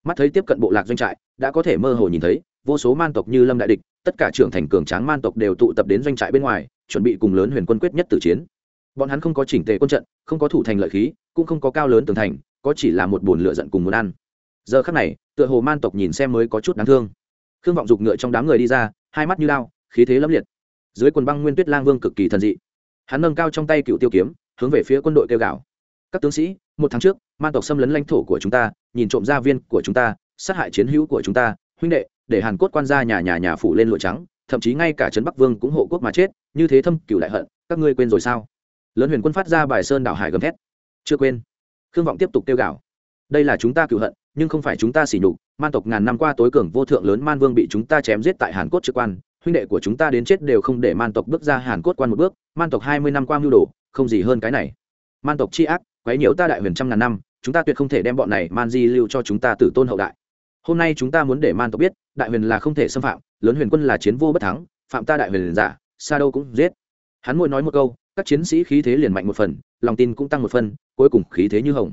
Mắt thấy tiếp cận bộ lạc doanh trại, đã có thể mơ hồ nhìn thấy, vô số man tộc như lâm đại địch, tất cả trưởng thành cường tráng man tộc đều tụ tập đến doanh trại bên ngoài, chuẩn bị cùng lớn huyền quân quyết nhất tử chiến. Bọn hắn không có chỉnh tề quân trận, không có thủ thành lợi khí, cũng không có cao lớn tường thành, có chỉ là một bồn lửa giận cùng muốn ăn. Giờ khắc này, tựa hồ man tộc nhìn xem mới có chút đáng thương. Khương vọng dục ngựa trong đám người đi ra, hai mắt như lao khí thế lẫm liệt. Dưới quần băng nguyên tuyết lang vương cực kỳ thần dị. Hắn nâng cao trong tay cựu tiêu kiếm, hướng về phía quân đội kêu gạo các tướng sĩ, một tháng trước man tộc xâm lấn lãnh thổ của chúng ta, nhìn trộm gia viên của chúng ta, sát hại chiến hữu của chúng ta, huynh đệ, để hàn cốt quan gia nhà nhà nhà phủ lên lụa trắng, thậm chí ngay cả trấn bắc vương cũng hộ quốc mà chết, như thế thâm cựu đại hận, các ngươi quên rồi sao? Lớn huyền quân phát ra bài sơn đảo hải gầm thét. Chưa quên. Khương vọng tiếp tục kêu gạo đây là chúng ta cựu hận, nhưng không phải chúng ta xỉ nhục man tộc ngàn năm qua tối cường vô thượng lớn man vương bị chúng ta chém giết tại hàn cốt trực quan, huynh đệ của chúng ta đến chết đều không để man tộc bước ra hàn cốt quan một bước, man tộc hai mươi năm qua mưu đồ, không gì hơn cái này. Man tộc chi ác quấy nhiễu ta đại huyền trăm ngàn năm, chúng ta tuyệt không thể đem bọn này man di lưu cho chúng ta tử tôn hậu đại. Hôm nay chúng ta muốn để man tộc biết, đại huyền là không thể xâm phạm, lớn huyền quân là chiến vô bất thắng, phạm ta đại huyền giả, xa đâu cũng giết. Hắn mỗi nói một câu, các chiến sĩ khí thế liền mạnh một phần, lòng tin cũng tăng một phần, cuối cùng khí thế như hồng.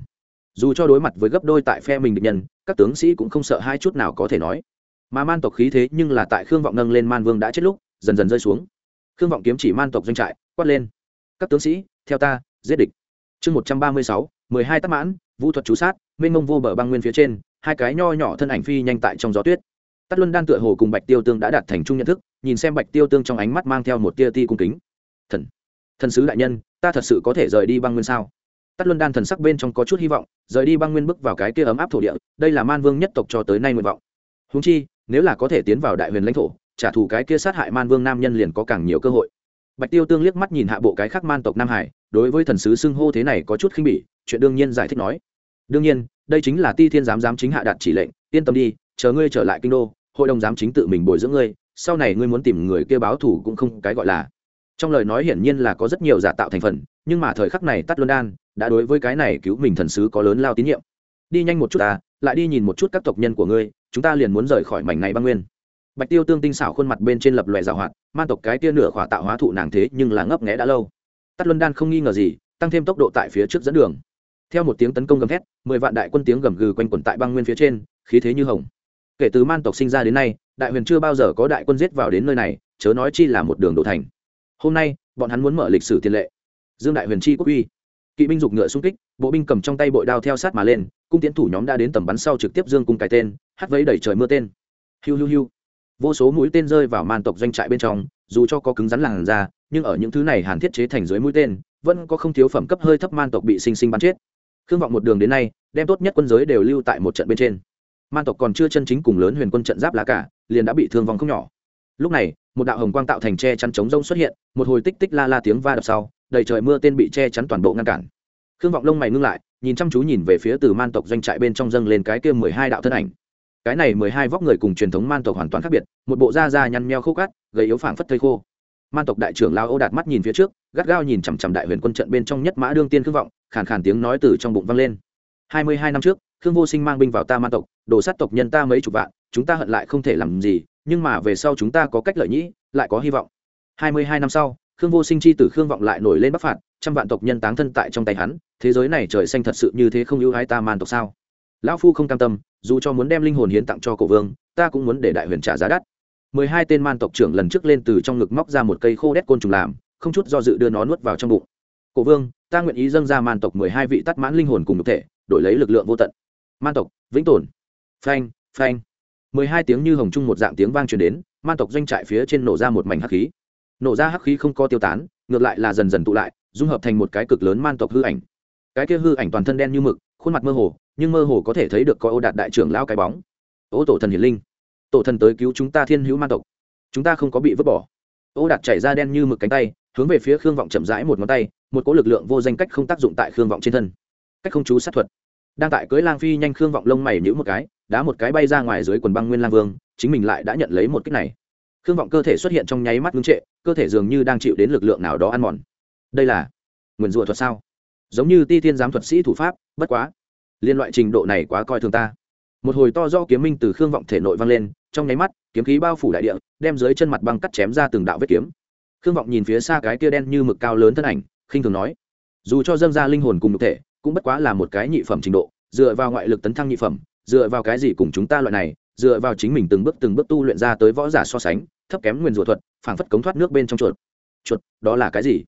Dù cho đối mặt với gấp đôi tại phe mình địch nhân, các tướng sĩ cũng không sợ hai chút nào có thể nói. Mà man tộc khí thế nhưng là tại khương vọng nâng lên man vương đã chết lúc, dần dần rơi xuống. Khương vọng kiếm chỉ man tộc doanh trại, quát lên. Các tướng sĩ, theo ta, giết địch chương một trăm ba mươi sáu, mười hai tắc mãn, vũ thuật chú sát, mênh mông vô bờ băng nguyên phía trên, hai cái nho nhỏ thân ảnh phi nhanh tại trong gió tuyết. Tắt luân đan tựa hồ cùng bạch tiêu tương đã đạt thành chung nhận thức, nhìn xem bạch tiêu tương trong ánh mắt mang theo một tia ti cung kính. Thần thần sứ đại nhân, ta thật sự có thể rời đi băng nguyên sao? Tắt luân đan thần sắc bên trong có chút hy vọng, rời đi băng nguyên bước vào cái kia ấm áp thổ địa, đây là man vương nhất tộc cho tới nay nguyện vọng. Húng chi, nếu là có thể tiến vào đại huyền lãnh thổ, trả thù cái kia sát hại man vương nam nhân liền có càng nhiều cơ hội. Bạch tiêu tương liếc mắt nhìn hạ bộ cái khác man tộc nam hải đối với thần sứ xưng hô thế này có chút khinh bỉ, chuyện đương nhiên giải thích nói. Đương nhiên, đây chính là ti thiên giám giám chính hạ đạt chỉ lệnh, yên tâm đi, chờ ngươi trở lại kinh đô, hội đồng giám chính tự mình bồi dưỡng ngươi, sau này ngươi muốn tìm người kia báo thủ cũng không cái gọi là. Trong lời nói hiển nhiên là có rất nhiều giả tạo thành phần, nhưng mà thời khắc này tắt luân đan, đã đối với cái này cứu mình thần sứ có lớn lao tín nhiệm. Đi nhanh một chút ta lại đi nhìn một chút các tộc nhân của ngươi, chúng ta liền muốn rời khỏi mảnh này băng nguyên. Bạch tiêu tương tinh xảo khuôn mặt bên trên lập lòe rào hoạt, man tộc cái tia nửa khỏa tạo hóa thụ nàng thế nhưng là ngấp nghẽ đã lâu tắt luân đan không nghi ngờ gì, tăng thêm tốc độ tại phía trước dẫn đường. Theo một tiếng tấn công gầm thét, mười vạn đại quân tiếng gầm gừ quanh quẩn tại băng nguyên phía trên, khí thế như hồng. Kể từ man tộc sinh ra đến nay, đại huyền chưa bao giờ có đại quân giết vào đến nơi này, chớ nói chi là một đường đổ thành. Hôm nay, bọn hắn muốn mở lịch sử tiền lệ. Dương đại huyền chi quốc uy. Kỵ binh giục ngựa xung kích, bộ binh cầm trong tay bội đao theo sát mà lên, cung tiến thủ nhóm đã đến tầm bắn sau trực tiếp dương cung cái tên hắt vấy đẩy trời mưa tên. Hiu hiu hiu. Vô số mũi tên rơi vào man tộc doanh trại bên trong dù cho có cứng rắn làn da, nhưng ở những thứ này hàn thiết chế thành dưới mũi tên, vẫn có không thiếu phẩm cấp hơi thấp man tộc bị sinh sinh bắn chết. Khương vọng một đường đến nay, đem tốt nhất quân giới đều lưu tại một trận bên trên. Man tộc còn chưa chân chính cùng lớn huyền quân trận giáp lá cả, liền đã bị thương vong không nhỏ. Lúc này, một đạo hồng quang tạo thành che chắn chống rông xuất hiện, một hồi tích tích la la tiếng va đập sau, đầy trời mưa tên bị che chắn toàn bộ ngăn cản. Khương vọng lông mày ngưng lại, nhìn chăm chú nhìn về phía từ man tộc doanh trại bên trong dâng lên cái kia mười hai đạo thân ảnh cái này mười hai vóc người cùng truyền thống man tộc hoàn toàn khác biệt, một bộ da da nhăn meo khô cát gây yếu phảng phất thây khô. Man tộc đại trưởng lao ô đạt mắt nhìn phía trước, gắt gao nhìn chằm chằm đại huyền quân trận bên trong nhất mã đương tiên khương vọng, khàn khàn tiếng nói từ trong bụng vang lên. Hai mươi hai năm trước, khương vô sinh mang binh vào ta man tộc đổ sát tộc nhân ta mấy chục vạn, chúng ta hận lại không thể làm gì, nhưng mà về sau chúng ta có cách lợi nhĩ, lại có hy vọng. Hai mươi hai năm sau, khương vô sinh chi tử khương vọng lại nổi lên bắc phạt, trăm vạn tộc nhân táng thân tại trong tay hắn, thế giới này trời xanh thật sự như thế không ưu ái ta man tộc sao? Lão phu không cam tâm dù cho muốn đem linh hồn hiến tặng cho cổ vương, ta cũng muốn để đại huyền trả giá đắt. Mười hai tên man tộc trưởng lần trước lên từ trong ngực móc ra một cây khô đét côn trùng làm, không chút do dự đưa nó nuốt vào trong bụng. Cổ vương, ta nguyện ý dâng ra man tộc mười hai vị tắt mãn linh hồn cùng nhục thể, đổi lấy lực lượng vô tận. Man tộc, vĩnh tồn. Phanh phanh. Mười hai tiếng như hồng trung một dạng tiếng vang truyền đến, man tộc doanh trại phía trên nổ ra một mảnh hắc khí. Nổ ra hắc khí không có tiêu tán, ngược lại là dần dần tụ lại, dung hợp thành một cái cực lớn man tộc hư ảnh. Cái kia hư ảnh toàn thân đen như mực, khuôn mặt mơ hồ nhưng mơ hồ có thể thấy được coi ô đạt đại trưởng lao cái bóng. Ô tổ thần hiển linh, tổ thần tới cứu chúng ta thiên hữu man tộc. Chúng ta không có bị vứt bỏ. Ô đạt chảy ra đen như mực cánh tay, hướng về phía khương vọng chậm rãi một ngón tay, một cỗ lực lượng vô danh cách không tác dụng tại khương vọng trên thân. Cách không chú sát thuật. Đang tại cưới lang phi nhanh khương vọng lông mày nhữ một cái, đá một cái bay ra ngoài dưới quần băng nguyên lang vương, chính mình lại đã nhận lấy một kích này. Khương vọng cơ thể xuất hiện trong nháy mắt ngưng trệ, cơ thể dường như đang chịu đến lực lượng nào đó ăn mòn. Đây là nguyền rùa thuật sao? Giống như ti thiên giám thuật sĩ thủ pháp, bất quá liên loại trình độ này quá coi thường ta. Một hồi to do kiếm minh từ khương vọng thể nội vang lên, trong nháy mắt, kiếm khí bao phủ đại địa, đem dưới chân mặt băng cắt chém ra từng đạo vết kiếm. Khương vọng nhìn phía xa cái kia đen như mực cao lớn thân ảnh, khinh thường nói, dù cho dâng ra linh hồn cùng nhục thể, cũng bất quá là một cái nhị phẩm trình độ, dựa vào ngoại lực tấn thăng nhị phẩm, dựa vào cái gì cùng chúng ta loại này, dựa vào chính mình từng bước từng bước tu luyện ra tới võ giả so sánh, thấp kém nguyên rủa thuật, phảng phất cống thoát nước bên trong chuột. Chuột, đó là cái gì?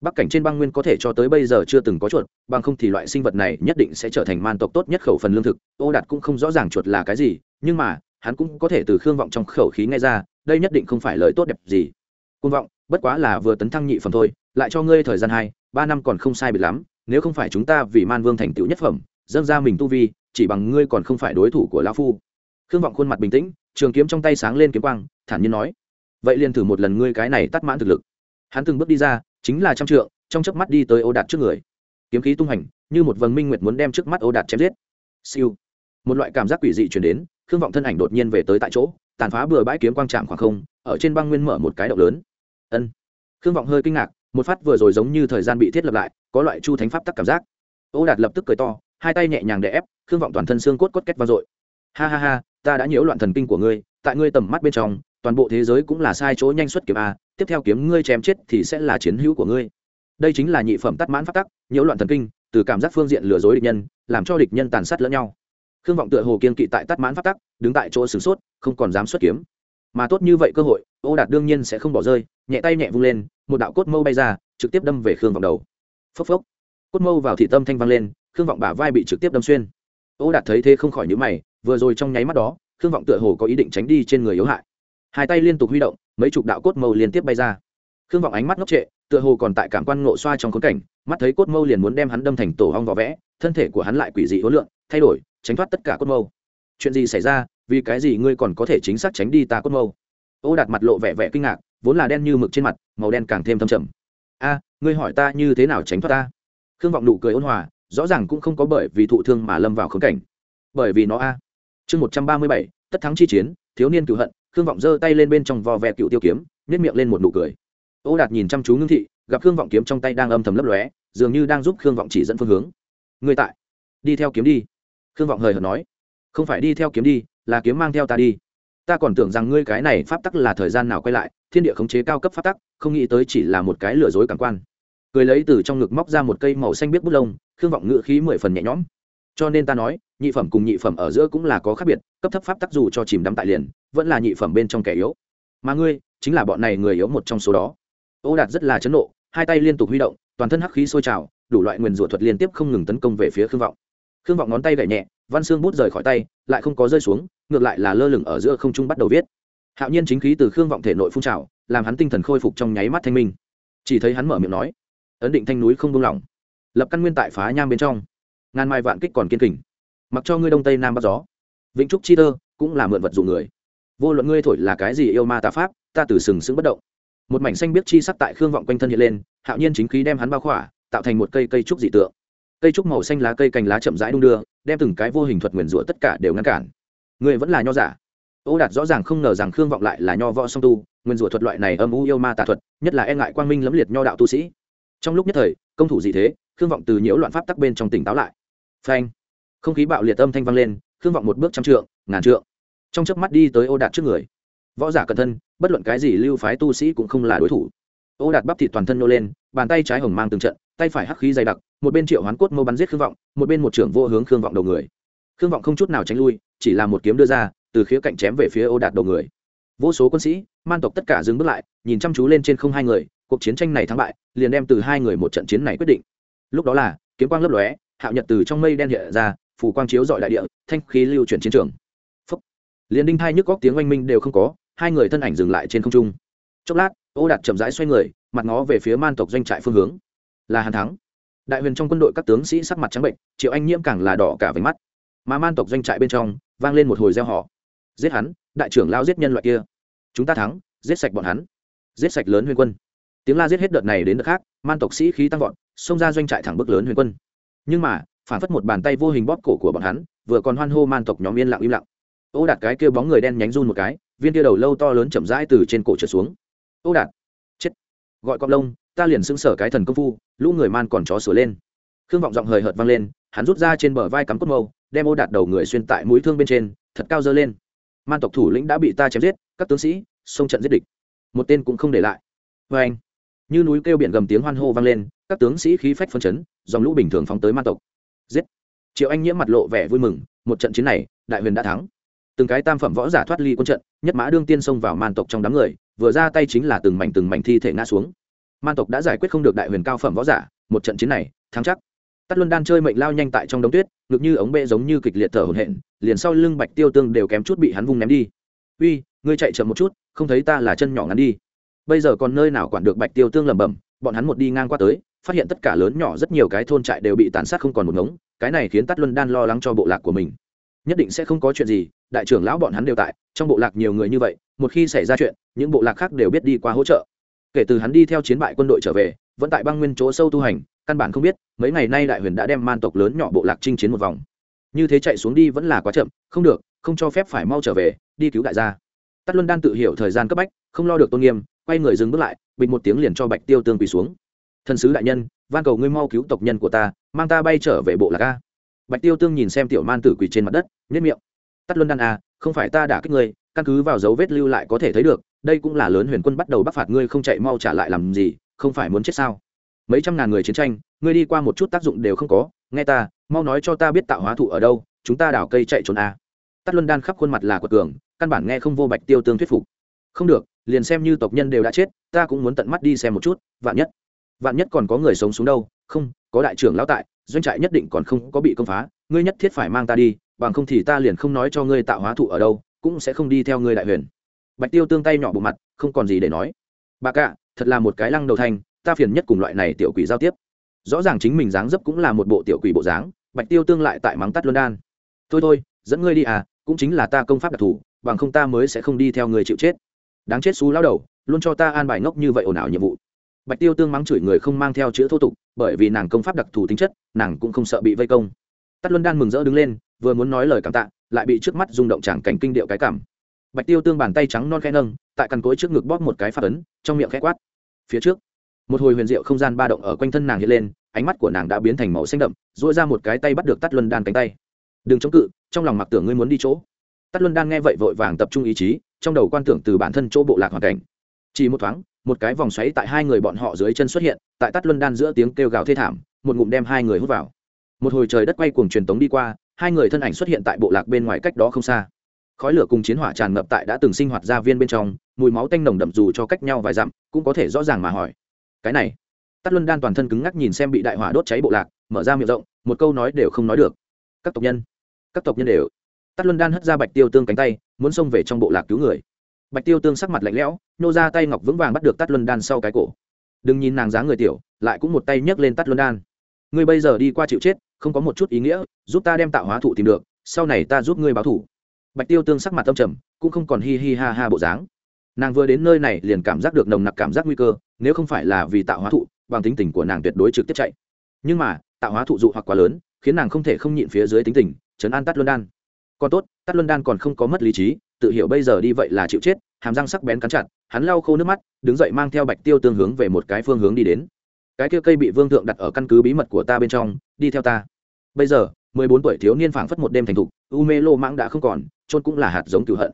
Bắc cảnh trên băng nguyên có thể cho tới bây giờ chưa từng có chuột, bằng không thì loại sinh vật này nhất định sẽ trở thành man tộc tốt nhất khẩu phần lương thực. Ô đạt cũng không rõ ràng chuột là cái gì, nhưng mà, hắn cũng có thể từ khương vọng trong khẩu khí nghe ra, đây nhất định không phải lời tốt đẹp gì. Côn vọng, bất quá là vừa tấn thăng nhị phẩm thôi, lại cho ngươi thời gian hai, ba năm còn không sai biệt lắm, nếu không phải chúng ta vì man vương thành tựu nhất phẩm, dâng ra mình tu vi, chỉ bằng ngươi còn không phải đối thủ của lão phu. Khương vọng khuôn mặt bình tĩnh, trường kiếm trong tay sáng lên kiếm quang, thản nhiên nói, vậy liền thử một lần ngươi cái này tắt mãn thực lực. Hắn từng bước đi ra chính là trăm trượng, trong chớp mắt đi tới ô đạt trước người. Kiếm khí tung hành, như một vầng minh nguyệt muốn đem trước mắt ô đạt chém giết. Siêu. Một loại cảm giác quỷ dị chuyển đến, khương vọng thân ảnh đột nhiên về tới tại chỗ, tàn phá bừa bãi kiếm quang trạm khoảng không, ở trên băng nguyên mở một cái động lớn. Ân. Khương vọng hơi kinh ngạc, một phát vừa rồi giống như thời gian bị thiết lập lại, có loại chu thánh pháp tắc cảm giác. Ô đạt lập tức cười to, hai tay nhẹ nhàng đè ép, khương vọng toàn thân xương cốt cốt kết vang dội. Ha ha ha, ta đã nhiễu loạn thần kinh của ngươi, tại ngươi tầm mắt bên trong toàn bộ thế giới cũng là sai chỗ nhanh xuất kiếm a, tiếp theo kiếm ngươi chém chết thì sẽ là chiến hữu của ngươi. Đây chính là nhị phẩm tắt mãn phát tắc, nhiễu loạn thần kinh, từ cảm giác phương diện lừa dối địch nhân, làm cho địch nhân tàn sát lẫn nhau. Khương vọng tựa hồ kiên kỵ tại tắt mãn phát tắc, đứng tại chỗ sửng sốt, không còn dám xuất kiếm. Mà tốt như vậy cơ hội, ô đạt đương nhiên sẽ không bỏ rơi, nhẹ tay nhẹ vung lên, một đạo cốt mâu bay ra, trực tiếp đâm về khương vọng đầu. Phốc phốc. Cốt mâu vào thị tâm thanh vang lên, khương vọng bả vai bị trực tiếp đâm xuyên. Ô đạt thấy thế không khỏi nhữ mày, vừa rồi trong nháy mắt đó, khương vọng tựa hồ có ý định tránh đi trên người yếu hại hai tay liên tục huy động, mấy chục đạo cốt mâu liên tiếp bay ra. Khương vọng ánh mắt ngốc trệ, tựa hồ còn tại cảm quan ngộ xoa trong khốn cảnh, mắt thấy cốt mâu liền muốn đem hắn đâm thành tổ hong vỏ vẽ, thân thể của hắn lại quỷ dị hối lượng thay đổi, tránh thoát tất cả cốt mâu. Chuyện gì xảy ra? Vì cái gì ngươi còn có thể chính xác tránh đi ta cốt mâu? Ô đạt mặt lộ vẻ vẻ kinh ngạc, vốn là đen như mực trên mặt, màu đen càng thêm thâm trầm. A, ngươi hỏi ta như thế nào tránh thoát ta? Khương vọng nụ cười ôn hòa, rõ ràng cũng không có bởi vì thụ thương mà lâm vào khốn cảnh. Bởi vì nó a. Chương một trăm ba mươi bảy, tất thắng chi chiến, thiếu niên cựu hận khương vọng giơ tay lên bên trong vò vẹ cựu tiêu kiếm nhét miệng lên một nụ cười. Ô đạt nhìn chăm chú ngưng thị, gặp khương vọng kiếm trong tay đang âm thầm lấp lóe, dường như đang giúp khương vọng chỉ dẫn phương hướng. Người tại, đi theo kiếm đi. Khương vọng hời hợt nói. Không phải đi theo kiếm đi, là kiếm mang theo ta đi. Ta còn tưởng rằng ngươi cái này pháp tắc là thời gian nào quay lại, thiên địa khống chế cao cấp pháp tắc, không nghĩ tới chỉ là một cái lừa dối cảm quan. Cười lấy từ trong ngực móc ra một cây màu xanh biết bút lông, khương vọng ngự khí mười phần nhẹ nhõm. Cho nên ta nói, nhị phẩm cùng nhị phẩm ở giữa cũng là có khác biệt, cấp thấp pháp tắc dù cho chìm đắm tại liền vẫn là nhị phẩm bên trong kẻ yếu. Mà ngươi, chính là bọn này người yếu một trong số đó. Ô đạt rất là chấn nộ, hai tay liên tục huy động, toàn thân hắc khí sôi trào, đủ loại nguyền rủa thuật liên tiếp không ngừng tấn công về phía khương vọng. Khương vọng ngón tay gậy nhẹ, văn xương bút rời khỏi tay, lại không có rơi xuống, ngược lại là lơ lửng ở giữa không trung bắt đầu viết. Hạo nhiên chính khí từ khương vọng thể nội phun trào, làm hắn tinh thần khôi phục trong nháy mắt thanh minh. Chỉ thấy hắn mở miệng nói, ấn định thanh núi không buông lỏng, lập căn nguyên tại phá nham bên trong. Ngàn mai vạn kích còn kiên kình. Mặc cho ngươi đông tây nam bắt gió. Vĩnh trúc chi tơ cũng là mượn vật dụng người vô luận ngươi thổi là cái gì yêu ma tà pháp, ta từ sừng sững bất động. Một mảnh xanh biết chi sắc tại khương vọng quanh thân hiện lên, hạo nhiên chính khí đem hắn bao khỏa, tạo thành một cây cây trúc dị tượng. Cây trúc màu xanh lá cây cành lá chậm rãi đung đưa, đem từng cái vô hình thuật nguyền rủa tất cả đều ngăn cản. Người vẫn là nho giả. Ô đạt rõ ràng không ngờ rằng khương vọng lại là nho võ song tu nguyên rủa thuật loại này âm u yêu ma tà thuật, nhất là e ngại quang minh lẫm liệt nho đạo tu sĩ. Trong lúc nhất thời, công thủ dị thế, khương vọng từ nhiễu loạn pháp tắc bên trong tỉnh táo lại. Phanh. Không khí bạo liệt âm thanh vang lên, khương vọng một bước trăm trượng, ngàn trượng trong chớp mắt đi tới ô đạt trước người. Võ giả cẩn thân, bất luận cái gì lưu phái tu sĩ cũng không là đối thủ. Ô đạt bắp thịt toàn thân nô lên, bàn tay trái hồng mang từng trận, tay phải hắc khí dày đặc, một bên triệu hoán cốt mâu bắn giết khương vọng, một bên một trưởng vô hướng khương vọng đầu người. Khương vọng không chút nào tránh lui, chỉ là một kiếm đưa ra, từ khía cạnh chém về phía ô đạt đầu người. Vô số quân sĩ, man tộc tất cả dừng bước lại, nhìn chăm chú lên trên không hai người, cuộc chiến tranh này thắng bại, liền đem từ hai người một trận chiến này quyết định. Lúc đó là, kiếm quang lấp lóe, hạo nhật từ trong mây đen hiện ra phủ quang chiếu dọi đại địa, thanh khí lưu chuyển chiến trường liền đinh thai nhức góc tiếng oanh minh đều không có, hai người thân ảnh dừng lại trên không trung. Chốc lát, ô đạt chậm rãi xoay người, mặt ngó về phía man tộc doanh trại phương hướng. Là hàn thắng. Đại huyền trong quân đội các tướng sĩ sắc mặt trắng bệnh, triệu anh nhiễm càng là đỏ cả váy mắt. Mà man tộc doanh trại bên trong, vang lên một hồi gieo họ giết hắn, đại trưởng lao giết nhân loại kia. Chúng ta thắng, giết sạch bọn hắn. Giết sạch lớn huyền quân. Tiếng la giết hết đợt này đến đợt khác, man tộc sĩ khí tăng vọt, xông ra doanh trại thẳng bức lớn huyền quân. Nhưng mà, phản phất một bàn tay vô hình bóp cổ của bọn hắn, vừa còn hoan hô man tộc nhóm yên lặng im lặng ô đạt cái kia bóng người đen nhánh run một cái, viên kia đầu lâu to lớn chậm rãi từ trên cổ trượt xuống. Ô đạt, chết. Gọi cọp lông, ta liền xưng sở cái thần công phu, lũ người man còn chó sửa lên. Khương vọng giọng hời hợt vang lên, hắn rút ra trên bờ vai cắm cốt mâu, đem ô đạt đầu người xuyên tại mũi thương bên trên, thật cao dơ lên. Man tộc thủ lĩnh đã bị ta chém giết, các tướng sĩ, xông trận giết địch. Một tên cũng không để lại. Vê anh, như núi kêu biển gầm tiếng hoan hô vang lên, các tướng sĩ khí phách phân chấn, dòng lũ bình thường phóng tới man tộc. Giết. Triệu anh nhiễm mặt lộ vẻ vui mừng, một trận chiến này, đại huyền đã thắng từng cái tam phẩm võ giả thoát ly quân trận, nhất mã đương tiên xông vào man tộc trong đám người, vừa ra tay chính là từng mảnh từng mảnh thi thể ngã xuống. Man tộc đã giải quyết không được đại huyền cao phẩm võ giả, một trận chiến này, thắng chắc. Tắt luân đan chơi mệnh lao nhanh tại trong đống tuyết, ngực như ống bệ giống như kịch liệt thở hổn hển, liền sau lưng bạch tiêu tương đều kém chút bị hắn vung ném đi. Uy, ngươi chạy chậm một chút, không thấy ta là chân nhỏ ngắn đi. Bây giờ còn nơi nào quản được bạch tiêu tương lẩm bẩm, bọn hắn một đi ngang qua tới, phát hiện tất cả lớn nhỏ rất nhiều cái thôn trại đều bị tàn sát không còn một ngống, cái này khiến tắt luân đan lo lắng cho bộ lạc của mình nhất định sẽ không có chuyện gì, đại trưởng lão bọn hắn đều tại, trong bộ lạc nhiều người như vậy, một khi xảy ra chuyện, những bộ lạc khác đều biết đi qua hỗ trợ. Kể từ hắn đi theo chiến bại quân đội trở về, vẫn tại băng nguyên chỗ sâu tu hành, căn bản không biết, mấy ngày nay đại huyền đã đem man tộc lớn nhỏ bộ lạc chinh chiến một vòng. Như thế chạy xuống đi vẫn là quá chậm, không được, không cho phép phải mau trở về, đi cứu đại gia. Tắt luân đan tự hiểu thời gian cấp bách, không lo được tôn nghiêm, quay người dừng bước lại, bình một tiếng liền cho bạch tiêu tương quỳ xuống. Thần sứ đại nhân, van cầu ngươi mau cứu tộc nhân của ta, mang ta bay trở về bộ lạc a bạch tiêu tương nhìn xem tiểu man tử quỳ trên mặt đất nhất miệng. Tắt luân đan a không phải ta đã kích ngươi, căn cứ vào dấu vết lưu lại có thể thấy được, đây cũng là lớn huyền quân bắt đầu bắc phạt ngươi không chạy mau trả lại làm gì, không phải muốn chết sao? Mấy trăm ngàn người chiến tranh, ngươi đi qua một chút tác dụng đều không có, nghe ta, mau nói cho ta biết tạo hóa thụ ở đâu, chúng ta đảo cây chạy trốn a tắt luân đan khắp khuôn mặt là quật cường, căn bản nghe không vô bạch tiêu tương thuyết phục. Không được, liền xem như tộc nhân đều đã chết, ta cũng muốn tận mắt đi xem một chút, vạn nhất vạn nhất còn có người sống xuống đâu, không, có đại trưởng lão tại doanh trại nhất định còn không có bị công phá, ngươi nhất thiết phải mang ta đi, bằng không thì ta liền không nói cho ngươi tạo hóa thụ ở đâu, cũng sẽ không đi theo ngươi đại huyền. Bạch tiêu tương tay nhỏ bộ mặt, không còn gì để nói. Bà cạ, thật là một cái lăng đầu thanh ta phiền nhất cùng loại này tiểu quỷ giao tiếp. Rõ ràng chính mình dáng dấp cũng là một bộ tiểu quỷ bộ dáng, bạch tiêu tương lại tại mắng tắt luân đan. Thôi thôi, dẫn ngươi đi à cũng chính là ta công pháp đặc thù, bằng không ta mới sẽ không đi theo người chịu chết. Đáng chết xú lao đầu, luôn cho ta an bài ngốc như vậy ồn ào nhiệm vụ bạch tiêu tương mắng chửi người không mang theo chữ thô tục, bởi vì nàng công pháp đặc thù tính chất, nàng cũng không sợ bị vây công. Tắt luân đan mừng rỡ đứng lên, vừa muốn nói lời cảm tạ, lại bị trước mắt rung động tràng cảnh kinh điệu cái cảm. Bạch tiêu tương bàn tay trắng non khẽ nâng, tại cằn cối trước ngực bóp một cái phát ấn, trong miệng khẽ quát. Phía trước, một hồi huyền diệu không gian ba động ở quanh thân nàng hiện lên, ánh mắt của nàng đã biến thành màu xanh đậm, duỗi ra một cái tay bắt được tắt luân đan cánh tay. Đừng chống cự, trong lòng mặc tưởng ngươi muốn đi chỗ. Tắt luân đan nghe vậy vội vàng tập trung ý chí, trong đầu quan tưởng từ bản thân chỗ bộ lạc hoàn cảnh. Chỉ một thoáng một cái vòng xoáy tại hai người bọn họ dưới chân xuất hiện, tại tắt luân đan giữa tiếng kêu gào thê thảm, một ngụm đem hai người hút vào. Một hồi trời đất quay cuồng truyền tống đi qua, hai người thân ảnh xuất hiện tại bộ lạc bên ngoài cách đó không xa. Khói lửa cùng chiến hỏa tràn ngập tại đã từng sinh hoạt gia viên bên trong, mùi máu tanh nồng đậm dù cho cách nhau vài dặm, cũng có thể rõ ràng mà hỏi. Cái này, tắt luân đan toàn thân cứng ngắc nhìn xem bị đại hỏa đốt cháy bộ lạc, mở ra miệng rộng, một câu nói đều không nói được. Các tộc nhân, các tộc nhân đều. Tắt luân đan hất ra bạch tiêu tương cánh tay, muốn xông về trong bộ lạc cứu người bạch tiêu tương sắc mặt lạnh lẽo, nô ra tay ngọc vững vàng bắt được tắt luân đan sau cái cổ. Đừng nhìn nàng dáng người tiểu, lại cũng một tay nhấc lên tắt luân đan. Ngươi bây giờ đi qua chịu chết, không có một chút ý nghĩa, giúp ta đem tạo hóa thụ tìm được, sau này ta giúp ngươi báo thủ. Bạch tiêu tương sắc mặt tâm trầm, cũng không còn hi hi ha ha bộ dáng. Nàng vừa đến nơi này liền cảm giác được nồng nặc cảm giác nguy cơ, nếu không phải là vì tạo hóa thụ, bằng tính tình của nàng tuyệt đối trực tiếp chạy. Nhưng mà, tạo hóa thụ dụ hoặc quá lớn, khiến nàng không thể không nhịn phía dưới tính tình chấn an tắt luân đan. Còn tốt tắt luân đan còn không có mất lý trí tự hiểu bây giờ đi vậy là chịu chết, hàm răng sắc bén cắn chặt, hắn lau khô nước mắt, đứng dậy mang theo bạch tiêu tương hướng về một cái phương hướng đi đến. Cái kia cây bị vương thượng đặt ở căn cứ bí mật của ta bên trong, đi theo ta. Bây giờ, mười bốn tuổi thiếu niên phảng phất một đêm thành thục, u mê lô mãng đã không còn trôn cũng là hạt giống cửu hận.